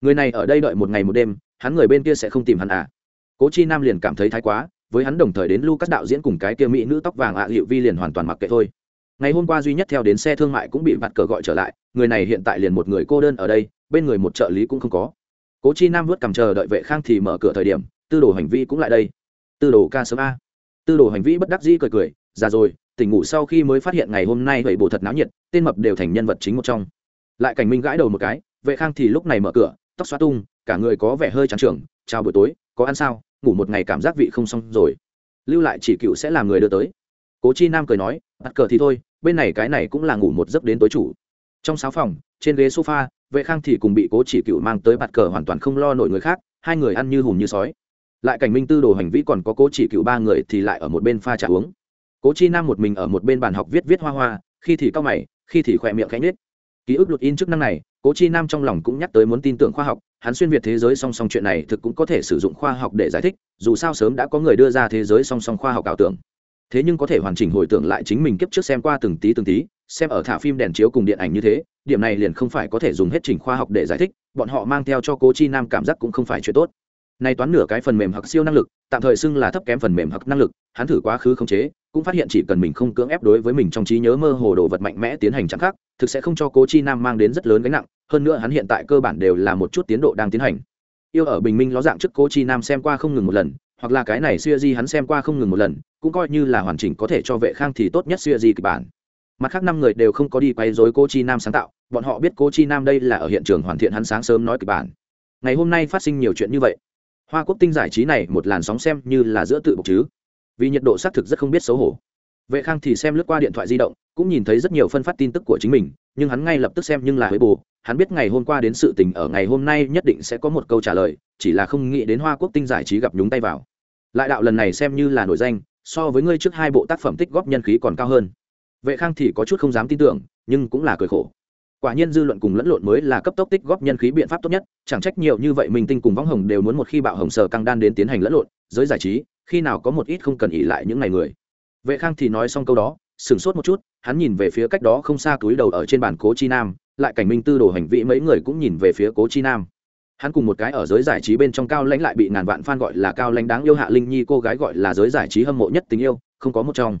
Người này ở đây đợi một ngày một đêm, hắn người bên kia sẽ không tìm hắn à? Cố chi nam liền cảm thấy thái quá, với hắn đồng thời đến lưu các đạo diễn cùng cái kia mỹ nữ tóc vàng ạ à hiệu vi liền hoàn toàn mặc kệ thôi. Ngày hôm qua duy nhất theo đến xe thương mại cũng bị vặt cờ gọi trở lại, người này hiện tại liền một người cô đơn ở đây, bên người một trợ lý cũng không có. Cố chi nam vớt cầm chờ đợi vệ khang thì mở cửa thời điểm, tư đồ hành vi cũng lại đây. Tư đồ ca sớm a. Tư đồ hành vi bất đắc dĩ cười cười, già rồi, tỉnh ngủ sau khi mới phát hiện ngày hôm nay vậy bổ thật náo nhiệt, tên mập đều thành nhân vật chính một trong lại cảnh minh gãi đầu một cái, vệ khang thì lúc này mở cửa, tóc xóa tung, cả người có vẻ hơi trắng trường chào buổi tối, có ăn sao? Ngủ một ngày cảm giác vị không xong rồi. Lưu lại chỉ cựu sẽ làm người đưa tới. Cố chi nam cười nói, bắt cờ thì thôi, bên này cái này cũng là ngủ một giấc đến tối chủ. Trong sáu phòng, trên ghế sofa, vệ khang thì cùng bị cố chỉ cựu mang tới bạt cờ hoàn toàn không lo nổi người khác, hai người ăn như hùm như sói. Lại cảnh minh tư đồ hành vi còn có cố chỉ cựu ba người thì lại ở một bên pha trà uống. Cố chi nam một mình ở một bên bàn học viết viết hoa hoa, khi thì cao mày, khi thì khỏe miệng khẽ nhếch ký ức luật in chức năng này, cố chi nam trong lòng cũng nhắc tới muốn tin tưởng khoa học. Hắn xuyên việt thế giới song song chuyện này thực cũng có thể sử dụng khoa học để giải thích, dù sao sớm đã có người đưa ra thế giới song song khoa học ảo tưởng. Thế nhưng có thể hoàn chỉnh hồi tưởng lại chính mình kiếp trước xem qua từng tí từng tí, xem ở thả phim đèn chiếu cùng điện ảnh như thế, điểm này liền không phải có thể dùng hết trình khoa học để giải thích, bọn họ mang theo cho cố chi nam cảm giác cũng không phải chuyện tốt nay toán nửa cái phần mềm hoặc siêu năng lực, tạm thời xưng là thấp kém phần mềm hoặc năng lực, hắn thử quá khứ khống chế, cũng phát hiện chỉ cần mình không cưỡng ép đối với mình trong trí nhớ mơ hồ đồ vật mạnh mẽ tiến hành chẳng khác, thực sẽ không cho cố chi nam mang đến rất lớn gánh nặng, hơn nữa hắn hiện tại cơ bản đều là một chút tiến độ đang tiến hành. Yêu ở bình minh ló dạng trước cố chi nam xem qua không ngừng một lần, hoặc là cái này xuya di hắn xem qua không ngừng một lần, cũng coi như là hoàn chỉnh có thể cho vệ khang thì tốt nhất xuya di kịch bản. Mặt khác năm người đều không có đi quay dối cô chi nam sáng tạo, bọn họ biết cô chi nam đây là ở hiện trường hoàn thiện hắn sáng sớm nói kịch bản. Ngày hôm nay phát sinh nhiều chuyện như vậy hoa quốc tinh giải trí này một làn sóng xem như là giữa tự bộc chứ. Vì nhiệt độ xác thực rất không biết xấu hổ. Vệ khang thì xem lướt qua điện thoại di động, cũng nhìn thấy rất nhiều phân phát tin tức của chính mình, nhưng hắn ngay lập tức xem nhưng là hơi bù hắn biết ngày hôm qua đến sự tình ở ngày hôm nay nhất định sẽ có một câu trả lời, chỉ là không nghĩ đến hoa quốc tinh giải trí gặp nhúng tay vào. Lại đạo lần này xem như là nổi danh, so với ngươi trước hai bộ tác phẩm tích góp nhân khí còn cao hơn. Vệ khang thì có chút không dám tin tưởng, nhưng cũng là cười khổ quả nhiên dư luận cùng lẫn lộn mới là cấp tốc tích góp nhân khí biện pháp tốt nhất, chẳng trách nhiều như vậy minh tinh cùng võng hồng đều muốn một khi bạo hồng sở căng đan đến tiến hành lẫn lộn, giới giải trí, khi nào có một ít không cần ỉ lại những ngày người. Vệ khang thì nói xong câu đó, sửng sốt một chút, hắn nhìn về phía cách đó không xa túi đầu ở trên bàn cố chi nam, lại cảnh minh tư đồ hành vị mấy người cũng nhìn về phía cố chi nam. Hắn cùng một cái ở giới giải trí bên trong cao lãnh lại bị ngàn vạn fan gọi là cao lãnh đáng yêu hạ linh nhi, cô gái gọi là giới giải trí hâm mộ nhất tình yêu, không có một trong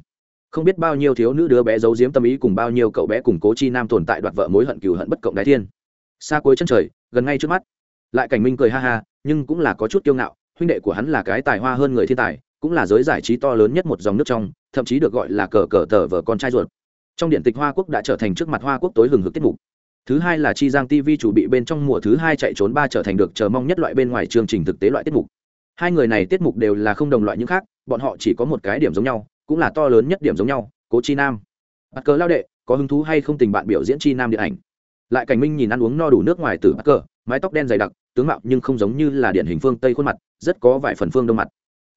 không biết bao nhiêu thiếu nữ đứa bé giấu giếm tâm ý cùng bao nhiêu cậu bé cùng cố chi nam tồn tại đoạt vợ mối hận cừu hận bất cộng đái thiên. Xa cuối chân trời, gần ngay trước mắt. Lại cảnh minh cười ha ha, nhưng cũng là có chút kiêu ngạo, huynh đệ của hắn là cái tài hoa hơn người thiên tài, cũng là giới giải trí to lớn nhất một dòng nước trong, thậm chí được gọi là cờ cờ tờ vợ con trai ruột. Trong điện tịch hoa quốc đã trở thành trước mặt hoa quốc tối hừng hực tiết mục. Thứ hai là chi giang tv chủ bị bên trong mùa thứ hai chạy trốn ba trở thành được chờ mong nhất loại bên ngoài chương trình thực tế loại tiết mục. Hai người này tiết mục đều là không đồng loại những khác, bọn họ chỉ có một cái điểm giống nhau cũng là to lớn nhất điểm giống nhau, cố chi nam. Bắt cờ lao đệ, có hứng thú hay không tình bạn biểu diễn chi nam điện ảnh? Lại cảnh minh nhìn ăn uống no đủ nước ngoài từ bắt cờ, mái tóc đen dày đặc, tướng mạo nhưng không giống như là điển hình phương tây khuôn mặt, rất có vài phần phương đông mặt.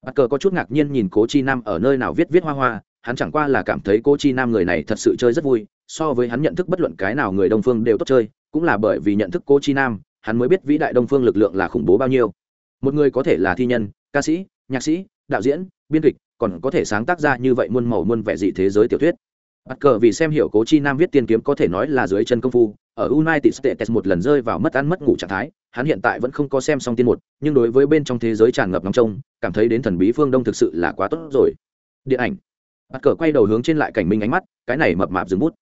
Bắt cờ có chút ngạc nhiên nhìn cố chi nam ở nơi nào viết viết hoa hoa, hắn chẳng qua là cảm thấy cố chi nam người này thật sự chơi rất vui, so với hắn nhận thức bất luận cái nào người đông phương đều tốt chơi, cũng là bởi vì nhận thức cố chi nam, hắn mới biết vĩ đại đông phương lực lượng là khủng bố bao nhiêu. Một người có thể là thi nhân, ca sĩ, nhạc sĩ, đạo diễn, biên kịch còn có thể sáng tác ra như vậy muôn màu muôn vẻ dị thế giới tiểu thuyết. Bắt cờ vì xem hiểu cố chi nam viết tiên kiếm có thể nói là dưới chân công phu, ở united states một lần rơi vào mất ăn mất ngủ trạng thái, hắn hiện tại vẫn không có xem xong tiên một, nhưng đối với bên trong thế giới tràn ngập nóng trông, cảm thấy đến thần bí phương đông thực sự là quá tốt rồi. Điện ảnh. Bắt cờ quay đầu hướng trên lại cảnh minh ánh mắt, cái này mập mạp dừng bút.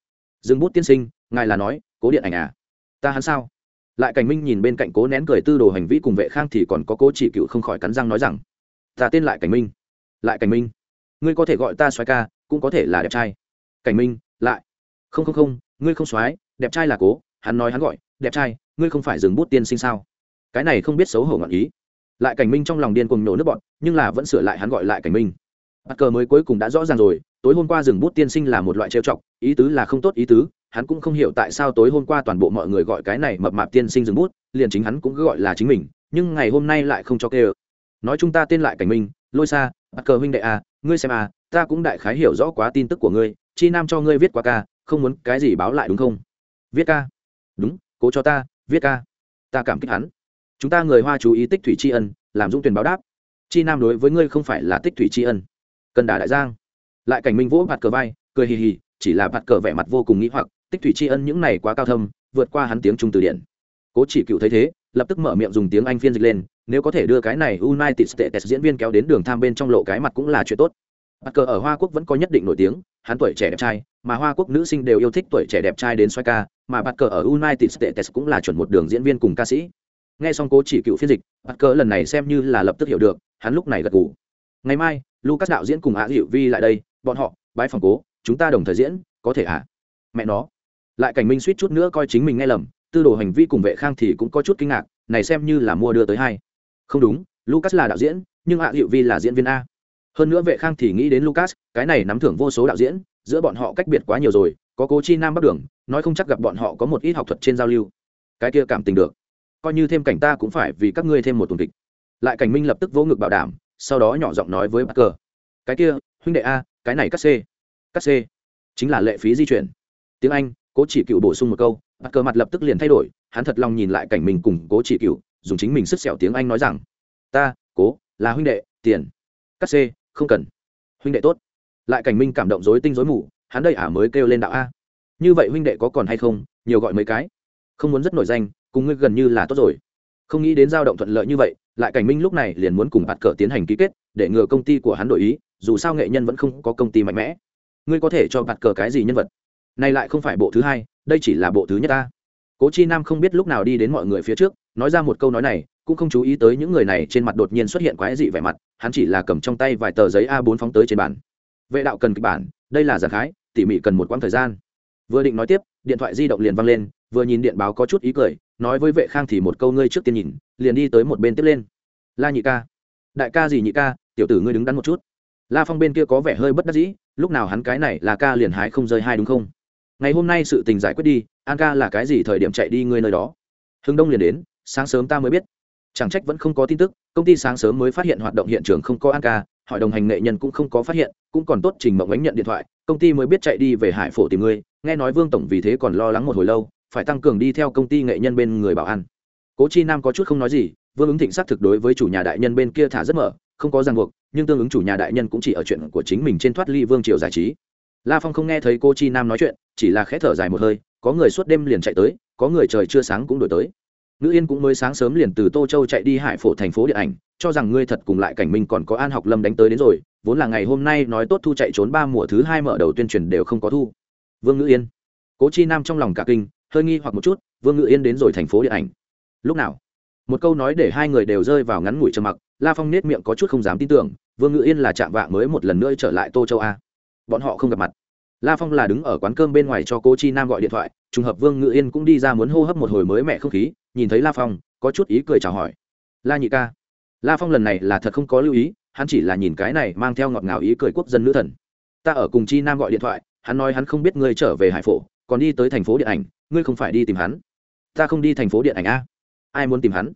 Dừng bút tiên sinh, ngài là nói, cố điện ảnh à? Ta hắn sao? Lại cảnh minh nhìn bên cạnh cố nén cười tư đồ hành vi cùng vệ khang thì còn có cố chỉ cựu không khỏi cắn răng nói rằng, ta tên lại cảnh minh lại cảnh minh. Ngươi có thể gọi ta xoái ca, cũng có thể là đẹp trai. Cảnh minh, lại. Không không không, ngươi không xoái, đẹp trai là cố, hắn nói hắn gọi, đẹp trai, ngươi không phải dừng bút tiên sinh sao? Cái này không biết xấu hổ ngọn ý. Lại cảnh minh trong lòng điên cùng nổ nước bọn, nhưng là vẫn sửa lại hắn gọi lại cảnh minh. Bắt cờ mới cuối cùng đã rõ ràng rồi, tối hôm qua dừng bút tiên sinh là một loại trêu chọc, ý tứ là không tốt ý tứ, hắn cũng không hiểu tại sao tối hôm qua toàn bộ mọi người gọi cái này mập mạp tiên sinh dừng bút, liền chính hắn cũng cứ gọi là chính mình, nhưng ngày hôm nay lại không cho kê ơ nói chúng ta tên lại cảnh minh, lôi xa bắt cờ huynh đệ à ngươi xem à ta cũng đại khái hiểu rõ quá tin tức của ngươi, chi nam cho ngươi viết qua ca, không muốn cái gì báo lại đúng không? Viết ca. Đúng, cố cho ta, viết ca. Ta cảm kích hắn. Chúng ta người hoa chú ý tích thủy tri ân, làm dũng tuyển báo đáp. Chi nam đối với ngươi không phải là tích thủy tri ân. Cần đả đại giang. Lại cảnh minh vỗ bạt cờ vai, cười hì hì, chỉ là bạt cờ vẻ mặt vô cùng nghĩ hoặc, tích thủy tri ân những này quá cao thâm, vượt qua hắn tiếng trung từ điển. Cố chỉ cựu thấy thế, lập tức mở miệng dùng tiếng anh phiên dịch lên nếu có thể đưa cái này united states diễn viên kéo đến đường tham bên trong lộ cái mặt cũng là chuyện tốt Parker cờ ở hoa quốc vẫn có nhất định nổi tiếng, hắn tuổi trẻ đẹp trai, mà hoa quốc nữ sinh đều yêu thích tuổi trẻ đẹp trai đến xoay ca, mà Parker cờ ở united states cũng là chuẩn một đường diễn viên cùng ca sĩ nghe xong cố chỉ cựu phiên dịch, Parker cờ lần này xem như là lập tức hiểu được, hắn lúc này gật gù. ngày mai, lucas đạo diễn cùng Á dịu vi lại đây, bọn họ, bái phòng cố, chúng ta đồng thời diễn, có thể à? mẹ nó lại cảnh minh suýt chút nữa coi chính mình nghe lầm, tư đồ hành vi cùng vệ khang thì cũng có chút kinh ngạc, này xem như là mua đưa tới hai không đúng, lucas là đạo diễn, nhưng hạ hiệu vi là diễn viên a. Hơn nữa vệ khang thì nghĩ đến lucas, cái này nắm thưởng vô số đạo diễn, giữa bọn họ cách biệt quá nhiều rồi, có cố chi nam bắc đường, nói không chắc gặp bọn họ có một ít học thuật trên giao lưu. Cái kia cảm tình được. Coi như thêm cảnh ta cũng phải vì các ngươi thêm một tùng kịch. Lại cảnh minh lập tức vỗ ngực bảo đảm, sau đó nhỏ giọng nói với bắc cờ cái kia, huynh đệ a, cái này cắt c cắt c chính là lệ phí di chuyển. Tiếng anh, cố chỉ cựu bổ sung một câu bắc cờ mặt lập tức liền thay đổi, hắn thật lòng nhìn lại cảnh mình cùng cố chỉ cựu dùng chính mình sức sẹo tiếng anh nói rằng, ta, cố, là huynh đệ, tiền. Cắt c, không cần. Huynh đệ tốt. Lại cảnh minh cảm động dối tinh dối mù, hắn đây ả mới kêu lên đạo a. Như vậy huynh đệ có còn hay không? Nhiều gọi mấy cái. Không muốn rất nổi danh, cùng ngươi gần như là tốt rồi. Không nghĩ đến giao động thuận lợi như vậy, lại cảnh minh lúc này liền muốn cùng bạt cờ tiến hành ký kết, để ngừa công ty của hắn đổi ý, dù sao nghệ nhân vẫn không có công ty mạnh mẽ. Ngươi có thể cho bạt cờ cái gì nhân vật? Này lại không phải bộ thứ hai, đây chỉ là bộ thứ nhất ta. Cố chi nam không biết lúc nào đi đến mọi người phía trước nói ra một câu nói này, cũng không chú ý tới những người này trên mặt đột nhiên xuất hiện quái dị vẻ mặt, hắn chỉ là cầm trong tay vài tờ giấy a 4 phóng tới trên bàn. Vệ đạo cần kịch bản, đây là giản khái, tỉ mỉ cần một quãng thời gian. Vừa định nói tiếp, điện thoại di động liền văng lên, vừa nhìn điện báo có chút ý cười, nói với vệ khang thì một câu ngươi trước tiên nhìn, liền đi tới một bên tiếp lên. La nhị ca. Đại ca gì nhị ca, tiểu tử ngươi đứng đắn một chút. La phong bên kia có vẻ hơi bất đắc dĩ, lúc nào hắn cái này là ca liền hái không rơi hai đúng không? Ngày hôm nay sự tình giải quyết đi, an ca là cái gì thời điểm chạy đi ngươi nơi đó? Hưng đông liền đến sáng sớm ta mới biết. Chẳng trách vẫn không có tin tức, công ty sáng sớm mới phát hiện hoạt động hiện trường không có an ca hỏi đồng hành nghệ nhân cũng không có phát hiện, cũng còn tốt trình mộng ánh nhận điện thoại, công ty mới biết chạy đi về hải phổ tìm ngươi, nghe nói vương tổng vì thế còn lo lắng một hồi lâu, phải tăng cường đi theo công ty nghệ nhân bên người bảo an. Cố chi nam có chút không nói gì, vương ứng thịnh xác thực đối với chủ nhà đại nhân bên kia thả rất mở, không có ràng buộc, nhưng tương ứng chủ nhà đại nhân cũng chỉ ở chuyện của chính mình trên thoát ly vương triều giải trí. La phong không nghe thấy cô chi nam nói chuyện, chỉ là khẽ thở dài một hơi, có người suốt đêm liền chạy tới, có người trời chưa sáng cũng đổi tới ngữ yên cũng mới sáng sớm liền từ tô châu chạy đi hải phổ thành phố điện ảnh, cho rằng ngươi thật cùng lại cảnh minh còn có an học lâm đánh tới đến rồi, vốn là ngày hôm nay nói tốt thu chạy trốn ba mùa thứ hai mở đầu tuyên truyền đều không có thu. Vương ngữ yên. Cố chi nam trong lòng cả kinh, hơi nghi hoặc một chút, vương ngữ yên đến rồi thành phố điện ảnh. Lúc nào? Một câu nói để hai người đều rơi vào ngắn ngủi trầm mặc, la phong nết miệng có chút không dám tin tưởng, vương ngữ yên là chạm vạng mới một lần nữa trở lại tô châu a. Bọn họ không gặp mặt la phong là đứng ở quán cơm bên ngoài cho cô chi nam gọi điện thoại, trùng hợp vương ngữ yên cũng đi ra muốn hô hấp một hồi mới mẹ không khí, nhìn thấy la phong, có chút ý cười chào hỏi. La nhị ca. La phong lần này là thật không có lưu ý, hắn chỉ là nhìn cái này mang theo ngọt ngào ý cười quốc dân nữ thần. Ta ở cùng chi nam gọi điện thoại, hắn nói hắn không biết ngươi trở về hải phổ, còn đi tới thành phố điện ảnh, ngươi không phải đi tìm hắn. Ta không đi thành phố điện ảnh a. Ai muốn tìm hắn?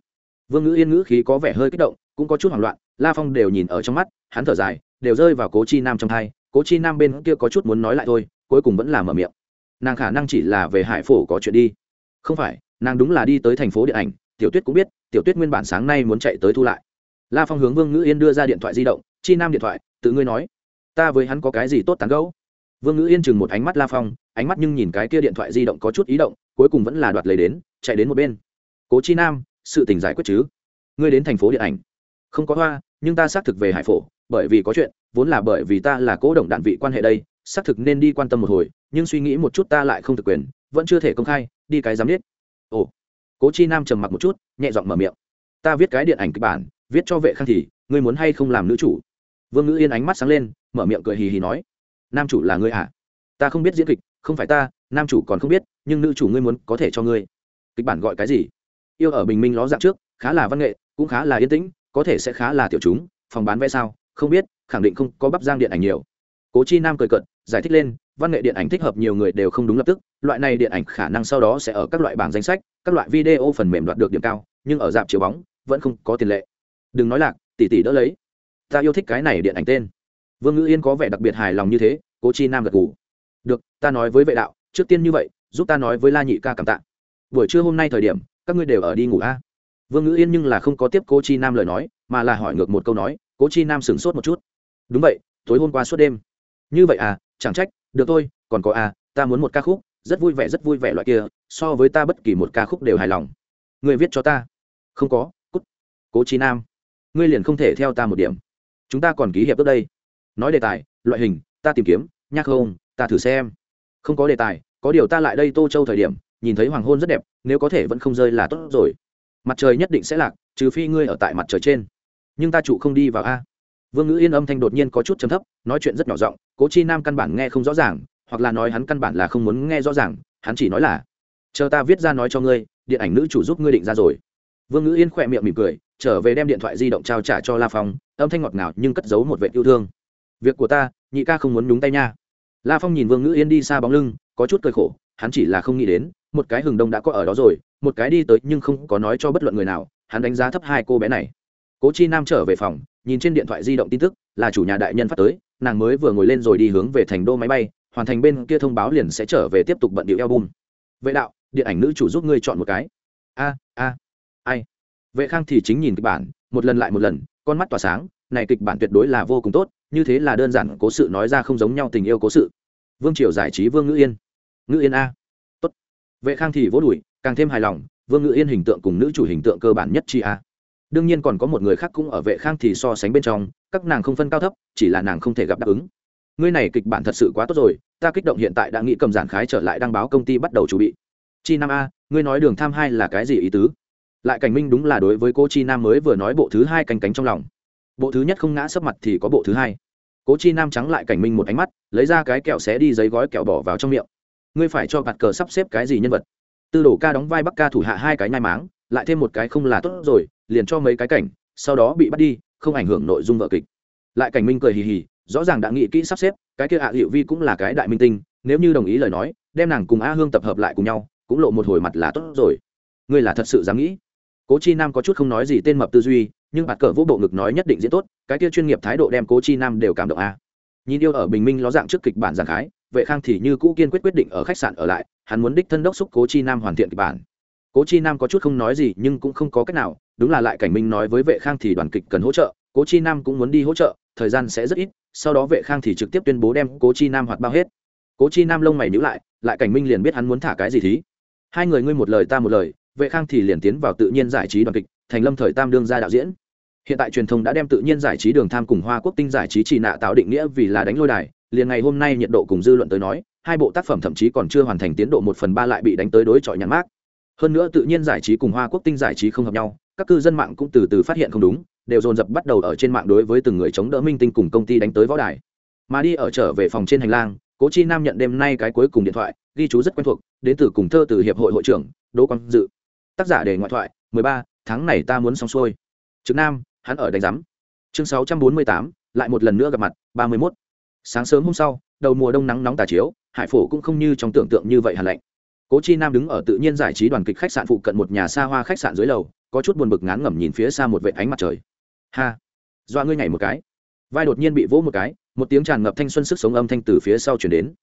Vương ngữ yên ngữ khí có vẻ hơi kích động, cũng có chút hoảng loạn, la phong đều nhìn ở trong mắt, hắn thở dài, đều rơi vào cố chi nam trong thai cố chi nam bên kia có chút muốn nói lại thôi, cuối cùng vẫn là mở miệng. Nàng khả năng chỉ là về hải phổ có chuyện đi. Không phải, nàng đúng là đi tới thành phố điện ảnh, tiểu tuyết cũng biết, tiểu tuyết nguyên bản sáng nay muốn chạy tới thu lại. La phong hướng vương ngữ yên đưa ra điện thoại di động, chi nam điện thoại, tự ngươi nói. Ta với hắn có cái gì tốt tán gẫu? Vương ngữ yên chừng một ánh mắt la phong, ánh mắt nhưng nhìn cái kia điện thoại di động có chút ý động, cuối cùng vẫn là đoạt lấy đến, chạy đến một bên. Cố chi nam, sự tình giải quyết chứ? Ngươi đến thành phố điện ảnh. Không có hoa, nhưng ta xác thực về hải phổ, bởi vì có chuyện vốn là bởi vì ta là cố đồng đạn vị quan hệ đây, xác thực nên đi quan tâm một hồi, nhưng suy nghĩ một chút ta lại không thực quyền, vẫn chưa thể công khai, đi cái giám biết ồ. Cố chi nam trầm mặc một chút, nhẹ giọng mở miệng. Ta viết cái điện ảnh kịch bản, viết cho vệ khang thì, ngươi muốn hay không làm nữ chủ? Vương ngữ yên ánh mắt sáng lên, mở miệng cười hì hì nói. Nam chủ là ngươi à ta không biết diễn kịch, không phải ta, nam chủ còn không biết, nhưng nữ chủ ngươi muốn có thể cho ngươi. Kịch bản gọi cái gì? Yêu ở bình minh ló dạng trước, khá là văn nghệ, cũng khá là yên tĩnh, có thể sẽ khá là tiểu chúng, phòng bán vé sao? Không biết, khẳng định không có bắp giang điện ảnh nhiều. Cố chi nam cười cận giải thích lên, văn nghệ điện ảnh thích hợp nhiều người đều không đúng lập tức, loại này điện ảnh khả năng sau đó sẽ ở các loại bảng danh sách, các loại video phần mềm đoạt được điểm cao, nhưng ở dạp chiếu bóng, vẫn không có tiền lệ. Đừng nói lạc, tỷ tỷ đỡ lấy. Ta yêu thích cái này điện ảnh tên. Vương ngữ yên có vẻ đặc biệt hài lòng như thế, cố chi nam gật gù. Được, ta nói với vệ đạo, trước tiên như vậy, giúp ta nói với la nhị ca cảm tạ. Buổi trưa hôm nay thời điểm, các ngươi đều ở đi ngủ a. Vương ngữ yên nhưng là không có tiếp cố chi nam lời nói, mà là hỏi ngược một câu nói cố chi nam sửng sốt một chút. Đúng vậy, tối hôm qua suốt đêm. Như vậy à chẳng trách, được thôi, còn có à ta muốn một ca khúc, rất vui vẻ, rất vui vẻ loại kia, so với ta bất kỳ một ca khúc đều hài lòng. Người viết cho ta. Không có, cút. Cố chi nam, ngươi liền không thể theo ta một điểm. Chúng ta còn ký hiệp ước đây. Nói đề tài, loại hình, ta tìm kiếm, nhắc không, ta thử xem. Không có đề tài, có điều ta lại đây tô châu thời điểm, nhìn thấy hoàng hôn rất đẹp, nếu có thể vẫn không rơi là tốt rồi. Mặt trời nhất định sẽ lạc, trừ phi ngươi ở tại mặt trời trên nhưng ta chủ không đi vào a. Vương ngữ yên âm thanh đột nhiên có chút trầm thấp, nói chuyện rất nhỏ giọng, cố chi nam căn bản nghe không rõ ràng, hoặc là nói hắn căn bản là không muốn nghe rõ ràng, hắn chỉ nói là, chờ ta viết ra nói cho ngươi, điện ảnh nữ chủ giúp ngươi định ra rồi. Vương ngữ yên khỏe miệng mỉm cười, trở về đem điện thoại di động trao trả cho la phong, âm thanh ngọt ngào nhưng cất giấu một vệ yêu thương. Việc của ta, nhị ca không muốn nhúng tay nha. La phong nhìn vương ngữ yên đi xa bóng lưng, có chút cười khổ, hắn chỉ là không nghĩ đến, một cái hừng đông đã có ở đó rồi, một cái đi tới nhưng không có nói cho bất luận người nào, hắn đánh giá thấp hai cô bé này cố chi nam trở về phòng, nhìn trên điện thoại di động tin tức, là chủ nhà đại nhân phát tới, nàng mới vừa ngồi lên rồi đi hướng về thành đô máy bay, hoàn thành bên kia thông báo liền sẽ trở về tiếp tục bận điệu album. Vệ đạo, điện ảnh nữ chủ giúp ngươi chọn một cái. A a, ai? Vệ khang thì chính nhìn kịch bản, một lần lại một lần, con mắt tỏa sáng, này kịch bản tuyệt đối là vô cùng tốt, như thế là đơn giản cố sự nói ra không giống nhau tình yêu cố sự. Vương triều giải trí vương ngữ yên. Ngữ yên a. Tốt. Vệ khang thì vỗ đùi, càng thêm hài lòng, vương ngữ yên hình tượng cùng nữ chủ hình tượng cơ bản nhất chi a đương nhiên còn có một người khác cũng ở vệ khang thì so sánh bên trong, các nàng không phân cao thấp, chỉ là nàng không thể gặp đáp ứng. Ngươi này kịch bản thật sự quá tốt rồi, ta kích động hiện tại đã nghĩ cầm giản khái trở lại đăng báo công ty bắt đầu chuẩn bị. Chi Nam a, ngươi nói đường tham hai là cái gì ý tứ? Lại cảnh minh đúng là đối với cô chi nam mới vừa nói bộ thứ hai canh cánh trong lòng. Bộ thứ nhất không ngã sấp mặt thì có bộ thứ hai. Cố chi nam trắng lại cảnh minh một ánh mắt, lấy ra cái kẹo xé đi giấy gói kẹo bỏ vào trong miệng. Ngươi phải cho bạt cờ sắp xếp cái gì nhân vật? Tư đồ ca đóng vai bắc ca thủ hạ hai cái nhai máng, lại thêm một cái không là tốt rồi liền cho mấy cái cảnh, sau đó bị bắt đi, không ảnh hưởng nội dung vợ kịch. Lại cảnh minh cười hì hì, rõ ràng đã nghĩ kỹ sắp xếp, cái kia ạ à hiệu vi cũng là cái đại minh tinh, nếu như đồng ý lời nói, đem nàng cùng a hương tập hợp lại cùng nhau, cũng lộ một hồi mặt là tốt rồi. Ngươi là thật sự dám nghĩ? Cố chi nam có chút không nói gì tên mập tư duy, nhưng bạt cờ vũ bộ ngực nói nhất định diễn tốt, cái kia chuyên nghiệp thái độ đem cố chi nam đều cảm động a. Nhìn yêu ở bình minh ló dạng trước kịch bản giảng khái, vệ khang thì như cũ kiên quyết quyết định ở khách sạn ở lại, hắn muốn đích thân đốc xúc cố chi nam hoàn thiện kịch bản cố chi nam có chút không nói gì nhưng cũng không có cách nào, đúng là lại cảnh minh nói với vệ khang thì đoàn kịch cần hỗ trợ, cố chi nam cũng muốn đi hỗ trợ, thời gian sẽ rất ít, sau đó vệ khang thì trực tiếp tuyên bố đem cố chi nam hoạt bao hết. Cố chi nam lông mày nhữ lại lại cảnh minh liền biết hắn muốn thả cái gì thí. Hai người ngươi một lời ta một lời, vệ khang thì liền tiến vào tự nhiên giải trí đoàn kịch, thành lâm thời tam đương ra đạo diễn. Hiện tại truyền thông đã đem tự nhiên giải trí đường tham cùng hoa quốc tinh giải trí chỉ nạ tạo định nghĩa vì là đánh lôi đài, liền ngày hôm nay nhiệt độ cùng dư luận tới nói, hai bộ tác phẩm thậm chí còn chưa hoàn thành tiến độ một phần ba lại bị đánh tới đối chọi nhãn mát hơn nữa tự nhiên giải trí cùng hoa quốc tinh giải trí không hợp nhau các cư dân mạng cũng từ từ phát hiện không đúng đều dồn dập bắt đầu ở trên mạng đối với từng người chống đỡ minh tinh cùng công ty đánh tới võ đài. Mà đi ở trở về phòng trên hành lang cố chi nam nhận đêm nay cái cuối cùng điện thoại ghi chú rất quen thuộc đến từ cùng thơ từ hiệp hội hội trưởng đỗ quang dự. Tác giả để ngoại thoại 13, tháng này ta muốn xong xuôi. Trực nam hắn ở đánh giám. Chương 648, lại một lần nữa gặp mặt 31. sáng sớm hôm sau đầu mùa đông nắng nóng tà chiếu hải phổ cũng không như trong tưởng tượng như vậy hàn lạnh cố chi nam đứng ở tự nhiên giải trí đoàn kịch khách sạn phụ cận một nhà xa hoa khách sạn dưới lầu, có chút buồn bực ngán ngẩm nhìn phía xa một vệ ánh mặt trời. Ha! Doa ngươi nhảy một cái. Vai đột nhiên bị vỗ một cái, một tiếng tràn ngập thanh xuân sức sống âm thanh từ phía sau chuyển đến.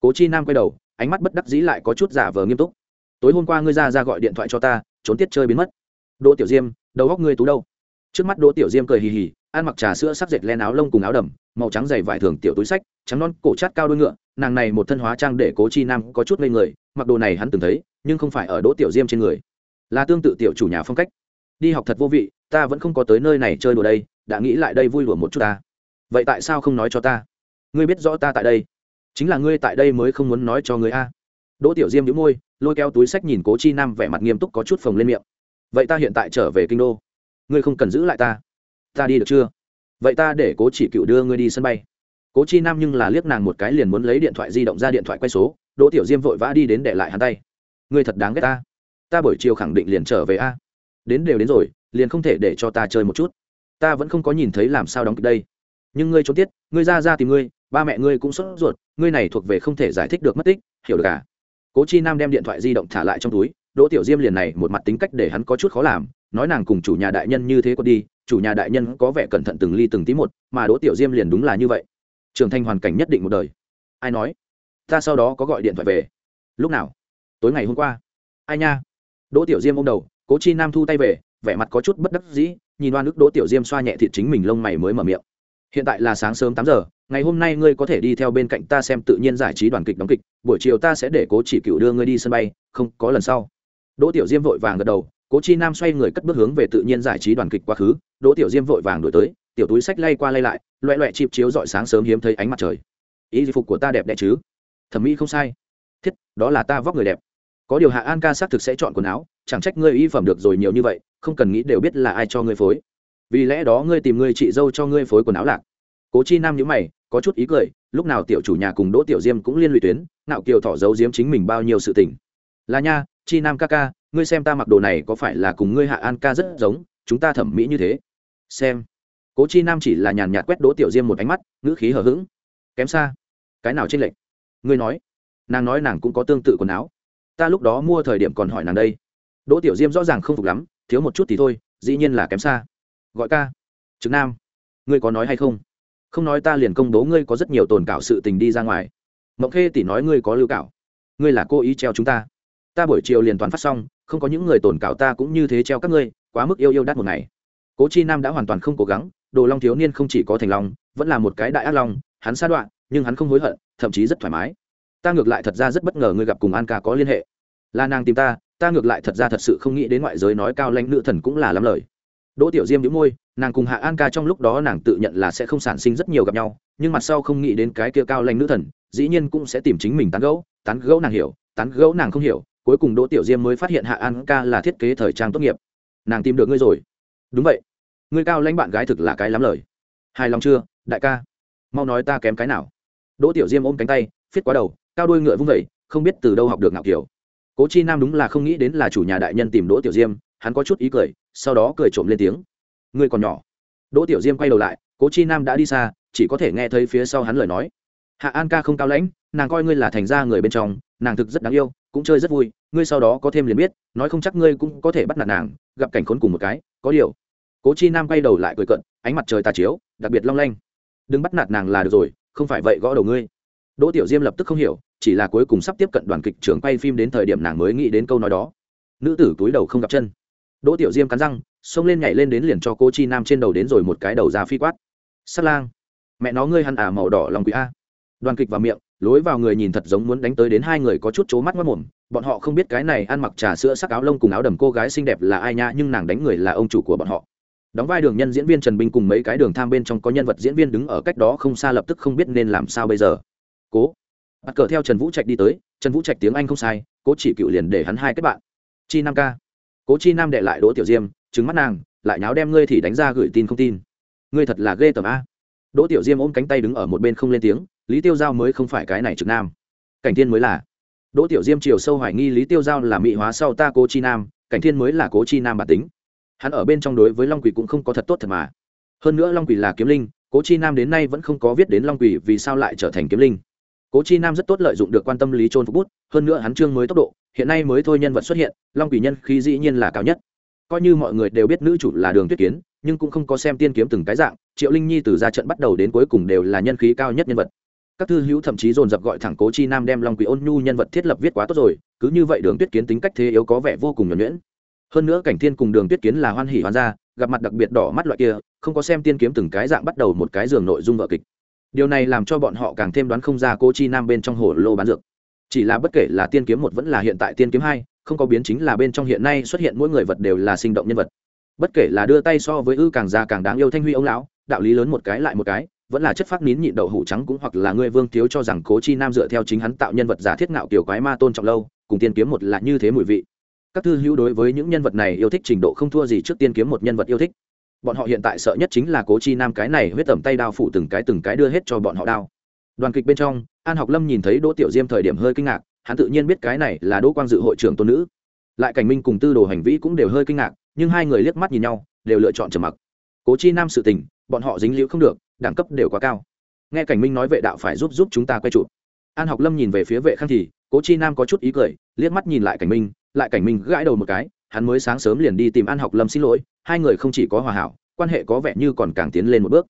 Cố chi nam quay đầu, ánh mắt bất đắc dĩ lại có chút giả vờ nghiêm túc. Tối hôm qua ngươi ra ra gọi điện thoại cho ta, trốn tiết chơi biến mất. Đỗ tiểu diêm, đầu góc ngươi tú đâu? Trước mắt đỗ tiểu diêm cười hì hì, ăn mặc trà sữa sắc dệt len áo lông cùng áo đầm, màu trắng dày vải thường tiểu túi sách, trắng non, cổ chát cao đôi ngựa, nàng này một thân hóa trang để cố chi nam có chút ngây người mặc đồ này hắn từng thấy, nhưng không phải ở đỗ tiểu diêm trên người. Là tương tự tiểu chủ nhà phong cách. Đi học thật vô vị, ta vẫn không có tới nơi này chơi đùa đây, đã nghĩ lại đây vui đùa một chút ta. Vậy tại sao không nói cho ta? Ngươi biết rõ ta tại đây. Chính là ngươi tại đây mới không muốn nói cho ngươi a. Đỗ tiểu diêm đĩu môi, lôi keo túi sách nhìn cố chi nam vẻ mặt nghiêm túc có chút phồng lên miệng. Vậy ta hiện tại trở về kinh đô. Ngươi không cần giữ lại ta. Ta đi được chưa? Vậy ta để cố chỉ cựu đưa ngươi đi sân bay. Cố chi nam nhưng là liếc nàng một cái liền muốn lấy điện thoại di động ra điện thoại quay số đỗ tiểu diêm vội vã đi đến để lại hắn tay. Ngươi thật đáng ghét ta. Ta buổi chiều khẳng định liền trở về a. Đến đều đến rồi, liền không thể để cho ta chơi một chút. Ta vẫn không có nhìn thấy làm sao đóng kịch đây. Nhưng ngươi trốn tiết, ngươi ra ra tìm ngươi, ba mẹ ngươi cũng sốt ruột, ngươi này thuộc về không thể giải thích được mất tích, hiểu được à? Cố chi nam đem điện thoại di động thả lại trong túi, đỗ tiểu diêm liền này một mặt tính cách để hắn có chút khó làm, nói nàng cùng chủ nhà đại nhân như thế có đi, chủ nhà đại nhân có vẻ cẩn thận từng ly từng tí một, mà đỗ tiểu diêm liền đúng là như vậy. Trưởng thành hoàn cảnh nhất định một đời. Ai nói? Ta sau đó có gọi điện thoại về. Lúc nào? Tối ngày hôm qua. Ai nha? Đỗ tiểu diêm ô m đầu, cố chi nam thu tay về, vẻ mặt có chút bất đắc dĩ, nhìn đoan ức đỗ tiểu diêm xoa nhẹ thịt chính mình lông mày mới mở miệng. Hiện tại là sáng sớm tám giờ, ngày hôm nay ngươi có thể đi theo bên cạnh ta xem tự nhiên giải trí đoàn kịch đóng kịch, buổi chiều ta sẽ để cố chỉ cựu đưa ngươi đi sân bay, không, có lần sau. Đỗ tiểu diêm vội vàng gật đầu, cố chi nam xoay người cất bước hướng về tự nhiên giải trí đoàn kịch quá khứ, đỗ tiểu diêm vội vàng đổi tới, tiểu túi sách lay qua lay lại, loẹ loẹ chịp chiếu dọi sáng sớm hiếm thấy ánh mặt trời. Ý phục của ta đẹp đẽ chứ? Thẩm mỹ không sai. Thiết, đó là ta vóc người đẹp. Có điều hạ an ca xác thực sẽ chọn quần áo, chẳng trách ngươi y phẩm được rồi nhiều như vậy, không cần nghĩ đều biết là ai cho ngươi phối. Vì lẽ đó ngươi tìm ngươi chị dâu cho ngươi phối quần áo lạc. Cố chi nam nhữ mày, có chút ý cười, lúc nào tiểu chủ nhà cùng đỗ tiểu diêm cũng liên lụy tuyến nạo kiều thỏ giấu diếm chính mình bao nhiêu sự tình. Là nha, chi nam ca ca, ngươi xem ta mặc đồ này có phải là cùng ngươi hạ an ca rất giống, chúng ta thẩm mỹ như thế. Xem. Cố chi nam chỉ là nhàn nhạt quét đỗ tiểu diêm một ánh mắt, ngữ khí hở h ữ g kém xa. Cái nào trên lệnh ngươi nói. Nàng nói nàng cũng có tương tự quần áo. Ta lúc đó mua thời điểm còn hỏi nàng đây. Đỗ tiểu diêm rõ ràng không phục lắm, thiếu một chút thì thôi, dĩ nhiên là kém xa. Gọi ca. Trực nam, ngươi có nói hay không? Không nói ta liền công bố ngươi có rất nhiều tồn cảo sự tình đi ra ngoài. Mộng khê tỷ nói ngươi có lưu cảo. Ngươi là cô ý treo chúng ta. Ta buổi chiều liền toàn phát xong, không có những người tồn cảo ta cũng như thế treo các ngươi, quá mức yêu yêu đắt một ngày. Cố chi nam đã hoàn toàn không cố gắng, đồ long thiếu niên không chỉ có thành long, vẫn là một cái đại ác long, hắn sa đoạn nhưng hắn không hối hận, thậm chí rất thoải mái. Ta ngược lại thật ra rất bất ngờ ngươi gặp cùng an ca có liên hệ. Là nàng tìm ta ta ngược lại thật ra thật sự không nghĩ đến ngoại giới nói cao lãnh nữ thần cũng là lắm lời. Đỗ tiểu diêm đĩu môi, nàng cùng hạ an ca trong lúc đó nàng tự nhận là sẽ không sản sinh rất nhiều gặp nhau, nhưng mặt sau không nghĩ đến cái kia cao lãnh nữ thần, dĩ nhiên cũng sẽ tìm chính mình tán gẫu tán gẫu nàng hiểu, tán gẫu nàng không hiểu, cuối cùng đỗ tiểu diêm mới phát hiện hạ an ca là thiết kế thời trang tốt nghiệp. Nàng tìm được ngươi rồi. Đúng vậy. Ngươi cao lãnh bạn gái thực là cái lắm lời. Hài lòng chưa, đại ca? Mau nói ta kém cái nào đỗ tiểu diêm ôm cánh tay, phiết quá đầu, cao đuôi ngựa vung vẩy, không biết từ đâu học được ngạo kiểu. Cố chi nam đúng là không nghĩ đến là chủ nhà đại nhân tìm đỗ tiểu diêm, hắn có chút ý cười, sau đó cười trộm lên tiếng. Ngươi còn nhỏ. Đỗ tiểu diêm quay đầu lại, cố chi nam đã đi xa, chỉ có thể nghe thấy phía sau hắn lời nói. Hạ an ca không cao lãnh, nàng coi ngươi là thành ra người bên trong, nàng thực rất đáng yêu, cũng chơi rất vui, ngươi sau đó có thêm liền biết, nói không chắc ngươi cũng có thể bắt nạt nàng, gặp cảnh khốn cùng một cái, có điều. Cố chi nam quay đầu lại cười cận, ánh mặt trời tà chiếu, đặc biệt long lanh. Đừng bắt nạt nàng là được rồi không phải vậy gõ đầu ngươi. Đỗ tiểu diêm lập tức không hiểu, chỉ là cuối cùng sắp tiếp cận đoàn kịch trưởng quay phim đến thời điểm nàng mới nghĩ đến câu nói đó. Nữ tử túi đầu không gặp chân. Đỗ tiểu diêm cắn răng, xông lên nhảy lên đến liền cho cô chi nam trên đầu đến rồi một cái đầu ra phi quát. Sắt lang, mẹ nó ngươi hăn ả à, màu đỏ lòng quỷ a. Đoàn kịch vào miệng, lối vào người nhìn thật giống muốn đánh tới đến hai người có chút c mắt mất mồm. Bọn họ không biết cái này ăn mặc trà sữa sắc áo lông cùng áo đầm cô gái xinh đẹp là ai nha, nhưng nàng đánh người là ông chủ của bọn họ đóng vai đường nhân diễn viên trần binh cùng mấy cái đường tham bên trong có nhân vật diễn viên đứng ở cách đó không xa lập tức không biết nên làm sao bây giờ. Cố. Bắt cờ theo trần vũ trạch đi tới, trần vũ trạch tiếng anh không sai, cố chỉ cựu liền để hắn hai kết bạn. Chi Nam ca. Cố chi nam đệ lại đỗ tiểu diêm trứng mắt nàng, lại nháo đem ngươi thì đánh ra gửi tin không tin. Ngươi thật là ghê tởm a. Đỗ tiểu diêm ôm cánh tay đứng ở một bên không lên tiếng, lý tiêu giao mới không phải cái này trực nam. Cảnh thiên mới là. Đỗ tiểu diêm chiều sâu hoài nghi lý tiêu giao là mỹ hóa sau ta cố chi nam, cảnh thiên mới là cố chi nam bản tính hắn ở bên trong đối với long quỷ cũng không có thật tốt thật mà. Hơn nữa long quỷ là kiếm linh, cố chi nam đến nay vẫn không có viết đến long quỷ vì sao lại trở thành kiếm linh. Cố chi nam rất tốt lợi dụng được quan tâm lý trôn phục bút, hơn nữa hắn trương mới tốc độ, hiện nay mới thôi nhân vật xuất hiện, long quỷ nhân khí dĩ nhiên là cao nhất. Coi như mọi người đều biết nữ chủ là đường tuyết kiến, nhưng cũng không có xem tiên kiếm từng cái dạng, triệu linh nhi từ ra trận bắt đầu đến cuối cùng đều là nhân khí cao nhất nhân vật. Các thư hữu thậm chí dồn dập gọi thẳng cố chi nam đem long quỷ ôn nhu nhân vật thiết lập viết quá tốt rồi, cứ như vậy đường tuyết kiến tính cách thế yếu có vẻ vô cùng nhuẩn nhuyễn hơn nữa cảnh thiên cùng đường tuyết kiến là hoan hỉ hoan gia, gặp mặt đặc biệt đỏ mắt loại kia, không có xem tiên kiếm từng cái dạng bắt đầu một cái giường nội dung vợ kịch. Điều này làm cho bọn họ càng thêm đoán không ra cô chi nam bên trong hồ lô bán dược. Chỉ là bất kể là tiên kiếm một vẫn là hiện tại tiên kiếm hai, không có biến chính là bên trong hiện nay xuất hiện mỗi người vật đều là sinh động nhân vật. Bất kể là đưa tay so với ư càng già càng đáng yêu thanh huy ông lão, đạo lý lớn một cái lại một cái, vẫn là chất phát nín nhịn đậu hủ trắng cũng hoặc là ngươi vương thiếu cho rằng cố chi nam dựa theo chính hắn tạo nhân vật giả thiết ngạo kiểu quái ma tôn trọng lâu, cùng tiên kiếm một là như thế mùi vị các thư hữu đối với những nhân vật này yêu thích trình độ không thua gì trước tiên kiếm một nhân vật yêu thích. Bọn họ hiện tại sợ nhất chính là cố chi nam cái này huyết tẩm tay đao phủ từng cái từng cái đưa hết cho bọn họ đao. Đoàn kịch bên trong, an học lâm nhìn thấy đỗ tiểu diêm thời điểm hơi kinh ngạc, hắn tự nhiên biết cái này là đỗ quang dự hội trưởng tôn nữ. Lại cảnh minh cùng tư đồ hành vĩ cũng đều hơi kinh ngạc, nhưng hai người liếc mắt nhìn nhau, đều lựa chọn trầm mặc. Cố chi nam sự tình, bọn họ dính liễu không được, đẳng cấp đều quá cao. Nghe cảnh minh nói vệ đạo phải giúp giúp chúng ta quay trụ. An học lâm nhìn về phía vệ khang thì, cố chi nam có chút ý cười, liếc mắt nhìn lại cảnh minh lại cảnh minh gãi đầu một cái, hắn mới sáng sớm liền đi tìm an học lâm xin lỗi, hai người không chỉ có hòa hảo, quan hệ có vẻ như còn càng tiến lên một bước.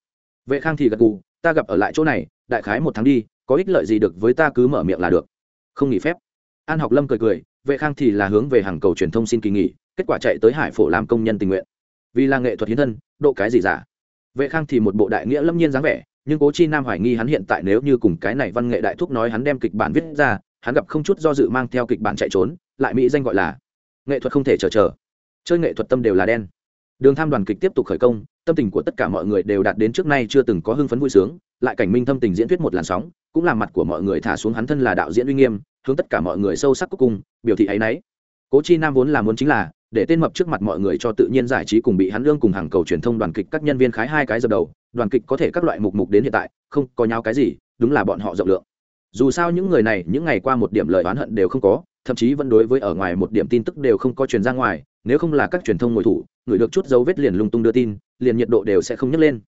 Vệ khang thì gật gù, ta gặp ở lại chỗ này, đại khái một tháng đi, có ích lợi gì được với ta cứ mở miệng là được. Không nghỉ phép. An học lâm cười cười, vệ khang thì là hướng về hàng cầu truyền thông xin kỳ nghỉ, kết quả chạy tới hải phổ làm công nhân tình nguyện. Vì là nghệ thuật hiến thân, độ cái gì giả? Vệ khang thì một bộ đại nghĩa lâm nhiên dáng vẻ, nhưng cố chi nam hoài nghi hắn hiện tại nếu như cùng cái này văn nghệ đại thúc nói hắn đem kịch bản viết ra, hắn gặp không chút do dự mang theo kịch bản chạy trốn lại mỹ danh gọi là nghệ thuật không thể chờ chờ. Chơi nghệ thuật tâm đều là đen. Đường tham đoàn kịch tiếp tục khởi công, tâm tình của tất cả mọi người đều đạt đến trước nay chưa từng có hưng phấn vui sướng, lại cảnh minh thâm tình diễn thuyết một làn sóng, cũng làm mặt của mọi người thả xuống hắn thân là đạo diễn uy nghiêm, hướng tất cả mọi người sâu sắc cuối cùng, biểu thị ấy nấy cố chi nam vốn là muốn chính là, để tên mập trước mặt mọi người cho tự nhiên giải trí cùng bị hắn lương cùng hàng cầu truyền thông đoàn kịch các nhân viên khái hai cái dập đầu, đoàn kịch có thể các loại mục mục đến hiện tại, không có nhau cái gì, đúng là bọn họ rộng lượng. Dù sao những người này, những ngày qua một điểm lời oán hận đều không có thậm chí vẫn đối với ở ngoài một điểm tin tức đều không có truyền ra ngoài, nếu không là các truyền thông ngồi thủ, người được chút dấu vết liền lung tung đưa tin, liền nhiệt độ đều sẽ không nhấc lên.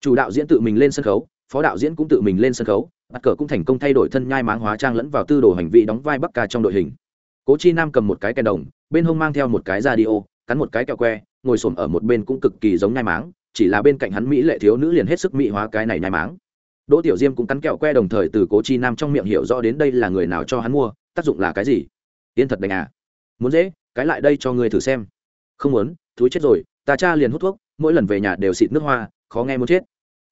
Chủ đạo diễn tự mình lên sân khấu, phó đạo diễn cũng tự mình lên sân khấu, bắt cờ cũng thành công thay đổi thân nhai máng hóa trang lẫn vào tư đồ hành vi đóng vai bắc ca trong đội hình. Cố chi nam cầm một cái kèn đồng, bên hông mang theo một cái ra đi ô cắn một cái kẹo que, ngồi xổm ở một bên cũng cực kỳ giống nhai máng, chỉ là bên cạnh hắn mỹ lệ thiếu nữ liền hết sức mỹ hóa cái này nhai máng. Đỗ tiểu diêm cũng cắn kẹo que đồng thời từ cố chi nam trong miệng hiểu rõ đến đây là người nào cho hắn mua, tác dụng là cái gì yên thật đành à muốn dễ cái lại đây cho ngươi thử xem không muốn thúi chết rồi ta cha liền hút thuốc mỗi lần về nhà đều xịt nước hoa khó nghe muốn chết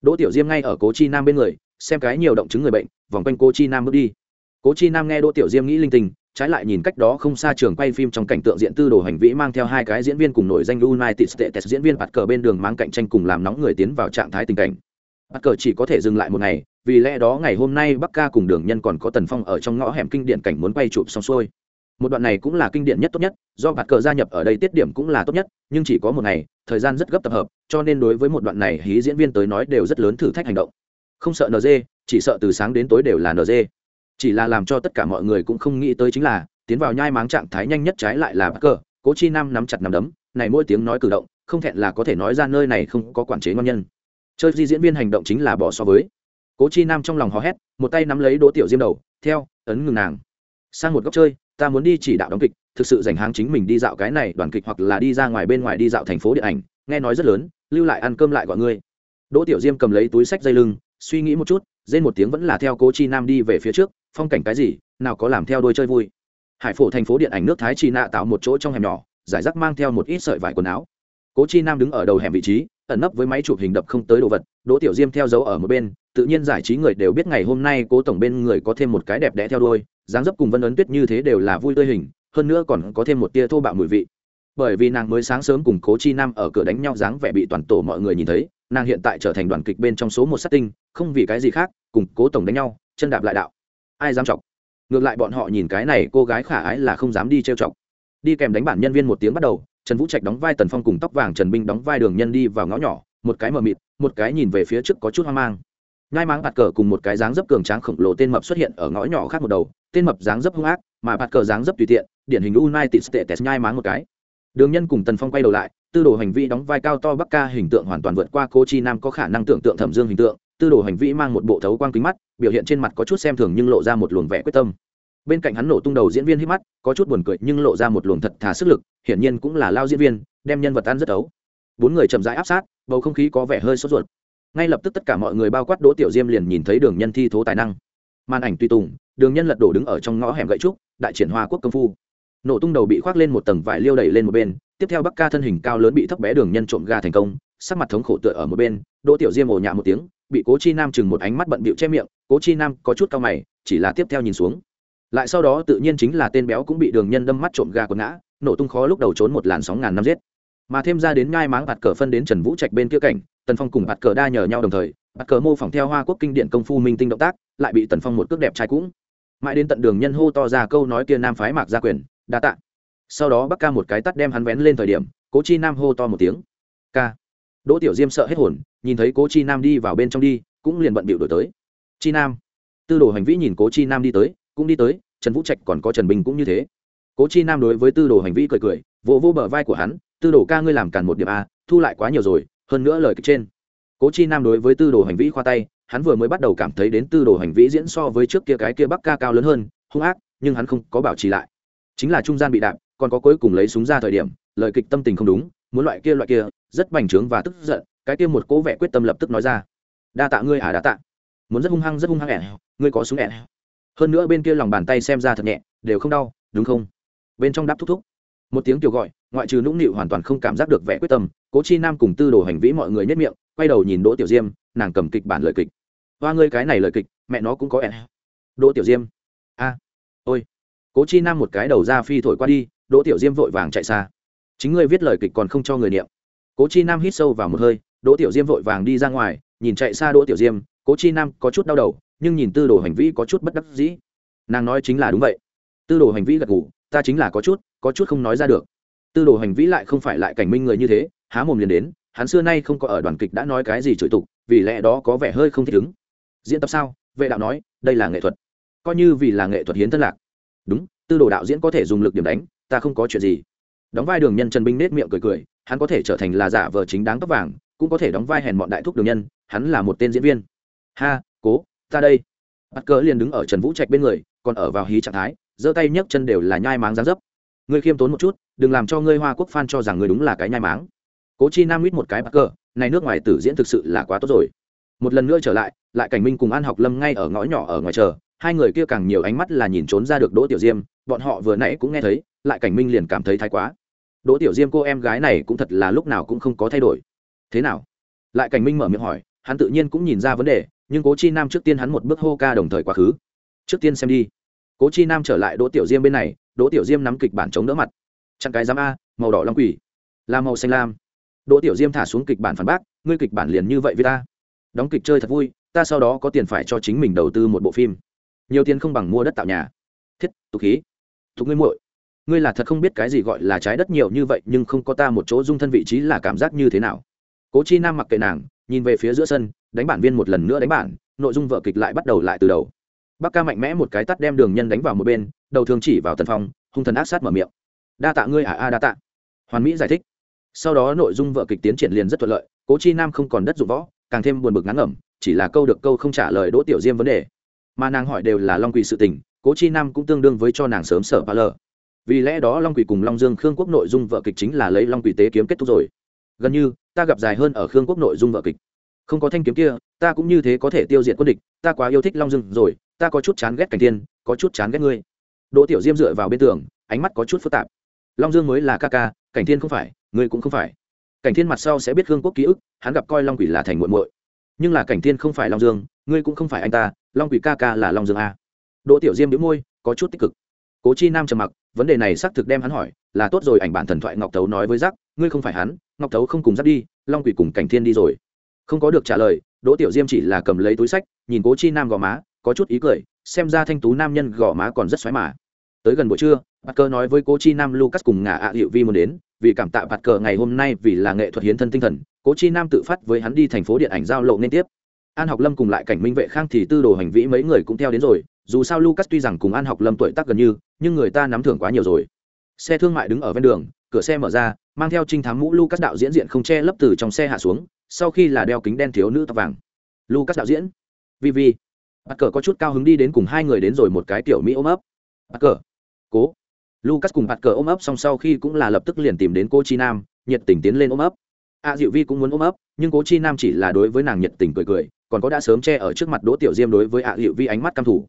đỗ tiểu diêm ngay ở cố chi nam bên người xem cái nhiều động chứng người bệnh vòng quanh cố chi nam bước đi cố chi nam nghe đỗ tiểu diêm nghĩ linh tinh trái lại nhìn cách đó không xa trường quay phim trong cảnh tượng diện tư đồ hành vĩ mang theo hai cái diễn viên cùng nổi danh United States diễn viên bạt cờ bên đường mang cạnh tranh cùng làm nóng người tiến vào trạng thái tình cảnh. Bạt cờ chỉ có thể dừng lại một ngày, vì lẽ đó ngày hôm nay Bắc Ca cùng Đường Nhân còn có Tần Phong ở trong ngõ hẻm kinh điển cảnh muốn quay chụp xong xuôi. Một đoạn này cũng là kinh điển nhất tốt nhất, do bạt cờ gia nhập ở đây tiết điểm cũng là tốt nhất, nhưng chỉ có một ngày, thời gian rất gấp tập hợp, cho nên đối với một đoạn này hí diễn viên tới nói đều rất lớn thử thách hành động. Không sợ nd chỉ sợ từ sáng đến tối đều là nd chỉ là làm cho tất cả mọi người cũng không nghĩ tới chính là tiến vào nhai máng trạng thái nhanh nhất trái lại là bạt cờ cố chi nam nắm chặt nắm đấm này mỗi tiếng nói cử động không thẹn là có thể nói ra nơi này không có quản chế ngon nhân. Chơi di diễn viên hành động chính là bỏ so với. Cố chi nam trong lòng hò hét một tay nắm lấy đỗ tiểu diêm đầu theo ấn ngừng nàng. Sang một góc chơi ta muốn đi chỉ đạo đóng kịch, thực sự dành hàng chính mình đi dạo cái này đoàn kịch hoặc là đi ra ngoài bên ngoài đi dạo thành phố điện ảnh, nghe nói rất lớn, lưu lại ăn cơm lại gọi ngươi. Đỗ tiểu diêm cầm lấy túi sách dây lưng, suy nghĩ một chút dên một tiếng vẫn là theo cố chi nam đi về phía trước, phong cảnh cái gì, nào có làm theo đôi chơi vui. Hải phổ thành phố điện ảnh nước thái chi nạ tạo một chỗ trong hẻm nhỏ, giải rác mang theo một ít sợi vải quần áo. Cố chi nam đứng ở đầu hẻm vị trí, ẩn nấp với máy chụp hình đập không tới đồ vật, đỗ tiểu diêm theo dấu ở một bên tự nhiên giải trí người đều biết ngày hôm nay cố tổng bên người có thêm một cái đẹp đẽ theo đôi dáng dấp cùng vân ấn tuyết như thế đều là vui tươi hình, hơn nữa còn có thêm một tia thô bạo mùi vị. Bởi vì nàng mới sáng sớm cùng cố chi nam ở cửa đánh nhau dáng vẻ bị toàn tổ mọi người nhìn thấy, nàng hiện tại trở thành đoàn kịch bên trong số một sát tinh không vì cái gì khác, cùng cố tổng đánh nhau, chân đạp lại đạo. Ai dám chọc? Ngược lại bọn họ nhìn cái này cô gái khả ái là không dám đi trêu chọc. Đi kèm đánh bản nhân viên một tiếng bắt đầu, trần vũ trạch đóng vai tần phong cùng tóc vàng trần binh đóng vai đường nhân đi vào ngõ nhỏ, một cái mờ mịt, một cái nhìn về phía trước có chút hoang mang ngai máng bạt cờ cùng một cái dáng dấp cường tráng khổng lồ tên mập xuất hiện ở ngõ nhỏ khác một đầu. Tên mập dáng dấp hung ác, mà bạt cờ dáng dấp tùy tiện, điển hình united states nhai máng một cái. Đường nhân cùng tần phong quay đầu lại, tư đồ hành vi đóng vai cao to bắc ca hình tượng hoàn toàn vượt qua cô chi nam có khả năng tưởng tượng thẩm dương hình tượng, tư đồ hành vi mang một bộ thấu quang kính mắt, biểu hiện trên mặt có chút xem thường nhưng lộ ra một luồng vẻ quyết tâm. Bên cạnh hắn nổ tung đầu diễn viên hít mắt, có chút buồn cười nhưng lộ ra một luồng thật thà sức lực, hiển nhiên cũng là lao diễn viên, đem nhân vật ăn rất ấu. Bốn người chậm rãi áp sát, bầu không khí có vẻ hơi sốt ruột ngay lập tức tất cả mọi người bao quát đỗ tiểu diêm liền nhìn thấy đường nhân thi thố tài năng. Màn ảnh tùy tùng, đường nhân lật đổ đứng ở trong ngõ hẻm gậy trúc, đại triển hoa quốc công phu. Nổ tung đầu bị khoác lên một tầng vải liêu đẩy lên một bên, tiếp theo bắc ca thân hình cao lớn bị thấp bé đường nhân trộm ga thành công, sắc mặt thống khổ tựa ở một bên, đỗ tiểu diêm ồ nhạ một tiếng, bị cố chi nam chừng một ánh mắt bận bịu che miệng, cố chi nam có chút cao mày, chỉ là tiếp theo nhìn xuống. Lại sau đó tự nhiên chính là tên béo cũng bị đường nhân đâm mắt trộm ga quần ngã, nổ tung khó lúc đầu trốn một làn sóng ngàn năm giết mà thêm ra đến ngai máng bạt cờ phân đến trần vũ trạch bên kia cảnh, tần phong cùng bạt cờ đa nhờ nhau đồng thời, bạt cờ mô phỏng theo hoa quốc kinh điện công phu minh tinh động tác, lại bị tần phong một cước đẹp trai cũng. Mãi đến tận đường nhân hô to ra câu nói kia nam phái mạc gia quyền, đa tạ. Sau đó bắc ca một cái tắt đem hắn vén lên thời điểm, cố chi nam hô to một tiếng. Ca. Đỗ tiểu diêm sợ hết hồn, nhìn thấy cố chi nam đi vào bên trong đi, cũng liền bận bịu đổi tới. Chi nam. Tư đồ hành vĩ nhìn cố chi nam đi tới, cũng đi tới, trần vũ trạch còn có trần bình cũng như thế. Cố chi nam đối với tư đồ hành vĩ cười cười, vỗ vỗ bờ vai của hắn tư đồ ca ngươi làm càn một điểm a, thu lại quá nhiều rồi, hơn nữa lời kịch trên. Cố chi nam đối với tư đồ hành vĩ khoa tay, hắn vừa mới bắt đầu cảm thấy đến tư đồ hành vĩ diễn so với trước kia cái kia bắc ca cao lớn hơn, hung ác, nhưng hắn không có bảo trì lại. Chính là trung gian bị đạp, còn có cuối cùng lấy súng ra thời điểm, lời kịch tâm tình không đúng, muốn loại kia loại kia, rất bành trướng và tức giận, cái kia một cố vẻ quyết tâm lập tức nói ra. Đa tạ ngươi à đa tạ. Muốn rất hung hăng, rất hung hăng ẻn, ngươi có súng ẻn. Hơn nữa bên kia lòng bàn tay xem ra thật nhẹ, đều không đau, đúng không? Bên trong đáp thúc thúc. Một tiếng kiểu gọi ngoại trừ nũng nịu hoàn toàn không cảm giác được vẻ quyết tâm, cố chi nam cùng tư đồ hành vĩ mọi người nhất miệng, quay đầu nhìn đỗ tiểu diêm, nàng cầm kịch bản lời kịch. Hoa ngươi cái này lời kịch, mẹ nó cũng có ẻn. Đỗ tiểu diêm, a, ôi. Cố chi nam một cái đầu ra phi thổi qua đi, đỗ tiểu diêm vội vàng chạy xa. Chính ngươi viết lời kịch còn không cho người niệm. Cố chi nam hít sâu vào một hơi, đỗ tiểu diêm vội vàng đi ra ngoài, nhìn chạy xa đỗ tiểu diêm, cố chi nam có chút đau đầu, nhưng nhìn tư đồ hành Vĩ có chút bất đắc dĩ. Nàng nói chính là đúng vậy. Tư đồ hành Vĩ gật ngủ ta chính là có chút có chút không nói ra được tư đồ hành vĩ lại không phải lại cảnh minh người như thế, há mồm liền đến, hắn xưa nay không có ở đoàn kịch đã nói cái gì chửi tục, vì lẽ đó có vẻ hơi không thích ứng. Diễn tập sao? Vệ đạo nói, đây là nghệ thuật. Coi như vì là nghệ thuật hiến thân lạc. Đúng, tư đồ đạo diễn có thể dùng lực điểm đánh, ta không có chuyện gì. Đóng vai đường nhân trần binh nết miệng cười cười, hắn có thể trở thành là giả vờ chính đáng tóc vàng, cũng có thể đóng vai hèn mọn đại thúc đường nhân, hắn là một tên diễn viên. Ha, cố, ta đây. Bắt cỡ liền đứng ở trần vũ trạch bên người, còn ở vào hí trạng thái, giơ tay nhấc chân đều là nhai máng dáng dấp. Ngươi khiêm tốn một chút đừng làm cho ngươi hoa quốc phan cho rằng ngươi đúng là cái nhai máng. Cố chi nam mít một cái bắc cờ, này nước ngoài tử diễn thực sự là quá tốt rồi. Một lần nữa trở lại lại cảnh minh cùng an học lâm ngay ở ngõ nhỏ ở ngoài chờ, hai người kia càng nhiều ánh mắt là nhìn trốn ra được đỗ tiểu diêm, bọn họ vừa nãy cũng nghe thấy, lại cảnh minh liền cảm thấy thái quá. Đỗ tiểu diêm cô em gái này cũng thật là lúc nào cũng không có thay đổi. Thế nào? Lại cảnh minh mở miệng hỏi, hắn tự nhiên cũng nhìn ra vấn đề, nhưng cố chi nam trước tiên hắn một bước hô ca đồng thời quá khứ. Trước tiên xem đi. Cố chi nam trở lại đỗ tiểu diêm bên này, đỗ tiểu diêm nắm kịch bản chống đỡ mặt chặn cái giám a, màu đỏ long quỷ. Là màu xanh lam. Đỗ tiểu diêm thả xuống kịch bản phản bác, ngươi kịch bản liền như vậy với ta. Đóng kịch chơi thật vui, ta sau đó có tiền phải cho chính mình đầu tư một bộ phim. Nhiều tiền không bằng mua đất tạo nhà. Thiết, tục khí. Tục ngươi muội. Ngươi là thật không biết cái gì gọi là trái đất nhiều như vậy, nhưng không có ta một chỗ dung thân vị trí là cảm giác như thế nào. Cố chi nam mặc kệ nàng, nhìn về phía giữa sân, đánh bản viên một lần nữa đánh bản, nội dung vợ kịch lại bắt đầu lại từ đầu. Bắc ca mạnh mẽ một cái tắt đem đường nhân đánh vào một bên, đầu thường chỉ vào tần phong, hung thần ác sát mở miệng đa tạ ngươi à a đa tạ. Hoàn mỹ giải thích. Sau đó nội dung vợ kịch tiến triển liền rất thuận lợi, cố chi nam không còn đất dụng võ, càng thêm buồn bực ngắn ngẩm, chỉ là câu được câu không trả lời đỗ tiểu diêm vấn đề. Mà nàng hỏi đều là long quỳ sự tình, cố chi nam cũng tương đương với cho nàng sớm sở ba lờ vì lẽ đó long quỳ cùng long dương khương quốc nội dung vợ kịch chính là lấy long quỳ tế kiếm kết thúc rồi. Gần như, ta gặp dài hơn ở khương quốc nội dung vợ kịch. Không có thanh kiếm kia, ta cũng như thế có thể tiêu diệt quân địch, ta quá yêu thích long dương rồi, ta có chút chán ghét cảnh tiên có chút chán ghét ngươi. Đỗ tiểu diêm dựa vào bên tường, ánh mắt có chút phức tạp long dương mới là ca ca, cảnh thiên không phải, ngươi cũng không phải. Cảnh thiên mặt sau sẽ biết gương quốc ký ức, hắn gặp coi long quỷ là thành muộn muội. Nhưng là cảnh thiên không phải long dương, ngươi cũng không phải anh ta, long quỷ ca ca là long dương a. Đỗ tiểu diêm đĩu môi, có chút tích cực. Cố chi nam trầm mặc, vấn đề này xác thực đem hắn hỏi, là tốt rồi, ảnh bản thần thoại ngọc tấu nói với giác, ngươi không phải hắn, ngọc tấu không cùng giác đi, long quỷ cùng cảnh thiên đi rồi. Không có được trả lời, đỗ tiểu diêm chỉ là cầm lấy túi sách, nhìn cố chi nam gò má, có chút ý cười, xem ra thanh tú nam nhân gò má còn rất xoáy mà. Tới gần buổi trưa bạt cờ nói với cố chi nam, lucas cùng ngả ạ hiệu vi muốn đến, vì cảm tạ bạt cờ ngày hôm nay vì là nghệ thuật hiến thân tinh thần, cố chi nam tự phát với hắn đi thành phố điện ảnh giao lộ nên tiếp. An học lâm cùng lại cảnh minh vệ khang thì tư đồ hành vĩ mấy người cũng theo đến rồi, dù sao lucas tuy rằng cùng an học lâm tuổi tác gần như, nhưng người ta nắm thưởng quá nhiều rồi. Xe thương mại đứng ở ven đường, cửa xe mở ra, mang theo trinh thám mũ, lucas đạo diễn diện không che lấp từ trong xe hạ xuống, sau khi là đeo kính đen thiếu nữ tóc vàng. Lucas đạo diễn. Vi vi. Bắt cờ có chút cao hứng đi đến cùng hai người đến rồi một cái tiểu mỹ ôm ấp. Bắt cờ cố lucas cùng bạt cờ ôm ấp xong sau khi cũng là lập tức liền tìm đến cô chi nam nhiệt tình tiến lên ôm ấp. A à, diệu vi cũng muốn ôm ấp nhưng cố chi nam chỉ là đối với nàng nhiệt tình cười cười còn có đã sớm che ở trước mặt đỗ tiểu diêm đối với a à, diệu vi ánh mắt căm thủ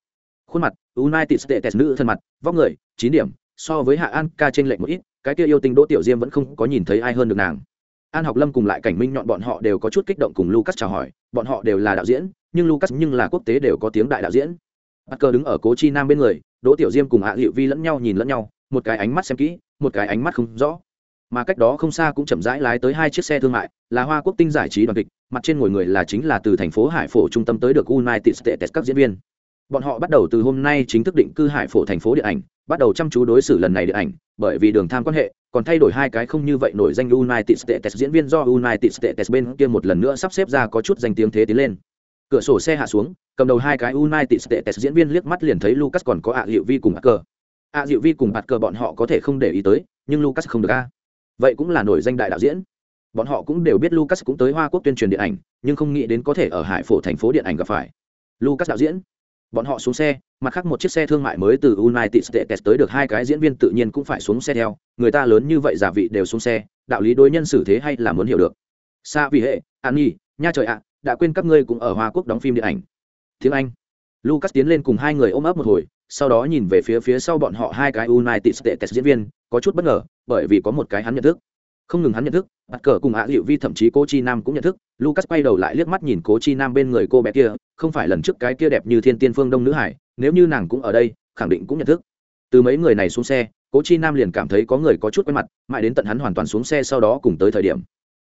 khuôn mặt united states nữ thân mặt vóc người chín điểm so với hạ an ca trên lệnh một ít cái kia yêu tình đỗ tiểu diêm vẫn không có nhìn thấy ai hơn được nàng. An học lâm cùng lại cảnh minh nhọn bọn họ đều có chút kích động cùng lucas chào hỏi bọn họ đều là đạo diễn nhưng lucas nhưng là quốc tế đều có tiếng đại đạo diễn. Bắt cờ đứng ở cố chi nam bên người đỗ tiểu diêm cùng hạ à vi lẫn nhau nhìn lẫn nhau một cái ánh mắt xem kỹ, một cái ánh mắt không rõ. Mà cách đó không xa cũng chậm rãi lái tới hai chiếc xe thương mại, là hoa quốc tinh giải trí đoàn kịch, mặt trên ngồi người là chính là từ thành phố hải phổ trung tâm tới được united states các diễn viên. Bọn họ bắt đầu từ hôm nay chính thức định cư hải phổ thành phố điện ảnh, bắt đầu chăm chú đối xử lần này điện ảnh, bởi vì đường tham quan hệ, còn thay đổi hai cái không như vậy nổi danh united states diễn viên do united states bên kia một lần nữa sắp xếp ra có chút danh tiếng thế tiến lên. Cửa sổ xe hạ xuống, cầm đầu hai cái united states diễn viên liếc mắt liền thấy lucas còn có ạ à hiệu vi cùng ạ cờ a à vi cùng bạt cờ bọn họ có thể không để ý tới, nhưng lucas không được a. Vậy cũng là nổi danh đại đạo diễn. Bọn họ cũng đều biết lucas cũng tới hoa quốc tuyên truyền điện ảnh, nhưng không nghĩ đến có thể ở hải phổ thành phố điện ảnh gặp phải. Lucas đạo diễn. Bọn họ xuống xe, mặt khác một chiếc xe thương mại mới từ united states tới được hai cái diễn viên tự nhiên cũng phải xuống xe theo. Người ta lớn như vậy giả vị đều xuống xe, đạo lý đối nhân xử thế hay là muốn hiểu được. Xa vì hệ, an nhi, nha trời ạ, đã quên các ngươi cũng ở hoa quốc đóng phim điện ảnh. Tiếng anh. Lucas tiến lên cùng hai người ôm ấp một hồi sau đó nhìn về phía phía sau bọn họ hai cái united states diễn viên, có chút bất ngờ, bởi vì có một cái hắn nhận thức. Không ngừng hắn nhận thức mặt cờ cùng ạ hiệu vi thậm chí cô chi nam cũng nhận thức, lucas quay đầu lại liếc mắt nhìn cố chi nam bên người cô bé kia, không phải lần trước cái kia đẹp như thiên tiên phương đông nữ hải, nếu như nàng cũng ở đây, khẳng định cũng nhận thức. Từ mấy người này xuống xe, cố chi nam liền cảm thấy có người có chút quen mặt, mãi đến tận hắn hoàn toàn xuống xe sau đó cùng tới thời điểm.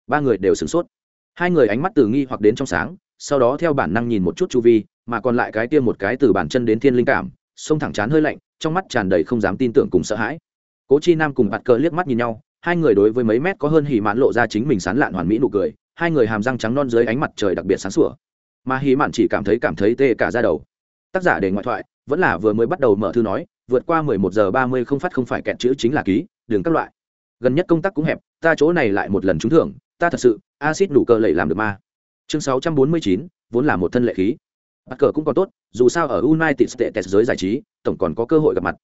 Ba người đều sửng sốt. Hai người ánh mắt từ nghi hoặc đến trong sáng, sau đó theo bản năng nhìn một chút chu vi, mà còn lại cái kia một cái từ bàn chân đến thiên linh cảm xông thẳng chán hơi lạnh, trong mắt tràn đầy không dám tin tưởng cùng sợ hãi. Cố chi nam cùng bạt cờ liếc mắt nhìn nhau, hai người đối với mấy mét có hơn hỉ mạn lộ ra chính mình sán lạn hoàn mỹ nụ cười, hai người hàm răng trắng non dưới ánh mặt trời đặc biệt sáng sủa. Mà hỉ mạn chỉ cảm thấy cảm thấy tê cả ra đầu. Tác giả để ngoại thoại, vẫn là vừa mới bắt đầu mở thư nói, vượt qua mười một giờ ba mươi không phát không phải kẹt chữ chính là ký, đường các loại. Gần nhất công tác cũng hẹp, ta chỗ này lại một lần trúng thưởng, ta thật sự acid đủ cơ lẩy làm được ma chương sáu trăm bốn mươi chín, vốn là một thân lệ khí bắt cờ cũng còn tốt, dù sao ở united states giới giải trí, tổng còn có cơ hội gặp mặt.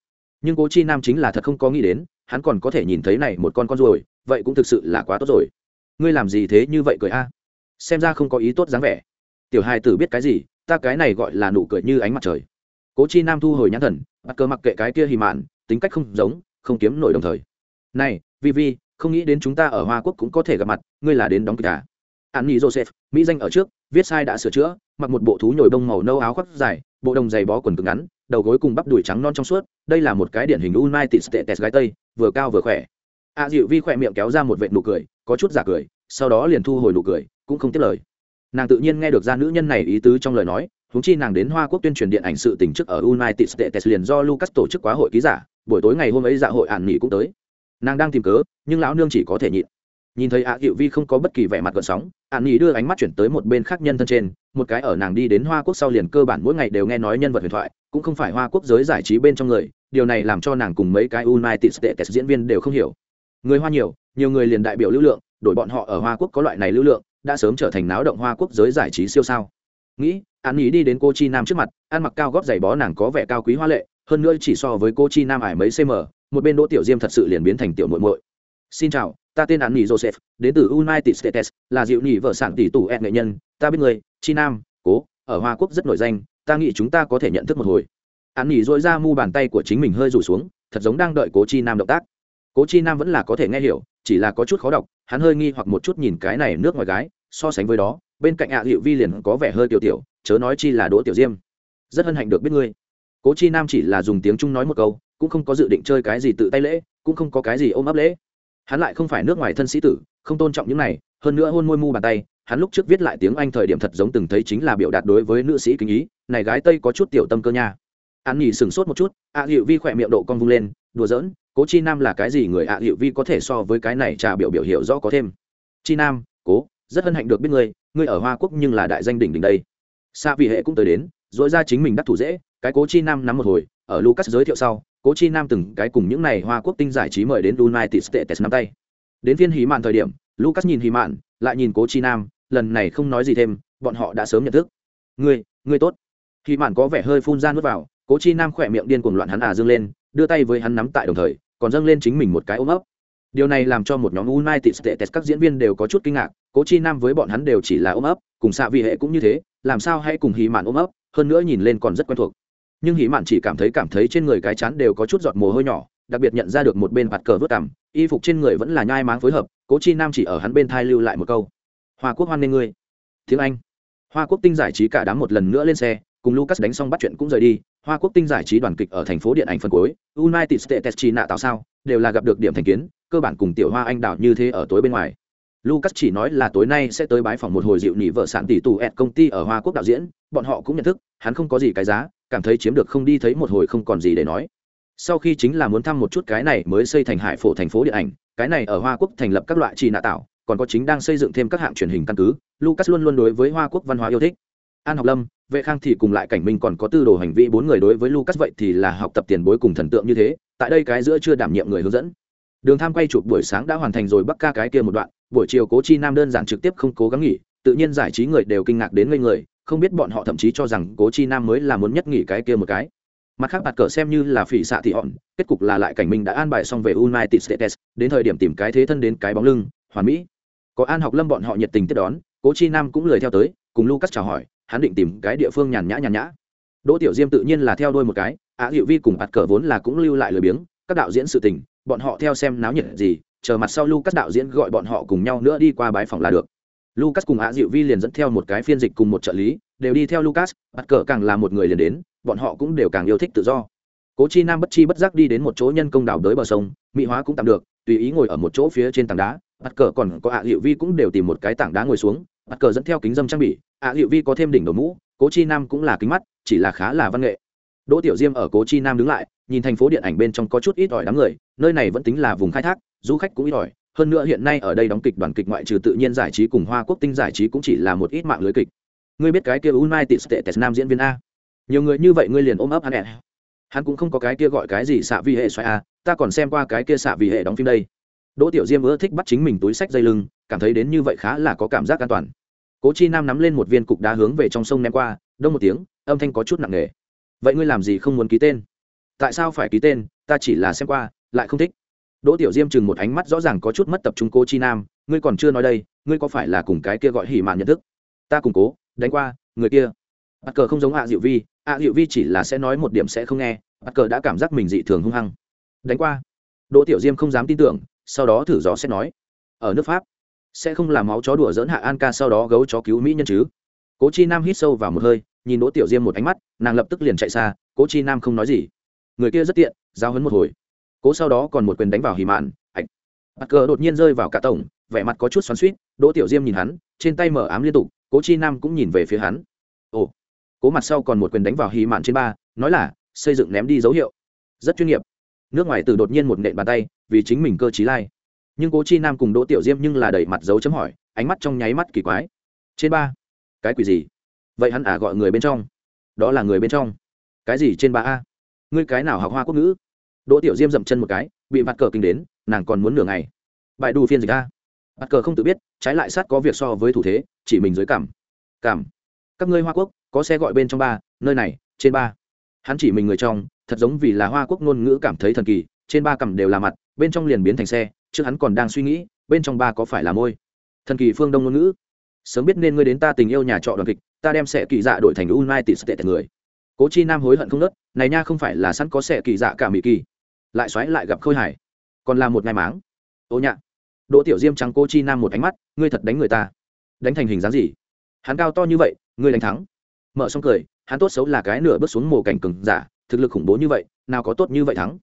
Nhưng cố chi nam chính là thật không có nghĩ đến, hắn còn có thể nhìn thấy này một con con ruồi, vậy cũng thực sự là quá tốt rồi. Ngươi làm gì thế như vậy cười a? Xem ra không có ý tốt dáng vẻ. Tiểu hai tử biết cái gì, ta cái này gọi là nụ cười như ánh mặt trời. Cố chi nam thu hồi nhãn thần, bắt cờ mặc kệ cái kia hì mạn, tính cách không giống, không kiếm nổi đồng thời. Này vi vi không nghĩ đến chúng ta ở hoa quốc cũng có thể gặp mặt, ngươi là đến đóng kịch à? An nhi joseph, mỹ danh ở trước, viết sai đã sửa chữa, mặc một bộ thú nhồi bông màu nâu áo khoác dài, bộ đồng giày bó quần cứng ngắn, đầu gối cùng bắp đùi trắng non trong suốt, đây là một cái điển hình united states gái tây, vừa cao vừa khỏe. A dịu vi khỏe miệng kéo ra một vệt nụ cười, có chút giả cười, sau đó liền thu hồi nụ cười, cũng không tiếp lời. Nàng tự nhiên nghe được ra nữ nhân này ý tứ trong lời nói húng chi nàng đến hoa quốc tuyên truyền điện ảnh sự tình chức ở united states liền do lucas tổ chức quá hội ký giả, buổi tối ngày hôm ấy dạ hội ản nghỉ cũng tới. Nàng đang tìm cớ, nhưng lão nương chỉ có thể nhịn nhìn thấy ạ hiệu vi không có bất kỳ vẻ mặt gợn sóng ạn nghỉ đưa ánh mắt chuyển tới một bên khác nhân thân trên, một cái ở nàng đi đến hoa quốc sau liền cơ bản mỗi ngày đều nghe nói nhân vật huyền thoại, cũng không phải hoa quốc giới giải trí bên trong người, điều này làm cho nàng cùng mấy cái united states diễn viên đều không hiểu. Người hoa nhiều nhiều người liền đại biểu lưu lượng, đổi bọn họ ở hoa quốc có loại này lưu lượng, đã sớm trở thành náo động hoa quốc giới giải trí siêu sao. Nghĩ an ý đi đến cô chi nam trước mặt, ăn mặc cao gót giày bó nàng có vẻ cao quý hoa lệ, hơn nữa chỉ so với cô chi nam ải mấy cm một bên đỗ tiểu diêm thật sự liền biến thành tiểu muội muội. Xin chào ta tên an nghỉ joseph, đến từ united states, là dịu nhỉ vợ sản tỷ tủ ed nghệ nhân. Ta biết người, chi nam, cố, ở hoa quốc rất nổi danh, ta nghĩ chúng ta có thể nhận thức một hồi. An nghỉ dội ra mu bàn tay của chính mình hơi rủ xuống, thật giống đang đợi cố chi nam động tác. Cố chi nam vẫn là có thể nghe hiểu, chỉ là có chút khó đọc, hắn hơi nghi hoặc một chút nhìn cái này nước ngoài gái, so sánh với đó, bên cạnh ạ à hiệu vi liền có vẻ hơi tiểu tiểu, chớ nói chi là đỗ tiểu diêm. Rất hân hạnh được biết ngươi. Cố chi nam chỉ là dùng tiếng trung nói một câu, cũng không có dự định chơi cái gì tự tay lễ, cũng không có cái gì ôm ấp lễ hắn lại không phải nước ngoài thân sĩ tử, không tôn trọng những này, hơn nữa hôn môi mu bàn tay, hắn lúc trước viết lại tiếng anh thời điểm thật giống từng thấy chính là biểu đạt đối với nữ sĩ kinh ý, này gái tây có chút tiểu tâm cơ nha. An nhỉ sửng sốt một chút, ạ à hiệu vi khỏe miệng độ con vung lên, đùa giỡn, cố chi nam là cái gì người ạ à hiệu vi có thể so với cái này trà biểu biểu hiểu rõ có thêm. Chi nam, cố, rất hân hạnh được biết ngươi ngươi ở hoa quốc nhưng là đại danh đỉnh đỉnh đây. Xa vị hệ cũng tới đến dội ra chính mình đắc thủ dễ, cái cố chi nam nắm một hồi, ở lucas giới thiệu sau cố chi nam từng cái cùng những này hoa quốc tinh giải trí mời đến united states nắm tay. Đến phiên hí mạn thời điểm, lucas nhìn hí mạn, lại nhìn cố chi nam, lần này không nói gì thêm, bọn họ đã sớm nhận thức. Ngươi ngươi tốt. Hí mạn có vẻ hơi phun ra nước vào, cố chi nam khỏe miệng điên cuồng loạn hắn à dâng lên, đưa tay với hắn nắm tại đồng thời, còn dâng lên chính mình một cái ôm ấp. Điều này làm cho một nhóm united states các diễn viên đều có chút kinh ngạc, cố chi nam với bọn hắn đều chỉ là ôm ấp, cùng xạ vị hệ cũng như thế, làm sao hãy cùng hí mạn ôm ấp, hơn nữa nhìn lên còn rất quen thuộc nhưng Hỉ mạn chỉ cảm thấy cảm thấy trên người cái chán đều có chút giọt mồ hôi nhỏ, đặc biệt nhận ra được một bên mặt cờ vớt cảm y phục trên người vẫn là nhai máng phối hợp, cố chi nam chỉ ở hắn bên thai lưu lại một câu. Hoa quốc hoan nghê ngươi. Tiếng anh. Hoa quốc tinh giải trí cả đám một lần nữa lên xe, cùng lucas đánh xong bắt chuyện cũng rời đi, hoa quốc tinh giải trí đoàn kịch ở thành phố điện ảnh phân cuối, united states chỉ nạ tạo sao, đều là gặp được điểm thành kiến, cơ bản cùng tiểu hoa anh đào như thế ở tối bên ngoài. Lucas chỉ nói là tối nay sẽ tới bái phòng một hồi dịu nỉ vợ sản tỷ tù ẹt công ty ở hoa quốc đạo diễn, bọn họ cũng nhận thức, hắn không có gì cái giá cảm thấy chiếm được không đi thấy một hồi không còn gì để nói. Sau khi chính là muốn thăm một chút cái này mới xây thành hải phổ thành phố điện ảnh, cái này ở hoa quốc thành lập các loại trì nạ tạo, còn có chính đang xây dựng thêm các hạng truyền hình căn cứ, lucas luôn luôn đối với hoa quốc văn hóa yêu thích. An học lâm, vệ khang thì cùng lại cảnh minh còn có tư đồ hành vi bốn người đối với lucas vậy thì là học tập tiền bối cùng thần tượng như thế, tại đây cái giữa chưa đảm nhiệm người hướng dẫn. Đường tham quay chụp buổi sáng đã hoàn thành rồi bắc ca cái kia một đoạn, buổi chiều cố chi nam đơn giản trực tiếp không cố gắng nghỉ, tự nhiên giải trí người đều kinh ngạc đến ngây người không biết bọn họ thậm chí cho rằng cố chi nam mới là muốn nhất nghỉ cái kia một cái. Mặt khác, bạt cờ xem như là phỉ xạ thị hòn, kết cục là lại cảnh mình đã an bài xong về united states, đến thời điểm tìm cái thế thân đến cái bóng lưng, hoàn mỹ. Có an học lâm bọn họ nhiệt tình tiếp đón, cố chi nam cũng lời theo tới, cùng lucas chào hỏi, hắn định tìm cái địa phương nhàn nhã nhàn nhã. Đỗ tiểu diêm tự nhiên là theo đôi một cái, á hiệu vi cùng bạt cờ vốn là cũng lưu lại lời biếng, các đạo diễn sự tình, bọn họ theo xem náo nhiệt gì, chờ mặt sau lucas đạo diễn gọi bọn họ cùng nhau nữa đi qua bái phòng là được lucas cùng á diệu vi liền dẫn theo một cái phiên dịch cùng một trợ lý, đều đi theo lucas, bắt cờ càng là một người liền đến, bọn họ cũng đều càng yêu thích tự do. Cố chi nam bất chi bất giác đi đến một chỗ nhân công đào đới bờ sông, mỹ hóa cũng tạm được, tùy ý ngồi ở một chỗ phía trên tảng đá, bắt cờ còn có ạ dịu vi cũng đều tìm một cái tảng đá ngồi xuống, bắt cờ dẫn theo kính dâm trang bị ạ dịu vi có thêm đỉnh đầu mũ, cố chi nam cũng là kính mắt, chỉ là khá là văn nghệ. Đỗ tiểu diêm ở cố chi nam đứng lại, nhìn thành phố điện ảnh bên trong có chút ít ỏi đám người, nơi này vẫn tính là vùng khai thác, du khách cũng ít ỏi hơn nữa hiện nay ở đây đóng kịch đoàn kịch ngoại trừ tự nhiên giải trí cùng hoa quốc tinh giải trí cũng chỉ là một ít mạng lưới kịch. Ngươi biết cái kia united states nam diễn viên a? Nhiều người như vậy ngươi liền ôm ấp hắn ẹ hắn cũng không có cái kia gọi cái gì xạ vi hệ xoay a, ta còn xem qua cái kia xạ vi hệ đóng phim đây. Đỗ tiểu diêm ưa thích bắt chính mình túi sách dây lưng, cảm thấy đến như vậy khá là có cảm giác an toàn. Cố chi nam nắm lên một viên cục đá hướng về trong sông ném qua, đông một tiếng, âm thanh có chút nặng nề. Vậy ngươi làm gì không muốn ký tên? Tại sao phải ký tên? Ta chỉ là xem qua, lại không thích đỗ tiểu diêm chừng một ánh mắt rõ ràng có chút mất tập trung cố chi nam, ngươi còn chưa nói đây, ngươi có phải là cùng cái kia gọi hỉ mạn nhận thức? Ta cùng cố, đánh qua, người kia. Bắt cờ không giống hạ diệu vi hạ diệu vi chỉ là sẽ nói một điểm sẽ không nghe bắt cờ đã cảm giác mình dị thường hung hăng. Đánh qua. Đỗ tiểu diêm không dám tin tưởng, sau đó thử gió sẽ nói, ở nước pháp, sẽ không làm máu chó đùa dỡn hạ an ca sau đó gấu chó cứu mỹ nhân chứ? Cố chi nam hít sâu vào một hơi, nhìn đỗ tiểu diêm một ánh mắt, nàng lập tức liền chạy xa, cố chi nam không nói gì. Người kia rất tiện, giao hấn một hồi cố sau đó còn một quyền đánh vào hì mạn, ạch. Bắt cờ đột nhiên rơi vào cả tổng, vẻ mặt có chút xoắn suýt đỗ tiểu diêm nhìn hắn, trên tay mở ám liên tục, cố chi nam cũng nhìn về phía hắn. Ồ, cố mặt sau còn một quyền đánh vào hì mạn trên ba, nói là, xây dựng ném đi dấu hiệu. Rất chuyên nghiệp. Nước ngoài từ đột nhiên một nện bàn tay, vì chính mình cơ chí lai. Nhưng cố chi nam cùng đỗ tiểu diêm nhưng là đẩy mặt dấu chấm hỏi, ánh mắt trong nháy mắt kỳ quái. Trên ba? Cái quỷ gì? Vậy hắn à gọi người bên trong. Đó là người bên trong. Cái gì trên ba a? Ngươi cái nào học hoa quốc ngữ? Đỗ tiểu diêm dậm chân một cái, bị mặt cờ kinh đến, nàng còn muốn nửa ngày. Bài đủ phiên dịch a. Mặt cờ không tự biết, trái lại sát có việc so với thủ thế, chỉ mình dưới cảm. Cảm. Các ngươi hoa quốc, có xe gọi bên trong ba, nơi này, trên ba. Hắn chỉ mình người trong, thật giống vì là hoa quốc ngôn ngữ cảm thấy thần kỳ, trên ba cầm đều là mặt, bên trong liền biến thành xe, trước hắn còn đang suy nghĩ, bên trong ba có phải là môi. Thần kỳ phương đông ngôn ngữ. Sớm biết nên ngươi đến ta tình yêu nhà trọ đoàn kịch, ta đem sẽ kỳ dạ đổi thành united states người. Cố chi nam hối hận không nớt, này nha không phải là sẵn có sẽ kỳ dạ cả mỹ kỳ lại xoáy lại gặp khôi hải còn là một ngày máng. Ô nhạ. Đỗ tiểu diêm trắng cô chi nam một ánh mắt, ngươi thật đánh người ta. Đánh thành hình dáng gì? Hắn cao to như vậy, ngươi đánh thắng. Mở xong cười, hắn tốt xấu là cái nửa bước xuống mồ cảnh cừng giả, thực lực khủng bố như vậy, nào có tốt như vậy thắng.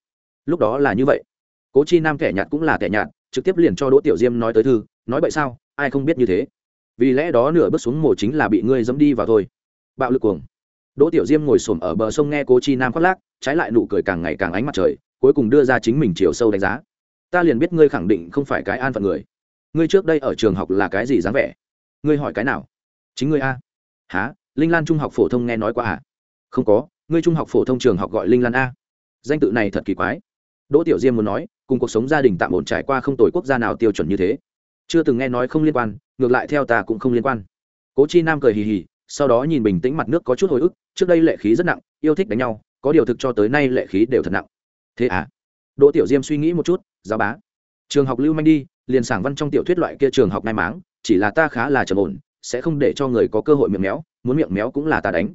Lúc đó là như vậy. Cố chi nam kẻ nhạt cũng là kẻ nhạt, trực tiếp liền cho đỗ tiểu diêm nói tới thư, nói vậy sao, ai không biết như thế. Vì lẽ đó nửa bước xuống mồ chính là bị ngươi dẫm đi vào thôi. Bạo lực cuồng. Đỗ tiểu diêm ngồi xổm ở bờ sông nghe cố chi nam khoác lác, trái lại nụ cười càng ngày càng ánh mặt trời cuối cùng đưa ra chính mình chiều sâu đánh giá. Ta liền biết ngươi khẳng định không phải cái an phận người. Ngươi trước đây ở trường học là cái gì dáng vẻ? Ngươi hỏi cái nào? Chính ngươi a. Há linh lan trung học phổ thông nghe nói qua à? Không có, ngươi trung học phổ thông trường học gọi linh lan a. Danh tự này thật kỳ quái. Đỗ tiểu diêm muốn nói, cùng cuộc sống gia đình tạm ổn trải qua không tồi quốc gia nào tiêu chuẩn như thế. Chưa từng nghe nói không liên quan, ngược lại theo ta cũng không liên quan. Cố chi nam cười hì hì, sau đó nhìn bình tĩnh mặt nước có chút hồi ức, trước đây lệ khí rất nặng, yêu thích đánh nhau, có điều thực cho tới nay lệ khí đều thật nặng thế à? Đỗ tiểu diêm suy nghĩ một chút, giáo bá, trường học lưu manh đi, liền sảng văn trong tiểu thuyết loại kia trường học nai máng, chỉ là ta khá là trầm ổn, sẽ không để cho người có cơ hội miệng méo, muốn miệng méo cũng là ta đánh.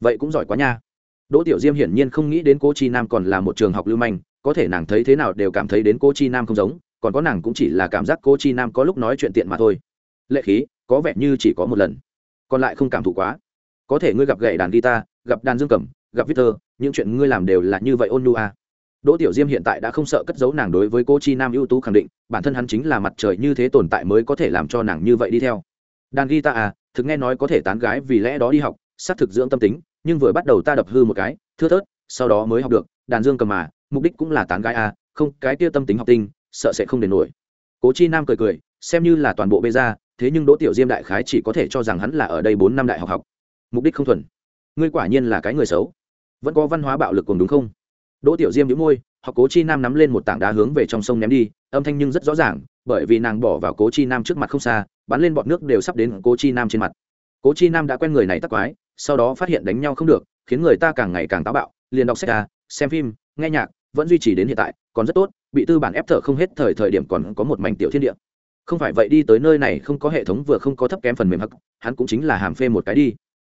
Vậy cũng giỏi quá nha. Đỗ tiểu diêm hiển nhiên không nghĩ đến cố chi nam còn là một trường học lưu manh, có thể nàng thấy thế nào đều cảm thấy đến cô chi nam không giống, còn có nàng cũng chỉ là cảm giác cô chi nam có lúc nói chuyện tiện mà thôi. Lệ khí, có vẻ như chỉ có một lần, còn lại không cảm thụ quá. Có thể ngươi gặp gậy đàn guitar, gặp đàn dương cầm, gặp viết thơ, những chuyện ngươi làm đều là như vậy ôn nu à đỗ tiểu diêm hiện tại đã không sợ cất giấu nàng đối với cô chi nam ưu tú khẳng định, bản thân hắn chính là mặt trời như thế tồn tại mới có thể làm cho nàng như vậy đi theo. Đàn guitar à thực nghe nói có thể tán gái vì lẽ đó đi học, xác thực dưỡng tâm tính, nhưng vừa bắt đầu ta đập hư một cái, thưa thớt, sau đó mới học được, đàn dương cầm mà, mục đích cũng là tán gái à không, cái kia tâm tính học tinh, sợ sẽ không đền nổi. Cố chi nam cười cười, xem như là toàn bộ bê ra, thế nhưng đỗ tiểu diêm đại khái chỉ có thể cho rằng hắn là ở đây bốn năm đại học học. Mục đích không thuần. Ngươi quả nhiên là cái người xấu. Vẫn có văn hóa bạo lực cùng đúng không? Đỗ tiểu diêm nhíu môi, học cố chi nam nắm lên một tảng đá hướng về trong sông ném đi, âm thanh nhưng rất rõ ràng, bởi vì nàng bỏ vào cố chi nam trước mặt không xa, bắn lên bọn nước đều sắp đến cố chi nam trên mặt. Cố chi nam đã quen người này tắc quái, sau đó phát hiện đánh nhau không được, khiến người ta càng ngày càng táo bạo, liền đọc sách ra, xem phim, nghe nhạc, vẫn duy trì đến hiện tại, còn rất tốt, bị tư bản ép thở không hết thời thời điểm còn có một mảnh tiểu thiên địa. Không phải vậy đi tới nơi này không có hệ thống vừa không có thấp kém phần mềm hắc, hắn cũng chính là hàm phê một cái đi.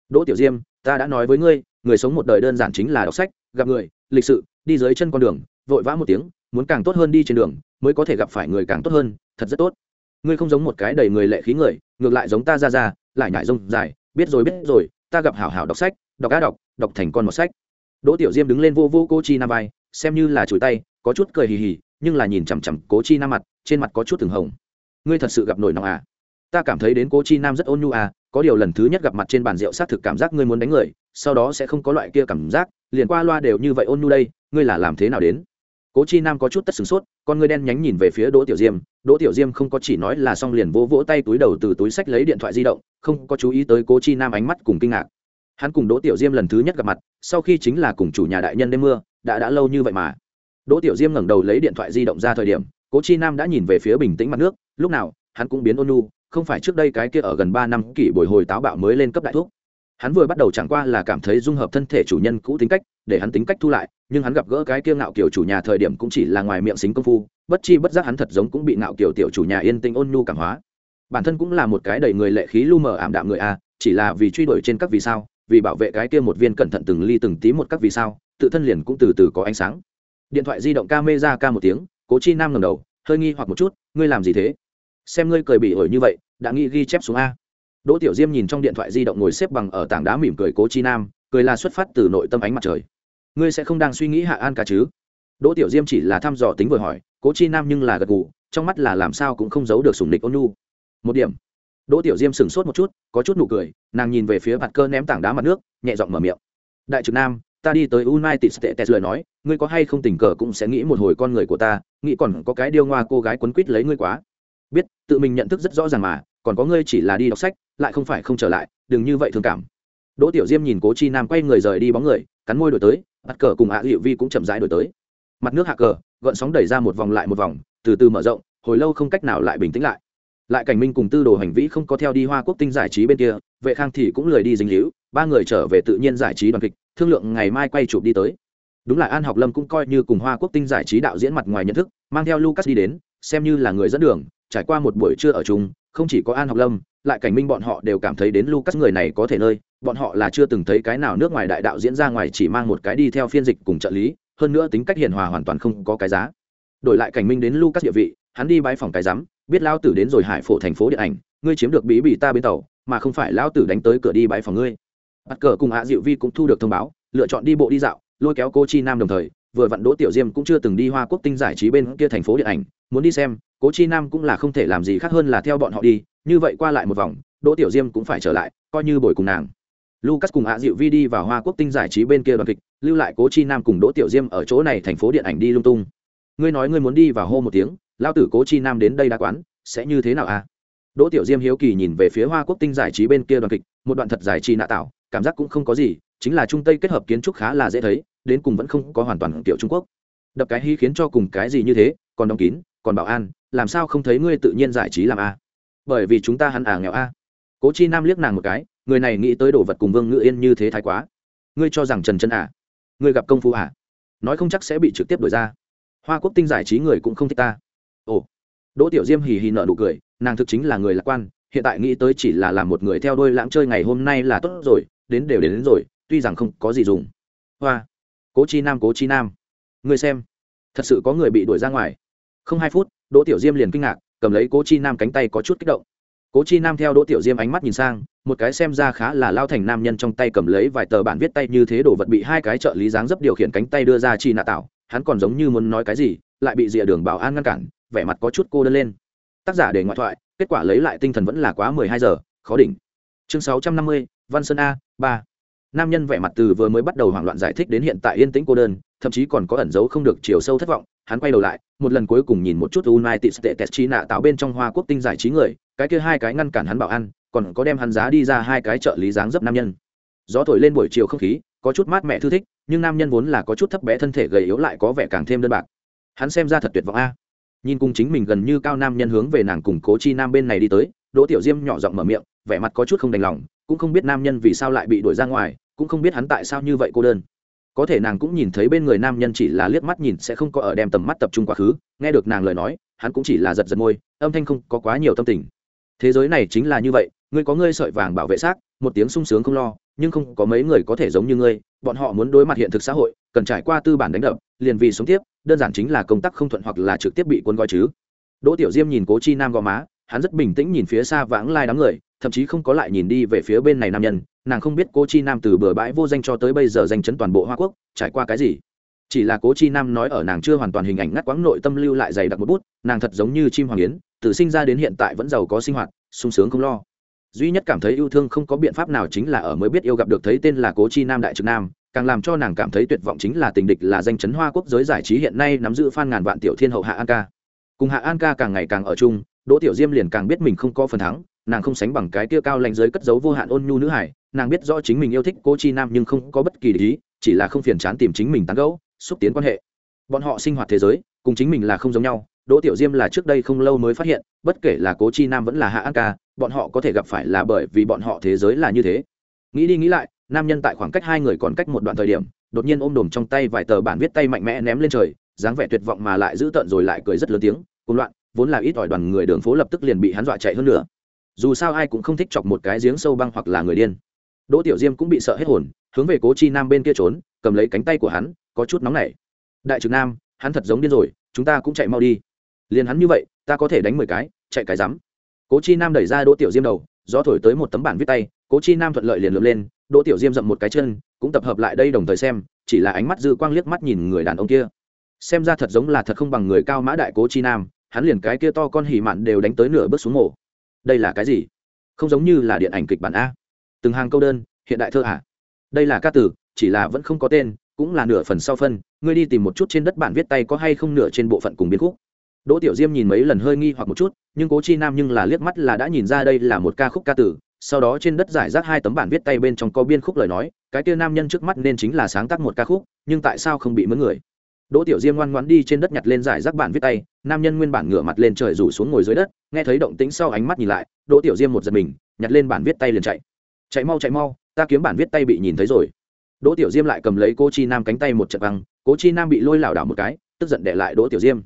Đỗ tiểu diêm, ta đã nói với ngươi, người sống một đời đơn giản chính là đọc sách, gặp người, lịch sự đi dưới chân con đường, vội vã một tiếng, muốn càng tốt hơn đi trên đường, mới có thể gặp phải người càng tốt hơn, thật rất tốt. Ngươi không giống một cái đầy người lệ khí người, ngược lại giống ta ra ra, lại nhải rông dài, biết rồi biết rồi, ta gặp hảo hảo đọc sách, đọc á đọc đọc thành con một sách. Đỗ tiểu diêm đứng lên vô vô cô chi nam vai, xem như là chùi tay, có chút cười hì hì, nhưng là nhìn chằm chằm cố chi nam mặt, trên mặt có chút từng hồng. Ngươi thật sự gặp nổi nóng à? Ta cảm thấy đến cố chi nam rất ôn nhu à có điều lần thứ nhất gặp mặt trên bàn rượu xác thực cảm giác ngươi muốn đánh người, sau đó sẽ không có loại kia cảm giác liền qua loa đều như vậy ôn nhu đây, ngươi là làm thế nào đến? Cố chi nam có chút tất sửng sốt, con ngươi đen nhánh nhìn về phía đỗ tiểu diêm, đỗ tiểu diêm không có chỉ nói là xong liền vỗ vỗ tay túi đầu từ túi sách lấy điện thoại di động, không có chú ý tới cố chi nam ánh mắt cùng kinh ngạc. Hắn cùng đỗ tiểu diêm lần thứ nhất gặp mặt, sau khi chính là cùng chủ nhà đại nhân đêm mưa, đã đã lâu như vậy mà. Đỗ tiểu diêm ngẩng đầu lấy điện thoại di động ra thời điểm, cố chi nam đã nhìn về phía bình tĩnh mặt nước, lúc nào, hắn cũng biến ôn nhu, không phải trước đây cái kia ở gần ba năm kỷ bồi hồi táo bạo mới lên cấp đại thuốc hắn vừa bắt đầu chẳng qua là cảm thấy dung hợp thân thể chủ nhân cũ tính cách, để hắn tính cách thu lại, nhưng hắn gặp gỡ cái kia ngạo kiểu chủ nhà thời điểm cũng chỉ là ngoài miệng xính công phu, bất chi bất giác hắn thật giống cũng bị ngạo kiểu tiểu chủ nhà yên tĩnh ôn nhu cảm hóa. Bản thân cũng là một cái đầy người lệ khí lu mờ ảm đạm người a, chỉ là vì truy đuổi trên các vì sao, vì bảo vệ cái kia một viên cẩn thận từng ly từng tí một các vì sao, tự thân liền cũng từ từ có ánh sáng. Điện thoại di động ca mê ra ca một tiếng, cố chi nam ngầm đầu, hơi nghi hoặc một chút, ngươi làm gì thế? Xem ngươi cười bị ổi như vậy, đã nghĩ ghi chép xuống a đỗ tiểu diêm nhìn trong điện thoại di động ngồi xếp bằng ở tảng đá mỉm cười cố chi nam, cười là xuất phát từ nội tâm ánh mặt trời. Ngươi sẽ không đang suy nghĩ hạ an cả chứ? Đỗ tiểu diêm chỉ là thăm dò tính vừa hỏi, cố chi nam nhưng là gật gù, trong mắt là làm sao cũng không giấu được sùng địch ôn nhu. Một điểm. Đỗ tiểu diêm sửng sốt một chút, có chút nụ cười, nàng nhìn về phía mặt cơ ném tảng đá mặt nước, nhẹ giọng mở miệng. Đại trực nam, ta đi tới united states lời nói, ngươi có hay không tình cờ cũng sẽ nghĩ một hồi con người của ta, nghĩ còn có cái điêu ngoa cô gái quấn quýt lấy ngươi quá. Biết, tự mình nhận thức rất rõ ràng mà còn có ngươi chỉ là đi đọc sách, lại không phải không trở lại, đừng như vậy thương cảm. Đỗ tiểu diêm nhìn cố chi nam quay người rời đi bóng người, cắn môi đổi tới, mặt cờ cùng hạ hiệu vi cũng chậm rãi đổi tới. Mặt nước hạ cờ gợn sóng đẩy ra một vòng lại một vòng, từ từ mở rộng, hồi lâu không cách nào lại bình tĩnh lại. Lại cảnh minh cùng tư đồ hành vĩ không có theo đi hoa quốc tinh giải trí bên kia, vệ khang thì cũng lười đi dính hữu ba người trở về tự nhiên giải trí đoàn kịch, thương lượng ngày mai quay chụp đi tới. Đúng là an học lâm cũng coi như cùng hoa quốc tinh giải trí đạo diễn mặt ngoài nhận thức, mang theo lucas đi đến, xem như là người dẫn đường, trải qua một buổi trưa ở chung không chỉ có an học lâm, lại cảnh minh bọn họ đều cảm thấy đến lucas người này có thể nơi, bọn họ là chưa từng thấy cái nào nước ngoài đại đạo diễn ra ngoài chỉ mang một cái đi theo phiên dịch cùng trợ lý, hơn nữa tính cách hiền hòa hoàn toàn không có cái giá. Đổi lại cảnh minh đến lucas địa vị, hắn đi bãi phòng cái rắm biết lao tử đến rồi hải phổ thành phố điện ảnh, ngươi chiếm được bí bị ta bên tàu, mà không phải lao tử đánh tới cửa đi bãi phòng ngươi. Bắt cờ cùng hạ diệu vi cũng thu được thông báo, lựa chọn đi bộ đi dạo, lôi kéo cô chi nam đồng thời, vừa vặn đỗ tiểu diêm cũng chưa từng đi hoa quốc tinh giải trí bên kia thành phố điện ảnh, muốn đi xem cố chi nam cũng là không thể làm gì khác hơn là theo bọn họ đi, như vậy qua lại một vòng, đỗ tiểu diêm cũng phải trở lại, coi như bồi cùng nàng. Lucas cùng hạ diệu vi đi vào hoa quốc tinh giải trí bên kia đoàn kịch, lưu lại cố chi nam cùng đỗ tiểu diêm ở chỗ này thành phố điện ảnh đi lung tung. Ngươi nói ngươi muốn đi vào hô một tiếng lao tử cố chi nam đến đây đa quán, sẽ như thế nào à? Đỗ tiểu diêm hiếu kỳ nhìn về phía hoa quốc tinh giải trí bên kia đoàn kịch, một đoạn thật giải trí nạ tạo cảm giác cũng không có gì, chính là trung tây kết hợp kiến trúc khá là dễ thấy, đến cùng vẫn không có hoàn toàn kiểu trung quốc. Đập cái hy khiến cho cùng cái gì như thế, còn đóng kín còn bảo an làm sao không thấy ngươi tự nhiên giải trí làm a? Bởi vì chúng ta hắn à nghèo a. Cố chi nam liếc nàng một cái người này nghĩ tới đồ vật cùng vương ngự yên như thế thái quá. Ngươi cho rằng trần chân à? Ngươi gặp công phu à? Nói không chắc sẽ bị trực tiếp đổi ra. Hoa quốc tinh giải trí người cũng không thích ta. Ồ. Đỗ tiểu diêm hì hì nợ nụ cười nàng thực chính là người lạc quan hiện tại nghĩ tới chỉ là làm một người theo đôi lãng chơi ngày hôm nay là tốt rồi đến đều đến, đến rồi tuy rằng không có gì dùng. Hoa. Cố chi nam cố chi nam. Ngươi xem. Thật sự có người bị đuổi ra ngoài không hai phút, đỗ tiểu diêm liền kinh ngạc, cầm lấy cố chi nam cánh tay có chút kích động. Cố chi nam theo đỗ tiểu diêm ánh mắt nhìn sang, một cái xem ra khá là lao thành nam nhân trong tay cầm lấy vài tờ bản viết tay như thế đồ vật bị hai cái trợ lý dáng dấp điều khiển cánh tay đưa ra chi nạ tạo hắn còn giống như muốn nói cái gì, lại bị rìa đường bảo an ngăn cản, vẻ mặt có chút cô đơn lên. Tác giả để ngoại thoại, kết quả lấy lại tinh thần vẫn là quá mười hai giờ, khó đỉnh. Chương sáu trăm năm mươi, văn sơn a, ba. Nam nhân vẻ mặt từ vừa mới bắt đầu hoảng loạn giải thích đến hiện tại yên tĩnh cô đơn, thậm chí còn có ẩn dấu không được chiều sâu thất vọng hắn quay đầu lại, một lần cuối cùng nhìn một chút united states chi nạ tạo bên trong hoa quốc tinh giải trí người, cái kia hai cái ngăn cản hắn bảo ăn, còn có đem hắn giá đi ra hai cái trợ lý dáng dấp nam nhân. Gió thổi lên buổi chiều không khí, có chút mát mẻ thư thích, nhưng nam nhân vốn là có chút thấp bé thân thể gầy yếu lại có vẻ càng thêm đơn bạc. Hắn xem ra thật tuyệt vọng a. Nhìn cùng chính mình gần như cao nam nhân hướng về nàng cùng cố chi nam bên này đi tới, đỗ tiểu diêm nhỏ giọng mở miệng, vẻ mặt có chút không đành lòng, cũng không biết nam nhân vì sao lại bị đuổi ra ngoài, cũng không biết hắn tại sao như vậy cô đơn có thể nàng cũng nhìn thấy bên người nam nhân chỉ là liếc mắt nhìn sẽ không có ở đem tầm mắt tập trung quá khứ, nghe được nàng lời nói, hắn cũng chỉ là giật giật môi, âm thanh không có quá nhiều tâm tình. Thế giới này chính là như vậy, ngươi có ngươi sợi vàng bảo vệ xác, một tiếng sung sướng không lo, nhưng không có mấy người có thể giống như ngươi, bọn họ muốn đối mặt hiện thực xã hội, cần trải qua tư bản đánh đập, liền vì sống tiếp, đơn giản chính là công tác không thuận hoặc là trực tiếp bị quân gói chứ. Đỗ tiểu diêm nhìn cố chi nam gò má, hắn rất bình tĩnh nhìn phía xa vãng lai đám người, thậm chí không có lại nhìn đi về phía bên này nam nhân nàng không biết cố chi nam từ bừa bãi vô danh cho tới bây giờ danh chấn toàn bộ hoa quốc, trải qua cái gì. Chỉ là cố chi nam nói ở nàng chưa hoàn toàn hình ảnh ngắt quãng nội tâm lưu lại dày đặc một bút, nàng thật giống như chim hoàng yến, từ sinh ra đến hiện tại vẫn giàu có sinh hoạt, sung sướng không lo. Duy nhất cảm thấy yêu thương không có biện pháp nào chính là ở mới biết yêu gặp được thấy tên là cố chi nam đại trực nam, càng làm cho nàng cảm thấy tuyệt vọng chính là tình địch là danh chấn hoa quốc giới giải trí hiện nay nắm giữ phan ngàn vạn tiểu thiên hậu hạ an ca. Cùng hạ an ca càng ngày càng ở chung, đỗ tiểu diêm liền càng biết mình không có phần thắng, nàng không sánh bằng cái kia cao lạnh giới cất giấu vô hạn ôn nhu nữ hải nàng biết rõ chính mình yêu thích cố chi nam nhưng không có bất kỳ lý, chỉ là không phiền chán tìm chính mình tán gẫu, xúc tiến quan hệ. Bọn họ sinh hoạt thế giới, cùng chính mình là không giống nhau, đỗ tiểu diêm là trước đây không lâu mới phát hiện, bất kể là cố chi nam vẫn là hạ an ca, bọn họ có thể gặp phải là bởi vì bọn họ thế giới là như thế. Nghĩ đi nghĩ lại, nam nhân tại khoảng cách hai người còn cách một đoạn thời điểm, đột nhiên ôm đồm trong tay vài tờ bản viết tay mạnh mẽ ném lên trời, dáng vẻ tuyệt vọng mà lại giữ tợn rồi lại cười rất lớn tiếng cùng loạn, vốn là ít ỏi đoàn người đường phố lập tức liền bị hắn dọa chạy hơn nữa dù sao ai cũng không thích chọc một cái giếng sâu băng hoặc là người điên đỗ tiểu diêm cũng bị sợ hết hồn, hướng về cố chi nam bên kia trốn, cầm lấy cánh tay của hắn, có chút nóng nảy. Đại trực nam, hắn thật giống điên rồi, chúng ta cũng chạy mau đi. Liền hắn như vậy, ta có thể đánh mười cái, chạy cái rắm. Cố chi nam đẩy ra đỗ tiểu diêm đầu, gió thổi tới một tấm bản viết tay, cố chi nam thuận lợi liền lượm lên, đỗ tiểu diêm dậm một cái chân, cũng tập hợp lại đây đồng thời xem, chỉ là ánh mắt dư quang liếc mắt nhìn người đàn ông kia. Xem ra thật giống là thật không bằng người cao mã đại cố chi nam, hắn liền cái kia to con hỉ mạn đều đánh tới nửa bước xuống mổ đây là cái gì? Không giống như là điện ảnh kịch bản a từng hàng câu đơn, hiện đại thơ ạ đây là ca từ, chỉ là vẫn không có tên, cũng là nửa phần sau phân. Ngươi đi tìm một chút trên đất bản viết tay có hay không nửa trên bộ phận cùng biến khúc. Đỗ tiểu diêm nhìn mấy lần hơi nghi hoặc một chút, nhưng cố chi nam nhưng là liếc mắt là đã nhìn ra đây là một ca khúc ca tử sau đó trên đất giải rác hai tấm bản viết tay bên trong có biên khúc lời nói, cái kia nam nhân trước mắt nên chính là sáng tác một ca khúc, nhưng tại sao không bị mướn người? Đỗ tiểu diêm ngoan ngoãn đi trên đất nhặt lên giải rác bản viết tay, nam nhân nguyên bản ngửa mặt lên trời rủ xuống ngồi dưới đất, nghe thấy động tĩnh sau ánh mắt nhìn lại, đỗ tiểu diêm một giật mình, nhặt lên bản viết tay liền chạy chạy mau chạy mau, ta kiếm bản viết tay bị nhìn thấy rồi. Đỗ tiểu diêm lại cầm lấy cô chi nam cánh tay một trận băng cố chi nam bị lôi lảo đảo một cái, tức giận để lại đỗ tiểu diêm.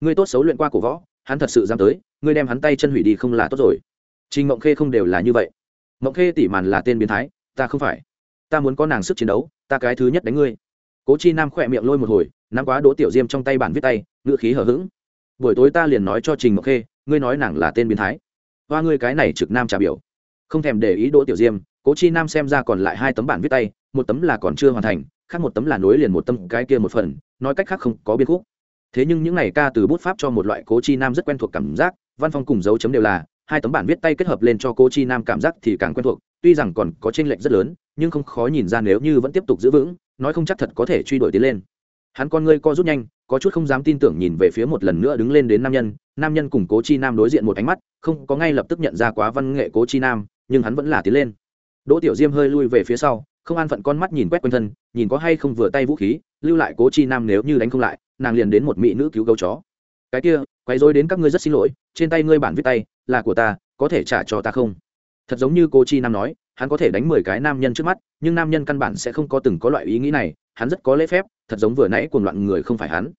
Ngươi tốt xấu luyện qua cổ võ, hắn thật sự dám tới, ngươi đem hắn tay chân hủy đi không là tốt rồi. Trình mộng khê không đều là như vậy. Mộng khê tỉ màn là tên biến thái, ta không phải. Ta muốn có nàng sức chiến đấu, ta cái thứ nhất đánh ngươi. Cố chi nam khỏe miệng lôi một hồi, nắm quá đỗ tiểu diêm trong tay bản viết tay, ngữ khí hở h ữ g buổi tối ta liền nói cho trình mộng khê, ngươi nói nàng là tên biến thái. Hoa ngươi cái này trực nam trả biểu không thèm để ý đỗ tiểu diêm, cố chi nam xem ra còn lại hai tấm bản viết tay, một tấm là còn chưa hoàn thành, khác một tấm là nối liền một tấm cái kia một phần, nói cách khác không có biên khúc. Thế nhưng những ngày ca từ bút pháp cho một loại cố chi nam rất quen thuộc cảm giác, văn phong cùng dấu chấm đều là, hai tấm bản viết tay kết hợp lên cho cố chi nam cảm giác thì càng quen thuộc, tuy rằng còn có tranh lệch rất lớn, nhưng không khó nhìn ra nếu như vẫn tiếp tục giữ vững, nói không chắc thật có thể truy đuổi tiến lên. Hắn con ngươi co rút nhanh, có chút không dám tin tưởng nhìn về phía một lần nữa đứng lên đến nam nhân nam nhân cùng cố chi nam đối diện một ánh mắt, không có ngay lập tức nhận ra quá văn nghệ cố chi nam nhưng hắn vẫn là tiến lên. Đỗ tiểu diêm hơi lui về phía sau, không an phận con mắt nhìn quét quanh thân, nhìn có hay không vừa tay vũ khí, lưu lại cố chi nam nếu như đánh không lại, nàng liền đến một mỹ nữ cứu gấu chó. Cái kia quay dối đến các ngươi rất xin lỗi, trên tay ngươi bản viết tay, là của ta, có thể trả cho ta không? Thật giống như cô chi nam nói, hắn có thể đánh mười cái nam nhân trước mắt, nhưng nam nhân căn bản sẽ không có từng có loại ý nghĩ này, hắn rất có lễ phép, thật giống vừa nãy cuồng loạn người không phải hắn.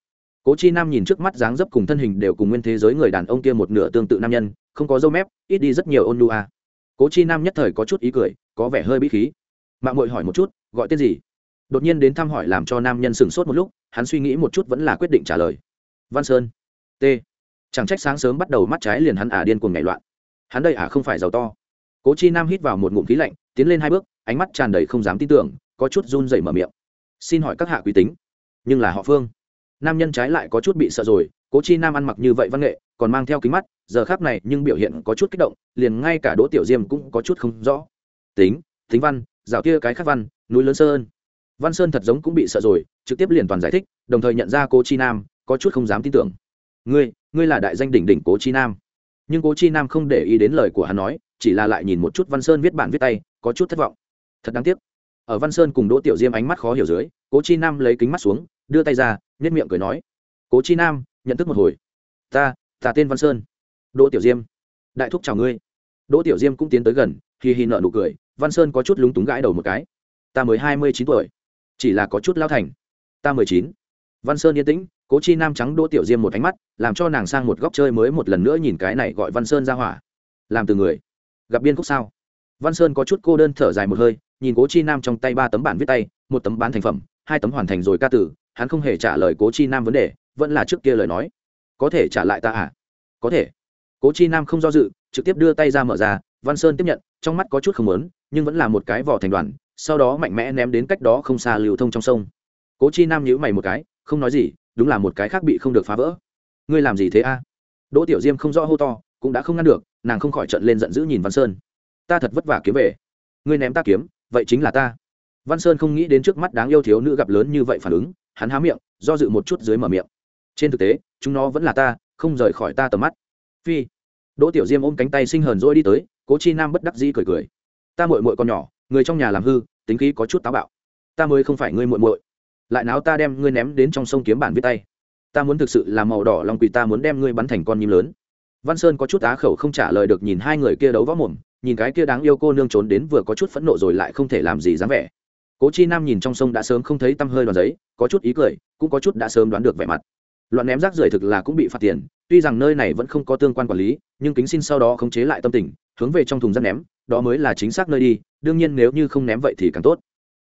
Cố chi nam nhìn trước mắt dáng dấp cùng thân hình đều cùng nguyên thế giới người đàn ông kia một nửa tương tự nam nhân, không có dâu mép, ít đi rất nhiều ôn lu a cố chi nam nhất thời có chút ý cười, có vẻ hơi bí khí. Mạng mội hỏi một chút, gọi tên gì? Đột nhiên đến thăm hỏi làm cho nam nhân sửng sốt một lúc, hắn suy nghĩ một chút vẫn là quyết định trả lời. Văn sơn. T. Chẳng trách sáng sớm bắt đầu mắt trái liền hắn ả điên cuồng nhảy loạn. Hắn đây ả không phải giàu to. Cố chi nam hít vào một ngụm khí lạnh, tiến lên hai bước, ánh mắt tràn đầy không dám tin tưởng, có chút run rẩy mở miệng. Xin hỏi các hạ quý tính, nhưng là họ phương. Nam nhân trái lại có chút bị sợ rồi, cố chi nam ăn mặc như vậy văn nghệ, còn mang theo kính mắt giờ khác này nhưng biểu hiện có chút kích động, liền ngay cả đỗ tiểu diêm cũng có chút không rõ. Tính tính văn, rào kia cái khác văn, núi lớn sơn. Văn sơn thật giống cũng bị sợ rồi, trực tiếp liền toàn giải thích, đồng thời nhận ra cố chi nam, có chút không dám tin tưởng. Ngươi ngươi là đại danh đỉnh đỉnh cố chi nam. Nhưng cố chi nam không để ý đến lời của hắn nói, chỉ là lại nhìn một chút văn sơn viết bản viết tay, có chút thất vọng. Thật đáng tiếc. Ở văn sơn cùng đỗ tiểu diêm ánh mắt khó hiểu dưới, cố chi nam lấy kính mắt xuống, đưa tay ra nhét miệng cười nói, cố chi nam, nhận thức một hồi. Ta ta tên văn sơn đỗ tiểu diêm. Đại thúc chào ngươi. Đỗ tiểu diêm cũng tiến tới gần khi hi nợ nụ cười, văn sơn có chút lúng túng gãi đầu một cái. Ta mới hai mươi chín tuổi. Chỉ là có chút lao thành. Ta mười chín. Văn sơn yên tĩnh, cố chi nam trắng đỗ tiểu diêm một ánh mắt, làm cho nàng sang một góc chơi mới một lần nữa nhìn cái này gọi văn sơn ra hỏa. Làm từ người. Gặp biên khúc sao? Văn sơn có chút cô đơn thở dài một hơi, nhìn cố chi nam trong tay ba tấm bản viết tay, một tấm bán thành phẩm, hai tấm hoàn thành rồi ca tử, hắn không hề trả lời cố chi nam vấn đề, vẫn là trước kia lời nói. Có thể trả lại ta à? Có thể cố chi nam không do dự, trực tiếp đưa tay ra mở ra, văn sơn tiếp nhận, trong mắt có chút không lớn nhưng vẫn là một cái vỏ thành đoàn, sau đó mạnh mẽ ném đến cách đó không xa lưu thông trong sông. Cố chi nam nhíu mày một cái, không nói gì, đúng là một cái khác bị không được phá vỡ. Ngươi làm gì thế a? Đỗ tiểu diêm không rõ hô to, cũng đã không ngăn được, nàng không khỏi trận lên giận dữ nhìn văn sơn. Ta thật vất vả kiếm về. Ngươi ném ta kiếm, vậy chính là ta. Văn sơn không nghĩ đến trước mắt đáng yêu thiếu nữ gặp lớn như vậy phản ứng, hắn há miệng, do dự một chút dưới mở miệng. Trên thực tế, chúng nó vẫn là ta, không rời khỏi ta tầm mắt phi. Đỗ tiểu diêm ôm cánh tay sinh hờn dỗi đi tới, cố chi nam bất đắc dĩ cười cười. Ta mội mội con nhỏ, người trong nhà làm hư, tính khí có chút táo bạo. Ta mới không phải ngươi mội mội lại náo ta đem ngươi ném đến trong sông kiếm bản viết tay. Ta muốn thực sự là màu đỏ lòng quỳ ta muốn đem ngươi bắn thành con nhím lớn. Văn sơn có chút á khẩu không trả lời được nhìn hai người kia đấu võ mồm, nhìn cái kia đáng yêu cô nương trốn đến vừa có chút phẫn nộ rồi lại không thể làm gì dám vẻ. Cố chi nam nhìn trong sông đã sớm không thấy tăm hơi đoàn giấy, có chút ý cười, cũng có chút đã sớm đoán được vẻ mặt loạn ném rác rưởi thực là cũng bị phạt tiền, tuy rằng nơi này vẫn không có tương quan quản lý, nhưng kính xin sau đó khống chế lại tâm tình, hướng về trong thùng rác ném, đó mới là chính xác nơi đi, đương nhiên nếu như không ném vậy thì càng tốt.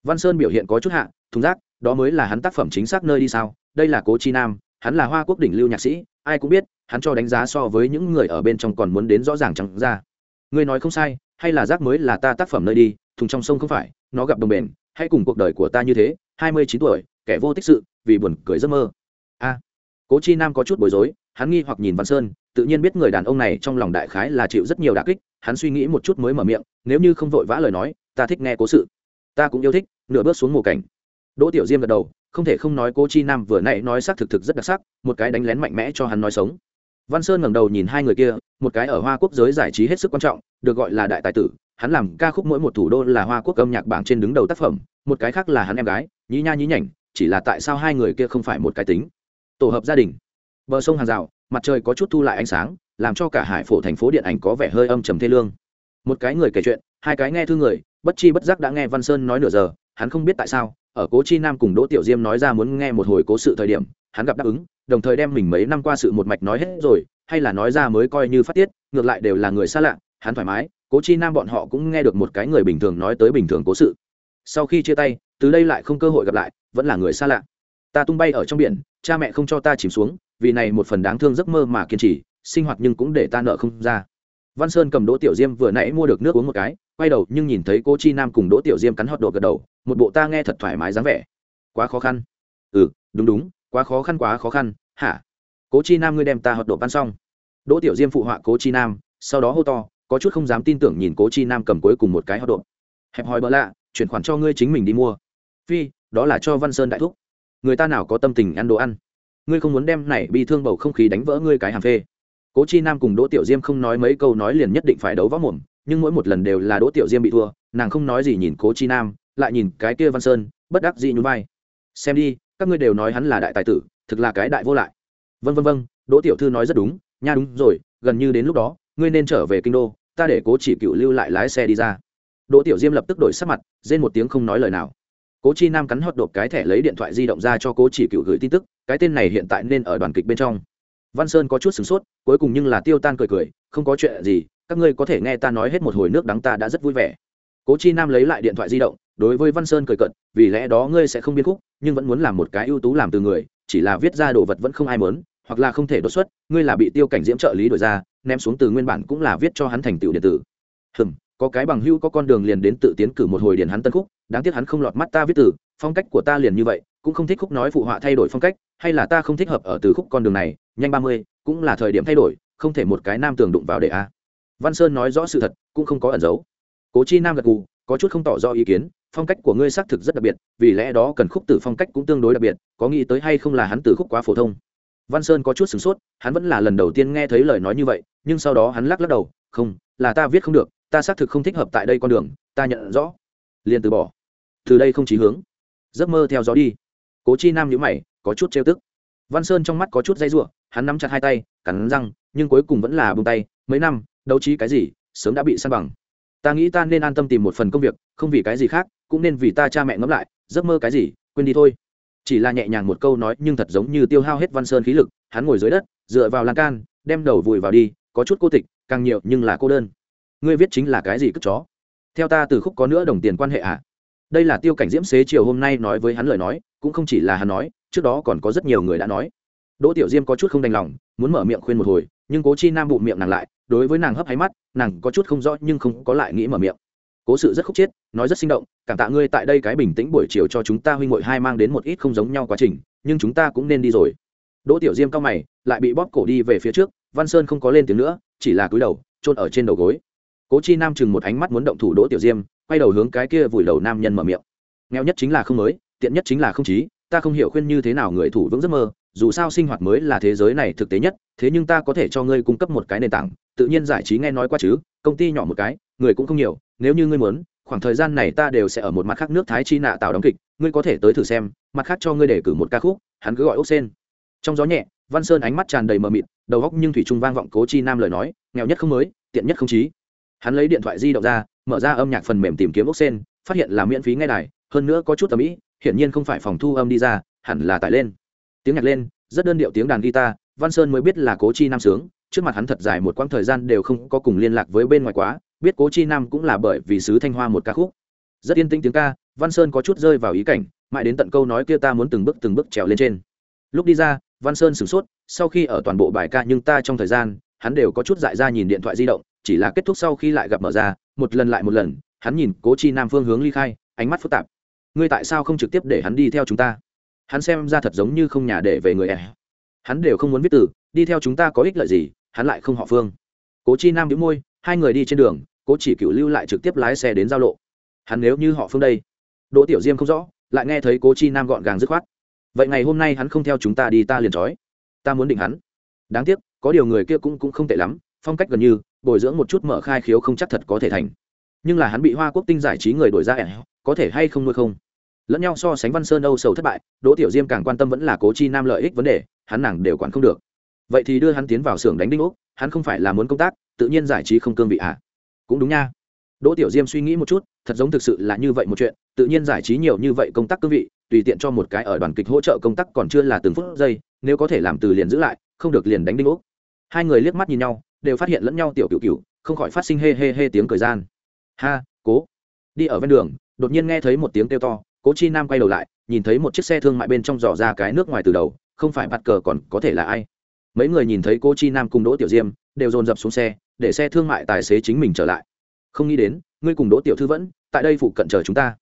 Văn sơn biểu hiện có chút hạ, thùng rác, đó mới là hắn tác phẩm chính xác nơi đi sao, đây là cố chi nam, hắn là hoa quốc đỉnh lưu nhạc sĩ, ai cũng biết, hắn cho đánh giá so với những người ở bên trong còn muốn đến rõ ràng chẳng ra. Ngươi nói không sai, hay là rác mới là ta tác phẩm nơi đi, thùng trong sông không phải, nó gặp đồng bền, hãy cùng cuộc đời của ta như thế, hai mươi chín tuổi, kẻ vô tích sự, vì buồn cười giấc mơ. A cố chi nam có chút bối rối, hắn nghi hoặc nhìn văn sơn, tự nhiên biết người đàn ông này trong lòng đại khái là chịu rất nhiều đà kích, hắn suy nghĩ một chút mới mở miệng, nếu như không vội vã lời nói, ta thích nghe cố sự. Ta cũng yêu thích, nửa bước xuống mùa cảnh. Đỗ tiểu diêm gật đầu, không thể không nói cố chi nam vừa nãy nói xác thực thực rất đặc sắc, một cái đánh lén mạnh mẽ cho hắn nói sống. Văn sơn ngẩng đầu nhìn hai người kia, một cái ở hoa quốc giới giải trí hết sức quan trọng, được gọi là đại tài tử, hắn làm ca khúc mỗi một thủ đô là hoa quốc âm nhạc bảng trên đứng đầu tác phẩm, một cái khác là hắn em gái, nhí nha nhí nhảnh, chỉ là tại sao hai người kia không phải một cái tính tổ hợp gia đình. Bờ sông hàng rào, mặt trời có chút thu lại ánh sáng, làm cho cả hải phổ thành phố điện ảnh có vẻ hơi âm trầm thê lương. Một cái người kể chuyện, hai cái nghe thư người, bất chi bất giác đã nghe văn sơn nói nửa giờ, hắn không biết tại sao, ở cố chi nam cùng đỗ tiểu diêm nói ra muốn nghe một hồi cố sự thời điểm, hắn gặp đáp ứng, đồng thời đem mình mấy năm qua sự một mạch nói hết rồi, hay là nói ra mới coi như phát tiết, ngược lại đều là người xa lạ, hắn thoải mái, cố chi nam bọn họ cũng nghe được một cái người bình thường nói tới bình thường cố sự. Sau khi chia tay, từ đây lại không cơ hội gặp lại, vẫn là người xa lạ ta tung bay ở trong biển, cha mẹ không cho ta chìm xuống, vì này một phần đáng thương giấc mơ mà kiên trì, sinh hoạt nhưng cũng để ta nợ không ra. Văn sơn cầm đỗ tiểu diêm vừa nãy mua được nước uống một cái, quay đầu nhưng nhìn thấy cô chi nam cùng đỗ tiểu diêm cắn hót độ gật đầu, một bộ ta nghe thật thoải mái dáng vẻ. Quá khó khăn. Ừ đúng đúng, quá khó khăn quá khó khăn, hả? Cố chi nam ngươi đem ta hot độ pan xong. Đỗ tiểu diêm phụ họa cố chi nam, sau đó hô to, có chút không dám tin tưởng nhìn cố chi nam cầm cuối cùng một cái hot độ hẹp hòi bỡ lạ, chuyển khoản cho ngươi chính mình đi mua. Phi, đó là cho văn sơn đại thúc người ta nào có tâm tình ăn đồ ăn? Ngươi không muốn đem này bị thương bầu không khí đánh vỡ ngươi cái hàm phê. Cố chi nam cùng đỗ tiểu diêm không nói mấy câu nói liền nhất định phải đấu võ mồm, nhưng mỗi một lần đều là đỗ tiểu diêm bị thua, nàng không nói gì nhìn cố chi nam, lại nhìn cái kia văn sơn, bất đắc dị nhún vai. Xem đi, các ngươi đều nói hắn là đại tài tử, thực là cái đại vô lại. Vân vân vân đỗ tiểu thư nói rất đúng, nha đúng rồi, gần như đến lúc đó, ngươi nên trở về kinh đô, ta để cố chỉ cựu lưu lại lái xe đi ra. Đỗ tiểu diêm lập tức đổi sắc mặt, rên một tiếng không nói lời nào cố chi nam cắn hót đột cái thẻ lấy điện thoại di động ra cho cố chỉ cựu gửi tin tức, cái tên này hiện tại nên ở đoàn kịch bên trong. Văn sơn có chút sửng sốt, cuối cùng nhưng là tiêu tan cười cười, không có chuyện gì, các ngươi có thể nghe ta nói hết một hồi nước đắng ta đã rất vui vẻ. Cố chi nam lấy lại điện thoại di động, đối với văn sơn cười cận vì lẽ đó ngươi sẽ không biên khúc, nhưng vẫn muốn làm một cái ưu tú làm từ người, chỉ là viết ra đồ vật vẫn không ai mớn hoặc là không thể đột xuất, ngươi là bị tiêu cảnh diễm trợ lý đổi ra, ném xuống từ nguyên bản cũng là viết cho hắn thành tựu điện tử. Hừm, có cái bằng hữu có con đường liền đến tự tiến cử một hồi điển hắn tân khúc đáng tiếc hắn không lọt mắt ta viết từ, phong cách của ta liền như vậy, cũng không thích khúc nói phụ họa thay đổi phong cách, hay là ta không thích hợp ở từ khúc con đường này, nhanh ba mươi, cũng là thời điểm thay đổi, không thể một cái nam tường đụng vào để a. Văn sơn nói rõ sự thật, cũng không có ẩn giấu. Cố chi nam gật gù, có chút không tỏ rõ ý kiến, phong cách của ngươi xác thực rất đặc biệt, vì lẽ đó cần khúc từ phong cách cũng tương đối đặc biệt, có nghĩ tới hay không là hắn từ khúc quá phổ thông. Văn sơn có chút sửng sốt, hắn vẫn là lần đầu tiên nghe thấy lời nói như vậy, nhưng sau đó hắn lắc lắc đầu, không, là ta viết không được, ta xác thực không thích hợp tại đây con đường, ta nhận rõ. Liền từ bỏ từ đây không chí hướng. Giấc mơ theo gió đi. Cố chi nam nhữ mày, có chút trêu tức. Văn sơn trong mắt có chút dây r u ộ hắn nắm chặt hai tay, cắn răng, nhưng cuối cùng vẫn là bông tay, mấy năm, đấu trí cái gì, sớm đã bị săn bằng. Ta nghĩ ta nên an tâm tìm một phần công việc, không vì cái gì khác, cũng nên vì ta cha mẹ ngẫm lại, giấc mơ cái gì, quên đi thôi. Chỉ là nhẹ nhàng một câu nói, nhưng thật giống như tiêu hao hết văn sơn khí lực, hắn ngồi dưới đất, dựa vào lan can, đem đầu vùi vào đi, có chút cô tịch, càng nhiều nhưng là cô đơn. Ngươi viết chính là cái gì cất chó? Theo ta từ khúc có nữa đồng tiền quan hệ ạ à? Đây là tiêu cảnh diễm xế chiều hôm nay nói với hắn lời nói, cũng không chỉ là hắn nói, trước đó còn có rất nhiều người đã nói. Đỗ tiểu diêm có chút không đành lòng, muốn mở miệng khuyên một hồi, nhưng cố chi nam bụng miệng nàng lại, đối với nàng hấp hay mắt, nàng có chút không rõ nhưng không có lại nghĩ mở miệng. Cố sự rất khúc chiết, nói rất sinh động, cảm tạ ngươi tại đây cái bình tĩnh buổi chiều cho chúng ta huy ngội hai mang đến một ít không giống nhau quá trình, nhưng chúng ta cũng nên đi rồi. Đỗ tiểu diêm cao mày, lại bị bóp cổ đi về phía trước, văn sơn không có lên tiếng nữa, chỉ là cúi đầu trôn ở trên đầu gối. Cố chi nam chừng một ánh mắt muốn động thủ đỗ tiểu diêm quay đầu hướng cái kia vùi đầu nam nhân mở miệng. Nghèo nhất chính là không mới, tiện nhất chính là không trí, ta không hiểu khuyên như thế nào người thủ vững giấc mơ, dù sao sinh hoạt mới là thế giới này thực tế nhất, thế nhưng ta có thể cho ngươi cung cấp một cái nền tảng, tự nhiên giải trí nghe nói qua chứ, công ty nhỏ một cái, người cũng không nhiều, nếu như ngươi muốn, khoảng thời gian này ta đều sẽ ở một mặt khác nước thái chi nạ tạo đóng kịch, ngươi có thể tới thử xem, mặt khác cho ngươi để cử một ca khúc, hắn cứ gọi ốc sen. Trong gió nhẹ, văn sơn ánh mắt tràn đầy mờ mịt, đầu góc nhưng thủy trung vang vọng cố chi nam lời nói, nghèo nhất không mới, tiện nhất không trí. Hắn lấy điện thoại di động ra mở ra âm nhạc phần mềm tìm kiếm ốc sen, phát hiện là miễn phí nghe đài, hơn nữa có chút tầm ý hiển nhiên không phải phòng thu âm đi ra, hẳn là tải lên. Tiếng nhạc lên, rất đơn điệu tiếng đàn guitar, văn sơn mới biết là cố chi nam sướng, trước mặt hắn thật dài một quãng thời gian đều không có cùng liên lạc với bên ngoài quá, biết cố chi nam cũng là bởi vì sứ thanh hoa một ca khúc. Rất yên tĩnh tiếng ca, văn sơn có chút rơi vào ý cảnh, mãi đến tận câu nói kia ta muốn từng bước từng bước trèo lên trên. Lúc đi ra, văn sơn sửng sốt, sau khi ở toàn bộ bài ca nhưng ta trong thời gian, hắn đều có chút dại ra nhìn điện thoại di động, chỉ là kết thúc sau khi lại gặp mở ra một lần lại một lần, hắn nhìn cố chi nam phương hướng ly khai, ánh mắt phức tạp. Ngươi tại sao không trực tiếp để hắn đi theo chúng ta? Hắn xem ra thật giống như không nhà để về người ẻ. Hắn đều không muốn viết từ, đi theo chúng ta có ích lợi gì, hắn lại không họ phương. Cố chi nam đĩu môi, hai người đi trên đường, cố chỉ cựu lưu lại trực tiếp lái xe đến giao lộ. Hắn nếu như họ phương đây, đỗ tiểu diêm không rõ, lại nghe thấy cố chi nam gọn gàng dứt khoát. Vậy ngày hôm nay hắn không theo chúng ta đi, ta liền trói. Ta muốn định hắn. Đáng tiếc, có điều người kia cũng cũng không tệ lắm phong cách gần như, bồi dưỡng một chút mở khai khiếu không chắc thật có thể thành. Nhưng là hắn bị hoa quốc tinh giải trí người đổi ra ẻ có thể hay không nuôi không? Lẫn nhau so sánh văn sơn âu sầu thất bại, đỗ tiểu diêm càng quan tâm vẫn là cố chi nam lợi ích vấn đề, hắn nàng đều quản không được. Vậy thì đưa hắn tiến vào xưởng đánh đinh úc hắn không phải là muốn công tác, tự nhiên giải trí không cương vị ạ à? cũng đúng nha. Đỗ tiểu diêm suy nghĩ một chút, thật giống thực sự là như vậy một chuyện, tự nhiên giải trí nhiều như vậy công tác cương vị, tùy tiện cho một cái ở đoàn kịch hỗ trợ công tác còn chưa là từng phút giây, nếu có thể làm từ liền giữ lại, không được liền đánh đinh úc hai người liếc mắt nhìn nhau đều phát hiện lẫn nhau tiểu cựu cựu, không khỏi phát sinh hê hê hê tiếng cười gian. Ha, cố. Đi ở ven đường, đột nhiên nghe thấy một tiếng kêu to, cố chi nam quay đầu lại, nhìn thấy một chiếc xe thương mại bên trong giỏ ra cái nước ngoài từ đầu, không phải bắt cờ còn có thể là ai. Mấy người nhìn thấy cô chi nam cùng đỗ tiểu diêm, đều dồn dập xuống xe, để xe thương mại tài xế chính mình trở lại. Không nghĩ đến, ngươi cùng đỗ tiểu thư vẫn tại đây phụ cận chờ chúng ta.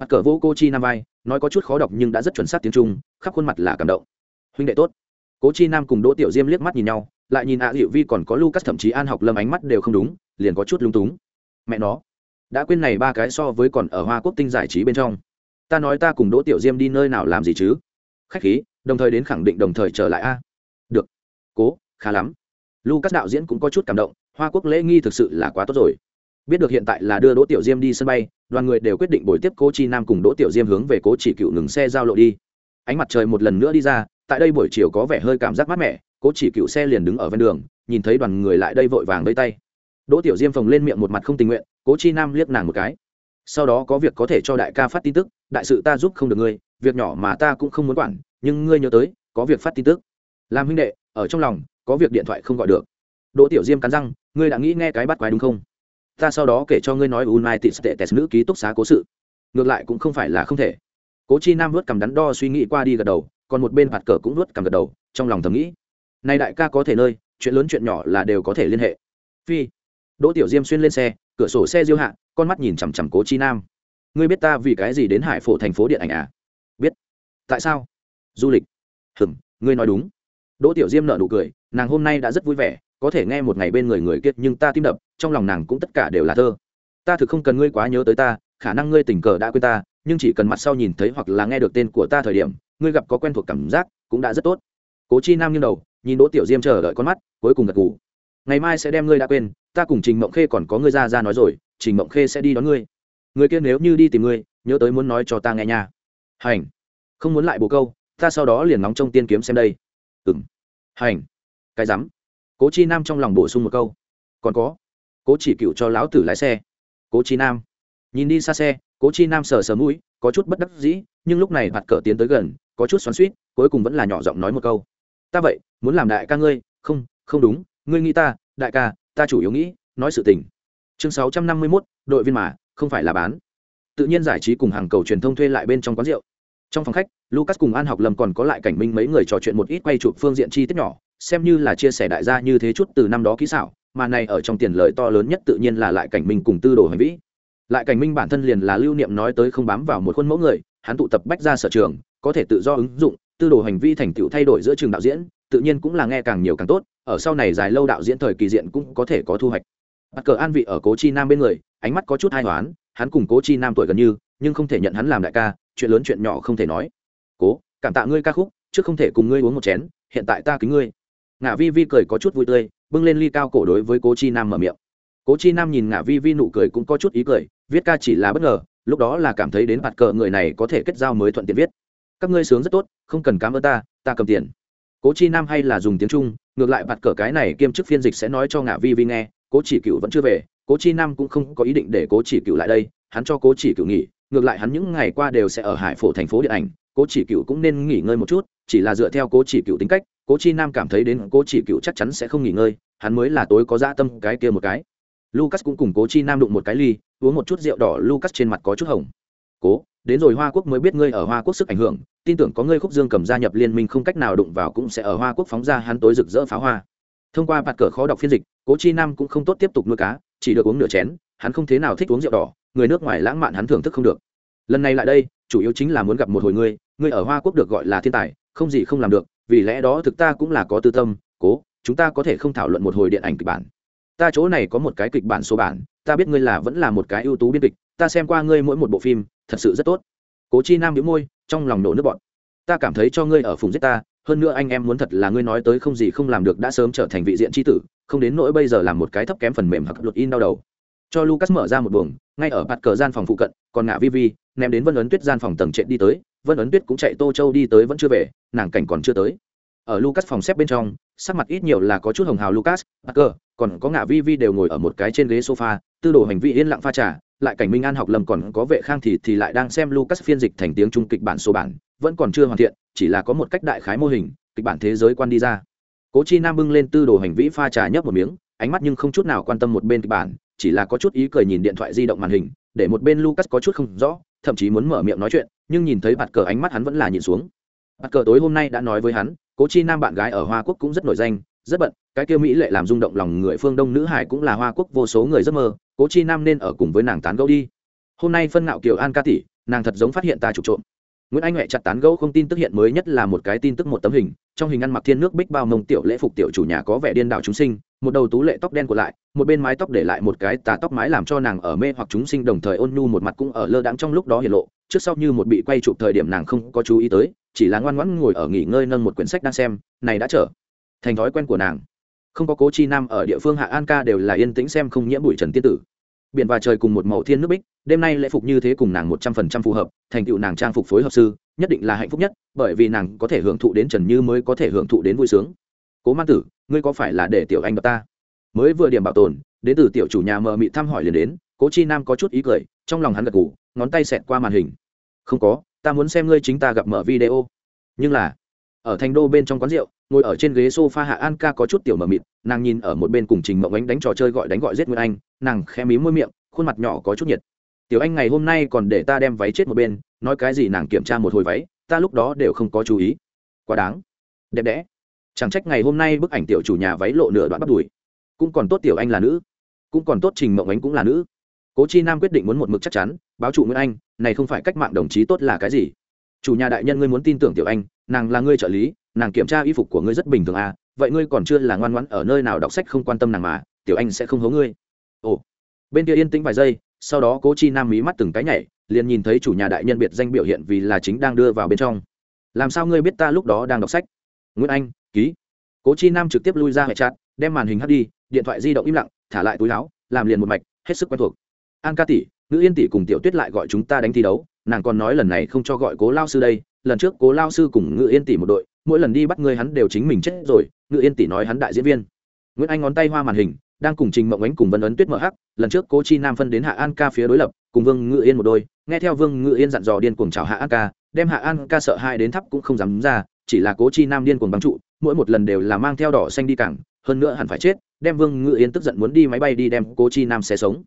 Bắt cờ vô cô chi nam vai, nói có chút khó đọc nhưng đã rất chuẩn xác tiếng trung, khắp khuôn mặt là cảm động. Huynh đệ tốt. Cố chi nam cùng đỗ tiểu diêm liếc mắt nhìn nhau lại nhìn ạ à, vi còn có lucas thậm chí an học lâm ánh mắt đều không đúng liền có chút lung túng. Mẹ nó đã quên này ba cái so với còn ở hoa quốc tinh giải trí bên trong. Ta nói ta cùng đỗ tiểu diêm đi nơi nào làm gì chứ? Khách khí đồng thời đến khẳng định đồng thời trở lại a. Được. Cố khá lắm. Lucas đạo diễn cũng có chút cảm động hoa quốc lễ nghi thực sự là quá tốt rồi. Biết được hiện tại là đưa đỗ tiểu diêm đi sân bay đoàn người đều quyết định buổi tiếp cố chi nam cùng đỗ tiểu diêm hướng về cố chỉ cựu ngừng xe giao lộ đi. Ánh mặt trời một lần nữa đi ra tại đây buổi chiều có vẻ hơi cảm giác mát mẻ cố chỉ cựu xe liền đứng ở ven đường, nhìn thấy đoàn người lại đây vội vàng vây tay. Đỗ tiểu diêm phồng lên miệng một mặt không tình nguyện, cố chi nam liếc nàng một cái. Sau đó có việc có thể cho đại ca phát tin tức, đại sự ta giúp không được ngươi, việc nhỏ mà ta cũng không muốn quản, nhưng ngươi nhớ tới, có việc phát tin tức. Làm huynh đệ, ở trong lòng, có việc điện thoại không gọi được. Đỗ tiểu diêm cắn răng, ngươi đã nghĩ nghe cái bắt quái đúng không? Ta sau đó kể cho ngươi nói united states nữ ký túc xá cố sự. Ngược lại cũng không phải là không thể. Cố chi nam vớt cầm đắn đo suy nghĩ qua đi gật đầu, còn một bên hạt cờ cũng vớt cầm gật đầu, trong lòng thầm nghĩ nay đại ca có thể nơi, chuyện lớn chuyện nhỏ là đều có thể liên hệ. Phi. Đỗ tiểu diêm xuyên lên xe, cửa sổ xe diêu hạ, con mắt nhìn chằm chằm cố chi nam. Ngươi biết ta vì cái gì đến hải phổ thành phố điện ảnh à? Biết. Tại sao? Du lịch. Hừm, ngươi nói đúng. Đỗ tiểu diêm nợ nụ cười, nàng hôm nay đã rất vui vẻ, có thể nghe một ngày bên người người kiệt nhưng ta tim đập, trong lòng nàng cũng tất cả đều là thơ. Ta thực không cần ngươi quá nhớ tới ta, khả năng ngươi tình cờ đã quên ta, nhưng chỉ cần mặt sau nhìn thấy hoặc là nghe được tên của ta thời điểm, ngươi gặp có quen thuộc cảm giác cũng đã rất tốt. Cố chi nam nghiêng đầu nhìn đỗ tiểu diêm chờ đợi con mắt, cuối cùng gật ngủ ngày mai sẽ đem ngươi đã quên, ta cùng trình mộng khê còn có ngươi ra ra nói rồi, trình mộng khê sẽ đi đón ngươi. Người kia nếu như đi tìm ngươi, nhớ tới muốn nói cho ta nghe nha. Hành. Không muốn lại bồ câu, ta sau đó liền nóng trong tiên kiếm xem đây. Ừ m hành. Cái rắm. Cố chi nam trong lòng bổ sung một câu. Còn có. Cố chỉ cựu cho lão tử lái xe. Cố chi nam. Nhìn đi xa xe, cố chi nam sờ sờ mũi, có chút bất đắc dĩ, nhưng lúc này mặt cờ tiến tới gần, có chút xoắn suýt cuối cùng vẫn là nhỏ giọng nói một câu. Ta vậy muốn làm đại ca ngươi, không không đúng, ngươi nghĩ ta, đại ca, ta chủ yếu nghĩ, nói sự tình. Chương sáu trăm năm mươi mốt, đội viên mà, không phải là bán. Tự nhiên giải trí cùng hàng cầu truyền thông thuê lại bên trong quán rượu. Trong phòng khách, lucas cùng an học lâm còn có lại cảnh minh mấy người trò chuyện một ít quay chụp phương diện chi tiết nhỏ, xem như là chia sẻ đại gia như thế chút từ năm đó kỹ xảo, mà này ở trong tiền lợi to lớn nhất tự nhiên là lại cảnh minh cùng tư đồ hành vĩ. Lại cảnh minh bản thân liền là lưu niệm nói tới không bám vào một khuôn mẫu người, hắn tụ tập bách ra sở trường, có thể tự do ứng dụng tư đồ hành vi thành tựu thay đổi giữa trường đạo diễn, tự nhiên cũng là nghe càng nhiều càng tốt, ở sau này dài lâu đạo diễn thời kỳ diện cũng có thể có thu hoạch. Bắt cờ an vị ở cố chi nam bên người, ánh mắt có chút hai hoán, hắn cùng cố chi nam tuổi gần như, nhưng không thể nhận hắn làm đại ca, chuyện lớn chuyện nhỏ không thể nói. Cố, cảm tạ ngươi ca khúc, trước không thể cùng ngươi uống một chén, hiện tại ta kính ngươi. Ngả vi vi cười có chút vui tươi, bưng lên ly cao cổ đối với cố chi nam mở miệng. Cố chi nam nhìn ngả vi vi nụ cười cũng có chút ý cười, viết ca chỉ là bất ngờ, lúc đó là cảm thấy đến mặt cờ người này có thể kết giao mới thuận tiện viết các ngươi sướng rất tốt, không cần cám ơn ta ta cầm tiền. Cố chi nam hay là dùng tiếng trung, ngược lại bạt cờ cái này kiêm chức phiên dịch sẽ nói cho ngả vi vi nghe, cố chỉ cựu vẫn chưa về, cố chi nam cũng không có ý định để cố chỉ cựu lại đây, hắn cho cố chỉ cựu nghỉ, ngược lại hắn những ngày qua đều sẽ ở hải phổ thành phố điện ảnh, cố chỉ cựu cũng nên nghỉ ngơi một chút, chỉ là dựa theo cố chỉ cựu tính cách, cố chi nam cảm thấy đến cố chỉ cựu chắc chắn sẽ không nghỉ ngơi, hắn mới là tối có dã tâm cái kia một cái. Lucas cũng cùng cố chi nam đụng một cái ly, uống một chút rượu đỏ, lucas trên mặt có chút hồng. Cố, đến rồi hoa quốc mới biết ngươi ở hoa quốc sức ảnh hưởng tin tưởng có ngươi khúc dương cầm gia nhập liên minh không cách nào đụng vào cũng sẽ ở hoa quốc phóng ra hắn tối rực rỡ pháo hoa. Thông qua bạt cờ khó đọc phiên dịch, cố chi nam cũng không tốt tiếp tục nuôi cá, chỉ được uống nửa chén, hắn không thế nào thích uống rượu đỏ, người nước ngoài lãng mạn hắn thưởng thức không được. Lần này lại đây, chủ yếu chính là muốn gặp một hồi ngươi ngươi ở hoa quốc được gọi là thiên tài, không gì không làm được, vì lẽ đó thực ta cũng là có tư tâm, cố, chúng ta có thể không thảo luận một hồi điện ảnh kịch bản. Ta chỗ này có một cái kịch bản số bản, ta biết ngươi là vẫn là một cái ưu tú biên kịch, ta xem qua ngươi mỗi một bộ phim, thật sự rất tốt cố chi nam đĩu môi, trong lòng nổ nước bọn ta cảm thấy cho ngươi ở phùng giết ta, hơn nữa anh em muốn thật là ngươi nói tới không gì không làm được đã sớm trở thành vị diện tri tử, không đến nỗi bây giờ làm một cái thấp kém phần mềm hoặc luật in đau đầu. Cho lucas mở ra một buồng, ngay ở bạt cờ gian phòng phụ cận, còn ngã vi vi, ném đến vân ấn tuyết gian phòng tầng trệ đi tới, vân ấn tuyết cũng chạy tô châu đi tới vẫn chưa về, nàng cảnh còn chưa tới. Ở lucas phòng xếp bên trong, sắc mặt ít nhiều là có chút hồng hào lucas, bạt cờ, còn có ngã vi vi đều ngồi ở một cái trên ghế sofa, tư đồ hành vi yên lặng pha trà lại cảnh minh an học lâm còn có vệ khang thì thì lại đang xem lucas phiên dịch thành tiếng trung kịch bản số bản, vẫn còn chưa hoàn thiện, chỉ là có một cách đại khái mô hình, kịch bản thế giới quan đi ra. Cố chi nam bưng lên tư đồ hành vĩ pha trà nhấp một miếng, ánh mắt nhưng không chút nào quan tâm một bên kịch bản, chỉ là có chút ý cười nhìn điện thoại di động màn hình, để một bên lucas có chút không rõ, thậm chí muốn mở miệng nói chuyện, nhưng nhìn thấy bạt cờ ánh mắt hắn vẫn là nhìn xuống. Bạt cờ tối hôm nay đã nói với hắn, cố chi nam bạn gái ở hoa quốc cũng rất nổi danh, rất bận cái kia mỹ lệ làm rung động lòng người phương đông nữ hải cũng là hoa quốc vô số người giấc mơ, cố chi nam nên ở cùng với nàng tán gẫu đi. Hôm nay phân ngạo kiều an ca tỷ, nàng thật giống phát hiện ta trục trộm. Nguyễn anh huệ chặt tán gẫu không tin tức hiện mới nhất là một cái tin tức một tấm hình, trong hình ăn mặc thiên nước bích bao mông tiểu lễ phục tiểu chủ nhà có vẻ điên đảo chúng sinh, một đầu tú lệ tóc đen của lại, một bên mái tóc để lại một cái tà tóc mái làm cho nàng ở mê hoặc chúng sinh đồng thời ôn nhu một mặt cũng ở lơ đãng trong lúc đó hiện lộ, trước sau như một bị quay chụp thời điểm nàng không có chú ý tới, chỉ là ngoan ngoãn ngồi ở nghỉ ngơi nâng một quyển sách đang xem, này đã trở thành thói quen của nàng không có cố chi nam ở địa phương hạ an ca đều là yên tĩnh xem không nhiễm bụi trần tiên tử. Biển và trời cùng một màu thiên nước bích, đêm nay lễ phục như thế cùng nàng một trăm phần trăm phù hợp, thành tựu nàng trang phục phối hợp sư, nhất định là hạnh phúc nhất, bởi vì nàng có thể hưởng thụ đến trần như mới có thể hưởng thụ đến vui sướng. Cố man tử, ngươi có phải là để tiểu anh đập ta? Mới vừa điểm bảo tồn, đến từ tiểu chủ nhà mờ mị thăm hỏi liền đến, cố chi nam có chút ý cười, trong lòng hắn gật ngủ ngón tay xẹt qua màn hình. Không có, ta muốn xem ngươi chính ta gặp mở video. Nhưng là ở thành đô bên trong quán rượu, ngồi ở trên ghế sofa hạ an ca có chút tiểu mờ mịt, nàng nhìn ở một bên cùng trình mộng ánh đánh trò chơi gọi đánh gọi giết nguyên anh, nàng khẽ mí môi miệng, khuôn mặt nhỏ có chút nhiệt. Tiểu anh ngày hôm nay còn để ta đem váy chết một bên, nói cái gì nàng kiểm tra một hồi váy, ta lúc đó đều không có chú ý. Quá đáng. Đẹp đẽ. Chẳng trách ngày hôm nay bức ảnh tiểu chủ nhà váy lộ nửa đoạn bắt đùi. Cũng còn tốt tiểu anh là nữ. Cũng còn tốt trình mộng ánh cũng là nữ. Cố chi nam quyết định muốn một mực chắc chắn, báo trụ nguyễn anh, này không phải cách mạng đồng chí tốt là cái gì? Chủ nhà đại nhân ngươi muốn tin tưởng tiểu anh nàng là ngươi trợ lý, nàng kiểm tra y phục của ngươi rất bình thường à vậy ngươi còn chưa là ngoan ngoãn ở nơi nào đọc sách không quan tâm nàng mà, tiểu anh sẽ không hố ngươi. Ồ. Bên kia yên tĩnh vài giây, sau đó cố chi nam mí mắt từng cái nhảy, liền nhìn thấy chủ nhà đại nhân biệt danh biểu hiện vì là chính đang đưa vào bên trong. Làm sao ngươi biết ta lúc đó đang đọc sách? Nguyễn anh, ký. Cố chi nam trực tiếp lui ra hệ chặt đem màn hình hắt đi, điện thoại di động im lặng, thả lại túi áo, làm liền một mạch, hết sức quen thuộc. An ca tỷ nữ yên tỷ cùng tiểu tuyết lại gọi chúng ta đánh thi đấu, nàng còn nói lần này không cho gọi cố lao sư đây lần trước cố lao sư cùng ngự yên tỷ một đội, mỗi lần đi bắt ngươi hắn đều chính mình chết rồi, ngự yên tỷ nói hắn đại diễn viên. Nguyễn anh ngón tay hoa màn hình, đang cùng trình mộng ánh cùng vân ấn tuyết mở hắc, lần trước cố chi nam phân đến hạ an ca phía đối lập, cùng vương ngự yên một đôi, nghe theo vương ngự yên dặn dò điên cuồng chào hạ an ca, đem hạ an ca sợ hai đến thắp cũng không dám ra, chỉ là cố chi nam điên cuồng băng trụ, mỗi một lần đều là mang theo đỏ xanh đi cảng, hơn nữa hẳn phải chết, đem vương ngự yên tức giận muốn đi máy bay đi đem cố chi nam sẽ sống.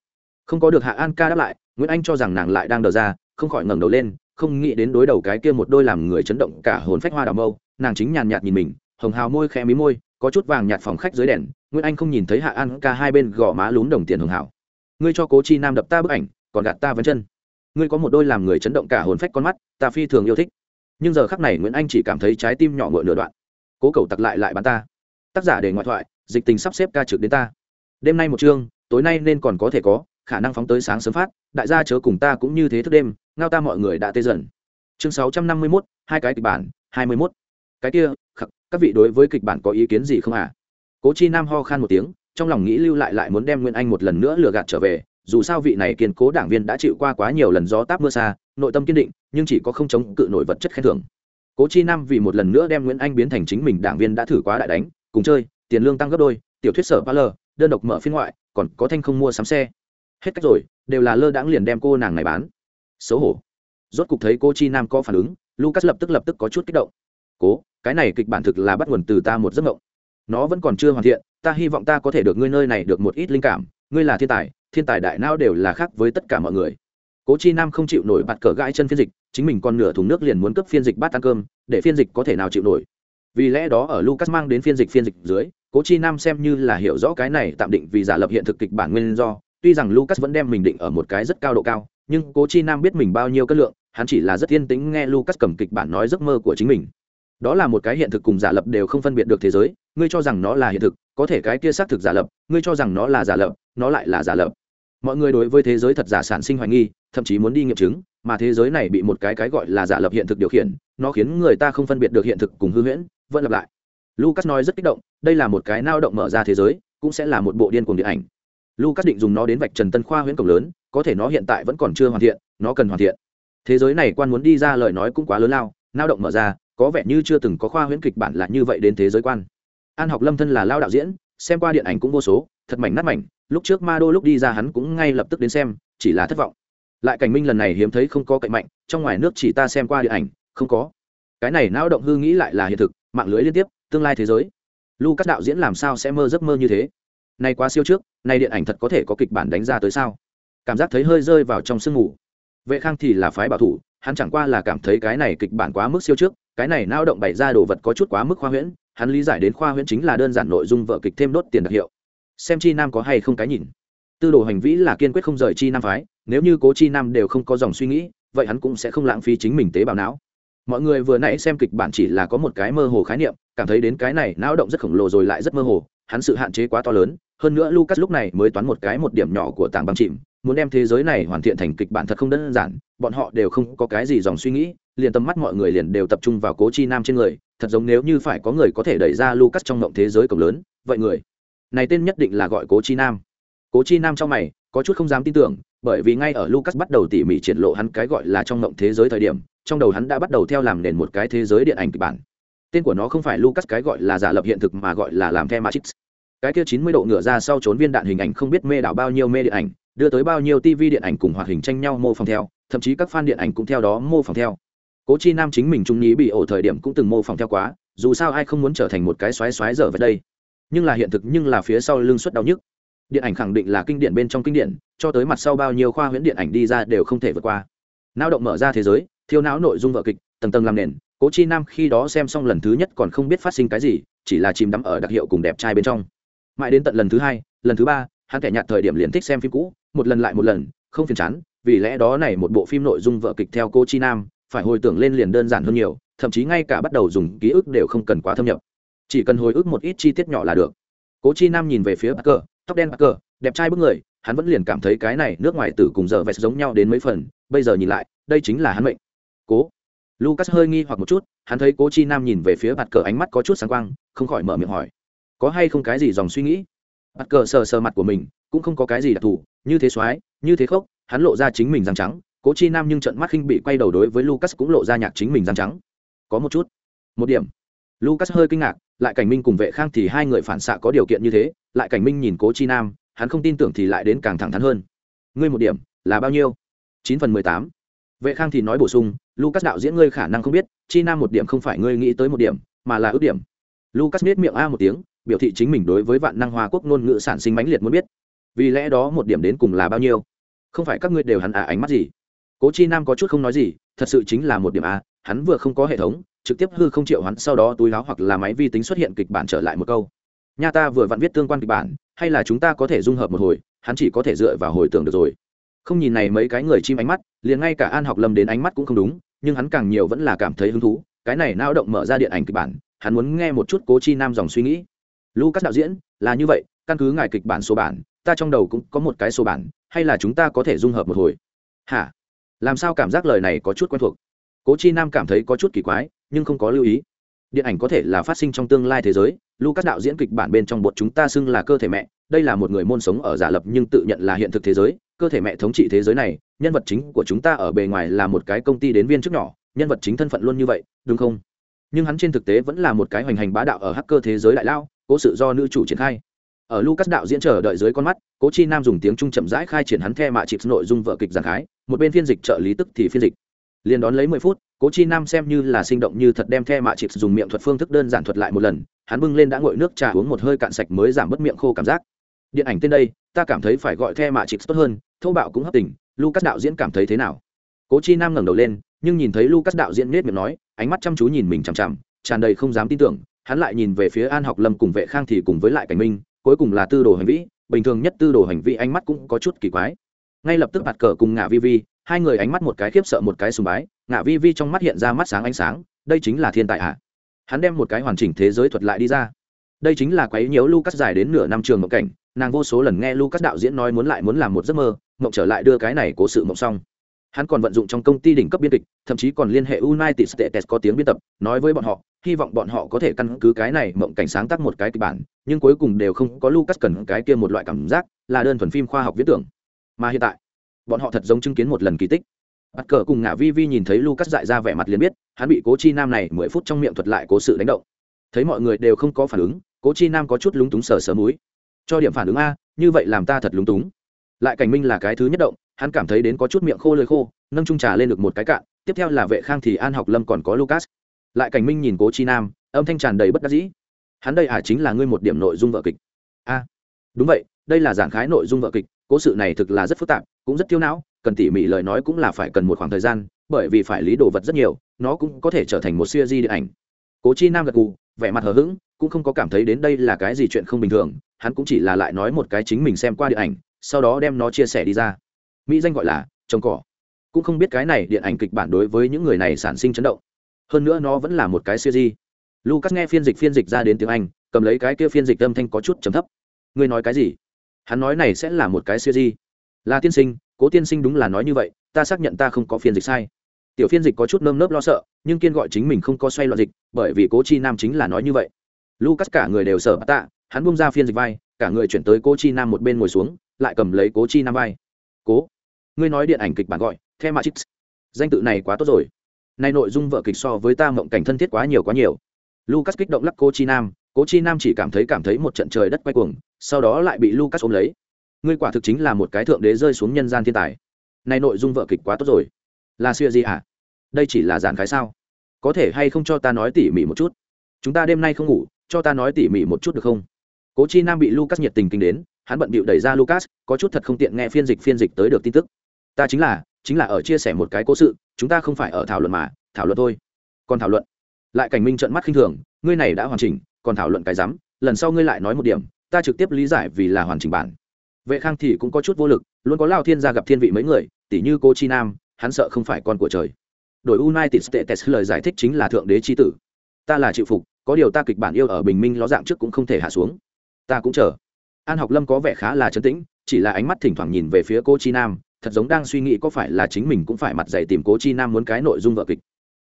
Không có được hạ an ca đáp lại, nguyễn anh cho rằng nàng lại đang đờ ra, không khỏi ngẩng đầu lên không nghĩ đến đối đầu cái kia một đôi làm người chấn động cả hồn phách hoa đào mâu, nàng chính nhàn nhạt nhìn mình, hồng hào môi khẽ mí môi, có chút vàng nhạt phòng khách dưới đèn, nguyễn anh không nhìn thấy hạ an ca hai bên gò má lún đồng tiền hồng hảo ngươi cho cố chi nam đập ta bức ảnh, còn gạt ta vấn chân. Ngươi có một đôi làm người chấn động cả hồn phách con mắt, ta phi thường yêu thích. Nhưng giờ khắc này nguyễn anh chỉ cảm thấy trái tim nhỏ ngựa nửa đoạn. Cố cầu tặc lại lại bắn ta. Tác giả để ngoại thoại, dịch tình sắp xếp ca trực đến ta. Đêm nay một chương, tối nay nên còn có thể có khả năng phóng tới sáng sớm phát, đại gia chớ cùng ta cũng như thế thức đêm, ngao ta mọi người đã tê dần. Chương sáu trăm năm mươi mốt, hai cái kịch bản, hai mươi mốt. Cái kia, khắc, các vị đối với kịch bản có ý kiến gì không à cố chi nam ho khan một tiếng, trong lòng nghĩ lưu lại lại muốn đem nguyên anh một lần nữa lừa gạt trở về, dù sao vị này kiên cố đảng viên đã chịu qua quá nhiều lần gió táp mưa xa, nội tâm kiên định, nhưng chỉ có không chống cự nổi vật chất khen thưởng. Cố chi nam vì một lần nữa đem nguyễn anh biến thành chính mình đảng viên đã thử quá đại đánh, cùng chơi, tiền lương tăng gấp đôi, tiểu thuyết sở ba lờ đơn độc mở phiên ngoại, còn có thanh không mua sắm xe hết cách rồi, đều là lơ đãng liền đem cô nàng này bán. Xấu hổ. Rốt cục thấy cô chi nam có phản ứng, lucas lập tức lập tức có chút kích động. Cố, cái này kịch bản thực là bắt nguồn từ ta một giấc mộng. Nó vẫn còn chưa hoàn thiện, ta hy vọng ta có thể được ngươi nơi này được một ít linh cảm. Ngươi là thiên tài thiên tài đại não đều là khác với tất cả mọi người. Cố chi nam không chịu nổi bạt cờ gãi chân phiên dịch, chính mình còn nửa thùng nước liền muốn cấp phiên dịch bát ăn cơm, để phiên dịch có thể nào chịu nổi. Vì lẽ đó ở lucas mang đến phiên dịch phiên dịch dưới, cố chi nam xem như là hiểu rõ cái này tạm định vì giả lập hiện thực kịch bản nguyên do tuy rằng lucas vẫn đem mình định ở một cái rất cao độ cao, nhưng cố chi nam biết mình bao nhiêu cân lượng, hắn chỉ là rất yên tĩnh nghe lucas cầm kịch bản nói giấc mơ của chính mình. Đó là một cái hiện thực cùng giả lập đều không phân biệt được thế giới, ngươi cho rằng nó là hiện thực, có thể cái kia xác thực giả lập, ngươi cho rằng nó là giả lập, nó lại là giả lập. Mọi người đối với thế giới thật giả sản sinh hoài nghi, thậm chí muốn đi nghiệm chứng, mà thế giới này bị một cái cái gọi là giả lập hiện thực điều khiển, nó khiến người ta không phân biệt được hiện thực cùng hư huyễn, vẫn lặp lại. Lucas nói rất kích động, đây là một cái nao động mở ra thế giới, cũng sẽ là một bộ điên cuồng điện ảnh lucas định dùng nó đến vạch trần tân khoa huyễn cổng lớn, có thể nó hiện tại vẫn còn chưa hoàn thiện, nó cần hoàn thiện. Thế giới này quan muốn đi ra lời nói cũng quá lớn lao lao động mở ra, có vẻ như chưa từng có khoa huyễn kịch bản là như vậy đến thế giới quan. An học lâm thân là lao đạo diễn, xem qua điện ảnh cũng vô số, thật mảnh nát mảnh, lúc trước ma đô lúc đi ra hắn cũng ngay lập tức đến xem, chỉ là thất vọng. Lại cảnh minh lần này hiếm thấy không có cạnh mạnh, trong ngoài nước chỉ ta xem qua điện ảnh, không có. Cái này não động hư nghĩ lại là hiện thực, mạng lưới liên tiếp, tương lai thế giới. Lu đạo diễn làm sao sẽ mơ giấc mơ như thế? Nay quá siêu trước, nay điện ảnh thật có thể có kịch bản đánh ra tới sao? Cảm giác thấy hơi rơi vào trong sương mù. Vệ khang thì là phái bảo thủ, hắn chẳng qua là cảm thấy cái này kịch bản quá mức siêu trước, cái này nao động bày ra đồ vật có chút quá mức khoa huyễn, hắn lý giải đến khoa huyễn chính là đơn giản nội dung vợ kịch thêm đốt tiền đặc hiệu. Xem chi nam có hay không cái nhìn. Tư đồ hành vĩ là kiên quyết không rời chi nam phái, nếu như cố chi nam đều không có dòng suy nghĩ, vậy hắn cũng sẽ không lãng phí chính mình tế bào não. Mọi người vừa nãy xem kịch bản chỉ là có một cái mơ hồ khái niệm, cảm thấy đến cái này não động rất khổng lồ rồi lại rất mơ hồ, hắn sự hạn chế quá to lớn hơn nữa lucas lúc này mới toán một cái một điểm nhỏ của tảng băng chìm, muốn đem thế giới này hoàn thiện thành kịch bản thật không đơn giản, bọn họ đều không có cái gì dòng suy nghĩ, liền tầm mắt mọi người liền đều tập trung vào cố chi nam trên người, thật giống nếu như phải có người có thể đẩy ra lucas trong mộng thế giới cổng lớn, vậy người, này tên nhất định là gọi cố chi nam. Cố chi nam trong mày, có chút không dám tin tưởng, bởi vì ngay ở lucas bắt đầu tỉ mỉ triển lộ hắn cái gọi là trong mộng thế giới thời điểm, trong đầu hắn đã bắt đầu theo làm nền một cái thế giới điện ảnh kịch bản. Tên của nó không phải lucas cái gọi là giả lập hiện thực mà gọi là làm the matrix cái kia chín mươi độ ngửa ra sau trốn viên đạn hình ảnh không biết mê đảo bao nhiêu mê điện ảnh, đưa tới bao nhiêu tv điện ảnh cùng hoạt hình tranh nhau mô phỏng theo, thậm chí các fan điện ảnh cũng theo đó mô phỏng theo. Cố chi nam chính mình trung nhí bị ổ thời điểm cũng từng mô phỏng theo quá, dù sao ai không muốn trở thành một cái xoáy xoáy dở về đây. Nhưng là hiện thực nhưng là phía sau lưng suất đau nhức. Điện ảnh khẳng định là kinh điển bên trong kinh điển, cho tới mặt sau bao nhiêu khoa huyễn điện ảnh đi ra đều không thể vượt qua. Não động mở ra thế giới, thiêu não nội dung vợ kịch, tầng tầng làm nền, cố chi nam khi đó xem xong lần thứ nhất còn không biết phát sinh cái gì, chỉ là chìm đắm ở đặc hiệu cùng đẹp trai bên trong mãi đến tận lần thứ hai, lần thứ ba, hắn kẻ nhạt thời điểm liền thích xem phim cũ, một lần lại một lần, không phiền chán, vì lẽ đó này một bộ phim nội dung vợ kịch theo cô chi nam, phải hồi tưởng lên liền đơn giản hơn nhiều, thậm chí ngay cả bắt đầu dùng ký ức đều không cần quá thâm nhập. Chỉ cần hồi ức một ít chi tiết nhỏ là được. Cố chi nam nhìn về phía bắc cờ tóc đen bắc cờ đẹp trai bức người, hắn vẫn liền cảm thấy cái này nước ngoài tử cùng giờ vẹt giống nhau đến mấy phần, bây giờ nhìn lại, đây chính là hắn mệnh. Cố. Lucas hơi nghi hoặc một chút, hắn thấy cố chi nam nhìn về phía bạt cờ ánh mắt có chút sáng quang, không khỏi mở miệng hỏi có hay không cái gì dòng suy nghĩ? Bắt cờ sờ sờ mặt của mình, cũng không có cái gì đặc thù, như thế soái, như thế khốc, hắn lộ ra chính mình răng trắng, cố chi nam nhưng trận mắt khinh bị quay đầu đối với lucas cũng lộ ra nhạc chính mình răng trắng. Có một chút, một điểm. Lucas hơi kinh ngạc, lại cảnh minh cùng vệ khang thì hai người phản xạ có điều kiện như thế, lại cảnh minh nhìn cố chi nam, hắn không tin tưởng thì lại đến càng thẳng thắn hơn. Ngươi một điểm, là bao nhiêu? Chín phần mười tám. Vệ khang thì nói bổ sung, lucas đạo diễn ngươi khả năng không biết, chi nam một điểm không phải ngươi nghĩ tới một điểm, mà là ước điểm. Lucas biết miệng a một tiếng biểu thị chính mình đối với vạn năng hoa quốc ngôn ngữ sản sinh mãnh liệt muốn biết. Vì lẽ đó một điểm đến cùng là bao nhiêu? Không phải các ngươi đều hắn à ánh mắt gì? Cố chi nam có chút không nói gì, thật sự chính là một điểm a hắn vừa không có hệ thống, trực tiếp hư không triệu hắn sau đó túi láo hoặc là máy vi tính xuất hiện kịch bản trở lại một câu. Nha ta vừa vặn viết tương quan kịch bản, hay là chúng ta có thể dung hợp một hồi, hắn chỉ có thể dựa vào hồi tưởng được rồi. Không nhìn này mấy cái người chim ánh mắt, liền ngay cả an học lâm đến ánh mắt cũng không đúng, nhưng hắn càng nhiều vẫn là cảm thấy hứng thú, cái này nao động mở ra điện ảnh kịch bản, hắn muốn nghe một chút cố chi nam dòng suy nghĩ lucas đạo diễn, là như vậy, căn cứ ngài kịch bản số bản, ta trong đầu cũng có một cái số bản, hay là chúng ta có thể dung hợp một hồi? Hả? Làm sao cảm giác lời này có chút quen thuộc? Cố chi nam cảm thấy có chút kỳ quái, nhưng không có lưu ý. Điện ảnh có thể là phát sinh trong tương lai thế giới, lucas đạo diễn kịch bản bên trong bột chúng ta xưng là cơ thể mẹ, đây là một người môn sống ở giả lập nhưng tự nhận là hiện thực thế giới, cơ thể mẹ thống trị thế giới này, nhân vật chính của chúng ta ở bề ngoài là một cái công ty đến viên chức nhỏ, nhân vật chính thân phận luôn như vậy, đúng không? Nhưng hắn trên thực tế vẫn là một cái hoành hành bá đạo ở hacker thế giới đại lao cố sự do nữ chủ triển khai. Ở lucas đạo diễn chờ đợi dưới con mắt, cố chi nam dùng tiếng trung chậm rãi khai triển hắn the mạ chịp nội dung vợ kịch giảng khái, một bên phiên dịch trợ lý tức thì phiên dịch. Liền đón lấy mười phút, cố chi nam xem như là sinh động như thật đem the mạ chịp dùng miệng thuật phương thức đơn giản thuật lại một lần, hắn bưng lên đã ngội nước trà uống một hơi cạn sạch mới giảm bớt miệng khô cảm giác. Điện ảnh tên đây, ta cảm thấy phải gọi the mạ chịp tốt hơn, thô bạo cũng hấp tình, lucas đạo diễn cảm thấy thế nào? Cố chi nam ngẩng đầu lên, nhưng nhìn thấy lucas đạo diễn nết miệng nói, ánh mắt chăm chú nhìn mình chằm chằm, tràn đầy không dám tin tưởng hắn lại nhìn về phía an học lâm cùng vệ khang thì cùng với lại cảnh minh, cuối cùng là tư đồ hành vĩ, bình thường nhất tư đồ hành vi ánh mắt cũng có chút kỳ quái. Ngay lập tức bạt cờ cùng ngạ vi vi, hai người ánh mắt một cái khiếp sợ một cái sùng bái, ngạ vi vi trong mắt hiện ra mắt sáng ánh sáng, đây chính là thiên tài ạ. À. hắn đem một cái hoàn chỉnh thế giới thuật lại đi ra. Đây chính là quấy nhiễu lucas dài đến nửa năm trường mộng cảnh, nàng vô số lần nghe lucas đạo diễn nói muốn lại muốn làm một giấc mơ, mộng trở lại đưa cái này cố sự mộng xong. Hắn còn vận dụng trong công ty đỉnh cấp biên kịch, thậm chí còn liên hệ united states có tiếng biên tập, nói với bọn họ hy vọng bọn họ có thể căn cứ cái này mộng cảnh sáng tác một cái kịch bản, nhưng cuối cùng đều không có lucas cần cái kia một loại cảm giác là đơn thuần phim khoa học viết tưởng. Mà hiện tại, bọn họ thật giống chứng kiến một lần kỳ tích. Bắt cờ cùng ngả vi vi nhìn thấy lucas dại ra vẻ mặt liền biết, hắn bị cố chi nam này mười phút trong miệng thuật lại cố sự đánh động. Thấy mọi người đều không có phản ứng, cố chi nam có chút lúng túng sờ sờ múi cho điểm phản ứng a, như vậy làm ta thật lúng túng. Lại cảnh minh là cái thứ nhất động, hắn cảm thấy đến có chút miệng khô lơi khô, nâng trung trà lên được một cái cạn, tiếp theo là vệ khang thì an học lâm còn có lucas lại cảnh minh nhìn cố chi nam, âm thanh tràn đầy bất đắc dĩ. Hắn đây à chính là ngươi một điểm nội dung vợ kịch. A, đúng vậy, đây là giảng khái nội dung vợ kịch, cố sự này thực là rất phức tạp, cũng rất tiêu não, cần tỉ mỉ lời nói cũng là phải cần một khoảng thời gian, bởi vì phải lý đồ vật rất nhiều, nó cũng có thể trở thành một siêu di điện ảnh. Cố chi nam gật gù, vẻ mặt hờ hững, cũng không có cảm thấy đến đây là cái gì chuyện không bình thường, hắn cũng chỉ là lại nói một cái chính mình xem qua điện ảnh, sau đó đem nó chia sẻ đi ra. Mỹ danh gọi là trồng cỏ. Cũng không biết cái này điện ảnh kịch bản đối với những người này sản sinh chấn động hơn nữa nó vẫn là một cái siêu di lucas nghe phiên dịch phiên dịch ra đến tiếng anh, cầm lấy cái kia phiên dịch âm thanh có chút trầm thấp. Ngươi nói cái gì? Hắn nói này sẽ là một cái siêu di là tiên sinh, cố tiên sinh đúng là nói như vậy, ta xác nhận ta không có phiên dịch sai. Tiểu phiên dịch có chút nơm nớp lo sợ, nhưng kiên gọi chính mình không có xoay loạn dịch, bởi vì cố chi nam chính là nói như vậy. Lucas cả người đều sợ tạ, hắn bung ra phiên dịch vai, cả người chuyển tới cố chi nam một bên ngồi xuống, lại cầm lấy cố chi nam vai. Cố, ngươi nói điện ảnh kịch bản gọi the Matrix danh tự này quá tốt rồi nay nội dung vợ kịch so với ta mộng cảnh thân thiết quá nhiều quá nhiều. Lucas kích động lắc cô chi nam, cố chi nam chỉ cảm thấy cảm thấy một trận trời đất quay cuồng, sau đó lại bị lucas ôm lấy. Ngươi quả thực chính là một cái thượng đế rơi xuống nhân gian thiên tài. Nay nội dung vợ kịch quá tốt rồi. Là xưa gì hả? À? đây chỉ là giản khái sao? Có thể hay không cho ta nói tỉ mỉ một chút? Chúng ta đêm nay không ngủ, cho ta nói tỉ mỉ một chút được không? Cố chi nam bị lucas nhiệt tình kinh đến, hắn bận bịu đẩy ra lucas, có chút thật không tiện nghe phiên dịch phiên dịch tới được tin tức. Ta chính là chính là ở chia sẻ một cái cố sự, chúng ta không phải ở thảo luận mà, thảo luận thôi. Còn thảo luận. Lại cảnh minh trợn mắt khinh thường, ngươi này đã hoàn chỉnh, còn thảo luận cái rắm, lần sau ngươi lại nói một điểm, ta trực tiếp lý giải vì là hoàn chỉnh bản. Vệ khang thì cũng có chút vô lực, luôn có lao thiên gia gặp thiên vị mấy người tỷ như cô chi nam, hắn sợ không phải con của trời. Đội united states lời giải thích chính là thượng đế chi tử. Ta là chịu phục, có điều ta kịch bản yêu ở bình minh ló dạng trước cũng không thể hạ xuống. Ta cũng chờ. An học lâm có vẻ khá là trấn tĩnh, chỉ là ánh mắt thỉnh thoảng nhìn về phía cô chi nam thật giống đang suy nghĩ có phải là chính mình cũng phải mặt dày tìm cố chi nam muốn cái nội dung vợ kịch.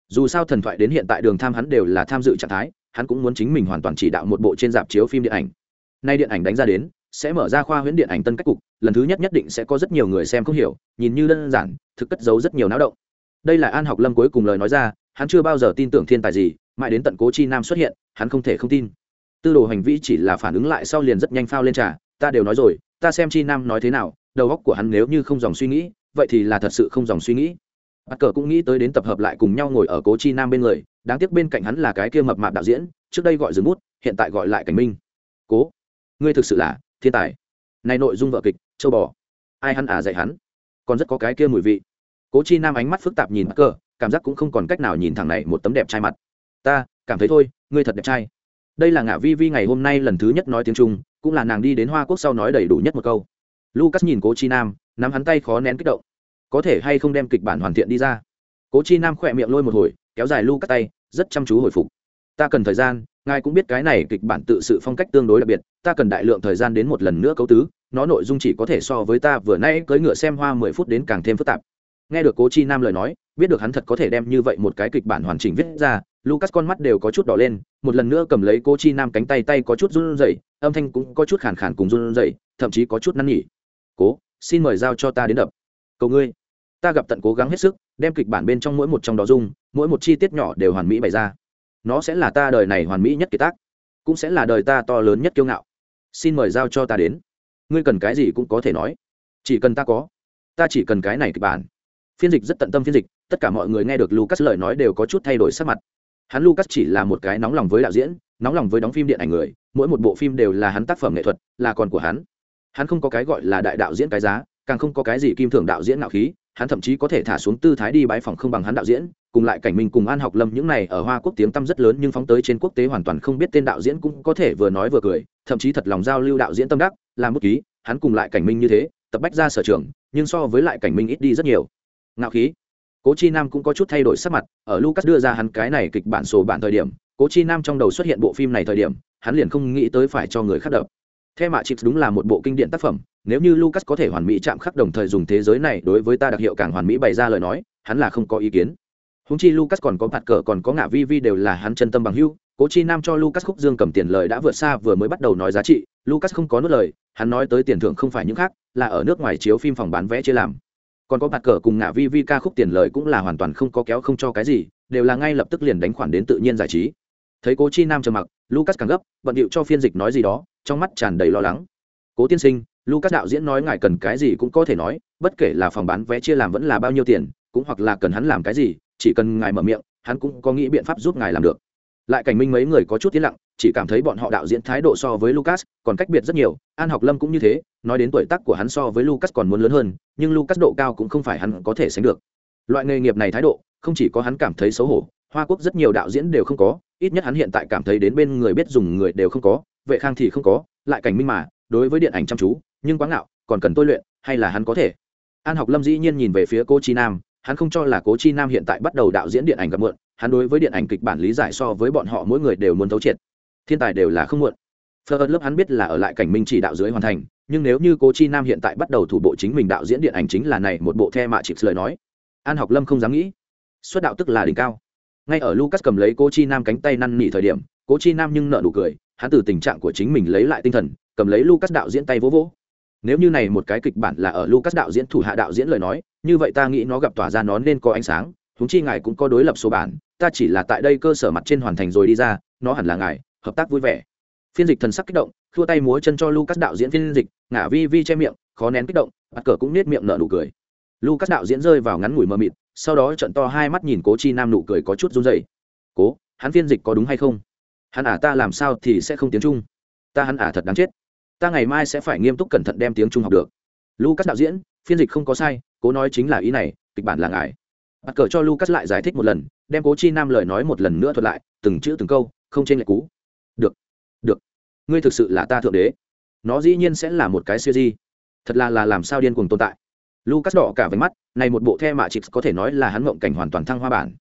Dù sao thần thoại đến hiện tại đường tham hắn đều là tham dự trạng thái, hắn cũng muốn chính mình hoàn toàn chỉ đạo một bộ trên dạp chiếu phim điện ảnh. Nay điện ảnh đánh ra đến, sẽ mở ra khoa huyễn điện ảnh tân cách cục, lần thứ nhất nhất định sẽ có rất nhiều người xem không hiểu, nhìn như đơn giản, thực cất giấu rất nhiều náo động. Đây là an học lâm cuối cùng lời nói ra, hắn chưa bao giờ tin tưởng thiên tài gì, mãi đến tận cố chi nam xuất hiện, hắn không thể không tin. Tư đồ hành vi chỉ là phản ứng lại sau liền rất nhanh phao lên trà, ta đều nói rồi, ta xem chi nam nói thế nào đầu óc của hắn nếu như không dòng suy nghĩ, vậy thì là thật sự không dòng suy nghĩ. Bắt cờ cũng nghĩ tới đến tập hợp lại cùng nhau ngồi ở cố chi nam bên người, đáng tiếc bên cạnh hắn là cái kia mập mạp đạo diễn, trước đây gọi dừng bút, hiện tại gọi lại cảnh minh. Cố, ngươi thực sự là thiên tài. Này nội dung vợ kịch, châu bò. Ai hắn à dạy hắn? Còn rất có cái kia mùi vị. Cố chi nam ánh mắt phức tạp nhìn bắt cờ, cảm giác cũng không còn cách nào nhìn thẳng này một tấm đẹp trai mặt. Ta, cảm thấy thôi, ngươi thật đẹp trai. Đây là ngả vi vi ngày hôm nay lần thứ nhất nói tiếng trung, cũng là nàng đi đến hoa quốc sau nói đầy đủ nhất một câu lucas nhìn cố chi nam, nắm hắn tay khó nén kích động. Có thể hay không đem kịch bản hoàn thiện đi ra? Cố chi nam khỏe miệng lôi một hồi, kéo dài lucas tay, rất chăm chú hồi phục. Ta cần thời gian, ngài cũng biết cái này kịch bản tự sự phong cách tương đối đặc biệt, ta cần đại lượng thời gian đến một lần nữa cấu tứ, nó nội dung chỉ có thể so với ta vừa nay cưỡi ngựa xem hoa mười phút đến càng thêm phức tạp. Nghe được cố chi nam lời nói, biết được hắn thật có thể đem như vậy một cái kịch bản hoàn chỉnh viết ra, lucas con mắt đều có chút đỏ lên, một lần nữa cầm lấy cố chi nam cánh tay tay có chút run rẩy, âm thanh cũng có chút khàn khàn cùng run rẩy, thậm chí có chút năn nỉ cố, xin mời giao cho ta đến đập. Cầu ngươi, ta gặp tận cố gắng hết sức, đem kịch bản bên trong mỗi một trong đó dung, mỗi một chi tiết nhỏ đều hoàn mỹ bày ra. Nó sẽ là ta đời này hoàn mỹ nhất kiệt tác, cũng sẽ là đời ta to lớn nhất kiêu ngạo. Xin mời giao cho ta đến. Ngươi cần cái gì cũng có thể nói. Chỉ cần ta có, ta chỉ cần cái này kịch bản. Phiên dịch rất tận tâm phiên dịch, tất cả mọi người nghe được lucas lời nói đều có chút thay đổi sắc mặt. Hắn lucas chỉ là một cái nóng lòng với đạo diễn, nóng lòng với đóng phim điện ảnh người, mỗi một bộ phim đều là hắn tác phẩm nghệ thuật, là còn của hắn hắn không có cái gọi là đại đạo diễn cái giá, càng không có cái gì kim thưởng đạo diễn nạo khí, hắn thậm chí có thể thả xuống tư thái đi bãi phòng không bằng hắn đạo diễn, cùng lại cảnh minh cùng an học lâm những này ở hoa quốc tiếng tăm rất lớn nhưng phóng tới trên quốc tế hoàn toàn không biết tên đạo diễn cũng có thể vừa nói vừa cười, thậm chí thật lòng giao lưu đạo diễn tâm đắc, làm bút ký, hắn cùng lại cảnh minh như thế, tập bách ra sở trường, nhưng so với lại cảnh minh ít đi rất nhiều. Ngạo khí. Cố chi nam cũng có chút thay đổi sắc mặt, ở lucas đưa ra hắn cái này kịch bản sổ bản thời điểm, cố chi nam trong đầu xuất hiện bộ phim này thời điểm, hắn liền không nghĩ tới phải cho người khác đập. The Matrix đúng là một bộ kinh điển tác phẩm, nếu như lucas có thể hoàn mỹ chạm khắc đồng thời dùng thế giới này đối với ta đặc hiệu càng hoàn mỹ bày ra lời nói, hắn là không có ý kiến húng chi lucas còn có bạt cờ, còn có ngạ vi vi đều là hắn chân tâm bằng hữu. cố chi nam cho lucas khúc dương cầm tiền lời đã vượt xa vừa mới bắt đầu nói giá trị, lucas không có nuốt lời, hắn nói tới tiền thưởng không phải những khác, là ở nước ngoài chiếu phim phòng bán vé chia làm còn có bạt cờ cùng ngạ vi vi ca khúc tiền lời cũng là hoàn toàn không có kéo không cho cái gì, đều là ngay lập tức liền đánh khoản đến tự nhiên giải trí thấy cố chi nam trầm mặc, lucas càng gấp, bận điệu cho phiên dịch nói gì đó trong mắt tràn đầy lo lắng. Cố tiên sinh, lucas đạo diễn nói ngài cần cái gì cũng có thể nói, bất kể là phòng bán vé chia làm vẫn là bao nhiêu tiền, cũng hoặc là cần hắn làm cái gì, chỉ cần ngài mở miệng, hắn cũng có nghĩ biện pháp giúp ngài làm được. Lại cảnh minh mấy người có chút tiến lặng, chỉ cảm thấy bọn họ đạo diễn thái độ so với lucas còn cách biệt rất nhiều, an học lâm cũng như thế, nói đến tuổi tác của hắn so với lucas còn muốn lớn hơn, nhưng lucas độ cao cũng không phải hắn có thể sánh được. Loại nghề nghiệp này thái độ, không chỉ có hắn cảm thấy xấu hổ, hoa quốc rất nhiều đạo diễn đều không có, ít nhất hắn hiện tại cảm thấy đến bên người biết dùng người đều không có vệ khang thì không có lại cảnh minh mà đối với điện ảnh chăm chú nhưng quá ngạo còn cần tôi luyện hay là hắn có thể? An học lâm dĩ nhiên nhìn về phía cô chi nam hắn không cho là cố chi nam hiện tại bắt đầu đạo diễn điện ảnh gặp mượn, hắn đối với điện ảnh kịch bản lý giải so với bọn họ mỗi người đều muốn thấu triệt. Thiên tài đều là không muộn. Phơ ớt lớp hắn biết là ở lại cảnh minh chỉ đạo dưới hoàn thành nhưng nếu như cố chi nam hiện tại bắt đầu thủ bộ chính mình đạo diễn điện ảnh chính là này một bộ the mạ chịt lời nói. An học lâm không dám nghĩ. Xuất đạo tức là đỉnh cao. Ngay ở lucas cầm lấy cố chi nam cánh tay năn nỉ thời điểm cố chi nam nhưng nợ nụ cười hắn từ tình trạng của chính mình lấy lại tinh thần, cầm lấy lucas đạo diễn tay vỗ vỗ. Nếu như này một cái kịch bản là ở lucas đạo diễn thủ hạ đạo diễn lời nói, như vậy ta nghĩ nó gặp tỏa ra nó nên có ánh sáng húng chi ngài cũng có đối lập số bản, ta chỉ là tại đây cơ sở mặt trên hoàn thành rồi đi ra, nó hẳn là ngài, hợp tác vui vẻ. Phiên dịch thần sắc kích động thua tay múa chân cho lucas đạo diễn phiên dịch, ngả vi vi che miệng, khó nén kích động, bắt cờ cũng nết miệng nở nụ cười. Lucas đạo diễn rơi vào ngắn ngủi mờ mịt, sau đó trận to hai mắt nhìn cố chi nam nụ cười có chút run dày cố, hắn phiên dịch có đúng hay không? Hắn ả à ta làm sao thì sẽ không tiếng trung? Ta hắn ả à thật đáng chết. Ta ngày mai sẽ phải nghiêm túc cẩn thận đem tiếng trung học được. Lucas đạo diễn, phiên dịch không có sai, cố nói chính là ý này, kịch bản là ngài. Bắt cờ cho lucas lại giải thích một lần, đem cố chi nam lời nói một lần nữa thuật lại, từng chữ từng câu, không trên lệch cú. Được được. Ngươi thực sự là ta thượng đế. Nó dĩ nhiên sẽ là một cái siêu di. Thật là là làm sao điên cuồng tồn tại. Lucas đỏ cả váy mắt, này một bộ the mạ chịt có thể nói là hắn mộng cảnh hoàn toàn thăng hoa bản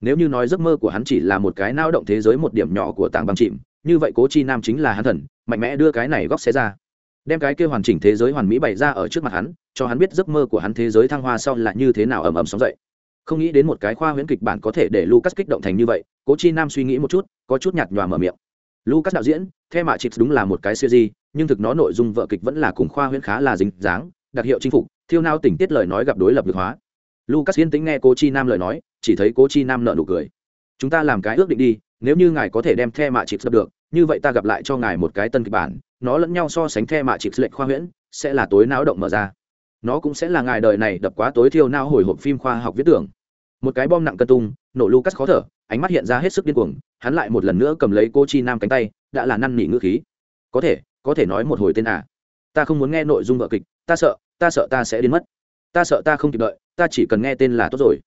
nếu như nói giấc mơ của hắn chỉ là một cái nao động thế giới một điểm nhỏ của tảng băng chìm, như vậy cố chi nam chính là hắn thần, mạnh mẽ đưa cái này góc xé ra. Đem cái kia hoàn chỉnh thế giới hoàn mỹ bày ra ở trước mặt hắn, cho hắn biết giấc mơ của hắn thế giới thăng hoa sau là như thế nào ầm ầm sóng dậy. Không nghĩ đến một cái khoa huyễn kịch bản có thể để lucas kích động thành như vậy, cố chi nam suy nghĩ một chút, có chút nhạt nhòa mở miệng. Lucas đạo diễn theo mạ chịt đúng là một cái siêu di nhưng thực nó nội dung vợ kịch vẫn là cùng khoa huyễn khá là dính dáng, đặc hiệu chinh phục, thiêu nao tình tiết lời nói gặp đối lập được hóa lucas yên tĩnh nghe cố chi nam lời nói, chỉ thấy cố chi nam nợ nụ cười. Chúng ta làm cái ước định đi, nếu như ngài có thể đem the mạ chịp được, như vậy ta gặp lại cho ngài một cái tân kịch bản, nó lẫn nhau so sánh the mạ chịp lệnh khoa huyễn, sẽ là tối não động mở ra. Nó cũng sẽ là ngài đời này đập quá tối thiêu nao hồi hộp phim khoa học viết tưởng. Một cái bom nặng cân tung, nổ lucas khó thở, ánh mắt hiện ra hết sức điên cuồng, hắn lại một lần nữa cầm lấy cô chi nam cánh tay, đã là năn nỉ ngữ khí. Có thể có thể nói một hồi tên à. Ta không muốn nghe nội dung vợ kịch, ta sợ ta sợ ta sẽ đến mất ta sợ ta không kịp đợi, ta chỉ cần nghe tên là tốt rồi.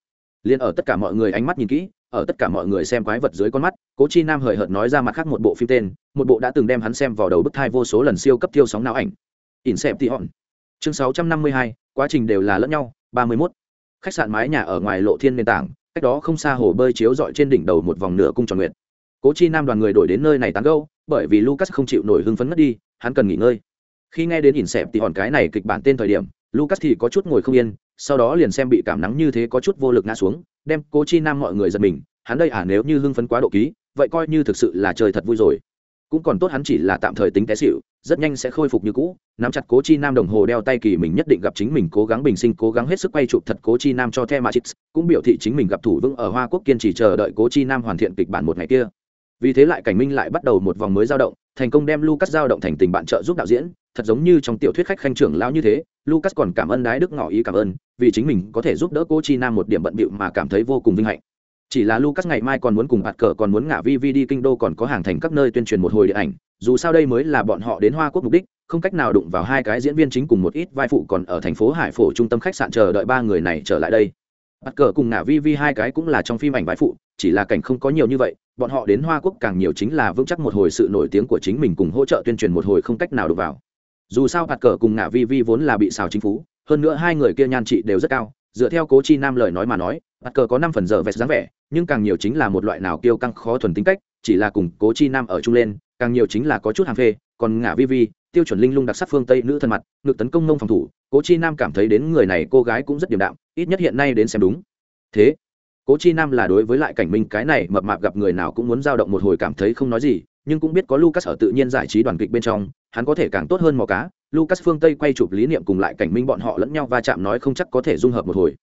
Liền ở tất cả mọi người ánh mắt nhìn kỹ, ở tất cả mọi người xem quái vật dưới con mắt, cố chi nam hời hợt nói ra mặt khác một bộ phim tên, một bộ đã từng đem hắn xem vào đầu bức thai vô số lần siêu cấp tiêu sóng não ảnh. In xem tị hòn chương sáu trăm năm mươi hai, quá trình đều là lẫn nhau, ba mươi mốt. Khách sạn mái nhà ở ngoài lộ thiên nền tảng, cách đó không xa hồ bơi chiếu dọi trên đỉnh đầu một vòng nửa cung tròn nguyện cố chi nam đoàn người đổi đến nơi này tán gâu bởi vì lucas không chịu nổi hưng phấn mất đi, hắn cần nghỉ ngơi. Khi nghe đến ỉn xẹp thì hòn cái này kịch bản tên thời điểm lucas thì có chút ngồi không yên, sau đó liền xem bị cảm nắng như thế có chút vô lực ngã xuống, đem cố chi nam mọi người giật mình, hắn đây à nếu như hưng phấn quá độ ký, vậy coi như thực sự là trời thật vui rồi. Cũng còn tốt hắn chỉ là tạm thời tính té xịu rất nhanh sẽ khôi phục như cũ, nắm chặt cố chi nam đồng hồ đeo tay kỳ mình nhất định gặp chính mình cố gắng bình sinh, cố gắng hết sức quay chụp thật cố chi nam cho the matrix, cũng biểu thị chính mình gặp thủ vững ở hoa quốc kiên trì chờ đợi cố chi nam hoàn thiện kịch bản một ngày kia. Vì thế lại cảnh minh lại bắt đầu một vòng mới giao động, thành công đem lucas giao động thành tình bạn trợ giúp đạo diễn thật giống như trong tiểu thuyết khách khanh trưởng lao như thế, lucas còn cảm ơn đái đức ngỏ ý cảm ơn, vì chính mình có thể giúp đỡ cô chi nam một điểm bận bịu mà cảm thấy vô cùng vinh hạnh. Chỉ là lucas ngày mai còn muốn cùng bạt cờ, còn muốn ngả vi vi đi kinh đô còn có hàng thành các nơi tuyên truyền một hồi điện ảnh, dù sao đây mới là bọn họ đến hoa quốc mục đích, không cách nào đụng vào hai cái diễn viên chính cùng một ít vai phụ còn ở thành phố hải phổ trung tâm khách sạn chờ đợi ba người này trở lại đây. Bạt cờ cùng ngả vi vi hai cái cũng là trong phim ảnh vai phụ, chỉ là cảnh không có nhiều như vậy, bọn họ đến hoa quốc càng nhiều chính là vững chắc một hồi sự nổi tiếng của chính mình cùng hỗ trợ tuyên truyền một hồi không cách nào đụng vào dù sao bạt cờ cùng ngả vi vi vốn là bị xào chính phủ hơn nữa hai người kia nhan trị đều rất cao, dựa theo cố chi nam lời nói mà nói bạt cờ có năm phần giờ vẹt dáng vẻ, nhưng càng nhiều chính là một loại nào kiêu căng khó thuần tính cách, chỉ là cùng cố chi nam ở chung lên, càng nhiều chính là có chút hàng phê, còn ngả vi vi, tiêu chuẩn linh lung đặc sắc phương tây nữ thân mặt, ngực tấn công nông phòng thủ, cố chi nam cảm thấy đến người này cô gái cũng rất điềm đạm, ít nhất hiện nay đến xem đúng. Thế, cố chi nam là đối với lại cảnh minh cái này mập mạp gặp người nào cũng muốn dao động một hồi cảm thấy không nói gì, nhưng cũng biết có lucas ở tự nhiên giải trí đoàn kịch bên trong hắn có thể càng tốt hơn mò cá, lucas phương tây quay chụp lý niệm cùng lại cảnh minh bọn họ lẫn nhau va chạm nói không chắc có thể dung hợp một hồi.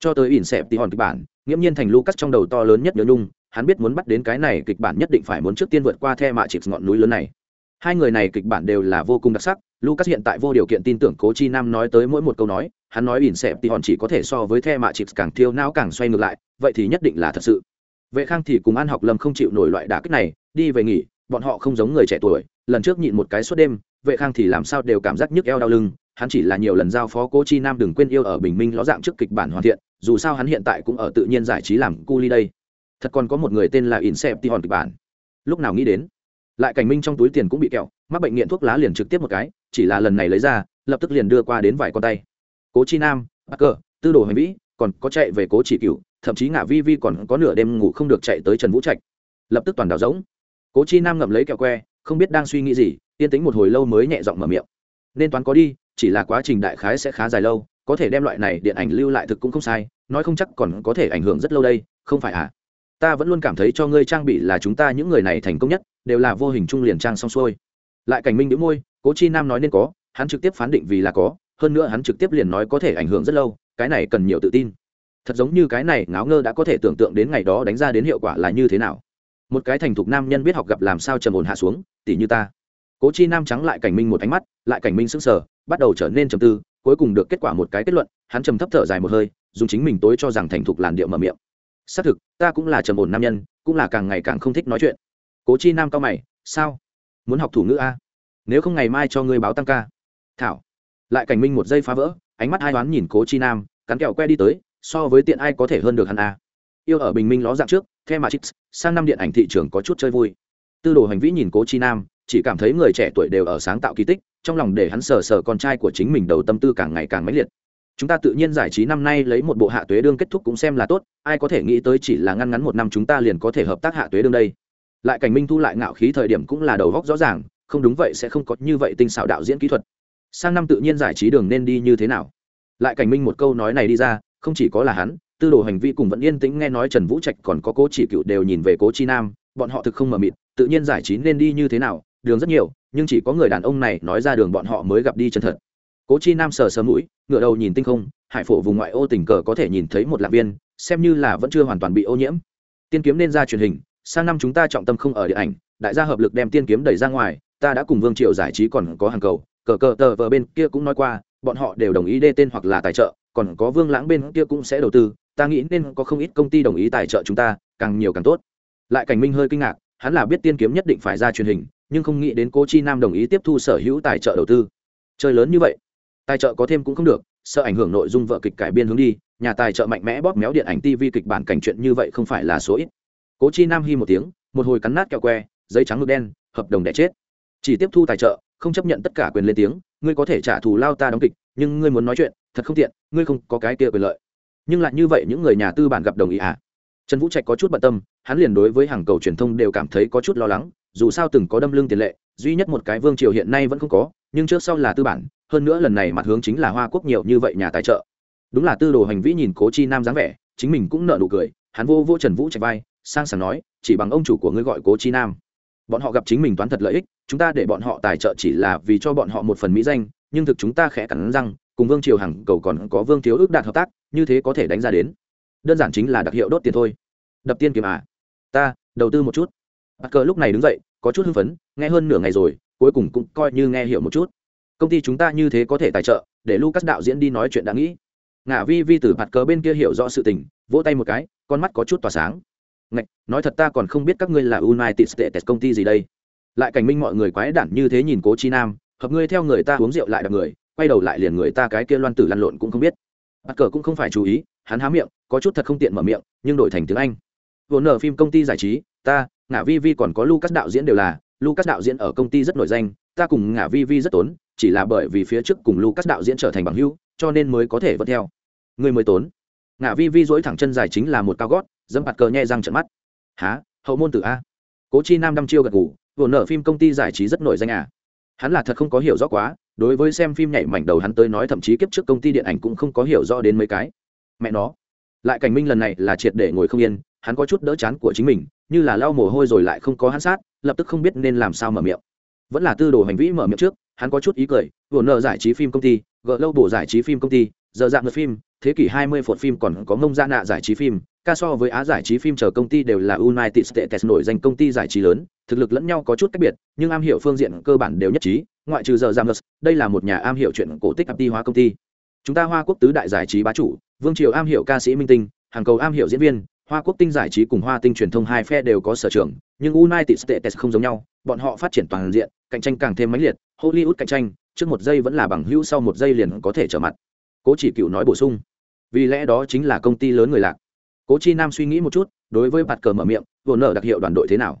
Cho tới ỉn xẹp thì hòn kịch bản, nghiễm nhiên thành lucas trong đầu to lớn nhất nhớ nhung, hắn biết muốn bắt đến cái này kịch bản nhất định phải muốn trước tiên vượt qua the mạ chịp ngọn núi lớn này. Hai người này kịch bản đều là vô cùng đặc sắc, lucas hiện tại vô điều kiện tin tưởng cố chi nam nói tới mỗi một câu nói, hắn nói ỉn xẹp thì hòn chỉ có thể so với the mạ chịp càng thiêu não càng xoay ngược lại, vậy thì nhất định là thật sự. Vệ khang thì cùng an học lâm không chịu nổi loại đả kích này, đi về nghỉ, bọn họ không giống người trẻ tuổi lần trước nhịn một cái suốt đêm, vệ khang thì làm sao đều cảm giác nhức eo đau lưng, hắn chỉ là nhiều lần giao phó cố chi nam đừng quên yêu ở bình minh ló dạng trước kịch bản hoàn thiện, dù sao hắn hiện tại cũng ở tự nhiên giải trí làm cu ly đây. Thật còn có một người tên là Inception kịch bản. Lúc nào nghĩ đến, lại cảnh minh trong túi tiền cũng bị kẹo, mắc bệnh nghiện thuốc lá liền trực tiếp một cái, chỉ là lần này lấy ra, lập tức liền đưa qua đến vài con tay. Cố chi nam bắc cờ tư đồ hành vĩ, còn có chạy về cố chỉ cựu thậm chí ngả vi vi còn có nửa đêm ngủ không được chạy tới trần vũ trạch. Lập tức toàn đảo giống cố chi nam ngậm lấy kẹo que không biết đang suy nghĩ gì, yên tĩnh một hồi lâu mới nhẹ giọng mở miệng. Nên toán có đi, chỉ là quá trình đại khái sẽ khá dài lâu, có thể đem loại này điện ảnh lưu lại thực cũng không sai, nói không chắc còn có thể ảnh hưởng rất lâu đây, không phải à? Ta vẫn luôn cảm thấy cho ngươi trang bị là chúng ta những người này thành công nhất, đều là vô hình trung liền trang xong xuôi. Lại cảnh minh đĩu môi, cố chi nam nói nên có, hắn trực tiếp phán định vì là có, hơn nữa hắn trực tiếp liền nói có thể ảnh hưởng rất lâu, cái này cần nhiều tự tin. Thật giống như cái này ngáo ngơ đã có thể tưởng tượng đến ngày đó đánh ra đến hiệu quả là như thế nào một cái thành thục nam nhân biết học gặp làm sao trầm ổn hạ xuống, tỉ như ta. Cố chi nam trắng lại cảnh minh một ánh mắt, lại cảnh minh sững sờ, bắt đầu trở nên trầm tư, cuối cùng được kết quả một cái kết luận, hắn trầm thấp thở dài một hơi, dùng chính mình tối cho rằng thành thục làn điệu mở miệng. Xác thực, ta cũng là trầm ổn nam nhân, cũng là càng ngày càng không thích nói chuyện. Cố chi nam cao mày, sao? Muốn học thủ ngữ a? Nếu không ngày mai cho ngươi báo tăng ca. Thảo. Lại cảnh minh một giây phá vỡ, ánh mắt hai đoán nhìn cố chi nam, cắn kẹo que đi tới, so với tiện ai có thể hơn được hắn a? Yêu ở bình minh ló dạng trước, the mà chix sang năm điện ảnh thị trường có chút chơi vui. Tư đồ hành vĩ nhìn cố chi nam, chỉ cảm thấy người trẻ tuổi đều ở sáng tạo kỳ tích, trong lòng để hắn sờ sờ con trai của chính mình đầu tâm tư càng ngày càng mãnh liệt. Chúng ta tự nhiên giải trí năm nay lấy một bộ hạ tuế đương kết thúc cũng xem là tốt, ai có thể nghĩ tới chỉ là ngăn ngắn một năm chúng ta liền có thể hợp tác hạ tuế đương đây. Lại cảnh minh thu lại ngạo khí thời điểm cũng là đầu góc rõ ràng, không đúng vậy sẽ không có như vậy tinh xảo đạo diễn kỹ thuật. Sang năm tự nhiên giải trí đường nên đi như thế nào? Lại cảnh minh một câu nói này đi ra, không chỉ có là hắn tư đồ hành vi cùng vẫn yên tĩnh nghe nói trần vũ trạch còn có cố chỉ cựu đều nhìn về cố chi nam, bọn họ thực không mờ mịt, tự nhiên giải trí nên đi như thế nào, đường rất nhiều, nhưng chỉ có người đàn ông này nói ra đường bọn họ mới gặp đi chân thật. Cố chi nam sờ sờ mũi ngựa đầu nhìn tinh không, hải phổ vùng ngoại ô tình cờ có thể nhìn thấy một lạc viên, xem như là vẫn chưa hoàn toàn bị ô nhiễm. Tiên kiếm nên ra truyền hình, sang năm chúng ta trọng tâm không ở điện ảnh, đại gia hợp lực đem tiên kiếm đẩy ra ngoài, ta đã cùng vương triệu giải trí còn có hàng cầu, cờ cờ tờ vờ bên kia cũng nói qua, bọn họ đều đồng ý đê tên hoặc là tài trợ, còn có vương lãng bên kia cũng sẽ đầu tư ta nghĩ nên có không ít công ty đồng ý tài trợ chúng ta, càng nhiều càng tốt. Lại cảnh minh hơi kinh ngạc, hắn là biết tiên kiếm nhất định phải ra truyền hình, nhưng không nghĩ đến cố chi nam đồng ý tiếp thu sở hữu tài trợ đầu tư. Chơi lớn như vậy, tài trợ có thêm cũng không được, sợ ảnh hưởng nội dung vợ kịch cải biên hướng đi, nhà tài trợ mạnh mẽ bóp méo điện ảnh tv kịch bản cảnh chuyện như vậy không phải là số ít. Cố chi nam hi một tiếng, một hồi cắn nát kẹo que, giấy trắng ngực đen, hợp đồng đẻ chết. Chỉ tiếp thu tài trợ, không chấp nhận tất cả quyền lên tiếng, ngươi có thể trả thù lao ta đóng kịch, nhưng ngươi muốn nói chuyện, thật không tiện, ngươi không có cái kia quyền lợi nhưng lại như vậy những người nhà tư bản gặp đồng ý à? Trần vũ trạch có chút bận tâm, hắn liền đối với hàng cầu truyền thông đều cảm thấy có chút lo lắng, dù sao từng có đâm lương tiền lệ, duy nhất một cái vương triều hiện nay vẫn không có, nhưng trước sau là tư bản, hơn nữa lần này mặt hướng chính là hoa quốc nhiều như vậy nhà tài trợ. Đúng là tư đồ hành vĩ nhìn cố chi nam dáng vẻ, chính mình cũng nợ nụ cười, hắn vô vô trần vũ trạch vai, sang sảng nói, chỉ bằng ông chủ của ngươi gọi cố chi nam. Bọn họ gặp chính mình toán thật lợi ích, chúng ta để bọn họ tài trợ chỉ là vì cho bọn họ một phần mỹ danh, nhưng thực chúng ta khẽ cắn răng cùng vương triều hằng cầu còn có vương thiếu ước đạt hợp tác như thế có thể đánh ra đến. Đơn giản chính là đặc hiệu đốt tiền thôi. Đập tiên kiếm à? Ta đầu tư một chút. Bắt cờ lúc này đứng dậy có chút hưng phấn nghe hơn nửa ngày rồi cuối cùng cũng coi như nghe hiểu một chút. Công ty chúng ta như thế có thể tài trợ để lucas đạo diễn đi nói chuyện đã nghĩ. Ngả vi vi từ mặt cờ bên kia hiểu rõ sự tình vỗ tay một cái con mắt có chút tỏa sáng. Ngạch, nói thật ta còn không biết các ngươi là united states công ty gì đây. Lại cảnh minh mọi người quái đản như thế nhìn cố chi nam hợp ngươi theo người ta uống rượu lại đập người quay đầu lại liền người ta cái kia loan tử lăn lộn cũng không biết. Bắt cờ cũng không phải chú ý, hắn há miệng, có chút thật không tiện mở miệng, nhưng đổi thành tiếng anh. Vốn nở phim công ty giải trí, ta, ngả vi vi còn có lucas đạo diễn đều là, lucas đạo diễn ở công ty rất nổi danh, ta cùng ngả vi vi rất tốn, chỉ là bởi vì phía trước cùng lucas đạo diễn trở thành bằng hữu, cho nên mới có thể vẫn theo. Người mới tốn. Ngả vi vi dỗi thẳng chân dài chính là một cao gót, dẫm bạt cờ nhẹ răng trận mắt. Há hậu môn tử a. Cố chi nam đăm chiêu gật ngủ vồn nở phim công ty giải trí rất nổi danh à. Hắn là thật không có hiểu rõ quá đối với xem phim nhảy mảnh đầu hắn tới nói thậm chí kiếp trước công ty điện ảnh cũng không có hiểu rõ đến mấy cái. Mẹ nó. Lại cảnh minh lần này là triệt để ngồi không yên, hắn có chút đỡ chán của chính mình, như là lau mồ hôi rồi lại không có hắn sát, lập tức không biết nên làm sao mở miệng. Vẫn là tư đồ hành vĩ mở miệng trước, hắn có chút ý cười, vừa nợ giải trí phim công ty gỡ lâu bổ giải trí phim công ty, giờ dạng ngược phim, thế kỷ 20 phột phim còn có mông gia nạ giải trí phim, ca so với á giải trí phim chờ công ty đều là united states nổi danh công ty giải trí lớn, thực lực lẫn nhau có chút cách biệt, nhưng am hiểu phương diện cơ bản đều nhất trí ngoại trừ giờ giang đây là một nhà am hiểu chuyện cổ tích ap hóa công ty. Chúng ta hoa quốc tứ đại giải trí bá chủ, vương triều am hiểu ca sĩ minh tinh, hàng cầu am hiểu diễn viên, hoa quốc tinh giải trí cùng hoa tinh truyền thông hai phe đều có sở trường, nhưng united states không giống nhau, bọn họ phát triển toàn diện, cạnh tranh càng thêm mãnh liệt, hollywood cạnh tranh, trước một giây vẫn là bằng hữu, sau một giây liền có thể trở mặt. Cố chỉ cựu nói bổ sung, vì lẽ đó chính là công ty lớn người lạc. Cố chi nam suy nghĩ một chút, đối với bạt cờ mở miệng, vừa nở đặc hiệu đoàn đội thế nào?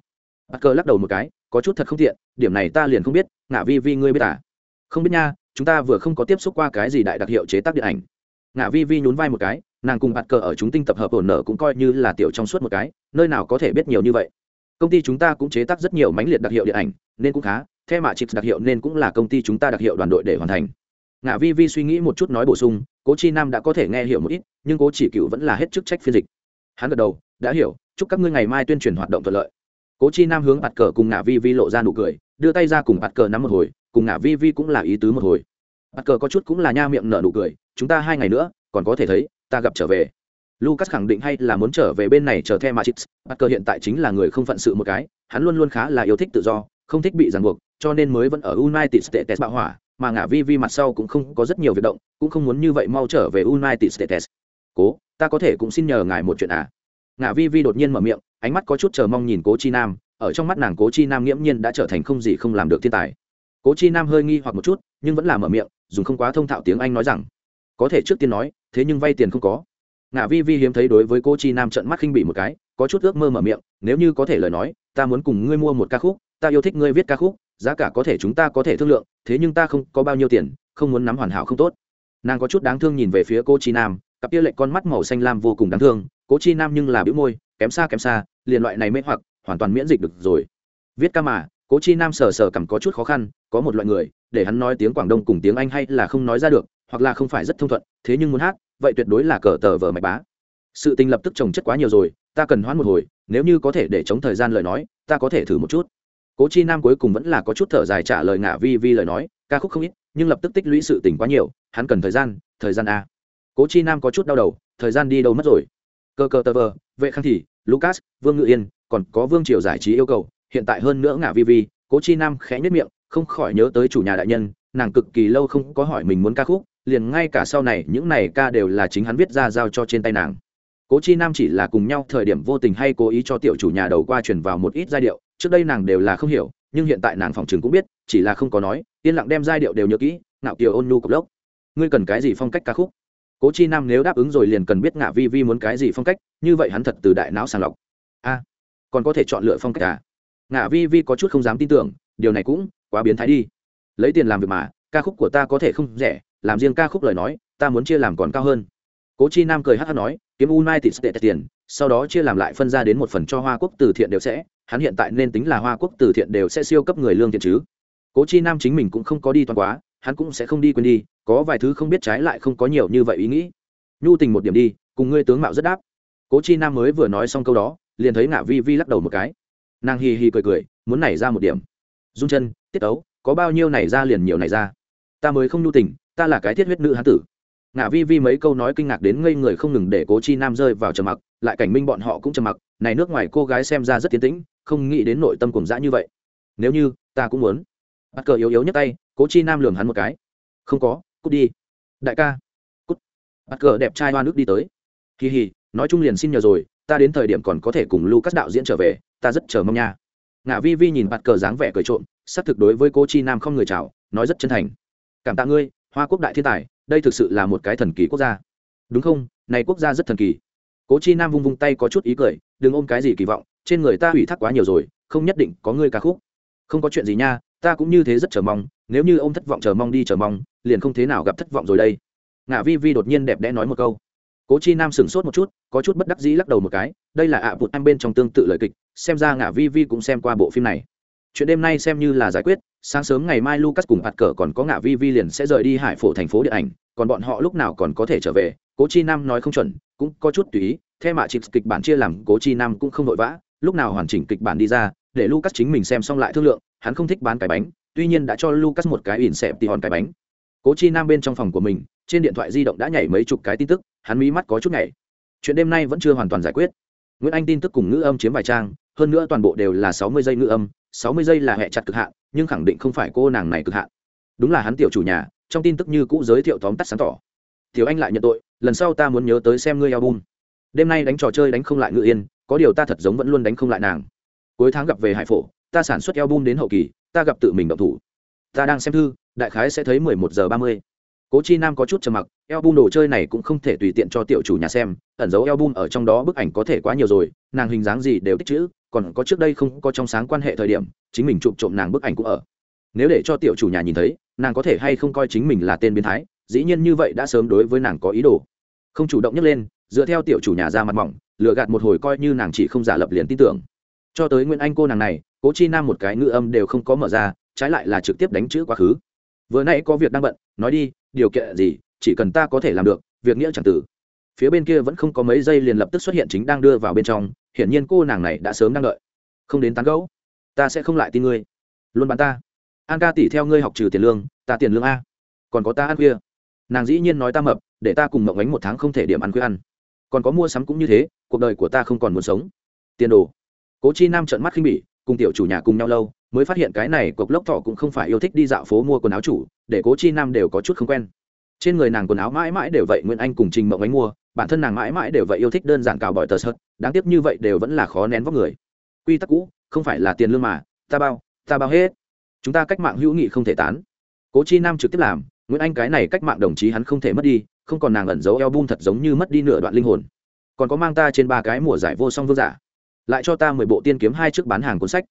Bạt cờ lắc đầu một cái có chút thật không tiện, điểm này ta liền không biết ngả vi vi ngươi biết à? Không biết nha, chúng ta vừa không có tiếp xúc qua cái gì đại đặc hiệu chế tác điện ảnh. Ngả vi vi nhún vai một cái, nàng cùng bạt cờ ở chúng tinh tập hợp ổn nở cũng coi như là tiểu trong suốt một cái, nơi nào có thể biết nhiều như vậy. Công ty chúng ta cũng chế tác rất nhiều mánh liệt đặc hiệu điện ảnh, nên cũng khá theo mạ chip đặc hiệu nên cũng là công ty chúng ta đặc hiệu đoàn đội để hoàn thành. Ngạ vi vi suy nghĩ một chút nói bổ sung, cố chi nam đã có thể nghe hiểu một ít, nhưng cố chỉ cựu vẫn là hết chức trách phiên dịch. Hắn gật đầu, đã hiểu, chúc các ngươi ngày mai tuyên truyền hoạt động thuận lợi cố chi nam hướng bạt cờ cùng ngả vi vi lộ ra nụ cười, đưa tay ra cùng bạt cờ nắm một hồi, cùng ngả vi vi cũng là ý tứ một hồi. Bạt cờ có chút cũng là nha miệng nở nụ cười, chúng ta hai ngày nữa, còn có thể thấy, ta gặp trở về. Lucas khẳng định hay là muốn trở về bên này chờ theo chips bạt cờ hiện tại chính là người không phận sự một cái, hắn luôn luôn khá là yêu thích tự do, không thích bị ràng buộc, cho nên mới vẫn ở united states bạo hỏa, mà ngả vi vi mặt sau cũng không có rất nhiều việc động, cũng không muốn như vậy mau trở về united states. Cố, ta có thể cũng xin nhờ ngài một chuyện à? Ngả vi vi đột nhiên mở miệng, ánh mắt có chút chờ mong nhìn cố chi nam, ở trong mắt nàng cố chi nam nghiễm nhiên đã trở thành không gì không làm được thiên tài. Cố chi nam hơi nghi hoặc một chút, nhưng vẫn là mở miệng, dùng không quá thông thạo tiếng anh nói rằng, có thể trước tiên nói, thế nhưng vay tiền không có. Ngạ vi vi hiếm thấy đối với cô chi nam trận mắt khinh bị một cái, có chút ước mơ mở miệng, nếu như có thể lời nói, ta muốn cùng ngươi mua một ca khúc, ta yêu thích ngươi viết ca khúc, giá cả có thể chúng ta có thể thương lượng, thế nhưng ta không có bao nhiêu tiền, không muốn nắm hoàn hảo không tốt. Nàng có chút đáng thương nhìn về phía cô chi nam, cặp tia lệnh con mắt màu xanh lam vô cùng đáng thương cố chi nam nhưng là biểu môi, kém xa kém xa, liền loại này mê hoặc, hoàn toàn miễn dịch được rồi. Viết ca mà, cố chi nam sờ sờ cảm có chút khó khăn, có một loại người, để hắn nói tiếng quảng đông cùng tiếng anh hay là không nói ra được, hoặc là không phải rất thông thuận, thế nhưng muốn hát, vậy tuyệt đối là cờ tờ vờ mạch bá. Sự tình lập tức trồng chất quá nhiều rồi, ta cần hoãn một hồi, nếu như có thể để chống thời gian lời nói, ta có thể thử một chút. Cố chi nam cuối cùng vẫn là có chút thở dài trả lời ngả vi vi lời nói, ca khúc không ít, nhưng lập tức tích lũy sự tình quá nhiều, hắn cần thời gian thời gian a. Cố chi nam có chút đau đầu, thời gian đi đâu mất rồi? Cơ cơ tờ vờ vệ khang thì, lucas, vương ngự yên, còn có vương triều giải trí yêu cầu, hiện tại hơn nữa ngả vi vi, cố chi nam khẽ nhất miệng, không khỏi nhớ tới chủ nhà đại nhân, nàng cực kỳ lâu không có hỏi mình muốn ca khúc, liền ngay cả sau này những này ca đều là chính hắn viết ra giao cho trên tay nàng. Cố chi nam chỉ là cùng nhau thời điểm vô tình hay cố ý cho tiểu chủ nhà đầu qua truyền vào một ít giai điệu, trước đây nàng đều là không hiểu, nhưng hiện tại nàng phòng trường cũng biết, chỉ là không có nói, yên lặng đem giai điệu đều nhớ kỹ, ngạo kiều ôn nhu cộc lốc. Ngươi cần cái gì phong cách ca khúc? Cố chi nam nếu đáp ứng rồi liền cần biết ngạ vi vi muốn cái gì phong cách, như vậy hắn thật từ đại não sàng lọc. A, còn có thể chọn lựa phong cách à? Ngạ vi vi có chút không dám tin tưởng, điều này cũng quá biến thái đi. Lấy tiền làm việc mà, ca khúc của ta có thể không rẻ, làm riêng ca khúc lời nói, ta muốn chia làm còn cao hơn. Cố chi nam cười hát hát nói, kiếm united tệ tiền, sau đó chia làm lại phân ra đến một phần cho hoa quốc từ thiện đều sẽ, hắn hiện tại nên tính là hoa quốc từ thiện đều sẽ siêu cấp người lương thiện chứ. Cố chi nam chính mình cũng không có đi toàn quá hắn cũng sẽ không đi quên đi, có vài thứ không biết trái lại không có nhiều như vậy ý nghĩ. Nhu tình một điểm đi, cùng ngươi tướng mạo rất đáp. Cố chi nam mới vừa nói xong câu đó, liền thấy ngạ vi vi lắc đầu một cái. Nàng hì hì cười cười, muốn nảy ra một điểm. Dung chân, tiết ấu có bao nhiêu nảy ra liền nhiều nảy ra. Ta mới không nhu tình, ta là cái thiết huyết nữ hán tử. Ngạ vi vi mấy câu nói kinh ngạc đến ngây người không ngừng để cố chi nam rơi vào trầm mặc, lại cảnh minh bọn họ cũng trầm mặc, này nước ngoài cô gái xem ra rất tiến tĩnh, không nghĩ đến nội tâm cùng dã như vậy. Nếu như, ta cũng muốn. Bắt cờ yếu yếu nhất tay cố chi nam lường hắn một cái. Không có, cút đi. Đại ca. Cút. Bắt cờ đẹp trai hoa nước đi tới. Kỳ hì, nói chung liền xin nhờ rồi, ta đến thời điểm còn có thể cùng lưu các đạo diễn trở về, ta rất chờ mong nha. Ngạ vi vi nhìn bắt cờ dáng vẻ cười trộm, xác thực đối với cô chi nam không người chào, nói rất chân thành. Cảm tạ ngươi, hoa quốc đại thiên tài, đây thực sự là một cái thần kỳ quốc gia. Đúng không? Này quốc gia rất thần kỳ. Cố chi nam vung vung tay có chút ý cười, đừng ôm cái gì kỳ vọng, trên người ta ủy thác quá nhiều rồi, không nhất định có ngươi ca khúc. Không có chuyện gì nha ta cũng như thế rất chờ mong, nếu như ông thất vọng chờ mong đi chờ mong, liền không thế nào gặp thất vọng rồi đây. Ngạ vi vi đột nhiên đẹp đẽ nói một câu. Cố chi nam sửng sốt một chút, có chút bất đắc dĩ lắc đầu một cái, đây là ạ à vụt em bên trong tương tự lời kịch, xem ra ngạ vi vi cũng xem qua bộ phim này. Chuyện đêm nay xem như là giải quyết, sáng sớm ngày mai lucas cùng hạt cờ còn có ngạ vi vi liền sẽ rời đi hải phổ thành phố điện ảnh, còn bọn họ lúc nào còn có thể trở về, cố chi nam nói không chuẩn, cũng có chút tùy ý theo mạ chịp kịch bản chia làm, cố chi nam cũng không vội vã, lúc nào hoàn chỉnh kịch bản đi ra để lucas chính mình xem xong lại thương lượng, hắn không thích bán cái bánh, tuy nhiên đã cho lucas một cái ỉn xẹp tỉ hòn cái bánh. Cố chi nam bên trong phòng của mình, trên điện thoại di động đã nhảy mấy chục cái tin tức, hắn mí mắt có chút nhảy. Chuyện đêm nay vẫn chưa hoàn toàn giải quyết. Nguyễn anh tin tức cùng ngữ âm chiếm vài trang, hơn nữa toàn bộ đều là sáu mươi giây ngữ âm, sáu mươi giây là hệ chặt cực hạn, nhưng khẳng định không phải cô nàng này cực hạn. Đúng là hắn tiểu chủ nhà, trong tin tức như cũ giới thiệu tóm tắt sáng tỏ. Tiểu anh lại nhận tội, lần sau ta muốn nhớ tới xem ngươi album. Đêm nay đánh trò chơi đánh không lại ngự yên, có điều ta thật giống vẫn luôn đánh không lại nàng cuối tháng gặp về hải phổ, ta sản xuất album đến hậu kỳ, ta gặp tự mình động thủ. Ta đang xem thư, đại khái sẽ thấy mười một giờ ba mươi. Cố chi nam có chút trầm mặc, album đồ chơi này cũng không thể tùy tiện cho tiểu chủ nhà xem, ẩn dấu album ở trong đó bức ảnh có thể quá nhiều rồi, nàng hình dáng gì đều tích chữ, còn có trước đây không có trong sáng quan hệ thời điểm, chính mình chụp trộm nàng bức ảnh cũng ở. Nếu để cho tiểu chủ nhà nhìn thấy, nàng có thể hay không coi chính mình là tên biến thái, dĩ nhiên như vậy đã sớm đối với nàng có ý đồ. Không chủ động nhấc lên, dựa theo tiểu chủ nhà ra mặt mỏng lựa gạt một hồi coi như nàng chỉ không giả lập liền tin tưởng cho tới nguyễn anh cô nàng này, cố chi nam một cái ngữ âm đều không có mở ra, trái lại là trực tiếp đánh chữ quá khứ. Vừa nãy có việc đang bận, nói đi, điều kiện gì, chỉ cần ta có thể làm được, việc nghĩa chẳng tử. Phía bên kia vẫn không có mấy giây liền lập tức xuất hiện chính đang đưa vào bên trong, hiển nhiên cô nàng này đã sớm đang đợi. Không đến tán gẫu, ta sẽ không lại tin ngươi. Luôn bán ta. An ca tỷ theo ngươi học trừ tiền lương, ta tiền lương a. Còn có ta ăn khuya. Nàng dĩ nhiên nói ta mập, để ta cùng mộng ánh một tháng không thể điểm ăn khuya ăn. Còn có mua sắm cũng như thế, cuộc đời của ta không còn muốn sống. Tiền đồ cố chi nam trợn mắt khinh bỉ, cùng tiểu chủ nhà cùng nhau lâu, mới phát hiện cái này cộc lốc thọ cũng không phải yêu thích đi dạo phố mua quần áo chủ, để cố chi nam đều có chút không quen. Trên người nàng quần áo mãi mãi đều vậy, nguyễn anh cùng trình mộng anh mua, bản thân nàng mãi mãi đều vậy yêu thích đơn giản cào bỏi tờ sợt đáng tiếc như vậy đều vẫn là khó nén vóc người. Quy tắc cũ, không phải là tiền lương mà, ta bao ta bao hết. Chúng ta cách mạng hữu nghị không thể tán. Cố chi nam trực tiếp làm, nguyễn anh cái này cách mạng đồng chí hắn không thể mất đi, không còn nàng ẩn giấu eo bun thật giống như mất đi nửa đoạn linh hồn. Còn có mang ta trên ba cái mùa giải vô song vương giả lại cho ta mười bộ tiên kiếm hai trước bán hàng cuốn sách.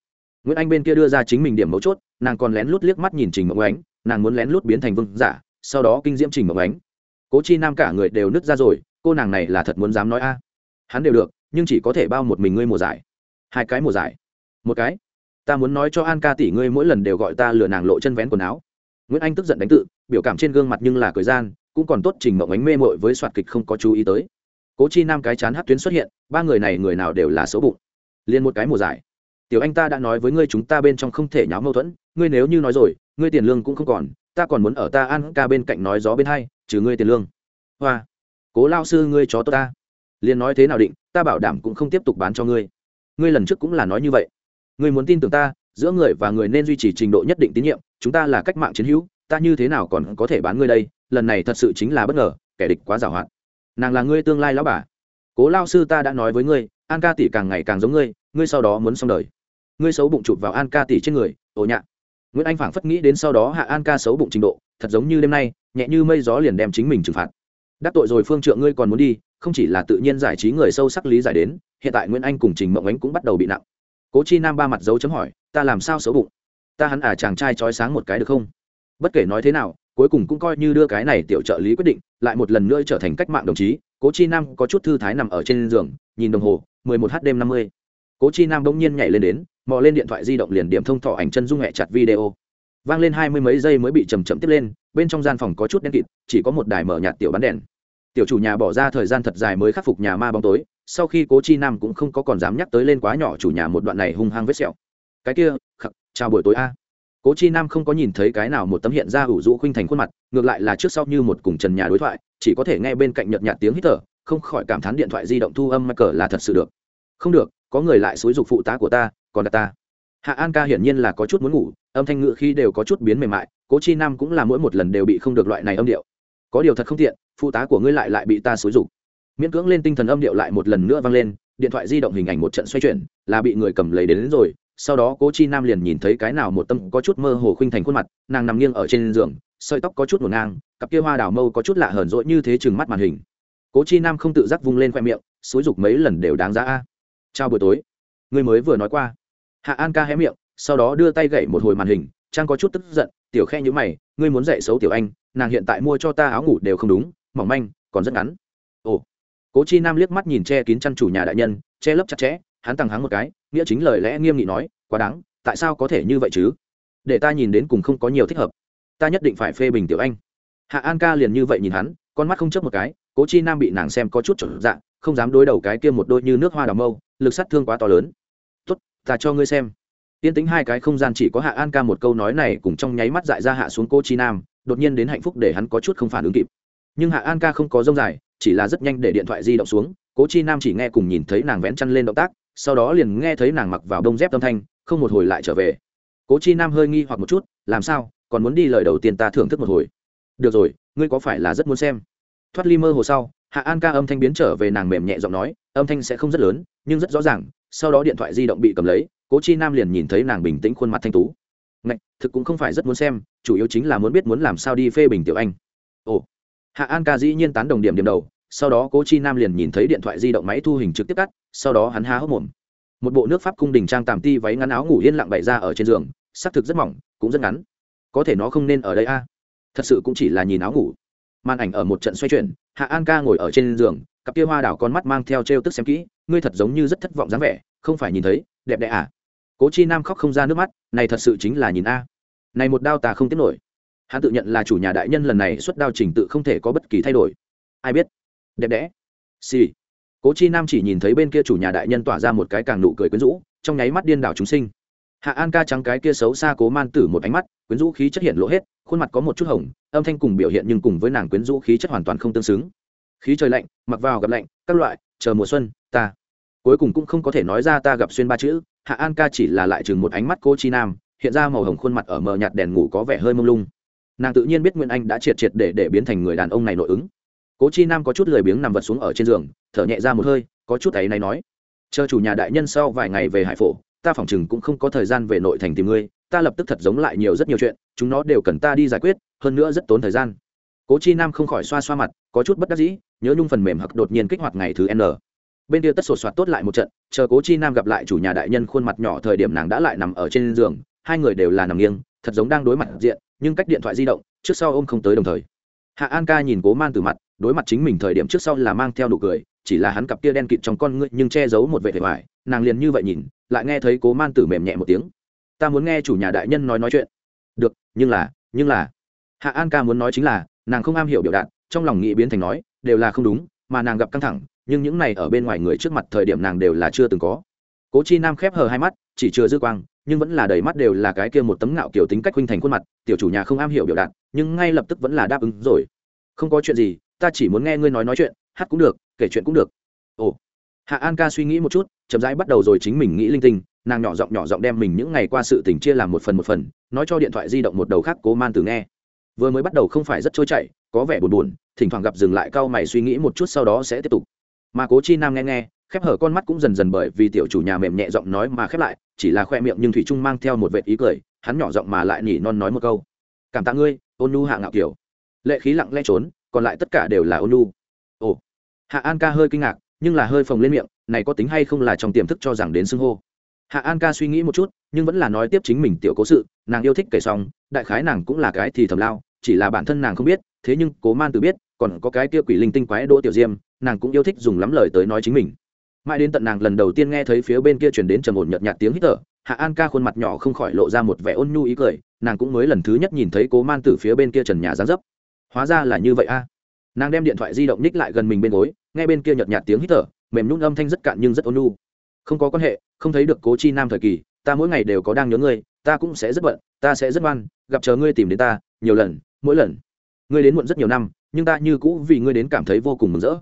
Nguyễn anh bên kia đưa ra chính mình điểm mấu chốt, nàng còn lén lút liếc mắt nhìn trình mộng ánh, nàng muốn lén lút biến thành vương giả, sau đó kinh diễm trình mộng ánh. Cố chi nam cả người đều nứt ra rồi, cô nàng này là thật muốn dám nói a. Hắn đều được, nhưng chỉ có thể bao một mình ngươi mùa giải. Hai cái mùa giải. Một cái. Ta muốn nói cho an ca tỷ ngươi mỗi lần đều gọi ta lừa nàng lộ chân vén quần áo. Nguyễn anh tức giận đánh tự, biểu cảm trên gương mặt nhưng là cười gian, cũng còn tốt trình mộng ánh mê mội với soạt kịch không có chú ý tới. Cố chi nam cái chán hát tuyến xuất hiện, ba người này người nào đều là xấu bụng liền một cái mùa giải. Tiểu anh ta đã nói với ngươi chúng ta bên trong không thể nháo mâu thuẫn, ngươi nếu như nói rồi, ngươi tiền lương cũng không còn, ta còn muốn ở ta ăn ca bên cạnh nói gió bên hai, trừ ngươi tiền lương. Hoa, cố lao sư ngươi chó tốt ta. Liền nói thế nào định, ta bảo đảm cũng không tiếp tục bán cho ngươi. Ngươi lần trước cũng là nói như vậy. Ngươi muốn tin tưởng ta, giữa người và người nên duy trì trình độ nhất định tín nhiệm, chúng ta là cách mạng chiến hữu, ta như thế nào còn có thể bán ngươi đây, lần này thật sự chính là bất ngờ, kẻ địch quá giàu hạn. Nàng là ngươi tương lai lão bà. Cố lao sư ta đã nói với ngươi an ca tỷ càng ngày càng giống ngươi ngươi sau đó muốn xong đời. Ngươi xấu bụng chụp vào an ca tỷ trên người, ồ nhạ. Nguyễn anh phảng phất nghĩ đến sau đó hạ an ca xấu bụng trình độ, thật giống như đêm nay, nhẹ như mây gió liền đem chính mình trừng phạt. Đắc tội rồi phương trượng ngươi còn muốn đi, không chỉ là tự nhiên giải trí người sâu sắc lý giải đến, hiện tại nguyễn anh cùng trình mộng ánh cũng bắt đầu bị nặng. Cố chi nam ba mặt dấu chấm hỏi, ta làm sao xấu bụng? Ta hắn à chàng trai trói sáng một cái được không? Bất kể nói thế nào, cuối cùng cũng coi như đưa cái này tiểu trợ lý quyết định, lại một lần nữa trở thành cách mạng đồng chí. Cố chi nam có chút thư thái nằm ở trên giường, nhìn đồng hồ mười một h đêm năm mươi. Cố chi nam bỗng nhiên nhảy lên đến, mò lên điện thoại di động liền điểm thông thọ ảnh chân dung hẹ chặt video. Vang lên hai mươi mấy giây mới bị chầm chậm tiếp lên, bên trong gian phòng có chút đen kịt, chỉ có một đài mở nhạt tiểu bắn đèn. Tiểu chủ nhà bỏ ra thời gian thật dài mới khắc phục nhà ma bóng tối, sau khi cố chi nam cũng không có còn dám nhắc tới lên quá nhỏ chủ nhà một đoạn này hung hăng vết sẹo. Cái kia, khắc, chào buổi tối a. Cố chi nam không có nhìn thấy cái nào một tấm hiện ra ủ rũ khuynh thành khuôn mặt, ngược lại là trước sau như một cùng trần nhà đối thoại, chỉ có thể nghe bên cạnh nhợt nhạt tiếng hít thở không khỏi cảm thán điện thoại di động thu âm mắc cờ là thật sự được. Không được có người lại xúi dục phụ tá của ta còn đặt ta. Hạ an ca hiển nhiên là có chút muốn ngủ âm thanh ngự khi đều có chút biến mềm mại cố chi nam cũng là mỗi một lần đều bị không được loại này âm điệu. Có điều thật không tiện phụ tá của ngươi lại lại bị ta xúi dục. Miễn cưỡng lên tinh thần âm điệu lại một lần nữa vang lên điện thoại di động hình ảnh một trận xoay chuyển là bị người cầm lấy đến, đến rồi. Sau đó cố chi nam liền nhìn thấy cái nào một tâm có chút mơ hồ khuynh thành khuôn mặt nàng nằm nghiêng ở trên giường sợi tóc có chút ngổn ngang cặp kia hoa đào mâu có chút lạ hờn rỗi như thế chừng mắt màn hình cố chi nam không tự giác vung lên khoe miệng, xúi dục mấy lần đều đáng giá a. Chào buổi tối. Ngươi mới vừa nói qua. Hạ an ca hé miệng, sau đó đưa tay gậy một hồi màn hình, trang có chút tức giận, tiểu khe nhữ mày, ngươi muốn dạy xấu tiểu anh, nàng hiện tại mua cho ta áo ngủ đều không đúng, mỏng manh, còn rất ngắn. Ồ. Cố chi nam liếc mắt nhìn che kín chăn chủ nhà đại nhân, che lấp chặt chẽ, hắn tăng hắng một cái, nghĩa chính lời lẽ nghiêm nghị nói, quá đáng, tại sao có thể như vậy chứ? Để ta nhìn đến cùng không có nhiều thích hợp. Ta nhất định phải phê bình tiểu anh. Hạ an ca liền như vậy nhìn hắn, con mắt không chớp một cái cố chi nam bị nàng xem có chút trở dạng không dám đối đầu cái kia một đôi như nước hoa đào mâu, lực sát thương quá to lớn. Tốt, ta cho ngươi xem. Tiên tính hai cái không gian chỉ có hạ an ca một câu nói này cùng trong nháy mắt dại ra hạ xuống cô chi nam, đột nhiên đến hạnh phúc để hắn có chút không phản ứng kịp. Nhưng hạ an ca không có rông dài, chỉ là rất nhanh để điện thoại di động xuống, cố chi nam chỉ nghe cùng nhìn thấy nàng vén chăn lên động tác, sau đó liền nghe thấy nàng mặc vào đông dép âm thanh, không một hồi lại trở về. Cố chi nam hơi nghi hoặc một chút, làm sao? Còn muốn đi lời đầu tiên ta thưởng thức một hồi. Được rồi, ngươi có phải là rất muốn xem? Thoát ly mơ hồ sau, hạ an ca âm thanh biến trở về nàng mềm nhẹ giọng nói, âm thanh sẽ không rất lớn, nhưng rất rõ ràng, sau đó điện thoại di động bị cầm lấy, cố chi nam liền nhìn thấy nàng bình tĩnh khuôn mặt thanh tú. Ngạch, thực cũng không phải rất muốn xem, chủ yếu chính là muốn biết muốn làm sao đi phê bình tiểu anh. Ồ. Hạ an ca dĩ nhiên tán đồng điểm điểm đầu, sau đó cố chi nam liền nhìn thấy điện thoại di động máy thu hình trực tiếp cắt sau đó hắn há hốc mồm. Một bộ nước pháp cung đình trang tàm ti váy ngắn áo ngủ yên lặng bày ra ở trên giường xác thực rất mỏng, cũng rất ngắn. Có thể nó không nên ở đây a. Thật sự cũng chỉ là nhìn áo ngủ màn ảnh ở một trận xoay chuyển, hạ an ca ngồi ở trên giường, cặp kia hoa đảo con mắt mang theo t r e o tức xem kỹ, ngươi thật giống như rất thất vọng dáng vẻ, không phải nhìn thấy, đẹp đẽ à? Cố chi nam khóc không ra nước mắt, này thật sự chính là nhìn a. Này một đao ta không tiếp nổi. Hắn tự nhận là chủ nhà đại nhân lần này xuất đao trình tự không thể có bất kỳ thay đổi. Ai biết? Đẹp đẽ. Xì、sì. cố chi nam chỉ nhìn thấy bên kia chủ nhà đại nhân tỏa ra một cái càng nụ cười quyến rũ, trong nháy mắt điên đảo chúng sinh hạ an ca trắng cái kia xấu xa cố man tử một ánh mắt, quyến rũ khí chất hiện lộ hết, khuôn mặt có một chút hồng, âm thanh cùng biểu hiện nhưng cùng với nàng quyến rũ khí chất hoàn toàn không tương xứng. Khí trời lạnh, mặc vào gặp lạnh, các loại, chờ mùa xuân, ta. Cuối cùng cũng không có thể nói ra ta gặp xuyên ba chữ, hạ an ca chỉ là lại chừng một ánh mắt cô chi nam, hiện ra màu hồng khuôn mặt ở mờ nhạt đèn ngủ có vẻ hơi mông lung. Nàng tự nhiên biết nguyễn anh đã triệt triệt để để biến thành người đàn ông này nội ứng. Cố chi nam có chút lười biếng nằm vật xuống ở trên giường, thở nhẹ ra một hơi, có chút ấy này nói. Chờ chủ nhà đại nhân sau vài ngày về hải phổ ta phỏng chừng cũng không có thời gian về nội thành tìm ngươi, ta lập tức thật giống lại nhiều rất nhiều chuyện, chúng nó đều cần ta đi giải quyết, hơn nữa rất tốn thời gian. Cố chi nam không khỏi xoa xoa mặt, có chút bất đắc dĩ, nhớ nhung phần mềm hặc đột nhiên kích hoạt ngày thứ n. Bên kia tất sột soạt tốt lại một trận, chờ cố chi nam gặp lại chủ nhà đại nhân khuôn mặt nhỏ thời điểm nàng đã lại nằm ở trên giường, hai người đều là nằm nghiêng, thật giống đang đối mặt diện, nhưng cách điện thoại di động, trước sau ôm không tới đồng thời. Hạ an ca nhìn cố man từ mặt, đối mặt chính mình thời điểm trước sau là mang theo nụ cười, chỉ là hắn cặp kia đen kịt trong con ngươi nhưng che giấu một vệ vẻ vải nàng liền như vậy nhìn, lại nghe thấy cố man tử mềm nhẹ một tiếng. Ta muốn nghe chủ nhà đại nhân nói nói chuyện. Được, nhưng là nhưng là. Hạ an ca muốn nói chính là, nàng không am hiểu biểu đạt, trong lòng nghĩ biến thành nói, đều là không đúng, mà nàng gặp căng thẳng, nhưng những này ở bên ngoài người trước mặt thời điểm nàng đều là chưa từng có. Cố chi nam khép hờ hai mắt, chỉ chưa dư quang, nhưng vẫn là đầy mắt đều là cái kia một tấm ngạo kiểu tính cách huynh thành khuôn mặt, tiểu chủ nhà không am hiểu biểu đạt, nhưng ngay lập tức vẫn là đáp ứng rồi. Không có chuyện gì, ta chỉ muốn nghe ngươi nói nói chuyện, hát cũng được, kể chuyện cũng được. Ồ hạ an ca suy nghĩ một chút, chậm rãi bắt đầu rồi chính mình nghĩ linh tinh, nàng nhỏ giọng nhỏ giọng đem mình những ngày qua sự tình chia làm một phần một phần, nói cho điện thoại di động một đầu khác cố man từ nghe. Vừa mới bắt đầu không phải rất trôi chảy, có vẻ buồn buồn, thỉnh thoảng gặp dừng lại cau mày suy nghĩ một chút sau đó sẽ tiếp tục. Mà cố chi nam nghe nghe, khép hở con mắt cũng dần dần bởi vì tiểu chủ nhà mềm nhẹ giọng nói mà khép lại, chỉ là khoe miệng nhưng thủy trung mang theo một vệ ý cười, hắn nhỏ giọng mà lại nhỉ non nói một câu. Cảm tạ ngươi, ôn nu hạ ngạo kiểu lệ khí lặng lẽ trốn, còn lại tất cả đều là ôn nu ồ. Hạ an ca hơi kinh ngạc nhưng là hơi phồng lên miệng, này có tính hay không là trong tiềm thức cho rằng đến xưng hô. Hạ an ca suy nghĩ một chút, nhưng vẫn là nói tiếp chính mình tiểu cố sự, nàng yêu thích kể xong, đại khái nàng cũng là cái thì thầm lao, chỉ là bản thân nàng không biết, thế nhưng cố man tự biết, còn có cái kia quỷ linh tinh quái đỗ tiểu diêm, nàng cũng yêu thích dùng lắm lời tới nói chính mình. Mãi đến tận nàng lần đầu tiên nghe thấy phía bên kia chuyển đến trầm ổn nhợt nhạt tiếng hít thở, hạ an ca khuôn mặt nhỏ không khỏi lộ ra một vẻ ôn nhu ý cười, nàng cũng mới lần thứ nhất nhìn thấy cố man từ phía bên kia trần nhà gián dấp. Hóa ra là như vậy a. Nàng đem điện thoại di động ních lại gần mình bên gối nghe bên kia nhợt nhạt tiếng hít thở, mềm nhún âm thanh rất cạn nhưng rất ôn nhu. Không có quan hệ, không thấy được cố chi nam thời kỳ, ta mỗi ngày đều có đang nhớ ngươi, ta cũng sẽ rất bận, ta sẽ rất ngoan, gặp chờ ngươi tìm đến ta, nhiều lần, mỗi lần. Ngươi đến muộn rất nhiều năm, nhưng ta như cũ vì ngươi đến cảm thấy vô cùng mừng rỡ.